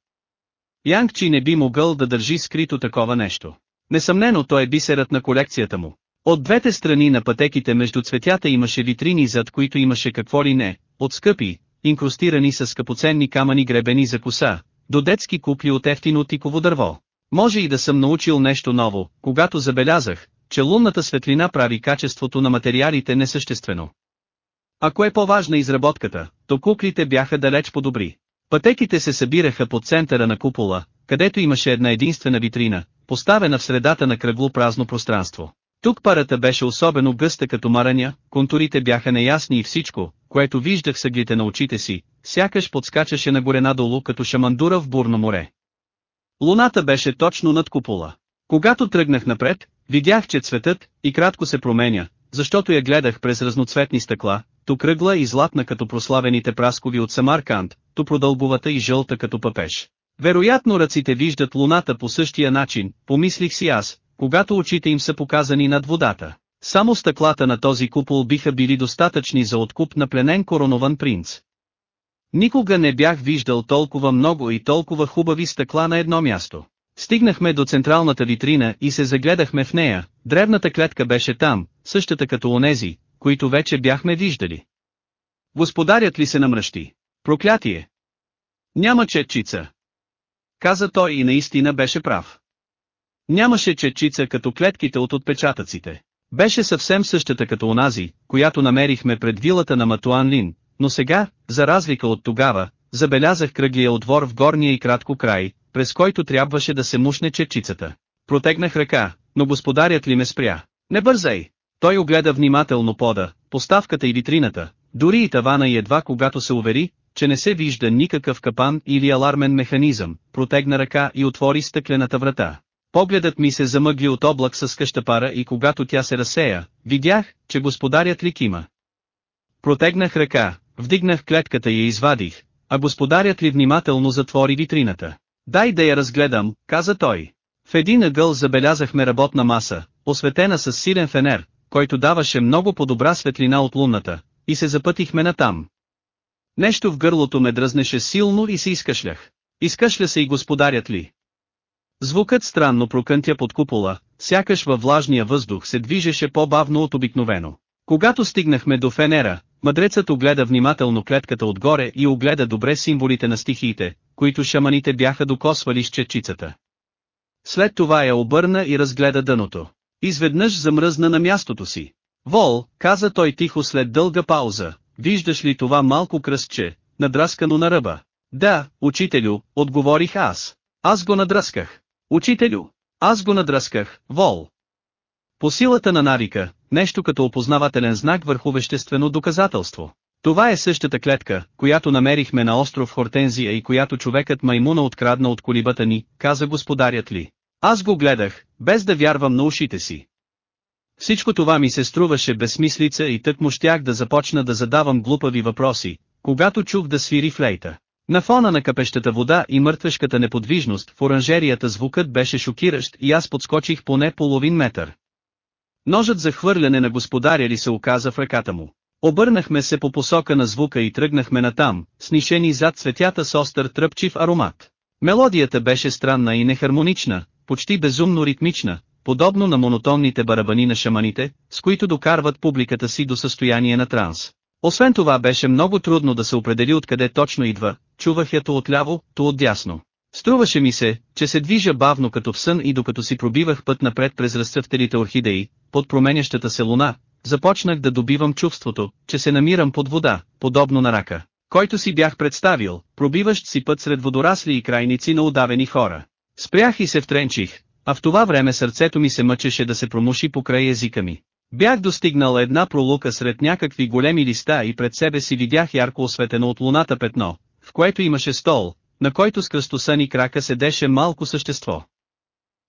Янгчи не би могъл да държи скрито такова нещо. Несъмнено той е бисерът на колекцията му. От двете страни на пътеките между цветята имаше витрини зад които имаше какво ли не, от скъпи, инкрустирани с скъпоценни камъни гребени за коса, до детски купли от ефтино тиково дърво. Може и да съм научил нещо ново, когато забелязах, че лунната светлина прави качеството на материалите несъществено. Ако е по-важна изработката, то куклите бяха далеч по-добри. Пътеките се събираха по центъра на купола, където имаше една единствена витрина, поставена в средата на кръгло празно пространство. Тук парата беше особено гъста като мараня, контурите бяха неясни и всичко, което виждах съглите на очите си, сякаш подскачаше нагоре надолу като шамандура в бурно море. Луната беше точно над купола. Когато тръгнах напред, видях, че цветът и кратко се променя, защото я гледах през разноцветни стъкла, то кръгла и златна като прославените праскови от Самарканд, то продълбовата и жълта като пъпеш. Вероятно ръците виждат луната по същия начин, помислих си аз, когато очите им са показани над водата. Само стъклата на този купол биха били достатъчни за откуп на пленен коронован принц. Никога не бях виждал толкова много и толкова хубави стъкла на едно място. Стигнахме до централната витрина и се загледахме в нея, древната клетка беше там, същата като онези, които вече бяхме виждали. Господарят ли се намръщи? Проклятие! Няма четчица. Каза той и наистина беше прав. Нямаше четчица като клетките от отпечатъците. Беше съвсем същата като онази, която намерихме пред вилата на Матуан Лин, но сега, за разлика от тогава, забелязах кръглия отвор в горния и кратко край, през който трябваше да се мушне четчицата. Протегнах ръка, но господарят ли ме спря. Не бързай! Той огледа внимателно пода, поставката и витрината, дори и тавана и едва когато се увери, че не се вижда никакъв капан или алармен механизъм, протегна ръка и отвори стъклената врата. Погледът ми се замъгли от облак с къща пара и когато тя се разсея, видях, че господарят ли кима. Протегнах ръка, вдигнах клетката и я извадих, а господарят ли внимателно затвори витрината. Дай да я разгледам, каза той. В един ъгъл забелязахме работна маса, осветена с силен фенер, който даваше много по-добра светлина от лунната, и се запътихме натам. Нещо в гърлото ме дръзнеше силно и се изкашлях. Изкашля се и господарят ли. Звукът странно прокънтя под купола, сякаш във влажния въздух се движеше по-бавно от обикновено. Когато стигнахме до фенера, мъдрецът огледа внимателно клетката отгоре и огледа добре символите на стихиите, които шаманите бяха докосвали с четчицата. След това я обърна и разгледа дъното. Изведнъж замръзна на мястото си. Вол, каза той тихо след дълга пауза, виждаш ли това малко кръстче, надраскано на ръба? Да, учителю, отговорих аз. Аз го надръсках. Учителю, аз го надръсках, Вол. По силата на навика, нещо като опознавателен знак върху веществено доказателство. Това е същата клетка, която намерихме на остров Хортензия и която човекът маймуна открадна от колибата ни, каза господарят ли. Аз го гледах, без да вярвам на ушите си. Всичко това ми се струваше безсмислица и тък му щях да започна да задавам глупави въпроси, когато чух да свири флейта. На фона на капещата вода и мъртвешката неподвижност в оранжерията звукът беше шокиращ и аз подскочих поне половин метър. Ножът за хвърляне на господаря ли се оказа в ръката му. Обърнахме се по посока на звука и тръгнахме натам, снишени зад цветята с остър тръпчив аромат. Мелодията беше странна и нехармонична, почти безумно ритмична, подобно на монотонните барабани на шаманите, с които докарват публиката си до състояние на транс. Освен това беше много трудно да се определи откъде точно идва, чувах я то отляво, то отдясно. Струваше ми се, че се движа бавно като в сън и докато си пробивах път напред през разцъфтелите орхидеи, под променящата се луна, започнах да добивам чувството, че се намирам под вода, подобно на рака, който си бях представил, пробиващ си път сред водорасли и крайници на удавени хора. Спрях и се втренчих, а в това време сърцето ми се мъчеше да се промуши покрай езика ми. Бях достигнал една пролука сред някакви големи листа и пред себе си видях ярко осветено от луната петно, в което имаше стол, на който с кръстосани крака седеше малко същество.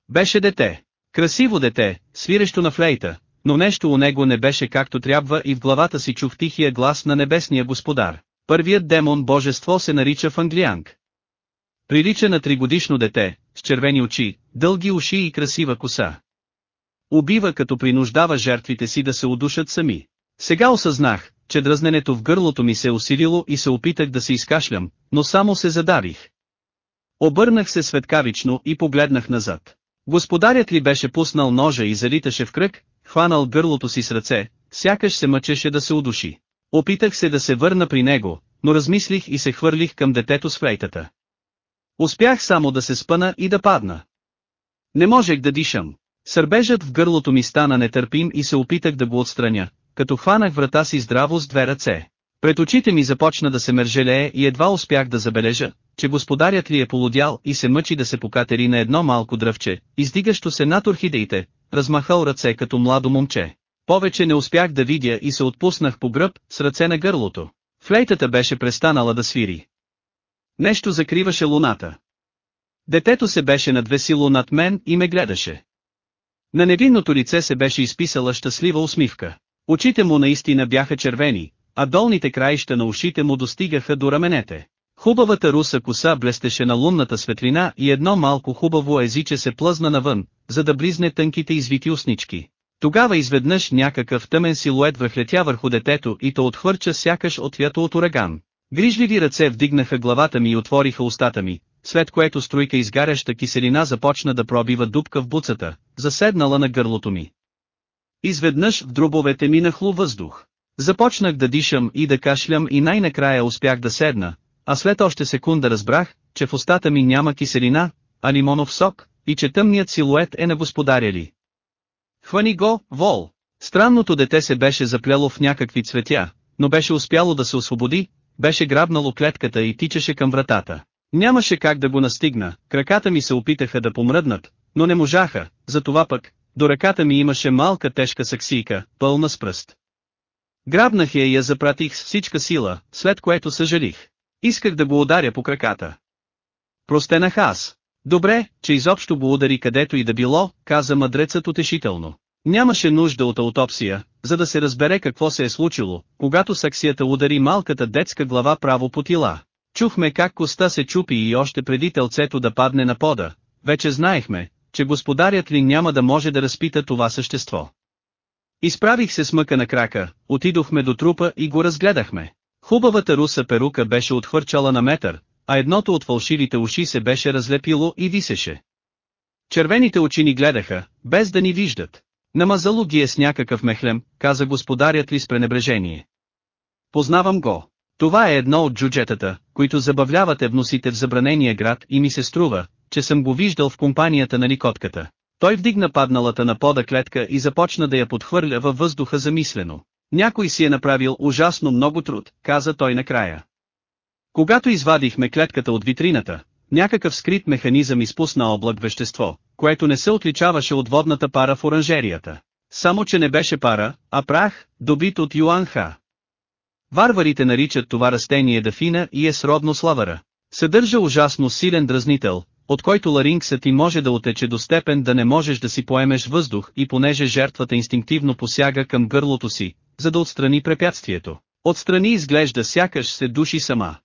Беше дете. Красиво дете, свирещо на флейта, но нещо у него не беше както трябва и в главата си чух тихия глас на небесния господар. Първият демон божество се нарича Фанглианг. Прилича на тригодишно дете, с червени очи, дълги уши и красива коса. Убива като принуждава жертвите си да се удушат сами. Сега осъзнах, че дразненето в гърлото ми се усилило и се опитах да се изкашлям, но само се задавих. Обърнах се светкавично и погледнах назад. Господарят ли беше пуснал ножа и залиташе в кръг, хванал гърлото си с ръце, сякаш се мъчеше да се удуши. Опитах се да се върна при него, но размислих и се хвърлих към детето с флейтата. Успях само да се спъна и да падна. Не можех да дишам. Сърбежът в гърлото ми стана нетърпим и се опитах да го отстраня, като хванах врата си здраво с две ръце. Пред очите ми започна да се мържелее и едва успях да забележа, че господарят ли е полудял и се мъчи да се покатери на едно малко дръвче, издигащо се над орхидеите, размахал ръце като младо момче. Повече не успях да видя и се отпуснах по гръб, с ръце на гърлото. Флейтата беше престанала да свири. Нещо закриваше луната. Детето се беше надвесило над мен и ме гледаше. На невинното лице се беше изписала щастлива усмивка. Очите му наистина бяха червени, а долните краища на ушите му достигаха до раменете. Хубавата руса коса блестеше на лунната светлина и едно малко хубаво езиче се плъзна навън, за да близне тънките извити уснички. Тогава изведнъж някакъв тъмен силует върхлетя върху детето и то отхвърча сякаш отвято от ураган. Грижливи ръце вдигнаха главата ми и отвориха устата ми, след което струйка изгаряща киселина започна да пробива дупка в буцата, заседнала на гърлото ми. Изведнъж в дробовете ми нахлу въздух. Започнах да дишам и да кашлям и най-накрая успях да седна, а след още секунда разбрах, че в устата ми няма киселина, а лимонов сок, и че тъмният силует е на господаря ли. Хвани го, вол! Странното дете се беше заплело в някакви цветя, но беше успяло да се освободи, беше грабнало клетката и тичаше към вратата. Нямаше как да го настигна, краката ми се опитаха да помръднат, но не можаха, затова пък, до ръката ми имаше малка тежка саксийка, пълна с пръст. Грабнах я и я запратих с всичка сила, след което съжалих. Исках да го ударя по краката. Простенах аз. Добре, че изобщо го удари където и да било, каза мъдрецът утешително. Нямаше нужда от аутопсия, за да се разбере какво се е случило, когато саксията удари малката детска глава право по тила. Чухме как коста се чупи и още преди телцето да падне на пода, вече знаехме, че господарят ли няма да може да разпита това същество. Изправих се с мъка на крака, отидохме до трупа и го разгледахме. Хубавата руса перука беше отхвърчала на метър, а едното от фалшивите уши се беше разлепило и висеше. Червените очи ни гледаха, без да ни виждат. Намазало ги е с някакъв мехлем, каза господарят ли с пренебрежение. Познавам го. Това е едно от джуджетата, които забавляват евносите в забранения град и ми се струва, че съм го виждал в компанията на ликотката. Той вдигна падналата на пода клетка и започна да я подхвърля във въздуха замислено. Някой си е направил ужасно много труд, каза той накрая. Когато извадихме клетката от витрината, някакъв скрит механизъм изпусна облак вещество, което не се отличаваше от водната пара в оранжерията. Само че не беше пара, а прах, добит от Юанха. Варварите наричат това растение дафина и е сродно с лавара. Съдържа ужасно силен дразнител, от който ларингсът ти може да отече до степен да не можеш да си поемеш въздух и понеже жертвата инстинктивно посяга към гърлото си, за да отстрани препятствието. Отстрани изглежда сякаш се души сама.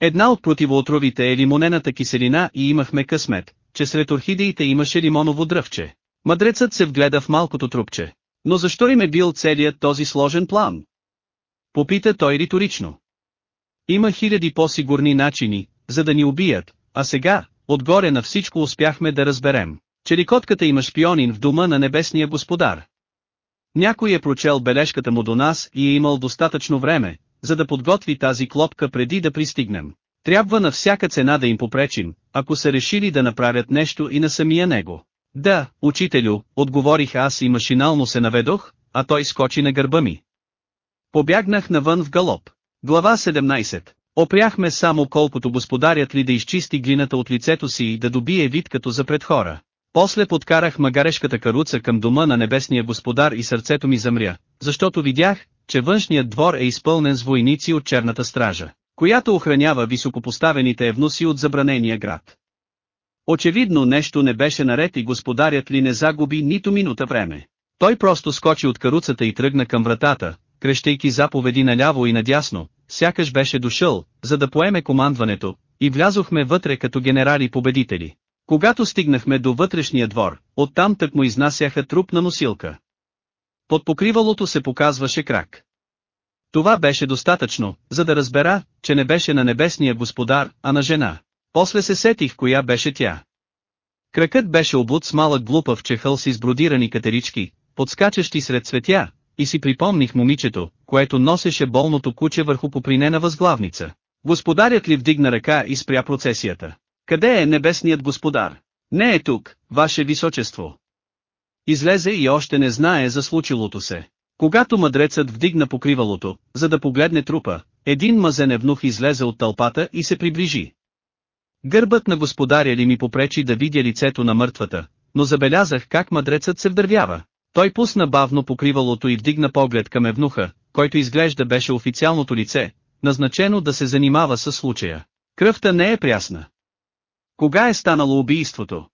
Една от противоотровите е лимонената киселина и имахме късмет, че сред орхидеите имаше лимоново дръвче. Мъдрецът се вгледа в малкото трупче. Но защо им е бил целият този сложен план? Попита той риторично. Има хиляди по-сигурни начини, за да ни убият, а сега, отгоре на всичко успяхме да разберем, че ликотката има шпионин в дома на небесния господар. Някой е прочел бележката му до нас и е имал достатъчно време, за да подготви тази клопка преди да пристигнем. Трябва на всяка цена да им попречим, ако са решили да направят нещо и на самия него. Да, учителю, отговорих аз и машинално се наведох, а той скочи на гърба ми. Побягнах навън в галоп. Глава 17. Опряхме само колкото господарят ли да изчисти глината от лицето си и да добие вид като за пред хора. После подкарах магарешката каруца към дома на небесния господар и сърцето ми замря, защото видях, че външният двор е изпълнен с войници от черната стража, която охранява високопоставените евнуси от забранения град. Очевидно нещо не беше наред и господарят ли не загуби нито минута време. Той просто скочи от каруцата и тръгна към вратата, крещейки заповеди наляво и надясно, сякаш беше дошъл, за да поеме командването, и влязохме вътре като генерали-победители. Когато стигнахме до вътрешния двор, оттам тък му изнасяха труп на носилка. Под покривалото се показваше крак. Това беше достатъчно, за да разбера, че не беше на небесния господар, а на жена. После се сетих коя беше тя. Кракът беше обут с малък глупав чехъл с избродирани катерички, подскачащи сред цветя, и си припомних момичето, което носеше болното куче върху попринена възглавница. Господарят ли вдигна ръка и спря процесията? Къде е небесният господар? Не е тук, ваше височество. Излезе и още не знае за случилото се. Когато мъдрецът вдигна покривалото, за да погледне трупа, един мазен евнух излезе от тълпата и се приближи. Гърбът на господаря ли ми попречи да видя лицето на мъртвата, но забелязах как мъдрецът се вдървява. Той пусна бавно покривалото и вдигна поглед към евнуха, който изглежда беше официалното лице, назначено да се занимава с случая. Кръвта не е прясна. Кога е станало убийството?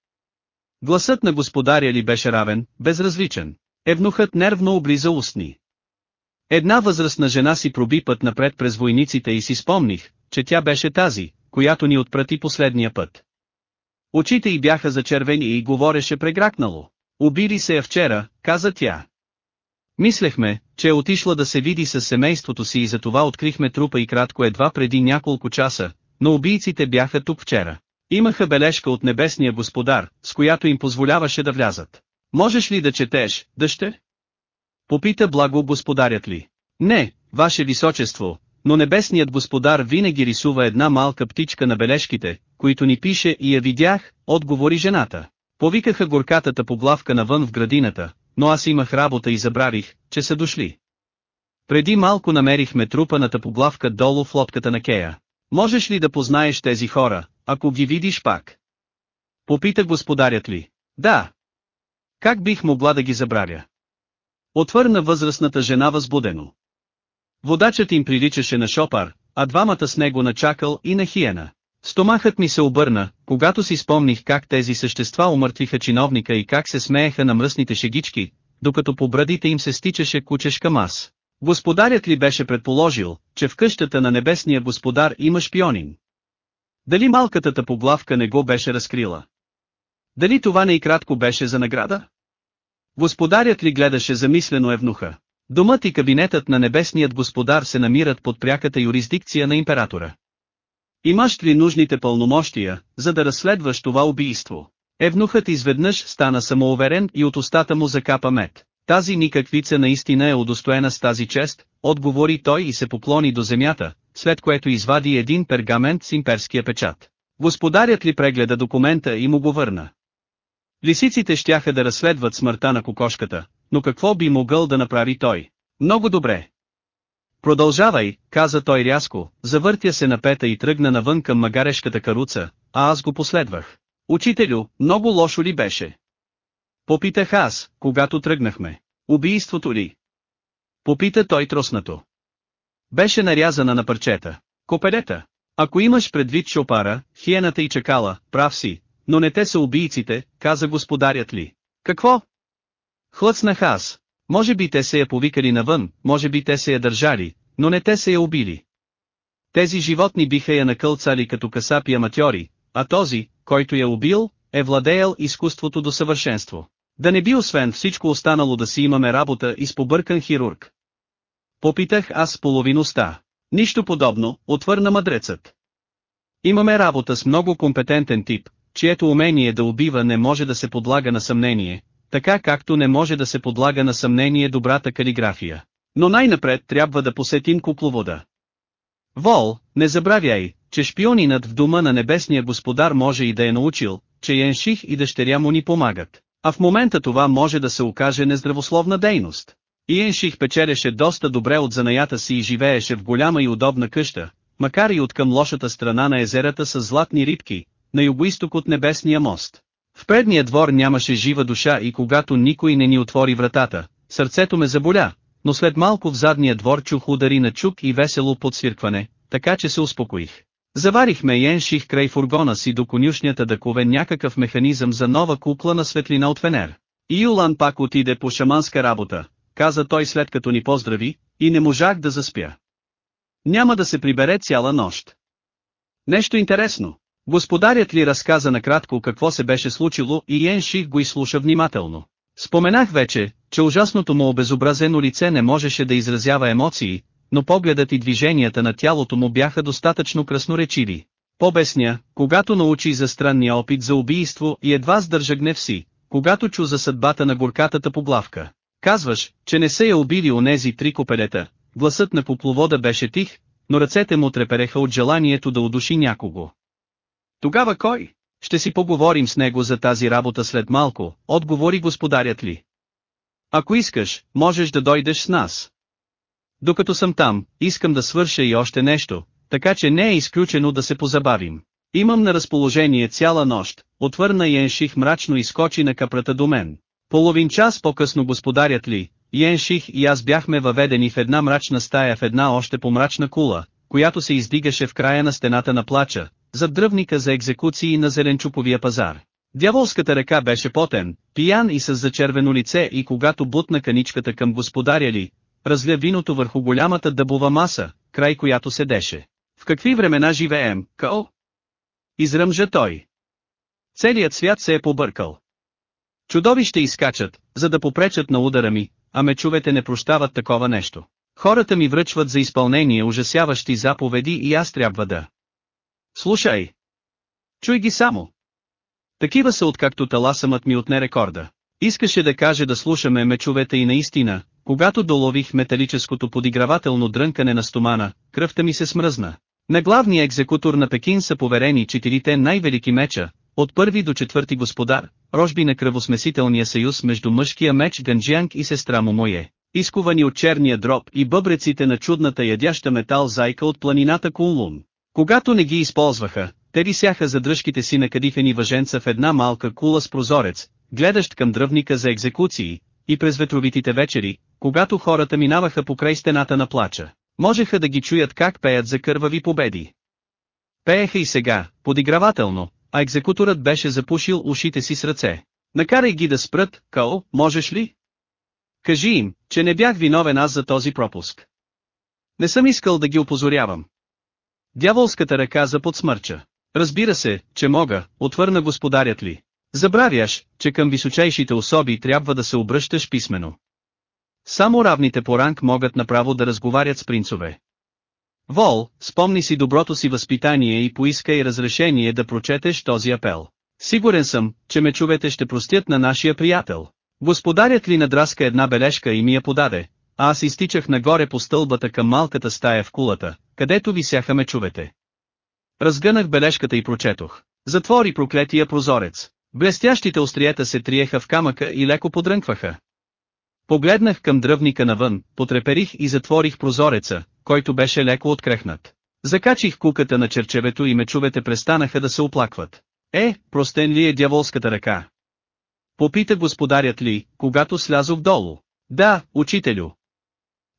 Гласът на господаря ли беше равен, безразличен. Евнухът нервно облиза устни. Една възрастна жена си проби път напред през войниците и си спомних, че тя беше тази, която ни отпрати последния път. Очите й бяха зачервени и говореше прегракнало. Убили се я вчера, каза тя. Мислехме, че е отишла да се види с семейството си и затова открихме трупа и кратко едва преди няколко часа, но убийците бяха тук вчера. Имаха бележка от небесния господар, с която им позволяваше да влязат. Можеш ли да четеш, дъще? Попита благо господарят ли. Не, ваше височество, но небесният господар винаги рисува една малка птичка на бележките, които ни пише и я видях, отговори жената. Повикаха горкатата поглавка навън в градината, но аз имах работа и забравих, че са дошли. Преди малко намерихме трупаната поглавка долу в лодката на Кея. Можеш ли да познаеш тези хора, ако ги видиш пак? Попита господарят ли. Да. Как бих могла да ги забравя? Отвърна възрастната жена възбудено. Водачът им приличаше на шопар, а двамата с него на чакъл и на хиена. Стомахът ми се обърна, когато си спомних как тези същества умъртвиха чиновника и как се смееха на мръсните шегички, докато по брадите им се стичаше кучешка мас. Господарят ли беше предположил, че в къщата на небесния господар има шпионин? Дали малката тъпоглавка не го беше разкрила? Дали това не и кратко беше за награда? Господарят ли гледаше замислено евнуха? Домът и кабинетът на небесният господар се намират под пряката юрисдикция на императора. Имаш ли нужните пълномощия, за да разследваш това убийство? Евнухът изведнъж стана самоуверен и от устата му закапа мед. Тази никаквица наистина е удостоена с тази чест, отговори той и се поклони до земята, след което извади един пергамент с имперския печат. Господарят ли прегледа документа и му го върна? Лисиците щяха да разследват смъртта на кокошката, но какво би могъл да направи той? Много добре. Продължавай, каза той рязко, завъртя се на пета и тръгна навън към магарешката каруца, а аз го последвах. Учителю, много лошо ли беше? Попитах аз, когато тръгнахме. Убийството ли? Попита той троснато. Беше нарязана на парчета. Копелета. Ако имаш предвид шопара, хиената и чакала, прав си, но не те са убийците, каза господарят ли. Какво? Хлъцнах аз. Може би те се я повикали навън, може би те се я държали, но не те се я убили. Тези животни биха я накълцали като касапи аматьори, а този, който я убил, е владеял изкуството до съвършенство. Да не би освен всичко останало да си имаме работа и с побъркан хирург. Попитах аз с половиността. Нищо подобно, отвърна мъдрецът. Имаме работа с много компетентен тип, чието умение да убива не може да се подлага на съмнение, така както не може да се подлага на съмнение добрата калиграфия. Но най-напред трябва да посетим кукловода. Вол, не забравяй, че шпионинът в дома на небесния господар може и да е научил, че Янших и дъщеря му ни помагат. А в момента това може да се окаже нездравословна дейност. Иенших печелеше доста добре от занаята си и живееше в голяма и удобна къща, макар и от към лошата страна на езерата с златни рибки, на югоисток от небесния мост. В предния двор нямаше жива душа и когато никой не ни отвори вратата, сърцето ме заболя, но след малко в задния двор чух удари на чук и весело подсвиркване, така че се успокоих. Заварихме Йенших край фургона си до конюшнята да кове някакъв механизъм за нова кукла на светлина от Венер. И Юлан пак отиде по шаманска работа, каза той след като ни поздрави, и не можах да заспя. Няма да се прибере цяла нощ. Нещо интересно. Господарят ли разказа накратко какво се беше случило и Йенших го изслуша внимателно. Споменах вече, че ужасното му обезобразено лице не можеше да изразява емоции, но погледът и движенията на тялото му бяха достатъчно красноречиви. Побесня, когато научи за странния опит за убийство и едва сдържа гнев си, когато чу за съдбата на горкатата поглавка. Казваш, че не са я убили онези три копелета, гласът на попловода беше тих, но ръцете му трепереха от желанието да удуши някого. Тогава кой? Ще си поговорим с него за тази работа след малко, отговори господарят ли. Ако искаш, можеш да дойдеш с нас. Докато съм там, искам да свърша и още нещо, така че не е изключено да се позабавим. Имам на разположение цяла нощ, отвърна Йенших мрачно и скочи на капрата до мен. Половин час по-късно господарят ли, Йенших и аз бяхме въведени в една мрачна стая в една още помрачна кула, която се издигаше в края на стената на плача, зад дръвника за екзекуции на зеленчуповия пазар. Дяволската ръка беше потен, пиян и с зачервено лице и когато бутна каничката към господаря ли, разля виното върху голямата дъбова маса, край която седеше. В какви времена живеем, Као? Изръмжа той. Целият свят се е побъркал. Чудовище изкачат, за да попречат на удара ми, а мечовете не прощават такова нещо. Хората ми връчват за изпълнение ужасяващи заповеди и аз трябва да. Слушай! Чуй ги само! Такива са откакто таласамът ми отне рекорда. Искаше да каже да слушаме мечовете и наистина, когато долових металическото подигравателно дрънкане на стомана, кръвта ми се смръзна. На главния екзекутор на Пекин са поверени четирите най-велики меча, от първи до четвърти господар, рожби на кръвосмесителния съюз между мъжкия меч Ганджианг и сестра му Мое, изкувани от черния дроб и бъбреците на чудната ядяща метал зайка от планината Кунлун. Когато не ги използваха, те висяха задръжките си на кадифени въженца в една малка кула с прозорец, гледащ към дръвника за екзекуции, и през ветровитите вечери, когато хората минаваха покрай стената на плача, можеха да ги чуят как пеят за кървави победи. Пееха и сега, подигравателно, а екзекуторът беше запушил ушите си с ръце. Накарай ги да спрат, Као, можеш ли? Кажи им, че не бях виновен аз за този пропуск. Не съм искал да ги опозорявам. Дяволската ръка за подсмърча. Разбира се, че мога, отвърна господарят ли. Забравяш, че към височайшите особи трябва да се обръщаш писмено. Само равните по ранг могат направо да разговарят с принцове. Вол, спомни си доброто си възпитание и поискай разрешение да прочетеш този апел. Сигурен съм, че мечовете ще простят на нашия приятел. Господарят ли надраска една бележка и ми я подаде, а аз изтичах нагоре по стълбата към малката стая в кулата, където висяха мечовете. Разгънах бележката и прочетох. Затвори проклетия прозорец. Блестящите остриета се триеха в камъка и леко подрънкваха. Погледнах към дръвника навън, потреперих и затворих прозореца, който беше леко открехнат. Закачих куката на черчевето и мечовете престанаха да се оплакват. Е, простен ли е дяволската ръка? Попита господарят ли, когато слязох долу. Да, учителю.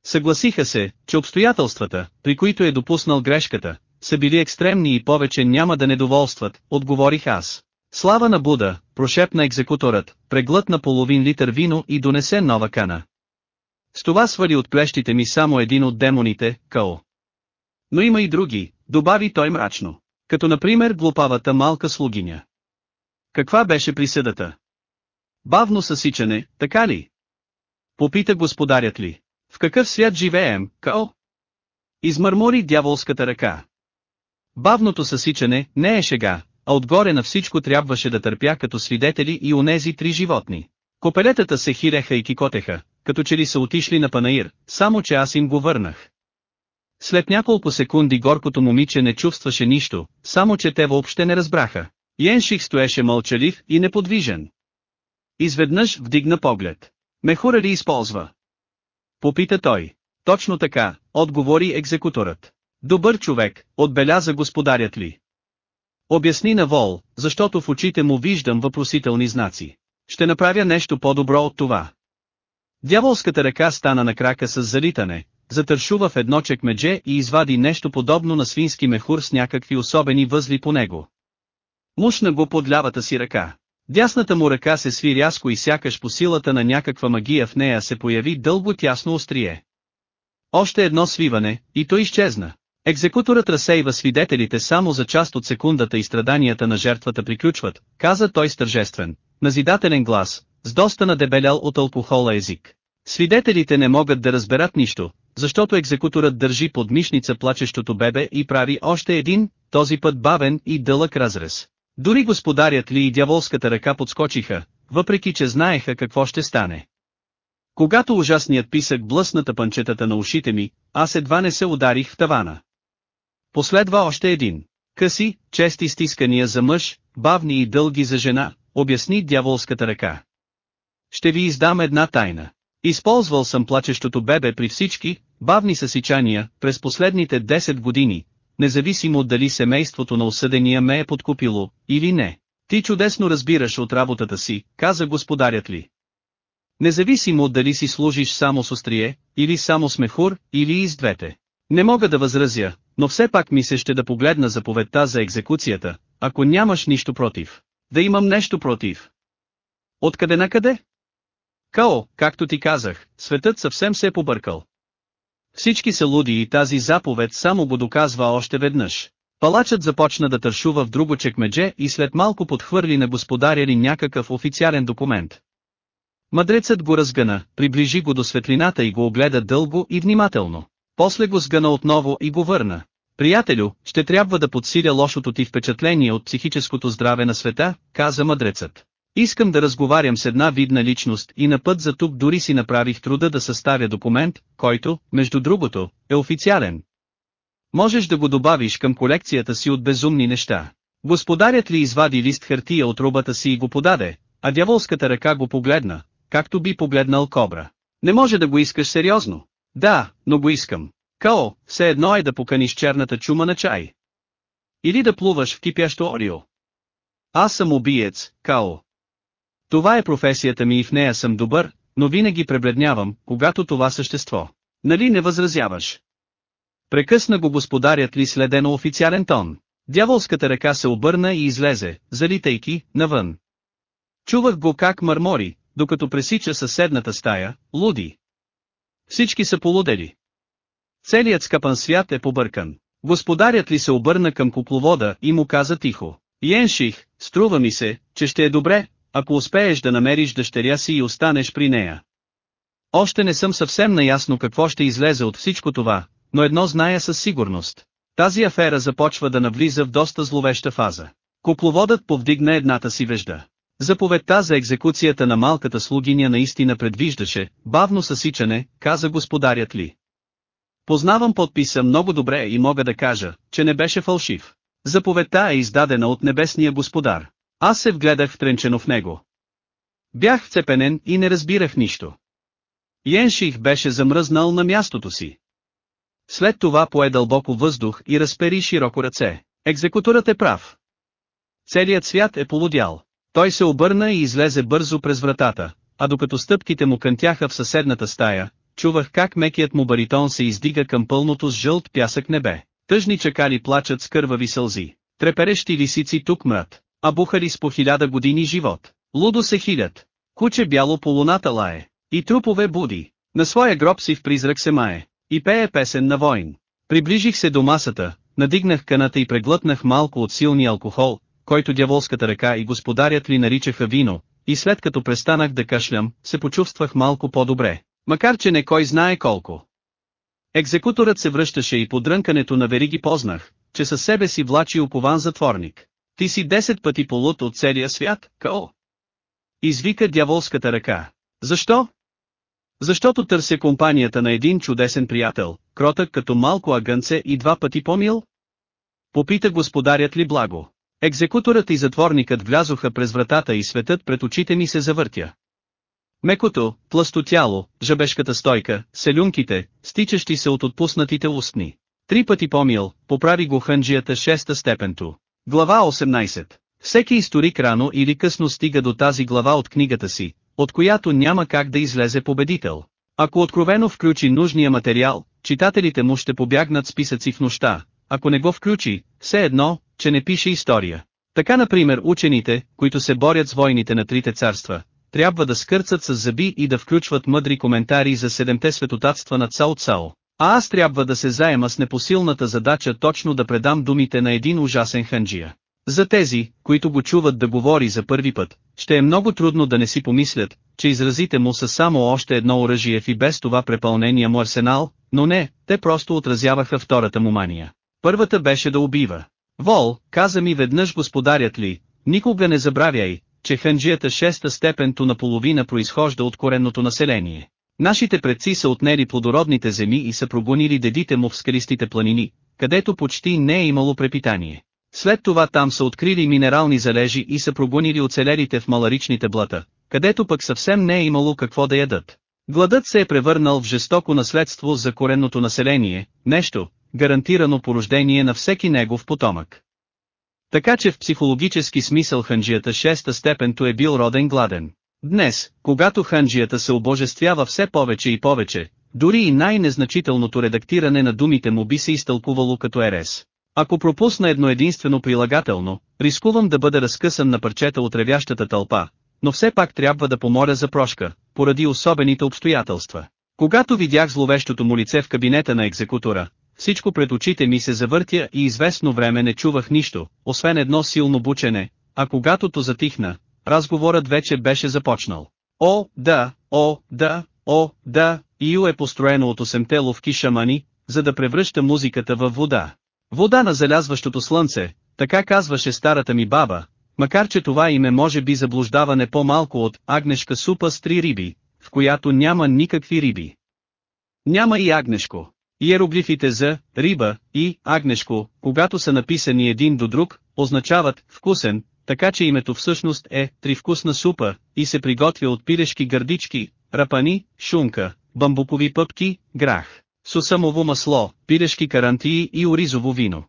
Съгласиха се, че обстоятелствата, при които е допуснал грешката, са били екстремни и повече няма да недоволстват, отговорих аз. Слава на Буда, прошепна екзекуторът, преглътна половин литър вино и донесе нова кана. С това свали от плещите ми само един от демоните, Као. Но има и други, добави той мрачно. Като например глупавата малка слугиня. Каква беше присъдата? Бавно съсичане, така ли? Попита господарят ли. В какъв свят живеем, Као? Измърмори дяволската ръка. Бавното съсичане не е шега, а отгоре на всичко трябваше да търпя като свидетели и онези три животни. Копелетата се хиреха и кикотеха, като че ли са отишли на панаир, само че аз им го върнах. След няколко секунди горкото момиче не чувстваше нищо, само че те въобще не разбраха. Йенших стоеше мълчалив и неподвижен. Изведнъж вдигна поглед. Мехура ли използва? Попита той. Точно така, отговори екзекуторът. Добър човек, отбеляза господарят ли. Обясни на Вол, защото в очите му виждам въпросителни знаци. Ще направя нещо по-добро от това. Дяволската ръка стана на крака с залитане, затършува в едно чекмедже и извади нещо подобно на свински мехур с някакви особени възли по него. Мушна го под лявата си ръка. Дясната му ръка се сви рязко и сякаш по силата на някаква магия в нея се появи дълго тясно острие. Още едно свиване, и то изчезна. Екзекуторът разсейва свидетелите само за част от секундата и страданията на жертвата приключват, каза той с тържествен, назидателен глас, с доста надебелял от алкохола език. Свидетелите не могат да разберат нищо, защото екзекуторът държи под мишница плачещото бебе и прави още един, този път бавен и дълъг разрез. Дори господарят ли и дяволската ръка подскочиха, въпреки че знаеха какво ще стане. Когато ужасният писък блъсната пънчетата на ушите ми, аз едва не се ударих в тавана. Последва още един. Къси, чести стискания за мъж, бавни и дълги за жена, обясни дяволската ръка. Ще ви издам една тайна. Използвал съм плачещото бебе при всички, бавни съсичания, през последните 10 години, независимо дали семейството на осъдения ме е подкупило, или не. Ти чудесно разбираш от работата си, каза господарят ли. Независимо дали си служиш само с острие, или само с мехур, или и с двете. Не мога да възразя, но все пак ми се ще да погледна заповедта за екзекуцията, ако нямаш нищо против. Да имам нещо против. Откъде накъде? Као, както ти казах, светът съвсем се е побъркал. Всички са луди и тази заповед само го доказва още веднъж. Палачът започна да тършува в друго чекмедже и след малко подхвърли на господаря ли някакъв официален документ. Мъдрецът го разгъна, приближи го до светлината и го огледа дълго и внимателно. После го сгъна отново и го върна. Приятелю, ще трябва да подсиля лошото ти впечатление от психическото здраве на света, каза мъдрецът. Искам да разговарям с една видна личност и на път за тук дори си направих труда да съставя документ, който, между другото, е официален. Можеш да го добавиш към колекцията си от безумни неща. Господарят ли извади лист хартия от рубата си и го подаде, а дяволската ръка го погледна, както би погледнал кобра. Не може да го искаш сериозно. Да, но го искам. Као, все едно е да поканиш черната чума на чай. Или да плуваш в кипящо орио. Аз съм убиец, Као. Това е професията ми и в нея съм добър, но винаги пребледнявам, когато това същество. Нали не възразяваш? Прекъсна го господарят ли следено официален тон. Дяволската ръка се обърна и излезе, залитайки, навън. Чувах го как мърмори, докато пресича съседната стая, луди. Всички са полудели. Целият скъпан свят е побъркан. Господарят ли се обърна към купловода и му каза тихо. Йенших, струва ми се, че ще е добре, ако успееш да намериш дъщеря си и останеш при нея. Още не съм съвсем наясно какво ще излезе от всичко това, но едно зная със сигурност. Тази афера започва да навлиза в доста зловеща фаза. Купловодът повдигна едната си вежда. Заповедта за екзекуцията на малката слугиня наистина предвиждаше, бавно съсичане, каза господарят ли. Познавам подписа много добре и мога да кажа, че не беше фалшив. Заповедта е издадена от небесния господар. Аз се вгледах втренчено в него. Бях вцепенен и не разбирах нищо. Йенших беше замръзнал на мястото си. След това пое дълбоко въздух и разпери широко ръце. Екзекуторът е прав. Целият свят е полудял. Той се обърна и излезе бързо през вратата, а докато стъпките му кънтяха в съседната стая, чувах как мекият му баритон се издига към пълното с жълт пясък небе. Тъжни чакали плачат с кървави сълзи. Треперещи лисици тук мрат, а бухари с по хиляда години живот. Лудо се хилят. Куче бяло по луната лае. И трупове буди. На своя гроб си в призрак се мае. И пее песен на войн. Приближих се до масата, надигнах каната и преглътнах малко от силния алкохол, който дяволската ръка и господарят ли наричаха вино, и след като престанах да кашлям, се почувствах малко по-добре, макар че не кой знае колко. Екзекуторът се връщаше и по дрънкането на вериги познах, че със себе си влачи окован затворник. Ти си 10 пъти полут от целия свят, Као. Извика дяволската ръка. Защо? Защото търся компанията на един чудесен приятел, кротък като малко агънце и два пъти по-мил? Попита господарят ли благо. Екзекуторът и затворникът влязоха през вратата и светът пред очите ми се завъртя. Мекото, пласто тяло, жабешката стойка, селюнките, стичащи се от отпуснатите устни. Три пъти помил, поправи го хънджията шеста степенто. Глава 18. Всеки историк рано или късно стига до тази глава от книгата си, от която няма как да излезе победител. Ако откровено включи нужния материал, читателите му ще побягнат списъци в нощта, ако не го включи, все едно, че не пише история. Така например учените, които се борят с войните на трите царства, трябва да скърцат с зъби и да включват мъдри коментари за седемте светотатства на Цао Цао. А аз трябва да се заема с непосилната задача точно да предам думите на един ужасен ханджия. За тези, които го чуват да говори за първи път, ще е много трудно да не си помислят, че изразите му са само още едно оръжие в и без това препълнения му арсенал, но не, те просто отразяваха втората му мания. Първата беше да убива. Вол, каза ми веднъж господарят ли, никога не забравяй, че ханджията шеста степенто наполовина произхожда от коренното население. Нашите предци са отнели плодородните земи и са прогонили дедите му в скалистите планини, където почти не е имало препитание. След това там са открили минерални залежи и са прогонили оцелелите в маларичните блата, където пък съвсем не е имало какво да ядат. Гладът се е превърнал в жестоко наследство за коренното население, нещо, гарантирано порождение на всеки негов потомък. Така че в психологически смисъл ханджията шеста степенто е бил роден гладен. Днес, когато ханджията се обожествява все повече и повече, дори и най-незначителното редактиране на думите му би се изтълкувало като ерес. Ако пропусна едно единствено прилагателно, рискувам да бъда разкъсан на парчета от ревящата тълпа, но все пак трябва да помоля за прошка, поради особените обстоятелства. Когато видях зловещото му лице в кабинета на екзекутора, всичко пред очите ми се завъртя и известно време не чувах нищо, освен едно силно бучене, а когато то затихна, разговорът вече беше започнал. О, да, о, да, о, да, Ио е построено от осемте ловки шамани, за да превръща музиката във вода. Вода на залязващото слънце, така казваше старата ми баба, макар че това име може би заблуждава не по-малко от агнешка супа с три риби, в която няма никакви риби. Няма и агнешко. Иероглифите за риба и агнешко, когато са написани един до друг, означават вкусен, така че името всъщност е тривкусна супа и се приготвя от пилешки гърдички, рапани, шунка, бамбукови пъпки, грах, сусамово масло, пилешки карантии и оризово вино.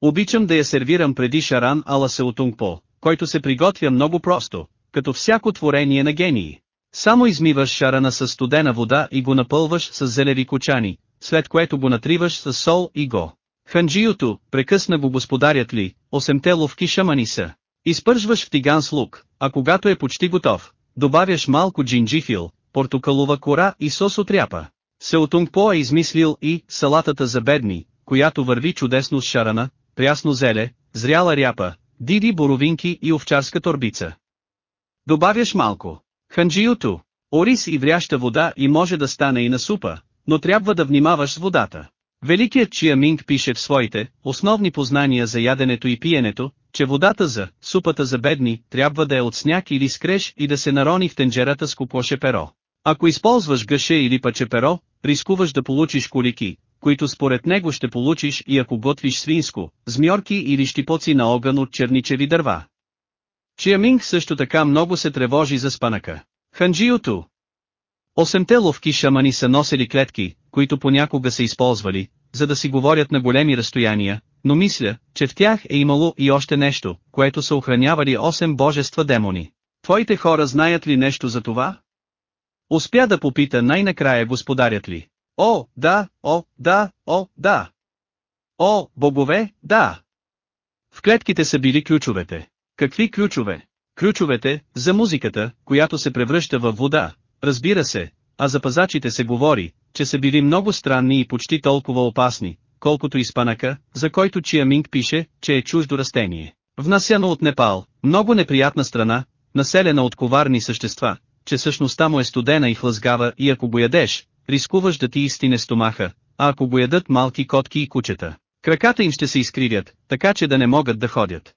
Обичам да я сервирам преди шаран ала сеутунгпо, който се приготвя много просто, като всяко творение на гении. Само измиваш шарана с студена вода и го напълваш с зелеви кочани, след което го натриваш с сол и го. Ханджиото, прекъсна го господарят ли, осемте ловки шамани са. Изпържваш в тиган с лук, а когато е почти готов, добавяш малко джинджифил, портокалова кора и сос от ряпа. Сеотунгпо е измислил и салатата за бедни, която върви чудесно с шарана, прясно зеле, зряла ряпа, диди боровинки и овчарска торбица. Добавяш малко. Ханджиото, ориз и вряща вода и може да стане и на супа, но трябва да внимаваш с водата. Великият Чия Минг пише в своите основни познания за яденето и пиенето, че водата за супата за бедни трябва да е от сняг или скреж и да се нарони в тенджерата с кокоше перо. Ако използваш гъше или паче перо, рискуваш да получиш колики, които според него ще получиш и ако готвиш свинско, змьорки или щипоци на огън от черничеви дърва. Чиаминг също така много се тревожи за спанака. Ханджиото. Осемте ловки шамани са носили клетки, които понякога са използвали, за да си говорят на големи разстояния, но мисля, че в тях е имало и още нещо, което са охранявали 8 божества демони. Твоите хора знаят ли нещо за това? Успя да попита най-накрая господарят ли. О, да, о, да, о, да. О, богове, да. В клетките са били ключовете. Какви ключове? Ключовете, за музиката, която се превръща в вода, разбира се, а за пазачите се говори, че са били много странни и почти толкова опасни, колкото изпанака, за който Чиаминг пише, че е чуждо растение. Внасяно от Непал, много неприятна страна, населена от коварни същества, че същността му е студена и хлъзгава и ако го ядеш, рискуваш да ти истине стомаха, а ако го ядат малки котки и кучета, краката им ще се изкривят, така че да не могат да ходят.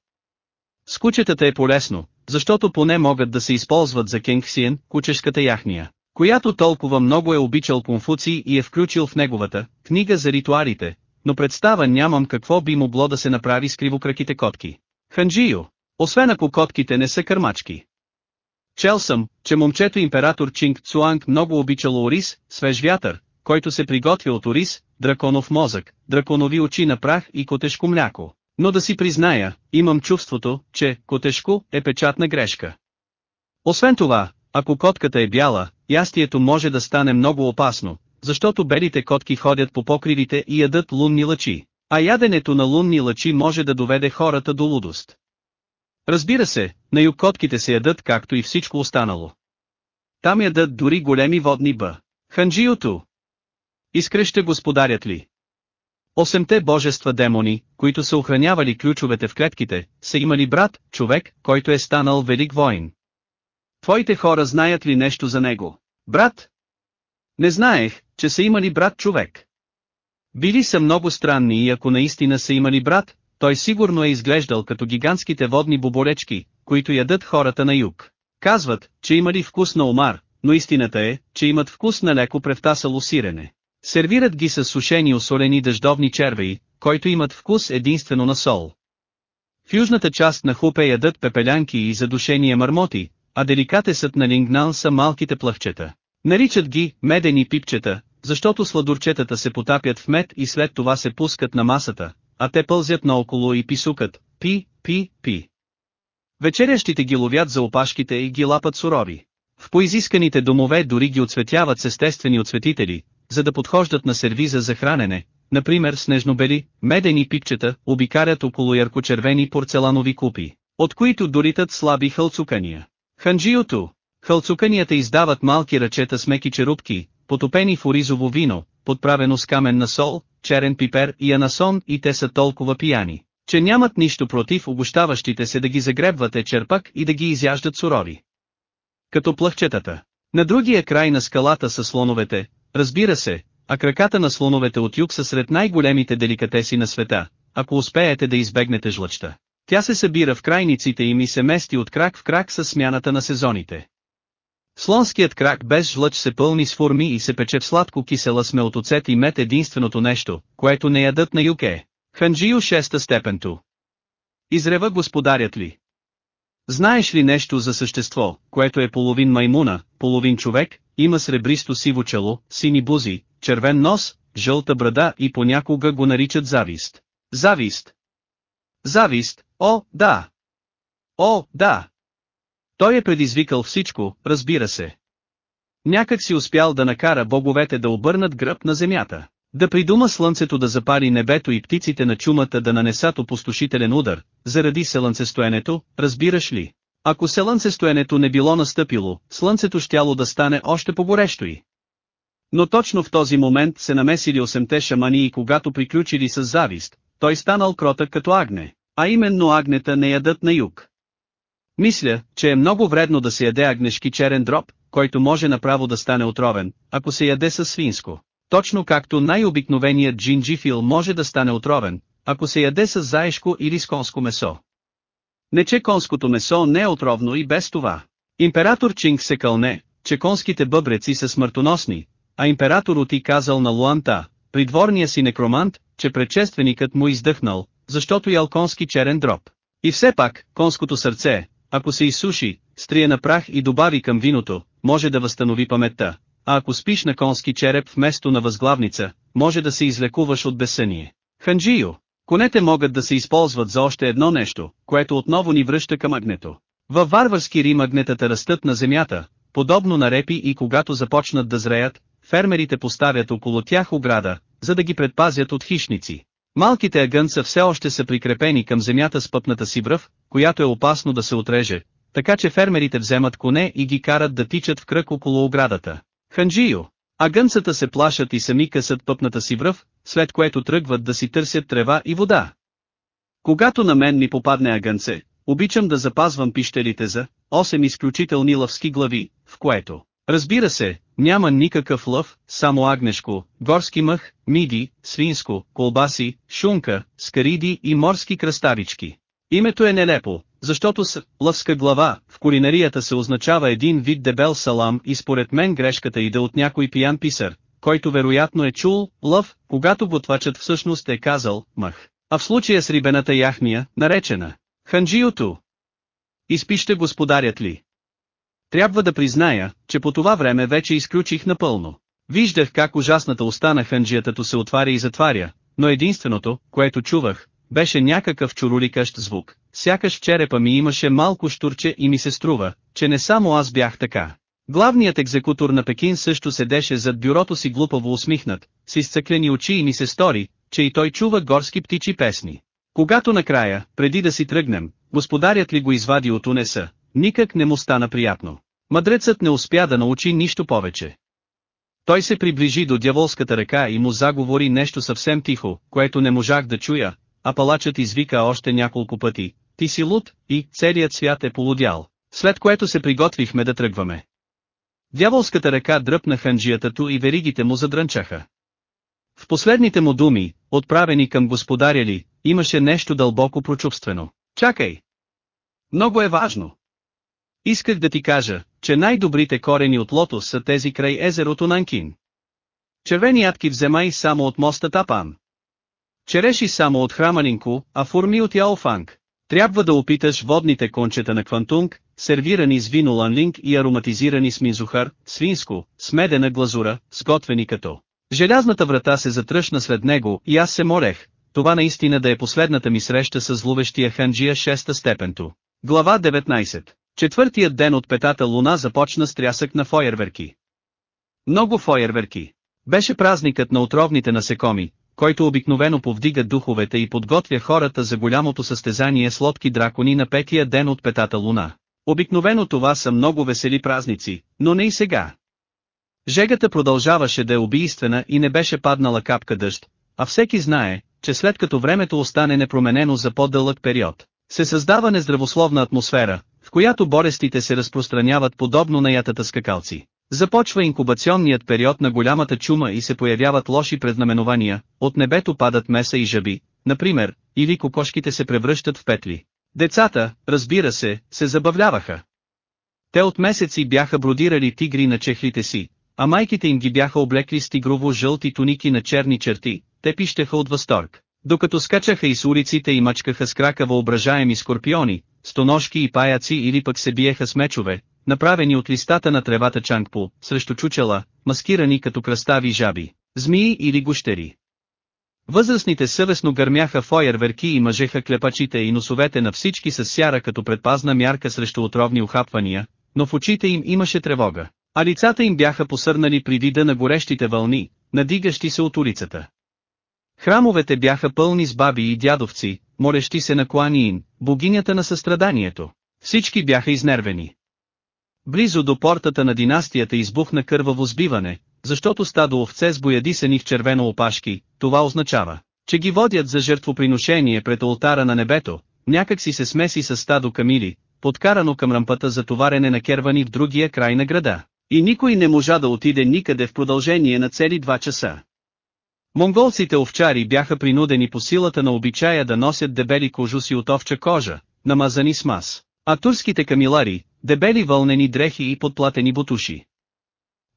С кучетата е полезно, защото поне могат да се използват за Кенгсиен, кучешката яхния, която толкова много е обичал Конфуций и е включил в неговата книга за ритуалите, но представа нямам какво би могло да се направи с кривокраките котки. Ханджио, освен ако котките не са кърмачки. Чел съм, че момчето император Чинг Цуанг много обичал ориз, свеж вятър, който се приготвя от ориз, драконов мозък, драконови очи на прах и котешко мляко. Но да си призная, имам чувството, че котешко е печатна грешка. Освен това, ако котката е бяла, ястието може да стане много опасно, защото белите котки ходят по покривите и ядат лунни лъчи, а яденето на лунни лъчи може да доведе хората до лудост. Разбира се, на юг котките се ядат както и всичко останало. Там ядат дори големи водни бъ. Ханджиото. Изкръща господарят ли? Осемте божества демони, които са охранявали ключовете в клетките, са имали брат, човек, който е станал велик воин. Твоите хора знаят ли нещо за него? Брат? Не знаех, че са имали брат човек. Били са много странни и ако наистина са имали брат, той сигурно е изглеждал като гигантските водни боболечки, които ядат хората на юг. Казват, че имали вкус на омар, но истината е, че имат вкус на леко превтасало сирене. Сервират ги с сушени осолени дъждовни червеи, които имат вкус единствено на сол. В южната част на Хупе ядат пепелянки и задушения мармоти, а деликатесът на Лингнал са малките плъвчета. Наричат ги медени пипчета, защото сладурчетата се потапят в мед и след това се пускат на масата, а те пълзят наоколо и писукат, пи, пи, пи. Вечерящите ги ловят за опашките и ги лапат сурови. В поизисканите домове дори ги отцветяват с естествени отцветители, за да подхождат на сервиза за хранене, например снежнобели, медени пипчета, обикарят около яркочервени порцеланови купи, от които доритат слаби хълцукания. Ханджиото. Хълцуканията издават малки ръчета с меки черупки, потопени в оризово вино, подправено с каменна сол, черен пипер и анасон и те са толкова пияни, че нямат нищо против обощаващите се да ги загребвате черпак и да ги изяждат сурови. Като плъхчетата. На другия край на скалата са слоновете, разбира се, а краката на слоновете от юг са сред най-големите деликатеси на света, ако успеете да избегнете жлъчта. Тя се събира в крайниците им и се мести от крак в крак с смяната на сезоните. Слонският крак без жлъч се пълни с форми и се пече в сладко кисела сме от оцет и мед единственото нещо, което не ядат на юке. Ханджио шеста степенто. Изрева господарят ли? Знаеш ли нещо за същество, което е половин маймуна, половин човек, има сребристо сиво чело, сини бузи, червен нос, жълта брада и понякога го наричат завист. Завист. Завист, о, да. О, да. Той е предизвикал всичко, разбира се. Някак си успял да накара боговете да обърнат гръб на земята, да придума слънцето да запари небето и птиците на чумата да нанесат опустошителен удар, заради селънцестоенето, разбираш ли? Ако селънцестоенето не било настъпило, слънцето щяло да стане още по-горещо и. Но точно в този момент се намесили осемте шамани и когато приключили с завист, той станал кротък като агне, а именно агнета не ядат на юг. Мисля, че е много вредно да се яде агнешки черен дроб, който може направо да стане отровен, ако се яде със свинско. Точно както най-обикновеният джинджифил може да стане отровен, ако се яде с заешко или с конско месо. Не че конското месо не е отровно и без това. Император Чинг се кълне, че конските бъбреци са смъртоносни, а император Оти казал на Луанта, придворния си некромант, че предшественикът му издъхнал, защото ял конски черен дроб. И все пак, конското сърце, ако се изсуши, стрие на прах и добави към виното, може да възстанови паметта, а ако спиш на конски череп вместо на възглавница, може да се излекуваш от безсъние. Ханджио, конете могат да се използват за още едно нещо, което отново ни връща към агнето. Във варварски Рим агнетата растат на земята, подобно на репи и когато започнат да зреят, фермерите поставят около тях ограда, за да ги предпазят от хищници. Малките агънца все още са прикрепени към земята с пъпната си връв, която е опасно да се отреже, така че фермерите вземат коне и ги карат да тичат в кръг около оградата. Ханджио, Агънцата се плашат и сами късат пъпната си връв, след което тръгват да си търсят трева и вода. Когато на мен ми попадне агънце, обичам да запазвам пищелите за 8 изключителни лъвски глави, в което, разбира се, няма никакъв лъв, само агнешко, горски мъх, миди, свинско, колбаси, шунка, скариди и морски кръставички. Името е нелепо, защото с лъвска глава в кулинарията се означава един вид дебел салам и според мен грешката иде от някой пиян писар, който вероятно е чул лъв, когато готвачът всъщност е казал мъх. А в случая с рибената яхмия, наречена ханджиото. Изпище господарят ли? Трябва да призная, че по това време вече изключих напълно. Виждах как ужасната уста на ханджиятато се отваря и затваря, но единственото, което чувах, беше някакъв чуроликащ звук, сякаш черепа ми имаше малко штурче и ми се струва, че не само аз бях така. Главният екзекутор на Пекин също седеше зад бюрото си глупаво усмихнат, с изцъклени очи и ми се стори, че и той чува горски птичи песни. Когато накрая, преди да си тръгнем, господарят ли го извади от унеса, никак не му стана приятно. Мъдрецът не успя да научи нищо повече. Той се приближи до дяволската ръка и му заговори нещо съвсем тихо, което не можах да чуя, а палачът извика още няколко пъти, ти си луд, и целият свят е полудял, след което се приготвихме да тръгваме. Дяволската ръка дръпна ханджиятато и веригите му задрънчаха. В последните му думи, отправени към господаря ли, имаше нещо дълбоко прочувствено. Чакай! Много е важно. Исках да ти кажа, че най-добрите корени от лотос са тези край езерото Нанкин. Червени ядки вземай само от моста Тапан. Череши само от Храманинко, а форми от Яофанг. Трябва да опиташ водните кончета на Квантунг, сервирани с вино ланлинг и ароматизирани с мизухар, свинско, с медена глазура, сготвени като. Желязната врата се затръшна след него и аз се молех, това наистина да е последната ми среща с зловещия ханджия 6 степенто. Глава 19 Четвъртият ден от петата луна започна с трясък на фойерверки. Много фойерверки. Беше празникът на отровните насекоми, който обикновено повдига духовете и подготвя хората за голямото състезание с лодки дракони на петия ден от петата луна. Обикновено това са много весели празници, но не и сега. Жегата продължаваше да е убийствена и не беше паднала капка дъжд, а всеки знае, че след като времето остане непроменено за по-дълъг период, се създава нездравословна атмосфера, в която болестите се разпространяват подобно на ятата скакалци. Започва инкубационният период на голямата чума и се появяват лоши преднаменования, от небето падат меса и жаби, например, или кокошките се превръщат в петли. Децата, разбира се, се забавляваха. Те от месеци бяха бродирали тигри на чехлите си, а майките им ги бяха облекли с тигрово-жълти туники на черни черти, те пищеха от възторг. Докато скачаха из улиците и мачкаха с крака въображаеми скорпиони, стоножки и паяци или пък се биеха с мечове, направени от листата на тревата чангпо, срещу чучела, маскирани като кръстави жаби, змии или гущери. Възрастните съвестно гърмяха фойерверки и мъжеха клепачите и носовете на всички с сяра като предпазна мярка срещу отровни ухапвания, но в очите им имаше тревога, а лицата им бяха посърнали при вида на горещите вълни, надигащи се от улицата. Храмовете бяха пълни с баби и дядовци, молещи се на Куаниин, богинята на състраданието. Всички бяха изнервени. Близо до портата на династията избухна кърваво сбиване, защото стадо овце с боядисани в червено опашки, това означава, че ги водят за жертвоприношение пред ултара на небето, някак си се смеси с стадо камили, подкарано към рампата за товарене на кервани в другия край на града. И никой не можа да отиде никъде в продължение на цели два часа. Монголците овчари бяха принудени по силата на обичая да носят дебели кожуси от овча кожа, намазани с мас, а турските камилари, дебели вълнени дрехи и подплатени бутуши.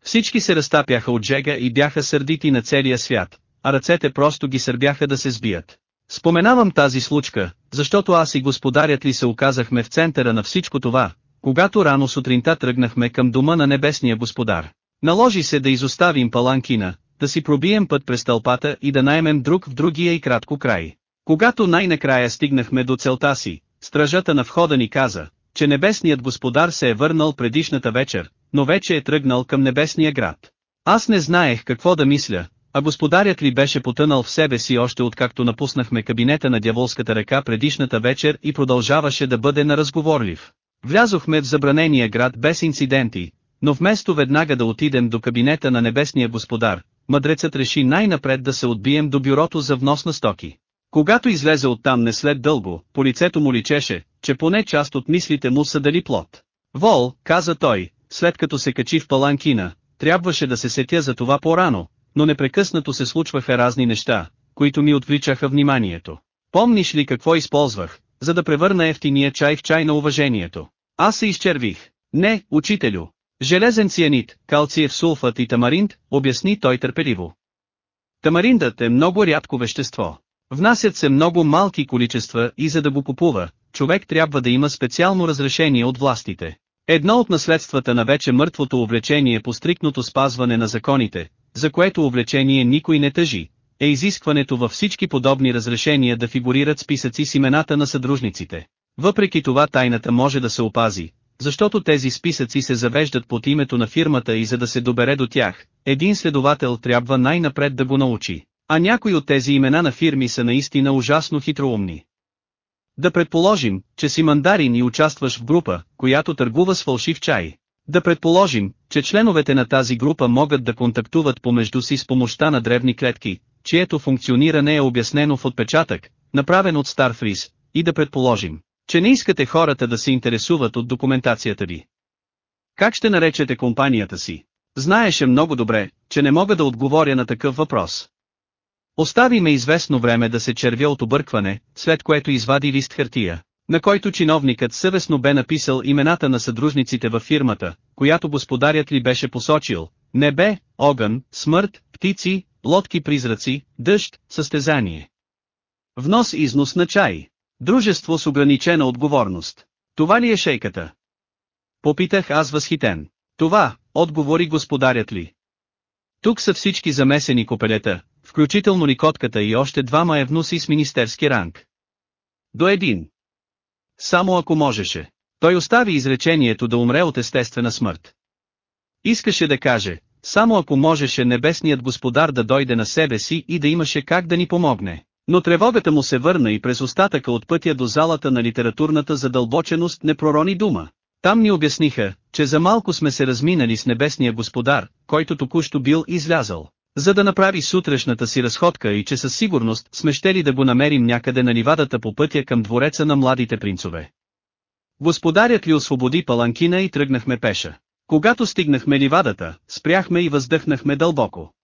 Всички се разтапяха от жега и бяха сърдити на целия свят, а ръцете просто ги сърбяха да се сбият. Споменавам тази случка, защото аз и господарят ли се оказахме в центъра на всичко това, когато рано сутринта тръгнахме към дома на небесния господар. Наложи се да изоставим паланкина, да си пробием път през тълпата и да наймем друг в другия и кратко край. Когато най-накрая стигнахме до целта си, стражата на входа ни каза, че небесният господар се е върнал предишната вечер, но вече е тръгнал към небесния град. Аз не знаех какво да мисля, а господарят ли беше потънал в себе си още откакто напуснахме кабинета на дяволската ръка предишната вечер и продължаваше да бъде наразговорлив. Влязохме в забранения град без инциденти, Но вместо веднага да отидем до кабинета на небесния господар, мъдрецът реши най-напред да се отбием до бюрото за внос на стоки. Когато излезе оттам не след дълго, по лицето му личеше, че поне част от мислите му са дали плод. Вол, каза той, след като се качи в паланкина, трябваше да се сетя за това по-рано, но непрекъснато се случваха разни неща, които ми отвличаха вниманието. Помниш ли какво използвах, за да превърна ефтиния чай в чай на уважението? Аз се изчервих. Не, учителю. Железен цианит, калциев сулфат и тамаринт, обясни той търпеливо. Тамариндът е много рядко вещество. Внасят се много малки количества и за да го купува, човек трябва да има специално разрешение от властите. Едно от наследствата на вече мъртвото увлечение по стрикното спазване на законите, за което увлечение никой не тъжи, е изискването във всички подобни разрешения да фигурират списъци с имената на съдружниците. Въпреки това тайната може да се опази, защото тези списъци се завеждат под името на фирмата и за да се добере до тях, един следовател трябва най-напред да го научи. А някои от тези имена на фирми са наистина ужасно хитроумни. Да предположим, че си мандарин и участваш в група, която търгува с фалшив чай. Да предположим, че членовете на тази група могат да контактуват помежду си с помощта на древни клетки, чието функциониране е обяснено в отпечатък, направен от Старфриз, и да предположим, че не искате хората да се интересуват от документацията ви. Как ще наречете компанията си? Знаеше много добре, че не мога да отговоря на такъв въпрос. Остави ме известно време да се червя от объркване, след което извади лист хартия, на който чиновникът съвестно бе написал имената на съдружниците във фирмата, която господарят ли беше посочил, небе, огън, смърт, птици, лодки-призраци, дъжд, състезание. Внос-износ на чай. Дружество с ограничена отговорност. Това ли е шейката? Попитах аз възхитен. Това, отговори господарят ли. Тук са всички замесени копелета, включително Никотката и още двама евнуси с министерски ранг. До един. Само ако можеше. Той остави изречението да умре от естествена смърт. Искаше да каже, само ако можеше небесният господар да дойде на себе си и да имаше как да ни помогне. Но тревогата му се върна и през остатъка от пътя до залата на литературната задълбоченост не пророни дума. Там ни обясниха, че за малко сме се разминали с небесния господар, който току-що бил излязъл, за да направи сутрешната си разходка и че със сигурност сме щели да го намерим някъде на ливадата по пътя към двореца на младите принцове. Господарят ли освободи паланкина и тръгнахме пеша. Когато стигнахме ливадата, спряхме и въздъхнахме дълбоко.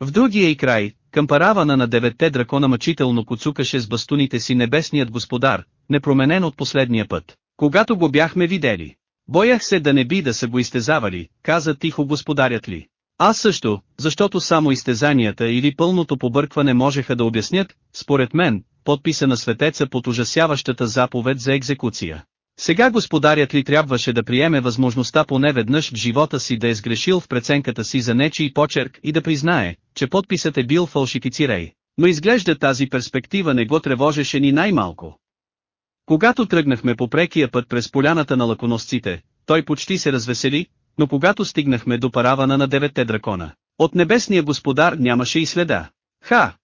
В другия и край, към паравана на деветте дракона мъчително коцукаше с бастуните си небесният господар, непроменен от последния път, когато го бяхме видели. Боях се да не би да са го изтезавали, каза тихо господарят ли. Аз също, защото само изтезанията или пълното побъркване можеха да обяснят, според мен, подписа на светеца под ужасяващата заповед за екзекуция. Сега господарят ли трябваше да приеме възможността поне веднъж в живота си да е сгрешил в преценката си за нечий почерк и да признае, че подписът е бил фалшифицирай. Но изглежда тази перспектива не го тревожеше ни най-малко. Когато тръгнахме по прекия път през поляната на лаконосците, той почти се развесели, но когато стигнахме до паравана на деветте дракона, от небесния господар нямаше и следа. Ха!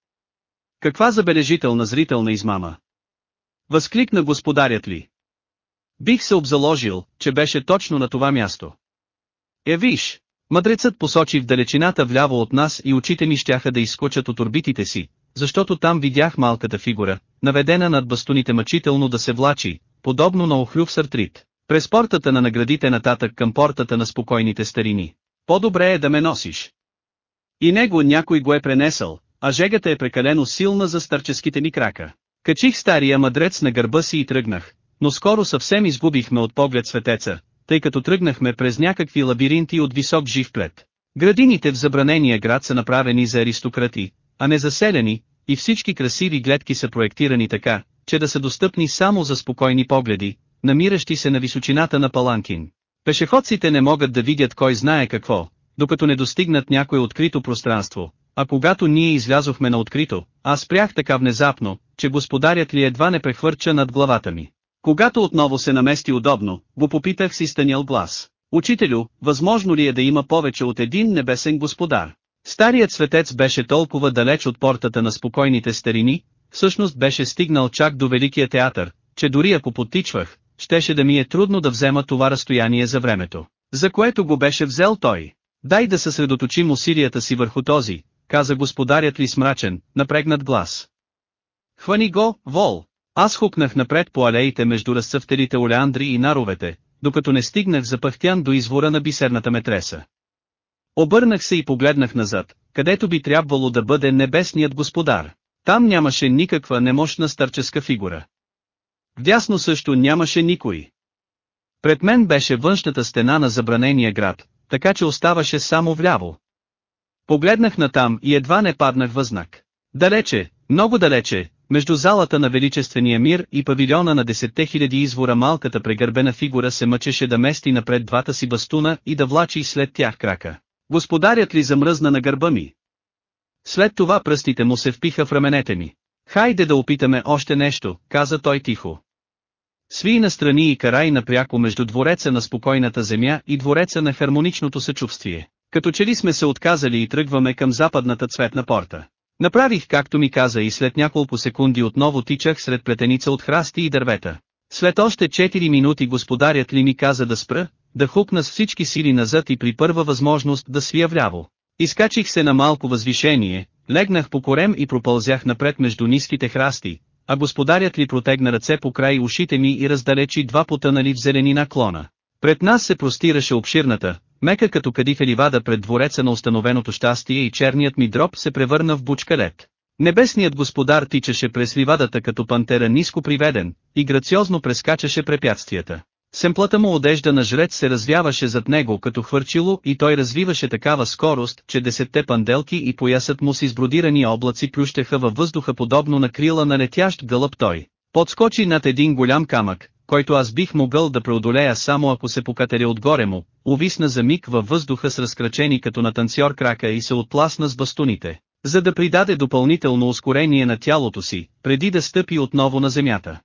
Каква забележителна зрителна измама! Възкликна господарят ли. Бих се обзаложил, че беше точно на това място. Е виж, мъдрецът посочи в далечината вляво от нас и очите ми щяха да изскочат от орбитите си, защото там видях малката фигура, наведена над бастуните мъчително да се влачи, подобно на охлюв сартрит, през портата на наградите нататък към портата на спокойните старини. По-добре е да ме носиш. И него някой го е пренесъл, а жегата е прекалено силна за старческите ми крака. Качих стария мъдрец на гърба си и тръгнах, но скоро съвсем изгубихме от поглед светеца, тъй като тръгнахме през някакви лабиринти от висок жив плет. Градините в забранения град са направени за аристократи, а не заселени, и всички красиви гледки са проектирани така, че да са достъпни само за спокойни погледи, намиращи се на височината на Паланкин. Пешеходците не могат да видят кой знае какво, докато не достигнат някое открито пространство, а когато ние излязохме на открито, аз спрях така внезапно, че господарят ли едва не прехвърча над главата ми. Когато отново се намести удобно, го попитах си станял глас. Учителю, възможно ли е да има повече от един небесен господар? Старият светец беше толкова далеч от портата на спокойните старини, всъщност беше стигнал чак до Великия театър, че дори ако потичвах, щеше да ми е трудно да взема това разстояние за времето, За което го беше взел той? Дай да съсредоточим усилията си върху този, каза господарят ли с мрачен, напрегнат глас. Хвани го, вол! Аз хукнах напред по алеите между разцъфтелите олеандри и наровете, докато не стигнах запъхтян до извора на бисерната метреса. Обърнах се и погледнах назад, където би трябвало да бъде небесният господар. Там нямаше никаква немощна старческа фигура. Вдясно също нямаше никой. Пред мен беше външната стена на забранения град, така че оставаше само вляво. Погледнах натам и едва не паднах възнак. Далече, много далече, между залата на Величествения мир и павилиона на десетте хиляди извора малката прегърбена фигура се мъчеше да мести напред двата си бастуна и да влачи след тях крака. Господарят ли замръзна на гърба ми? След това пръстите му се впиха в раменете ми. Хайде да опитаме още нещо, каза той тихо. Сви настрани и карай напряко между двореца на спокойната земя и двореца на хармоничното съчувствие. Като че ли сме се отказали и тръгваме към западната цветна порта. Направих както ми каза и след няколко секунди отново тичах сред плетеница от храсти и дървета. След още 4 минути господарят ли ми каза да спра, да хукна с всички сили назад и при първа възможност да свия вляво. Изкачих се на малко възвишение, легнах по корем и пропълзях напред между ниските храсти, а господарят ли протегна ръце по край ушите ми и раздалечи два потънали в зеленина клона. Пред нас се простираше обширната, мека като кадифе ливада пред двореца на установеното щастие и черният ми дроб се превърна в бучкалет. Небесният господар тичаше през ливадата като пантера ниско приведен, и грациозно прескачаше препятствията. Семплата му одежда на жрец се развяваше зад него като хвърчило и той развиваше такава скорост, че десетте панделки и поясът му с избродирани облаци плющеха във въздуха подобно на крила на летящ гълъб той. Подскочи над един голям камък, който аз бих могъл да преодолея само ако се покатеря отгоре му, увисна за миг във въздуха с разкрачени като на танцор крака и се отпласна с бастуните, за да придаде допълнително ускорение на тялото си, преди да стъпи отново на земята.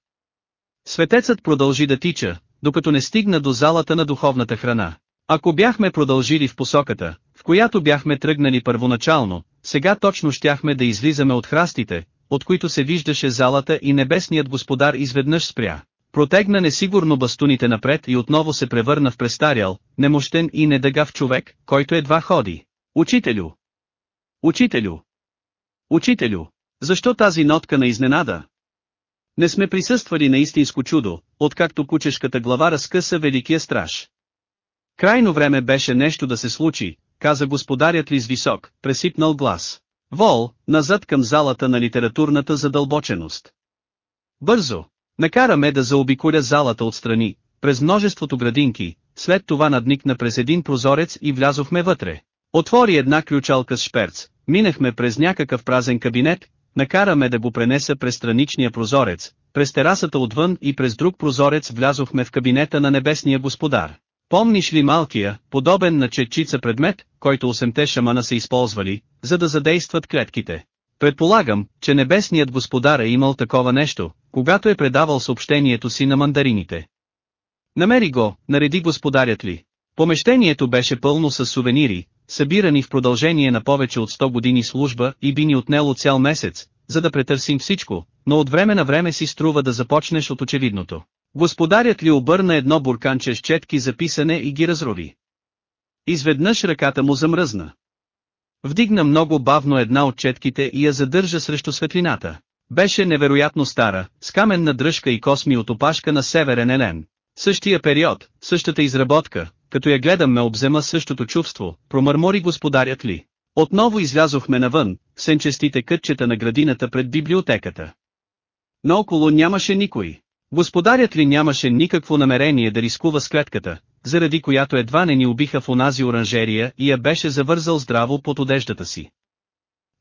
Светецът продължи да тича, докато не стигна до залата на духовната храна. Ако бяхме продължили в посоката, в която бяхме тръгнали първоначално, сега точно щяхме да излизаме от храстите, от които се виждаше залата и небесният господар изведнъж спря. Протегна несигурно бастуните напред и отново се превърна в престарял, немощен и недъгав човек, който едва ходи. Учителю! Учителю! Учителю! Защо тази нотка на изненада? Не сме присъствали на истинско чудо, откакто кучешката глава разкъса великия страж. Крайно време беше нещо да се случи, каза господарят ли с висок, пресипнал глас. Вол, назад към залата на литературната задълбоченост. Бързо! Накараме да заобиколя залата отстрани, през множеството градинки, след това надникна през един прозорец и влязохме вътре. Отвори една ключалка с шперц, минахме през някакъв празен кабинет, накараме да го пренеса през страничния прозорец, през терасата отвън и през друг прозорец влязохме в кабинета на небесния господар. Помниш ли малкия, подобен на четчица предмет, който осемте шамана са използвали, за да задействат клетките? Предполагам, че небесният господар е имал такова нещо, когато е предавал съобщението си на мандарините. Намери го, нареди господарят ли. Помещението беше пълно с сувенири, събирани в продължение на повече от 100 години служба и би ни отнело цял месец, за да претърсим всичко, но от време на време си струва да започнеш от очевидното. Господарят ли обърна едно бурканче с четки за писане и ги разрови. Изведнъж ръката му замръзна. Вдигна много бавно една от четките и я задържа срещу светлината. Беше невероятно стара, с каменна дръжка и косми от опашка на северен Елен. Същия период, същата изработка, като я гледам ме обзема същото чувство, промърмори господарят ли. Отново излязохме навън, сенчестите кътчета на градината пред библиотеката. Наоколо нямаше никой. Господарят ли нямаше никакво намерение да рискува с клетката, заради която едва не ни убиха в онази оранжерия и я беше завързал здраво под одеждата си.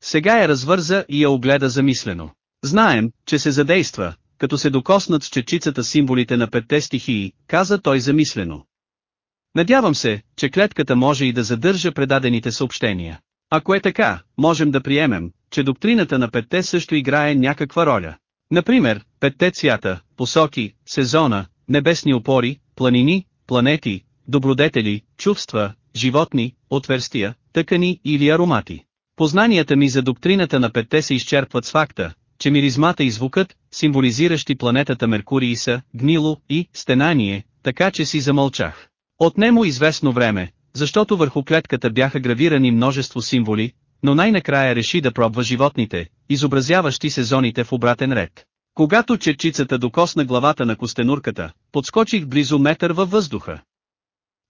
Сега я развърза и я огледа замислено. Знаем, че се задейства, като се докоснат с чечицата символите на петте стихии, каза той замислено. Надявам се, че клетката може и да задържа предадените съобщения. Ако е така, можем да приемем, че доктрината на петте също играе някаква роля. Например, петте цвята, посоки, сезона, небесни опори, планини, планети, добродетели, чувства, животни, отверстия, тъкани или аромати. Познанията ми за доктрината на петте се изчерпват с факта, че миризмата и звукът, символизиращи планетата Меркурий са, гнило и стенание, така че си замълчах. Отнемо известно време, защото върху клетката бяха гравирани множество символи, но най-накрая реши да пробва животните, изобразяващи сезоните в обратен ред. Когато черчицата докосна главата на костенурката, подскочих близо метър във въздуха.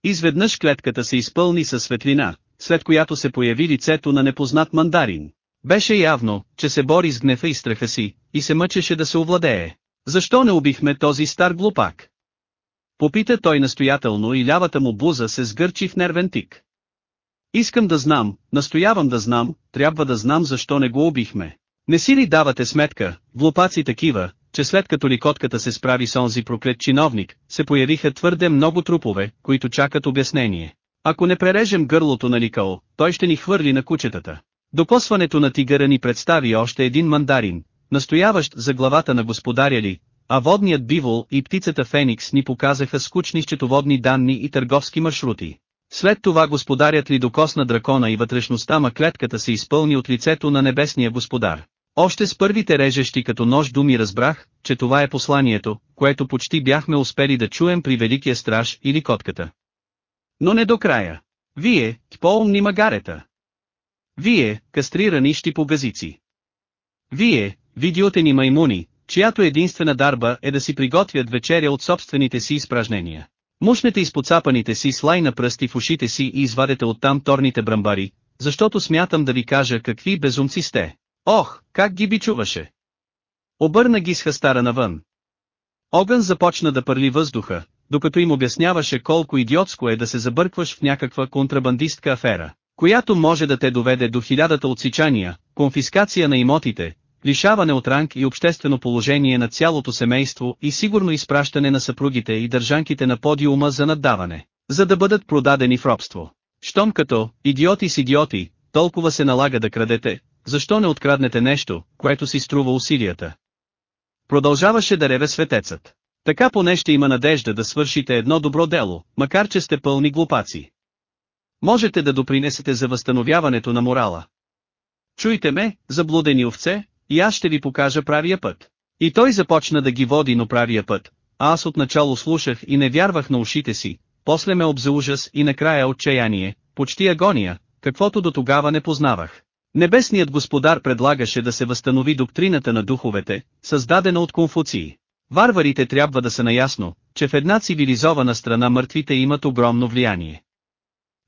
Изведнъж клетката се изпълни със светлина, след която се появи лицето на непознат мандарин. Беше явно, че се бори с гнева и страха си, и се мъчеше да се овладее. Защо не убихме този стар глупак? Попита той настоятелно и лявата му буза се сгърчи в нервен тик. Искам да знам, настоявам да знам, трябва да знам защо не го убихме. Не си ли давате сметка, глупаци такива, че след като ликотката се справи с онзи проклет чиновник, се появиха твърде много трупове, които чакат обяснение. Ако не прережем гърлото на Ликао, той ще ни хвърли на кучетата. Докосването на тигъра ни представи още един мандарин, настояващ за главата на господаря ли, а водният бивол и птицата Феникс ни показаха скучни счетоводни данни и търговски маршрути. След това господарят ли докосна дракона и вътрешността ма клетката се изпълни от лицето на небесния господар. Още с първите режещи като нож думи разбрах, че това е посланието, което почти бяхме успели да чуем при Великия страж или котката. Но не до края. Вие, по-умни магарета. Вие, кастрирани щипогазици. Вие, видиотени маймуни, чиято единствена дарба е да си приготвят вечеря от собствените си изпражнения. Мушнете изпоцапаните си слай на пръсти в ушите си и извадете оттам торните брамбари, защото смятам да ви кажа какви безумци сте. Ох, как ги бичуваше! Обърна ги с хастара навън. Огън започна да пърли въздуха, докато им обясняваше колко идиотско е да се забъркваш в някаква контрабандистка афера, която може да те доведе до хилядата отсичания, конфискация на имотите, лишаване от ранг и обществено положение на цялото семейство и сигурно изпращане на съпругите и държанките на подиума за наддаване, за да бъдат продадени в робство. Щом като, идиоти с идиоти, толкова се налага да крадете, защо не откраднете нещо, което си струва усилията? Продължаваше да реве светецът. Така поне ще има надежда да свършите едно добро дело, макар че сте пълни глупаци. Можете да допринесете за възстановяването на морала. Чуйте ме, заблудени овце, и аз ще ви покажа правия път. И той започна да ги води на правия път, а аз отначало слушах и не вярвах на ушите си, после ме обзе ужас и накрая отчаяние, почти агония, каквото до тогава не познавах. Небесният господар предлагаше да се възстанови доктрината на духовете, създадена от Конфуции. Варварите трябва да са наясно, че в една цивилизована страна мъртвите имат огромно влияние.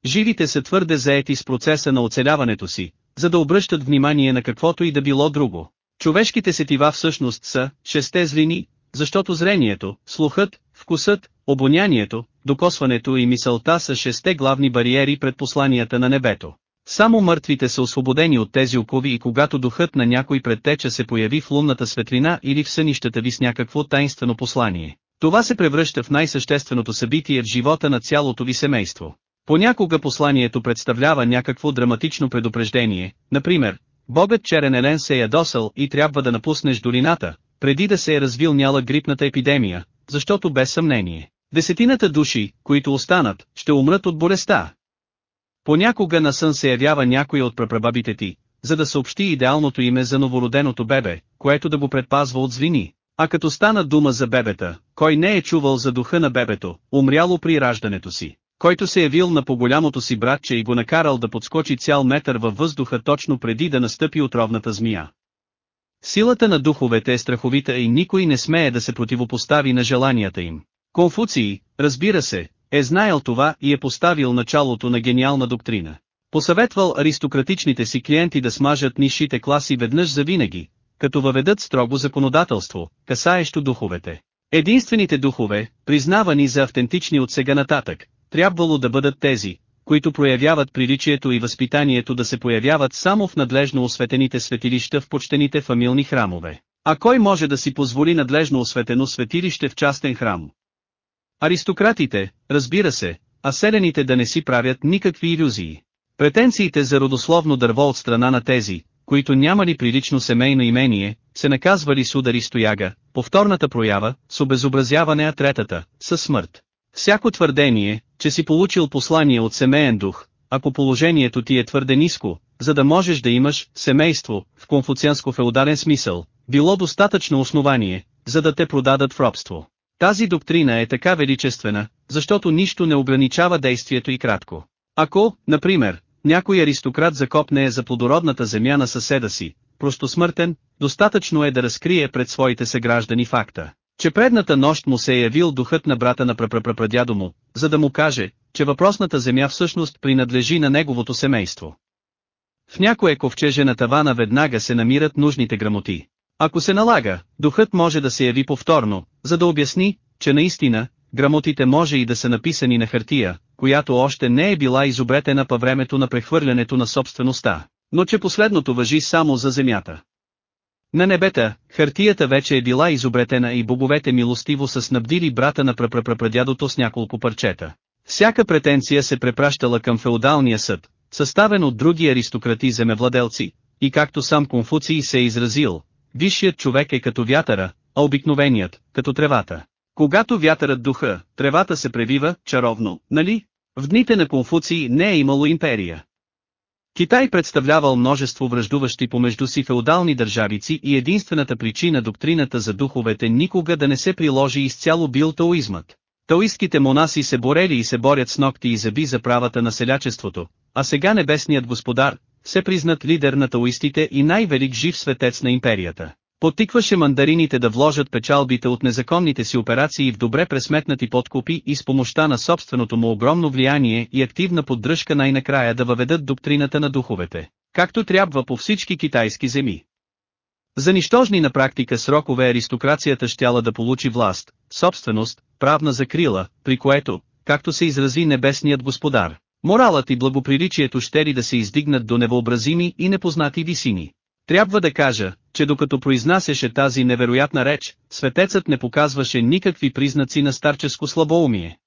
Живите са твърде заети с процеса на оцеляването си, за да обръщат внимание на каквото и да било друго. Човешките сетива всъщност са шесте злини, защото зрението, слухът, вкусът, обонянието, докосването и мисълта са шесте главни бариери пред посланията на небето. Само мъртвите са освободени от тези окови и когато духът на някой предтеча се появи в лунната светлина или в сънищата ви с някакво тайнствено послание. Това се превръща в най-същественото събитие в живота на цялото ви семейство. Понякога посланието представлява някакво драматично предупреждение, например, Богът черен елен се е ядосал и трябва да напуснеш долината, преди да се е развилняла грипната епидемия, защото без съмнение, десетината души, които останат, ще умрат от болестта. Понякога на сън се явява някой от прапрабабите ти, за да съобщи идеалното име за новороденото бебе, което да го предпазва от звини. А като стана дума за бебета, кой не е чувал за духа на бебето, умряло при раждането си, който се явил на по-голямото си братче и го накарал да подскочи цял метър във въздуха точно преди да настъпи отровната змия. Силата на духовете е страховита и никой не смее да се противопостави на желанията им. Конфуций, разбира се, е знаел това и е поставил началото на гениална доктрина. Посъветвал аристократичните си клиенти да смажат нишите класи веднъж за винаги, като въведат строго законодателство, касаещо духовете. Единствените духове, признавани за автентични от сега нататък, трябвало да бъдат тези, които проявяват приличието и възпитанието да се появяват само в надлежно осветените светилища в почтените фамилни храмове. А кой може да си позволи надлежно осветено светилище в частен храм? Аристократите, разбира се, а селените да не си правят никакви иллюзии. Претенциите за родословно дърво от страна на тези, които нямали прилично семейно имение, се наказвали с удари стояга, повторната проява, с обезобразяване а третата, със смърт. Всяко твърдение, че си получил послание от семейен дух, ако положението ти е твърде ниско, за да можеш да имаш семейство, в конфуцианско-феодален смисъл, било достатъчно основание, за да те продадат в робство. Тази доктрина е така величествена, защото нищо не ограничава действието и кратко. Ако, например, някой аристократ закопне за плодородната земя на съседа си, просто смъртен, достатъчно е да разкрие пред своите съграждани факта, че предната нощ му се е явил духът на брата на прапрапрапрадядо му, за да му каже, че въпросната земя всъщност принадлежи на неговото семейство. В някое ковчеже на тавана веднага се намират нужните грамоти. Ако се налага, духът може да се яви повторно, за да обясни, че наистина, грамотите може и да са написани на хартия, която още не е била изобретена по времето на прехвърлянето на собствеността, но че последното въжи само за земята. На небета, хартията вече е била изобретена и боговете милостиво са снабдили брата на прапрапрапрадядото с няколко парчета. Всяка претенция се препращала към феодалния съд, съставен от други аристократи земевладелци, и както сам Конфуций се е изразил, висшият човек е като вятъра, а обикновеният, като тревата. Когато вятърът духа, тревата се превива, чаровно, нали? В дните на Конфуций не е имало империя. Китай представлявал множество връждуващи помежду си феодални държавици и единствената причина доктрината за духовете никога да не се приложи изцяло бил таоизмът. Таоистките монаси се борели и се борят с ногти и зъби за правата на селячеството, а сега небесният господар, се признат лидер на таоистите и най-велик жив светец на империята. Потикваше мандарините да вложат печалбите от незаконните си операции в добре пресметнати подкупи и с помощта на собственото му огромно влияние и активна поддръжка най-накрая да въведат доктрината на духовете, както трябва по всички китайски земи. За нищожни на практика срокове аристокрацията щяла да получи власт, собственост, правна закрила, при което, както се изрази небесният господар, моралът и благоприличието ще ли да се издигнат до невообразими и непознати висини. Трябва да кажа, че докато произнасяше тази невероятна реч, светецът не показваше никакви признаци на старческо слабоумие.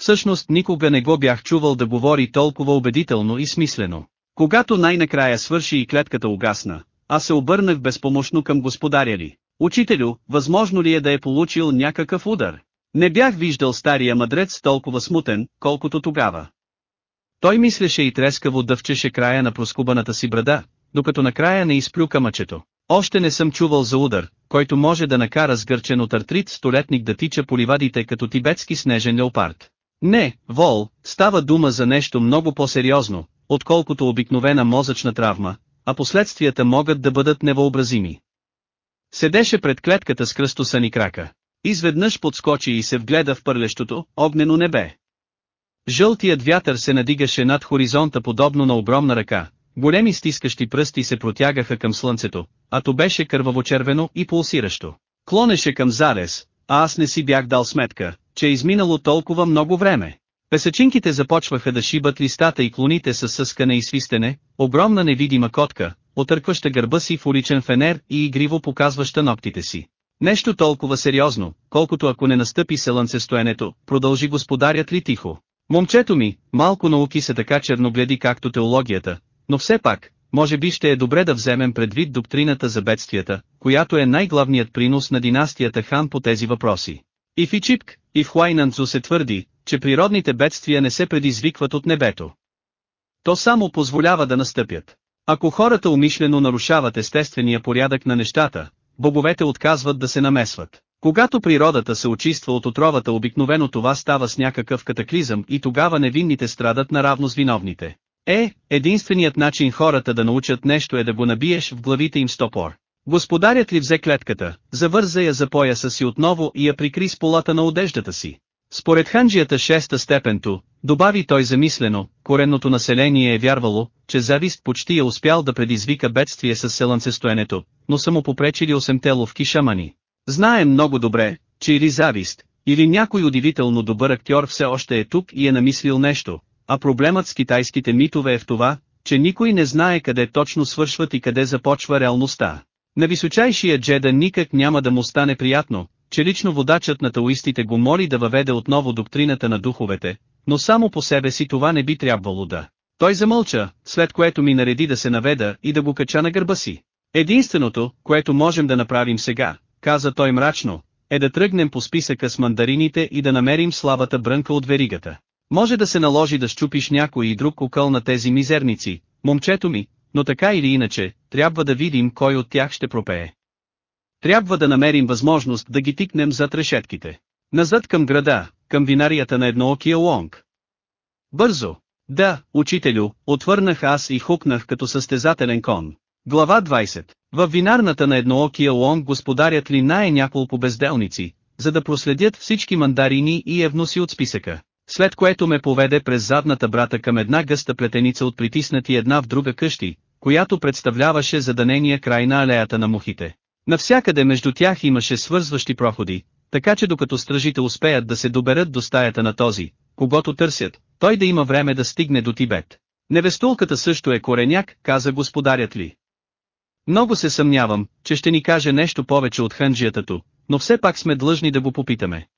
Всъщност никога не го бях чувал да говори толкова убедително и смислено. Когато най-накрая свърши и клетката угасна, аз се обърнах безпомощно към господаря ли. Учителю, възможно ли е да е получил някакъв удар? Не бях виждал стария мъдрец толкова смутен, колкото тогава. Той мислеше и трескаво дъвчеше края на проскубаната си брада, докато накрая не изплю камъчето. Още не съм чувал за удар, който може да накара сгърчен от артрит столетник да тича по ливадите като тибетски снежен леопард. Не, Вол, става дума за нещо много по-сериозно, отколкото обикновена мозъчна травма, а последствията могат да бъдат невъобразими. Седеше пред клетката с кръстосани крака. Изведнъж подскочи и се вгледа в пърлещото, огнено небе. Жълтият вятър се надигаше над хоризонта подобно на огромна ръка, големи стискащи пръсти се протягаха към слънцето, а то беше кървавочервено и пулсиращо. Клонеше към зарез, а аз не си бях дал сметка, че е изминало толкова много време. Песачинките започваха да шибат листата и клоните с съскане и свистене, огромна невидима котка, отъркваща гърба си в уличен фенер и игриво показваща ногтите си. Нещо толкова сериозно, колкото ако не настъпи селънцестоенето, продължи господарят ли тихо. Момчето ми, малко науки се така черногледи както теологията, но все пак, може би ще е добре да вземем предвид доктрината за бедствията, която е най-главният принос на династията Хан по тези въпроси. И в Ичипк, и в Хуайнанцу се твърди, че природните бедствия не се предизвикват от небето. То само позволява да настъпят. Ако хората умишлено нарушават естествения порядък на нещата, боговете отказват да се намесват. Когато природата се очиства от отровата обикновено това става с някакъв катаклизъм и тогава невинните страдат наравно с виновните. Е, единственият начин хората да научат нещо е да го набиеш в главите им стопор. Господарят ли взе клетката, завърза я за пояса си отново и я прикри с полата на одеждата си. Според ханджията шеста степенто, добави той замислено, коренното население е вярвало, че завист почти е успял да предизвика бедствие с селънцестоенето, но са му попречили осемте ловки шамани. Знаем много добре, че или завист, или някой удивително добър актьор все още е тук и е намислил нещо, а проблемът с китайските митове е в това, че никой не знае къде точно свършват и къде започва реалността. На височайшия джеда никак няма да му стане приятно, че лично водачът на таоистите го моли да въведе отново доктрината на духовете, но само по себе си това не би трябвало да. Той замълча, след което ми нареди да се наведа и да го кача на гърба си. Единственото, което можем да направим сега, каза той мрачно, е да тръгнем по списъка с мандарините и да намерим славата брънка от веригата. Може да се наложи да щупиш някой и друг окъл на тези мизерници, момчето ми, но така или иначе, трябва да видим кой от тях ще пропее. Трябва да намерим възможност да ги тикнем зад решетките. Назад към града, към винарията на едноокия Лонг. Бързо! Да, учителю, отвърнах аз и хукнах като състезателен кон. Глава 20. В винарната на едноокия Лонг господарят ли нае няколко безделници, за да проследят всички мандарини и евноси от списъка. След което ме поведе през задната брата към една гъста плетеница от притиснати една в друга къщи, която представляваше заданения край на алеята на мухите. Навсякъде между тях имаше свързващи проходи, така че докато стражите успеят да се доберат до стаята на този, когато търсят, той да има време да стигне до Тибет. Невестулката също е кореняк, каза господарят ли. Много се съмнявам, че ще ни каже нещо повече от ханджиятато, но все пак сме длъжни да го попитаме.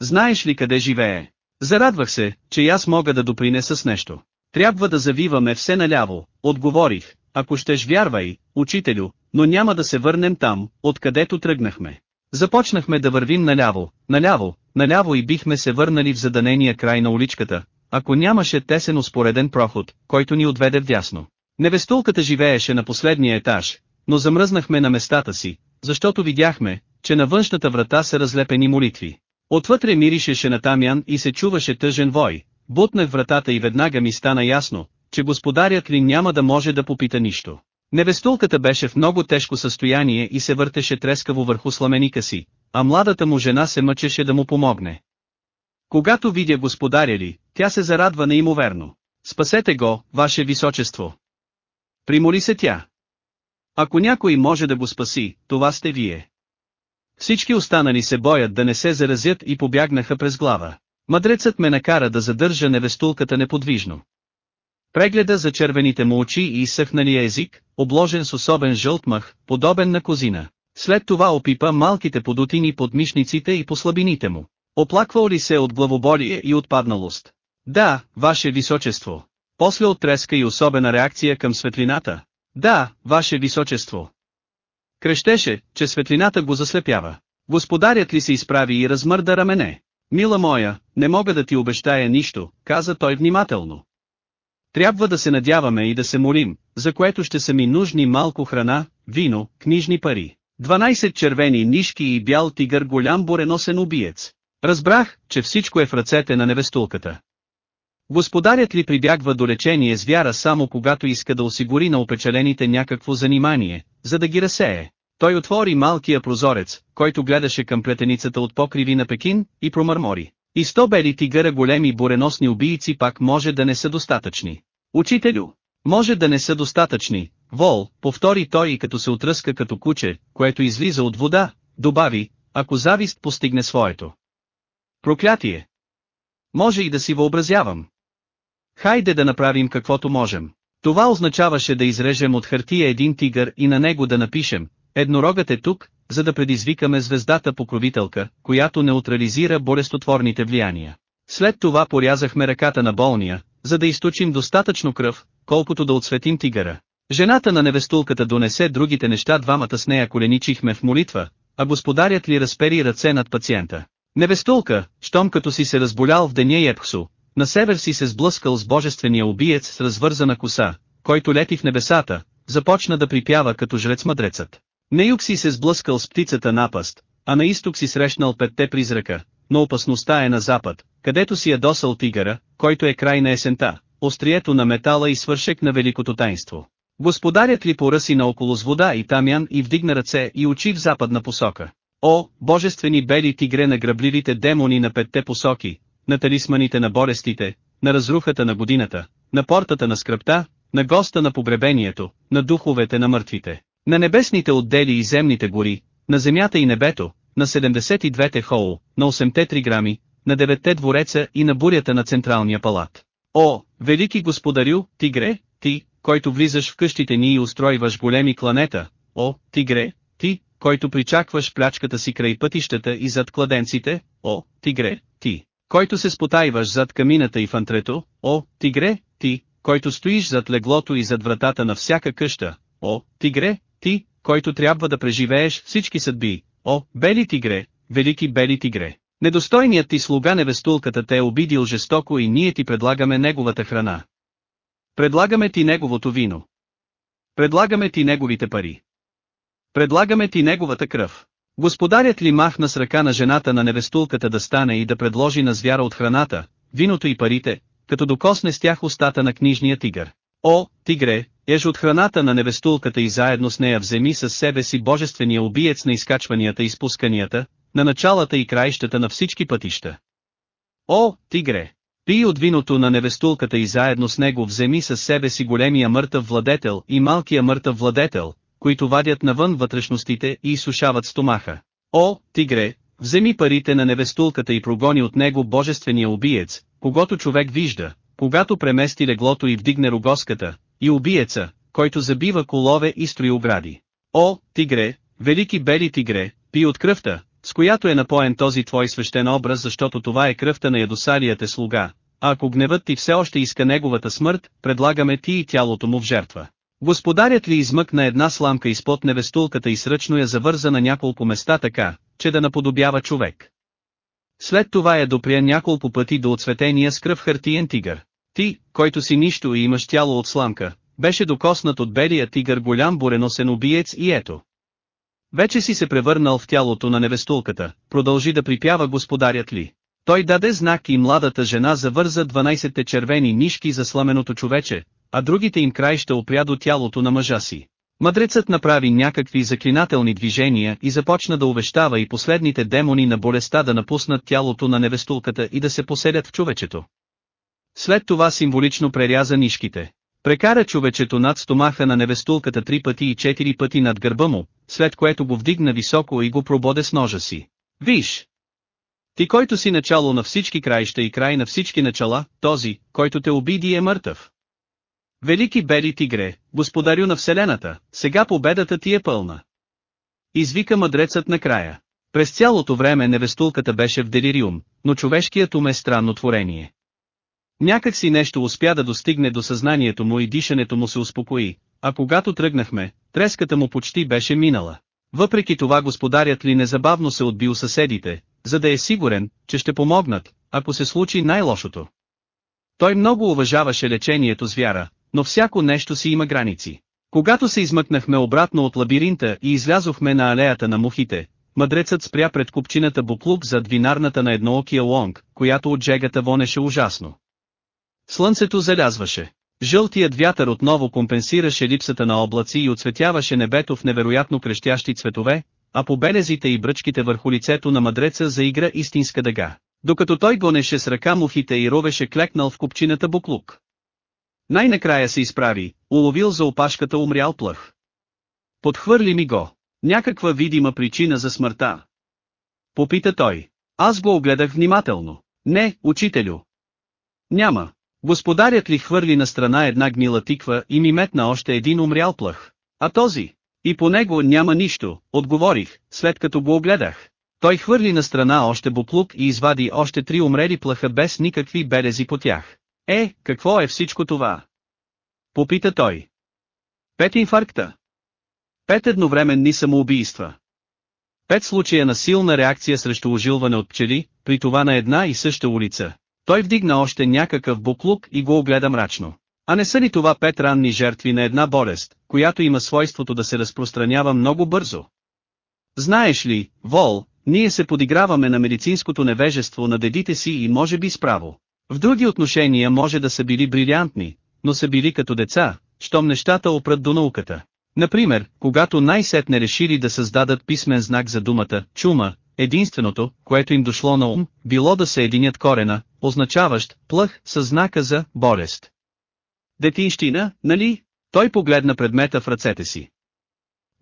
Знаеш ли къде живее? Зарадвах се, че и аз мога да допринеса с нещо. Трябва да завиваме все наляво, отговорих, ако щеш вярвай, учителю, но няма да се върнем там, откъдето тръгнахме. Започнахме да вървим наляво, наляво, наляво и бихме се върнали в заданения край на уличката, ако нямаше тесен успореден проход, който ни отведе вдясно. Невестулката живееше на последния етаж, но замръзнахме на местата си, защото видяхме, че на външната врата са разлепени молитви. Отвътре миришеше на тамян и се чуваше тъжен вой. Бутнах вратата и веднага ми стана ясно, че господарят ли няма да може да попита нищо. Невестулката беше в много тежко състояние и се въртеше трескаво върху сламеника си, а младата му жена се мъчеше да му помогне. Когато видя господаря ли, тя се зарадва неимоверно. Спасете го, ваше височество. Примоли се тя. Ако някой може да го спаси, това сте вие. Всички останали се боят да не се заразят и побягнаха през глава. Мъдрецът ме накара да задържа невестулката неподвижно. Прегледа за червените му очи и изсъхналия език, обложен с особен жълт мах, подобен на козина. След това опипа малките подутини под мишниците и по слабините му. Оплаквал ли се от главоболие и отпадналост? Да, ваше височество. После оттреска и особена реакция към светлината. Да, ваше височество. Крещеше, че светлината го заслепява. Господарят ли се изправи и размърда рамене? Мила моя, не мога да ти обещая нищо, каза той внимателно. Трябва да се надяваме и да се молим, за което ще са ми нужни малко храна, вино, книжни пари. 12 червени нишки и бял тигър голям буреносен убиец. Разбрах, че всичко е в ръцете на невестулката. Господарят ли прибягва до лечение с вяра само когато иска да осигури на опечалените някакво занимание, за да ги разсее. Той отвори малкия прозорец, който гледаше към плетеницата от покриви на Пекин, и промърмори. И сто бели тигъра големи буреносни убийци пак може да не са достатъчни. Учителю, може да не са достатъчни, Вол, повтори той и като се отръска като куче, което излиза от вода, добави, ако завист постигне своето. Проклятие! Може и да си въобразявам. Хайде да направим каквото можем. Това означаваше да изрежем от хартия един тигър и на него да напишем, еднорогът е тук, за да предизвикаме звездата покровителка, която неутрализира болестотворните влияния. След това порязахме ръката на болния, за да източим достатъчно кръв, колкото да отсветим тигъра. Жената на невестулката донесе другите неща двамата с нея коленичихме в молитва, а господарят ли разпери ръце над пациента. Невестулка, щом като си се разболял в деня Епхсу, на север си се сблъскал с божествения убиец с развързана коса, който лети в небесата, започна да припява като жрец-мъдрецът. На юг си се сблъскал с птицата напаст, а на изток си срещнал петте призрака, но опасността е на запад, където си ядосал тигъра, който е край на есента, острието на метала и свършек на великото тайнство. Господарят ли поръси наоколо с вода и тамян и вдигна ръце и очи в западна посока. О, божествени бели тигре на грабливите демони на петте посоки, на талисманите на болестите, на разрухата на годината, на портата на скръпта, на госта на погребението, на духовете на мъртвите, на небесните отдели и земните гори, на земята и небето, на 72-те хоу, на 8-те триграми, на 9-те двореца и на бурята на централния палат. О, велики господарю, тигре, ти, който влизаш в къщите ни и устройваш големи кланета, о, тигре, ти, който причакваш плячката си край пътищата и зад кладенците, о, тигре, ти, който се спотайваш зад камината и фантрето, о, тигре, ти, който стоиш зад леглото и зад вратата на всяка къща, о, тигре, ти, който трябва да преживееш всички съдби, о, бели тигре, велики бели тигре. Недостойният ти слуга невестулката те е обидил жестоко и ние ти предлагаме неговата храна. Предлагаме ти неговото вино. Предлагаме ти неговите пари. Предлагаме ти неговата кръв. Господарят ли махна с ръка на жената на невестулката да стане и да предложи на звяра от храната, виното и парите, като докосне с тях устата на книжния тигър. О, тигре, еж от храната на невестулката и заедно с нея вземи със себе си божествения убиец на изкачванията и спусканията, на началата и краищата на всички пътища. О, тигре! Пи от виното на невестулката и заедно с него вземи със себе си големия мъртъв владетел и малкия мъртъв владетел, които вадят навън вътрешностите и изсушават стомаха. О, тигре, вземи парите на невестулката и прогони от него божествения убиец, когато човек вижда, когато премести леглото и вдигне рогоската, и убиеца, който забива колове и строи огради. О, тигре, велики бели тигре, пи от кръвта, с която е напоен този твой свещен образ защото това е кръвта на ядосалият слуга, а ако гневът ти все още иска неговата смърт, предлагаме ти и тялото му в жертва. Господарят ли измъкна една сламка изпод невестулката и сръчно я завърза на няколко места така, че да наподобява човек. След това я допря няколко пъти до отсветения с кръв хартиен тигър. Ти, който си нищо и имаш тяло от сламка, беше докоснат от белия тигър голям буреносен убиец и ето. Вече си се превърнал в тялото на невестулката, продължи да припява господарят ли. Той даде знак и младата жена завърза 12 червени нишки за сламеното човече, а другите им краища опря до тялото на мъжа си. Мъдрецът направи някакви заклинателни движения и започна да увещава и последните демони на болестта да напуснат тялото на невестулката и да се поселят в човечето. След това символично преряза нишките. Прекара човечето над стомаха на невестулката три пъти и четири пъти над гърба му, след което го вдигна високо и го прободе с ножа си. Виж! Ти който си начало на всички краища и край на всички начала, този, който те обиди е мъртъв. Велики бели тигре, господарю на Вселената, сега победата ти е пълна. Извика мъдрецът накрая. През цялото време невестулката беше в делириум, но човешкият ум е странно творение. Някак си нещо успя да достигне до съзнанието му и дишането му се успокои, а когато тръгнахме, треската му почти беше минала. Въпреки това господарят ли незабавно се отби у съседите, за да е сигурен, че ще помогнат, ако се случи най-лошото. Той много уважаваше лечението с вяра, но всяко нещо си има граници. Когато се измъкнахме обратно от лабиринта и излязохме на алеята на мухите, мъдрецът спря пред купчината буклук зад винарната на едноокия лонг, която от жегата вонеше ужасно. Слънцето залязваше. Жълтият вятър отново компенсираше липсата на облаци и отсветяваше небето в невероятно крещящи цветове, а по белезите и бръчките върху лицето на мъдреца заигра истинска дъга, докато той гонеше с ръка мухите и ровеше клекнал в купчината буклук. Най-накрая се изправи, уловил за опашката умрял плъх. Подхвърли ми го. Някаква видима причина за смъртта. Попита той. Аз го огледах внимателно. Не, учителю. Няма. Господарят ли хвърли на страна една гнила тиква и ми метна още един умрял плъх. А този? И по него няма нищо, отговорих, след като го огледах. Той хвърли на страна още буклук и извади още три умрели плъха без никакви белези по тях. Е, какво е всичко това? Попита той. Пет инфаркта. Пет едновременни самоубийства. Пет случая на силна реакция срещу ожилване от пчели, при това на една и съща улица. Той вдигна още някакъв буклук и го огледа мрачно. А не са ли това пет ранни жертви на една болест, която има свойството да се разпространява много бързо? Знаеш ли, Вол, ние се подиграваме на медицинското невежество на дедите си и може би справо. В други отношения може да са били брилянтни, но са били като деца, щом нещата опрат до науката. Например, когато най-сетне решили да създадат писмен знак за думата «чума», единственото, което им дошло на ум, било да се единят корена, означаващ «плъх» с знака за «болест». Детинщина, нали? Той погледна предмета в ръцете си.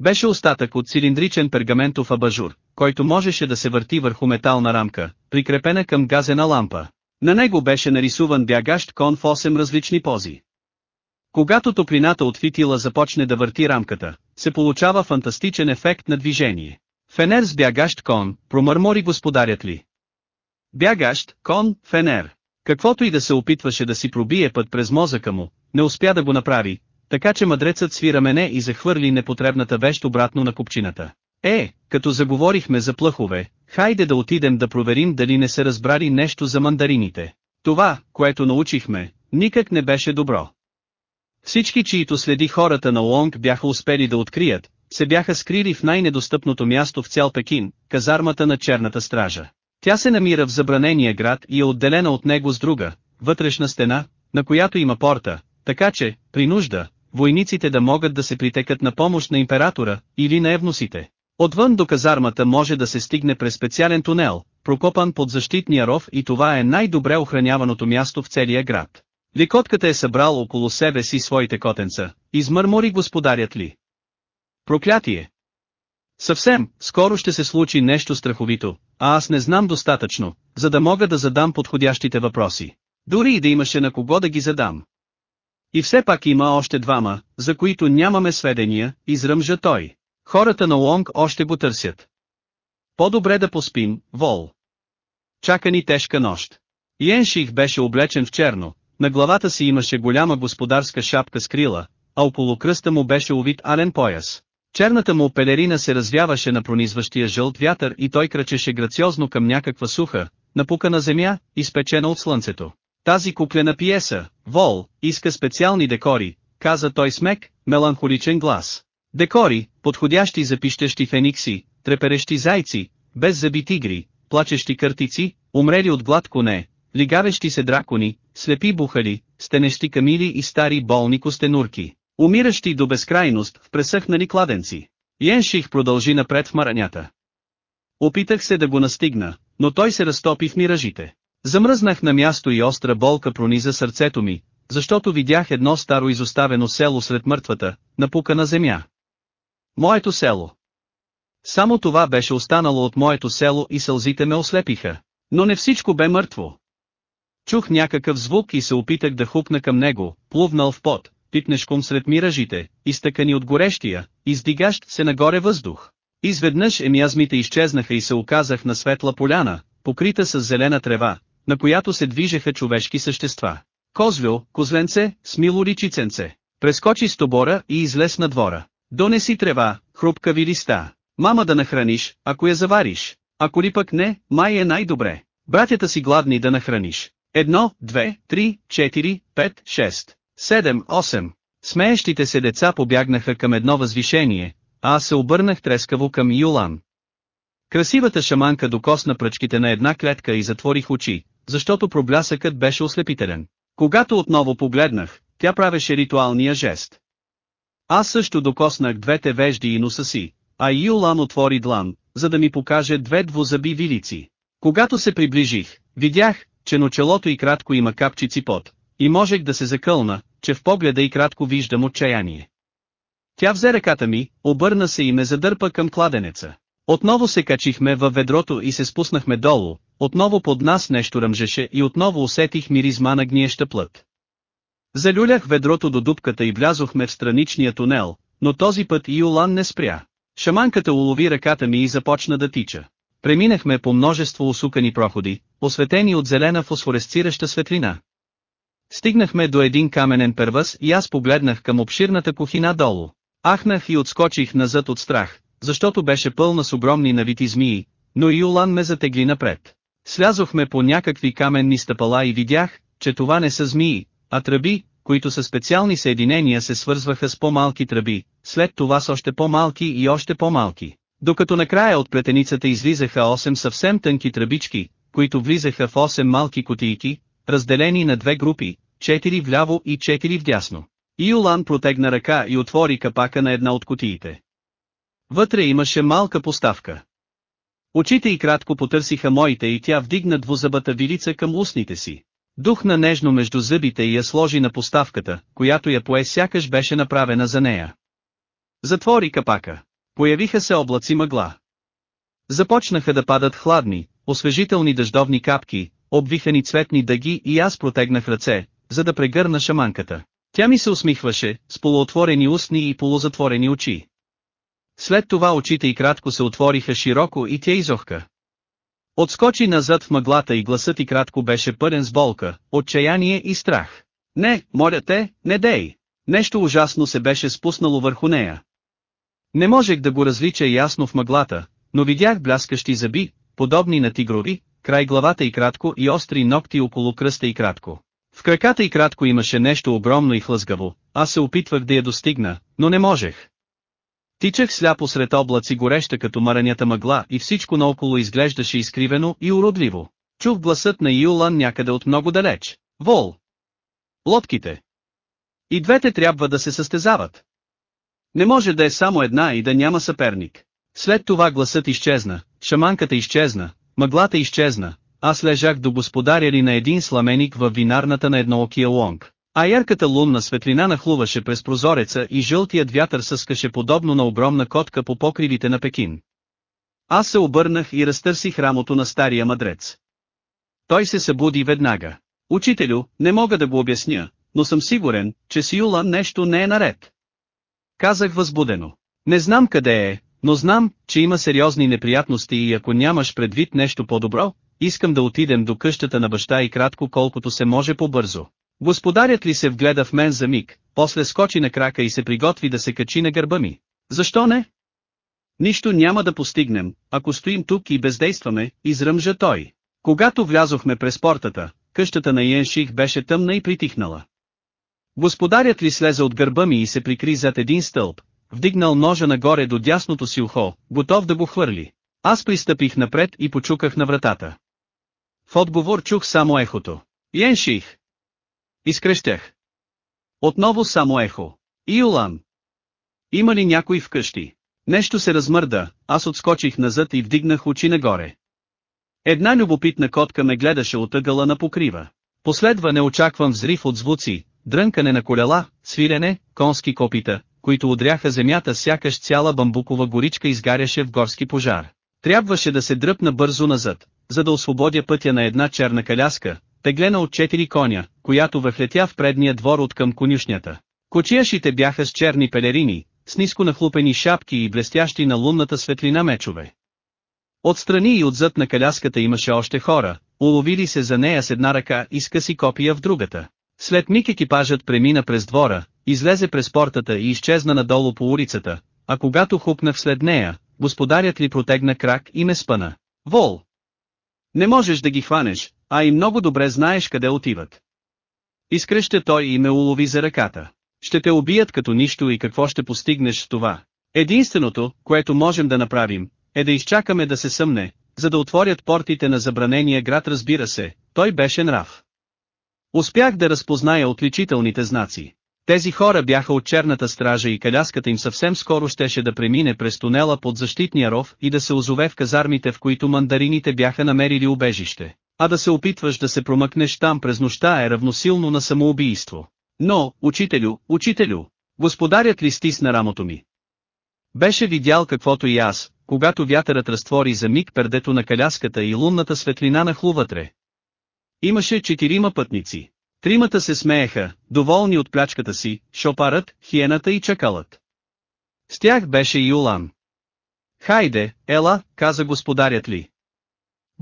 Беше остатък от цилиндричен пергаментов абажур, който можеше да се върти върху метална рамка, прикрепена към газена лампа. На него беше нарисуван бягащ кон в 8 различни пози. Когато топлината от фитила започне да върти рамката, се получава фантастичен ефект на движение. Фенер с бягащ кон, промърмори господарят ли. Бягащ, кон, фенер. Каквото и да се опитваше да си пробие път през мозъка му, не успя да го направи, така че мъдрецът свира мене и захвърли непотребната вещ обратно на купчината. Е, като заговорихме за плъхове, хайде да отидем да проверим дали не се разбрали нещо за мандарините. Това, което научихме, никак не беше добро. Всички чието следи хората на Лонг бяха успели да открият, се бяха скрили в най-недостъпното място в цял Пекин, казармата на черната стража. Тя се намира в забранения град и е отделена от него с друга, вътрешна стена, на която има порта, така че, при нужда, войниците да могат да се притекат на помощ на императора, или на евносите. Отвън до казармата може да се стигне през специален тунел, прокопан под защитния ров и това е най-добре охраняваното място в целия град. Ликотката е събрал около себе си своите котенца, измърмори господарят ли. Проклятие! Съвсем, скоро ще се случи нещо страховито, а аз не знам достатъчно, за да мога да задам подходящите въпроси. Дори и да имаше на кого да ги задам. И все пак има още двама, за които нямаме сведения, изръмжа той. Хората на Лонг още го търсят. По-добре да поспим, Вол. Чака ни тежка нощ. Йенших беше облечен в черно, на главата си имаше голяма господарска шапка с крила, а около кръста му беше увит ален пояс. Черната му пелерина се развяваше на пронизващия жълт вятър и той кръчеше грациозно към някаква суха, напукана земя, изпечена от слънцето. Тази куплена пиеса, Вол, иска специални декори, каза той с мек, меланхоличен глас. Декори, подходящи за пищещи феникси, треперещи зайци, без зъби тигри, плачещи къртици, умрели от глад коне, лигавещи се дракони, слепи бухали, стенещи камили и стари болни костенурки, умиращи до безкрайност в пресъхнали кладенци. Йенших продължи напред в маранята. Опитах се да го настигна, но той се разтопи в миражите. Замръзнах на място и остра болка прониза сърцето ми, защото видях едно старо изоставено село сред мъртвата, напукана земя. Моето село. Само това беше останало от моето село и сълзите ме ослепиха. Но не всичко бе мъртво. Чух някакъв звук и се опитах да хупна към него, плувнал в пот, пипнешком сред миражите, изтъкани от горещия, издигащ се нагоре въздух. Изведнъж емиазмите изчезнаха и се оказах на светла поляна, покрита с зелена трева, на която се движеха човешки същества. Козлю, козленце, смило ричиценце. Прескочи с тобора и излез на двора. Донеси трева, хрупкави листа. Мама да нахраниш, ако я завариш. Ако ли пък не, май е най-добре. Братята си гладни да нахраниш. Едно, две, три, четири, пет, шест, седем, осем. Смеещите се деца побягнаха към едно възвишение, а аз се обърнах трескаво към Юлан. Красивата шаманка докосна пръчките на една клетка и затворих очи, защото проблясъкът беше ослепителен. Когато отново погледнах, тя правеше ритуалния жест. Аз също докоснах двете вежди и носа си, а Юлан отвори длан, за да ми покаже две двузъби вилици. Когато се приближих, видях, че на челото и кратко има капчици пот, и можех да се закълна, че в погледа и кратко виждам отчаяние. Тя взе ръката ми, обърна се и ме задърпа към кладенеца. Отново се качихме във ведрото и се спуснахме долу, отново под нас нещо ръмжеше и отново усетих миризма на гниеща плът. Залюлях ведрото до дупката и влязохме в страничния тунел, но този път Юлан не спря. Шаманката улови ръката ми и започна да тича. Преминахме по множество усукани проходи, осветени от зелена фосфоресцираща светлина. Стигнахме до един каменен первъз и аз погледнах към обширната кухина долу. Ахнах и отскочих назад от страх, защото беше пълна с огромни навити змии, но Юлан ме затегли напред. Слязохме по някакви каменни стъпала и видях, че това не са змии, а тръби, които са специални съединения се свързваха с по-малки тръби, след това с още по-малки и още по-малки. Докато накрая от плетеницата излизаха 8 съвсем тънки тръбички, които влизаха в 8 малки кутийки, разделени на две групи, 4 вляво и 4 вдясно. Юлан протегна ръка и отвори капака на една от кутиите. Вътре имаше малка поставка. Очите и кратко потърсиха моите и тя вдигна двузъбата вилица към устните си. Духна нежно между зъбите и я сложи на поставката, която я пое сякаш беше направена за нея. Затвори капака. Появиха се облаци мъгла. Започнаха да падат хладни, освежителни дъждовни капки, обвихани цветни дъги и аз протегнах ръце, за да прегърна шаманката. Тя ми се усмихваше, с полуотворени устни и полузатворени очи. След това очите й кратко се отвориха широко и тя изохка. Отскочи назад в мъглата и гласът и кратко беше пълен с болка, отчаяние и страх. Не, моля те, не дей! Нещо ужасно се беше спуснало върху нея. Не можех да го различа ясно в мъглата, но видях бляскащи зъби, подобни на тигрови, край главата и кратко и остри ногти около кръста и кратко. В краката и кратко имаше нещо огромно и хлъзгаво, аз се опитвах да я достигна, но не можех. Тичах сляпо сред облаци гореща като маранята мъгла и всичко наоколо изглеждаше изкривено и уродливо. Чух гласът на Юлан някъде от много далеч. Вол! Лодките! И двете трябва да се състезават. Не може да е само една и да няма съперник. След това гласът изчезна, шаманката изчезна, мъглата изчезна, аз лежах до господаря ли на един сламеник във винарната на едноокия лонг. А ярката лунна светлина нахлуваше през прозореца и жълтият вятър съскаше подобно на огромна котка по покривите на Пекин. Аз се обърнах и разтърсих рамото на стария мадрец. Той се събуди веднага. Учителю, не мога да го обясня, но съм сигурен, че с Юла нещо не е наред. Казах възбудено. Не знам къде е, но знам, че има сериозни неприятности и ако нямаш предвид нещо по-добро, искам да отидем до къщата на баща и кратко колкото се може по-бързо. Господарят ли се вгледа в мен за миг, после скочи на крака и се приготви да се качи на гърба ми. Защо не? Нищо няма да постигнем, ако стоим тук и бездействаме, изръмжа той. Когато влязохме през портата, къщата на Йенших беше тъмна и притихнала. Господарят ли слезе от гърба ми и се прикри зад един стълб, вдигнал ножа нагоре до дясното си ухо, готов да го хвърли. Аз пристъпих напред и почуках на вратата. В отговор чух само ехото. Йенших! Изкрещях. Отново само ехо. Иолан! Има ли някой вкъщи? Нещо се размърда, аз отскочих назад и вдигнах очи нагоре. Една любопитна котка ме гледаше от ъгъла на покрива. Последва неочакван взрив от звуци, дрънкане на колела, свирене, конски копита, които удряха земята сякаш цяла бамбукова горичка изгаряше в горски пожар. Трябваше да се дръпна бързо назад, за да освободя пътя на една черна каляска, теглена от четири коня, която въхлетя в предния двор от към конюшнята. Кочияшите бяха с черни пелерини, с ниско нахлупени шапки и блестящи на лунната светлина мечове. Отстрани и отзад на каляската имаше още хора, уловили се за нея с една ръка и скъси копия в другата. След миг екипажът премина през двора, излезе през портата и изчезна надолу по улицата, а когато хукнах след нея, господарят ли протегна крак и ме спъна. Вол! Не можеш да ги хванеш, а и много добре знаеш къде отиват. Изкръща той и ме улови за ръката. Ще те убият като нищо и какво ще постигнеш с това. Единственото, което можем да направим, е да изчакаме да се съмне, за да отворят портите на забранения град разбира се, той беше нрав. Успях да разпозная отличителните знаци. Тези хора бяха от черната стража и каляската им съвсем скоро щеше да премине през тунела под защитния ров и да се озове в казармите в които мандарините бяха намерили убежище. А да се опитваш да се промъкнеш там през нощта е равносилно на самоубийство. Но, учителю, учителю, господарят ли стисна рамото ми? Беше видял каквото и аз, когато вятърът разтвори за миг пердето на каляската и лунната светлина на вътре. Имаше четирима пътници. Тримата се смееха, доволни от плячката си, шопарът, хиената и чакалът. С тях беше и Улан. Хайде, ела, каза господарят ли.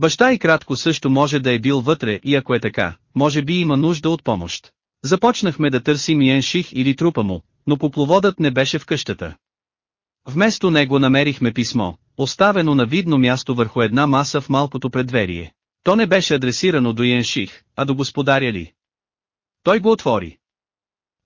Баща и кратко също може да е бил вътре и ако е така, може би има нужда от помощ. Започнахме да търсим Йенших или трупа му, но попловодът не беше в къщата. Вместо него намерихме писмо, оставено на видно място върху една маса в малкото предверие. То не беше адресирано до Йенших, а до господаря ли. Той го отвори.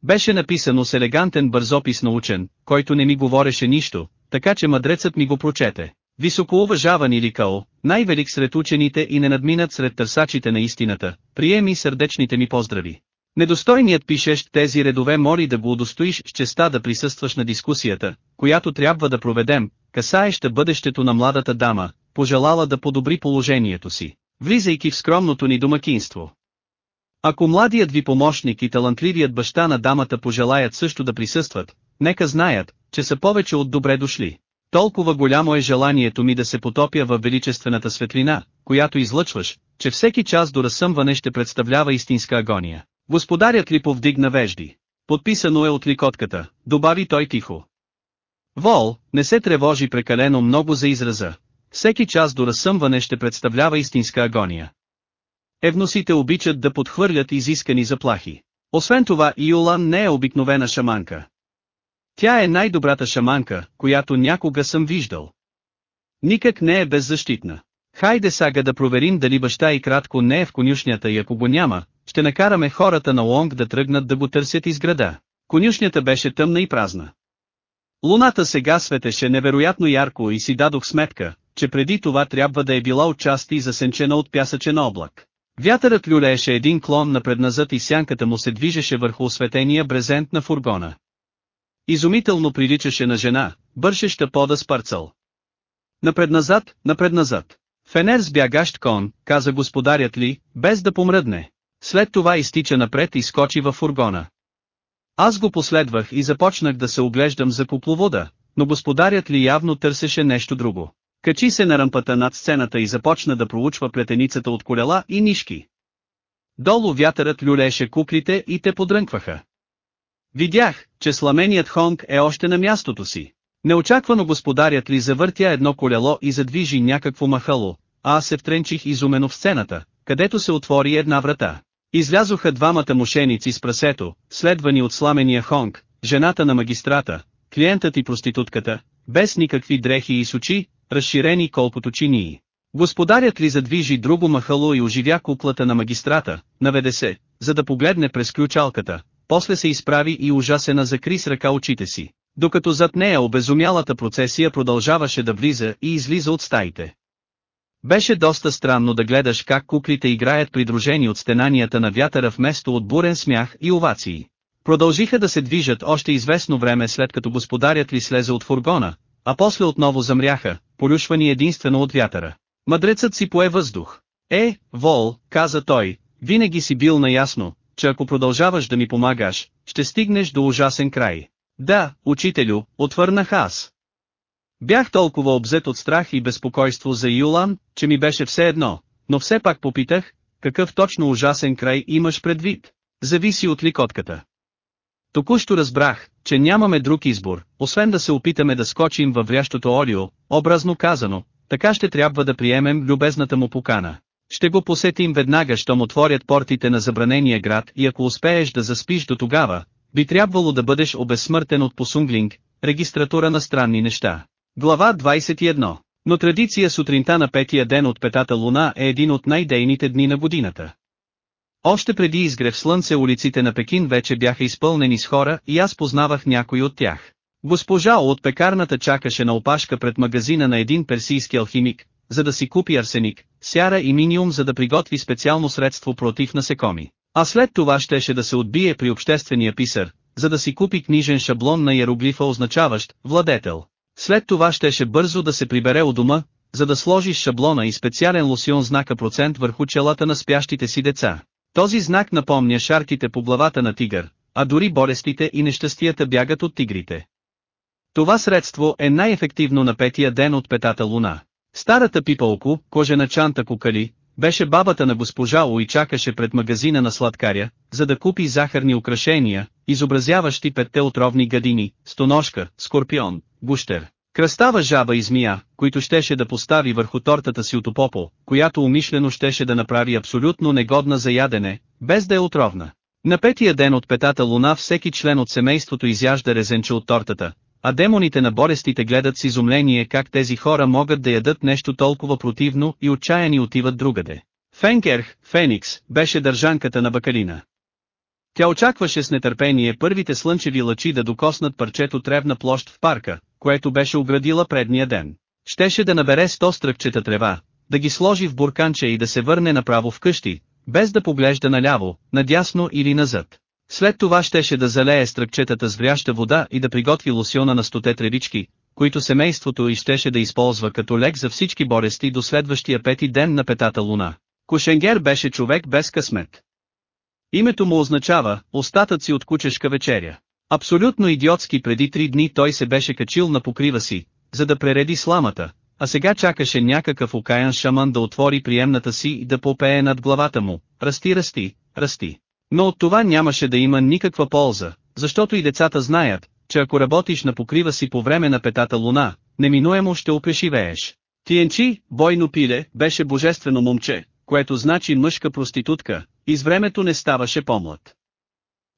Беше написано с елегантен бързопис на учен, който не ми говореше нищо, така че мъдрецът ми го прочете. Високоуважаван или Као, най-велик сред учените и не надминат сред търсачите на истината, приеми сърдечните ми поздрави. Недостойният пишещ тези редове моли да го удостоиш с честа да присъстваш на дискусията, която трябва да проведем, касаеща бъдещето на младата дама, пожелала да подобри положението си, влизайки в скромното ни домакинство. Ако младият ви помощник и талантливият баща на дамата пожелаят също да присъстват, нека знаят, че са повече от добре дошли. Толкова голямо е желанието ми да се потопя във величествената светлина, която излъчваш, че всеки час до разсъмване ще представлява истинска агония. Господарят ли повдигна вежди? Подписано е от ликотката, добави той тихо. Вол, не се тревожи прекалено много за израза. Всеки час до разсъмване ще представлява истинска агония. Евносите обичат да подхвърлят изискани заплахи. Освен това Иолан не е обикновена шаманка. Тя е най-добрата шаманка, която някога съм виждал. Никак не е беззащитна. Хайде сега да проверим дали баща и кратко не е в конюшнята и ако го няма, ще накараме хората на Лонг да тръгнат да го търсят из града. Конюшнята беше тъмна и празна. Луната сега светеше невероятно ярко и си дадох сметка, че преди това трябва да е била отчасти засенчена от пясъчен облак. Вятърът люлееше един клон напредназад и сянката му се движеше върху осветения брезент на фургона. Изумително приличаше на жена, бършеща пода с парцъл. Напредназад, напредназад. Фенер с бягащ кон, каза господарят ли, без да помръдне. След това изтича напред и скочи във фургона. Аз го последвах и започнах да се оглеждам за купловода, но господарят ли явно търсеше нещо друго. Качи се на ръмпата над сцената и започна да проучва плетеницата от колела и нишки. Долу вятърът люлеше куклите и те подрънкваха. Видях, че сламеният Хонг е още на мястото си. Неочаквано господарят ли завъртя едно колело и задвижи някакво махало, а аз се втренчих изумено в сцената, където се отвори една врата. Излязоха двамата мошеници с прасето, следвани от сламения Хонг, жената на магистрата, клиентът и проститутката, без никакви дрехи и с разширени колкото чинии. Господарят ли задвижи друго махало и оживя куплата на магистрата, наведе се, за да погледне през ключалката, после се изправи и ужасена закри с ръка очите си, докато зад нея обезумялата процесия продължаваше да влиза и излиза от стаите. Беше доста странно да гледаш как куклите играят придружени от стенанията на вятъра вместо от бурен смях и овации. Продължиха да се движат още известно време след като господарят ли слезе от фургона, а после отново замряха, полюшвани единствено от вятъра. Мъдрецът си пое въздух. Е, Вол, каза той, винаги си бил наясно, че ако продължаваш да ми помагаш, ще стигнеш до ужасен край. Да, учителю, отвърнах аз. Бях толкова обзет от страх и безпокойство за Юлан, че ми беше все едно, но все пак попитах, какъв точно ужасен край имаш предвид. Зависи от ликотката. Току-що разбрах, че нямаме друг избор, освен да се опитаме да скочим във врящото олио, образно казано, така ще трябва да приемем любезната му покана. Ще го посетим веднага, щом отворят портите на забранения град и ако успееш да заспиш до тогава, би трябвало да бъдеш обезсмъртен от посунглинг, регистратура на странни неща. Глава 21 Но традиция сутринта на петия ден от петата луна е един от най-дейните дни на годината. Още преди изгрев слънце улиците на Пекин вече бяха изпълнени с хора и аз познавах някой от тях. Госпожа от пекарната чакаше на опашка пред магазина на един персийски алхимик, за да си купи арсеник, сяра и миниум за да приготви специално средство против насекоми. А след това щеше да се отбие при обществения писар, за да си купи книжен шаблон на иероглифа означаващ «владетел». След това щеше бързо да се прибере у дома, за да сложиш шаблона и специален лосион знака процент върху челата на спящите си деца. Този знак напомня шарките по главата на тигър, а дори болестите и нещастията бягат от тигрите. Това средство е най-ефективно на петия ден от петата луна. Старата пипалко, кожена чанта кукали, беше бабата на госпожа О и чакаше пред магазина на сладкаря, за да купи захарни украшения, изобразяващи петте отровни гадини, стоношка, скорпион, гущер, кръстава жаба и змия, които щеше да постави върху тортата си от опопо, която умишлено щеше да направи абсолютно негодна за ядене, без да е отровна. На петия ден от петата луна всеки член от семейството изяжда резенче от тортата, а демоните на болестите гледат с изумление как тези хора могат да ядат нещо толкова противно и отчаяни отиват другаде. Фенкерх, Феникс, беше държанката на бакалина. Тя очакваше с нетърпение първите слънчеви лъчи да докоснат парчето тревна площ в парка, което беше оградила предния ден. Щеше да набере сто стръкчета трева, да ги сложи в бурканче и да се върне направо в къщи, без да поглежда наляво, надясно или назад. След това щеше да залее стръкчетата с вряща вода и да приготви лосиона на стоте тревички, които семейството и щеше да използва като лек за всички болести до следващия пети ден на петата луна. Кошенгер беше човек без късмет. Името му означава «остатъци от кучешка вечеря». Абсолютно идиотски преди три дни той се беше качил на покрива си, за да пререди сламата, а сега чакаше някакъв окаян шаман да отвори приемната си и да попее над главата му, расти расти, расти. Но от това нямаше да има никаква полза, защото и децата знаят, че ако работиш на покрива си по време на петата луна, неминуемо ще опешивееш. Тиенчи, бойно пиле, беше божествено момче, което значи мъжка проститутка, и с времето не ставаше по-млад.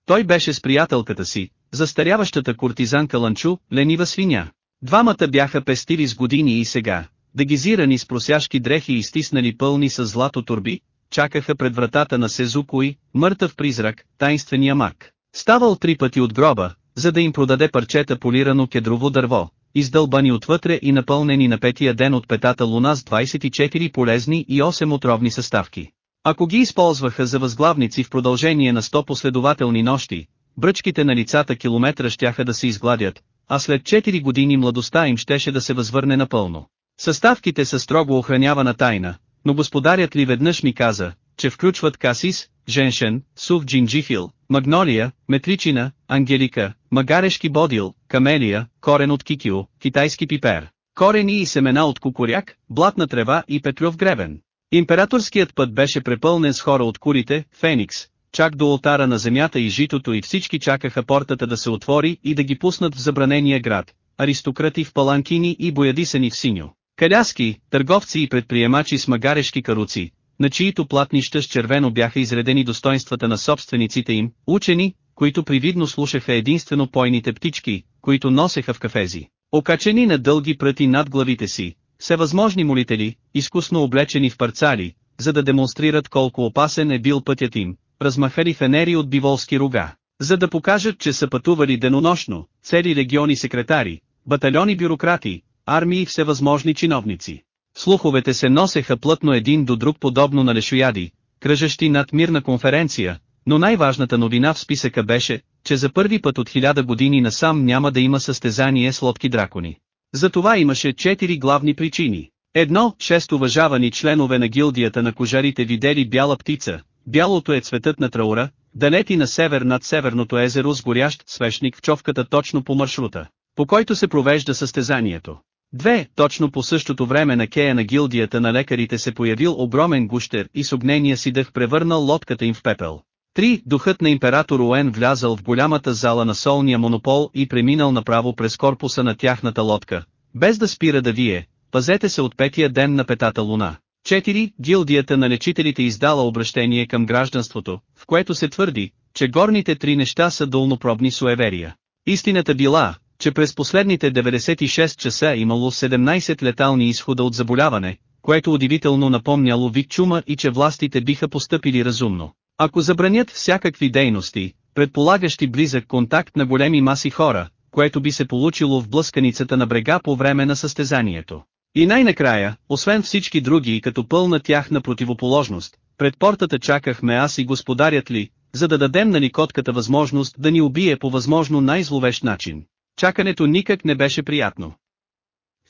Той беше с приятелката си, застаряващата куртизанка Ланчу, ленива свиня. Двамата бяха пестили с години и сега, дегизирани с просяшки дрехи и стиснали пълни с злато турби, чакаха пред вратата на Сезукои, мъртъв призрак, тайнствения мак. Ставал три пъти от гроба, за да им продаде парчета полирано кедрово дърво, издълбани отвътре и напълнени на петия ден от петата луна с 24 полезни и 8 отровни съставки. Ако ги използваха за възглавници в продължение на 100 последователни нощи, бръчките на лицата километра щяха да се изгладят, а след 4 години младостта им щеше да се възвърне напълно. Съставките са строго охранявана тайна, но господарят ли веднъж ми каза, че включват касис, женшен, сув джинджифил, магнолия, метричина, ангелика, магарешки бодил, камелия, корен от кикио, китайски пипер, корени и семена от кукуряк, блатна трева и петров гребен. Императорският път беше препълнен с хора от курите, Феникс, чак до алтара на земята и житото и всички чакаха портата да се отвори и да ги пуснат в забранения град, аристократи в паланкини и боядисани в синьо. Каляски, търговци и предприемачи с магарешки каруци, на чието платнища с червено бяха изредени достоинствата на собствениците им, учени, които привидно слушаха единствено пойните птички, които носеха в кафези, окачени на дълги пръти над главите си, всевъзможни молители, изкусно облечени в парцали, за да демонстрират колко опасен е бил пътят им, размахали фенери от биволски рога, за да покажат, че са пътували денонощно, цели региони секретари, батальони бюрократи, армии всевъзможни чиновници. Слуховете се носеха плътно един до друг подобно на лешояди, кръжащи над мирна конференция, но най-важната новина в списъка беше, че за първи път от хиляда години насам няма да има състезание с лодки дракони. За това имаше четири главни причини. Едно, шест уважавани членове на гилдията на кожарите видели бяла птица, бялото е цветът на траура, да лети на север над северното езеро с горящ свещник в човката точно по маршрута, по който се провежда състезанието. Две, точно по същото време на кея на гилдията на лекарите се появил огромен гущер и с огнения си дъх превърнал лодката им в пепел. Три, духът на император Уен влязал в голямата зала на солния монопол и преминал направо през корпуса на тяхната лодка, без да спира да вие, пазете се от петия ден на петата луна. 4. Гилдията на лечителите издала обращение към гражданството, в което се твърди, че горните три неща са долнопробни суеверия. Истината била, че през последните 96 часа имало 17 летални изхода от заболяване, което удивително напомняло вид чума и че властите биха постъпили разумно. Ако забранят всякакви дейности, предполагащи близък контакт на големи маси хора, което би се получило в блъсканицата на брега по време на състезанието. И най-накрая, освен всички други и като пълна тяхна противоположност, пред портата чакахме аз и господарят ли, за да дадем на Никотката възможност да ни убие по възможно най-зловещ начин. Чакането никак не беше приятно.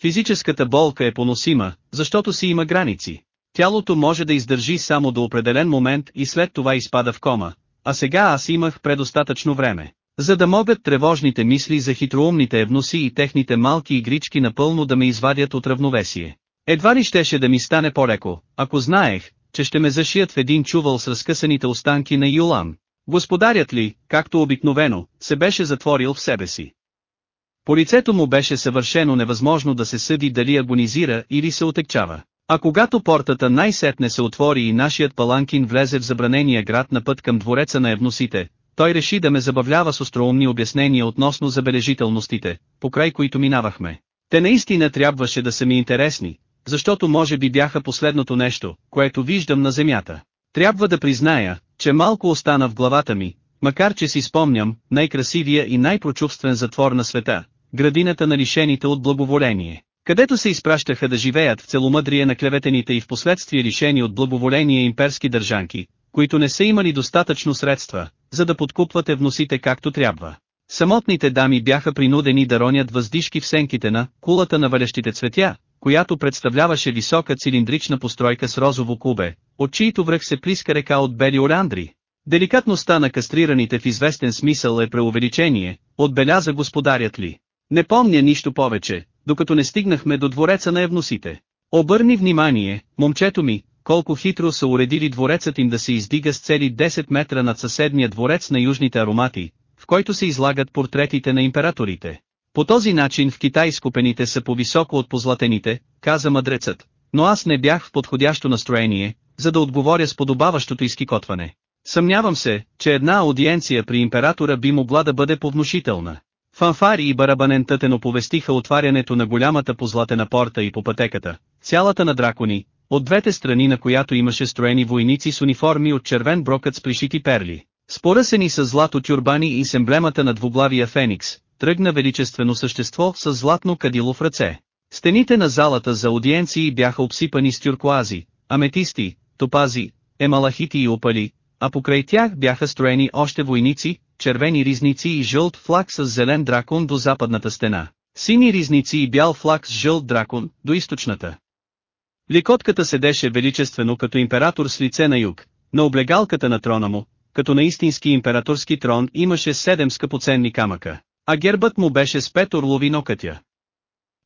Физическата болка е поносима, защото си има граници. Тялото може да издържи само до определен момент и след това изпада в кома, а сега аз имах предостатъчно време, за да могат тревожните мисли за хитроумните евноси и техните малки игрички напълно да ме извадят от равновесие. Едва ли щеше да ми стане по-леко, ако знаех, че ще ме зашият в един чувал с разкъсаните останки на Юлан. Господарят ли, както обикновено, се беше затворил в себе си. По лицето му беше съвършено невъзможно да се съди дали агонизира или се отекчава. А когато портата най-сетне се отвори и нашият паланкин влезе в забранения град на път към двореца на евносите, той реши да ме забавлява с остроумни обяснения относно забележителностите, по край които минавахме. Те наистина трябваше да са ми интересни, защото може би бяха последното нещо, което виждам на земята. Трябва да призная, че малко остана в главата ми, макар че си спомням, най-красивия и най-прочувствен затвор на света, градината на лишените от благоволение, където се изпращаха да живеят в целомъдрие на клеветените и в последствие лишени от благоволение имперски държанки, които не са имали достатъчно средства, за да подкупват евносите както трябва. Самотните дами бяха принудени да ронят въздишки в сенките на кулата на валещите цветя, която представляваше висока цилиндрична постройка с розово кубе, от чието връх се плиска река от бели оландри. Деликатността на кастрираните в известен смисъл е преувеличение, отбеляза господарят ли. Не помня нищо повече, докато не стигнахме до двореца на евносите. Обърни внимание, момчето ми, колко хитро са уредили дворецът им да се издига с цели 10 метра над съседния дворец на южните аромати, в който се излагат портретите на императорите. По този начин в Китай скупените са по-високо от позлатените, каза мъдрецът, но аз не бях в подходящо настроение, за да отговоря с подобаващото изкикотване. Съмнявам се, че една аудиенция при императора би могла да бъде повнушителна. Фанфари и барабанен тътен оповестиха отварянето на голямата позлатена порта и по пътеката, цялата на дракони, от двете страни на която имаше строени войници с униформи от червен брокът с пришити перли. С поръсени с злато тюрбани и с емблемата на двуглавия феникс, тръгна величествено същество с златно кадило в ръце. Стените на залата за аудиенции бяха обсипани с тюркоази, аметисти, топази, емалахити и опали, а покрай тях бяха строени още войници, червени ризници и жълт флаг с зелен дракон до западната стена, сини ризници и бял флаг с жълт дракон до източната. Ликотката седеше величествено като император с лице на юг, на облегалката на трона му, като на истински императорски трон имаше седем скъпоценни камъка, а гербът му беше с пет орлови нокътя.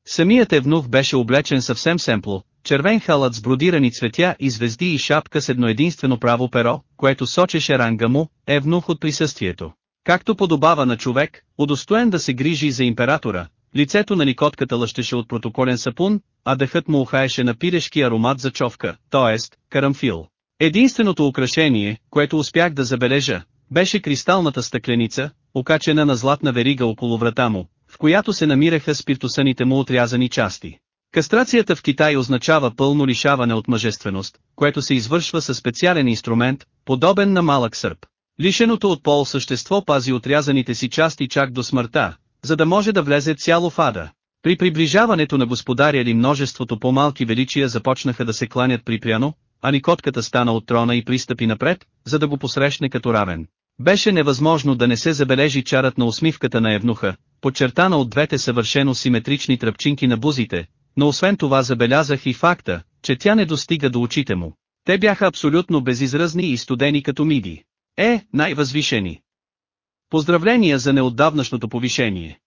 Самият евнух беше облечен съвсем семпло, червен халат с бродирани цветя и звезди и шапка с едно единствено право перо, което сочеше ранга му, евнух от присъствието. Както подобава на човек, удостоен да се грижи за императора, лицето на Никотката лъщеше от протоколен сапун, а дъхът му ухаеше на пирешки аромат за човка, т.е. карамфил. Единственото украшение, което успях да забележа, беше кристалната стъкленица, окачена на златна верига около врата му, в която се намираха спиртосаните му отрязани части. Кастрацията в Китай означава пълно лишаване от мъжественост, което се извършва със специален инструмент, подобен на малък сърп. Лишеното от пол същество пази отрязаните си части чак до смъртта, за да може да влезе цяло в ада. При приближаването на господаря ли множеството по-малки величия започнаха да се кланят припряно, а Никотката стана от трона и пристъпи напред, за да го посрещне като равен. Беше невъзможно да не се забележи чарът на усмивката на Евнуха, подчертана от двете съвършено симетрични тръпчинки на бузите, но освен това забелязах и факта, че тя не достига до очите му. Те бяха абсолютно безизразни и студени като миди. Е, най-възвишени. Поздравления за неотдавнашното повишение.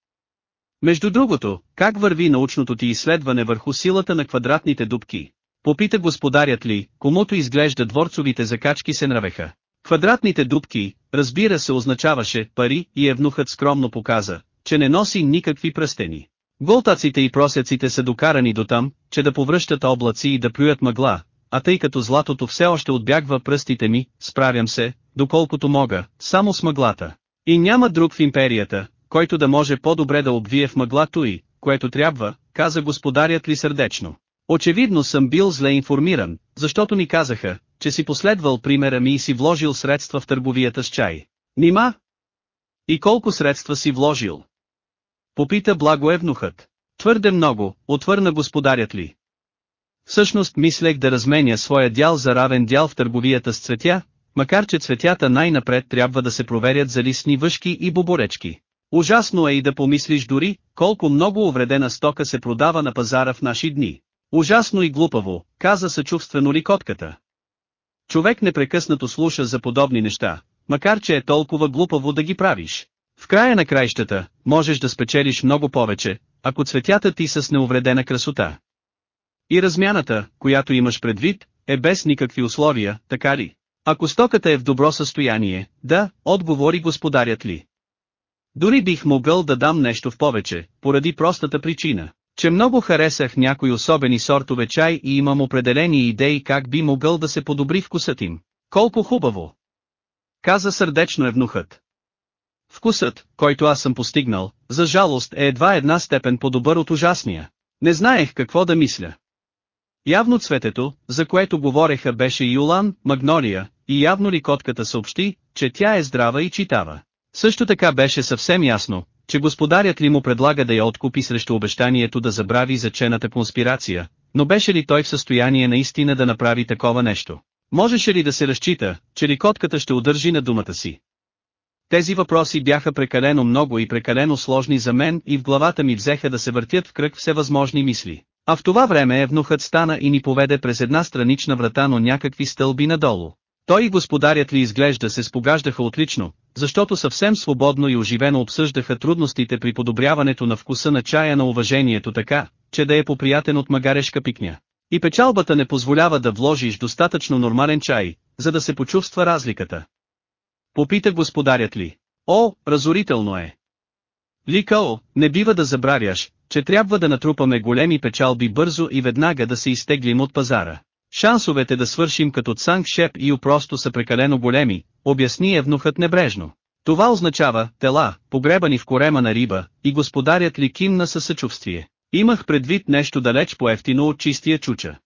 Между другото, как върви научното ти изследване върху силата на квадратните дубки? Попита господарят ли, комуто изглежда дворцовите закачки се нравеха. Квадратните дубки, разбира се означаваше пари и евнухът скромно показа, че не носи никакви пръстени. Голтаците и просеците са докарани до там, че да повръщат облаци и да плюят мъгла, а тъй като златото все още отбягва пръстите ми, справям се, доколкото мога, само с мъглата. И няма друг в империята, който да може по-добре да обвие в мъглато и, което трябва, каза господарят ли сърдечно. Очевидно съм бил зле информиран, защото ми казаха, че си последвал примера ми и си вложил средства в търговията с чай. Нима? И колко средства си вложил? Попита благо евнухът. Твърде много, отвърна господарят ли. Всъщност мислех да разменя своя дял за равен дял в търговията с цветя, макар че цветята най-напред трябва да се проверят за листни въшки и боборечки. Ужасно е и да помислиш дори, колко много увредена стока се продава на пазара в наши дни. Ужасно и глупаво, каза съчувствено ли котката. Човек непрекъснато слуша за подобни неща, макар че е толкова глупаво да ги правиш. В края на краищата, можеш да спечелиш много повече, ако цветята ти са с неувредена красота. И размяната, която имаш предвид, е без никакви условия, така ли? Ако стоката е в добро състояние, да, отговори господарят ли. Дори бих могъл да дам нещо в повече, поради простата причина, че много харесах някои особени сортове чай и имам определени идеи как би могъл да се подобри вкусът им. Колко хубаво! Каза сърдечно евнухът. Вкусът, който аз съм постигнал, за жалост е едва една степен по-добър от ужасния. Не знаех какво да мисля. Явно цветето, за което говореха беше Юлан, Магнолия, и явно ли котката съобщи, че тя е здрава и читава. Също така беше съвсем ясно, че господарят ли му предлага да я откупи срещу обещанието да забрави зачената конспирация, но беше ли той в състояние наистина да направи такова нещо? Можеше ли да се разчита, че ли котката ще удържи на думата си? Тези въпроси бяха прекалено много и прекалено сложни за мен и в главата ми взеха да се въртят в кръг всевъзможни мисли. А в това време евнухът стана и ни поведе през една странична врата но някакви стълби надолу. Той и господарят ли изглежда се спогаждаха отлично, защото съвсем свободно и оживено обсъждаха трудностите при подобряването на вкуса на чая на уважението така, че да е поприятен от магарешка пикня. И печалбата не позволява да вложиш достатъчно нормален чай, за да се почувства разликата. Попита господарят ли. О, разорително е. Ликао, не бива да забравяш, че трябва да натрупаме големи печалби бързо и веднага да се изтеглим от пазара. Шансовете да свършим като Цанг Шеп и просто са прекалено големи, обясни евнухът небрежно. Това означава, тела, погребани в корема на риба, и господарят ли кимна със съчувствие. Имах предвид нещо далеч по-ефтино от чистия чуча.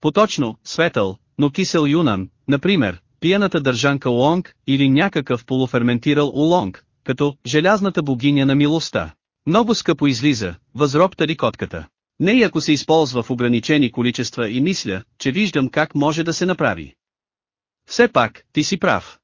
Поточно, светъл, но кисел юнан, например, пияната държанка Уонг или някакъв полуферментирал улонг, като желязната богиня на милостта. Много скъпо излиза, възробта рикотката. Не и ако се използва в ограничени количества и мисля, че виждам как може да се направи. Все пак, ти си прав.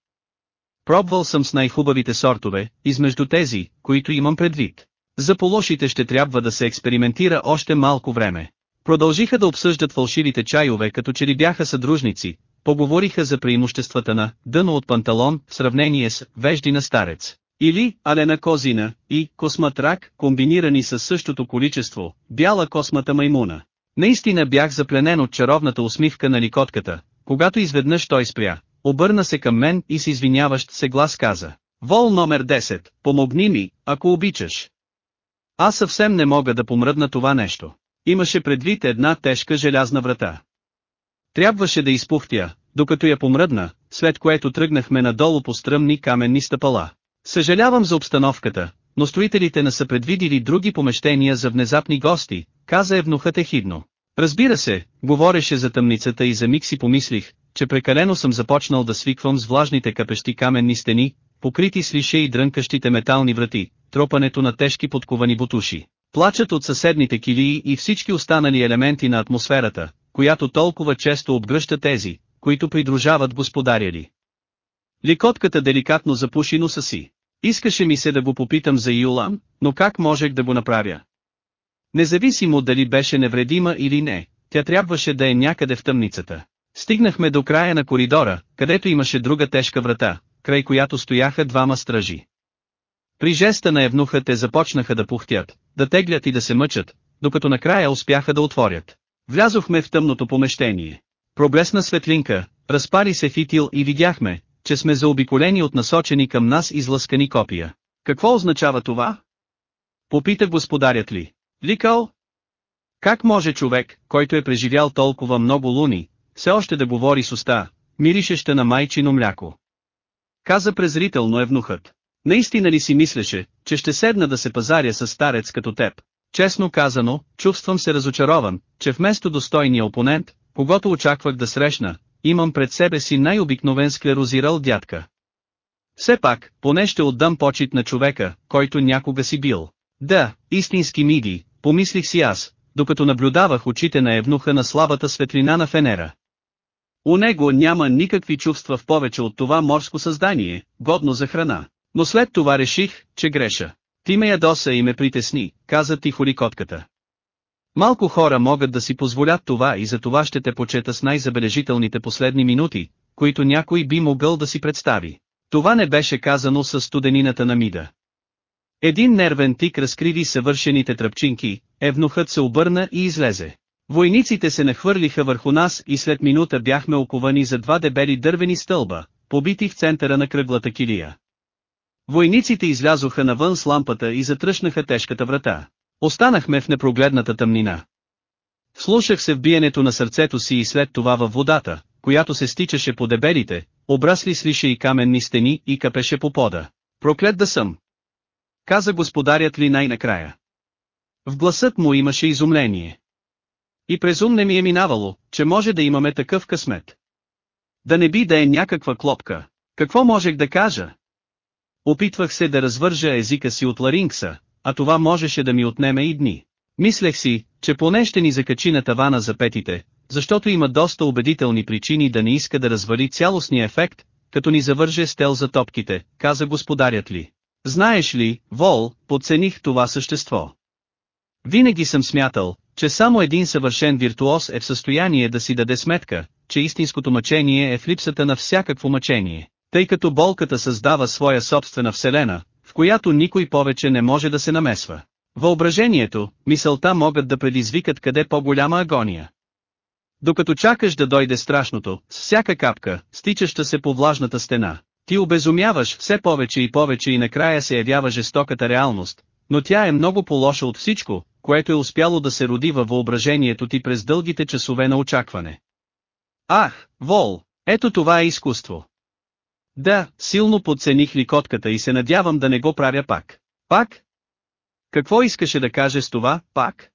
Пробвал съм с най-хубавите сортове, измежду тези, които имам предвид. За полошите ще трябва да се експериментира още малко време. Продължиха да обсъждат фалшивите чайове като че ли бяха съдружници, поговориха за преимуществата на «дъно от панталон» в сравнение с «вежди на старец». Или алена козина и косматрак, комбинирани с същото количество, бяла космата маймуна. Наистина бях запленен от чаровната усмивка на ликотката, когато изведнъж той спря, обърна се към мен и с извиняващ се глас каза. Вол номер 10, помогни ми, ако обичаш. Аз съвсем не мога да помръдна това нещо. Имаше предвид една тежка желязна врата. Трябваше да изпухтя, докато я помръдна, след което тръгнахме надолу по стръмни каменни стъпала. Съжалявам за обстановката, но строителите не са предвидили други помещения за внезапни гости, каза евнухът ехидно. Разбира се, говореше за тъмницата и за миг си помислих, че прекалено съм започнал да свиквам с влажните капещи каменни стени, покрити с лише и дрънкащите метални врати, тропането на тежки подковани бутуши, плачат от съседните килии и всички останали елементи на атмосферата, която толкова често обгръща тези, които придружават господаря ли. Ликотката деликатно запуши носа си. Искаше ми се да го попитам за Юлан, но как можех да го направя? Независимо дали беше невредима или не, тя трябваше да е някъде в тъмницата. Стигнахме до края на коридора, където имаше друга тежка врата, край която стояха двама стражи. При жеста на евнуха те започнаха да пухтят, да теглят и да се мъчат, докато накрая успяха да отворят. Влязохме в тъмното помещение. Проблесна светлинка, разпари се фитил и видяхме, че сме заобиколени от насочени към нас излъскани копия. Какво означава това? Попита господарят ли. Ликал? Как може човек, който е преживял толкова много луни, все още да говори с уста, миришеща на майчино мляко? Каза презрително евнухът. Наистина ли си мислеше, че ще седна да се пазаря с старец като теб? Честно казано, чувствам се разочарован, че вместо достойния опонент, когато очаквах да срещна, имам пред себе си най-обикновен склерозирал дядка. Все пак, поне ще отдам почет на човека, който някога си бил. Да, истински миди, помислих си аз, докато наблюдавах очите на евнуха на слабата светлина на Фенера. У него няма никакви чувства в повече от това морско създание, годно за храна. Но след това реших, че греша. Ти ме ядоса и ме притесни, каза тихо котката. Малко хора могат да си позволят това и за това ще те почета с най-забележителните последни минути, които някой би могъл да си представи. Това не беше казано с студенината на Мида. Един нервен тик разкриви съвършените тръпчинки, евнухът се обърна и излезе. Войниците се нахвърлиха върху нас и след минута бяхме оковани за два дебели дървени стълба, побити в центъра на кръглата килия. Войниците излязоха навън с лампата и затръшнаха тежката врата. Останахме в непрогледната тъмнина. Слушах се в биенето на сърцето си и след това във водата, която се стичаше по дебелите, обрасли с лише и каменни стени и капеше по пода. Проклет да съм! Каза господарят ли най-накрая. В гласът му имаше изумление. И през ум не ми е минавало, че може да имаме такъв късмет. Да не би да е някаква клопка. Какво можех да кажа? Опитвах се да развържа езика си от ларингса, а това можеше да ми отнеме и дни. Мислех си, че поне ще ни закачи на тавана за петите, защото има доста убедителни причини да не иска да развали цялостния ефект, като ни завърже стел за топките, каза господарят ли. Знаеш ли, Вол, подцених това същество. Винаги съм смятал, че само един съвършен виртуоз е в състояние да си даде сметка, че истинското мъчение е в липсата на всякакво мъчение, тъй като болката създава своя собствена вселена, в която никой повече не може да се намесва. Въображението, мисълта могат да предизвикат къде по-голяма агония. Докато чакаш да дойде страшното, с всяка капка, стичаща се по влажната стена, ти обезумяваш все повече и повече и накрая се явява жестоката реалност, но тя е много по-лоша от всичко, което е успяло да се роди във въображението ти през дългите часове на очакване. Ах, Вол, ето това е изкуство. Да, силно подцених ликотката и се надявам да не го правя пак. Пак? Какво искаше да каже с това, пак?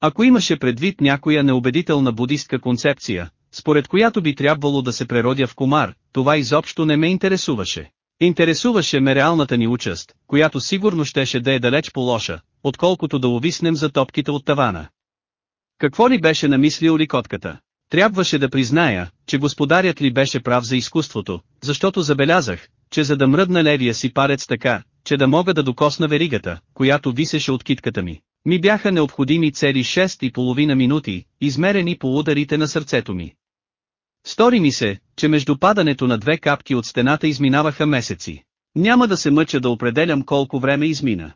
Ако имаше предвид някоя неубедителна будистка концепция, според която би трябвало да се преродя в комар, това изобщо не ме интересуваше. Интересуваше ме реалната ни участ, която сигурно щеше да е далеч по-лоша, отколкото да увиснем за топките от тавана. Какво ли беше намислил ликотката? Трябваше да призная, че господарят ли беше прав за изкуството, защото забелязах, че за да мръдна левия си парец така, че да мога да докосна веригата, която висеше от китката ми, ми бяха необходими цели 6 и половина минути, измерени по ударите на сърцето ми. Стори ми се, че между падането на две капки от стената изминаваха месеци. Няма да се мъча да определям колко време измина.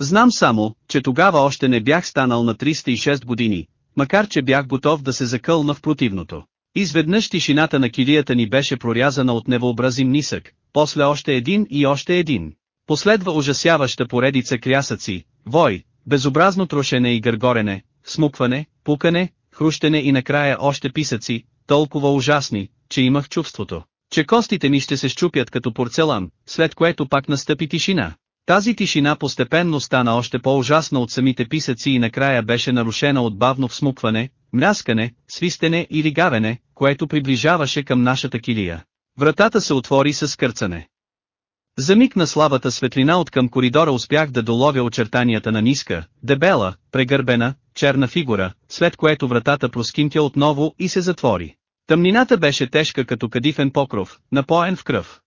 Знам само, че тогава още не бях станал на 306 години, макар че бях готов да се закълна в противното. Изведнъж тишината на килията ни беше прорязана от невообразим нисък, после още един и още един. Последва ужасяваща поредица крясъци, вой, безобразно трошене и гъргорене, смукване, пукане, хрущене и накрая още писъци, толкова ужасни, че имах чувството, че костите ми ще се щупят като порцелан, след което пак настъпи тишина. Тази тишина постепенно стана още по-ужасна от самите писъци и накрая беше нарушена от бавно всмукване, мляскане, свистене или гавене, което приближаваше към нашата килия. Вратата се отвори с скърцане. За миг на славата светлина от към коридора успях да доловя очертанията на ниска, дебела, прегърбена, черна фигура, след което вратата проскинтя отново и се затвори. Тъмнината беше тежка като кадифен покров, напоен в кръв.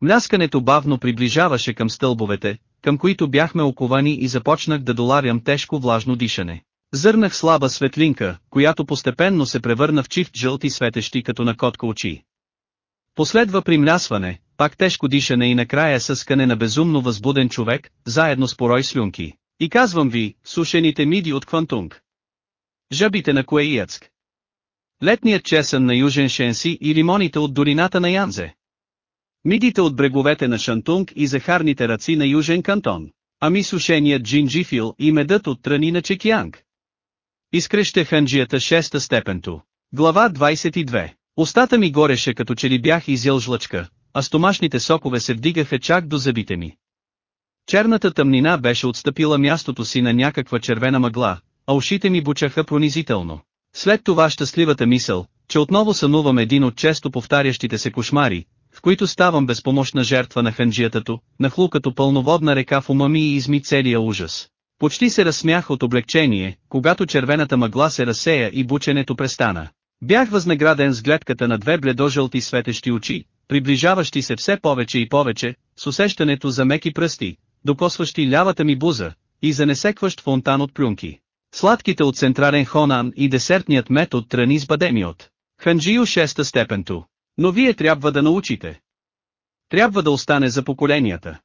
Мляскането бавно приближаваше към стълбовете, към които бяхме оковани и започнах да доларям тежко влажно дишане. Зърнах слаба светлинка, която постепенно се превърна в чифт жълти светещи като на котка очи. Последва примлясване, пак тежко дишане и накрая съскане на безумно възбуден човек, заедно с порой слюнки. И казвам ви, сушените миди от Квантунг. Жабите на Куеияцк. Летният чесън на Южен Шенси и лимоните от долината на Янзе. Мидите от бреговете на Шантунг и захарните раци на Южен Кантон. Ами сушеният джинджифил и медът от тръни на Чекианг. Изкреща ханджията шеста степенто. Глава 22. Остата ми гореше като че ли бях изял жлъчка, а стомашните сокове се вдигаха чак до зъбите ми. Черната тъмнина беше отстъпила мястото си на някаква червена мъгла, а ушите ми бучаха пронизително. След това щастливата мисъл, че отново сънувам един от често повтарящите се кошмари, в които ставам безпомощна жертва на ханджиятато, нахлу като пълноводна река в ума ми и изми целия ужас. Почти се разсмях от облегчение, когато червената мъгла се разсея и бученето престана. Бях възнаграден с гледката на две бледожълти светещи очи, приближаващи се все повече и повече, с усещането за меки пръсти, докосващи лявата ми буза, и за несекващ фонтан от плюнки. Сладките от централен хонан и десертният мет от трани с бадемиот. Ханджио шеста степенто. Но вие трябва да научите. Трябва да остане за поколенията.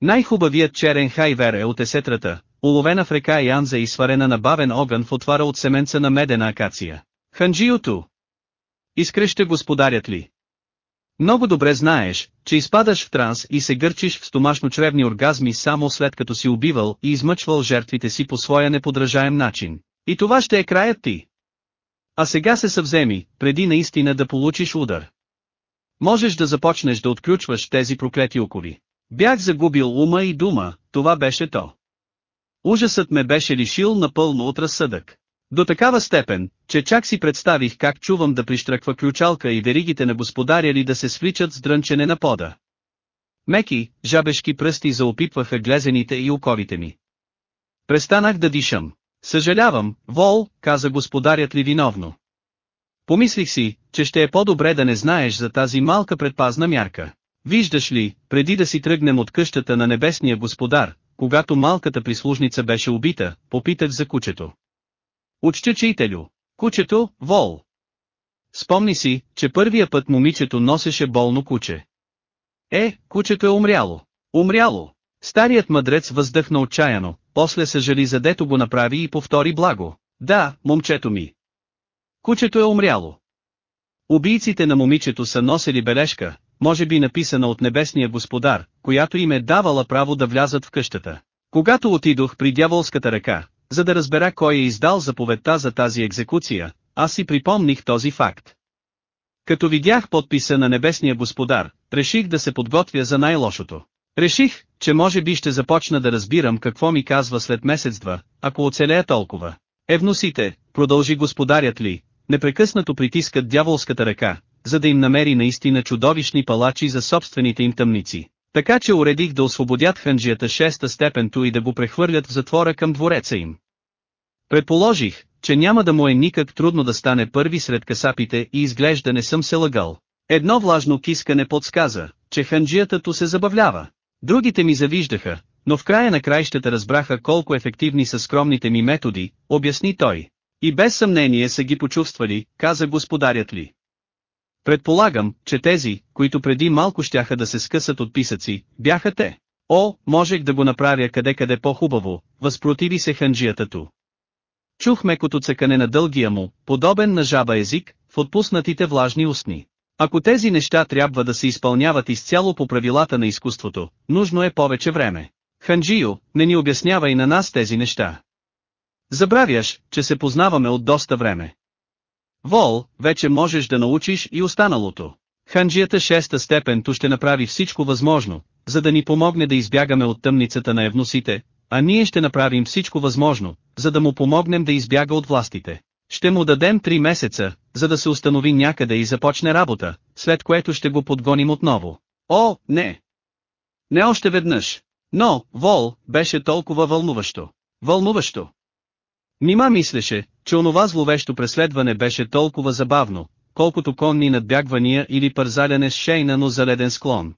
Най-хубавият черен хайвер е от есетрата, уловена в река Янза и сварена на бавен огън в отвара от семенца на медена акация. Ханджиото! Изкреща господарят ли? Много добре знаеш, че изпадаш в транс и се гърчиш в стомашно-чревни оргазми само след като си убивал и измъчвал жертвите си по своя неподражаем начин. И това ще е краят ти. А сега се съвземи, преди наистина да получиш удар. Можеш да започнеш да отключваш тези проклети окови. Бях загубил ума и дума, това беше то. Ужасът ме беше лишил напълно от разсъдък. До такава степен, че чак си представих как чувам да прищръква ключалка и веригите на господаря ли да се свличат с дрънчене на пода. Меки, жабешки пръсти заопипваха глезените и оковите ми. Престанах да дишам. Съжалявам, Вол, каза господарят ли виновно. Помислих си, че ще е по-добре да не знаеш за тази малка предпазна мярка. Виждаш ли, преди да си тръгнем от къщата на небесния господар, когато малката прислужница беше убита, попитах за кучето. Учтечителю. Кучето, Вол. Спомни си, че първия път момичето носеше болно куче. Е, кучето е умряло. Умряло. Старият мъдрец въздъхна отчаяно, после съжали задето го направи и повтори благо. Да, момчето ми. Кучето е умряло. Убийците на момичето са носили бележка, може би написана от небесния господар, която им е давала право да влязат в къщата. Когато отидох при дяволската ръка, за да разбера кой е издал заповедта за тази екзекуция, аз си припомних този факт. Като видях подписа на небесния господар, реших да се подготвя за най-лошото. Реших, че може би ще започна да разбирам какво ми казва след месец-два, ако оцелея толкова. Е вносите, продължи господарят ли, непрекъснато притискат дяволската ръка, за да им намери наистина чудовищни палачи за собствените им тъмници. Така че уредих да освободят ханджията шеста степенто и да го прехвърлят в затвора към двореца им. Предположих, че няма да му е никак трудно да стане първи сред касапите и изглежда не съм се лъгал. Едно влажно кискане подсказа, че ханджията се забавлява. Другите ми завиждаха, но в края на краищата разбраха колко ефективни са скромните ми методи, обясни той. И без съмнение са ги почувствали, каза господарят ли. Предполагам, че тези, които преди малко щяха да се скъсат от писъци, бяха те. О, можех да го направя къде-къде по-хубаво, възпротиви се ханджията ту. Чух мекото цъкане на дългия му, подобен на жаба език, в отпуснатите влажни устни. Ако тези неща трябва да се изпълняват изцяло по правилата на изкуството, нужно е повече време. Ханджио, не ни обяснява и на нас тези неща. Забравяш, че се познаваме от доста време. Вол, вече можеш да научиш и останалото. Ханджията шеста степен то ще направи всичко възможно, за да ни помогне да избягаме от тъмницата на евносите, а ние ще направим всичко възможно, за да му помогнем да избяга от властите. Ще му дадем три месеца, за да се установи някъде и започне работа, след което ще го подгоним отново. О, не! Не още веднъж. Но, Вол, беше толкова вълнуващо. Вълнуващо. Нима мислеше, че онова зловещо преследване беше толкова забавно, колкото конни надбягвания или пързаляне с шейна, но заледен склон.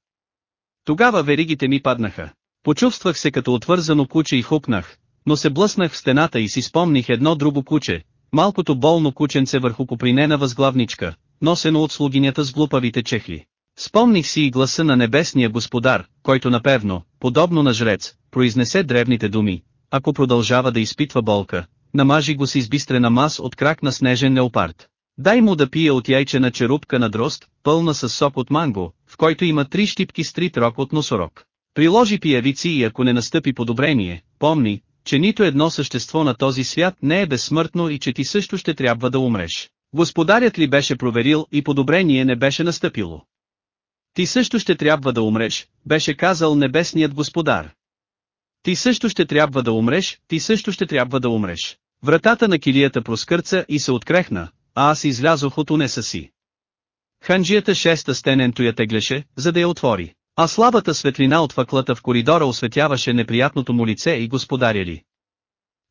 Тогава веригите ми паднаха. Почувствах се като отвързано куче и хупнах, но се блъснах в стената и си спомних едно друго куче, малкото болно кученце върху попринена възглавничка, носено от слугинята с глупавите чехли. Спомних си и гласа на небесния господар, който напевно, подобно на жрец, произнесе древните думи, ако продължава да изпитва болка, намажи го с избистрена мас от крак на снежен леопард. Дай му да пие от яйчена черупка на дрозд, пълна с сок от манго, в който има три щипки стрит рок от носорог. Приложи пиявици и ако не настъпи подобрение, помни, че нито едно същество на този свят не е безсмъртно и че ти също ще трябва да умреш. Господарят ли беше проверил и подобрение не беше настъпило. Ти също ще трябва да умреш, беше казал небесният господар. Ти също ще трябва да умреш, ти също ще трябва да умреш. Вратата на килията проскърца и се открехна, а аз излязох от унеса си. Ханджията шеста стененто я теглеше, за да я отвори. А слабата светлина от факлата в коридора осветяваше неприятното му лице и господаря ли.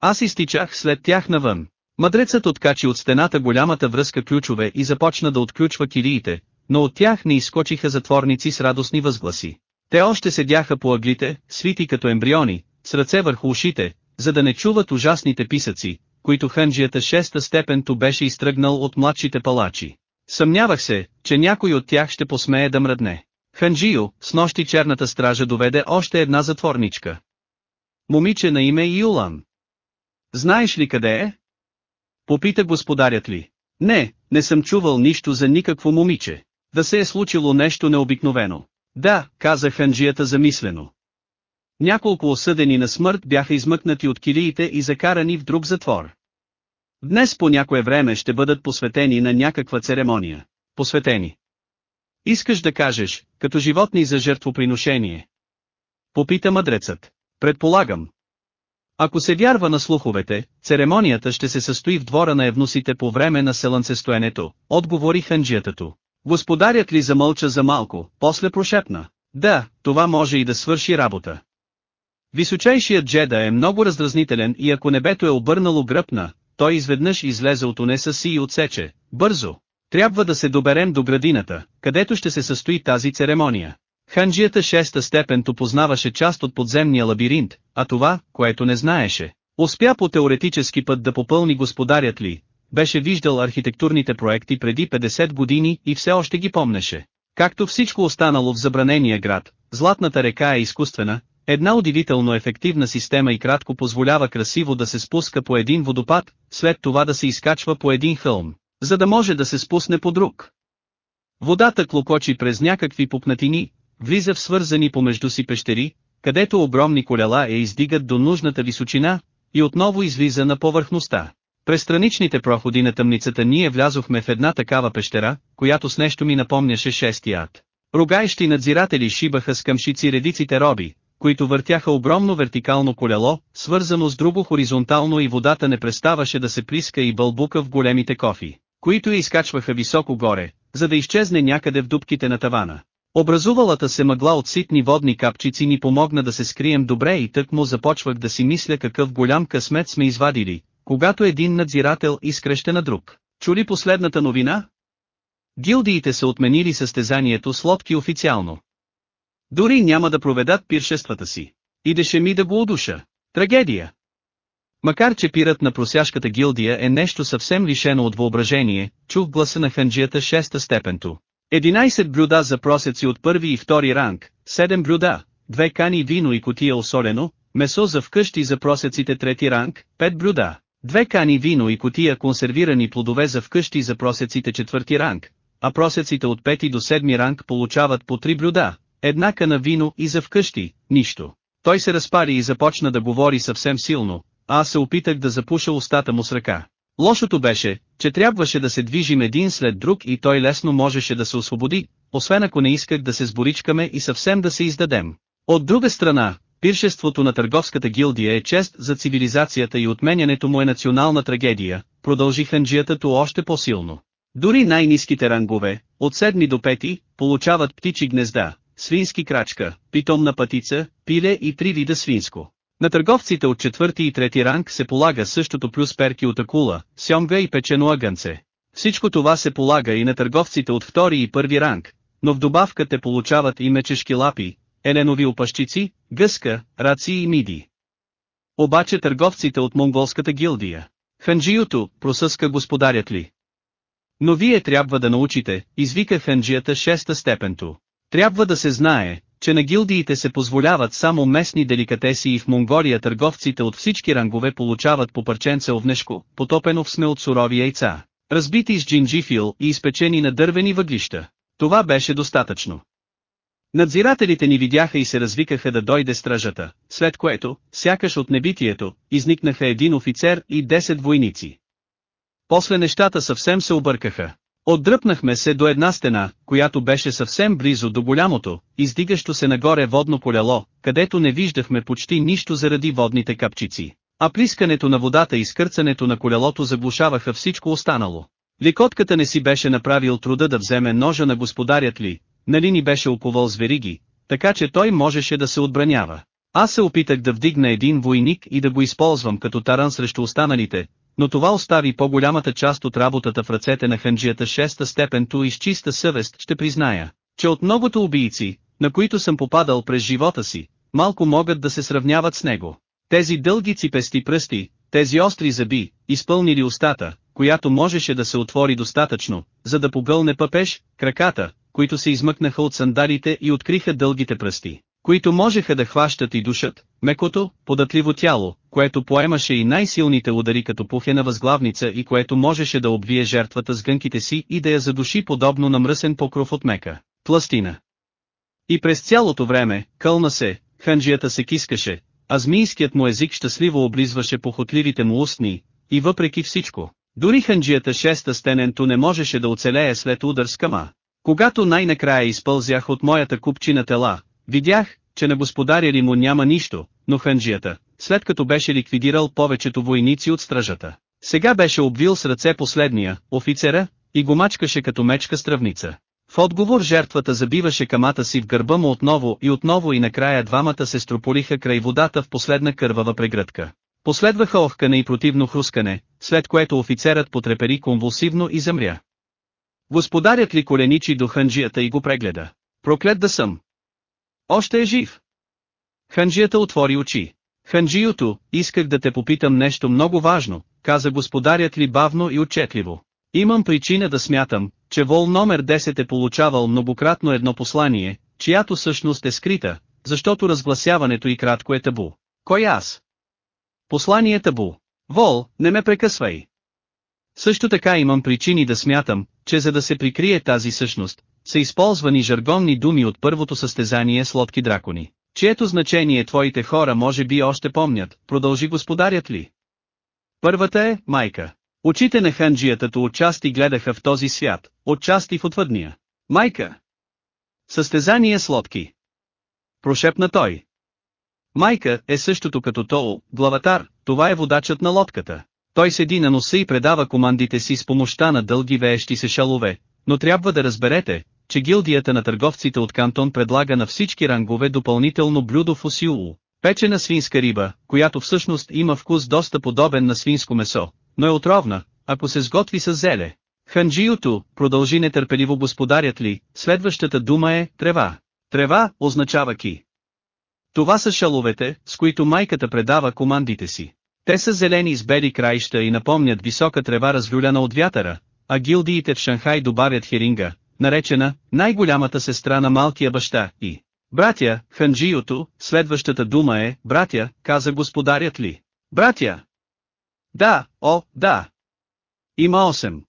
Аз изтичах след тях навън. Мъдрецът откачи от стената голямата връзка ключове и започна да отключва килиите, но от тях не изскочиха затворници с радостни възгласи. Те още седяха по ъглите, свити като ембриони, с ръце върху ушите, за да не чуват ужасните писъци, които хънджията шеста степенто беше изтръгнал от младшите палачи. Съмнявах се, че някой от тях ще посмее да мръдне. Ханджио, с нощи черната стража доведе още една затворничка. Момиче на име Юлан. Знаеш ли къде е? Попита господарят ли. Не, не съм чувал нищо за никакво момиче. Да се е случило нещо необикновено. Да, каза ханджията замислено. Няколко осъдени на смърт бяха измъкнати от килиите и закарани в друг затвор. Днес по някое време ще бъдат посветени на някаква церемония. Посветени. Искаш да кажеш, като животни за жертвоприношение. Попита мъдрецът. Предполагам. Ако се вярва на слуховете, церемонията ще се състои в двора на евносите по време на селънцестоенето, отговори ханджиятато. Господарят ли замълча за малко, после прошепна. Да, това може и да свърши работа. Височайшият джеда е много раздразнителен и ако небето е обърнало гръбна, той изведнъж излезе от унеса си и отсече, бързо. Трябва да се доберем до градината, където ще се състои тази церемония. Ханджията шеста степен познаваше част от подземния лабиринт, а това, което не знаеше, успя по теоретически път да попълни господарят ли, беше виждал архитектурните проекти преди 50 години и все още ги помнеше. Както всичко останало в забранения град, Златната река е изкуствена, една удивително ефективна система и кратко позволява красиво да се спуска по един водопад, след това да се изкачва по един хълм, за да може да се спусне по друг. Водата клокочи през някакви пупнатини, влиза в свързани помежду си пещери, където огромни колела я издигат до нужната височина, и отново излиза на повърхността. През страничните проходи на тъмницата ние влязохме в една такава пещера, която с нещо ми напомняше шестия ад. Ругаещи надзиратели шибаха с къмшици редиците роби, които въртяха огромно вертикално колело, свързано с друго хоризонтално и водата не преставаше да се плиска и бълбука в големите кофи. Които я изкачваха високо горе, за да изчезне някъде в дубките на тавана. Образувалата се мъгла от ситни водни капчици ни помогна да се скрием добре и тък му започвах да си мисля какъв голям късмет сме извадили, когато един надзирател изкреща на друг. Чули последната новина? Гилдиите са отменили състезанието с лодки официално. Дори няма да проведат пиршествата си. Идеше ми да го удуша. Трагедия. Макар че пират на просяшката гилдия е нещо съвсем лишено от въображение, чух гласа на ханджията шеста степенто. 11 блюда за просеци от първи и втори ранг, 7 блюда, 2 кани вино и котия осолено, месо за вкъщи за просеците трети ранг, 5 блюда, 2 кани вино и котия консервирани плодове за вкъщи за просеците четвърти ранг, а просеците от пети до седми ранг получават по 3 блюда, една кана вино и за вкъщи, нищо. Той се разпари и започна да говори съвсем силно, а аз се опитах да запуша устата му с ръка. Лошото беше, че трябваше да се движим един след друг и той лесно можеше да се освободи, освен ако не исках да се сборичкаме и съвсем да се издадем. От друга страна, пиршеството на търговската гилдия е чест за цивилизацията и отменянето му е национална трагедия, продължи ханджията още по-силно. Дори най-низките рангове, от седми до пети, получават птичи гнезда, свински крачка, питомна пътица, пиле и три вида свинско. На търговците от четвърти и трети ранг се полага същото плюс перки от акула, сьомга и печено агънце. Всичко това се полага и на търговците от втори и първи ранг, но в добавка те получават и мечешки лапи, еленови опащици, гъска, раци и миди. Обаче търговците от монголската гилдия. Ханджиото, просъска господарят ли. Но вие трябва да научите, извика ханджията шеста степенто. Трябва да се знае, че на гилдиите се позволяват само местни деликатеси и в Монголия търговците от всички рангове получават по парченце овнешко, потопено в сме от сурови яйца, разбити с джинджифил и изпечени на дървени въглища. Това беше достатъчно. Надзирателите ни видяха и се развикаха да дойде стражата, след което, сякаш от небитието, изникнаха един офицер и 10 войници. После нещата съвсем се объркаха. Отдръпнахме се до една стена, която беше съвсем близо до голямото, издигащо се нагоре водно поляло, където не виждахме почти нищо заради водните капчици. А плискането на водата и скърцането на колелото заглушаваха всичко останало. Ликотката не си беше направил труда да вземе ножа на господарят ли, нали ни беше оковал звериги, така че той можеше да се отбранява. Аз се опитах да вдигна един войник и да го използвам като таран срещу останалите, но това остави по-голямата част от работата в ръцете на ханджията шеста степенто и с чиста съвест ще призная, че от многото убийци, на които съм попадал през живота си, малко могат да се сравняват с него. Тези дълги ципести пръсти, тези остри зъби, изпълнили устата, която можеше да се отвори достатъчно, за да погълне пъпеш, краката, които се измъкнаха от сандалите и откриха дългите пръсти, които можеха да хващат и душат, мекото, податливо тяло, което поемаше и най-силните удари като пухена възглавница и което можеше да обвие жертвата с гънките си и да я задуши подобно на мръсен покров от мека, пластина. И през цялото време, кълна се, ханджията се кискаше, а змийският му език щастливо облизваше похотливите му устни, и въпреки всичко, дори ханджията шеста стененто не можеше да оцелее след удар с кама. Когато най-накрая изпълзях от моята купчина тела, видях, че на господаря ли му няма нищо, но ханджията, след като беше ликвидирал повечето войници от стражата, сега беше обвил с ръце последния, офицера, и го мачкаше като мечка стръвница. В отговор жертвата забиваше камата си в гърба му отново и отново и накрая двамата се строполиха край водата в последна кървава прегръдка. Последваха охкане и противно хрускане, след което офицерът потрепери конвулсивно и замря. Господарят ли коленичи до ханджията и го прегледа? Проклет да съм. Още е жив. Ханджията отвори очи. Ханджиото, исках да те попитам нещо много важно, каза господарят ли бавно и отчетливо. Имам причина да смятам, че вол номер 10 е получавал многократно едно послание, чиято същност е скрита, защото разгласяването и кратко е табу. Кой аз? Послание е табу. Вол, не ме прекъсвай. Също така имам причини да смятам, че за да се прикрие тази същност, са използвани жаргонни думи от първото състезание с лодки дракони, чието значение твоите хора може би още помнят, продължи господарят ли. Първата е, майка. Очите на ханджиятато отчасти гледаха в този свят, отчасти в отвъдния. Майка! Състезание с лодки. Прошепна той. Майка е същото като Тол, главатар, това е водачът на лодката. Той седи на носа и предава командите си с помощта на дълги веещи се шалове, но трябва да разберете, че гилдията на търговците от Кантон предлага на всички рангове допълнително блюдо в. Печена свинска риба, която всъщност има вкус доста подобен на свинско месо, но е отровна, ако се сготви с зеле. Ханджиото, продължи нетърпеливо господарят ли, следващата дума е трева. Трева означава ки. Това са шаловете, с които майката предава командите си. Те са зелени с бели краища и напомнят висока трева разлюляна от вятъра, а гилдиите в Шанхай добавят херинга, наречена най-голямата сестра на малкия баща и Братя, ханджиото, следващата дума е, братя, каза господарят ли. Братя! Да, о, да. Има 8.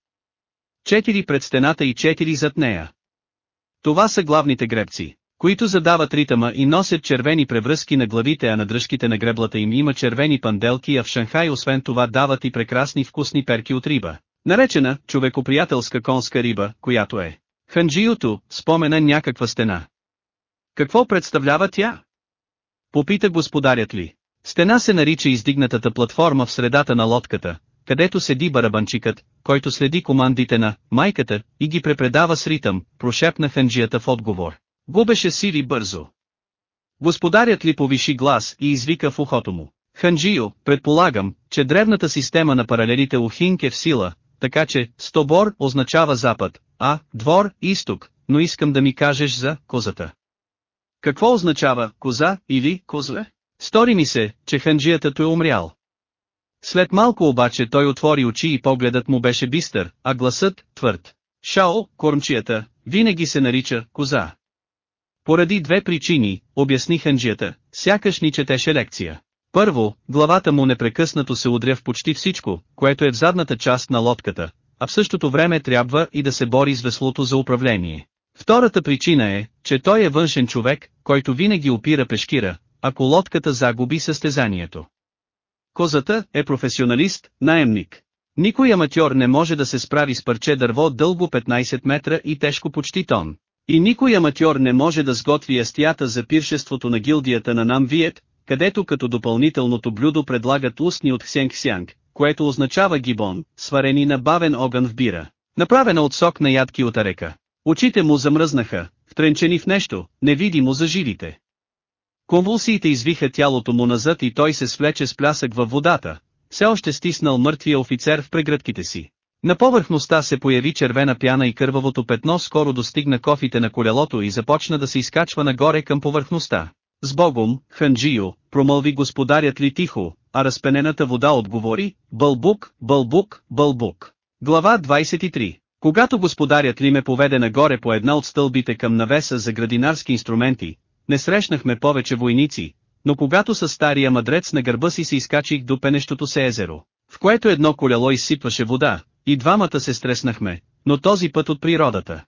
Четири пред стената и четири зад нея. Това са главните гребци, които задават ритъма и носят червени превръзки на главите, а на дръжките на греблата им има червени панделки, а в Шанхай освен това дават и прекрасни вкусни перки от риба, наречена човекоприятелска конска риба, която е. Ханджиото спомена някаква стена. Какво представлява тя? Попита господарят ли. Стена се нарича издигнатата платформа в средата на лодката, където седи барабанчикът, който следи командите на майката и ги препредава с ритъм, прошепна ханджията в отговор. Губеше сили бързо. Господарят ли повиши глас и извика в ухото му. Ханджио, предполагам, че древната система на паралелите Ухинг е в сила, така че Стобор означава запад, а двор – изток, но искам да ми кажеш за козата. Какво означава коза или козле? Стори ми се, че ханджията е умрял. След малко обаче той отвори очи и погледът му беше бистър, а гласът – твърд. Шао, кормчията, винаги се нарича коза. Поради две причини, обясни ханджията, сякаш ни четеше лекция. Първо, главата му непрекъснато се удря в почти всичко, което е в задната част на лодката, а в същото време трябва и да се бори с веслото за управление. Втората причина е, че той е външен човек, който винаги опира пешкира, ако лодката загуби състезанието. Козата е професионалист, наемник. Никой аматьор не може да се справи с парче дърво дълго 15 метра и тежко почти тон. И никой аматьор не може да сготви ястията за пиршеството на гилдията на Намвиет, където като допълнителното блюдо предлагат устни от хсенг-сянг, което означава гибон, сварени на бавен огън в бира, направена от сок на ядки от арека. Очите му замръзнаха, втренчени в нещо, невидимо за жилите. Конвулсиите извиха тялото му назад и той се свлече с плясък във водата, все още стиснал мъртвия офицер в прегръдките си. На повърхността се появи червена пяна и кървавото петно скоро достигна кофите на колелото и започна да се изкачва нагоре към повърхността. С Богом, Ханджио, промълви господарят ли тихо, а разпенената вода отговори, бълбук, бълбук, бълбук. Глава 23 Когато господарят ли ме поведе нагоре по една от стълбите към навеса за градинарски инструменти, не срещнахме повече войници, но когато с стария мадрец на гърба си се изкачих до пенещото се езеро, в което едно колело изсипваше вода, и двамата се стреснахме, но този път от природата.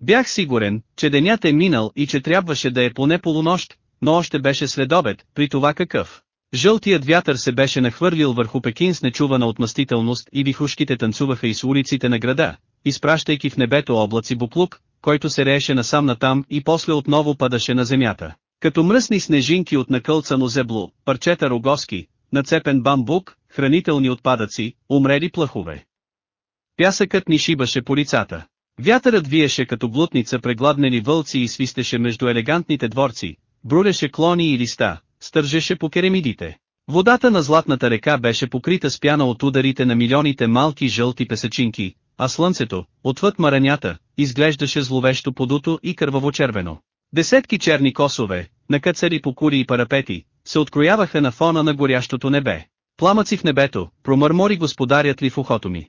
Бях сигурен, че денят е минал и че трябваше да е поне полунощ, но още беше следобед, при това какъв. Жълтият вятър се беше нахвърлил върху Пекин с нечувана отмъстителност и вихушките танцуваха из улиците на града, изпращайки в небето облаци буклук, който се рееше насам натам и после отново падаше на земята. Като мръсни снежинки от накълцано зебло, парчета рогоски, нацепен бамбук, хранителни отпадъци, умрели плъхове. Пясъкът ни шибаше по лицата. Вятърът виеше като блутница прегладнени вълци и свистеше между елегантните дворци, брулеше клони и листа, стържеше по керемидите. Водата на златната река беше покрита с пяна от ударите на милионите малки жълти песачинки, а слънцето, отвъд маранята, изглеждаше зловещо подуто и кърваво-червено. Десетки черни косове, накъцари по кури и парапети, се открояваха на фона на горящото небе. Пламъци в небето, промърмори господарят ли в ухото ми.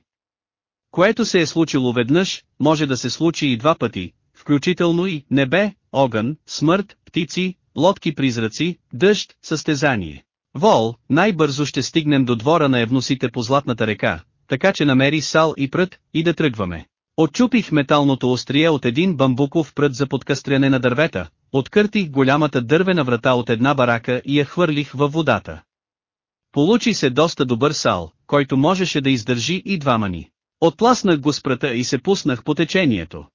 Което се е случило веднъж, може да се случи и два пъти, включително и небе, огън, смърт, птици, лодки-призраци, дъжд, състезание. Вол, най-бързо ще стигнем до двора на евносите по Златната река, така че намери сал и прът, и да тръгваме. Отчупих металното острие от един бамбуков прът за подкастряне на дървета, откъртих голямата дървена врата от една барака и я хвърлих във водата. Получи се доста добър сал, който можеше да издържи и двама ни. Отпласнах го с прата и се пуснах по течението.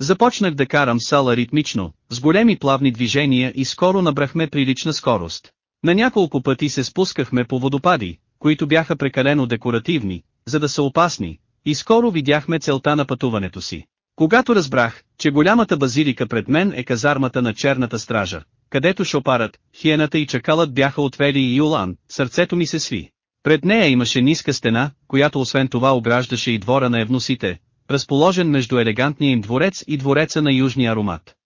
Започнах да карам сала ритмично, с големи плавни движения и скоро набрахме прилична скорост. На няколко пъти се спускахме по водопади, които бяха прекалено декоративни, за да са опасни, и скоро видяхме целта на пътуването си. Когато разбрах, че голямата базилика пред мен е казармата на черната стража, където шопарът, хиената и чакалът бяха отвели и Юлан, сърцето ми се сви. Пред нея имаше ниска стена, която освен това ограждаше и двора на евносите, разположен между елегантния им дворец и двореца на южния аромат.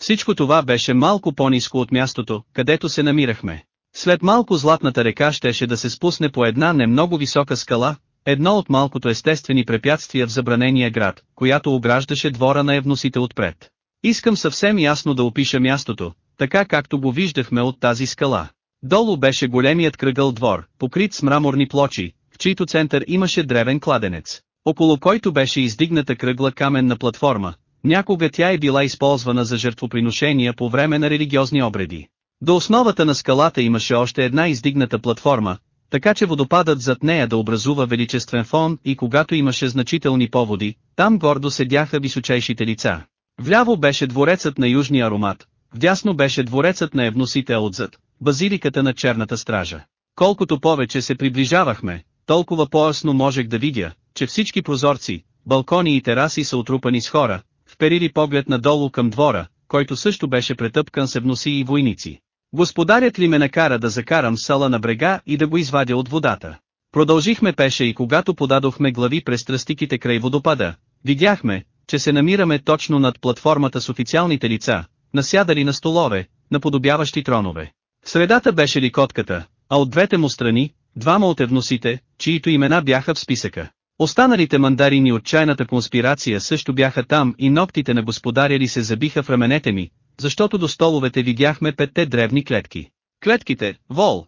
Всичко това беше малко по-низко от мястото, където се намирахме. След малко златната река щеше да се спусне по една не много висока скала, едно от малкото естествени препятствия в забранения град, която ограждаше двора на евносите отпред. Искам съвсем ясно да опиша мястото, така както го виждахме от тази скала. Долу беше големият кръгъл двор, покрит с мраморни плочи, в чийто център имаше древен кладенец, около който беше издигната кръгла каменна платформа. Някога тя е била използвана за жертвоприношения по време на религиозни обреди. До основата на скалата имаше още една издигната платформа, така че водопадът зад нея да образува величествен фон и когато имаше значителни поводи, там гордо седяха височайшите лица. Вляво беше дворецът на южния аромат, вдясно беше дворецът на евносите отзад, базиликата на черната стража. Колкото повече се приближавахме, толкова по-ясно можех да видя, че всички прозорци, балкони и тераси са отрупани с хора, вперили поглед надолу към двора, който също беше претъпкан с евноси и войници. Господарят ли ме накара да закарам сала на брега и да го извадя от водата? Продължихме пеше и когато подадохме глави през тръстиките край водопада, видяхме, че се намираме точно над платформата с официалните лица, насядали на столове, наподобяващи тронове. В средата беше ликотката, а от двете му страни, двама от евносите, чието имена бяха в списъка. Останалите мандарини от чайната конспирация също бяха там и ногтите на господаря ли се забиха в раменете ми, защото до столовете видяхме петте древни клетки. Клетките, вол!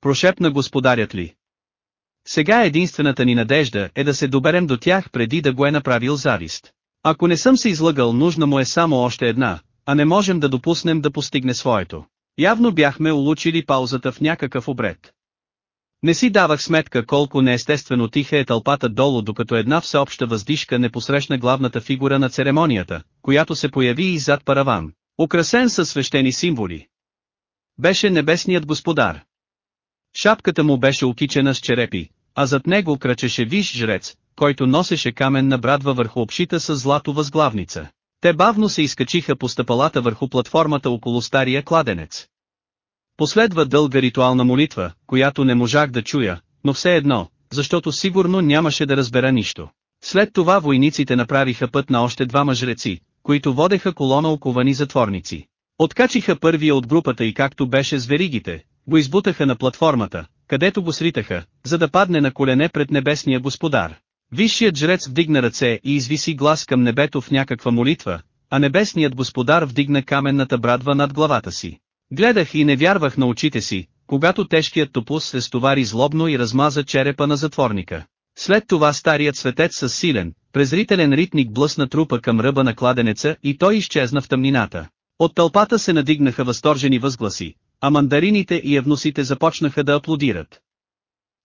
Прошепна господарят ли. Сега единствената ни надежда е да се доберем до тях преди да го е направил завист. Ако не съм се излъгал нужна му е само още една, а не можем да допуснем да постигне своето. Явно бяхме улучили паузата в някакъв обред. Не си давах сметка колко неестествено тиха е тълпата долу докато една всеобща въздишка не посрещна главната фигура на церемонията, която се появи и зад параван, украсен със свещени символи. Беше небесният господар. Шапката му беше окичена с черепи, а зад него кръчеше виж жрец, който носеше каменна брадва върху обшита с злато възглавница. Те бавно се изкачиха по стъпалата върху платформата около стария кладенец. Последва дълга ритуална молитва, която не можах да чуя, но все едно, защото сигурно нямаше да разбера нищо. След това войниците направиха път на още два мъжреци, които водеха колона оковани затворници. Откачиха първия от групата и както беше с веригите, го избутаха на платформата, където го сритаха, за да падне на колене пред небесния господар. Висшият жрец вдигна ръце и извиси глас към небето в някаква молитва, а небесният господар вдигна каменната брадва над главата си. Гледах и не вярвах на очите си, когато тежкият топус се стовари злобно и размаза черепа на затворника. След това старият светец с силен, презрителен ритник блъсна трупа към ръба на кладенеца и той изчезна в тъмнината. От тълпата се надигнаха възторжени възгласи, а мандарините и евносите започнаха да аплодират.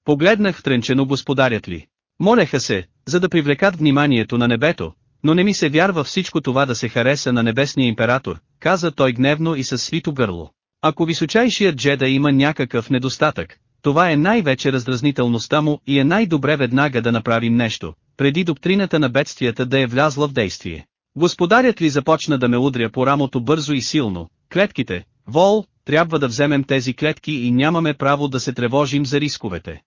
Погледнах втренчено господарят ли. Молеха се, за да привлекат вниманието на небето, но не ми се вярва всичко това да се хареса на небесния император, каза той гневно и със свито гърло. Ако височайшият джеда има някакъв недостатък, това е най-вече раздразнителността му и е най-добре веднага да направим нещо, преди доктрината на бедствията да е влязла в действие. Господарят ли започна да ме удря по рамото бързо и силно, клетките, вол, трябва да вземем тези клетки и нямаме право да се тревожим за рисковете.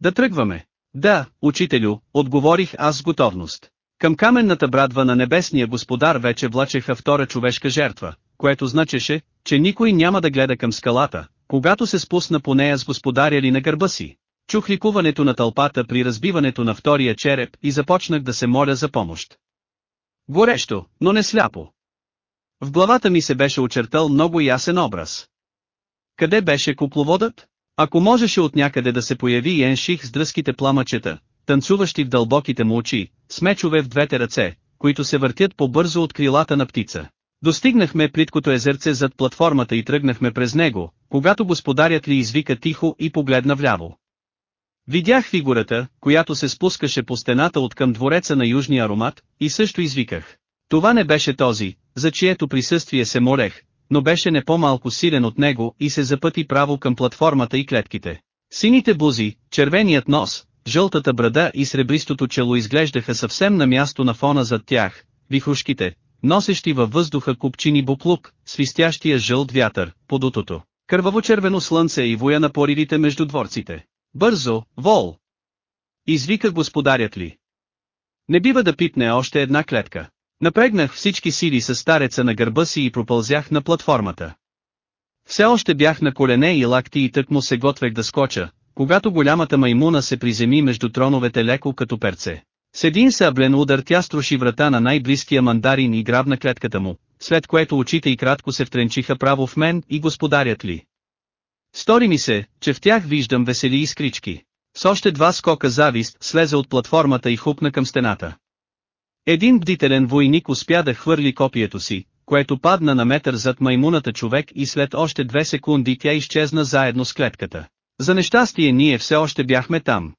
Да тръгваме. Да, учителю, отговорих аз с готовност. Към каменната брадва на небесния господар вече влачеха втора човешка жертва, което значеше, че никой няма да гледа към скалата, когато се спусна по нея с господаря ли на гърба си. Чух ликуването на тълпата при разбиването на втория череп и започнах да се моля за помощ. Горещо, но не сляпо. В главата ми се беше очертал много ясен образ. Къде беше купловодът? Ако можеше от някъде да се появи Енших с дръзките пламъчета, танцуващи в дълбоките му очи, с мечове в двете ръце, които се въртят по-бързо от крилата на птица. Достигнахме плиткото езерце зад платформата и тръгнахме през него, когато господарят ли извика тихо и погледна вляво. Видях фигурата, която се спускаше по стената от към двореца на южния аромат, и също извиках. Това не беше този, за чието присъствие се молех, но беше не по-малко силен от него и се запъти право към платформата и клетките. Сините бузи, червеният нос, жълтата брада и сребристото чело изглеждаха съвсем на място на фона зад тях, вихушките, носещи във въздуха купчини буклук, свистящия жълт вятър, подутото, кърваво-червено слънце и воя на поривите между дворците. Бързо, вол! Извика господарят ли. Не бива да пипне още една клетка. Напрегнах всички сили с стареца на гърба си и пропълзях на платформата. Все още бях на колене и лакти и тък му се готвех да скоча, когато голямата маймуна се приземи между троновете леко като перце. С един саблен удар тя струши врата на най-близкия мандарин и грабна клетката му, след което очите и кратко се втренчиха право в мен и господарят ли. Стори ми се, че в тях виждам весели искрички. С още два скока завист слезе от платформата и хупна към стената. Един бдителен войник успя да хвърли копието си, което падна на метър зад маймуната човек и след още две секунди тя изчезна заедно с клетката. За нещастие ние все още бяхме там.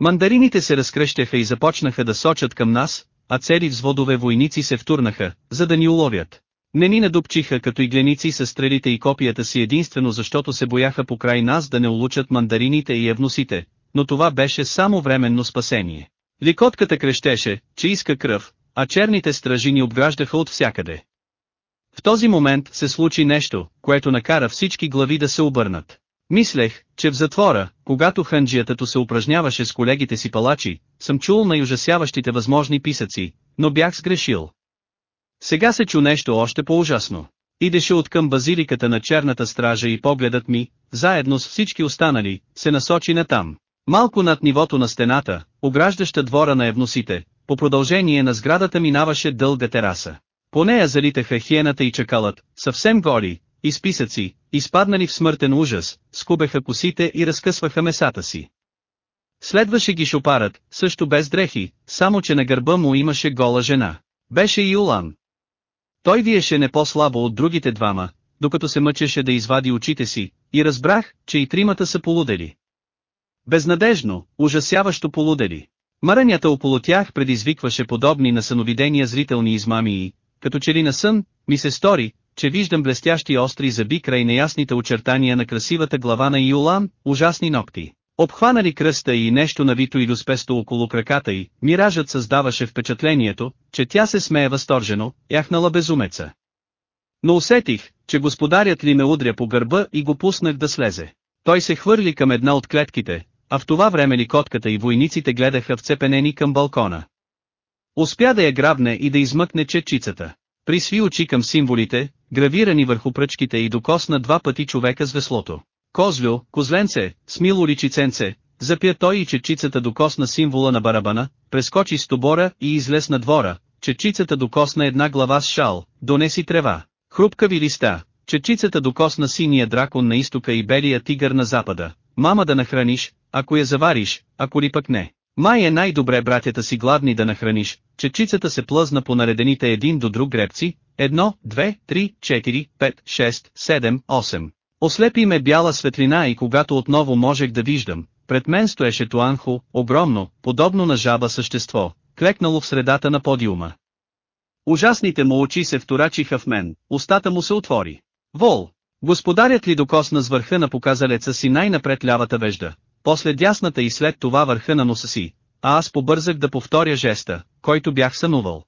Мандарините се разкръщаха и започнаха да сочат към нас, а цели взводове войници се втурнаха, за да ни уловят. Не ни надупчиха като игленици с стрелите и копията си единствено защото се бояха покрай нас да не улучат мандарините и евносите, но това беше само временно спасение. Ликотката крещеше, че иска кръв, а черните стражи ни обграждаха от всякъде. В този момент се случи нещо, което накара всички глави да се обърнат. Мислех, че в затвора, когато ханджиятато се упражняваше с колегите си палачи, съм чул най-ужасяващите възможни писъци, но бях сгрешил. Сега се чу нещо още по-ужасно. Идеше от към базиликата на черната стража и погледът ми, заедно с всички останали, се насочи натам. Малко над нивото на стената, ограждаща двора на евносите, по продължение на сградата минаваше дълга тераса. По нея залитаха хиената и чакалът, съвсем голи, изписъци, изпаднали в смъртен ужас, скубеха косите и разкъсваха месата си. Следваше ги шопарът, също без дрехи, само че на гърба му имаше гола жена. Беше и Улан. Той виеше не по-слабо от другите двама, докато се мъчеше да извади очите си, и разбрах, че и тримата са полудели. Безнадежно, ужасяващо полудели. Мърънята около тях предизвикваше подобни на съновидения зрителни измами и, като че ли на сън, ми се стори, че виждам блестящи остри зъби край неясните очертания на красивата глава на Юлан, ужасни ногти. Обхванали кръста и нещо навито и люспесто около краката й, миражът създаваше впечатлението, че тя се смее възторжено, яхнала безумеца. Но усетих, че господарят ли ме удря по гърба и го пуснах да слезе. Той се хвърли към една от клетките, а в това време ли котката и войниците гледаха вцепенени към балкона. Успя да я грабне и да измъкне чечицата. Присви очи към символите, гравирани върху пръчките и докосна два пъти човека с веслото. Козлю, козленце, смило личиценце, запя той и чечицата докосна символа на барабана, прескочи с тобора и излез на двора, чечицата докосна една глава с шал, донеси трева, хрупкави листа, чечицата докосна синия дракон на изтока и белия тигър на запада, мама да нахраниш, ако я завариш, ако ли пък не. Май е най-добре братята си гладни да нахраниш, чечицата се плъзна по наредените един до друг гребци, едно, две, три, четири, пет, шест, седем, осем. Ослепи ме бяла светлина и когато отново можех да виждам, пред мен стоеше Туанхо, огромно, подобно на жаба същество, клекнало в средата на подиума. Ужасните му очи се вторачиха в мен, устата му се отвори. Вол! Господарят ли докосна с върха на показалеца си най-напред лявата вежда, после дясната и след това върха на носа си, а аз побързах да повторя жеста, който бях сънувал.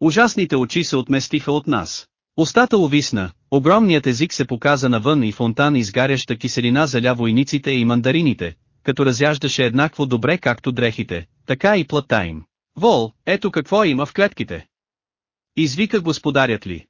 Ужасните очи се отместиха от нас. Остата увисна, огромният език се показа навън и фонтан изгаряща киселина заля войниците и мандарините, като разяждаше еднакво добре както дрехите, така и плътта им. Вол, ето какво има в клетките. Извика господарят ли.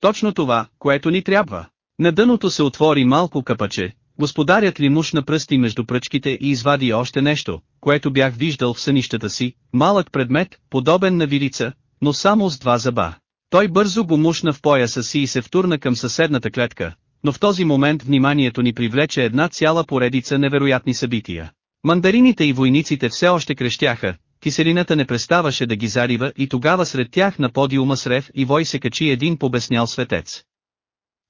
Точно това, което ни трябва. На дъното се отвори малко капаче, господарят ли мушна пръсти между пръчките и извади още нещо, което бях виждал в сънищата си, малък предмет, подобен на вилица, но само с два зъба. Той бързо го мушна в пояса си и се втурна към съседната клетка, но в този момент вниманието ни привлече една цяла поредица невероятни събития. Мандарините и войниците все още крещяха, киселината не преставаше да ги зарива и тогава сред тях на подиума с рев и вой се качи един побеснял светец.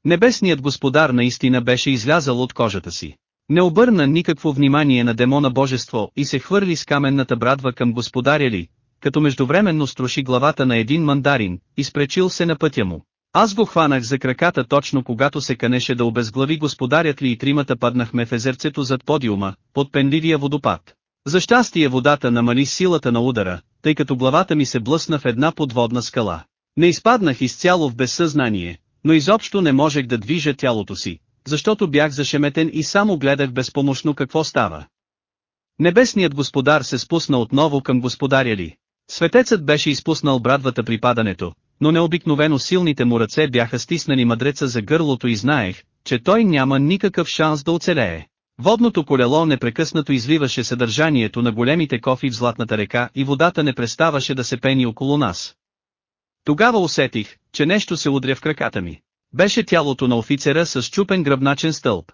Небесният господар наистина беше излязал от кожата си. Не обърна никакво внимание на демона божество и се хвърли с каменната брадва към господаря ли, като междувременно струши главата на един мандарин, изпречил се на пътя му. Аз го хванах за краката точно когато се канеше да обезглави господарят ли и тримата паднахме в езерцето зад подиума, под пенливия водопад. За щастие водата намали силата на удара, тъй като главата ми се блъсна в една подводна скала. Не изпаднах изцяло в безсъзнание, но изобщо не можех да движа тялото си, защото бях зашеметен и само гледах безпомощно какво става. Небесният господар се спусна отново към господаря ли. Светецът беше изпуснал брадвата при падането, но необикновено силните му ръце бяха стиснали мъдреца за гърлото и знаех, че той няма никакъв шанс да оцелее. Водното колело непрекъснато изливаше съдържанието на големите кофи в Златната река и водата не преставаше да се пени около нас. Тогава усетих, че нещо се удря в краката ми. Беше тялото на офицера с чупен гръбначен стълб.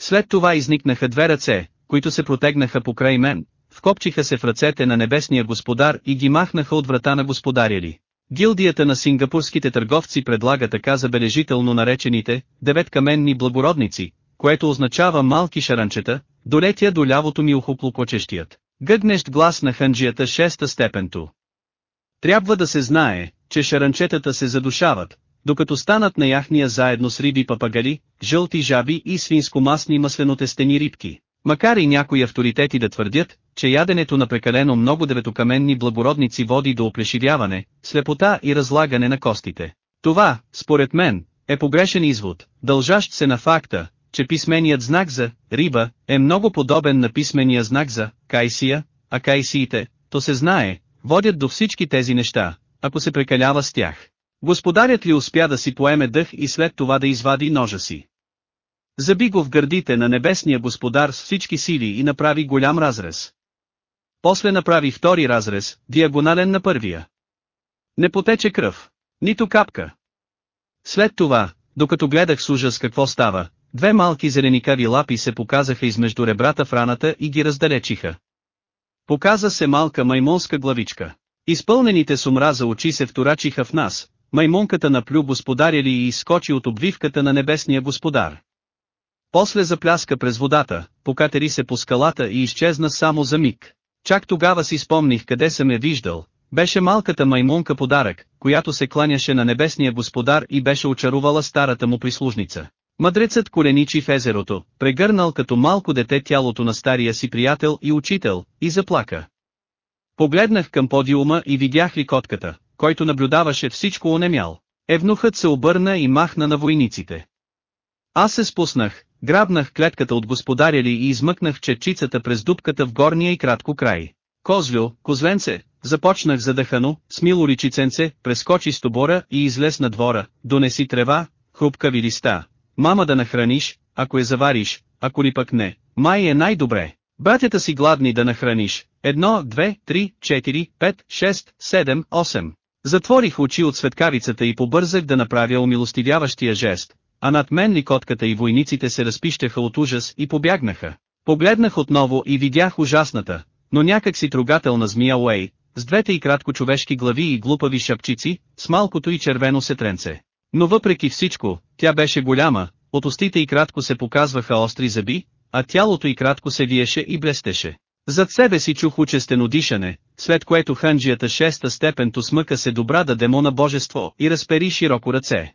След това изникнаха две ръце, които се протегнаха покрай мен, вкопчиха се в ръцете на небесния господар и ги махнаха от врата на господаря ли. Гилдията на сингапурските търговци предлага така забележително наречените «деветкаменни благородници», което означава малки шаранчета, долетя до лявото ми ухо плоклочещият. Гъгнещ глас на ханджията шеста степенто. Трябва да се знае, че шаранчетата се задушават, докато станат на яхния заедно с риби папагали, жълти жаби и свинско-масни масленотестени рибки. Макар и някои авторитети да твърдят, че яденето на прекалено много деветокаменни благородници води до оплешивяване, слепота и разлагане на костите. Това, според мен, е погрешен извод, дължащ се на факта, че писменият знак за риба е много подобен на писмения знак за кайсия, а кайсиите, то се знае, водят до всички тези неща, ако се прекалява с тях. Господарят ли успя да си поеме дъх и след това да извади ножа си? Заби го в гърдите на небесния господар с всички сили и направи голям разрез. После направи втори разрез, диагонален на първия. Не потече кръв. Нито капка. След това, докато гледах с ужас какво става, две малки зеленикави лапи се показаха измежду ребрата в раната и ги раздалечиха. Показа се малка маймонска главичка. Изпълнените с омраза очи се вторачиха в нас, маймунката наплю господаря и изскочи от обвивката на небесния господар. После запляска през водата, покатери се по скалата и изчезна само за миг. Чак тогава си спомних къде съм я виждал, беше малката маймунка подарък, която се кланяше на небесния господар и беше очарувала старата му прислужница. Мъдрецът коленичи в езерото, прегърнал като малко дете тялото на стария си приятел и учител, и заплака. Погледнах към подиума и видях ли котката, който наблюдаваше всичко онемял. Евнухът се обърна и махна на войниците. Аз се спуснах, грабнах клетката от господаря ли и измъкнах черчицата през дупката в горния и кратко край. Козлю, козленце, започнах задъхано, с мило личиценце, прескочи с тобора и излез на двора, донеси трева, хрупкави листа. Мама да нахраниш, ако я завариш, ако ли пък не, май е най-добре. Братята си гладни да нахраниш. Едно, две, три, четири, пет, шест, седем, осем. Затворих очи от светкавицата и побързах да направя умилостивяващия жест, а над мен ликотката и войниците се разпищаха от ужас и побягнаха. Погледнах отново и видях ужасната, но някак си трогателна змия Уей, с двете и кратко човешки глави и глупави шапчици, с малкото и червено сетренце. Но въпреки всичко, тя беше голяма, от устите и кратко се показваха остри зъби, а тялото и кратко се виеше и блестеше. Зад себе си чух учестено дишане, след което ханджията шеста степен смъка се добра да демона божество и разпери широко ръце.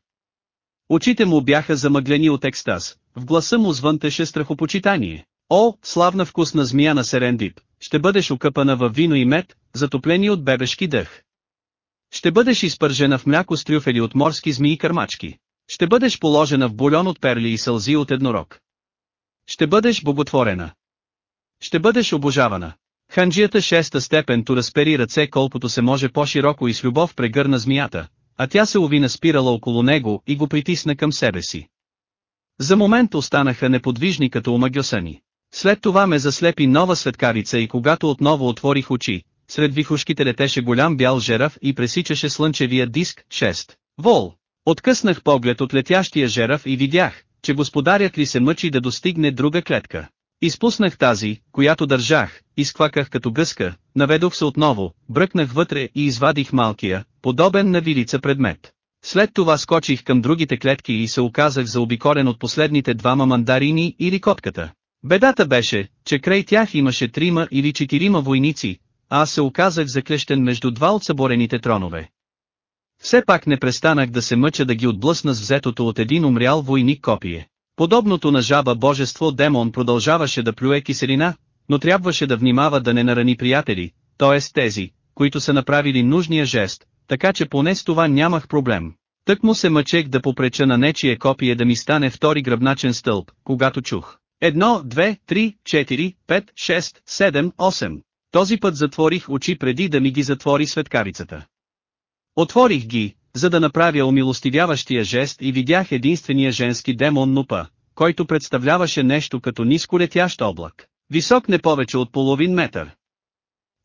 Очите му бяха замъглени от екстаз, в гласа му звънтеше страхопочитание. О, славна вкусна змия на Серендип, ще бъдеш окъпана във вино и мед, затоплени от бебешки дъх. Ще бъдеш изпържена в мляко с трюфели от морски змии кърмачки. Ще бъдеш положена в бульон от перли и сълзи от еднорог. Ще бъдеш боготворена. Ще бъдеш обожавана. Ханджията шеста степен ту разпери ръце колкото се може по-широко и с любов прегърна змията, а тя се увина спирала около него и го притисна към себе си. За момент останаха неподвижни като омагьосани. След това ме заслепи нова светкавица и когато отново отворих очи, сред вихушките летеше голям бял жерав и пресичаше слънчевия диск 6. Вол. Откъснах поглед от летящия жерав и видях, че господарят ли се мъчи да достигне друга клетка. Изпуснах тази, която държах, изкваках като гъска, наведох се отново, бръкнах вътре и извадих малкия, подобен на вилица предмет. След това скочих към другите клетки и се оказах заобикорен от последните двама мандарини или котката. Бедата беше, че край тях имаше трима или четирима войници, аз се оказах заклещен между два от съборените тронове. Все пак не престанах да се мъча да ги отблъсна с взетото от един умрял войник копие. Подобното на жаба божество демон продължаваше да плюе киселина, но трябваше да внимава да не нарани приятели, т.е. тези, които са направили нужния жест, така че поне с това нямах проблем. Тък му се мъчех да попреча на нечие копие да ми стане втори гръбначен стълб, когато чух. Едно, две, три, четири, пет, шест, седем, осем. Този път затворих очи преди да ми ги затвори светкавицата. Отворих ги, за да направя умилостивяващия жест и видях единствения женски демон Нупа, който представляваше нещо като ниско летящ облак, висок не повече от половин метър.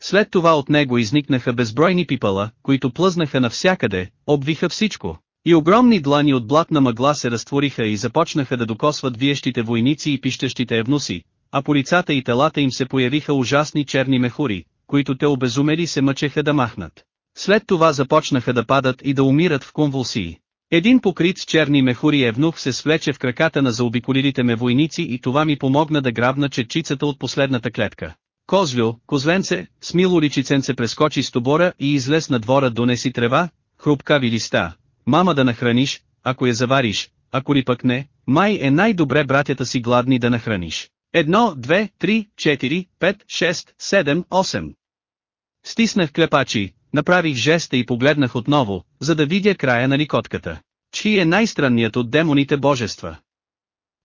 След това от него изникнаха безбройни пипала, които плъзнаха навсякъде, обвиха всичко. И огромни длани от блатна мъгла се разтвориха и започнаха да докосват виещите войници и пищащите евнуси, а по лицата и телата им се появиха ужасни черни мехури, които те обезумели се мъчеха да махнат. След това започнаха да падат и да умират в конвулсии. Един покрит с черни мехури евнух се свлече в краката на заобиколилите ме войници и това ми помогна да грабна четчицата от последната клетка. Козлю, козленце, смило личиценце прескочи с тобора и излез на двора донеси трева, хрупкави листа, мама да нахраниш, ако я завариш, ако ли пък не, май е най-добре братята си гладни да нахраниш. Едно, две, три, четири, пет, шест, седем, осем. Стиснах клепачи, направих жеста и погледнах отново, за да видя края на ликотката. Чи е най-странният от демоните божества.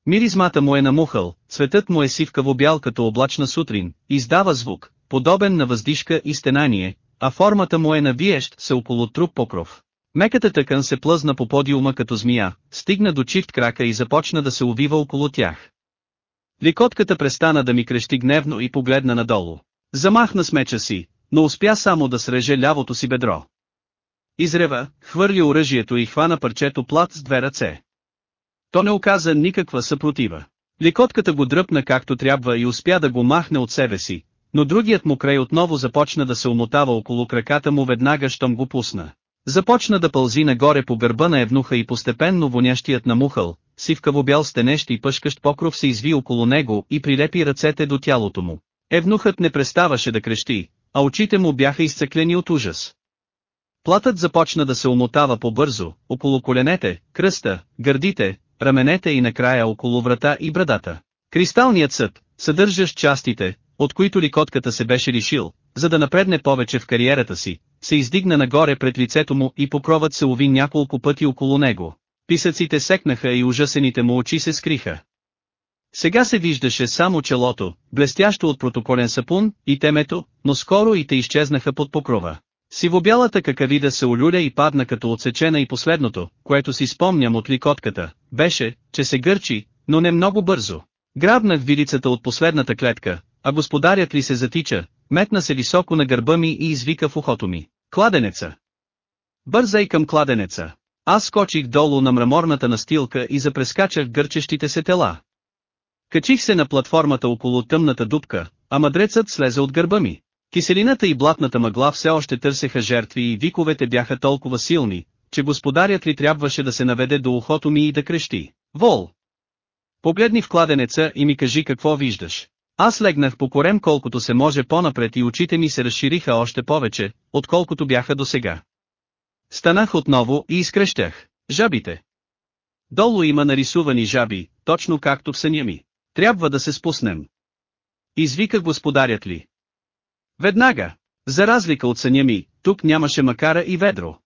Миризмата му е намухал, цветът му е сивкаво бял като облачна сутрин, издава звук, подобен на въздишка и стенание, а формата му е навиещ се около труп покров. Меката тъкан се плъзна по подиума като змия, стигна до чифт крака и започна да се увива около тях. Ликотката престана да ми крещи гневно и погледна надолу. Замахна с меча си, но успя само да среже лявото си бедро. Изрева, хвърли оръжието и хвана парчето плат с две ръце. То не оказа никаква съпротива. Ликотката го дръпна както трябва и успя да го махне от себе си, но другият му край отново започна да се умотава около краката му веднага щом го пусна. Започна да пълзи нагоре по гърба на евнуха и постепенно вонящият намухал, сивкаво бял стенещ и пъшкащ покров се изви около него и прилепи ръцете до тялото му. Евнухът не преставаше да крещи, а очите му бяха изцеклени от ужас. Платът започна да се умотава по-бързо, около коленете, кръста, гърдите, раменете и накрая около врата и брадата. Кристалният съд, съдържащ частите, от които ликотката се беше лишил, за да напредне повече в кариерата си, се издигна нагоре пред лицето му и покровът се уви няколко пъти около него. Писъците секнаха и ужасените му очи се скриха. Сега се виждаше само челото, блестящо от протоколен сапун, и темето, но скоро и те изчезнаха под покрова. Сивобялата какавида се олюля и падна като отсечена и последното, което си спомням от ликотката, беше, че се гърчи, но не много бързо. Грабнах вилицата от последната клетка, а господарят ли се затича, метна се високо на гърба ми и извика в ухото ми. Кладенеца! Бързай към кладенеца! Аз скочих долу на мраморната настилка и запрескачах гърчещите се тела. Качих се на платформата около тъмната дупка, а мъдрецът слезе от гърба ми. Киселината и блатната мъгла все още търсеха жертви и виковете бяха толкова силни, че господарят ли трябваше да се наведе до ухото ми и да крещи. Вол! Погледни в кладенеца и ми кажи какво виждаш. Аз легнах по корем колкото се може по-напред и очите ми се разшириха още повече, отколкото бяха досега. Станах отново и изкрещях. Жабите. Долу има нарисувани жаби, точно както в съня ми. Трябва да се спуснем. Извика господарят ли. Веднага. За разлика от съня ми, тук нямаше макара и ведро.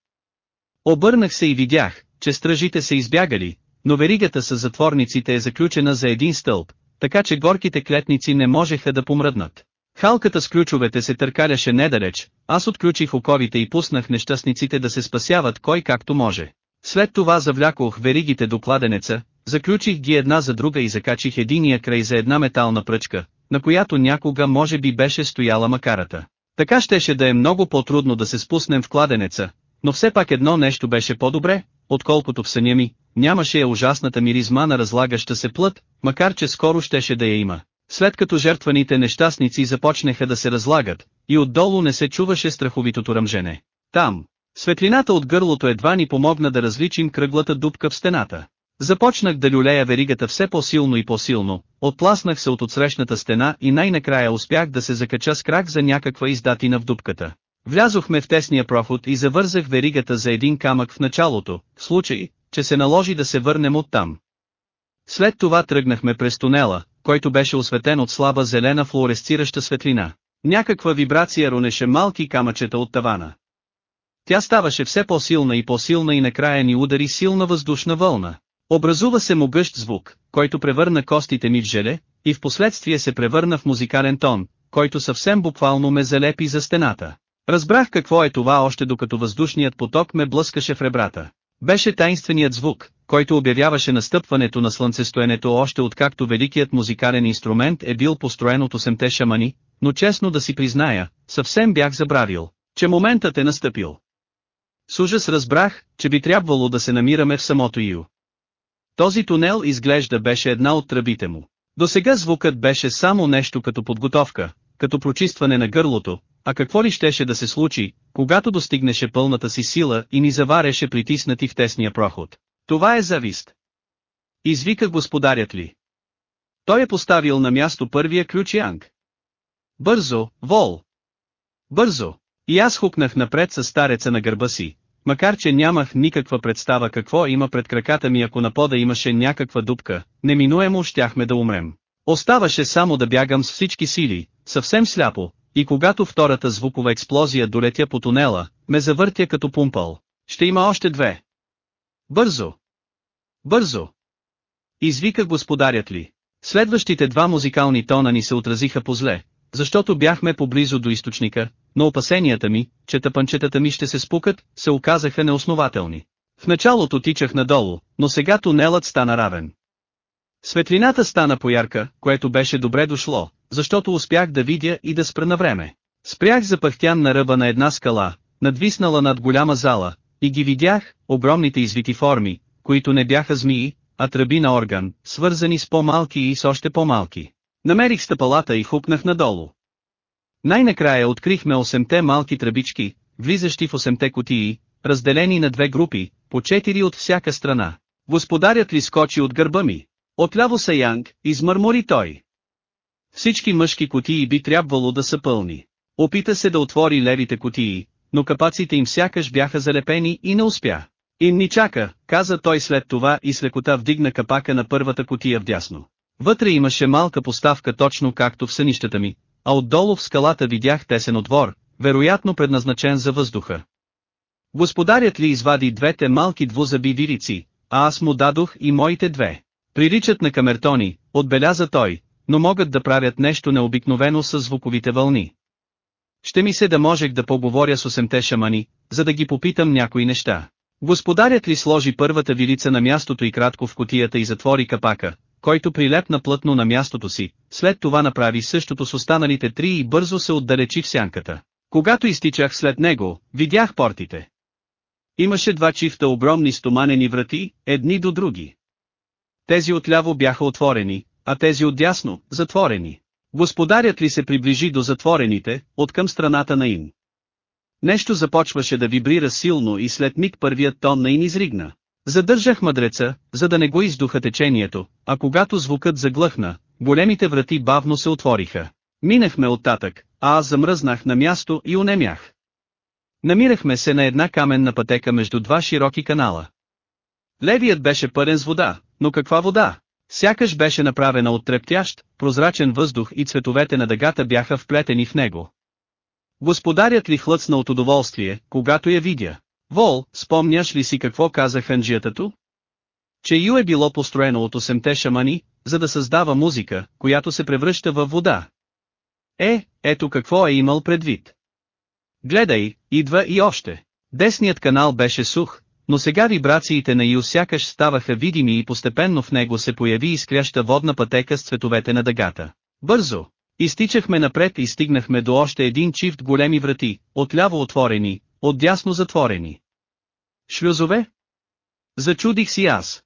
Обърнах се и видях, че стражите са избягали, но веригата с затворниците е заключена за един стълб, така че горките клетници не можеха да помръднат. Халката с ключовете се търкаляше недалеч, аз отключих оковите и пуснах нещастниците да се спасяват кой както може. След това завлякох веригите до кладенеца, заключих ги една за друга и закачих единия край за една метална пръчка, на която някога може би беше стояла макарата. Така щеше да е много по-трудно да се спуснем в кладенеца, но все пак едно нещо беше по-добре, отколкото в съня ми, нямаше я ужасната миризма на разлагаща се плът, макар че скоро щеше да я има. След като жертваните нещастници започнаха да се разлагат, и отдолу не се чуваше страховитото ръмжене. Там, светлината от гърлото едва ни помогна да различим кръглата дупка в стената. Започнах да люлея веригата все по-силно и по-силно, отпласнах се от отсрещната стена и най-накрая успях да се закача с крак за някаква издатина в дупката. Влязохме в тесния проход и завързах веригата за един камък в началото, в случай, че се наложи да се върнем оттам. След това тръгнахме през тунела, който беше осветен от слаба зелена флуоресцираща светлина. Някаква вибрация ронеше малки камъчета от тавана. Тя ставаше все по-силна и по-силна и накрая ни удари силна въздушна вълна. Образува се могъщ звук, който превърна костите ми в желе, и в последствие се превърна в музикален тон, който съвсем буквално ме залепи за стената. Разбрах какво е това още докато въздушният поток ме блъскаше в ребрата. Беше таинственият звук, който обявяваше настъпването на слънцестоенето още откакто великият музикален инструмент е бил построен от 8-те шамани, но честно да си призная, съвсем бях забравил, че моментът е настъпил. С ужас разбрах, че би трябвало да се намираме в самото Ю. Този тунел изглежда беше една от тръбите му. До сега звукът беше само нещо като подготовка, като прочистване на гърлото, а какво ли щеше да се случи, когато достигнеше пълната си сила и ни завареше притиснати в тесния проход. Това е завист. Извика господарят ли. Той е поставил на място първия ключ Янг. Бързо, вол! Бързо! И аз хукнах напред с стареца на гърба си, макар че нямах никаква представа какво има пред краката ми ако на пода имаше някаква дупка, неминуемо щяхме да умрем. Оставаше само да бягам с всички сили, съвсем сляпо, и когато втората звукова експлозия долетя по тунела, ме завъртя като пумпал. Ще има още две. Бързо! Бързо! Извика господарят ли. Следващите два музикални тона ни се отразиха по зле, защото бяхме поблизо до източника, но опасенията ми, че тъпанчетата ми ще се спукат, се оказаха неоснователни. В началото тичах надолу, но сега тунелът стана равен. Светлината стана поярка, което беше добре дошло, защото успях да видя и да спра на време. Спрях запъхтян на ръба на една скала, надвиснала над голяма зала, и ги видях, огромните извити форми, които не бяха змии, а тръби на орган, свързани с по-малки и с още по-малки. Намерих стъпалата и хупнах надолу. Най-накрая открихме 8-те малки тръбички, влизащи в 8-те кутии, разделени на две групи, по четири от всяка страна. Господарят ли скочи от гърба ми? Отляво са Янг, измърмори той. Всички мъжки кутии би трябвало да са пълни. Опита се да отвори левите кутии, но капаците им сякаш бяха залепени и не успя. Им ни чака, каза той след това и с лекота вдигна капака на първата кутия вдясно. Вътре имаше малка поставка точно както в сънищата ми, а отдолу в скалата видях тесен отвор, вероятно предназначен за въздуха. Господарят ли извади двете малки двузъби вирици, а аз му дадох и моите две. Приличат на камертони, отбеляза той, но могат да правят нещо необикновено с звуковите вълни. Ще ми се да можех да поговоря с осемте шамани, за да ги попитам някои неща. Господарят ли сложи първата вилица на мястото и кратко в котията и затвори капака, който прилепна плътно на мястото си, след това направи същото с останалите три и бързо се отдалечи в сянката. Когато изтичах след него, видях портите. Имаше два чифта огромни стоманени врати, едни до други. Тези отляво бяха отворени, а тези отдясно, затворени. Господарят ли се приближи до затворените, от към страната на им. Нещо започваше да вибрира силно и след миг първият тон на им изригна. Задържах мъдреца, за да не го издуха течението, а когато звукът заглъхна, големите врати бавно се отвориха. Минахме оттатък, а аз замръзнах на място и унемях. Намирахме се на една каменна пътека между два широки канала. Левият беше пълен с вода, но каква вода? Сякаш беше направена от трептящ, прозрачен въздух и цветовете на дъгата бяха вплетени в него. Господарят ли хлъцна от удоволствие, когато я видя? Вол, спомняш ли си какво каза ханджиятато? Че Ю е било построено от 8-те шамани, за да създава музика, която се превръща във вода. Е, ето какво е имал предвид. Гледай, идва и още. Десният канал беше сух, но сега вибрациите на Ю сякаш ставаха видими и постепенно в него се появи изкряща водна пътека с цветовете на дъгата. Бързо! Изтичахме напред и стигнахме до още един чифт големи врати, отляво отворени, отдясно затворени. Шлюзове? Зачудих си аз.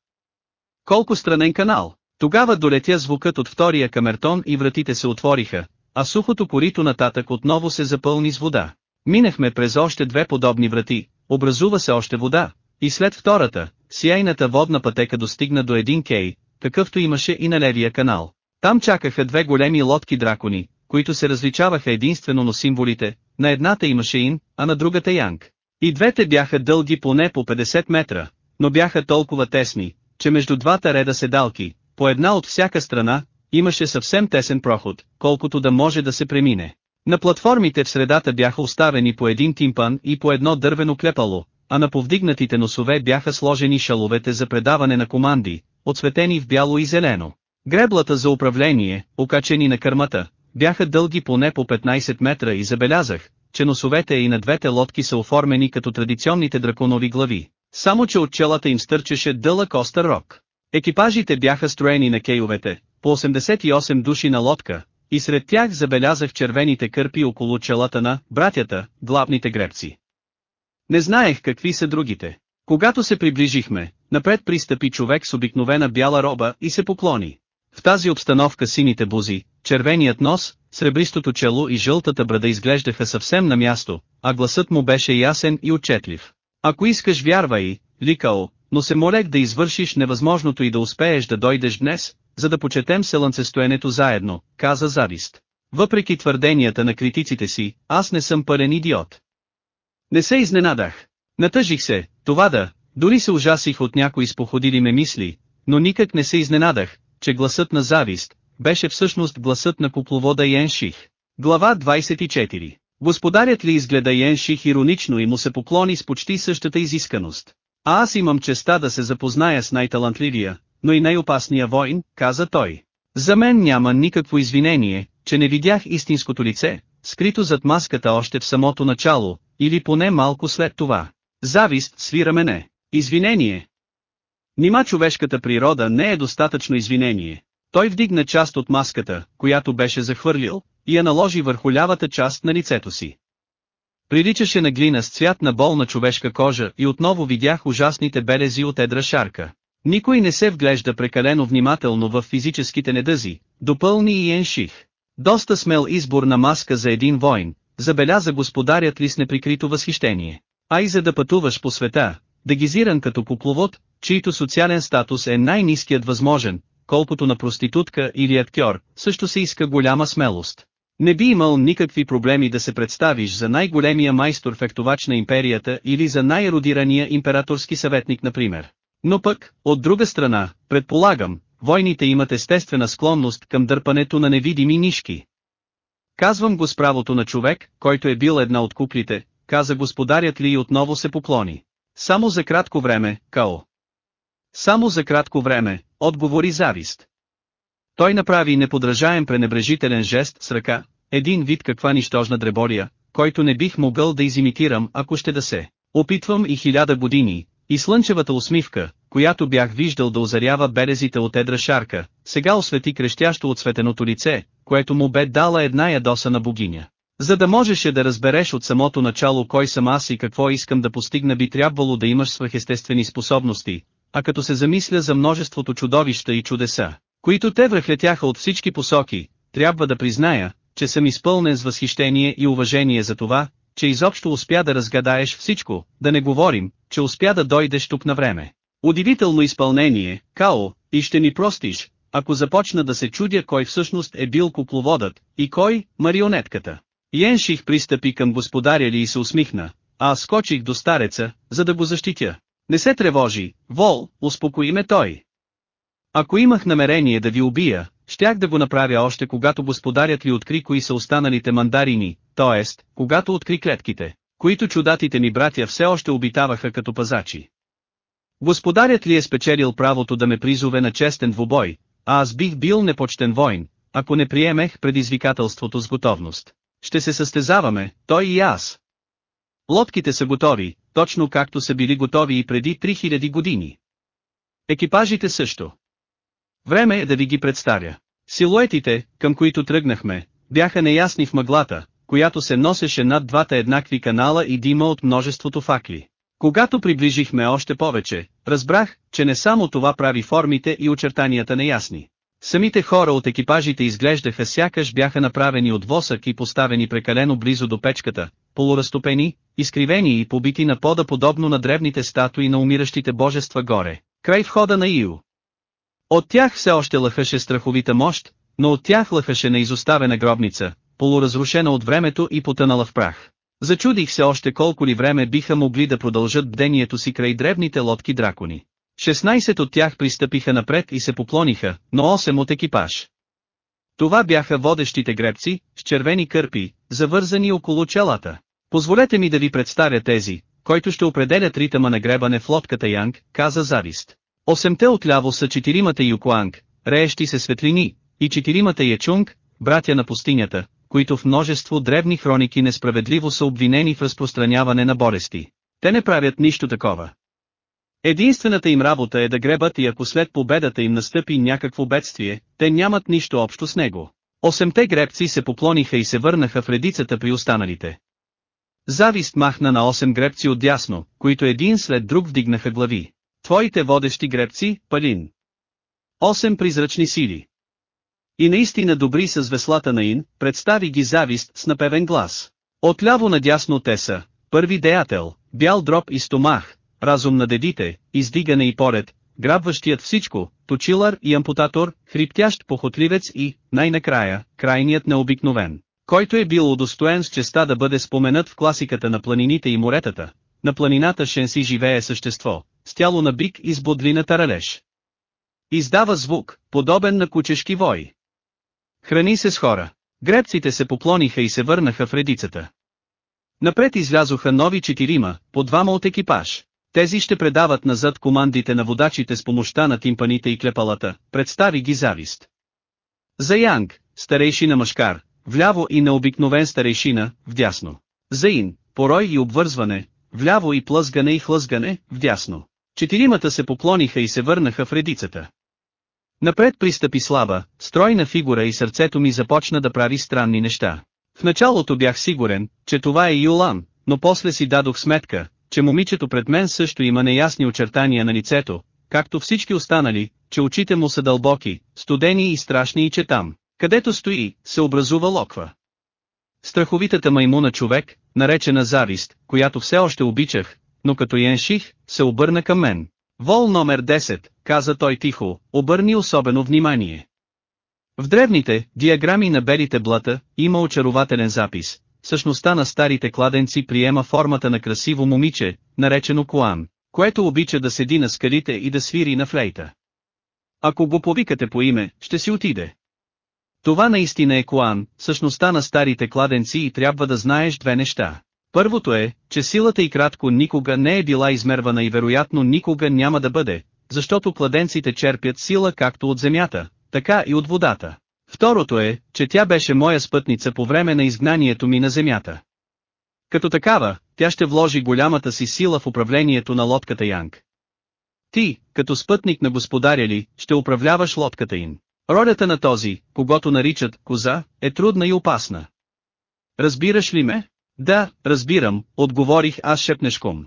Колко странен канал. Тогава долетя звукът от втория камертон и вратите се отвориха, а сухото корито нататък отново се запълни с вода. Минахме през още две подобни врати, образува се още вода, и след втората, сияйната водна пътека достигна до един кей, какъвто имаше и на левия канал. Там чакаха две големи лодки дракони, които се различаваха единствено на символите, на едната имаше ин, а на другата янг. И двете бяха дълги поне по 50 метра, но бяха толкова тесни, че между двата реда седалки, по една от всяка страна, имаше съвсем тесен проход, колкото да може да се премине. На платформите в средата бяха оставени по един тимпан и по едно дървено клепало, а на повдигнатите носове бяха сложени шаловете за предаване на команди, отсветени в бяло и зелено. Греблата за управление, окачени на кърмата, бяха дълги поне по 15 метра и забелязах, че носовете и на двете лодки са оформени като традиционните драконови глави, само че от челата им стърчеше дълъг остър рок. Екипажите бяха строени на кейовете, по 88 души на лодка, и сред тях забелязах червените кърпи около челата на братята, главните гребци. Не знаех какви са другите. Когато се приближихме, напред пристъпи човек с обикновена бяла роба и се поклони. В тази обстановка сините бузи, червеният нос, сребристото чело и жълтата брада изглеждаха съвсем на място, а гласът му беше ясен и отчетлив. Ако искаш вярвай, Ликао, но се молех да извършиш невъзможното и да успееш да дойдеш днес, за да почетем селънцестоенето заедно, каза Завист. Въпреки твърденията на критиците си, аз не съм пълен идиот. Не се изненадах. Натъжих се, това да, дори се ужасих от някои споходили ме мисли, но никак не се изненадах, че гласът на завист, беше всъщност гласът на купловода Йенших. Глава 24 Господарят ли изгледа Йенших иронично и му се поклони с почти същата изисканост. А аз имам честа да се запозная с най-талантливия, но и най-опасния войн, каза той. За мен няма никакво извинение, че не видях истинското лице, скрито зад маската още в самото начало, или поне малко след това. Завист свира мене. Извинение. Нима човешката природа не е достатъчно извинение. Той вдигна част от маската, която беше захвърлил, и я наложи върху лявата част на лицето си. Приличаше на глина с цвят на болна човешка кожа и отново видях ужасните белези от едра шарка. Никой не се вглежда прекалено внимателно в физическите недъзи, допълни и Енших. Доста смел избор на маска за един войн, забеляза господарят ли с неприкрито възхищение. А и за да пътуваш по света, дегизиран като купловод, чийто социален статус е най-низкият възможен, колкото на проститутка или актьор, също се иска голяма смелост. Не би имал никакви проблеми да се представиш за най-големия майстор фехтовач на империята или за най-еродирания императорски съветник например. Но пък, от друга страна, предполагам, войните имат естествена склонност към дърпането на невидими нишки. Казвам го с правото на човек, който е бил една от куплите, каза господарят ли и отново се поклони. Само за кратко време, Као. Само за кратко време, отговори завист. Той направи неподражаем пренебрежителен жест с ръка, един вид каква нищожна дребория, който не бих могъл да изимитирам ако ще да се. Опитвам и хиляда години, и слънчевата усмивка, която бях виждал да озарява березите от едра шарка, сега освети крещящо от светеното лице, което му бе дала една ядосана богиня. За да можеше да разбереш от самото начало кой съм аз и какво искам да постигна би трябвало да имаш свръхестествени способности, а като се замисля за множеството чудовища и чудеса, които те връхлетяха от всички посоки, трябва да призная, че съм изпълнен с възхищение и уважение за това, че изобщо успя да разгадаеш всичко, да не говорим, че успя да дойдеш тук на време. Удивително изпълнение, Као, и ще ми простиш, ако започна да се чудя кой всъщност е бил купловодът, и кой, марионетката. Йенших пристъпи към господаря ли и се усмихна, а аз скочих до стареца, за да го защитя. Не се тревожи, Вол, успокои ме той. Ако имах намерение да ви убия, щях да го направя още когато господарят ви откри кои са останалите мандарини, т.е. когато откри клетките, които чудатите ми братя все още обитаваха като пазачи. Господарят ли е спечелил правото да ме призове на честен двубой, а аз бих бил непочтен войн, ако не приемех предизвикателството с готовност. Ще се състезаваме, той и аз. Лодките са готови, точно както са били готови и преди 3000 години. Екипажите също. Време е да ви ги представя. Силуетите, към които тръгнахме, бяха неясни в мъглата, която се носеше над двата еднакви канала и дима от множеството факли. Когато приближихме още повече, разбрах, че не само това прави формите и очертанията неясни. Самите хора от екипажите изглеждаха сякаш бяха направени от восък и поставени прекалено близо до печката, полуразтопени, изкривени и побити на пода подобно на древните статуи на умиращите божества горе, край входа на Ио. От тях все още лъхаше страховита мощ, но от тях лъхаше на изоставена гробница, полуразрушена от времето и потънала в прах. Зачудих се още колко ли време биха могли да продължат бдението си край древните лодки дракони. 16 от тях пристъпиха напред и се поклониха, но 8 от екипаж. Това бяха водещите гребци, с червени кърпи, завързани около челата. Позволете ми да ви представя тези, който ще определят ритъма на гребане в лодката Янг, каза Завист. Осемте отляво са четиримата Юкуанг, реещи се светлини, и четиримата Ячунг, братя на пустинята, които в множество древни хроники несправедливо са обвинени в разпространяване на болести. Те не правят нищо такова. Единствената им работа е да гребат и ако след победата им настъпи някакво бедствие, те нямат нищо общо с него. Осемте гребци се поклониха и се върнаха в редицата при останалите. Завист махна на 8 гребци отдясно, които един след друг вдигнаха глави. Твоите водещи гребци, Палин. Осем призрачни сили. И наистина добри с веслата на Ин, представи ги завист с напевен глас. Отляво надясно те са, първи деятел, бял дроб и стомах, разум на дедите, издигане и поред, грабващият всичко, точилър и ампутатор, хриптящ похотливец и, най-накрая, крайният необикновен, който е бил удостоен с честа да бъде споменат в класиката на планините и моретата. На планината Шенси живее същество, с тяло на бик и с бодлина таралеж. Издава звук, подобен на кучешки вой. Храни се с хора. Гребците се поклониха и се върнаха в редицата. Напред излязоха нови четирима, по двама от екипаж. Тези ще предават назад командите на водачите с помощта на тимпаните и клепалата, представи ги завист. За Янг, старейшина мъжкар, вляво и необикновен старейшина, вдясно. За Ин, порой и обвързване, вляво и плъзгане и хлъзгане, вдясно. Четиримата се поклониха и се върнаха в редицата. Напред пристъпи слаба, стройна фигура и сърцето ми започна да прави странни неща. В началото бях сигурен, че това е Юлан, но после си дадох сметка, че момичето пред мен също има неясни очертания на лицето, както всички останали, че очите му са дълбоки, студени и страшни и че там, където стои, се образува локва. Страховитата маймуна човек, наречена завист, която все още обичах, но като янших, се обърна към мен. Вол номер 10, каза той тихо, обърни особено внимание. В древните, диаграми на белите блата, има очарователен запис. Същността на старите кладенци приема формата на красиво момиче, наречено Куан, което обича да седи на скалите и да свири на флейта. Ако го повикате по име, ще си отиде. Това наистина е Куан, същността на старите кладенци и трябва да знаеш две неща. Първото е, че силата и кратко никога не е била измервана и вероятно никога няма да бъде, защото кладенците черпят сила както от земята, така и от водата. Второто е, че тя беше моя спътница по време на изгнанието ми на земята. Като такава, тя ще вложи голямата си сила в управлението на лодката Янг. Ти, като спътник на господаря ли, ще управляваш лодката им. Ролята на този, когато наричат коза, е трудна и опасна. Разбираш ли ме? Да, разбирам, отговорих аз шепнешком.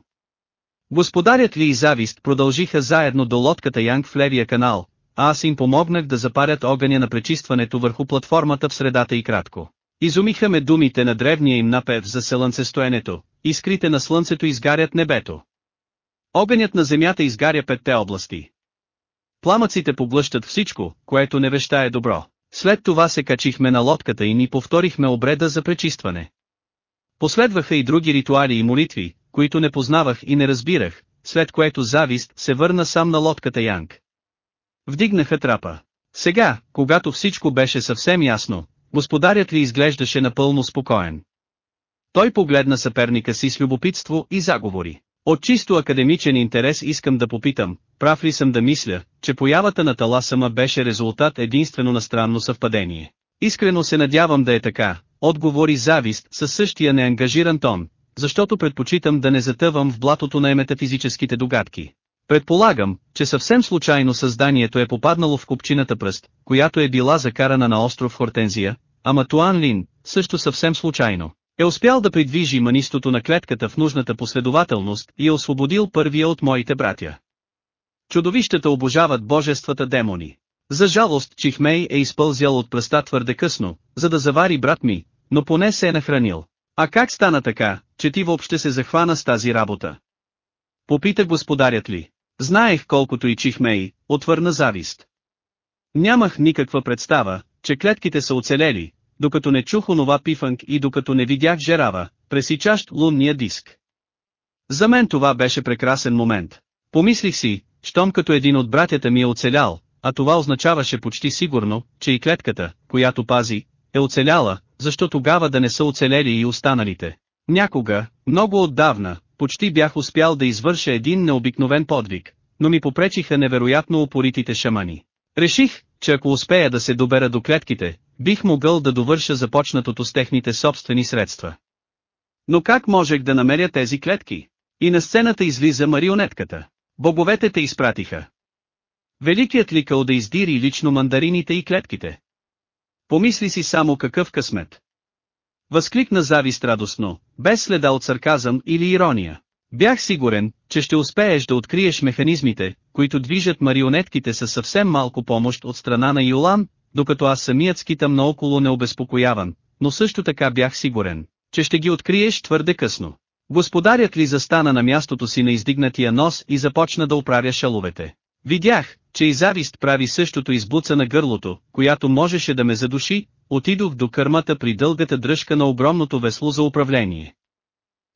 Господарят ли и завист продължиха заедно до лодката Янг в левия канал, а аз им помогнах да запарят огъня на пречистването върху платформата в средата и кратко. Изумиха ме думите на древния им напев за селънцестоенето, искрите на слънцето изгарят небето. Огънят на земята изгаря петте области. Пламъците поглъщат всичко, което не веща е добро. След това се качихме на лодката и ни повторихме обреда за пречистване. Последваха и други ритуали и молитви, които не познавах и не разбирах, след което завист се върна сам на лодката Янг. Вдигнаха трапа. Сега, когато всичко беше съвсем ясно, господарят ли изглеждаше напълно спокоен. Той погледна съперника си с любопитство и заговори. От чисто академичен интерес искам да попитам, прав ли съм да мисля, че появата на Таласама беше резултат единствено на странно съвпадение. Искрено се надявам да е така, отговори завист със същия неангажиран тон, защото предпочитам да не затъвам в блатото на метафизическите догадки. Предполагам, че съвсем случайно създанието е попаднало в купчината пръст, която е била закарана на остров Хортензия, ама Туан Лин, също съвсем случайно, е успял да придвижи манистото на клетката в нужната последователност и е освободил първия от моите братя. Чудовищата обожават божествата демони. За жалост Чихмей е изпълзял от пръста твърде късно, за да завари брат ми, но поне се е нахранил. А как стана така, че ти въобще се захвана с тази работа? Попита господарят ли. Знаех колкото и чихмей, отвърна завист. Нямах никаква представа, че клетките са оцелели, докато не чух онова пифанг и докато не видях жерава, пресичащ лунния диск. За мен това беше прекрасен момент. Помислих си, щом като един от братята ми е оцелял, а това означаваше почти сигурно, че и клетката, която пази, е оцеляла, защо тогава да не са оцелели и останалите. Някога, много отдавна, почти бях успял да извърша един необикновен подвиг, но ми попречиха невероятно упоритите шамани. Реших, че ако успея да се добера до клетките, бих могъл да довърша започнатото с техните собствени средства. Но как можех да намеря тези клетки? И на сцената излиза марионетката. Боговете те изпратиха. Великият ликал да издири лично мандарините и клетките. Помисли си само какъв късмет. Възкликна завист радостно, без следа от сарказъм или ирония. Бях сигурен, че ще успееш да откриеш механизмите, които движат марионетките със съвсем малко помощ от страна на Юлан, докато аз самият скитам наоколо необезпокояван, но също така бях сигурен, че ще ги откриеш твърде късно. Господарят ли застана на мястото си на издигнатия нос и започна да оправя шаловете. Видях, че и завист прави същото избуца на гърлото, която можеше да ме задуши, отидох до кърмата при дългата дръжка на огромното весло за управление.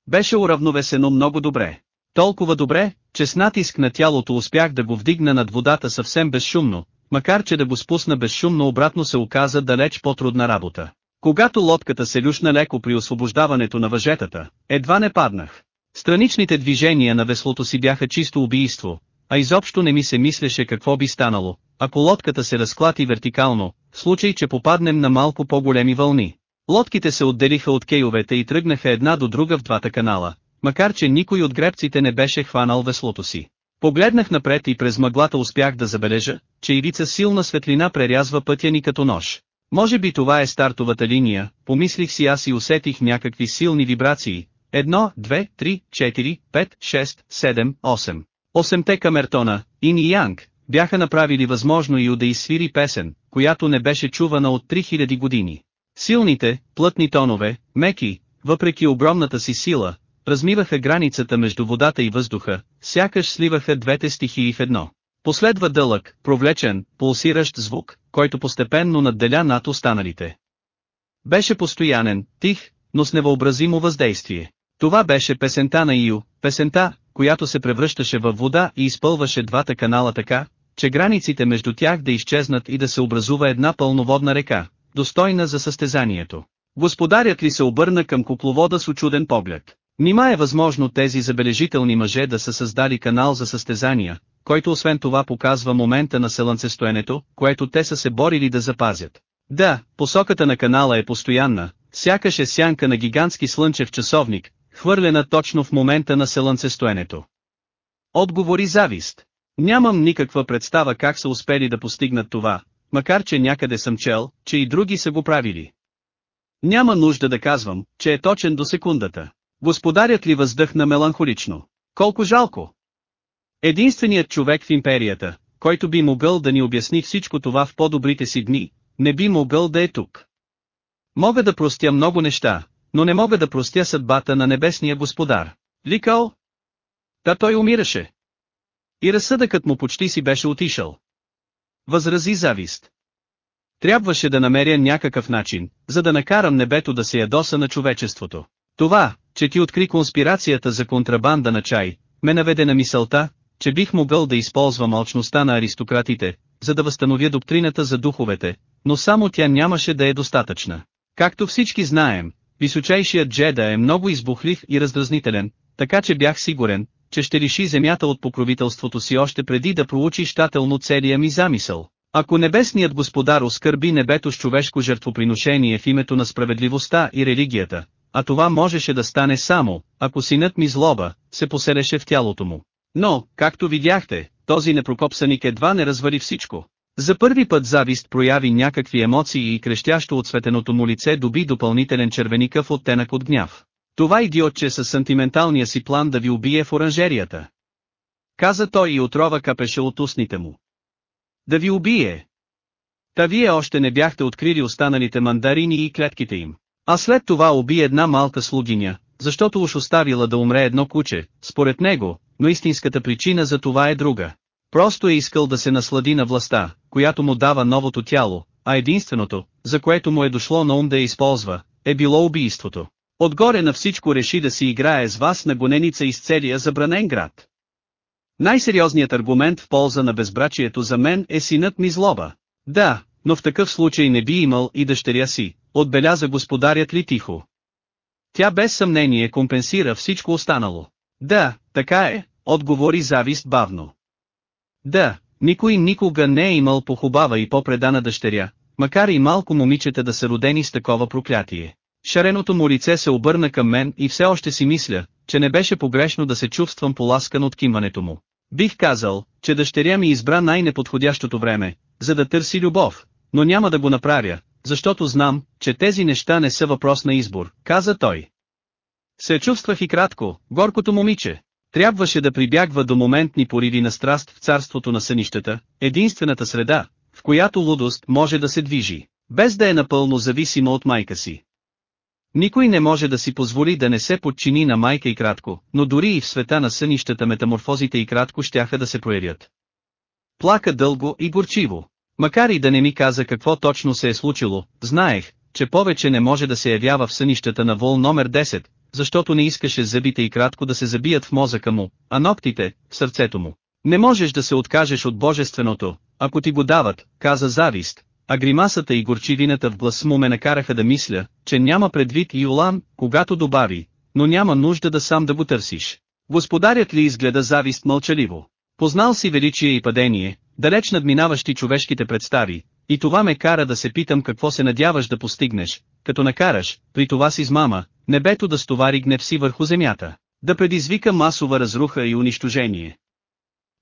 Беше уравновесено много добре. Толкова добре, че с натиск на тялото успях да го вдигна над водата съвсем безшумно, макар че да го спусна безшумно обратно се оказа далеч по-трудна работа. Когато лодката се люшна леко при освобождаването на въжетата, едва не паднах. Страничните движения на веслото си бяха чисто убийство, а изобщо не ми се мислеше какво би станало, ако лодката се разклати вертикално, в случай че попаднем на малко по-големи вълни. Лодките се отделиха от кейовете и тръгнаха една до друга в двата канала, макар че никой от гребците не беше хванал веслото си. Погледнах напред и през мъглата успях да забележа, че ивица силна светлина прерязва пътя ни като нож. Може би това е стартовата линия, помислих си аз и усетих някакви силни вибрации. Едно, две, три, четири, пет, шест, седем, осем. Осемте камертона, Ин и Янг, бяха направили възможно и да изсвири песен, която не беше чувана от 3000 години. Силните, плътни тонове, меки, въпреки огромната си сила, размиваха границата между водата и въздуха, сякаш сливаха двете стихии в едно. Последва дълъг, провлечен, пулсиращ звук, който постепенно надделя над останалите. Беше постоянен, тих, но с невъобразимо въздействие. Това беше песента на Ио, песента, която се превръщаше във вода и изпълваше двата канала така, че границите между тях да изчезнат и да се образува една пълноводна река, достойна за състезанието. Господарят ли се обърна към купловода с очуден поглед? Нима е възможно тези забележителни мъже да са създали канал за състезания, който освен това показва момента на селънцестоенето, което те са се борили да запазят. Да, посоката на канала е постоянна, сякаш е сянка на гигантски слънчев часовник, хвърлена точно в момента на селънцестоенето. Отговори завист. Нямам никаква представа как са успели да постигнат това, макар че някъде съм чел, че и други са го правили. Няма нужда да казвам, че е точен до секундата. Господарят ли въздъхна меланхолично? Колко жалко! Единственият човек в империята, който би могъл да ни обясни всичко това в по-добрите си дни, не би могъл да е тук. Мога да простя много неща, но не мога да простя съдбата на небесния господар. Ликал? Та той умираше. И разсъдъкът му почти си беше отишъл. Възрази завист. Трябваше да намеря някакъв начин, за да накарам небето да се ядоса на човечеството. Това, че ти откри конспирацията за контрабанда на чай, ме наведе на мисълта, че бих могъл да използвам алчността на аристократите, за да възстановя доктрината за духовете, но само тя нямаше да е достатъчна. Както всички знаем, височайшият Джеда е много избухлив и раздразнителен, така че бях сигурен, че ще лиши земята от покровителството си още преди да проучи щателно целия ми замисъл. Ако небесният господар оскърби небето с човешко жертвоприношение в името на справедливостта и религията, а това можеше да стане само, ако синът ми злоба, се поселеше в тялото му. Но, както видяхте, този непрокопсаник едва не развали всичко. За първи път завист прояви някакви емоции и крещящо от светеното му лице доби допълнителен червеникъв оттенък от гняв. Това идиотче със сантименталния си план да ви убие в оранжерията. Каза той и отрова капеше от устните му. Да ви убие. Та вие още не бяхте открили останалите мандарини и клетките им. А след това уби една малка слугиня, защото уж оставила да умре едно куче, според него, но истинската причина за това е друга. Просто е искал да се наслади на властта, която му дава новото тяло, а единственото, за което му е дошло на ум да я използва, е било убийството. Отгоре на всичко реши да си играе с вас на гоненица из целия забранен град. Най-сериозният аргумент в полза на безбрачието за мен е синът ми злоба. Да, но в такъв случай не би имал и дъщеря си, отбеляза господарят ли тихо. Тя без съмнение компенсира всичко останало. Да, така е, отговори завист бавно. Да, никой никога не е имал похубава и по-предана дъщеря, макар и малко момичета да са родени с такова проклятие. Шареното му лице се обърна към мен и все още си мисля, че не беше погрешно да се чувствам поласкан от кимването му. Бих казал, че дъщеря ми избра най-неподходящото време, за да търси любов, но няма да го направя, защото знам, че тези неща не са въпрос на избор, каза той. Се чувствах и кратко, горкото момиче. Трябваше да прибягва до моментни пориви на страст в царството на сънищата, единствената среда, в която лудост може да се движи, без да е напълно зависима от майка си. Никой не може да си позволи да не се подчини на майка и кратко, но дори и в света на сънищата метаморфозите и кратко щяха да се проявят. Плака дълго и горчиво. Макар и да не ми каза какво точно се е случило, знаех, че повече не може да се явява в сънищата на вол номер 10, защото не искаше зъбите и кратко да се забият в мозъка му, а ногтите, в сърцето му. Не можеш да се откажеш от божественото, ако ти го дават, каза завист, а гримасата и горчивината в глас му ме накараха да мисля, че няма предвид и Олан, когато добави, но няма нужда да сам да го търсиш. Господарят ли изгледа завист мълчаливо? Познал си величие и падение, далеч надминаващи човешките представи, и това ме кара да се питам какво се надяваш да постигнеш, като накараш, при това си измама, небето да стовари гнев си върху земята, да предизвика масова разруха и унищожение.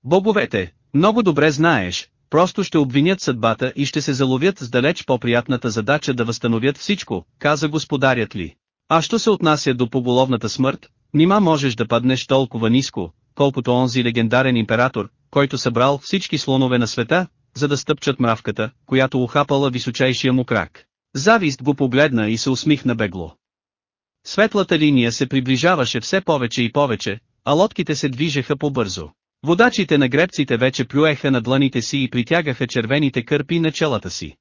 Боговете, много добре знаеш, просто ще обвинят съдбата и ще се заловят с далеч по-приятната задача да възстановят всичко, каза господарят ли. А що се отнася до поголовната смърт, нима можеш да паднеш толкова ниско, колкото онзи легендарен император, който събрал всички слонове на света, за да стъпчат мравката, която ухапала височайшия му крак. Завист го погледна и се усмихна бегло. Светлата линия се приближаваше все повече и повече, а лодките се движеха по-бързо. Водачите на гребците вече плюеха на дланите си и притягаха червените кърпи на челата си.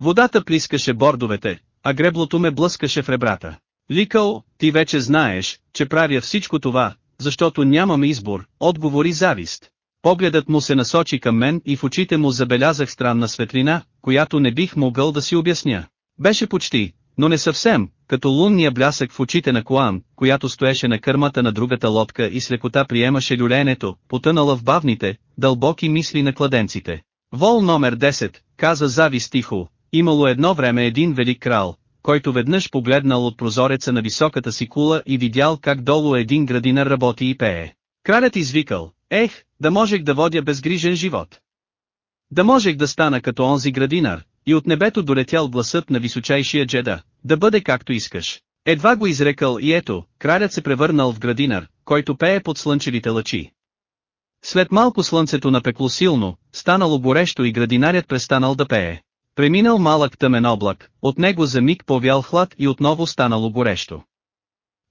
Водата плискаше бордовете, а греблото ме блъскаше в ребрата. Ликъл, ти вече знаеш, че правя всичко това, защото нямам избор, отговори завист. Погледът му се насочи към мен и в очите му забелязах странна светлина, която не бих могъл да си обясня. Беше почти, но не съвсем, като лунния блясък в очите на Коан, която стоеше на кърмата на другата лодка и с лекота приемаше люлеенето, потънала в бавните, дълбоки мисли на кладенците. Вол номер 10, каза Зави стихо, имало едно време един велик крал, който веднъж погледнал от прозореца на високата си кула и видял как долу един градинар работи и пее. Кралят извикал, ех, да можех да водя безгрижен живот. Да можех да стана като онзи градинар, и от небето долетял гласът на височайшия джеда, да бъде както искаш. Едва го изрекал и ето, кралят се превърнал в градинар, който пее под слънчевите лъчи. След малко слънцето напекло силно, станало горещо и градинарят престанал да пее. Преминал малък тъмен облак, от него за миг повял хлад и отново станало горещо.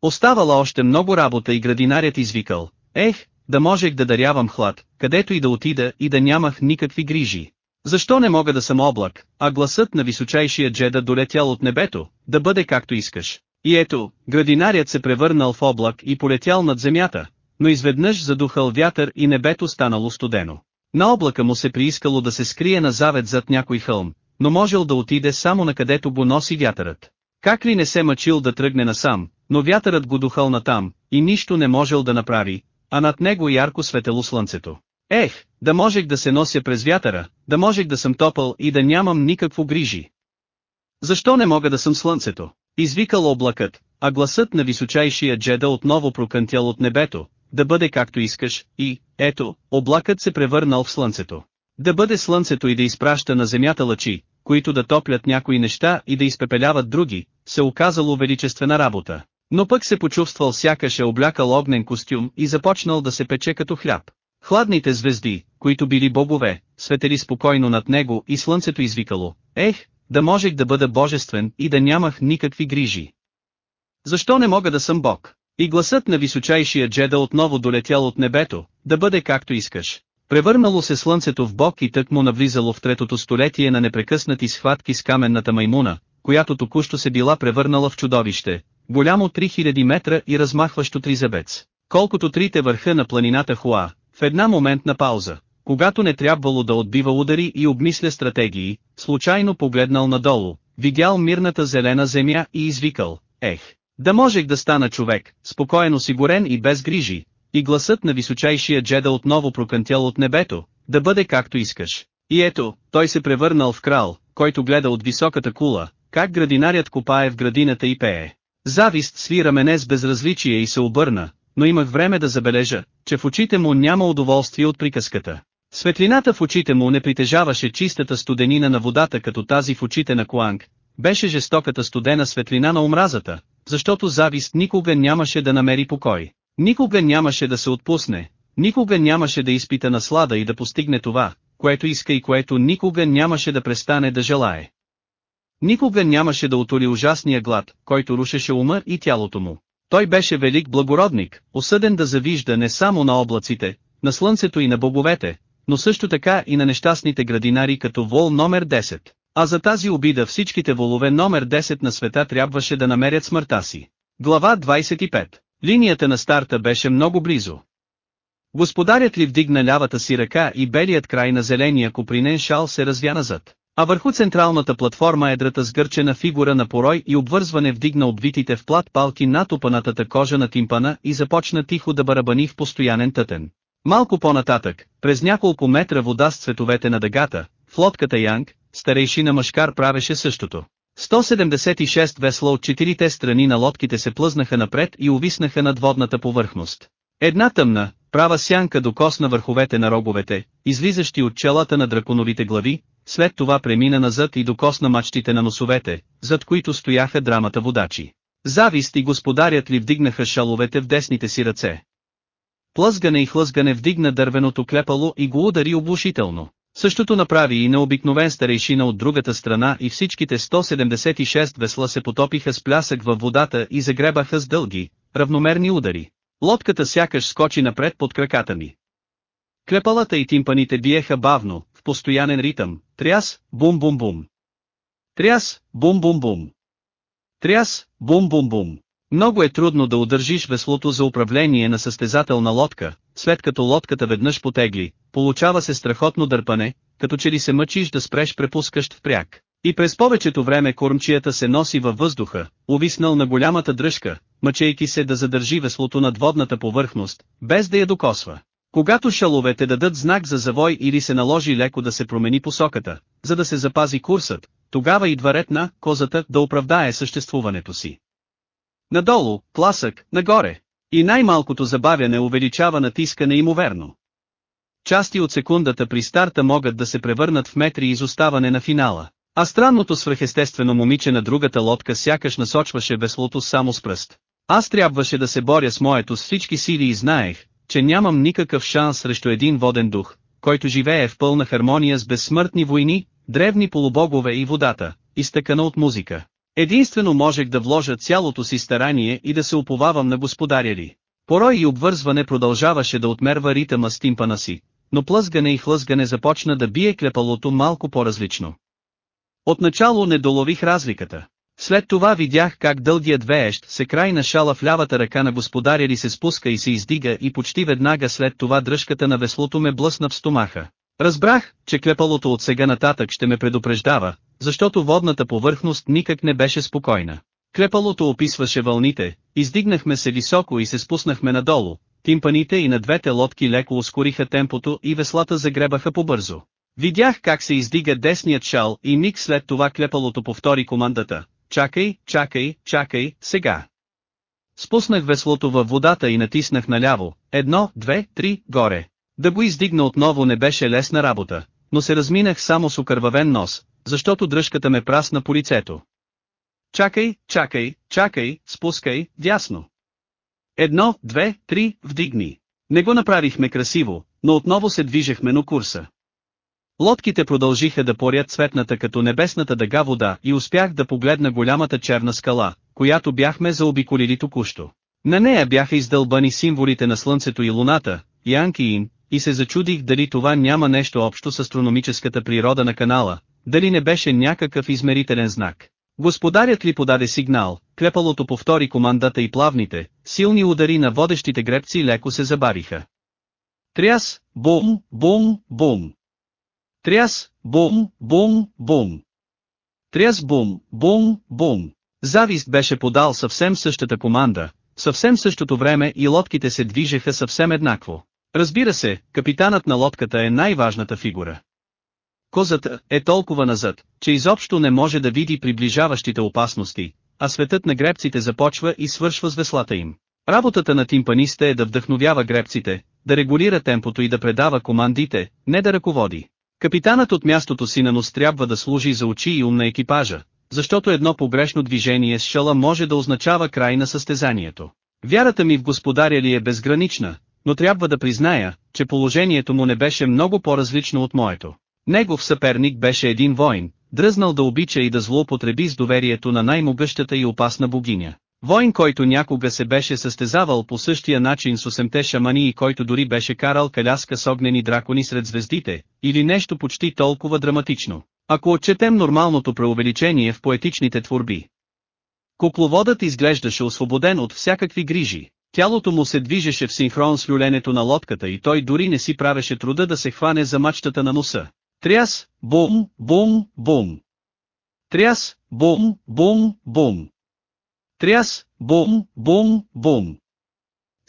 Оставала още много работа и градинарят извикал, ех, да можех да дарявам хлад, където и да отида и да нямах никакви грижи. Защо не мога да съм облак, а гласът на височайшия джеда долетял от небето, да бъде както искаш. И ето, градинарят се превърнал в облак и полетял над земята, но изведнъж задухал вятър и небето станало студено. На облака му се приискало да се скрие на завет зад някой хълм, но можел да отиде само на където го носи вятърът. Как ли не се мъчил да тръгне насам, но вятърът го духал натам, и нищо не можел да направи, а над него ярко светело слънцето. Ех, да можех да се нося през вятъра, да можех да съм топъл и да нямам никакво грижи. Защо не мога да съм слънцето? Извикал облакът, а гласът на височайшия джеда отново прокънтял от небето, да бъде както искаш, и, ето, облакът се превърнал в слънцето. Да бъде слънцето и да изпраща на земята лъчи, които да топлят някои неща и да изпепеляват други, се оказало величествена работа. Но пък се почувствал сякаш е облякал огнен костюм и започнал да се пече като хляб. Хладните звезди, които били богове, светели спокойно над него и слънцето извикало, ех, да можех да бъда божествен и да нямах никакви грижи. Защо не мога да съм бог? И гласът на височайшия джеда отново долетял от небето, да бъде както искаш. Превърнало се слънцето в бок и тък му навлизало в третото столетие на непрекъснати схватки с каменната маймуна, която току-що се била превърнала в чудовище, голямо 3000 метра и размахващо тризебец. Колкото трите върха на планината Хуа, в една моментна пауза, когато не трябвало да отбива удари и обмисля стратегии, случайно погледнал надолу, видял мирната зелена земя и извикал, ех, да можех да стана човек, спокоен осигурен и без грижи, и гласът на височайшия джеда отново прокънтял от небето, да бъде както искаш. И ето, той се превърнал в крал, който гледа от високата кула, как градинарят копае в градината и пее. Завист свира мене с безразличие и се обърна, но имах време да забележа, че в очите му няма удоволствие от приказката. Светлината в очите му не притежаваше чистата студенина на водата като тази в очите на Куанг, беше жестоката студена светлина на омразата, защото завист никога нямаше да намери покой. Никога нямаше да се отпусне, никога нямаше да изпита наслада и да постигне това, което иска и което никога нямаше да престане да желае. Никога нямаше да отоли ужасния глад, който рушеше ума и тялото му. Той беше велик благородник, осъден да завижда не само на облаците, на слънцето и на боговете, но също така и на нещастните градинари като вол номер 10. А за тази обида всичките волове номер 10 на света трябваше да намерят смъртта си. Глава 25 Линията на старта беше много близо. Господарят ли вдигна лявата си ръка и белият край на зеления купринен шал се развя назад. А върху централната платформа едрата сгърчена фигура на порой и обвързване вдигна обвитите в плат палки над опанатата кожа на тимпана и започна тихо да барабани в постоянен тътен. Малко по-нататък, през няколко метра вода с цветовете на дъгата, в лодката Янг, старейшина Машкар правеше същото. 176 весла от четирите страни на лодките се плъзнаха напред и увиснаха над водната повърхност. Една тъмна, права сянка докосна върховете на роговете, излизащи от челата на драконовите глави, след това премина назад и докосна мачтите на носовете, зад които стояха драмата водачи. Завист и господарят ли вдигнаха шаловете в десните си ръце. Плъзгане и хлъзгане вдигна дървеното клепало и го удари облушително. Същото направи и необикновен старейшина от другата страна и всичките 176 весла се потопиха с плясък във водата и загребаха с дълги, равномерни удари. Лодката сякаш скочи напред под краката ми. Клепалата и тимпаните биеха бавно, в постоянен ритъм, тряс, бум-бум-бум. Тряс, бум-бум-бум. Тряс, бум-бум-бум. Много е трудно да удържиш веслото за управление на състезателна лодка, след като лодката веднъж потегли, получава се страхотно дърпане, като че ли се мъчиш да спреш препускащ впряг. И през повечето време кормчията се носи във въздуха, увиснал на голямата дръжка, мъчейки се да задържи веслото над водната повърхност, без да я докосва. Когато шаловете дадат знак за завой или се наложи леко да се промени посоката, за да се запази курсът, тогава идва ред на козата да оправдае съществуването си. Надолу, тласък, нагоре. И най-малкото забавяне увеличава натискане имоверно. Части от секундата при старта могат да се превърнат в метри изоставане на финала. А странното свръхестествено момиче на другата лодка сякаш насочваше веслото само с пръст. Аз трябваше да се боря с моето с всички сили и знаех, че нямам никакъв шанс срещу един воден дух, който живее в пълна хармония с безсмъртни войни, древни полубогове и водата, изтъкана от музика. Единствено можех да вложа цялото си старание и да се уповавам на господаря ли. Порой и обвързване продължаваше да отмерва ритъма с тимпана си, но плъзгане и хлъзгане започна да бие клепалото малко по-различно. Отначало не долових разликата. След това видях как дългият веещ се край на шала в лявата ръка на господаря ли се спуска и се издига и почти веднага след това дръжката на веслото ме блъсна в стомаха. Разбрах, че клепалото от сега нататък ще ме предупреждава, защото водната повърхност никак не беше спокойна. Клепалото описваше вълните, издигнахме се високо и се спуснахме надолу, тимпаните и на двете лодки леко ускориха темпото и веслата загребаха побързо. Видях как се издига десният шал и миг след това клепалото повтори командата. Чакай, чакай, чакай, сега. Спуснах веслото във водата и натиснах наляво. Едно, две, три, горе. Да го издигна отново не беше лесна работа, но се разминах само с окървавен нос, защото дръжката ме прасна по лицето. Чакай, чакай, чакай, спускай, дясно. Едно, две, три, вдигни. Не го направихме красиво, но отново се движехме на курса. Лодките продължиха да порят цветната като небесната дъга вода и успях да погледна голямата черна скала, която бяхме заобиколили току-що. На нея бяха издълбани символите на Слънцето и Луната, Янкиин, и се зачудих дали това няма нещо общо с астрономическата природа на канала, дали не беше някакъв измерителен знак. Господарят ли подаде сигнал, крепалото повтори командата и плавните, силни удари на водещите гребци леко се забариха. Тряс, бум, бум, бум. Тряс, бум, бум, бум. Тряс бум, бум, бум. Завист беше подал съвсем същата команда, съвсем същото време и лодките се движеха съвсем еднакво. Разбира се, капитанът на лодката е най-важната фигура. Козата е толкова назад, че изобщо не може да види приближаващите опасности, а светът на гребците започва и свършва с веслата им. Работата на тимпаниста е да вдъхновява гребците, да регулира темпото и да предава командите, не да ръководи. Капитанът от мястото си на нос трябва да служи за очи и ум на екипажа, защото едно погрешно движение с шала може да означава край на състезанието. Вярата ми в господаря ли е безгранична, но трябва да призная, че положението му не беше много по-различно от моето. Негов съперник беше един воин, дръзнал да обича и да злоупотреби с доверието на най-могъщата и опасна богиня. Воин, който някога се беше състезавал по същия начин с осемте шамани и който дори беше карал каляска с огнени дракони сред звездите, или нещо почти толкова драматично, ако отчетем нормалното преувеличение в поетичните творби. Кукловодът изглеждаше освободен от всякакви грижи, тялото му се движеше в синхрон с люленето на лодката и той дори не си правеше труда да се хване за мачтата на носа. Тряс, бум, бум, бум. Тряс, бум, бум, бум. Тряс, бум, бум, бум.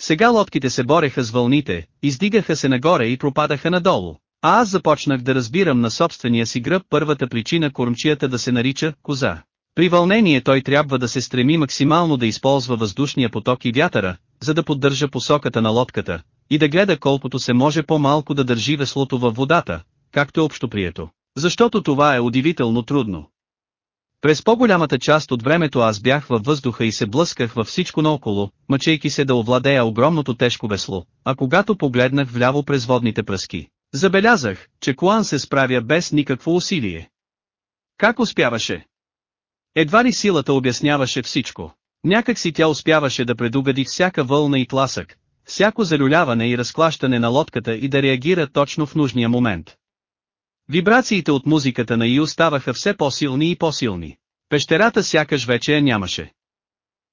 Сега лодките се бореха с вълните, издигаха се нагоре и пропадаха надолу. А аз започнах да разбирам на собствения си гръб първата причина кормчията да се нарича «коза». При вълнение той трябва да се стреми максимално да използва въздушния поток и вятъра, за да поддържа посоката на лодката, и да гледа колкото се може по-малко да държи веслото във водата, както е общоприето. Защото това е удивително трудно. През по-голямата част от времето аз бях във въздуха и се блъсках във всичко наоколо, мъчейки се да овладея огромното тежко весло, а когато погледнах вляво през водните пръски, забелязах, че Куан се справя без никакво усилие. Как успяваше? Едва ли силата обясняваше всичко. Някак си тя успяваше да предугади всяка вълна и тласък, всяко залюляване и разклащане на лодката и да реагира точно в нужния момент. Вибрациите от музиката на Ю ставаха все по-силни и по-силни. Пещерата сякаш вече я нямаше.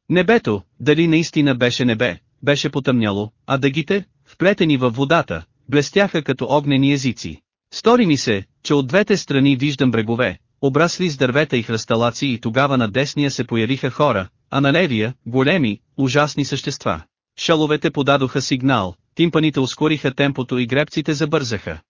Небето, дали наистина беше небе, беше потъмняло, а дъгите, вплетени във водата, блестяха като огнени езици. Стори ми се, че от двете страни виждам брегове, обрасли с дървета и хръсталаци и тогава на десния се появиха хора, а на левия, големи, ужасни същества. Шаловете подадоха сигнал, тимпаните ускориха темпото и гребците забързаха.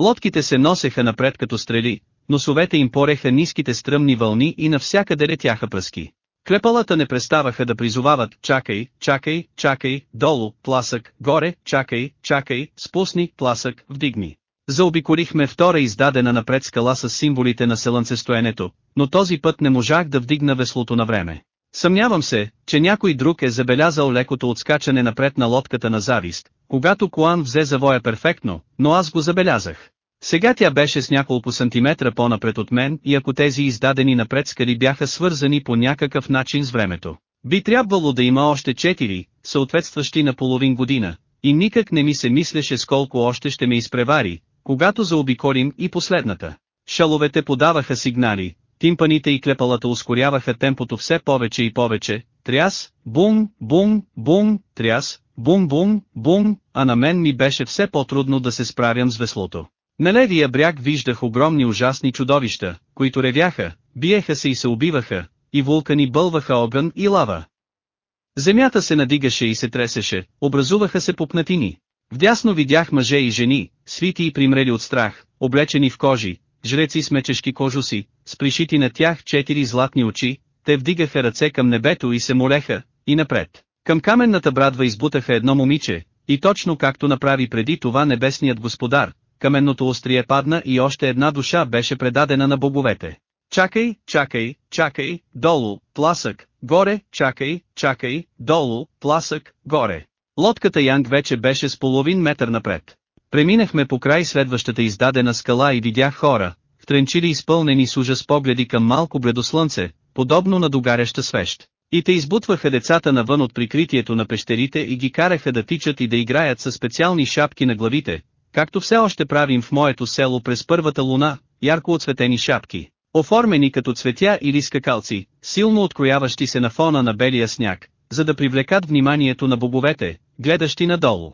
Лодките се носеха напред като стрели, носовете им пореха ниските стръмни вълни и навсякъде летяха пръски. Клепалата не преставаха да призовават «Чакай, чакай, чакай, долу, пласък, горе, чакай, чакай, спусни, пласък, вдигни». Заобиколихме втора издадена напред скала с символите на селънцестоенето, но този път не можах да вдигна веслото на време. Съмнявам се, че някой друг е забелязал лекото отскачане напред на лодката на завист, когато Куан взе завоя перфектно, но аз го забелязах. Сега тя беше с няколко сантиметра по-напред от мен и ако тези издадени напред скали бяха свързани по някакъв начин с времето, би трябвало да има още четири, съответстващи на половин година, и никак не ми се мислеше сколко още ще ме изпревари, когато заобиколим и последната. Шаловете подаваха сигнали, тимпаните и клепалата ускоряваха темпото все повече и повече, тряс, бум, бум, бум, тряс, бум, бум, бум, а на мен ми беше все по-трудно да се справям с веслото. На левия бряг виждах огромни ужасни чудовища, които ревяха, биеха се и се убиваха, и вулкани бълваха огън и лава. Земята се надигаше и се тресеше, образуваха се пупнатини. Вдясно видях мъже и жени, свити и примрели от страх, облечени в кожи, жреци с мечешки кожуси, с пришити на тях четири златни очи, те вдигаха ръце към небето и се молеха, и напред. Към каменната брадва избутаха едно момиче, и точно както направи преди това небесният господар, каменното острие падна и още една душа беше предадена на боговете. Чакай, чакай, чакай, долу, пласък, горе, чакай, чакай, долу, пласък, горе. Лодката Янг вече беше с половин метър напред. Преминахме по край следващата издадена скала и видях хора, втренчили изпълнени с ужас погледи към малко бледослънце, подобно на догаряща свещ. И те избутваха децата навън от прикритието на пещерите и ги караха да тичат и да играят със специални шапки на главите, както все още правим в моето село през първата луна, ярко отсветени шапки, оформени като цветя или скакалци, силно открояващи се на фона на белия сняг, за да привлекат вниманието на боговете, гледащи надолу.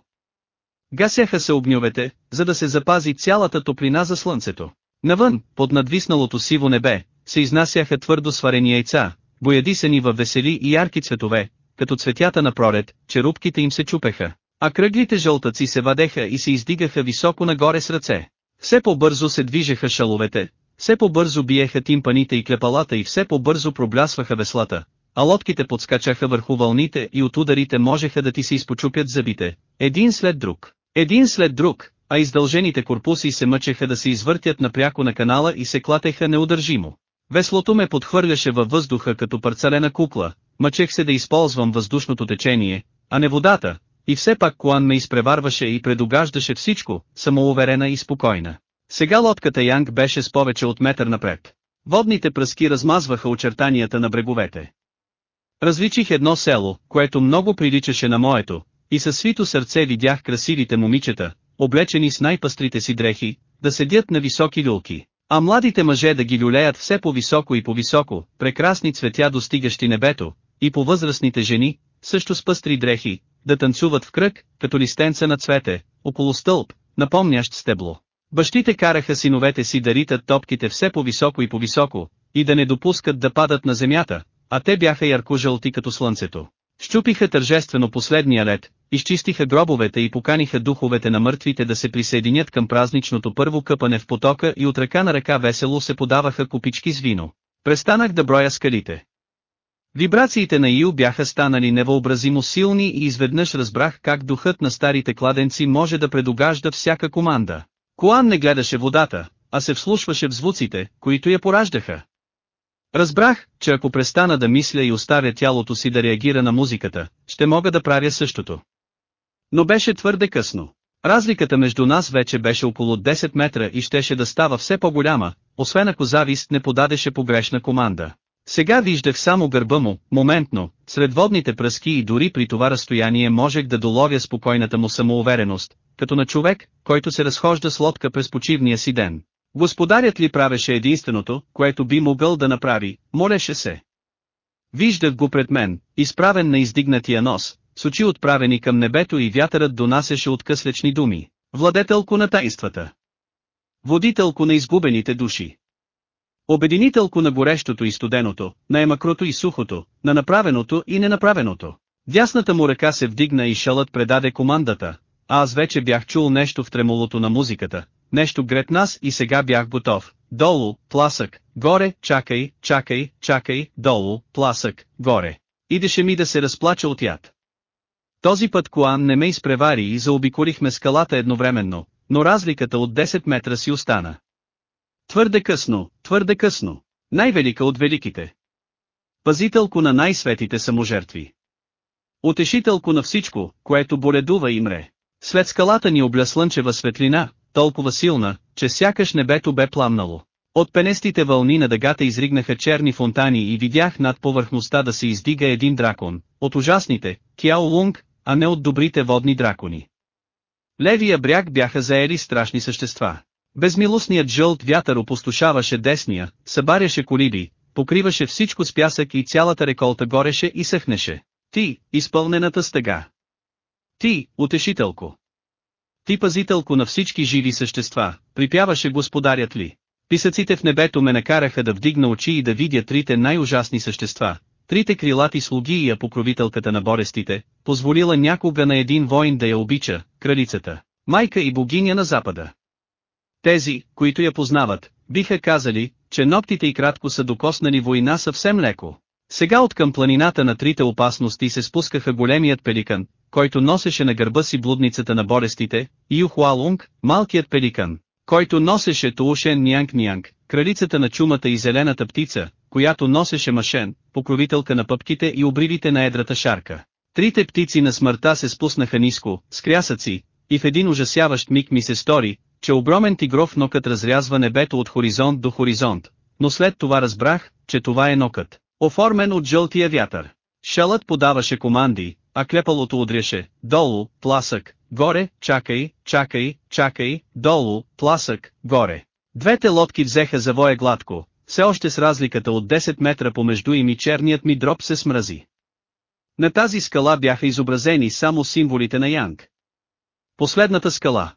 Гасяха се огньовете, за да се запази цялата топлина за слънцето. Навън, под надвисналото сиво небе, се изнасяха твърдо сварени яйца, боядисани във весели и ярки цветове, като цветята на пролет, черупките им се чупеха, а кръглите жълтъци се вадеха и се издигаха високо нагоре с ръце. Все по-бързо се движеха шаловете, все по-бързо биеха тимпаните и клепалата и все по-бързо проблясваха веслата, а лодките подскачаха върху вълните и от ударите можеха да ти се изпочупят зъбите, един след друг, един след друг, а издължените корпуси се мъчеха да се извъртят напряко на канала и се клатеха неудържимо. Веслото ме подхвърляше във въздуха като парцалена кукла, мъчех се да използвам въздушното течение, а не водата, и все пак Куан ме изпреварваше и предугаждаше всичко, самоуверена и спокойна. Сега лодката Янг беше с повече от метър напред. Водните пръски размазваха очертанията на бреговете. Различих едно село, което много приличаше на моето, и със свито сърце видях красивите момичета, облечени с най-пастрите си дрехи, да седят на високи люлки, а младите мъже да ги люлеят все по-високо и по-високо, прекрасни цветя достигащи небето, и по възрастните жени, също с пъстри дрехи, да танцуват в кръг, като листенца на цвете, около стълб, напомнящ стебло. Бащите караха синовете си да ритат топките все по-високо и по-високо, и да не допускат да падат на земята, а те бяха ярко-жълти като слънцето. Щупиха тържествено последния лед, изчистиха гробовете и поканиха духовете на мъртвите да се присъединят към празничното първо къпане в потока и от ръка на ръка весело се подаваха купички с вино. Престанах да броя скалите. Вибрациите на Ил бяха станали невъобразимо силни и изведнъж разбрах как духът на старите кладенци може да предугажда всяка команда. Куан не гледаше водата, а се вслушваше в звуците, които я пораждаха. Разбрах, че ако престана да мисля и оставя тялото си да реагира на музиката, ще мога да правя същото. Но беше твърде късно. Разликата между нас вече беше около 10 метра и щеше да става все по-голяма, освен ако завист не подадеше погрешна команда. Сега виждах само гърба му, моментно, сред водните пръски и дори при това разстояние можех да доловя спокойната му самоувереност, като на човек, който се разхожда с лодка през почивния си ден. Господарят ли правеше единственото, което би могъл да направи, молеше се. Виждах го пред мен, изправен на издигнатия нос, с очи отправени към небето и вятърът донасяше откъслечни думи. Владетелко на таинствата. Водителко на изгубените души. Обединителко на горещото и студеното, на емакрото и сухото, на направеното и ненаправеното. Дясната му ръка се вдигна и шалът предаде командата, а аз вече бях чул нещо в тремолото на музиката, нещо грет нас и сега бях готов. Долу, пласък, горе, чакай, чакай, чакай, долу, пласък, горе. Идеше ми да се разплача от яд. Този път Куан не ме изпревари и заобиколихме скалата едновременно, но разликата от 10 метра си остана. Твърде късно, твърде късно. Най-велика от великите. Пазителко на най-светите саможертви. Утешителко на всичко, което боледува и мре. След скалата ни обля слънчева светлина, толкова силна, че сякаш небето бе пламнало. От пенестите вълни на дъгата изригнаха черни фонтани и видях над повърхността да се издига един дракон, от ужасните, Кяо Лунг, а не от добрите водни дракони. Левия бряг бяха заели страшни същества. Безмилостният жълт вятър опустошаваше десния, събаряше колиби, покриваше всичко с пясък и цялата реколта гореше и съхнеше. Ти, изпълнената стъга. Ти, утешителко. Ти пазителко на всички живи същества, припяваше господарят ли. Писъците в небето ме накараха да вдигна очи и да видя трите най-ужасни същества, трите крилати слуги и покровителката на борестите, позволила някога на един воин да я обича, кралицата, майка и богиня на запада. Тези, които я познават, биха казали, че ноктите и кратко са докоснали война съвсем леко. Сега от към планината на трите опасности се спускаха големият пеликан, който носеше на гърба си блудницата на болестите, и Ухуалунг, малкият пеликан, който носеше Туушен Нянг Нянг, кралицата на чумата и зелената птица, която носеше Машен, покровителка на пъпките и обривите на едрата шарка. Трите птици на смъртта се спуснаха ниско, с крясъци, и в един ужасяващ миг ми се стори, че огромен тигров нокът разрязва небето от хоризонт до хоризонт, но след това разбрах, че това е нокът, оформен от жълтия вятър. Шалът подаваше команди, а клепалото удряше, долу, пласък, горе, чакай, чакай, чакай, долу, пласък, горе. Двете лодки взеха завоя гладко, все още с разликата от 10 метра помежду им и черният ми дроб се смрази. На тази скала бяха изобразени само символите на Янг. Последната скала.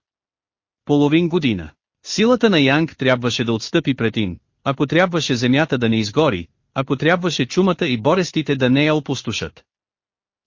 Половин година. Силата на Янг трябваше да отстъпи пред им, ако трябваше земята да не изгори, ако трябваше чумата и борестите да не я опустошат.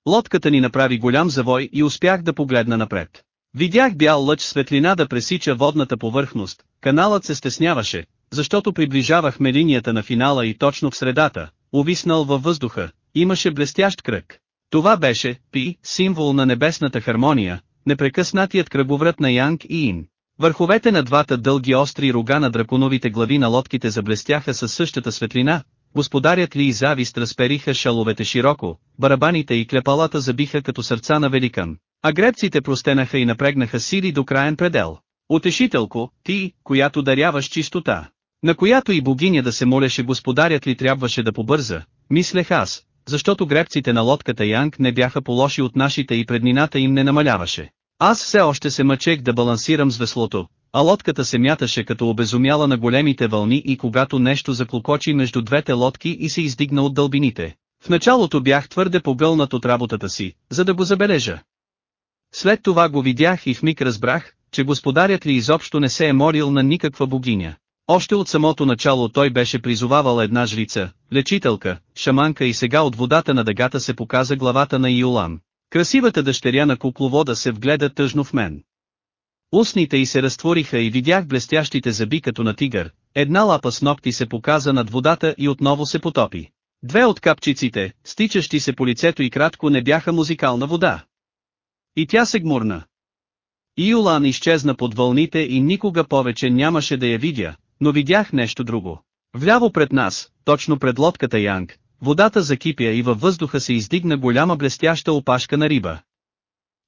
Лодката ни направи голям завой и успях да погледна напред. Видях бял лъч светлина да пресича водната повърхност, каналът се стесняваше, защото приближавахме линията на финала и точно в средата, увиснал във въздуха, имаше блестящ кръг. Това беше, пи, символ на небесната хармония, непрекъснатият кръговрат на Янг и Ин. Върховете на двата дълги остри рога на драконовите глави на лодките заблестяха със същата светлина, Господарят ли и завист разпериха шаловете широко, барабаните и клепалата забиха като сърца на великан, а гребците простенаха и напрегнаха сили до краен предел. Утешителко, ти, която даряваш чистота, на която и богиня да се молеше господарят ли трябваше да побърза, мислех аз, защото гребците на лодката Янг не бяха по-лоши от нашите и преднината им не намаляваше. Аз все още се мъчех да балансирам с веслото, а лодката се мяташе като обезумяла на големите вълни и когато нещо заклокочи между двете лодки и се издигна от дълбините. В началото бях твърде погълнат от работата си, за да го забележа. След това го видях и в миг разбрах, че господарят ли изобщо не се е молил на никаква богиня. Още от самото начало той беше призовавал една жрица, лечителка, шаманка и сега от водата на дъгата се показа главата на Иолан. Красивата дъщеря на кукловода се вгледа тъжно в мен. Устните й се разтвориха и видях блестящите зъби като на тигър, една лапа с ногти се показа над водата и отново се потопи. Две от капчиците, стичащи се по лицето и кратко не бяха музикална вода. И тя се гмурна. Иолан изчезна под вълните и никога повече нямаше да я видя, но видях нещо друго. Вляво пред нас, точно пред лодката Янг, водата закипя и във въздуха се издигна голяма блестяща опашка на риба.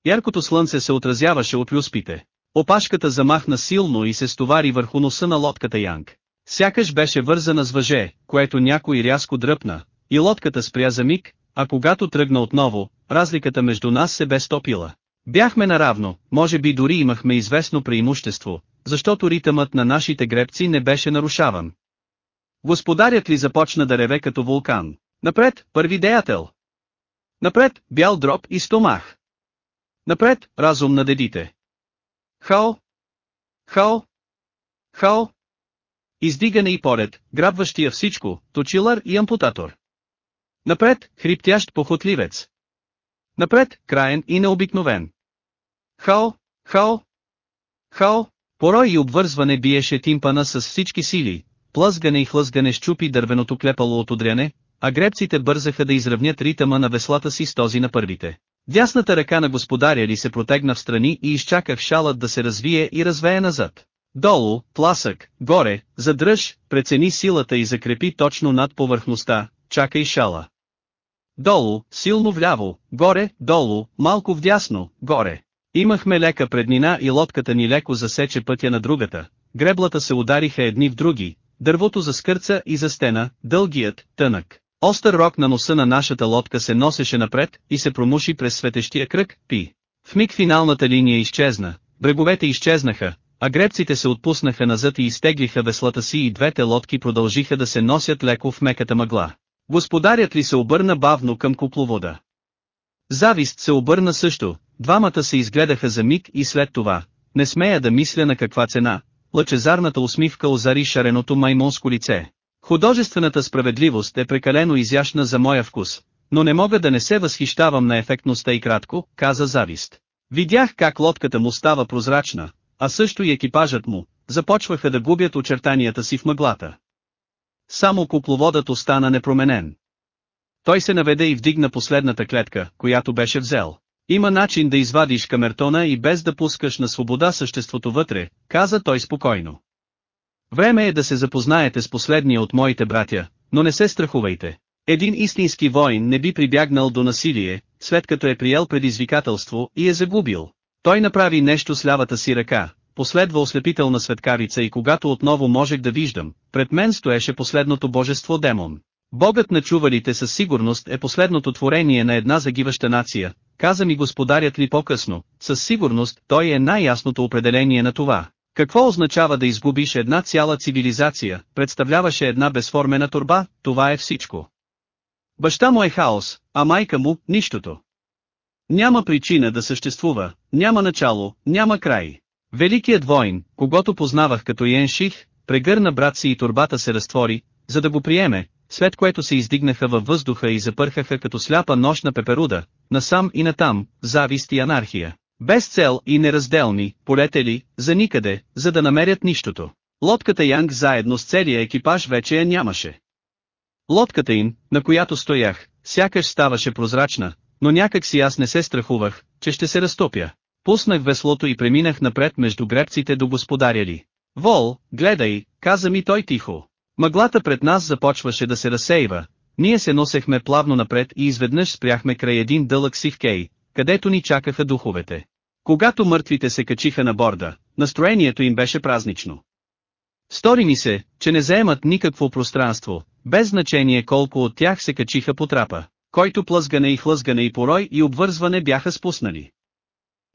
Яркото слънце се отразяваше от люспите. Опашката замахна силно и се стовари върху носа на лодката Янг. Сякаш беше вързана с въже, което някой рязко дръпна, и лодката спря за миг, а когато тръгна отново, разликата между нас се бе стопила. Бяхме наравно, може би дори имахме известно преимущество, защото ритъмът на нашите гребци не беше нарушаван. Господарят ли започна да реве като вулкан? Напред, първи деятел! Напред, бял дроб и стомах! Напред, разум на дедите! Хао! Хао! Хао! Издигане и поред, грабващия всичко, точилър и ампутатор. Напред, хриптящ похотливец. Напред, краен и необикновен. Хао, хао, хао, порой и обвързване биеше тимпана с всички сили, плъзгане и хлъзгане щупи дървеното клепало от удряне, а гребците бързаха да изравнят ритъма на веслата си с този на първите. Дясната ръка на господаря ли се протегна в страни и изчаках шалът да се развие и развее назад. Долу, тласък, горе, задръж, прецени силата и закрепи точно над повърхността, чакай шала. Долу, силно вляво, горе, долу, малко вдясно, горе. Имахме лека преднина и лодката ни леко засече пътя на другата, греблата се удариха едни в други, дървото заскърца и застена, дългият, тънък. Остър рок на носа на нашата лодка се носеше напред и се промуши през светещия кръг, пи. В миг финалната линия изчезна, бреговете изчезнаха, а гребците се отпуснаха назад и изтеглиха веслата си и двете лодки продължиха да се носят леко в меката мъгла. Господарят ли се обърна бавно към купловода? Завист се обърна също, двамата се изгледаха за миг и след това, не смея да мисля на каква цена, лъчезарната усмивка озари шареното маймонско лице. Художествената справедливост е прекалено изящна за моя вкус, но не мога да не се възхищавам на ефектността и кратко, каза Завист. Видях как лодката му става прозрачна, а също и екипажът му, започваха да губят очертанията си в мъглата. Само купловодът остана непроменен. Той се наведе и вдигна последната клетка, която беше взел. Има начин да извадиш камертона и без да пускаш на свобода съществото вътре, каза той спокойно. Време е да се запознаете с последния от моите братя, но не се страхувайте. Един истински воин не би прибягнал до насилие, след като е приел предизвикателство и е загубил. Той направи нещо с лявата си ръка, последва ослепителна светкарица и когато отново можех да виждам, пред мен стоеше последното божество демон. Богът на чувалите със сигурност е последното творение на една загиваща нация, каза ми господарят ли по-късно, със сигурност той е най-ясното определение на това. Какво означава да изгубиш една цяла цивилизация, представляваше една безформена турба, това е всичко. Баща му е хаос, а майка му – нищото. Няма причина да съществува, няма начало, няма край. Великият воин, когато познавах като Йенших, прегърна брат си и турбата се разтвори, за да го приеме, след което се издигнаха във въздуха и запърхаха като сляпа нощна пеперуда, насам и натам, завист и анархия. Без цел и неразделни, полетели, за никъде, за да намерят нищото. Лодката Янг заедно с целия екипаж вече я нямаше. Лодката им, на която стоях, сякаш ставаше прозрачна, но някак си аз не се страхувах, че ще се разтопя. Пуснах веслото и преминах напред между гребците до господаря ли. Вол, гледай, каза ми той тихо. Мъглата пред нас започваше да се разсейва, ние се носехме плавно напред и изведнъж спряхме край един дълъг сив кей, където ни чакаха духовете. Когато мъртвите се качиха на борда, настроението им беше празнично. Стори ми се, че не заемат никакво пространство, без значение колко от тях се качиха по трапа, който плъзгане и хлъзгане и порой и обвързване бяха спуснали.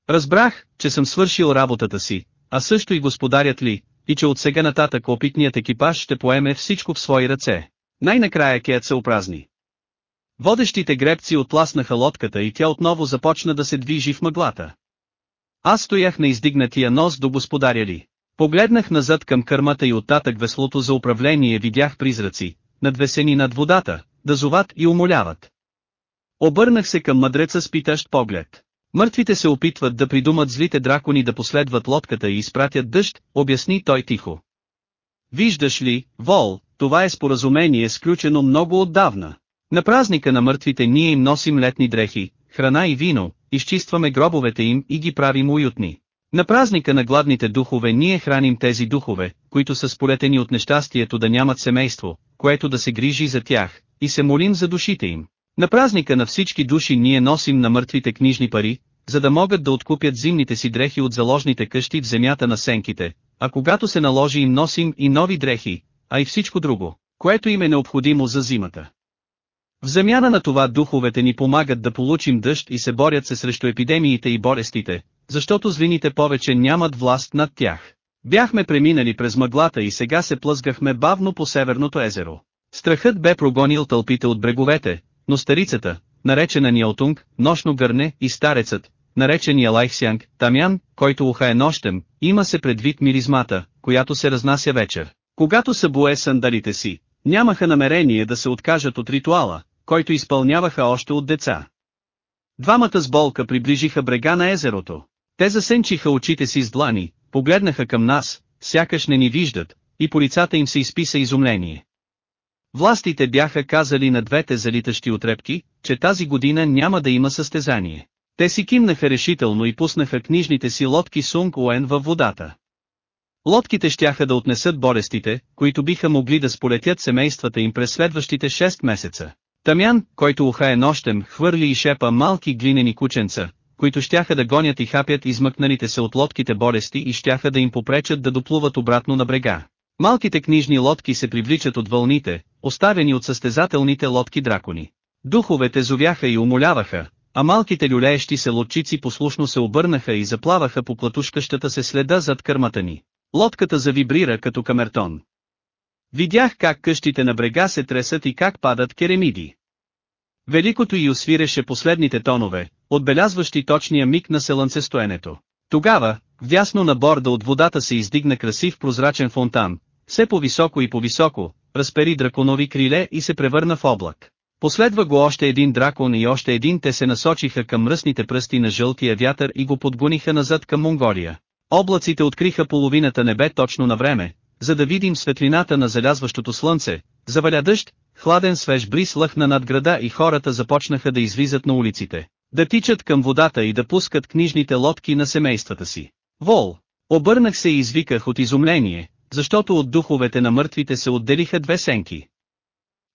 Разбрах, че съм свършил работата си, а също и господарят ли, и че от сега нататък опитният екипаж ще поеме всичко в свои ръце. Най-накрая кеят се опразни. Водещите гребци отласнаха лодката и тя отново започна да се движи в мъглата. Аз стоях на издигнатия нос до господаря ли. Погледнах назад към кърмата и оттатък веслото за управление видях призраци, надвесени над водата, да зоват и умоляват. Обърнах се към мъдреца с питащ поглед. Мъртвите се опитват да придумат злите дракони да последват лодката и изпратят дъжд, обясни той тихо. Виждаш ли, Вол, това е споразумение сключено много отдавна. На празника на мъртвите ние им носим летни дрехи, храна и вино, изчистваме гробовете им и ги правим уютни. На празника на гладните духове ние храним тези духове, които са сполетени от нещастието да нямат семейство, което да се грижи за тях, и се молим за душите им. На празника на всички души ние носим на мъртвите книжни пари, за да могат да откупят зимните си дрехи от заложните къщи в земята на сенките, а когато се наложи им носим и нови дрехи, а и всичко друго, което им е необходимо за зимата. В замяна на това духовете ни помагат да получим дъжд и се борят се срещу епидемиите и болестите, защото злините повече нямат власт над тях. Бяхме преминали през мъглата и сега се плъзгахме бавно по Северното езеро. Страхът бе прогонил тълпите от бреговете, но старицата, наречена Ниалтунг, нощно гърне и старецът, наречения Лайхсянг, Тамян, който ухае нощем, има се предвид миризмата, която се разнася вечер. Когато събуе сандалите си, нямаха намерение да се откажат от ритуала, който изпълняваха още от деца. Двамата с болка приближиха брега на езерото. Те засенчиха очите си с длани, погледнаха към нас, сякаш не ни виждат, и по лицата им се изписа изумление. Властите бяха казали на двете залитащи отрепки, че тази година няма да има състезание. Те си кимнаха решително и пуснаха книжните си лодки Сунг Уен във водата. Лодките щяха да отнесат болестите, които биха могли да сполетят семействата им през следващите 6 месеца. Тамян, който ухае нощем, хвърли и шепа малки глинени кученца, които щяха да гонят и хапят измъкналите се от лодките болести и щяха да им попречат да доплуват обратно на брега. Малките книжни лодки се привличат от вълните, оставени от състезателните лодки дракони. Духовете зовяха и умоляваха, а малките люлеещи се лодчици послушно се обърнаха и заплаваха по платушкащата се следа зад кърмата ни. Лодката завибрира като камертон. Видях как къщите на брега се тресат и как падат керемиди. Великото й освиреше последните тонове, отбелязващи точния миг на селънцестоенето. Тогава, вясно на борда от водата се издигна красив прозрачен фонтан, все по-високо и по-високо, разпери драконови криле и се превърна в облак. Последва го още един дракон и още един те се насочиха към мръсните пръсти на жълтия вятър и го подгониха назад към Монголия. Облаците откриха половината небе точно на време, за да видим светлината на залязващото слънце, заваля дъжд, хладен свеж бриз лъхна над града и хората започнаха да излизат на улиците, да тичат към водата и да пускат книжните лодки на семействата си. Вол! Обърнах се и извиках от изумление, защото от духовете на мъртвите се отделиха две сенки.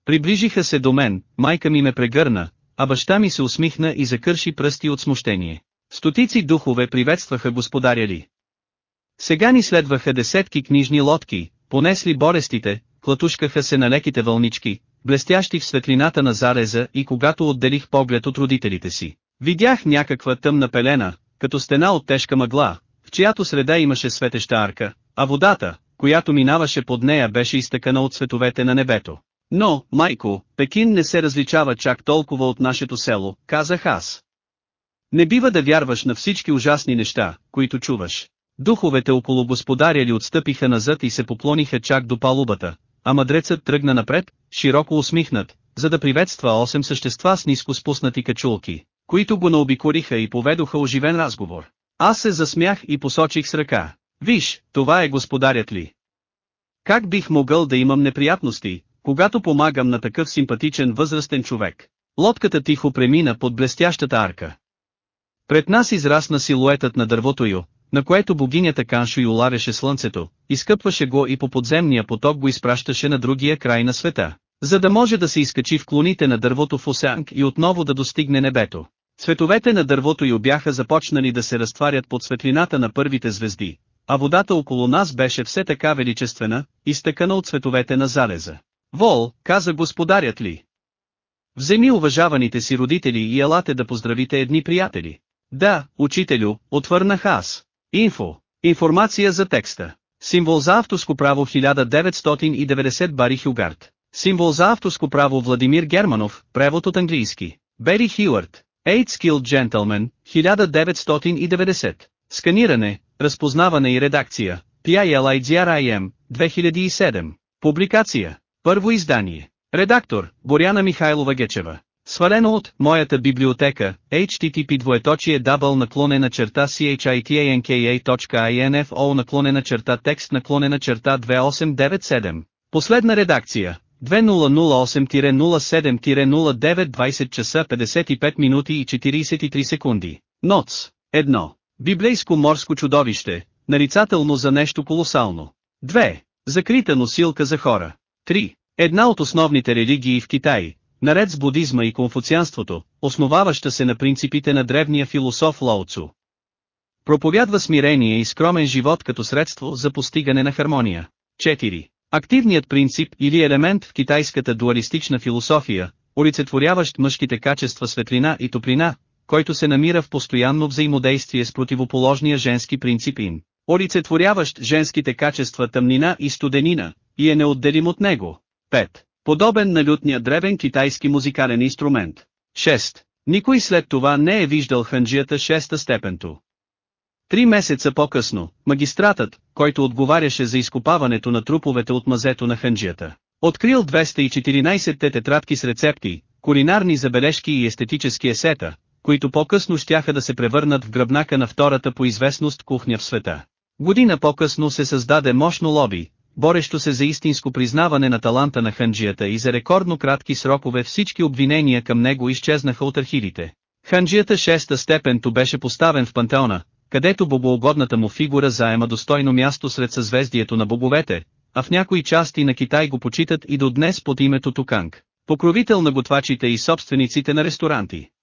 Приближиха се до мен, майка ми ме прегърна, а баща ми се усмихна и закърши пръсти от смущение. Стотици духове приветстваха господаря ли. Сега ни следваха десетки книжни лодки, понесли борестите, клатушкаха се на леките вълнички, блестящи в светлината на зареза и когато отделих поглед от родителите си. Видях някаква тъмна пелена, като стена от тежка мъгла, в чиято среда имаше светеща арка, а водата, която минаваше под нея беше изтъкана от световете на небето. Но, майко, Пекин не се различава чак толкова от нашето село, казах аз. Не бива да вярваш на всички ужасни неща, които чуваш. Духовете около господаря ли отстъпиха назад и се поклониха чак до палубата, а мъдрецът тръгна напред, широко усмихнат, за да приветства осем същества с ниско спуснати качулки, които го наобикориха и поведоха оживен разговор. Аз се засмях и посочих с ръка. Виж, това е господарят ли. Как бих могъл да имам неприятности, когато помагам на такъв симпатичен възрастен човек? Лодката тихо премина под блестящата арка. Пред нас израсна силуетът на дървото ю, на което богинята Каншо юлареше слънцето, изкъпваше го и по подземния поток го изпращаше на другия край на света, за да може да се изкачи в клоните на дървото в Осянг и отново да достигне небето. Цветовете на дървото ю бяха започнали да се разтварят под светлината на първите звезди, а водата около нас беше все така величествена, изтъкана от цветовете на залеза. Вол, каза господарят ли. Вземи уважаваните си родители и елате да поздравите едни приятели. Да, учителю, отвърнах аз. Инфо. Информация за текста. Символ за авторско право 1990 Бари Хюгарт. Символ за авторско право Владимир Германов, превод от английски. Бери Хюарт. Eight Skilled Gentleman, 1990. Сканиране, разпознаване и редакция. PILIGRIM, 2007. Публикация. Първо издание. Редактор, Боряна Михайлова Гечева. Свалено от моята библиотека, http двоеточие дабъл наклонена черта chitanka.info наклонена черта текст наклонена черта 2897. Последна редакция. 2008-07-09 20 часа 55 минути и 43 секунди. Ноц. 1. Библейско морско чудовище, нарицателно за нещо колосално. 2. Закрита носилка за хора. 3. Една от основните религии в Китай, наред с будизма и конфуцианството, основаваща се на принципите на древния философ Лоуцу. Проповядва смирение и скромен живот като средство за постигане на хармония. 4. Активният принцип или елемент в китайската дуалистична философия, олицетворяващ мъжките качества светлина и топлина, който се намира в постоянно взаимодействие с противоположния женски принцип им, олицетворяващ женските качества тъмнина и студенина, и е неотделим от него. 5. Подобен на лютния древен китайски музикален инструмент. 6. Никой след това не е виждал ханджията шеста степенто. Три месеца по-късно, магистратът, който отговаряше за изкопаването на труповете от мазето на ханджията, открил 214 тетрадки с рецепти, кулинарни забележки и естетически есета, които по-късно щяха да се превърнат в гръбнака на втората по известност кухня в света. Година по-късно се създаде мощно лоби, борещо се за истинско признаване на таланта на ханджията и за рекордно кратки срокове всички обвинения към него изчезнаха от архивите. Ханджията шеста степенто беше поставен в пантеона, където богоугодната му фигура заема достойно място сред съзвездието на боговете, а в някои части на Китай го почитат и до днес под името Туканг, покровител на готвачите и собствениците на ресторанти.